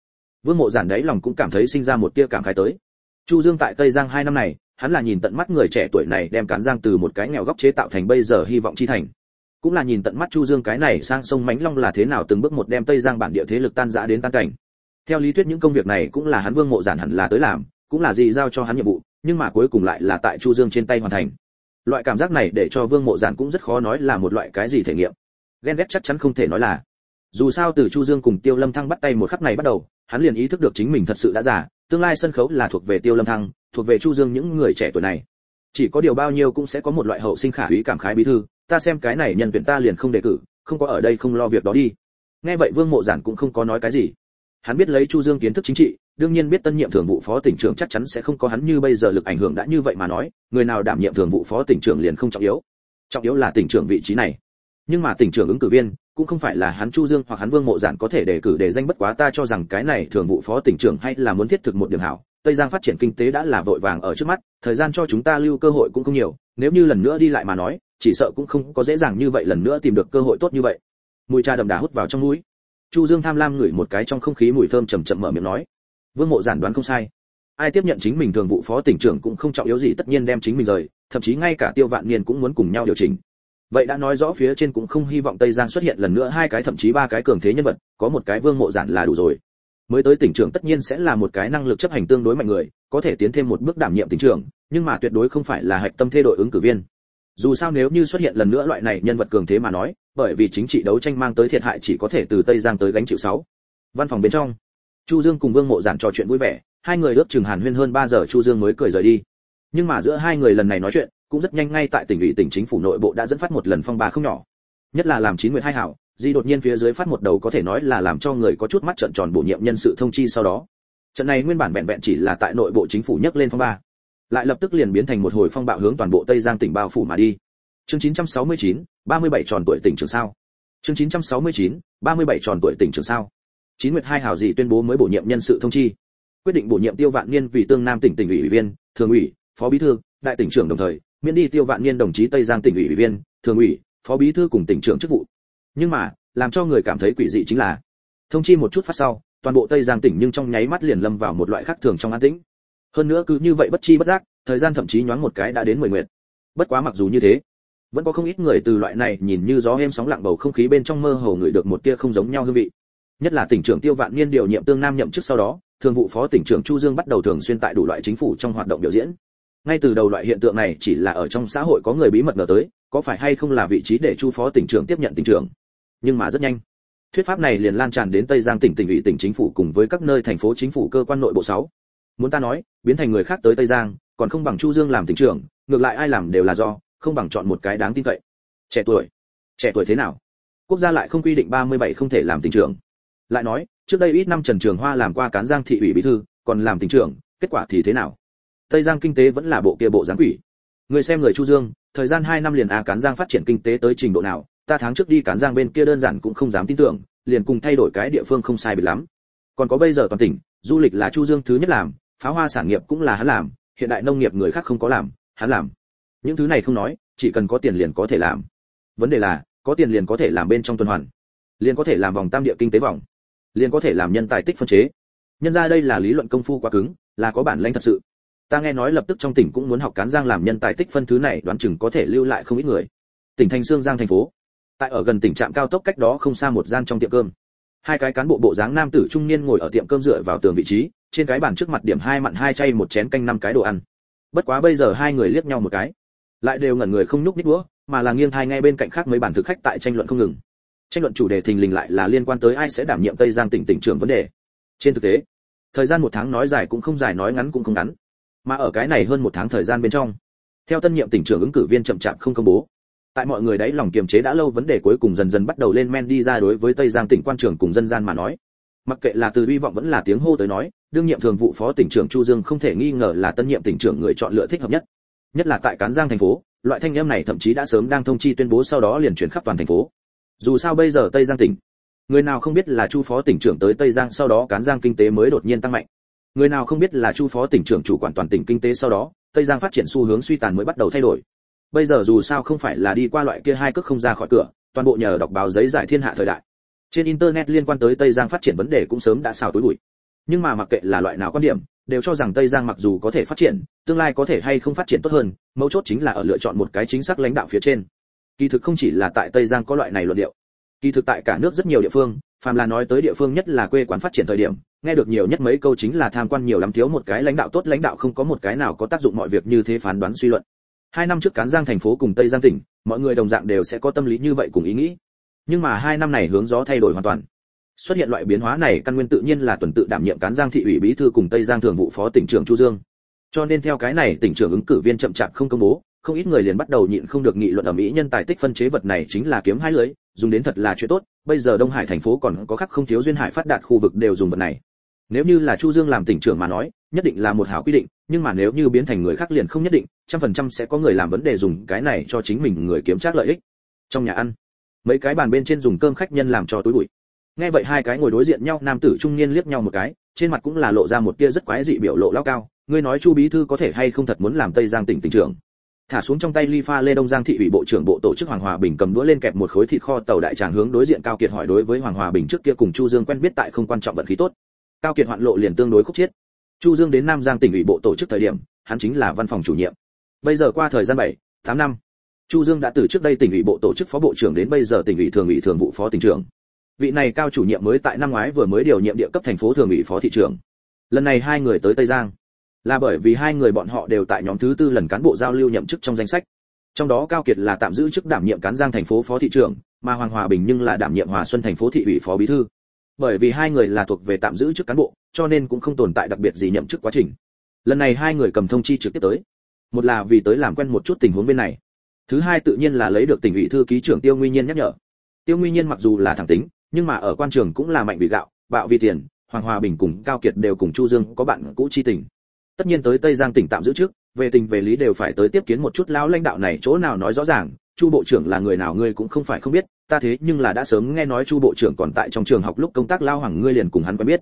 vương mộ giản đấy lòng cũng cảm thấy sinh ra một tia cảm khái tới. Chu dương tại tây giang hai năm này, hắn là nhìn tận mắt người trẻ tuổi này đem cán giang từ một cái nghèo góc chế tạo thành bây giờ hy vọng chi thành. Cũng là nhìn tận mắt chu dương cái này sang sông mánh long là thế nào từng bước một đem tây giang bản địa thế lực tan rã đến tan cảnh. Theo lý thuyết những công việc này cũng là hắn vương mộ giản hẳn là tới làm, cũng là gì giao cho hắn nhiệm vụ, nhưng mà cuối cùng lại là tại chu dương trên tay hoàn thành loại cảm giác này để cho vương mộ giản cũng rất khó nói là một loại cái gì thể nghiệm. Ghen ghét chắc chắn không thể nói là. Dù sao từ chu dương cùng tiêu lâm thăng bắt tay một khắc này bắt đầu, hắn liền ý thức được chính mình thật sự đã già, tương lai sân khấu là thuộc về tiêu lâm thăng, thuộc về chu dương những người trẻ tuổi này. Chỉ có điều bao nhiêu cũng sẽ có một loại hậu sinh khả úy cảm khái bí thư, ta xem cái này nhân tuyển ta liền không đề cử, không có ở đây không lo việc đó đi. Nghe vậy vương mộ giản cũng không có nói cái gì. Hắn biết lấy chu dương kiến thức chính trị đương nhiên biết tân nhiệm thường vụ phó tỉnh trưởng chắc chắn sẽ không có hắn như bây giờ lực ảnh hưởng đã như vậy mà nói, người nào đảm nhiệm thường vụ phó tỉnh trưởng liền không trọng yếu. Trọng yếu là tỉnh trưởng vị trí này. Nhưng mà tỉnh trưởng ứng cử viên, cũng không phải là hắn chu dương hoặc hắn vương mộ giản có thể đề cử để danh bất quá ta cho rằng cái này thường vụ phó tỉnh trưởng hay là muốn thiết thực một điểm hảo. Tây giang phát triển kinh tế đã là vội vàng ở trước mắt, thời gian cho chúng ta lưu cơ hội cũng không nhiều. Nếu như lần nữa đi lại mà nói, chỉ sợ cũng không có dễ dàng như vậy lần nữa tìm được cơ hội tốt như vậy. Mùi trà đậm đà hút vào trong mũi. Chu dương tham lam ngửi một cái trong không khí mùi thơm chậm chậm mở miệng nói vương mộ giản đoán không sai. Ai tiếp nhận chính mình thường vụ phó tỉnh trưởng cũng không trọng yếu gì, tất nhiên đem chính mình rời, thậm chí ngay cả tiêu vạn niên cũng muốn cùng nhau điều chỉnh. Vậy đã nói rõ phía trên cũng không hy vọng tây giang xuất hiện lần nữa hai cái thậm chí ba cái cường thế nhân vật, có một cái vương mộ giản là đủ rồi. Mới tới tỉnh trưởng tất nhiên sẽ là một cái năng lực chấp hành tương đối mạnh người, có thể tiến thêm một bước đảm nhiệm tỉnh trưởng, nhưng mà tuyệt đối không phải là hạch tâm thê đội ứng cử viên. Dù sao nếu như xuất hiện lần nữa loại này nhân vật cường thế mà nói, bởi vì chính trị đấu tranh mang tới thiệt hại chỉ có thể từ tây giang tới gánh chịu sáu. Văn phòng bên trong chu dương cùng vương mộ giản trò chuyện vui vẻ hai người ước chừng hàn huyên hơn 3 giờ chu dương mới cười rời đi. Nhưng mà giữa hai người lần này nói chuyện cũng rất nhanh ngay tại tỉnh ủy tỉnh chính phủ nội bộ đã dẫn phát một lần phong bà không nhỏ. Nhất là làm chín Nguyệt hai hảo di đột nhiên phía dưới phát một đầu có thể nói là làm cho người có chút mắt trợn tròn bổ nhiệm nhân sự thông chi sau đó. Trận này nguyên bản vẹn vẹn chỉ là tại nội bộ chính phủ nhấc lên phong ba. Lại lập tức liền biến thành một hồi phong bạo hướng toàn bộ tây giang tỉnh bao phủ mà đi. Chương 969, 37 tròn tuổi tỉnh trưởng sao. Chương 969, 37 tròn tuổi tỉnh trưởng sao chín nguyệt hai hảo gì tuyên bố mới bổ nhiệm nhân sự thông chi. Quyết định bổ nhiệm tiêu vạn niên vì tương nam tỉnh tỉnh ủy ủy viên, thường ủy, phó bí thư, đại tỉnh trưởng đồng thời, miễn đi tiêu vạn niên đồng chí tây giang tỉnh ủy ủy viên, thường ủy, phó bí thư cùng tỉnh trưởng chức vụ. Nhưng mà, làm cho người cảm thấy quỷ dị chính là, thông chi một chút phát sau, toàn bộ tây giang tỉnh nhưng trong nháy mắt liền lâm vào một loại khác thường trong an tĩnh. Hơn nữa cứ như vậy bất chi bất giác, thời gian thậm chí nhoáng một cái đã đến mười nguyệt. Bất quá mặc dù như thế, vẫn có không ít người từ loại này nhìn như gió êm sóng lặng bầu không khí bên trong mơ hồ người được một tia không giống nhau hương vị nhất là tỉnh trưởng tiêu vạn niên điều nhiệm tương nam nhậm chức sau đó, thường vụ phó tỉnh trưởng chu dương bắt đầu thường xuyên tại đủ loại chính phủ trong hoạt động biểu diễn. Ngay từ đầu loại hiện tượng này chỉ là ở trong xã hội có người bí mật ngờ tới, có phải hay không là vị trí để chu phó tỉnh trưởng tiếp nhận tỉnh trưởng. Nhưng mà rất nhanh, thuyết pháp này liền lan tràn đến tây giang tỉnh tỉnh ủy tỉnh chính phủ cùng với các nơi thành phố chính phủ cơ quan nội bộ 6. muốn ta nói, biến thành người khác tới tây giang, còn không bằng chu dương làm tỉnh trưởng, ngược lại ai làm đều là do, không bằng chọn một cái đáng tin cậy. Trẻ tuổi. Trẻ tuổi thế nào? Quốc gia lại không quy định 37 không thể làm tỉnh trưởng lại nói, trước đây ít năm trần trường hoa làm qua cán giang thị ủy bí thư, còn làm tỉnh trưởng, kết quả thì thế nào? Tây giang kinh tế vẫn là bộ kia bộ giáng quỷ. Người xem người chu dương, thời gian 2 năm liền a cán giang phát triển kinh tế tới trình độ nào, ta tháng trước đi cán giang bên kia đơn giản cũng không dám tin tưởng, liền cùng thay đổi cái địa phương không sai biệt lắm. Còn có bây giờ toàn tỉnh, du lịch là chu dương thứ nhất làm, pháo hoa sản nghiệp cũng là hắn làm, hiện đại nông nghiệp người khác không có làm, hắn làm. Những thứ này không nói, chỉ cần có tiền liền có thể làm. Vấn đề là, có tiền liền có thể làm bên trong tuần hoàn, liền có thể làm vòng tam địa kinh tế vòng liền có thể làm nhân tài tích phân chế. Nhân ra đây là lý luận công phu quá cứng, là có bản lĩnh thật sự. Ta nghe nói lập tức trong tỉnh cũng muốn học cán giang làm nhân tài tích phân thứ này, đoán chừng có thể lưu lại không ít người. Tỉnh thành xương giang thành phố. Tại ở gần tỉnh trạm cao tốc cách đó không xa một gian trong tiệm cơm. Hai cái cán bộ bộ dáng nam tử trung niên ngồi ở tiệm cơm dựa vào tường vị trí, trên cái bàn trước mặt điểm hai mặn hai chay một chén canh năm cái đồ ăn. Bất quá bây giờ hai người liếc nhau một cái, lại đều ngẩn người không nhúc nhích đũa mà là nghiêng thai ngay bên cạnh khác mấy bàn thực khách tại tranh luận không ngừng tranh luận chủ đề thình lình lại là liên quan tới ai sẽ đảm nhiệm tây giang tỉnh tỉnh trưởng vấn đề. Trên thực tế, thời gian một tháng nói dài cũng không dài nói ngắn cũng không ngắn, mà ở cái này hơn một tháng thời gian bên trong, theo tân nhiệm tỉnh trưởng ứng cử viên chậm chạp không công bố. Tại mọi người đấy lòng kiềm chế đã lâu, vấn đề cuối cùng dần dần bắt đầu lên men đi ra đối với tây giang tỉnh quan trưởng cùng dân gian mà nói. Mặc kệ là từ hy vọng vẫn là tiếng hô tới nói, đương nhiệm thường vụ phó tỉnh trưởng chu dương không thể nghi ngờ là tân nhiệm tỉnh trưởng người chọn lựa thích hợp nhất. Nhất là tại cán giang thành phố, loại thanh em này thậm chí đã sớm đang thông chi tuyên bố sau đó liền chuyển khắp toàn thành phố dù sao bây giờ tây giang tỉnh, người nào không biết là chu phó tỉnh trưởng tới tây giang sau đó cán giang kinh tế mới đột nhiên tăng mạnh. Người nào không biết là chu phó tỉnh trưởng chủ quản toàn tỉnh kinh tế sau đó, tây giang phát triển xu hướng suy tàn mới bắt đầu thay đổi. Bây giờ dù sao không phải là đi qua loại kia hai cước không ra khỏi cửa, toàn bộ nhờ đọc báo giấy giải thiên hạ thời đại. Trên internet liên quan tới tây giang phát triển vấn đề cũng sớm đã xào túi bụi. Nhưng mà mặc kệ là loại nào quan điểm, đều cho rằng tây giang mặc dù có thể phát triển, tương lai có thể hay không phát triển tốt hơn, mấu chốt chính là ở lựa chọn một cái chính xác lãnh đạo phía trên kỳ thực không chỉ là tại tây giang có loại này luận điệu. Kỳ thực tại cả nước rất nhiều địa phương, phàm là nói tới địa phương nhất là quê quán phát triển thời điểm, nghe được nhiều nhất mấy câu chính là tham quan nhiều lắm thiếu một cái lãnh đạo tốt lãnh đạo không có một cái nào có tác dụng mọi việc như thế phán đoán suy luận. Hai năm trước cán giang thành phố cùng tây giang tỉnh, mọi người đồng dạng đều sẽ có tâm lý như vậy cùng ý nghĩ. Nhưng mà hai năm này hướng gió thay đổi hoàn toàn. Xuất hiện loại biến hóa này căn nguyên tự nhiên là tuần tự đảm nhiệm cán giang thị ủy bí thư cùng tây giang thường vụ phó tỉnh trưởng chu dương. Cho nên theo cái này, tỉnh trưởng ứng cử viên chậm chạp không công bố không ít người liền bắt đầu nhịn không được nghị luận ở mỹ nhân tài tích phân chế vật này chính là kiếm hai lưới, dùng đến thật là chuyện tốt. Bây giờ đông hải thành phố còn có khắc không thiếu duyên hải phát đạt khu vực đều dùng vật này. Nếu như là chu dương làm tỉnh trưởng mà nói, nhất định là một hảo quy định, nhưng mà nếu như biến thành người khác liền không nhất định, trăm phần trăm sẽ có người làm vấn đề dùng cái này cho chính mình người kiếm trác lợi ích. Trong nhà ăn, mấy cái bàn bên trên dùng cơm khách nhân làm cho túi bụi. Nghe vậy hai cái ngồi đối diện nhau, nam tử trung niên liếc nhau một cái, trên mặt cũng là lộ ra một tia rất quái dị biểu lộ lao cao. Ngươi nói chu bí thư có thể hay không thật muốn làm tây giang tỉnh tỉnh trưởng? Thả xuống trong tay ly pha lê đông giang thị ủy bộ trưởng bộ tổ chức hoàng hòa bình cầm đũa lên kẹp một khối thịt kho tàu đại tràng hướng đối diện cao kiệt hỏi đối với hoàng hòa bình trước kia cùng chu dương quen biết tại không quan trọng vận khí tốt. Cao kiệt hoạn lộ liền tương đối khúc chiết. Chu dương đến nam giang tỉnh ủy bộ tổ chức thời điểm hắn chính là văn phòng chủ nhiệm. Bây giờ qua thời gian 7, 8 năm chu dương đã từ trước đây tỉnh ủy bộ tổ chức phó bộ trưởng đến bây giờ tỉnh ủy thường ủy thường vụ phó tỉnh trưởng. Vị này cao chủ nhiệm mới tại năm ngoái vừa mới điều nhiệm địa cấp thành phố thường ủy phó thị trưởng. Lần này hai người tới tây giang là bởi vì hai người bọn họ đều tại nhóm thứ tư lần cán bộ giao lưu nhậm chức trong danh sách. Trong đó cao kiệt là tạm giữ chức đảm nhiệm cán giang thành phố phó thị trưởng, mà hoàng hòa bình nhưng là đảm nhiệm hòa xuân thành phố thị ủy phó bí thư. Bởi vì hai người là thuộc về tạm giữ chức cán bộ, cho nên cũng không tồn tại đặc biệt gì nhậm chức quá trình. Lần này hai người cầm thông chi trực tiếp tới. Một là vì tới làm quen một chút tình huống bên này. Thứ hai tự nhiên là lấy được tỉnh ủy thư ký trưởng tiêu nguyên nhiên nhắc nhở. Tiêu nguyên nhiên mặc dù là thẳng tính, nhưng mà ở quan trường cũng là mạnh vì gạo, bạo vì tiền, hoàng hòa bình cùng cao kiệt đều cùng chu dương có bạn cũ chi tình tất nhiên tới tây giang tỉnh tạm giữ trước, về tình về lý đều phải tới tiếp kiến một chút lão lãnh đạo này chỗ nào nói rõ ràng, chu bộ trưởng là người nào ngươi cũng không phải không biết, ta thế nhưng là đã sớm nghe nói chu bộ trưởng còn tại trong trường học lúc công tác lao hoàng ngươi liền cùng hắn quen biết.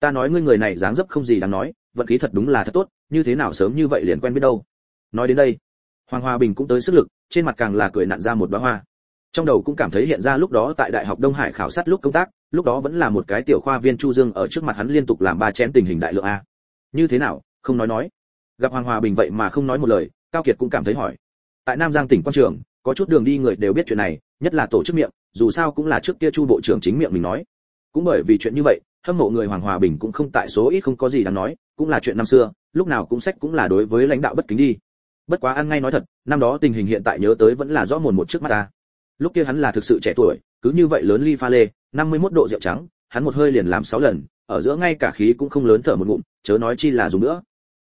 Ta nói ngươi người này dáng dấp không gì đáng nói, vận khí thật đúng là thật tốt, như thế nào sớm như vậy liền quen biết đâu. Nói đến đây, hoàng Hoa bình cũng tới sức lực, trên mặt càng là cười nặn ra một đóa hoa. Trong đầu cũng cảm thấy hiện ra lúc đó tại đại học đông hải khảo sát lúc công tác, lúc đó vẫn là một cái tiểu khoa viên chu dương ở trước mặt hắn liên tục làm ba chén tình hình đại lượng a. Như thế nào không nói nói. Gặp hoàng hòa bình vậy mà không nói một lời, cao kiệt cũng cảm thấy hỏi. Tại nam giang tỉnh quan trường, có chút đường đi người đều biết chuyện này, nhất là tổ chức miệng, dù sao cũng là trước kia chu bộ trưởng chính miệng mình nói. Cũng bởi vì chuyện như vậy, hâm mộ người hoàng hòa bình cũng không tại số ít không có gì đáng nói, cũng là chuyện năm xưa, lúc nào cũng sách cũng là đối với lãnh đạo bất kính đi. Bất quá ăn ngay nói thật, năm đó tình hình hiện tại nhớ tới vẫn là rõ mồn một trước mắt ta. Lúc kia hắn là thực sự trẻ tuổi, cứ như vậy lớn ly pha lê 51 độ rượu trắng, hắn một hơi liền làm 6 lần, ở giữa ngay cả khí cũng không lớn thở một ngụm, chớ nói chi là dùng nữa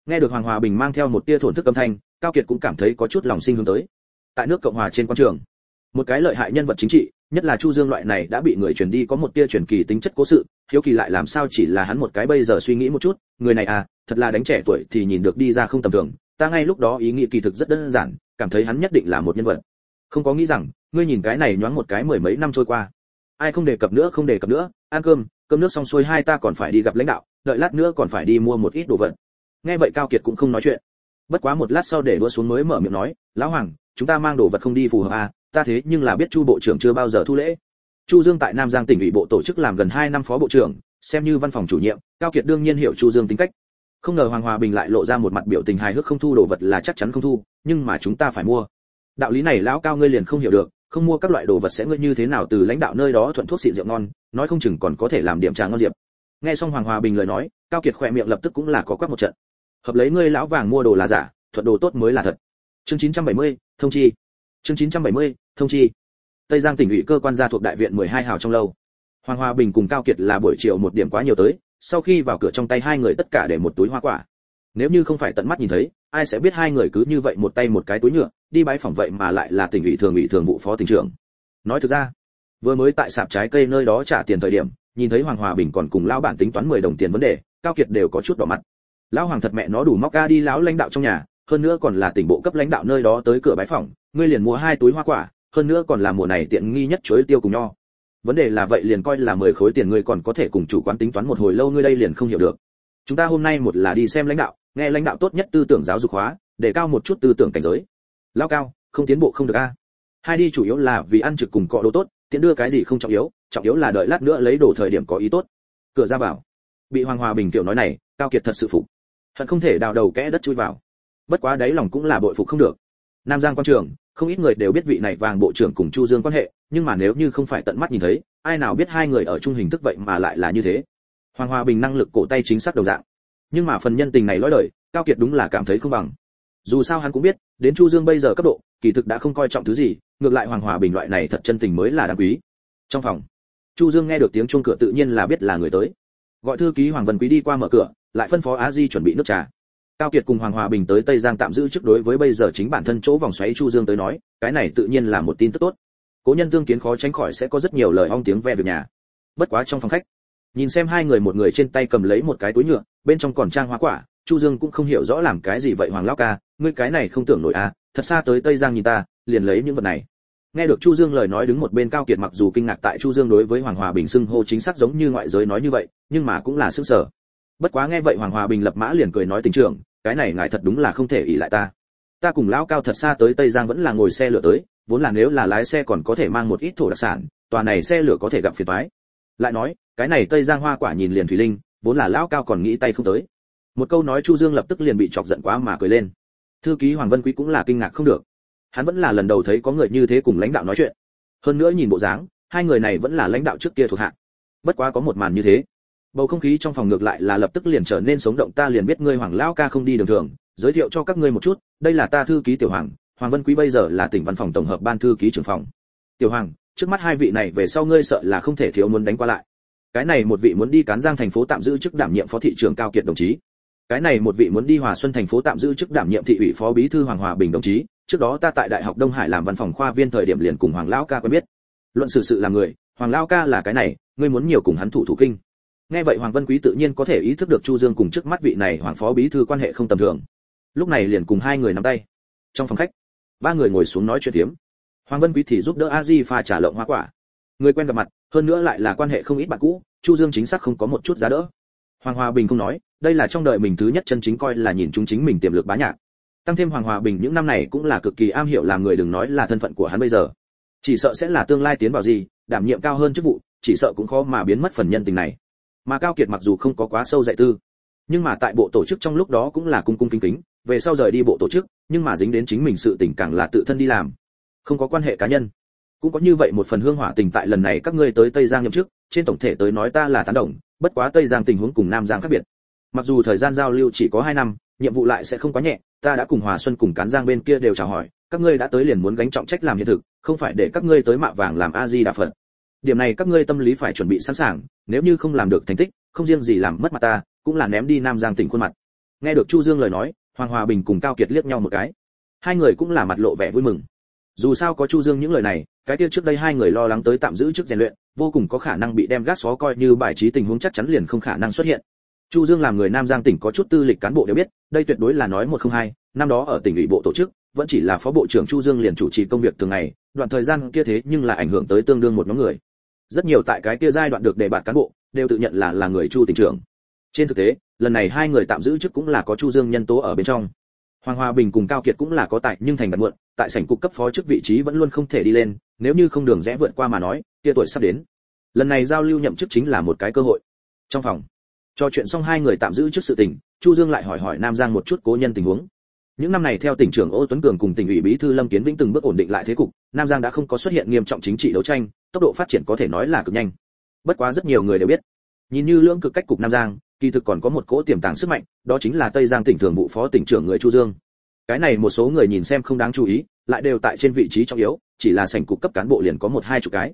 nghe được hoàng hòa bình mang theo một tia thổn thức âm thanh, cao kiệt cũng cảm thấy có chút lòng sinh hướng tới. Tại nước cộng hòa trên quan trường, một cái lợi hại nhân vật chính trị, nhất là chu dương loại này đã bị người truyền đi có một tia truyền kỳ tính chất cố sự, hiếu kỳ lại làm sao chỉ là hắn một cái bây giờ suy nghĩ một chút, người này à thật là đánh trẻ tuổi thì nhìn được đi ra không tầm thường, ta ngay lúc đó ý nghĩ kỳ thực rất đơn giản, cảm thấy hắn nhất định là một nhân vật. Không có nghĩ rằng, ngươi nhìn cái này nhoáng một cái mười mấy năm trôi qua. Ai không đề cập nữa, không đề cập nữa, ăn cơm cơm nước xong xuôi hai ta còn phải đi gặp lãnh đạo, đợi lát nữa còn phải đi mua một ít đồ vật nghe vậy cao kiệt cũng không nói chuyện. Bất quá một lát sau để đua xuống mới mở miệng nói, lão hoàng, chúng ta mang đồ vật không đi phù hợp à ta thế nhưng là biết chu bộ trưởng chưa bao giờ thu lễ. Chu dương tại nam giang tỉnh ủy bộ tổ chức làm gần 2 năm phó bộ trưởng, xem như văn phòng chủ nhiệm, cao kiệt đương nhiên hiểu chu dương tính cách. Không ngờ hoàng hòa bình lại lộ ra một mặt biểu tình hài hước không thu đồ vật là chắc chắn không thu, nhưng mà chúng ta phải mua. Đạo lý này lão cao ngươi liền không hiểu được, không mua các loại đồ vật sẽ ngươi như thế nào từ lãnh đạo nơi đó thuận thuốc xịn rượu ngon, nói không chừng còn có thể làm điểm trà ngon diệp. Nghe xong hoàng hòa bình lời nói, cao kiệt khỏe miệng lập tức cũng là có quắc một trận hợp lấy ngươi lão vàng mua đồ là giả thuận đồ tốt mới là thật. Chương 970, thông chi. Chương 970, thông chi. Tây giang tỉnh ủy cơ quan gia thuộc đại viện 12 hào trong lâu. Hoàng hòa bình cùng cao kiệt là buổi chiều một điểm quá nhiều tới sau khi vào cửa trong tay hai người tất cả để một túi hoa quả. Nếu như không phải tận mắt nhìn thấy ai sẽ biết hai người cứ như vậy một tay một cái túi nhựa đi bãi phòng vậy mà lại là tỉnh ủy thường ủy thường vụ phó tỉnh trưởng. Nói thực ra vừa mới tại sạp trái cây nơi đó trả tiền thời điểm nhìn thấy hoàng hòa bình còn cùng lão bản tính toán 10 đồng tiền vấn đề cao kiệt đều có chút đỏ mặt lão hoàng thật mẹ nó đủ móc ca đi lão lãnh đạo trong nhà, hơn nữa còn là tỉnh bộ cấp lãnh đạo nơi đó tới cửa bái phòng ngươi liền mua hai túi hoa quả, hơn nữa còn là mùa này tiện nghi nhất chuối tiêu cùng nho. Vấn đề là vậy liền coi là 10 khối tiền ngươi còn có thể cùng chủ quán tính toán một hồi lâu ngươi đây liền không hiểu được. Chúng ta hôm nay một là đi xem lãnh đạo, nghe lãnh đạo tốt nhất tư tưởng giáo dục hóa, để cao một chút tư tưởng cảnh giới. Lao cao, không tiến bộ không được a. Hai đi chủ yếu là vì ăn trực cùng cọ đồ tốt, tiện đưa cái gì không trọng yếu trọng yếu là đợi lát nữa lấy đồ thời điểm có ý tốt. Cửa ra vào. Bị hoàng hòa bình kiểu nói này, cao kiệt thật sự phục hận không thể đào đầu kẽ đất chui vào. Bất quá đáy lòng cũng là bội phục không được. Nam giang quan trường, không ít người đều biết vị này vàng bộ trưởng cùng chu dương quan hệ, nhưng mà nếu như không phải tận mắt nhìn thấy, ai nào biết hai người ở chung hình thức vậy mà lại là như thế. Hoàng hòa bình năng lực cổ tay chính xác đầu dạng. Nhưng mà phần nhân tình này lõi đời, cao kiệt đúng là cảm thấy không bằng. Dù sao hắn cũng biết, đến chu dương bây giờ cấp độ, kỳ thực đã không coi trọng thứ gì, ngược lại hoàng hòa bình loại này thật chân tình mới là đáng quý. Trong phòng, chu dương nghe được tiếng chuông cửa tự nhiên là biết là người tới. Gọi thư ký hoàng vân quý đi qua mở cửa lại phân phó á di chuẩn bị nước trà. Cao kiệt cùng hoàng hòa bình tới tây giang tạm giữ trước đối với bây giờ chính bản thân chỗ vòng xoáy chu dương tới nói, cái này tự nhiên là một tin tức tốt. Cố nhân tương kiến khó tránh khỏi sẽ có rất nhiều lời ong tiếng ve việc nhà. Bất quá trong phòng khách, nhìn xem hai người một người trên tay cầm lấy một cái túi nhựa, bên trong còn trang hoa quả, chu dương cũng không hiểu rõ làm cái gì vậy hoàng lão ca, ngươi cái này không tưởng nổi à thật xa tới tây giang nhìn ta, liền lấy những vật này. Nghe được chu dương lời nói đứng một bên cao kiệt mặc dù kinh ngạc tại chu dương đối với hoàng hòa bình xưng hô chính xác giống như ngoại giới nói như vậy, nhưng mà cũng là sức sở bất quá nghe vậy hoàng hòa bình lập mã liền cười nói tình trưởng cái này ngài thật đúng là không thể ỷ lại ta. Ta cùng lão cao thật xa tới tây giang vẫn là ngồi xe lửa tới, vốn là nếu là lái xe còn có thể mang một ít thổ đặc sản, tòa này xe lửa có thể gặp phiền toái. Lại nói, cái này tây giang hoa quả nhìn liền thủy linh, vốn là lão cao còn nghĩ tay không tới. Một câu nói chu dương lập tức liền bị chọc giận quá mà cười lên. Thư ký hoàng vân quý cũng là kinh ngạc không được. Hắn vẫn là lần đầu thấy có người như thế cùng lãnh đạo nói chuyện. Hơn nữa nhìn bộ dáng, hai người này vẫn là lãnh đạo trước kia thuộc hạ. Bất quá có một màn như thế bầu không khí trong phòng ngược lại là lập tức liền trở nên sống động, ta liền biết ngươi hoàng lão ca không đi đường thường, giới thiệu cho các ngươi một chút, đây là ta thư ký tiểu hoàng hoàng vân quý bây giờ là tỉnh văn phòng tổng hợp ban thư ký trưởng phòng. Tiểu hoàng, trước mắt hai vị này về sau ngươi sợ là không thể thiếu muốn đánh qua lại. Cái này một vị muốn đi cán giang thành phố tạm giữ chức đảm nhiệm phó thị trưởng cao kiệt đồng chí. Cái này một vị muốn đi hòa xuân thành phố tạm giữ chức đảm nhiệm thị ủy phó bí thư hoàng hòa bình đồng chí. Trước đó ta tại đại học đông hải làm văn phòng khoa viên thời điểm liền cùng hoàng lão ca quen biết. Luận sự sự là người, hoàng lão ca là cái này, ngươi muốn nhiều cùng hắn thủ thủ kinh nghe vậy hoàng vân quý tự nhiên có thể ý thức được chu dương cùng trước mắt vị này hoàng phó bí thư quan hệ không tầm thường. Lúc này liền cùng hai người nắm tay. Trong phòng khách, ba người ngồi xuống nói chuyện tiếm hoàng vân quý thì giúp đỡ a di pha trả lộng hoa quả. Người quen gặp mặt, hơn nữa lại là quan hệ không ít bạn cũ, chu dương chính xác không có một chút giá đỡ. Hoàng hòa bình không nói, đây là trong đời mình thứ nhất chân chính coi là nhìn chúng chính mình tiềm lực bá nhạc. Tăng thêm hoàng hòa bình những năm này cũng là cực kỳ am hiểu làm người đừng nói là thân phận của hắn bây giờ. Chỉ sợ sẽ là tương lai tiến vào gì, đảm nhiệm cao hơn chức vụ, chỉ sợ cũng khó mà biến mất phần nhân tình này mà cao kiệt mặc dù không có quá sâu dạy tư, nhưng mà tại bộ tổ chức trong lúc đó cũng là cung cung kính kính, về sau rời đi bộ tổ chức, nhưng mà dính đến chính mình sự tình càng là tự thân đi làm, không có quan hệ cá nhân. Cũng có như vậy một phần hương hỏa tình tại lần này các ngươi tới tây giang nhậm chức, trên tổng thể tới nói ta là tán đồng, bất quá tây giang tình huống cùng nam giang khác biệt. Mặc dù thời gian giao lưu chỉ có hai năm, nhiệm vụ lại sẽ không quá nhẹ, ta đã cùng hòa xuân cùng cán giang bên kia đều chào hỏi, các ngươi đã tới liền muốn gánh trọng trách làm hiện thực, không phải để các ngươi tới mạ vàng làm a di đà phật điểm này các ngươi tâm lý phải chuẩn bị sẵn sàng, nếu như không làm được thành tích, không riêng gì làm mất mặt ta, cũng là ném đi nam giang tỉnh khuôn mặt. Nghe được chu dương lời nói, hoàng hòa bình cùng cao kiệt liếc nhau một cái. Hai người cũng là mặt lộ vẻ vui mừng. Dù sao có chu dương những lời này, cái kia trước đây hai người lo lắng tới tạm giữ trước rèn luyện, vô cùng có khả năng bị đem gác xó coi như bài trí tình huống chắc chắn liền không khả năng xuất hiện. Chu dương làm người nam giang tỉnh có chút tư lịch cán bộ đều biết, đây tuyệt đối là nói một không hai, năm đó ở tỉnh ủy bộ tổ chức, vẫn chỉ là phó bộ trưởng chu dương liền chủ trì công việc từng ngày, đoạn thời gian kia thế nhưng là ảnh hưởng tới tương đương một nhóm người rất nhiều tại cái kia giai đoạn được đề bạt cán bộ đều tự nhận là là người chu tỉnh trưởng trên thực tế lần này hai người tạm giữ chức cũng là có chu dương nhân tố ở bên trong Hoàng Hòa Bình cùng Cao Kiệt cũng là có tại nhưng thành đặt muộn, tại sảnh cục cấp phó chức vị trí vẫn luôn không thể đi lên, nếu như không đường rẽ vượt qua mà nói, kia tuổi sắp đến. Lần này giao lưu nhậm chức chính là một cái cơ hội. Trong phòng, cho chuyện xong hai người tạm giữ trước sự tình, Chu Dương lại hỏi hỏi Nam Giang một chút cố nhân tình huống. Những năm này theo tỉnh trưởng Ô Tuấn Cường cùng tỉnh ủy bí thư Lâm Kiến Vĩnh từng bước ổn định lại thế cục, Nam Giang đã không có xuất hiện nghiêm trọng chính trị đấu tranh, tốc độ phát triển có thể nói là cực nhanh. Bất quá rất nhiều người đều biết, nhìn như lưỡng cực cách cục Nam Giang, kỳ thực còn có một cỗ tiềm tàng sức mạnh, đó chính là Tây Giang tỉnh thường vụ phó tỉnh trưởng người Chu Dương. Cái này một số người nhìn xem không đáng chú ý, lại đều tại trên vị trí trọng yếu, chỉ là sảnh cục cấp cán bộ liền có một hai chục cái.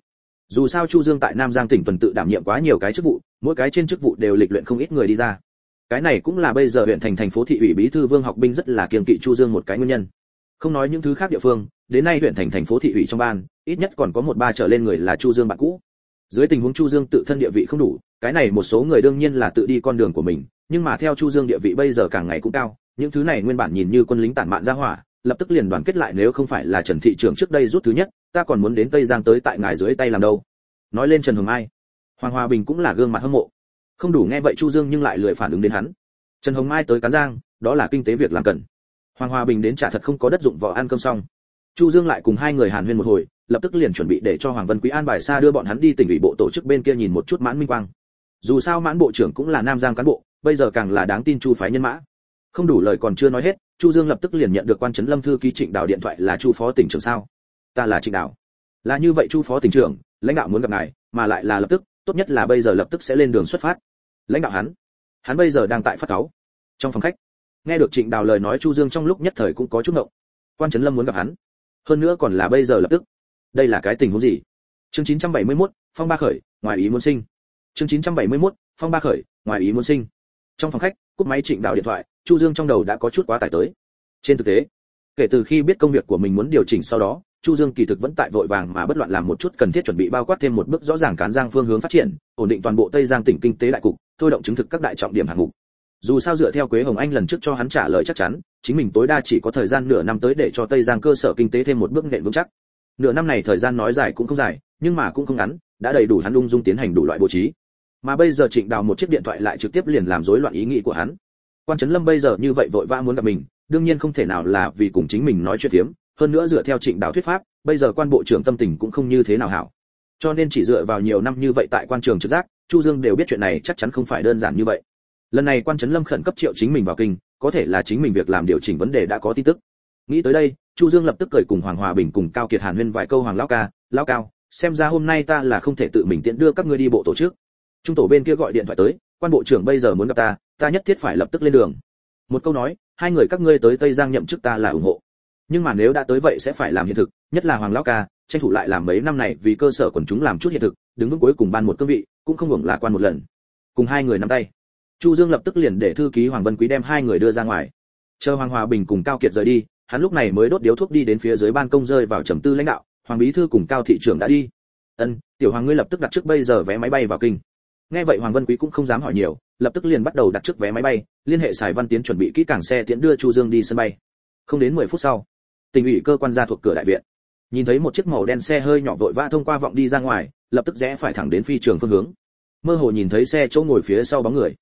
Dù sao Chu Dương tại Nam Giang tỉnh tuần tự đảm nhiệm quá nhiều cái chức vụ, mỗi cái trên chức vụ đều lịch luyện không ít người đi ra. Cái này cũng là bây giờ huyện thành thành phố thị ủy bí thư Vương Học Binh rất là kiêng kỵ Chu Dương một cái nguyên nhân. Không nói những thứ khác địa phương, đến nay huyện thành thành phố thị ủy trong ban, ít nhất còn có một ba trở lên người là Chu Dương bạn cũ. Dưới tình huống Chu Dương tự thân địa vị không đủ, cái này một số người đương nhiên là tự đi con đường của mình, nhưng mà theo Chu Dương địa vị bây giờ càng ngày cũng cao, những thứ này nguyên bản nhìn như quân lính tản mạn ra hỏa, lập tức liền đoàn kết lại nếu không phải là Trần thị trưởng trước đây rút thứ nhất, ta còn muốn đến Tây Giang tới tại ngài dưới tay làm đâu. Nói lên Trần Hồng Mai, Hoàng Hòa Bình cũng là gương mặt hâm mộ. Không đủ nghe vậy Chu Dương nhưng lại lười phản ứng đến hắn. Trần Hồng Mai tới Cán Giang, đó là kinh tế việc làm cần. Hoàng Hòa Bình đến trả thật không có đất dụng vỏ ăn cơm xong. Chu Dương lại cùng hai người hàn huyên một hồi, lập tức liền chuẩn bị để cho Hoàng Vân Quý an bài xa đưa bọn hắn đi tỉnh ủy bộ tổ chức bên kia nhìn một chút mãn minh quang. Dù sao mãn bộ trưởng cũng là Nam Giang cán bộ, bây giờ càng là đáng tin Chu phái nhân mã. Không đủ lời còn chưa nói hết, Chu Dương lập tức liền nhận được quan trấn Lâm thư ký Trịnh Đào điện thoại là Chu phó tỉnh trưởng sao? Ta là Trịnh Đào. Là như vậy Chu phó tỉnh trưởng, lãnh đạo muốn gặp ngài, mà lại là lập tức, tốt nhất là bây giờ lập tức sẽ lên đường xuất phát. Lãnh đạo hắn, hắn bây giờ đang tại phát cáo. Trong phòng khách, nghe được Trịnh Đào lời nói Chu Dương trong lúc nhất thời cũng có chút ngộng. Quan trấn Lâm muốn gặp hắn, hơn nữa còn là bây giờ lập tức. Đây là cái tình huống gì? Chương 971, phong ba khởi, ngoài ý muốn sinh. Chương 971, phong ba khởi, ngoài ý muốn sinh. Trong phòng khách, cúp máy Trịnh đạo điện thoại, Chu Dương trong đầu đã có chút quá tải tới. Trên thực tế, kể từ khi biết công việc của mình muốn điều chỉnh sau đó, Chu Dương kỳ thực vẫn tại vội vàng mà bất loạn làm một chút cần thiết chuẩn bị bao quát thêm một bước rõ ràng cán giang phương hướng phát triển, ổn định toàn bộ Tây Giang tỉnh kinh tế đại cục, thôi động chứng thực các đại trọng điểm hạng mục. Dù sao dựa theo Quế Hồng Anh lần trước cho hắn trả lời chắc chắn, chính mình tối đa chỉ có thời gian nửa năm tới để cho Tây Giang cơ sở kinh tế thêm một bước nền vững chắc. Nửa năm này thời gian nói dài cũng không dài, nhưng mà cũng không ngắn, đã đầy đủ hắn ung dung tiến hành đủ loại bố trí. Mà bây giờ Trịnh Đào một chiếc điện thoại lại trực tiếp liền làm rối loạn ý nghĩ của hắn. Quan Trấn Lâm bây giờ như vậy vội vã muốn gặp mình, đương nhiên không thể nào là vì cùng chính mình nói chuyện phiếm, hơn nữa dựa theo Trịnh Đào thuyết pháp, bây giờ quan bộ trưởng tâm tình cũng không như thế nào hảo. Cho nên chỉ dựa vào nhiều năm như vậy tại quan trường trực giác, Chu Dương đều biết chuyện này chắc chắn không phải đơn giản như vậy. Lần này quan trấn Lâm khẩn cấp triệu chính mình vào kinh, có thể là chính mình việc làm điều chỉnh vấn đề đã có tin tức. Nghĩ tới đây, Chu Dương lập tức cười cùng Hoàng Hòa Bình cùng Cao Kiệt Hàn huyên vài câu Hoàng lão ca, lão cao, xem ra hôm nay ta là không thể tự mình tiện đưa các ngươi đi bộ tổ chức. Trung tổ bên kia gọi điện thoại tới, quan bộ trưởng bây giờ muốn gặp ta, ta nhất thiết phải lập tức lên đường. Một câu nói, hai người các ngươi tới Tây Giang nhậm chức ta là ủng hộ. Nhưng mà nếu đã tới vậy sẽ phải làm hiện thực, nhất là Hoàng lão ca, tranh thủ lại làm mấy năm này vì cơ sở quần chúng làm chút hiện thực, đứng vững cuối cùng ban một cương vị, cũng không hưởng là quan một lần. Cùng hai người nắm tay. Chu Dương lập tức liền để thư ký Hoàng Vân Quý đem hai người đưa ra ngoài. Chờ Hoàng Hòa Bình cùng Cao Kiệt rời đi, hắn lúc này mới đốt điếu thuốc đi đến phía dưới ban công rơi vào trầm tư lãnh đạo, Hoàng bí thư cùng Cao thị trưởng đã đi. Ân, tiểu Hoàng ngươi lập tức đặt trước bây giờ vé máy bay vào kinh. Nghe vậy Hoàng Vân Quý cũng không dám hỏi nhiều, lập tức liền bắt đầu đặt trước vé máy bay, liên hệ Sài Văn Tiến chuẩn bị kỹ càng xe tiễn đưa Chu Dương đi sân bay. Không đến 10 phút sau, tỉnh ủy cơ quan ra thuộc cửa đại viện. Nhìn thấy một chiếc màu đen xe hơi nhỏ vội vã thông qua vọng đi ra ngoài, lập tức rẽ phải thẳng đến phi trường phương hướng. Mơ hồ nhìn thấy xe chỗ ngồi phía sau bóng người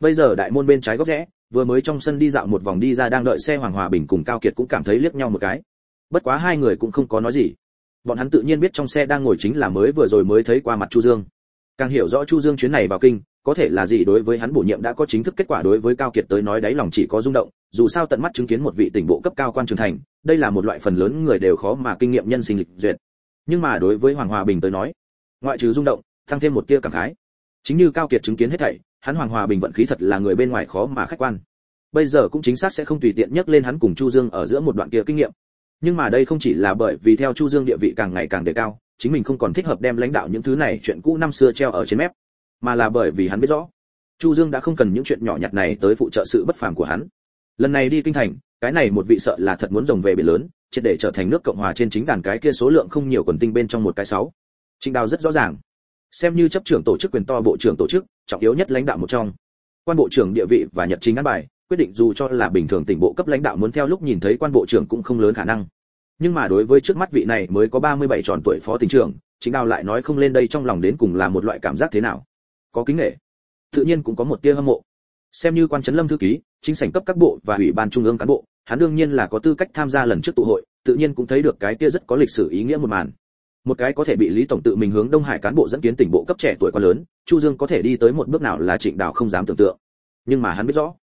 bây giờ đại môn bên trái góc rẽ, vừa mới trong sân đi dạo một vòng đi ra đang đợi xe hoàng hòa bình cùng cao kiệt cũng cảm thấy liếc nhau một cái. Bất quá hai người cũng không có nói gì. Bọn hắn tự nhiên biết trong xe đang ngồi chính là mới vừa rồi mới thấy qua mặt chu dương. Càng hiểu rõ chu dương chuyến này vào kinh, có thể là gì đối với hắn bổ nhiệm đã có chính thức kết quả đối với cao kiệt tới nói đáy lòng chỉ có rung động, dù sao tận mắt chứng kiến một vị tỉnh bộ cấp cao quan trường thành, đây là một loại phần lớn người đều khó mà kinh nghiệm nhân sinh lịch duyệt. Nhưng mà đối với hoàng hòa bình tới nói, ngoại trừ rung động, tăng thêm một tia cảm khái. Chính như cao kiệt chứng kiến hết thảy hắn hoàng hòa bình vận khí thật là người bên ngoài khó mà khách quan. Bây giờ cũng chính xác sẽ không tùy tiện nhắc lên hắn cùng chu dương ở giữa một đoạn kia kinh nghiệm. Nhưng mà đây không chỉ là bởi vì theo chu dương địa vị càng ngày càng đề cao, chính mình không còn thích hợp đem lãnh đạo những thứ này chuyện cũ năm xưa treo ở trên mép, mà là bởi vì hắn biết rõ, chu dương đã không cần những chuyện nhỏ nhặt này tới phụ trợ sự bất phàm của hắn. Lần này đi kinh thành, cái này một vị sợ là thật muốn rồng về biển lớn, triệt để trở thành nước cộng hòa trên chính đàn cái kia số lượng không nhiều quần tinh bên trong một cái sáu. Trịnh đào rất rõ ràng xem như chấp trưởng tổ chức quyền to bộ trưởng tổ chức, trọng yếu nhất lãnh đạo một trong. Quan bộ trưởng địa vị và nhật chính ngắn bài, quyết định dù cho là bình thường tỉnh bộ cấp lãnh đạo muốn theo lúc nhìn thấy quan bộ trưởng cũng không lớn khả năng. Nhưng mà đối với trước mắt vị này mới có 37 tròn tuổi phó tỉnh trưởng, chính đào lại nói không lên đây trong lòng đến cùng là một loại cảm giác thế nào. Có kính nghệ tự nhiên cũng có một tia hâm mộ. Xem như quan trấn lâm thư ký, chính sảnh cấp các bộ và ủy ban trung ương cán bộ, hắn đương nhiên là có tư cách tham gia lần trước tụ hội, tự nhiên cũng thấy được cái kia rất có lịch sử ý nghĩa một màn một cái có thể bị lý tổng tự mình hướng đông hải cán bộ dẫn kiến tỉnh bộ cấp trẻ tuổi quá lớn chu dương có thể đi tới một bước nào là trịnh đào không dám tưởng tượng nhưng mà hắn biết rõ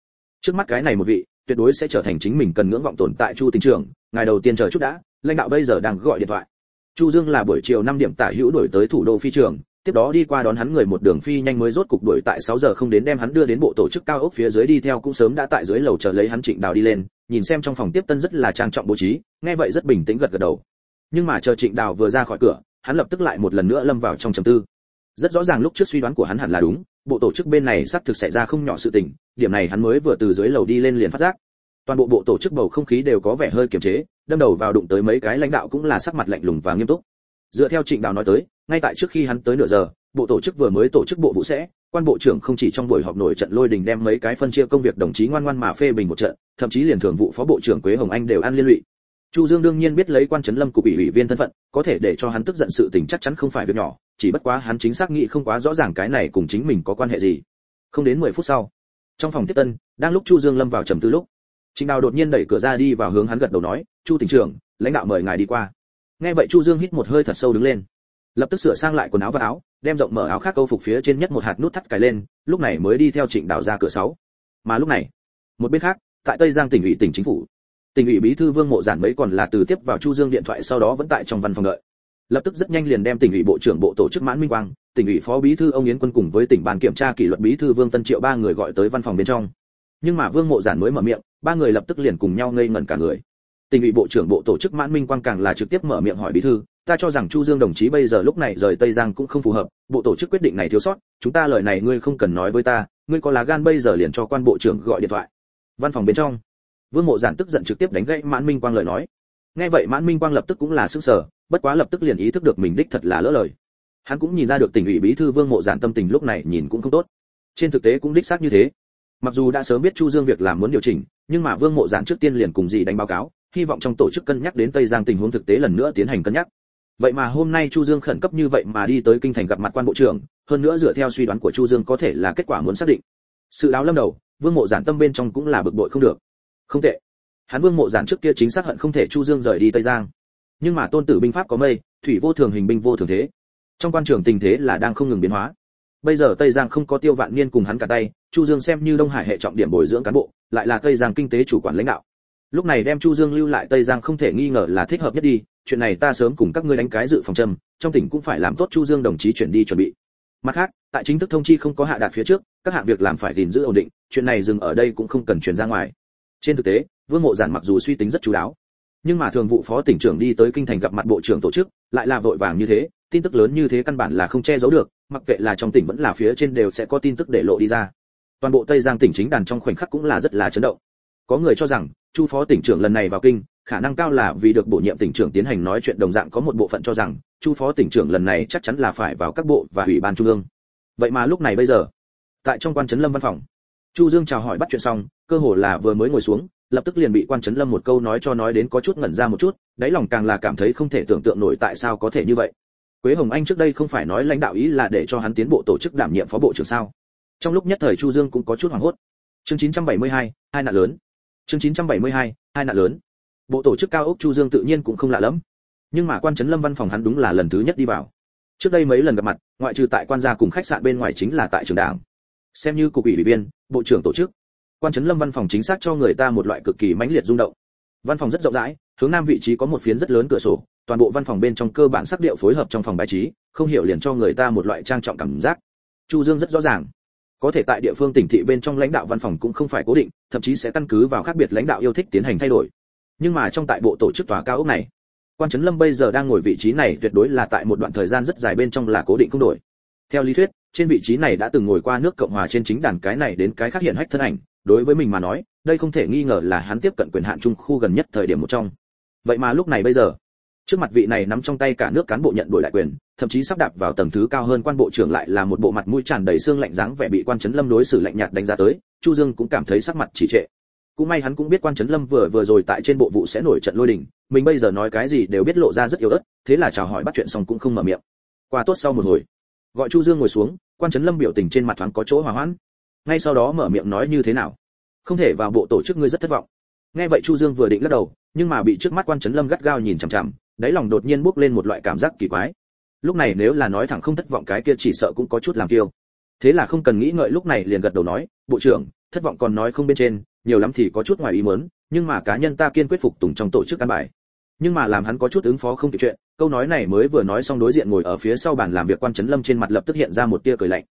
trước mắt cái này một vị tuyệt đối sẽ trở thành chính mình cần ngưỡng vọng tồn tại chu tỉnh trưởng ngày đầu tiên chờ chút đã lãnh đạo bây giờ đang gọi điện thoại chu dương là buổi chiều 5 điểm tả hữu đuổi tới thủ đô phi trường tiếp đó đi qua đón hắn người một đường phi nhanh mới rốt cục đuổi tại 6 giờ không đến đem hắn đưa đến bộ tổ chức cao ốc phía dưới đi theo cũng sớm đã tại dưới lầu chờ lấy hắn Trịnh Đào đi lên, nhìn xem trong phòng tiếp tân rất là trang trọng bố trí, nghe vậy rất bình tĩnh gật gật đầu. Nhưng mà chờ Trịnh Đào vừa ra khỏi cửa, hắn lập tức lại một lần nữa lâm vào trong trầm tư. Rất rõ ràng lúc trước suy đoán của hắn hẳn là đúng, bộ tổ chức bên này xác thực xảy ra không nhỏ sự tình, điểm này hắn mới vừa từ dưới lầu đi lên liền phát giác. Toàn bộ bộ tổ chức bầu không khí đều có vẻ hơi kiềm chế, đâm đầu vào đụng tới mấy cái lãnh đạo cũng là sắc mặt lạnh lùng và nghiêm túc. Dựa theo Trịnh Đào nói tới, ngay tại trước khi hắn tới nửa giờ, bộ tổ chức vừa mới tổ chức bộ vụ sẽ quan bộ trưởng không chỉ trong buổi họp nổi trận lôi đình đem mấy cái phân chia công việc đồng chí ngoan ngoan mà phê bình một trận thậm chí liền thường vụ phó bộ trưởng quế hồng anh đều ăn liên lụy chu dương đương nhiên biết lấy quan trấn lâm của ủy ủy viên thân phận, có thể để cho hắn tức giận sự tình chắc chắn không phải việc nhỏ, chỉ bất quá hắn chính xác nghĩ không quá rõ ràng cái này cùng chính mình có quan hệ gì. Không đến 10 phút sau, trong phòng tiếp tân, đang lúc chu dương lâm vào trầm tư lúc, trịnh đào đột nhiên đẩy cửa ra đi vào hướng hắn gật đầu nói, chu tỉnh trưởng, lãnh đạo mời ngài đi qua. Nghe vậy chu dương hít một hơi thật sâu đứng lên, lập tức sửa sang lại quần áo và áo, đem rộng mở áo khác câu phục phía trên nhất một hạt nút thắt cài lên, lúc này mới đi theo trịnh đào ra cửa sáu. Mà lúc này, một bên khác, tại tây giang tỉnh ủy tỉnh chính phủ tỉnh ủy bí thư vương mộ giản mấy còn là từ tiếp vào chu dương điện thoại sau đó vẫn tại trong văn phòng đợi. Lập tức rất nhanh liền đem tỉnh ủy bộ trưởng bộ tổ chức mãn minh quang tỉnh ủy phó bí thư ông yến quân cùng với tỉnh ban kiểm tra kỷ luật bí thư vương tân triệu ba người gọi tới văn phòng bên trong. Nhưng mà vương mộ giản mới mở miệng, ba người lập tức liền cùng nhau ngây ngẩn cả người. Tỉnh ủy bộ trưởng bộ tổ chức mãn minh quang càng là trực tiếp mở miệng hỏi bí thư, ta cho rằng chu dương đồng chí bây giờ lúc này rời tây giang cũng không phù hợp, bộ tổ chức quyết định này thiếu sót, chúng ta lời này ngươi không cần nói với ta, ngươi có lá gan bây giờ liền cho quan bộ trưởng gọi điện thoại. Văn phòng bên trong vương mộ giản tức giận trực tiếp đánh gãy mãn minh quang lời nói. Nghe vậy mãn minh quang lập tức cũng là sức sở bất quá lập tức liền ý thức được mình đích thật là lỡ lời. Hắn cũng nhìn ra được tỉnh ủy bí thư vương mộ giản tâm tình lúc này nhìn cũng không tốt. Trên thực tế cũng đích xác như thế. Mặc dù đã sớm biết chu dương việc làm muốn điều chỉnh, nhưng mà vương mộ giản trước tiên liền cùng gì đánh báo cáo, hy vọng trong tổ chức cân nhắc đến tây giang tình huống thực tế lần nữa tiến hành cân nhắc. Vậy mà hôm nay chu dương khẩn cấp như vậy mà đi tới kinh thành gặp mặt quan bộ trưởng, hơn nữa dựa theo suy đoán của chu dương có thể là kết quả muốn xác định. Sự đáo lâm đầu, vương mộ giản tâm bên trong cũng là bực bội không được không tệ. Hắn vương mộ giản trước kia chính xác hận không thể chu dương rời đi tây giang. Nhưng mà tôn tử binh pháp có mây, thủy vô thường hình binh vô thường thế. Trong quan trường tình thế là đang không ngừng biến hóa. Bây giờ tây giang không có tiêu vạn niên cùng hắn cả tay, chu dương xem như đông hải hệ trọng điểm bồi dưỡng cán bộ, lại là tây giang kinh tế chủ quản lãnh đạo. Lúc này đem chu dương lưu lại tây giang không thể nghi ngờ là thích hợp nhất đi, chuyện này ta sớm cùng các ngươi đánh cái dự phòng châm, trong tỉnh cũng phải làm tốt chu dương đồng chí chuyển đi chuẩn bị. Mặt khác, tại chính thức thông chi không có hạ đạt phía trước, các hạng việc làm phải gìn giữ ổn định, chuyện này dừng ở đây cũng không cần truyền ra ngoài trên thực tế, vương mộ giản mặc dù suy tính rất chú đáo, nhưng mà thường vụ phó tỉnh trưởng đi tới kinh thành gặp mặt bộ trưởng tổ chức, lại là vội vàng như thế, tin tức lớn như thế căn bản là không che giấu được, mặc kệ là trong tỉnh vẫn là phía trên đều sẽ có tin tức để lộ đi ra. Toàn bộ tây giang tỉnh chính đàn trong khoảnh khắc cũng là rất là chấn động. Có người cho rằng, chu phó tỉnh trưởng lần này vào kinh, khả năng cao là vì được bổ nhiệm tỉnh trưởng tiến hành nói chuyện đồng dạng có một bộ phận cho rằng, chu phó tỉnh trưởng lần này chắc chắn là phải vào các bộ và ủy ban trung ương. Vậy mà lúc này bây giờ, tại trong quan trấn lâm văn phòng chu dương chào hỏi bắt chuyện xong cơ hồ là vừa mới ngồi xuống lập tức liền bị quan trấn lâm một câu nói cho nói đến có chút ngẩn ra một chút đáy lòng càng là cảm thấy không thể tưởng tượng nổi tại sao có thể như vậy. Quế hồng anh trước đây không phải nói lãnh đạo ý là để cho hắn tiến bộ tổ chức đảm nhiệm phó bộ trưởng sao? Trong lúc nhất thời chu dương cũng có chút hoảng hốt. Chương 972, hai nạn lớn. Chương 972, hai nạn lớn. Bộ tổ chức cao ốc chu dương tự nhiên cũng không lạ lắm nhưng mà quan trấn lâm văn phòng hắn đúng là lần thứ nhất đi vào. Trước đây mấy lần gặp mặt ngoại trừ tại quan gia cùng khách sạn bên ngoài chính là tại trường đảng xem như cục ủy viên, bộ trưởng tổ chức. Quan trấn lâm văn phòng chính xác cho người ta một loại cực kỳ mãnh liệt rung động. Văn phòng rất rộng rãi, hướng nam vị trí có một phiến rất lớn cửa sổ, toàn bộ văn phòng bên trong cơ bản sắc điệu phối hợp trong phòng bài trí, không hiểu liền cho người ta một loại trang trọng cảm giác. Chu dương rất rõ ràng. Có thể tại địa phương tỉnh thị bên trong lãnh đạo văn phòng cũng không phải cố định, thậm chí sẽ căn cứ vào khác biệt lãnh đạo yêu thích tiến hành thay đổi. Nhưng mà trong tại bộ tổ chức tòa cao ốc này, quan trấn lâm bây giờ đang ngồi vị trí này tuyệt đối là tại một đoạn thời gian rất dài bên trong là cố định không đổi. Theo lý thuyết trên vị trí này đã từng ngồi qua nước cộng hòa trên chính đàn cái này đến cái khác hiện hách thân ảnh, đối với mình mà nói, đây không thể nghi ngờ là hắn tiếp cận quyền hạn trung khu gần nhất thời điểm một trong. Vậy mà lúc này bây giờ, trước mặt vị này nắm trong tay cả nước cán bộ nhận đổi lại quyền, thậm chí sắp đạp vào tầng thứ cao hơn quan bộ trưởng lại là một bộ mặt mũi tràn đầy xương lạnh dáng vẻ bị quan trấn lâm đối xử lạnh nhạt đánh giá tới, chu dương cũng cảm thấy sắc mặt chỉ trệ. Cũng may hắn cũng biết quan trấn lâm vừa vừa rồi tại trên bộ vụ sẽ nổi trận lôi đình, mình bây giờ nói cái gì đều biết lộ ra rất yếu ớt, thế là chào hỏi bắt chuyện xong cũng không mở miệng. Qua tốt sau một hồi, gọi chu dương ngồi xuống quan trấn lâm biểu tình trên mặt thoáng có chỗ hòa hoãn. Ngay sau đó mở miệng nói như thế nào? Không thể vào bộ tổ chức ngươi rất thất vọng. Nghe vậy chu dương vừa định lắc đầu, nhưng mà bị trước mắt quan trấn lâm gắt gao nhìn chằm chằm, đáy lòng đột nhiên bốc lên một loại cảm giác kỳ quái. Lúc này nếu là nói thẳng không thất vọng cái kia chỉ sợ cũng có chút làm kiêu. Thế là không cần nghĩ ngợi lúc này liền gật đầu nói, bộ trưởng, thất vọng còn nói không bên trên, nhiều lắm thì có chút ngoài ý muốn, nhưng mà cá nhân ta kiên quyết phục tùng trong tổ chức căn bài. Nhưng mà làm hắn có chút ứng phó không kịp chuyện câu nói này mới vừa nói xong đối diện ngồi ở phía sau bàn làm việc quan trấn lâm trên mặt lập tức hiện ra một tia cười lạnh.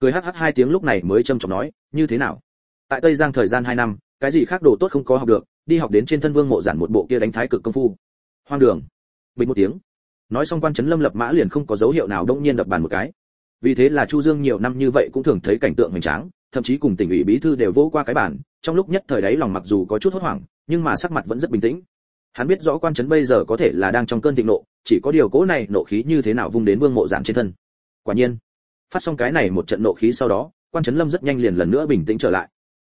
Cười hắc hắc hai tiếng lúc này mới trầm trọng nói, như thế nào? Tại tây giang thời gian hai năm, cái gì khác đồ tốt không có học được, đi học đến trên thân vương mộ giản một bộ kia đánh thái cực công phu. Hoang đường. Bình một tiếng. Nói xong quan trấn lâm lập mã liền không có dấu hiệu nào đông nhiên đập bàn một cái. Vì thế là chu dương nhiều năm như vậy cũng thường thấy cảnh tượng hoành tráng, thậm chí cùng tỉnh ủy bí thư đều vỗ qua cái bàn, trong lúc nhất thời đấy lòng mặc dù có chút hốt hoảng, nhưng mà sắc mặt vẫn rất bình tĩnh hắn biết rõ quan trấn bây giờ có thể là đang trong cơn thịnh nộ, chỉ có điều cố này nộ khí như thế nào vung đến vương mộ giản trên thân. Quả nhiên, phát xong cái này một trận nộ khí sau đó, quan trấn lâm rất nhanh liền lần nữa bình tĩnh trở lại.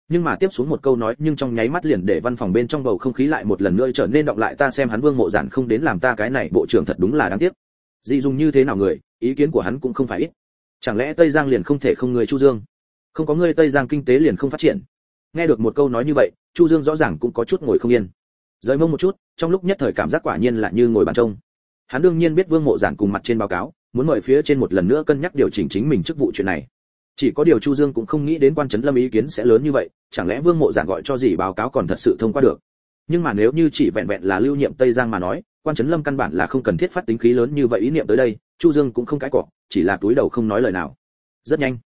Nhưng mà tiếp xuống một câu nói, nhưng trong nháy mắt liền để văn phòng bên trong bầu không khí lại một lần nữa trở nên động lại, ta xem hắn vương mộ giản không đến làm ta cái này, bộ trưởng thật đúng là đáng tiếc. Dị dùng như thế nào người, ý kiến của hắn cũng không phải ít. Chẳng lẽ tây giang liền không thể không người chu dương? Không có người tây giang kinh tế liền không phát triển. Nghe được một câu nói như vậy, chu dương rõ ràng cũng có chút ngồi không yên rời mông một chút, trong lúc nhất thời cảm giác quả nhiên là như ngồi bàn trông. Hắn đương nhiên biết vương mộ giản cùng mặt trên báo cáo, muốn mời phía trên một lần nữa cân nhắc điều chỉnh chính mình chức vụ chuyện này. Chỉ có điều chu dương cũng không nghĩ đến quan trấn lâm ý kiến sẽ lớn như vậy, chẳng lẽ vương mộ giản gọi cho gì báo cáo còn thật sự thông qua được? Nhưng mà nếu như chỉ vẹn vẹn là lưu nhiệm tây giang mà nói, quan trấn lâm căn bản là không cần thiết phát tính khí lớn như vậy ý niệm tới đây, chu dương cũng không cãi cọ, chỉ là túi đầu không nói lời nào. Rất nhanh,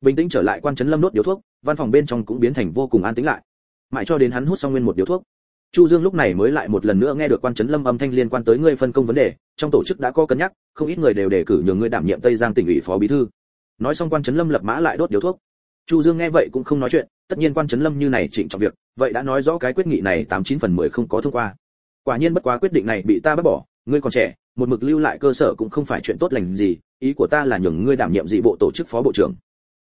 bình tĩnh trở lại quan trấn lâm nốt điếu thuốc, văn phòng bên trong cũng biến thành vô cùng an tĩnh lại. Mãi cho đến hắn hút xong nguyên một điếu thuốc chu dương lúc này mới lại một lần nữa nghe được quan trấn lâm âm thanh liên quan tới ngươi phân công vấn đề, trong tổ chức đã có cân nhắc, không ít người đều đề cử nhường ngươi đảm nhiệm tây giang tỉnh ủy phó bí thư. Nói xong quan trấn lâm lập mã lại đốt điếu thuốc. Chu dương nghe vậy cũng không nói chuyện, tất nhiên quan trấn lâm như này chỉnh trọng việc, vậy đã nói rõ cái quyết nghị này tám chín phần mười không có thông qua. Quả nhiên bất quá quyết định này bị ta bác bỏ, ngươi còn trẻ, một mực lưu lại cơ sở cũng không phải chuyện tốt lành gì, ý của ta là nhường ngươi đảm nhiệm dị bộ tổ chức phó bộ trưởng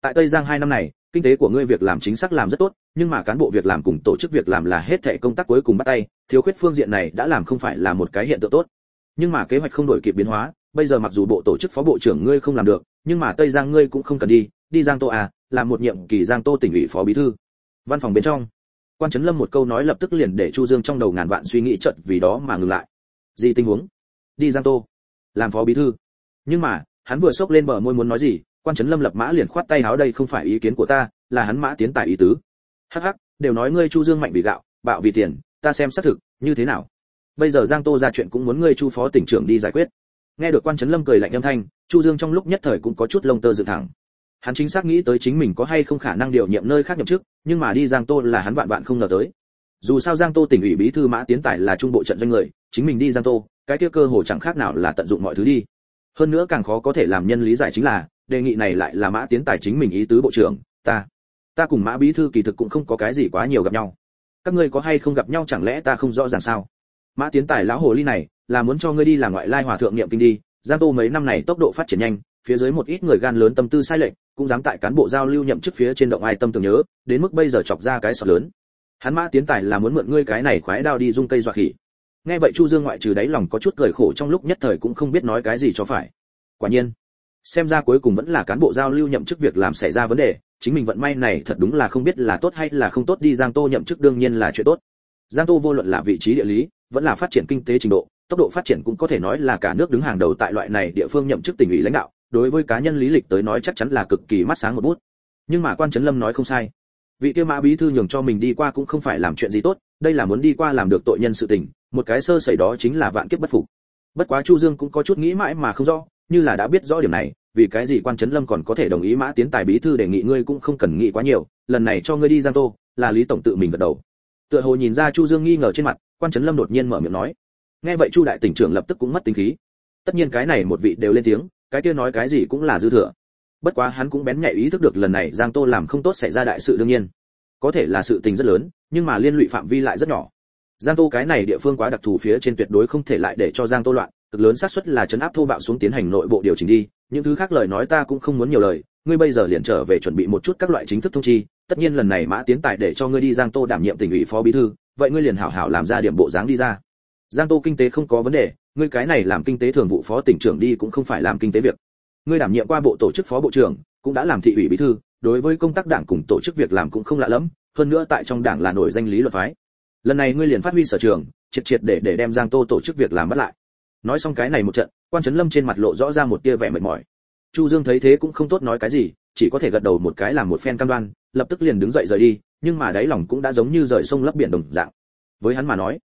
tại tây giang hai năm này, kinh tế của ngươi việc làm chính xác làm rất tốt, nhưng mà cán bộ việc làm cùng tổ chức việc làm là hết thệ công tác cuối cùng bắt tay, thiếu khuyết phương diện này đã làm không phải là một cái hiện tượng tốt. Nhưng mà kế hoạch không đổi kịp biến hóa, bây giờ mặc dù bộ tổ chức phó bộ trưởng ngươi không làm được, nhưng mà tây giang ngươi cũng không cần đi đi giang tô à làm một nhiệm kỳ giang tô tỉnh ủy phó bí thư. Văn phòng bên trong, quan trấn lâm một câu nói lập tức liền để chu dương trong đầu ngàn vạn suy nghĩ chợt vì đó mà ngừng lại. Gì tình huống? Đi giang tô, làm phó bí thư. Nhưng mà, hắn vừa xốc lên bờ môi muốn nói gì? Quan trấn lâm lập mã liền khoát tay háo đây không phải ý kiến của ta, là hắn mã tiến tài ý tứ. Hắc hắc, đều nói ngươi chu dương mạnh vì gạo, bạo vì tiền, ta xem xác thực, như thế nào? Bây giờ giang tô ra chuyện cũng muốn ngươi chu phó tỉnh trưởng đi giải quyết. Nghe được quan trấn lâm cười lạnh âm thanh, chu dương trong lúc nhất thời cũng có chút lông tơ dựng thẳng. Hắn chính xác nghĩ tới chính mình có hay không khả năng điều nhiệm nơi khác nhậm chức, nhưng mà đi giang tô là hắn vạn vạn không ngờ tới. Dù sao giang tô tỉnh ủy bí thư mã tiến tài là trung bộ trận doanh người, chính mình đi giang tô, cái kia cơ hồ chẳng khác nào là tận dụng mọi thứ đi. Hơn nữa càng khó có thể làm nhân lý giải chính là đề nghị này lại là mã tiến tài chính mình ý tứ bộ trưởng, ta ta cùng mã bí thư kỳ thực cũng không có cái gì quá nhiều gặp nhau. Các ngươi có hay không gặp nhau chẳng lẽ ta không rõ ràng sao? Mã tiến tài lão hồ ly này, là muốn cho ngươi đi làm ngoại lai hòa thượng niệm kinh đi, giang tô mấy năm này tốc độ phát triển nhanh, phía dưới một ít người gan lớn tâm tư sai lệch, cũng dám tại cán bộ giao lưu nhậm chức phía trên động ai tâm tưởng nhớ, đến mức bây giờ chọc ra cái sọt lớn. Hắn mã tiến tài là muốn mượn ngươi cái này khoái đao đi dung cây dọa khỉ. Nghe vậy chu dương ngoại trừ đáy lòng có chút cười khổ trong lúc nhất thời cũng không biết nói cái gì cho phải. Quả nhiên xem ra cuối cùng vẫn là cán bộ giao lưu nhậm chức việc làm xảy ra vấn đề, chính mình vận may này thật đúng là không biết là tốt hay là không tốt đi giang tô nhậm chức đương nhiên là chuyện tốt. Giang tô vô luận là vị trí địa lý, vẫn là phát triển kinh tế trình độ, tốc độ phát triển cũng có thể nói là cả nước đứng hàng đầu tại loại này địa phương nhậm chức tỉnh ủy lãnh đạo, đối với cá nhân lý lịch tới nói chắc chắn là cực kỳ mắt sáng một bút. Nhưng mà quan trấn lâm nói không sai. Vị tiêu mã bí thư nhường cho mình đi qua cũng không phải làm chuyện gì tốt, đây là muốn đi qua làm được tội nhân sự tình, một cái sơ sẩy đó chính là vạn kiếp bất phục. Bất quá chu dương cũng có chút nghĩ mãi mà không rõ như là đã biết rõ điểm này, vì cái gì quan trấn lâm còn có thể đồng ý mã tiến tài bí thư đề nghị ngươi cũng không cần nghĩ quá nhiều, lần này cho ngươi đi giang tô, là lý tổng tự mình gật đầu. Tựa hồ nhìn ra chu dương nghi ngờ trên mặt, quan trấn lâm đột nhiên mở miệng nói. Nghe vậy chu đại tỉnh trưởng lập tức cũng mất tính khí. Tất nhiên cái này một vị đều lên tiếng, cái kia nói cái gì cũng là dư thừa. Bất quá hắn cũng bén nhạy ý thức được lần này giang tô làm không tốt xảy ra đại sự đương nhiên. Có thể là sự tình rất lớn, nhưng mà liên lụy phạm vi lại rất nhỏ. Giang tô cái này địa phương quá đặc thù phía trên tuyệt đối không thể lại để cho giang tô loạn cực lớn xác suất là chấn áp thô bạo xuống tiến hành nội bộ điều chỉnh đi, những thứ khác lời nói ta cũng không muốn nhiều lời, ngươi bây giờ liền trở về chuẩn bị một chút các loại chính thức thông chi, tất nhiên lần này mã tiến tài để cho ngươi đi giang tô đảm nhiệm tỉnh ủy phó bí thư, vậy ngươi liền hảo hảo làm ra điểm bộ dáng đi ra. Giang tô kinh tế không có vấn đề, ngươi cái này làm kinh tế thường vụ phó tỉnh trưởng đi cũng không phải làm kinh tế việc. Ngươi đảm nhiệm qua bộ tổ chức phó bộ trưởng, cũng đã làm thị ủy bí thư, đối với công tác đảng cùng tổ chức việc làm cũng không lạ lắm hơn nữa tại trong đảng là nổi danh lý luật phái. Lần này ngươi liền phát huy sở trường, triệt triệt để để đem giang tô tổ chức việc làm bắt lại nói xong cái này một trận, quan trấn lâm trên mặt lộ rõ ra một tia vẻ mệt mỏi. Chu dương thấy thế cũng không tốt nói cái gì, chỉ có thể gật đầu một cái làm một phen cam đoan, lập tức liền đứng dậy rời đi, nhưng mà đáy lòng cũng đã giống như rời sông lấp biển đồng dạng. Với hắn mà nói,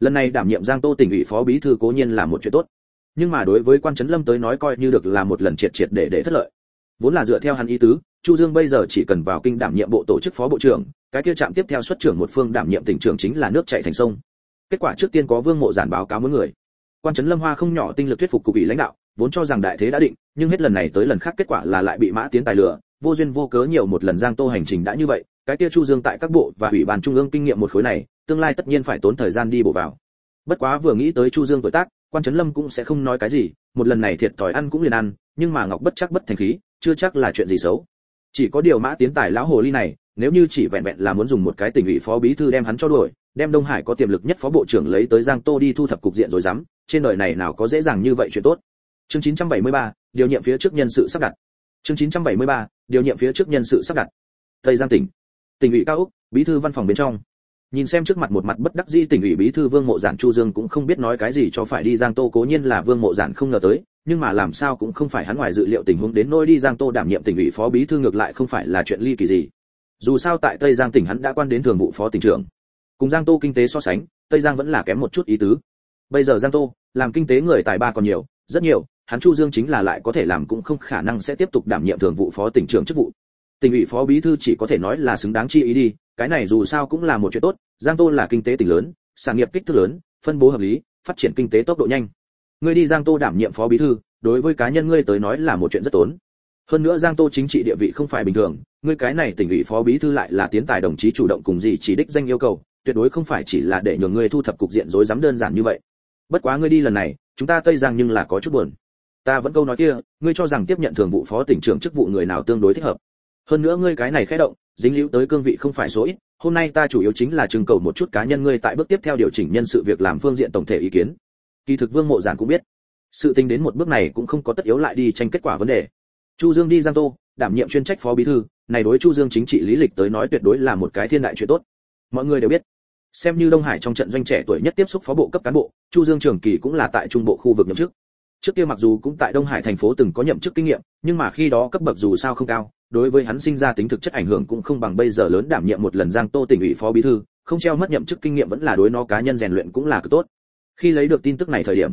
lần này đảm nhiệm giang tô tỉnh ủy phó bí thư cố nhiên là một chuyện tốt. Nhưng mà đối với quan trấn lâm tới nói coi như được là một lần triệt triệt để để thất lợi. Vốn là dựa theo hắn ý tứ, chu dương bây giờ chỉ cần vào kinh đảm nhiệm bộ tổ chức phó bộ trưởng, cái kia trạm tiếp theo xuất trưởng một phương đảm nhiệm tỉnh trưởng chính là nước chảy thành sông. Kết quả trước tiên có vương mộ giản báo cáo mỗi người quan trấn lâm hoa không nhỏ tinh lực thuyết phục cục ủy lãnh đạo, vốn cho rằng đại thế đã định, nhưng hết lần này tới lần khác kết quả là lại bị mã tiến tài lừa, vô duyên vô cớ nhiều một lần giang tô hành trình đã như vậy, cái kia chu dương tại các bộ và ủy ban trung ương kinh nghiệm một khối này, tương lai tất nhiên phải tốn thời gian đi bổ vào. Bất quá vừa nghĩ tới chu dương tuổi tác, quan trấn lâm cũng sẽ không nói cái gì, một lần này thiệt thòi ăn cũng liền ăn, nhưng mà ngọc bất chắc bất thành khí, chưa chắc là chuyện gì xấu. Chỉ có điều mã tiến tài lão hồ ly này nếu như chỉ vẹn vẹn là muốn dùng một cái tỉnh ủy phó bí thư đem hắn cho đuổi đem đông hải có tiềm lực nhất phó bộ trưởng lấy tới giang tô đi thu thập cục diện rồi dám trên đời này nào có dễ dàng như vậy chuyện tốt. Chương 973, điều nhiệm phía trước nhân sự sắp đặt. Chương 973, điều nhiệm phía trước nhân sự sắp đặt. Tây giang tỉnh. Tỉnh ủy cao úc bí thư văn phòng bên trong. Nhìn xem trước mặt một mặt bất đắc dĩ tỉnh ủy bí thư vương mộ giản chu dương cũng không biết nói cái gì cho phải đi giang tô cố nhiên là vương mộ giản không ngờ tới nhưng mà làm sao cũng không phải hắn ngoài dự liệu tình huống đến nỗi đi giang tô đảm nhiệm tỉnh ủy phó bí thư ngược lại không phải là chuyện ly kỳ gì dù sao tại tây giang tỉnh hắn đã quan đến thường vụ phó tỉnh trưởng. Cùng giang tô kinh tế so sánh, tây giang vẫn là kém một chút ý tứ. Bây giờ giang tô, làm kinh tế người tài ba còn nhiều, rất nhiều, hắn chu dương chính là lại có thể làm cũng không khả năng sẽ tiếp tục đảm nhiệm thường vụ phó tỉnh trưởng chức vụ. Tỉnh ủy phó bí thư chỉ có thể nói là xứng đáng chi ý đi, cái này dù sao cũng là một chuyện tốt, giang tô là kinh tế tỉnh lớn, sản nghiệp kích thước lớn, phân bố hợp lý, phát triển kinh tế tốc độ nhanh. Ngươi đi giang tô đảm nhiệm phó bí thư, đối với cá nhân ngươi tới nói là một chuyện rất tốn hơn nữa giang tô chính trị địa vị không phải bình thường, ngươi cái này tỉnh ủy phó bí thư lại là tiến tài đồng chí chủ động cùng gì chỉ đích danh yêu cầu, tuyệt đối không phải chỉ là để nhường ngươi thu thập cục diện rối rắm đơn giản như vậy. Bất quá ngươi đi lần này, chúng ta tây giang nhưng là có chút buồn. Ta vẫn câu nói kia, ngươi cho rằng tiếp nhận thường vụ phó tỉnh trưởng chức vụ người nào tương đối thích hợp. Hơn nữa ngươi cái này khẽ động, dính liễu tới cương vị không phải số ít, hôm nay ta chủ yếu chính là trưng cầu một chút cá nhân ngươi tại bước tiếp theo điều chỉnh nhân sự việc làm phương diện tổng thể ý kiến. Kỳ thực vương mộ giản cũng biết, sự tình đến một bước này cũng không có tất yếu lại đi tranh kết quả vấn đề chu dương đi giang tô, đảm nhiệm chuyên trách phó bí thư, này đối chu dương chính trị lý lịch tới nói tuyệt đối là một cái thiên đại chuyện tốt. Mọi người đều biết, xem như đông hải trong trận doanh trẻ tuổi nhất tiếp xúc phó bộ cấp cán bộ, chu dương trường kỳ cũng là tại trung bộ khu vực nhậm chức. Trước kia mặc dù cũng tại đông hải thành phố từng có nhậm chức kinh nghiệm, nhưng mà khi đó cấp bậc dù sao không cao, đối với hắn sinh ra tính thực chất ảnh hưởng cũng không bằng bây giờ lớn đảm nhiệm một lần giang tô tỉnh ủy phó bí thư, không treo mất nhậm chức kinh nghiệm vẫn là đối nó cá nhân rèn luyện cũng là cực tốt. Khi lấy được tin tức này thời điểm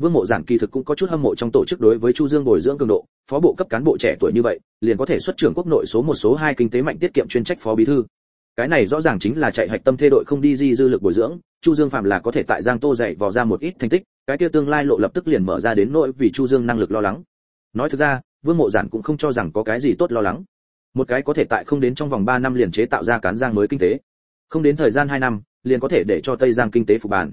vương mộ giản kỳ thực cũng có chút hâm mộ trong tổ chức đối với chu dương bồi dưỡng cường độ, phó bộ cấp cán bộ trẻ tuổi như vậy, liền có thể xuất trưởng quốc nội số một, số hai kinh tế mạnh tiết kiệm chuyên trách phó bí thư. Cái này rõ ràng chính là chạy hạch tâm thê đội không đi di dư lực bồi dưỡng, chu dương phạm là có thể tại giang tô dạy vò ra một ít thành tích, cái kia tương lai lộ lập tức liền mở ra đến nỗi vì chu dương năng lực lo lắng. Nói thực ra, vương mộ giản cũng không cho rằng có cái gì tốt lo lắng. Một cái có thể tại không đến trong vòng 3 năm liền chế tạo ra cán giang mới kinh tế. Không đến thời gian 2 năm, liền có thể để cho tây giang kinh tế phục bản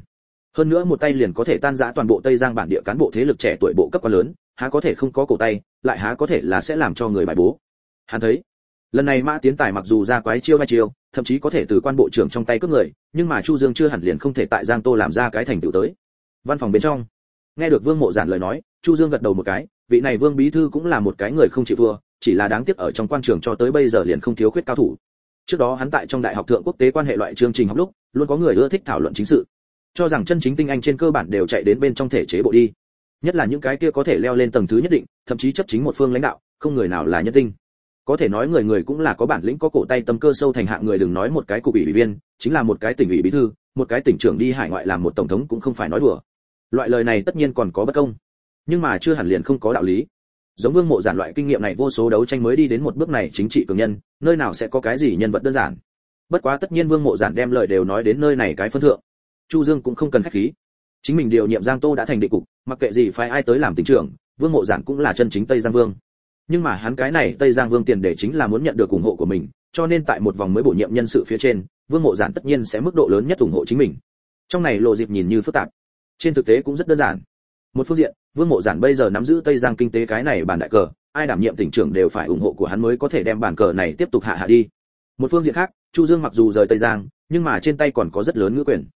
hơn nữa một tay liền có thể tan rã toàn bộ tây giang bản địa cán bộ thế lực trẻ tuổi bộ cấp quá lớn, há có thể không có cổ tay, lại há có thể là sẽ làm cho người bài bố. Hắn thấy, lần này mã tiến tài mặc dù ra quái chiêu hai chiêu, thậm chí có thể từ quan bộ trưởng trong tay cướp người, nhưng mà chu dương chưa hẳn liền không thể tại giang tô làm ra cái thành tựu tới. Văn phòng bên trong, nghe được vương mộ giản lời nói, chu dương gật đầu một cái, vị này vương bí thư cũng là một cái người không chịu thua, chỉ là đáng tiếc ở trong quan trường cho tới bây giờ liền không thiếu khuyết cao thủ. Trước đó hắn tại trong đại học thượng quốc tế quan hệ loại chương trình học lúc, luôn có người ưa thích thảo luận chính sự cho rằng chân chính tinh anh trên cơ bản đều chạy đến bên trong thể chế bộ đi. Nhất là những cái kia có thể leo lên tầng thứ nhất định, thậm chí chấp chính một phương lãnh đạo, không người nào là nhân tinh. Có thể nói người người cũng là có bản lĩnh có cổ tay tâm cơ sâu thành hạng người đừng nói một cái cục ủy viên, chính là một cái tỉnh ủy bí thư, một cái tỉnh trưởng đi hải ngoại làm một tổng thống cũng không phải nói đùa. Loại lời này tất nhiên còn có bất công. Nhưng mà chưa hẳn liền không có đạo lý. Giống vương mộ giản loại kinh nghiệm này vô số đấu tranh mới đi đến một bước này chính trị cường nhân, nơi nào sẽ có cái gì nhân vật đơn giản. Bất quá tất nhiên vương mộ giản đem lời đều nói đến nơi này cái phân thượng chu dương cũng không cần khách khí. Chính mình điều nhiệm giang tô đã thành định cục, mặc kệ gì phải ai tới làm tỉnh trưởng, vương mộ giản cũng là chân chính tây giang vương. Nhưng mà hắn cái này tây giang vương tiền để chính là muốn nhận được ủng hộ của mình, cho nên tại một vòng mới bổ nhiệm nhân sự phía trên, vương mộ giản tất nhiên sẽ mức độ lớn nhất ủng hộ chính mình. Trong này lộ dịp nhìn như phức tạp. Trên thực tế cũng rất đơn giản. Một phương diện, vương mộ giản bây giờ nắm giữ tây giang kinh tế cái này bàn đại cờ, ai đảm nhiệm tỉnh trưởng đều phải ủng hộ của hắn mới có thể đem bàn cờ này tiếp tục hạ hạ đi. Một phương diện khác, chu dương mặc dù rời tây giang, nhưng mà trên tay còn có rất lớn ngữ quyền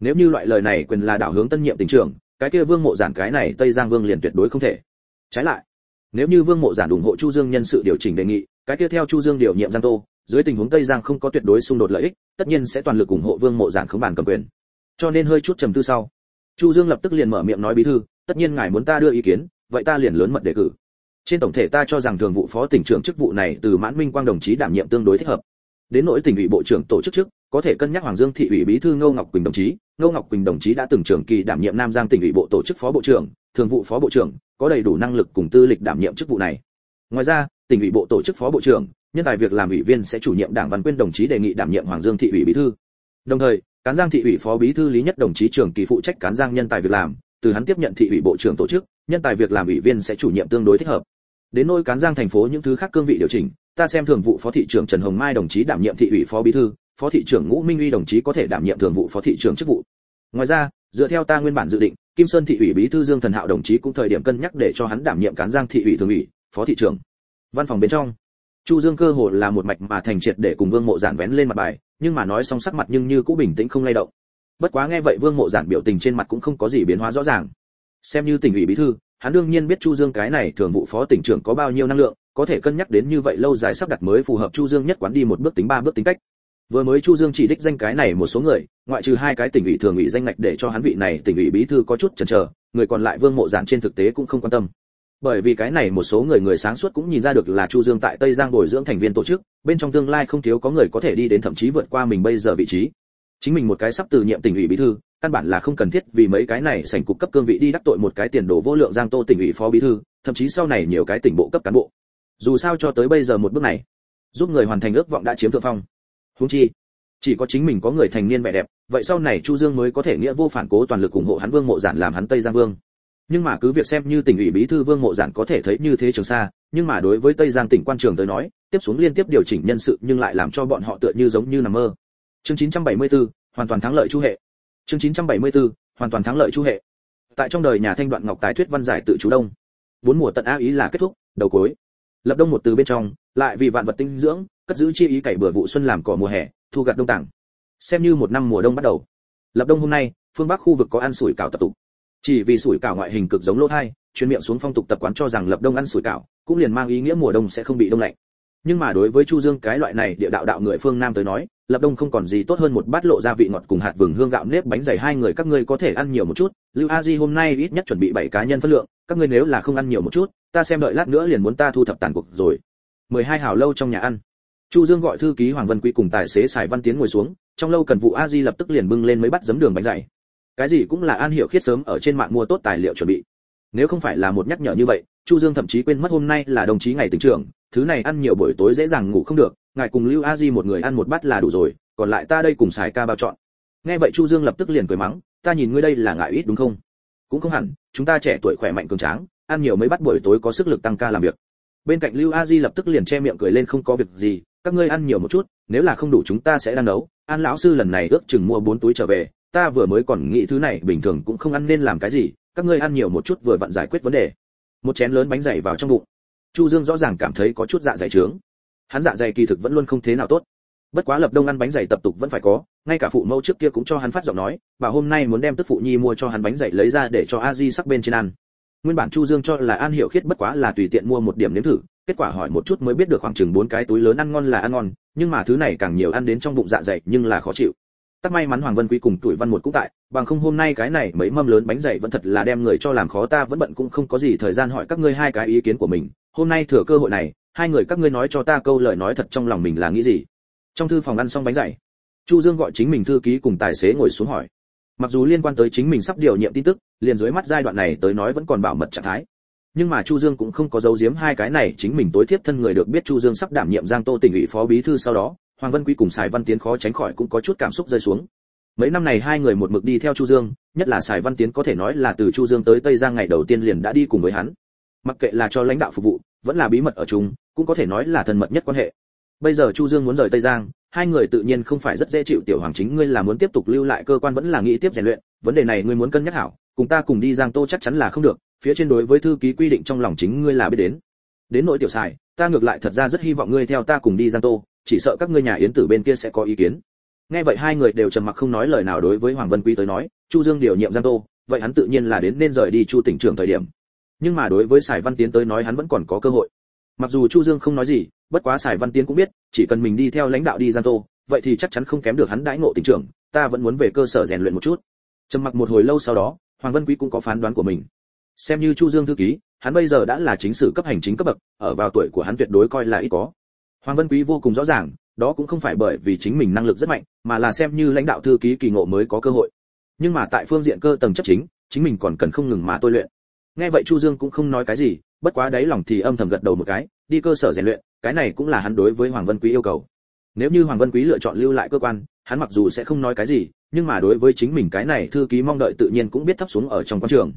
nếu như loại lời này quyền là đảo hướng tân nhiệm tỉnh trưởng, cái kia vương mộ giản cái này tây giang vương liền tuyệt đối không thể. Trái lại, nếu như vương mộ giản ủng hộ chu dương nhân sự điều chỉnh đề nghị, cái kia theo chu dương điều nhiệm giang tô, dưới tình huống tây giang không có tuyệt đối xung đột lợi ích, tất nhiên sẽ toàn lực ủng hộ vương mộ giản khống bản cầm quyền. Cho nên hơi chút trầm tư sau, chu dương lập tức liền mở miệng nói bí thư, tất nhiên ngài muốn ta đưa ý kiến, vậy ta liền lớn mật đề cử. Trên tổng thể ta cho rằng thường vụ phó tỉnh trưởng chức vụ này từ mãn minh quang đồng chí đảm nhiệm tương đối thích hợp. Đến nỗi tỉnh ủy bộ trưởng tổ chức chức có thể cân nhắc hoàng dương thị ủy bí thư ngô ngọc quỳnh đồng chí ngô ngọc quỳnh đồng chí đã từng trưởng kỳ đảm nhiệm nam giang tỉnh ủy bộ tổ chức phó bộ trưởng, thường vụ phó bộ trưởng, có đầy đủ năng lực cùng tư lịch đảm nhiệm chức vụ này. Ngoài ra, tỉnh ủy bộ tổ chức phó bộ trưởng, nhân tài việc làm ủy viên sẽ chủ nhiệm đảng văn quyên đồng chí đề nghị đảm nhiệm hoàng dương thị ủy bí thư. Đồng thời, cán giang thị ủy phó bí thư lý nhất đồng chí trưởng kỳ phụ trách cán giang nhân tài việc làm, từ hắn tiếp nhận thị ủy bộ trưởng tổ chức, nhân tài việc làm ủy viên sẽ chủ nhiệm tương đối thích hợp. Đến nôi cán giang thành phố những thứ khác cương vị điều chỉnh, ta xem thường vụ phó thị trưởng trần hồng mai đồng chí đảm nhiệm thị ủy phó bí thư phó thị trưởng ngũ minh uy đồng chí có thể đảm nhiệm thường vụ phó thị trưởng chức vụ. Ngoài ra, dựa theo ta nguyên bản dự định, kim sơn thị ủy bí thư dương thần hạo đồng chí cũng thời điểm cân nhắc để cho hắn đảm nhiệm cán giang thị ủy thường ủy, phó thị trưởng. Văn phòng bên trong, chu dương cơ hồ là một mạch mà thành triệt để cùng vương mộ giản vén lên mặt bài, nhưng mà nói xong sắc mặt nhưng như cũ bình tĩnh không lay động. Bất quá nghe vậy vương mộ giản biểu tình trên mặt cũng không có gì biến hóa rõ ràng. Xem như tỉnh ủy bí thư, hắn đương nhiên biết chu dương cái này thường vụ phó tỉnh trưởng có bao nhiêu năng lượng, có thể cân nhắc đến như vậy lâu dài sắp đặt mới phù hợp chu dương nhất quán đi một bước tính ba bước tính cách vừa mới chu dương chỉ đích danh cái này một số người, ngoại trừ hai cái tỉnh ủy thường ủy danh ngạch để cho hắn vị này tỉnh ủy bí thư có chút chần chờ, người còn lại vương mộ giản trên thực tế cũng không quan tâm. Bởi vì cái này một số người người sáng suốt cũng nhìn ra được là chu dương tại tây giang bồi dưỡng thành viên tổ chức, bên trong tương lai không thiếu có người có thể đi đến thậm chí vượt qua mình bây giờ vị trí. Chính mình một cái sắp từ nhiệm tỉnh ủy bí thư, căn bản là không cần thiết vì mấy cái này sành cục cấp cương vị đi đắc tội một cái tiền đồ vô lượng giang tô tỉnh ủy phó bí thư, thậm chí sau này nhiều cái tỉnh bộ cấp cán bộ. Dù sao cho tới bây giờ một bước này, giúp người hoàn thành ước vọng đã chiếm thượng phong huống chi chỉ có chính mình có người thành niên vẻ đẹp vậy sau này chu dương mới có thể nghĩa vô phản cố toàn lực ủng hộ hắn vương mộ giản làm hắn tây giang vương. Nhưng mà cứ việc xem như tỉnh ủy bí thư vương mộ giản có thể thấy như thế trường xa nhưng mà đối với tây giang tỉnh quan trường tới nói tiếp xuống liên tiếp điều chỉnh nhân sự nhưng lại làm cho bọn họ tựa như giống như nằm mơ. Chương 974, hoàn toàn thắng lợi chu hệ. Chương 974, hoàn toàn thắng lợi chu hệ. Tại trong đời nhà thanh đoạn ngọc tài thuyết văn giải tự chủ đông bốn mùa tận á ý là kết thúc đầu cuối. Lập đông một từ bên trong lại vì vạn vật tinh dưỡng cất giữ chi ý cày bừa vụ xuân làm cỏ mùa hè, thu gặt đông tảng. Xem như một năm mùa đông bắt đầu. Lập đông hôm nay, phương bắc khu vực có ăn sủi cảo tập tục. Chỉ vì sủi cảo ngoại hình cực giống lỗ hai chuyên miệng xuống phong tục tập quán cho rằng lập đông ăn sủi cảo, cũng liền mang ý nghĩa mùa đông sẽ không bị đông lạnh. Nhưng mà đối với chu dương cái loại này địa đạo đạo người phương nam tới nói, lập đông không còn gì tốt hơn một bát lộ gia vị ngọt cùng hạt vừng hương gạo nếp bánh dày hai người các ngươi có thể ăn nhiều một chút. Lưu a di hôm nay ít nhất chuẩn bị bảy cá nhân phân lượng, các ngươi nếu là không ăn nhiều một chút, ta xem đợi lát nữa liền muốn ta thu thập tàn cuộc rồi. Mười hai hào lâu trong nhà ăn chu dương gọi thư ký hoàng vân quý cùng tài xế sài văn tiến ngồi xuống, trong lâu cần vụ a di lập tức liền bưng lên mấy bát giấm đường bánh dày. Cái gì cũng là an hiểu khiết sớm ở trên mạng mua tốt tài liệu chuẩn bị. Nếu không phải là một nhắc nhở như vậy, chu dương thậm chí quên mất hôm nay là đồng chí ngày tỉnh trưởng, thứ này ăn nhiều buổi tối dễ dàng ngủ không được, ngài cùng lưu a di một người ăn một bát là đủ rồi, còn lại ta đây cùng xài ca bao chọn. Nghe vậy chu dương lập tức liền cười mắng, ta nhìn ngươi đây là ngại ít đúng không? Cũng không hẳn, chúng ta trẻ tuổi khỏe mạnh cường tráng, ăn nhiều mấy bát buổi tối có sức lực tăng ca làm việc. Bên cạnh lưu a di lập tức liền che miệng cười lên không có việc gì các ngươi ăn nhiều một chút, nếu là không đủ chúng ta sẽ đang nấu. An lão sư lần này ước chừng mua bốn túi trở về, ta vừa mới còn nghĩ thứ này, bình thường cũng không ăn nên làm cái gì, các ngươi ăn nhiều một chút vừa vặn giải quyết vấn đề. Một chén lớn bánh dày vào trong bụng. Chu dương rõ ràng cảm thấy có chút dạ dày trướng. Hắn dạ dày kỳ thực vẫn luôn không thế nào tốt. Bất quá lập đông ăn bánh dày tập tục vẫn phải có, ngay cả phụ mẫu trước kia cũng cho hắn phát giọng nói và hôm nay muốn đem tức phụ nhi mua cho hắn bánh dày lấy ra để cho a di sắc bên trên ăn. Nguyên bản chu dương cho là an hiểu khiết bất quá là tùy tiện mua một điểm nếm thử kết quả hỏi một chút mới biết được khoảng chừng bốn cái túi lớn ăn ngon là ăn ngon, nhưng mà thứ này càng nhiều ăn đến trong bụng dạ dày nhưng là khó chịu. Tắc may mắn hoàng vân quý cùng tuổi văn một cũng tại, bằng không hôm nay cái này mấy mâm lớn bánh dày vẫn thật là đem người cho làm khó ta vẫn bận cũng không có gì thời gian hỏi các ngươi hai cái ý kiến của mình. Hôm nay thừa cơ hội này, hai người các ngươi nói cho ta câu lời nói thật trong lòng mình là nghĩ gì? Trong thư phòng ăn xong bánh dày, chu dương gọi chính mình thư ký cùng tài xế ngồi xuống hỏi. Mặc dù liên quan tới chính mình sắp điều nhiệm tin tức, liền dưới mắt giai đoạn này tới nói vẫn còn bảo mật trạng thái nhưng mà chu dương cũng không có giấu giếm hai cái này, chính mình tối thiếp thân người được biết chu dương sắp đảm nhiệm giang tô tỉnh ủy phó bí thư sau đó, hoàng Văn quý cùng sài văn tiến khó tránh khỏi cũng có chút cảm xúc rơi xuống. Mấy năm này hai người một mực đi theo chu dương, nhất là sài văn tiến có thể nói là từ chu dương tới tây giang ngày đầu tiên liền đã đi cùng với hắn. Mặc kệ là cho lãnh đạo phục vụ, vẫn là bí mật ở chung, cũng có thể nói là thân mật nhất quan hệ. Bây giờ chu dương muốn rời tây giang, hai người tự nhiên không phải rất dễ chịu tiểu hoàng chính, ngươi là muốn tiếp tục lưu lại cơ quan vẫn là nghĩ tiếp rèn luyện, vấn đề này ngươi muốn cân nhắc hảo, cùng ta cùng đi giang tô chắc chắn là không được phía trên đối với thư ký quy định trong lòng chính ngươi là biết đến đến nỗi tiểu xài ta ngược lại thật ra rất hy vọng ngươi theo ta cùng đi giang tô chỉ sợ các ngươi nhà yến tử bên kia sẽ có ý kiến nghe vậy hai người đều trầm mặc không nói lời nào đối với hoàng vân quý tới nói chu dương điều nhiệm giang tô vậy hắn tự nhiên là đến nên rời đi chu tỉnh trưởng thời điểm nhưng mà đối với sài văn tiến tới nói hắn vẫn còn có cơ hội mặc dù chu dương không nói gì bất quá Sài Văn Tiến cũng biết, chỉ cần mình đi theo lãnh đạo đi Giang Tô, vậy thì chắc chắn không kém được hắn đãi ngộ tỉnh trưởng, ta vẫn muốn về cơ sở rèn luyện một chút. Trầm mặc một hồi lâu sau đó, Hoàng Vân Quý cũng có phán đoán của mình. Xem như Chu Dương thư ký, hắn bây giờ đã là chính sử cấp hành chính cấp bậc, ở vào tuổi của hắn tuyệt đối coi là ít có. Hoàng Vân Quý vô cùng rõ ràng, đó cũng không phải bởi vì chính mình năng lực rất mạnh, mà là xem như lãnh đạo thư ký kỳ ngộ mới có cơ hội. Nhưng mà tại phương diện cơ tầng chấp chính, chính mình còn cần không ngừng mà tôi luyện. Nghe vậy Chu Dương cũng không nói cái gì, bất quá đáy lòng thì âm thầm gật đầu một cái, đi cơ sở rèn luyện, cái này cũng là hắn đối với Hoàng Vân Quý yêu cầu. Nếu như Hoàng Vân Quý lựa chọn lưu lại cơ quan, hắn mặc dù sẽ không nói cái gì, nhưng mà đối với chính mình cái này thư ký mong đợi tự nhiên cũng biết thấp xuống ở trong quan trường.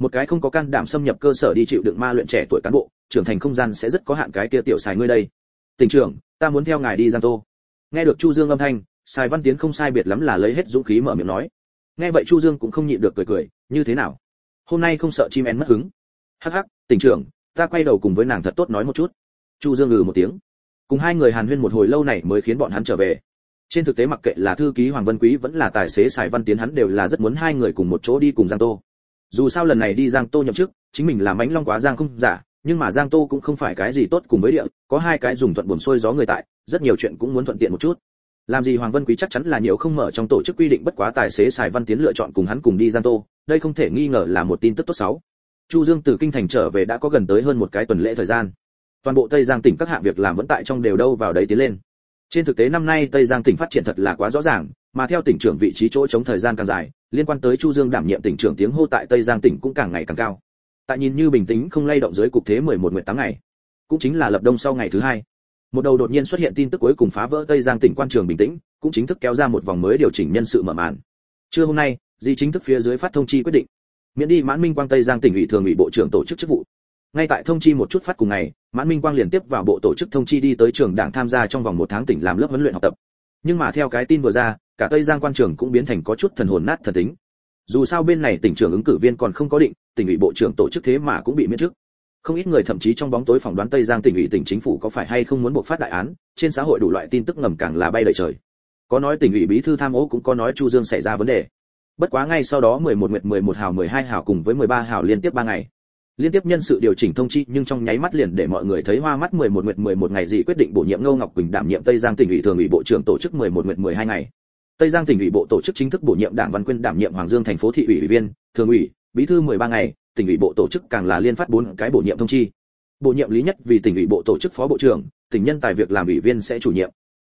Một cái không có can đảm xâm nhập cơ sở đi chịu đựng ma luyện trẻ tuổi cán bộ, trưởng thành không gian sẽ rất có hạn cái kia tiểu xài ngươi đây. Tỉnh trưởng, ta muốn theo ngài đi Giang Tô. Nghe được Chu Dương âm thanh, xài Văn Tiến không sai biệt lắm là lấy hết dũng khí mở miệng nói. Nghe vậy Chu Dương cũng không nhịn được cười cười, như thế nào? Hôm nay không sợ chim én mất hứng. Hắc hắc, tỉnh trưởng, ta quay đầu cùng với nàng thật tốt nói một chút. Chu Dương ngừ một tiếng. Cùng hai người hàn huyên một hồi lâu này mới khiến bọn hắn trở về. Trên thực tế mặc kệ là thư ký Hoàng văn Quý vẫn là tài xế Sài Văn Tiến hắn đều là rất muốn hai người cùng một chỗ đi cùng Giang Tô. Dù sao lần này đi Giang Tô nhậm chức, chính mình là mãnh long quá Giang không giả, nhưng mà Giang Tô cũng không phải cái gì tốt cùng với địa, có hai cái dùng thuận buồn xuôi gió người tại, rất nhiều chuyện cũng muốn thuận tiện một chút. Làm gì Hoàng Vân Quý chắc chắn là nhiều không mở trong tổ chức quy định bất quá tài xế Sài Văn Tiến lựa chọn cùng hắn cùng đi Giang Tô, đây không thể nghi ngờ là một tin tức tốt xấu. Chu Dương từ kinh thành trở về đã có gần tới hơn một cái tuần lễ thời gian. Toàn bộ Tây Giang tỉnh các hạng việc làm vẫn tại trong đều đâu vào đấy tiến lên. Trên thực tế năm nay Tây Giang tỉnh phát triển thật là quá rõ ràng, mà theo tỉnh trưởng vị trí chỗ chống thời gian càng dài, liên quan tới Chu Dương đảm nhiệm tỉnh trưởng tiếng hô tại Tây Giang tỉnh cũng càng ngày càng cao. Tại nhìn như bình tĩnh không lay động dưới cục thế 11 nguyện 8 ngày, cũng chính là lập đông sau ngày thứ hai. Một đầu đột nhiên xuất hiện tin tức cuối cùng phá vỡ Tây Giang tỉnh quan trường bình tĩnh, cũng chính thức kéo ra một vòng mới điều chỉnh nhân sự mở màn. Trưa hôm nay, di chính thức phía dưới phát thông chi quyết định, miễn đi Mãn Minh Quang Tây Giang tỉnh ủy thường ủy bộ trưởng tổ chức chức vụ. Ngay tại thông chi một chút phát cùng ngày, Mãn Minh Quang liền tiếp vào bộ tổ chức thông chi đi tới trường đảng tham gia trong vòng một tháng tỉnh làm lớp huấn luyện học tập. Nhưng mà theo cái tin vừa ra, cả Tây Giang quan trường cũng biến thành có chút thần hồn nát thần tính. Dù sao bên này tỉnh trưởng ứng cử viên còn không có định, tỉnh ủy bộ trưởng tổ chức thế mà cũng bị miễn chức. Không ít người thậm chí trong bóng tối phỏng đoán Tây Giang tỉnh ủy tỉnh chính phủ có phải hay không muốn buộc phát đại án, trên xã hội đủ loại tin tức ngầm càng là bay đầy trời. Có nói tỉnh ủy bí thư tham ô cũng có nói Chu Dương xảy ra vấn đề. Bất quá ngay sau đó 11 nguyệt 11 hào 12 hào cùng với 13 hào liên tiếp 3 ngày. Liên tiếp nhân sự điều chỉnh thông chi nhưng trong nháy mắt liền để mọi người thấy hoa mắt 11 nguyệt 11 ngày gì quyết định bổ nhiệm Ngô Ngọc Quỳnh đảm nhiệm Tây Giang tỉnh ủy thường ủy bộ trưởng tổ chức 11 nguyệt 12 ngày. Tây Giang tỉnh ủy bộ tổ chức chính thức bổ nhiệm Đảng Văn Quyên đảm nhiệm Hoàng Dương thành phố thị ủy ủy viên, thường ủy, bí thư 13 ngày, tỉnh ủy bộ tổ chức càng là liên phát bốn cái bổ nhiệm thông chi. Bổ nhiệm lý nhất vì tỉnh ủy bộ tổ chức phó bộ trưởng, tỉnh nhân tài việc làm ủy viên sẽ chủ nhiệm.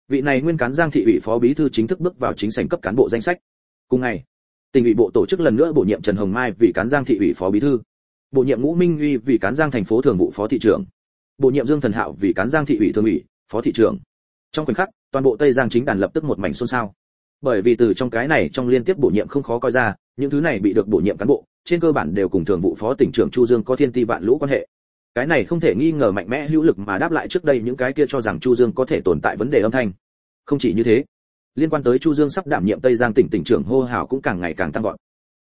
Vị này nguyên cán Giang thị ủy phó bí thư chính thức bước vào chính sảnh cấp cán bộ danh sách. Cùng ngày, tỉnh ủy bộ tổ chức lần nữa bổ nhiệm Trần Hồng Mai vì cán Giang thị ủy phó bí thư. Bổ nhiệm Ngũ Minh Uy vì cán Giang thành phố thường vụ phó thị trưởng. Bổ nhiệm Dương Thần Hạo vì cán Giang thị ủy thường ủy, phó thị trưởng. Trong khoảnh khắc, toàn bộ Tây Giang chính đàn lập tức một mảnh xôn xao bởi vì từ trong cái này trong liên tiếp bổ nhiệm không khó coi ra những thứ này bị được bổ nhiệm cán bộ trên cơ bản đều cùng thường vụ phó tỉnh trưởng chu dương có thiên ti vạn lũ quan hệ cái này không thể nghi ngờ mạnh mẽ hữu lực mà đáp lại trước đây những cái kia cho rằng chu dương có thể tồn tại vấn đề âm thanh không chỉ như thế liên quan tới chu dương sắp đảm nhiệm tây giang tỉnh tỉnh trưởng hô hào cũng càng ngày càng tăng vọt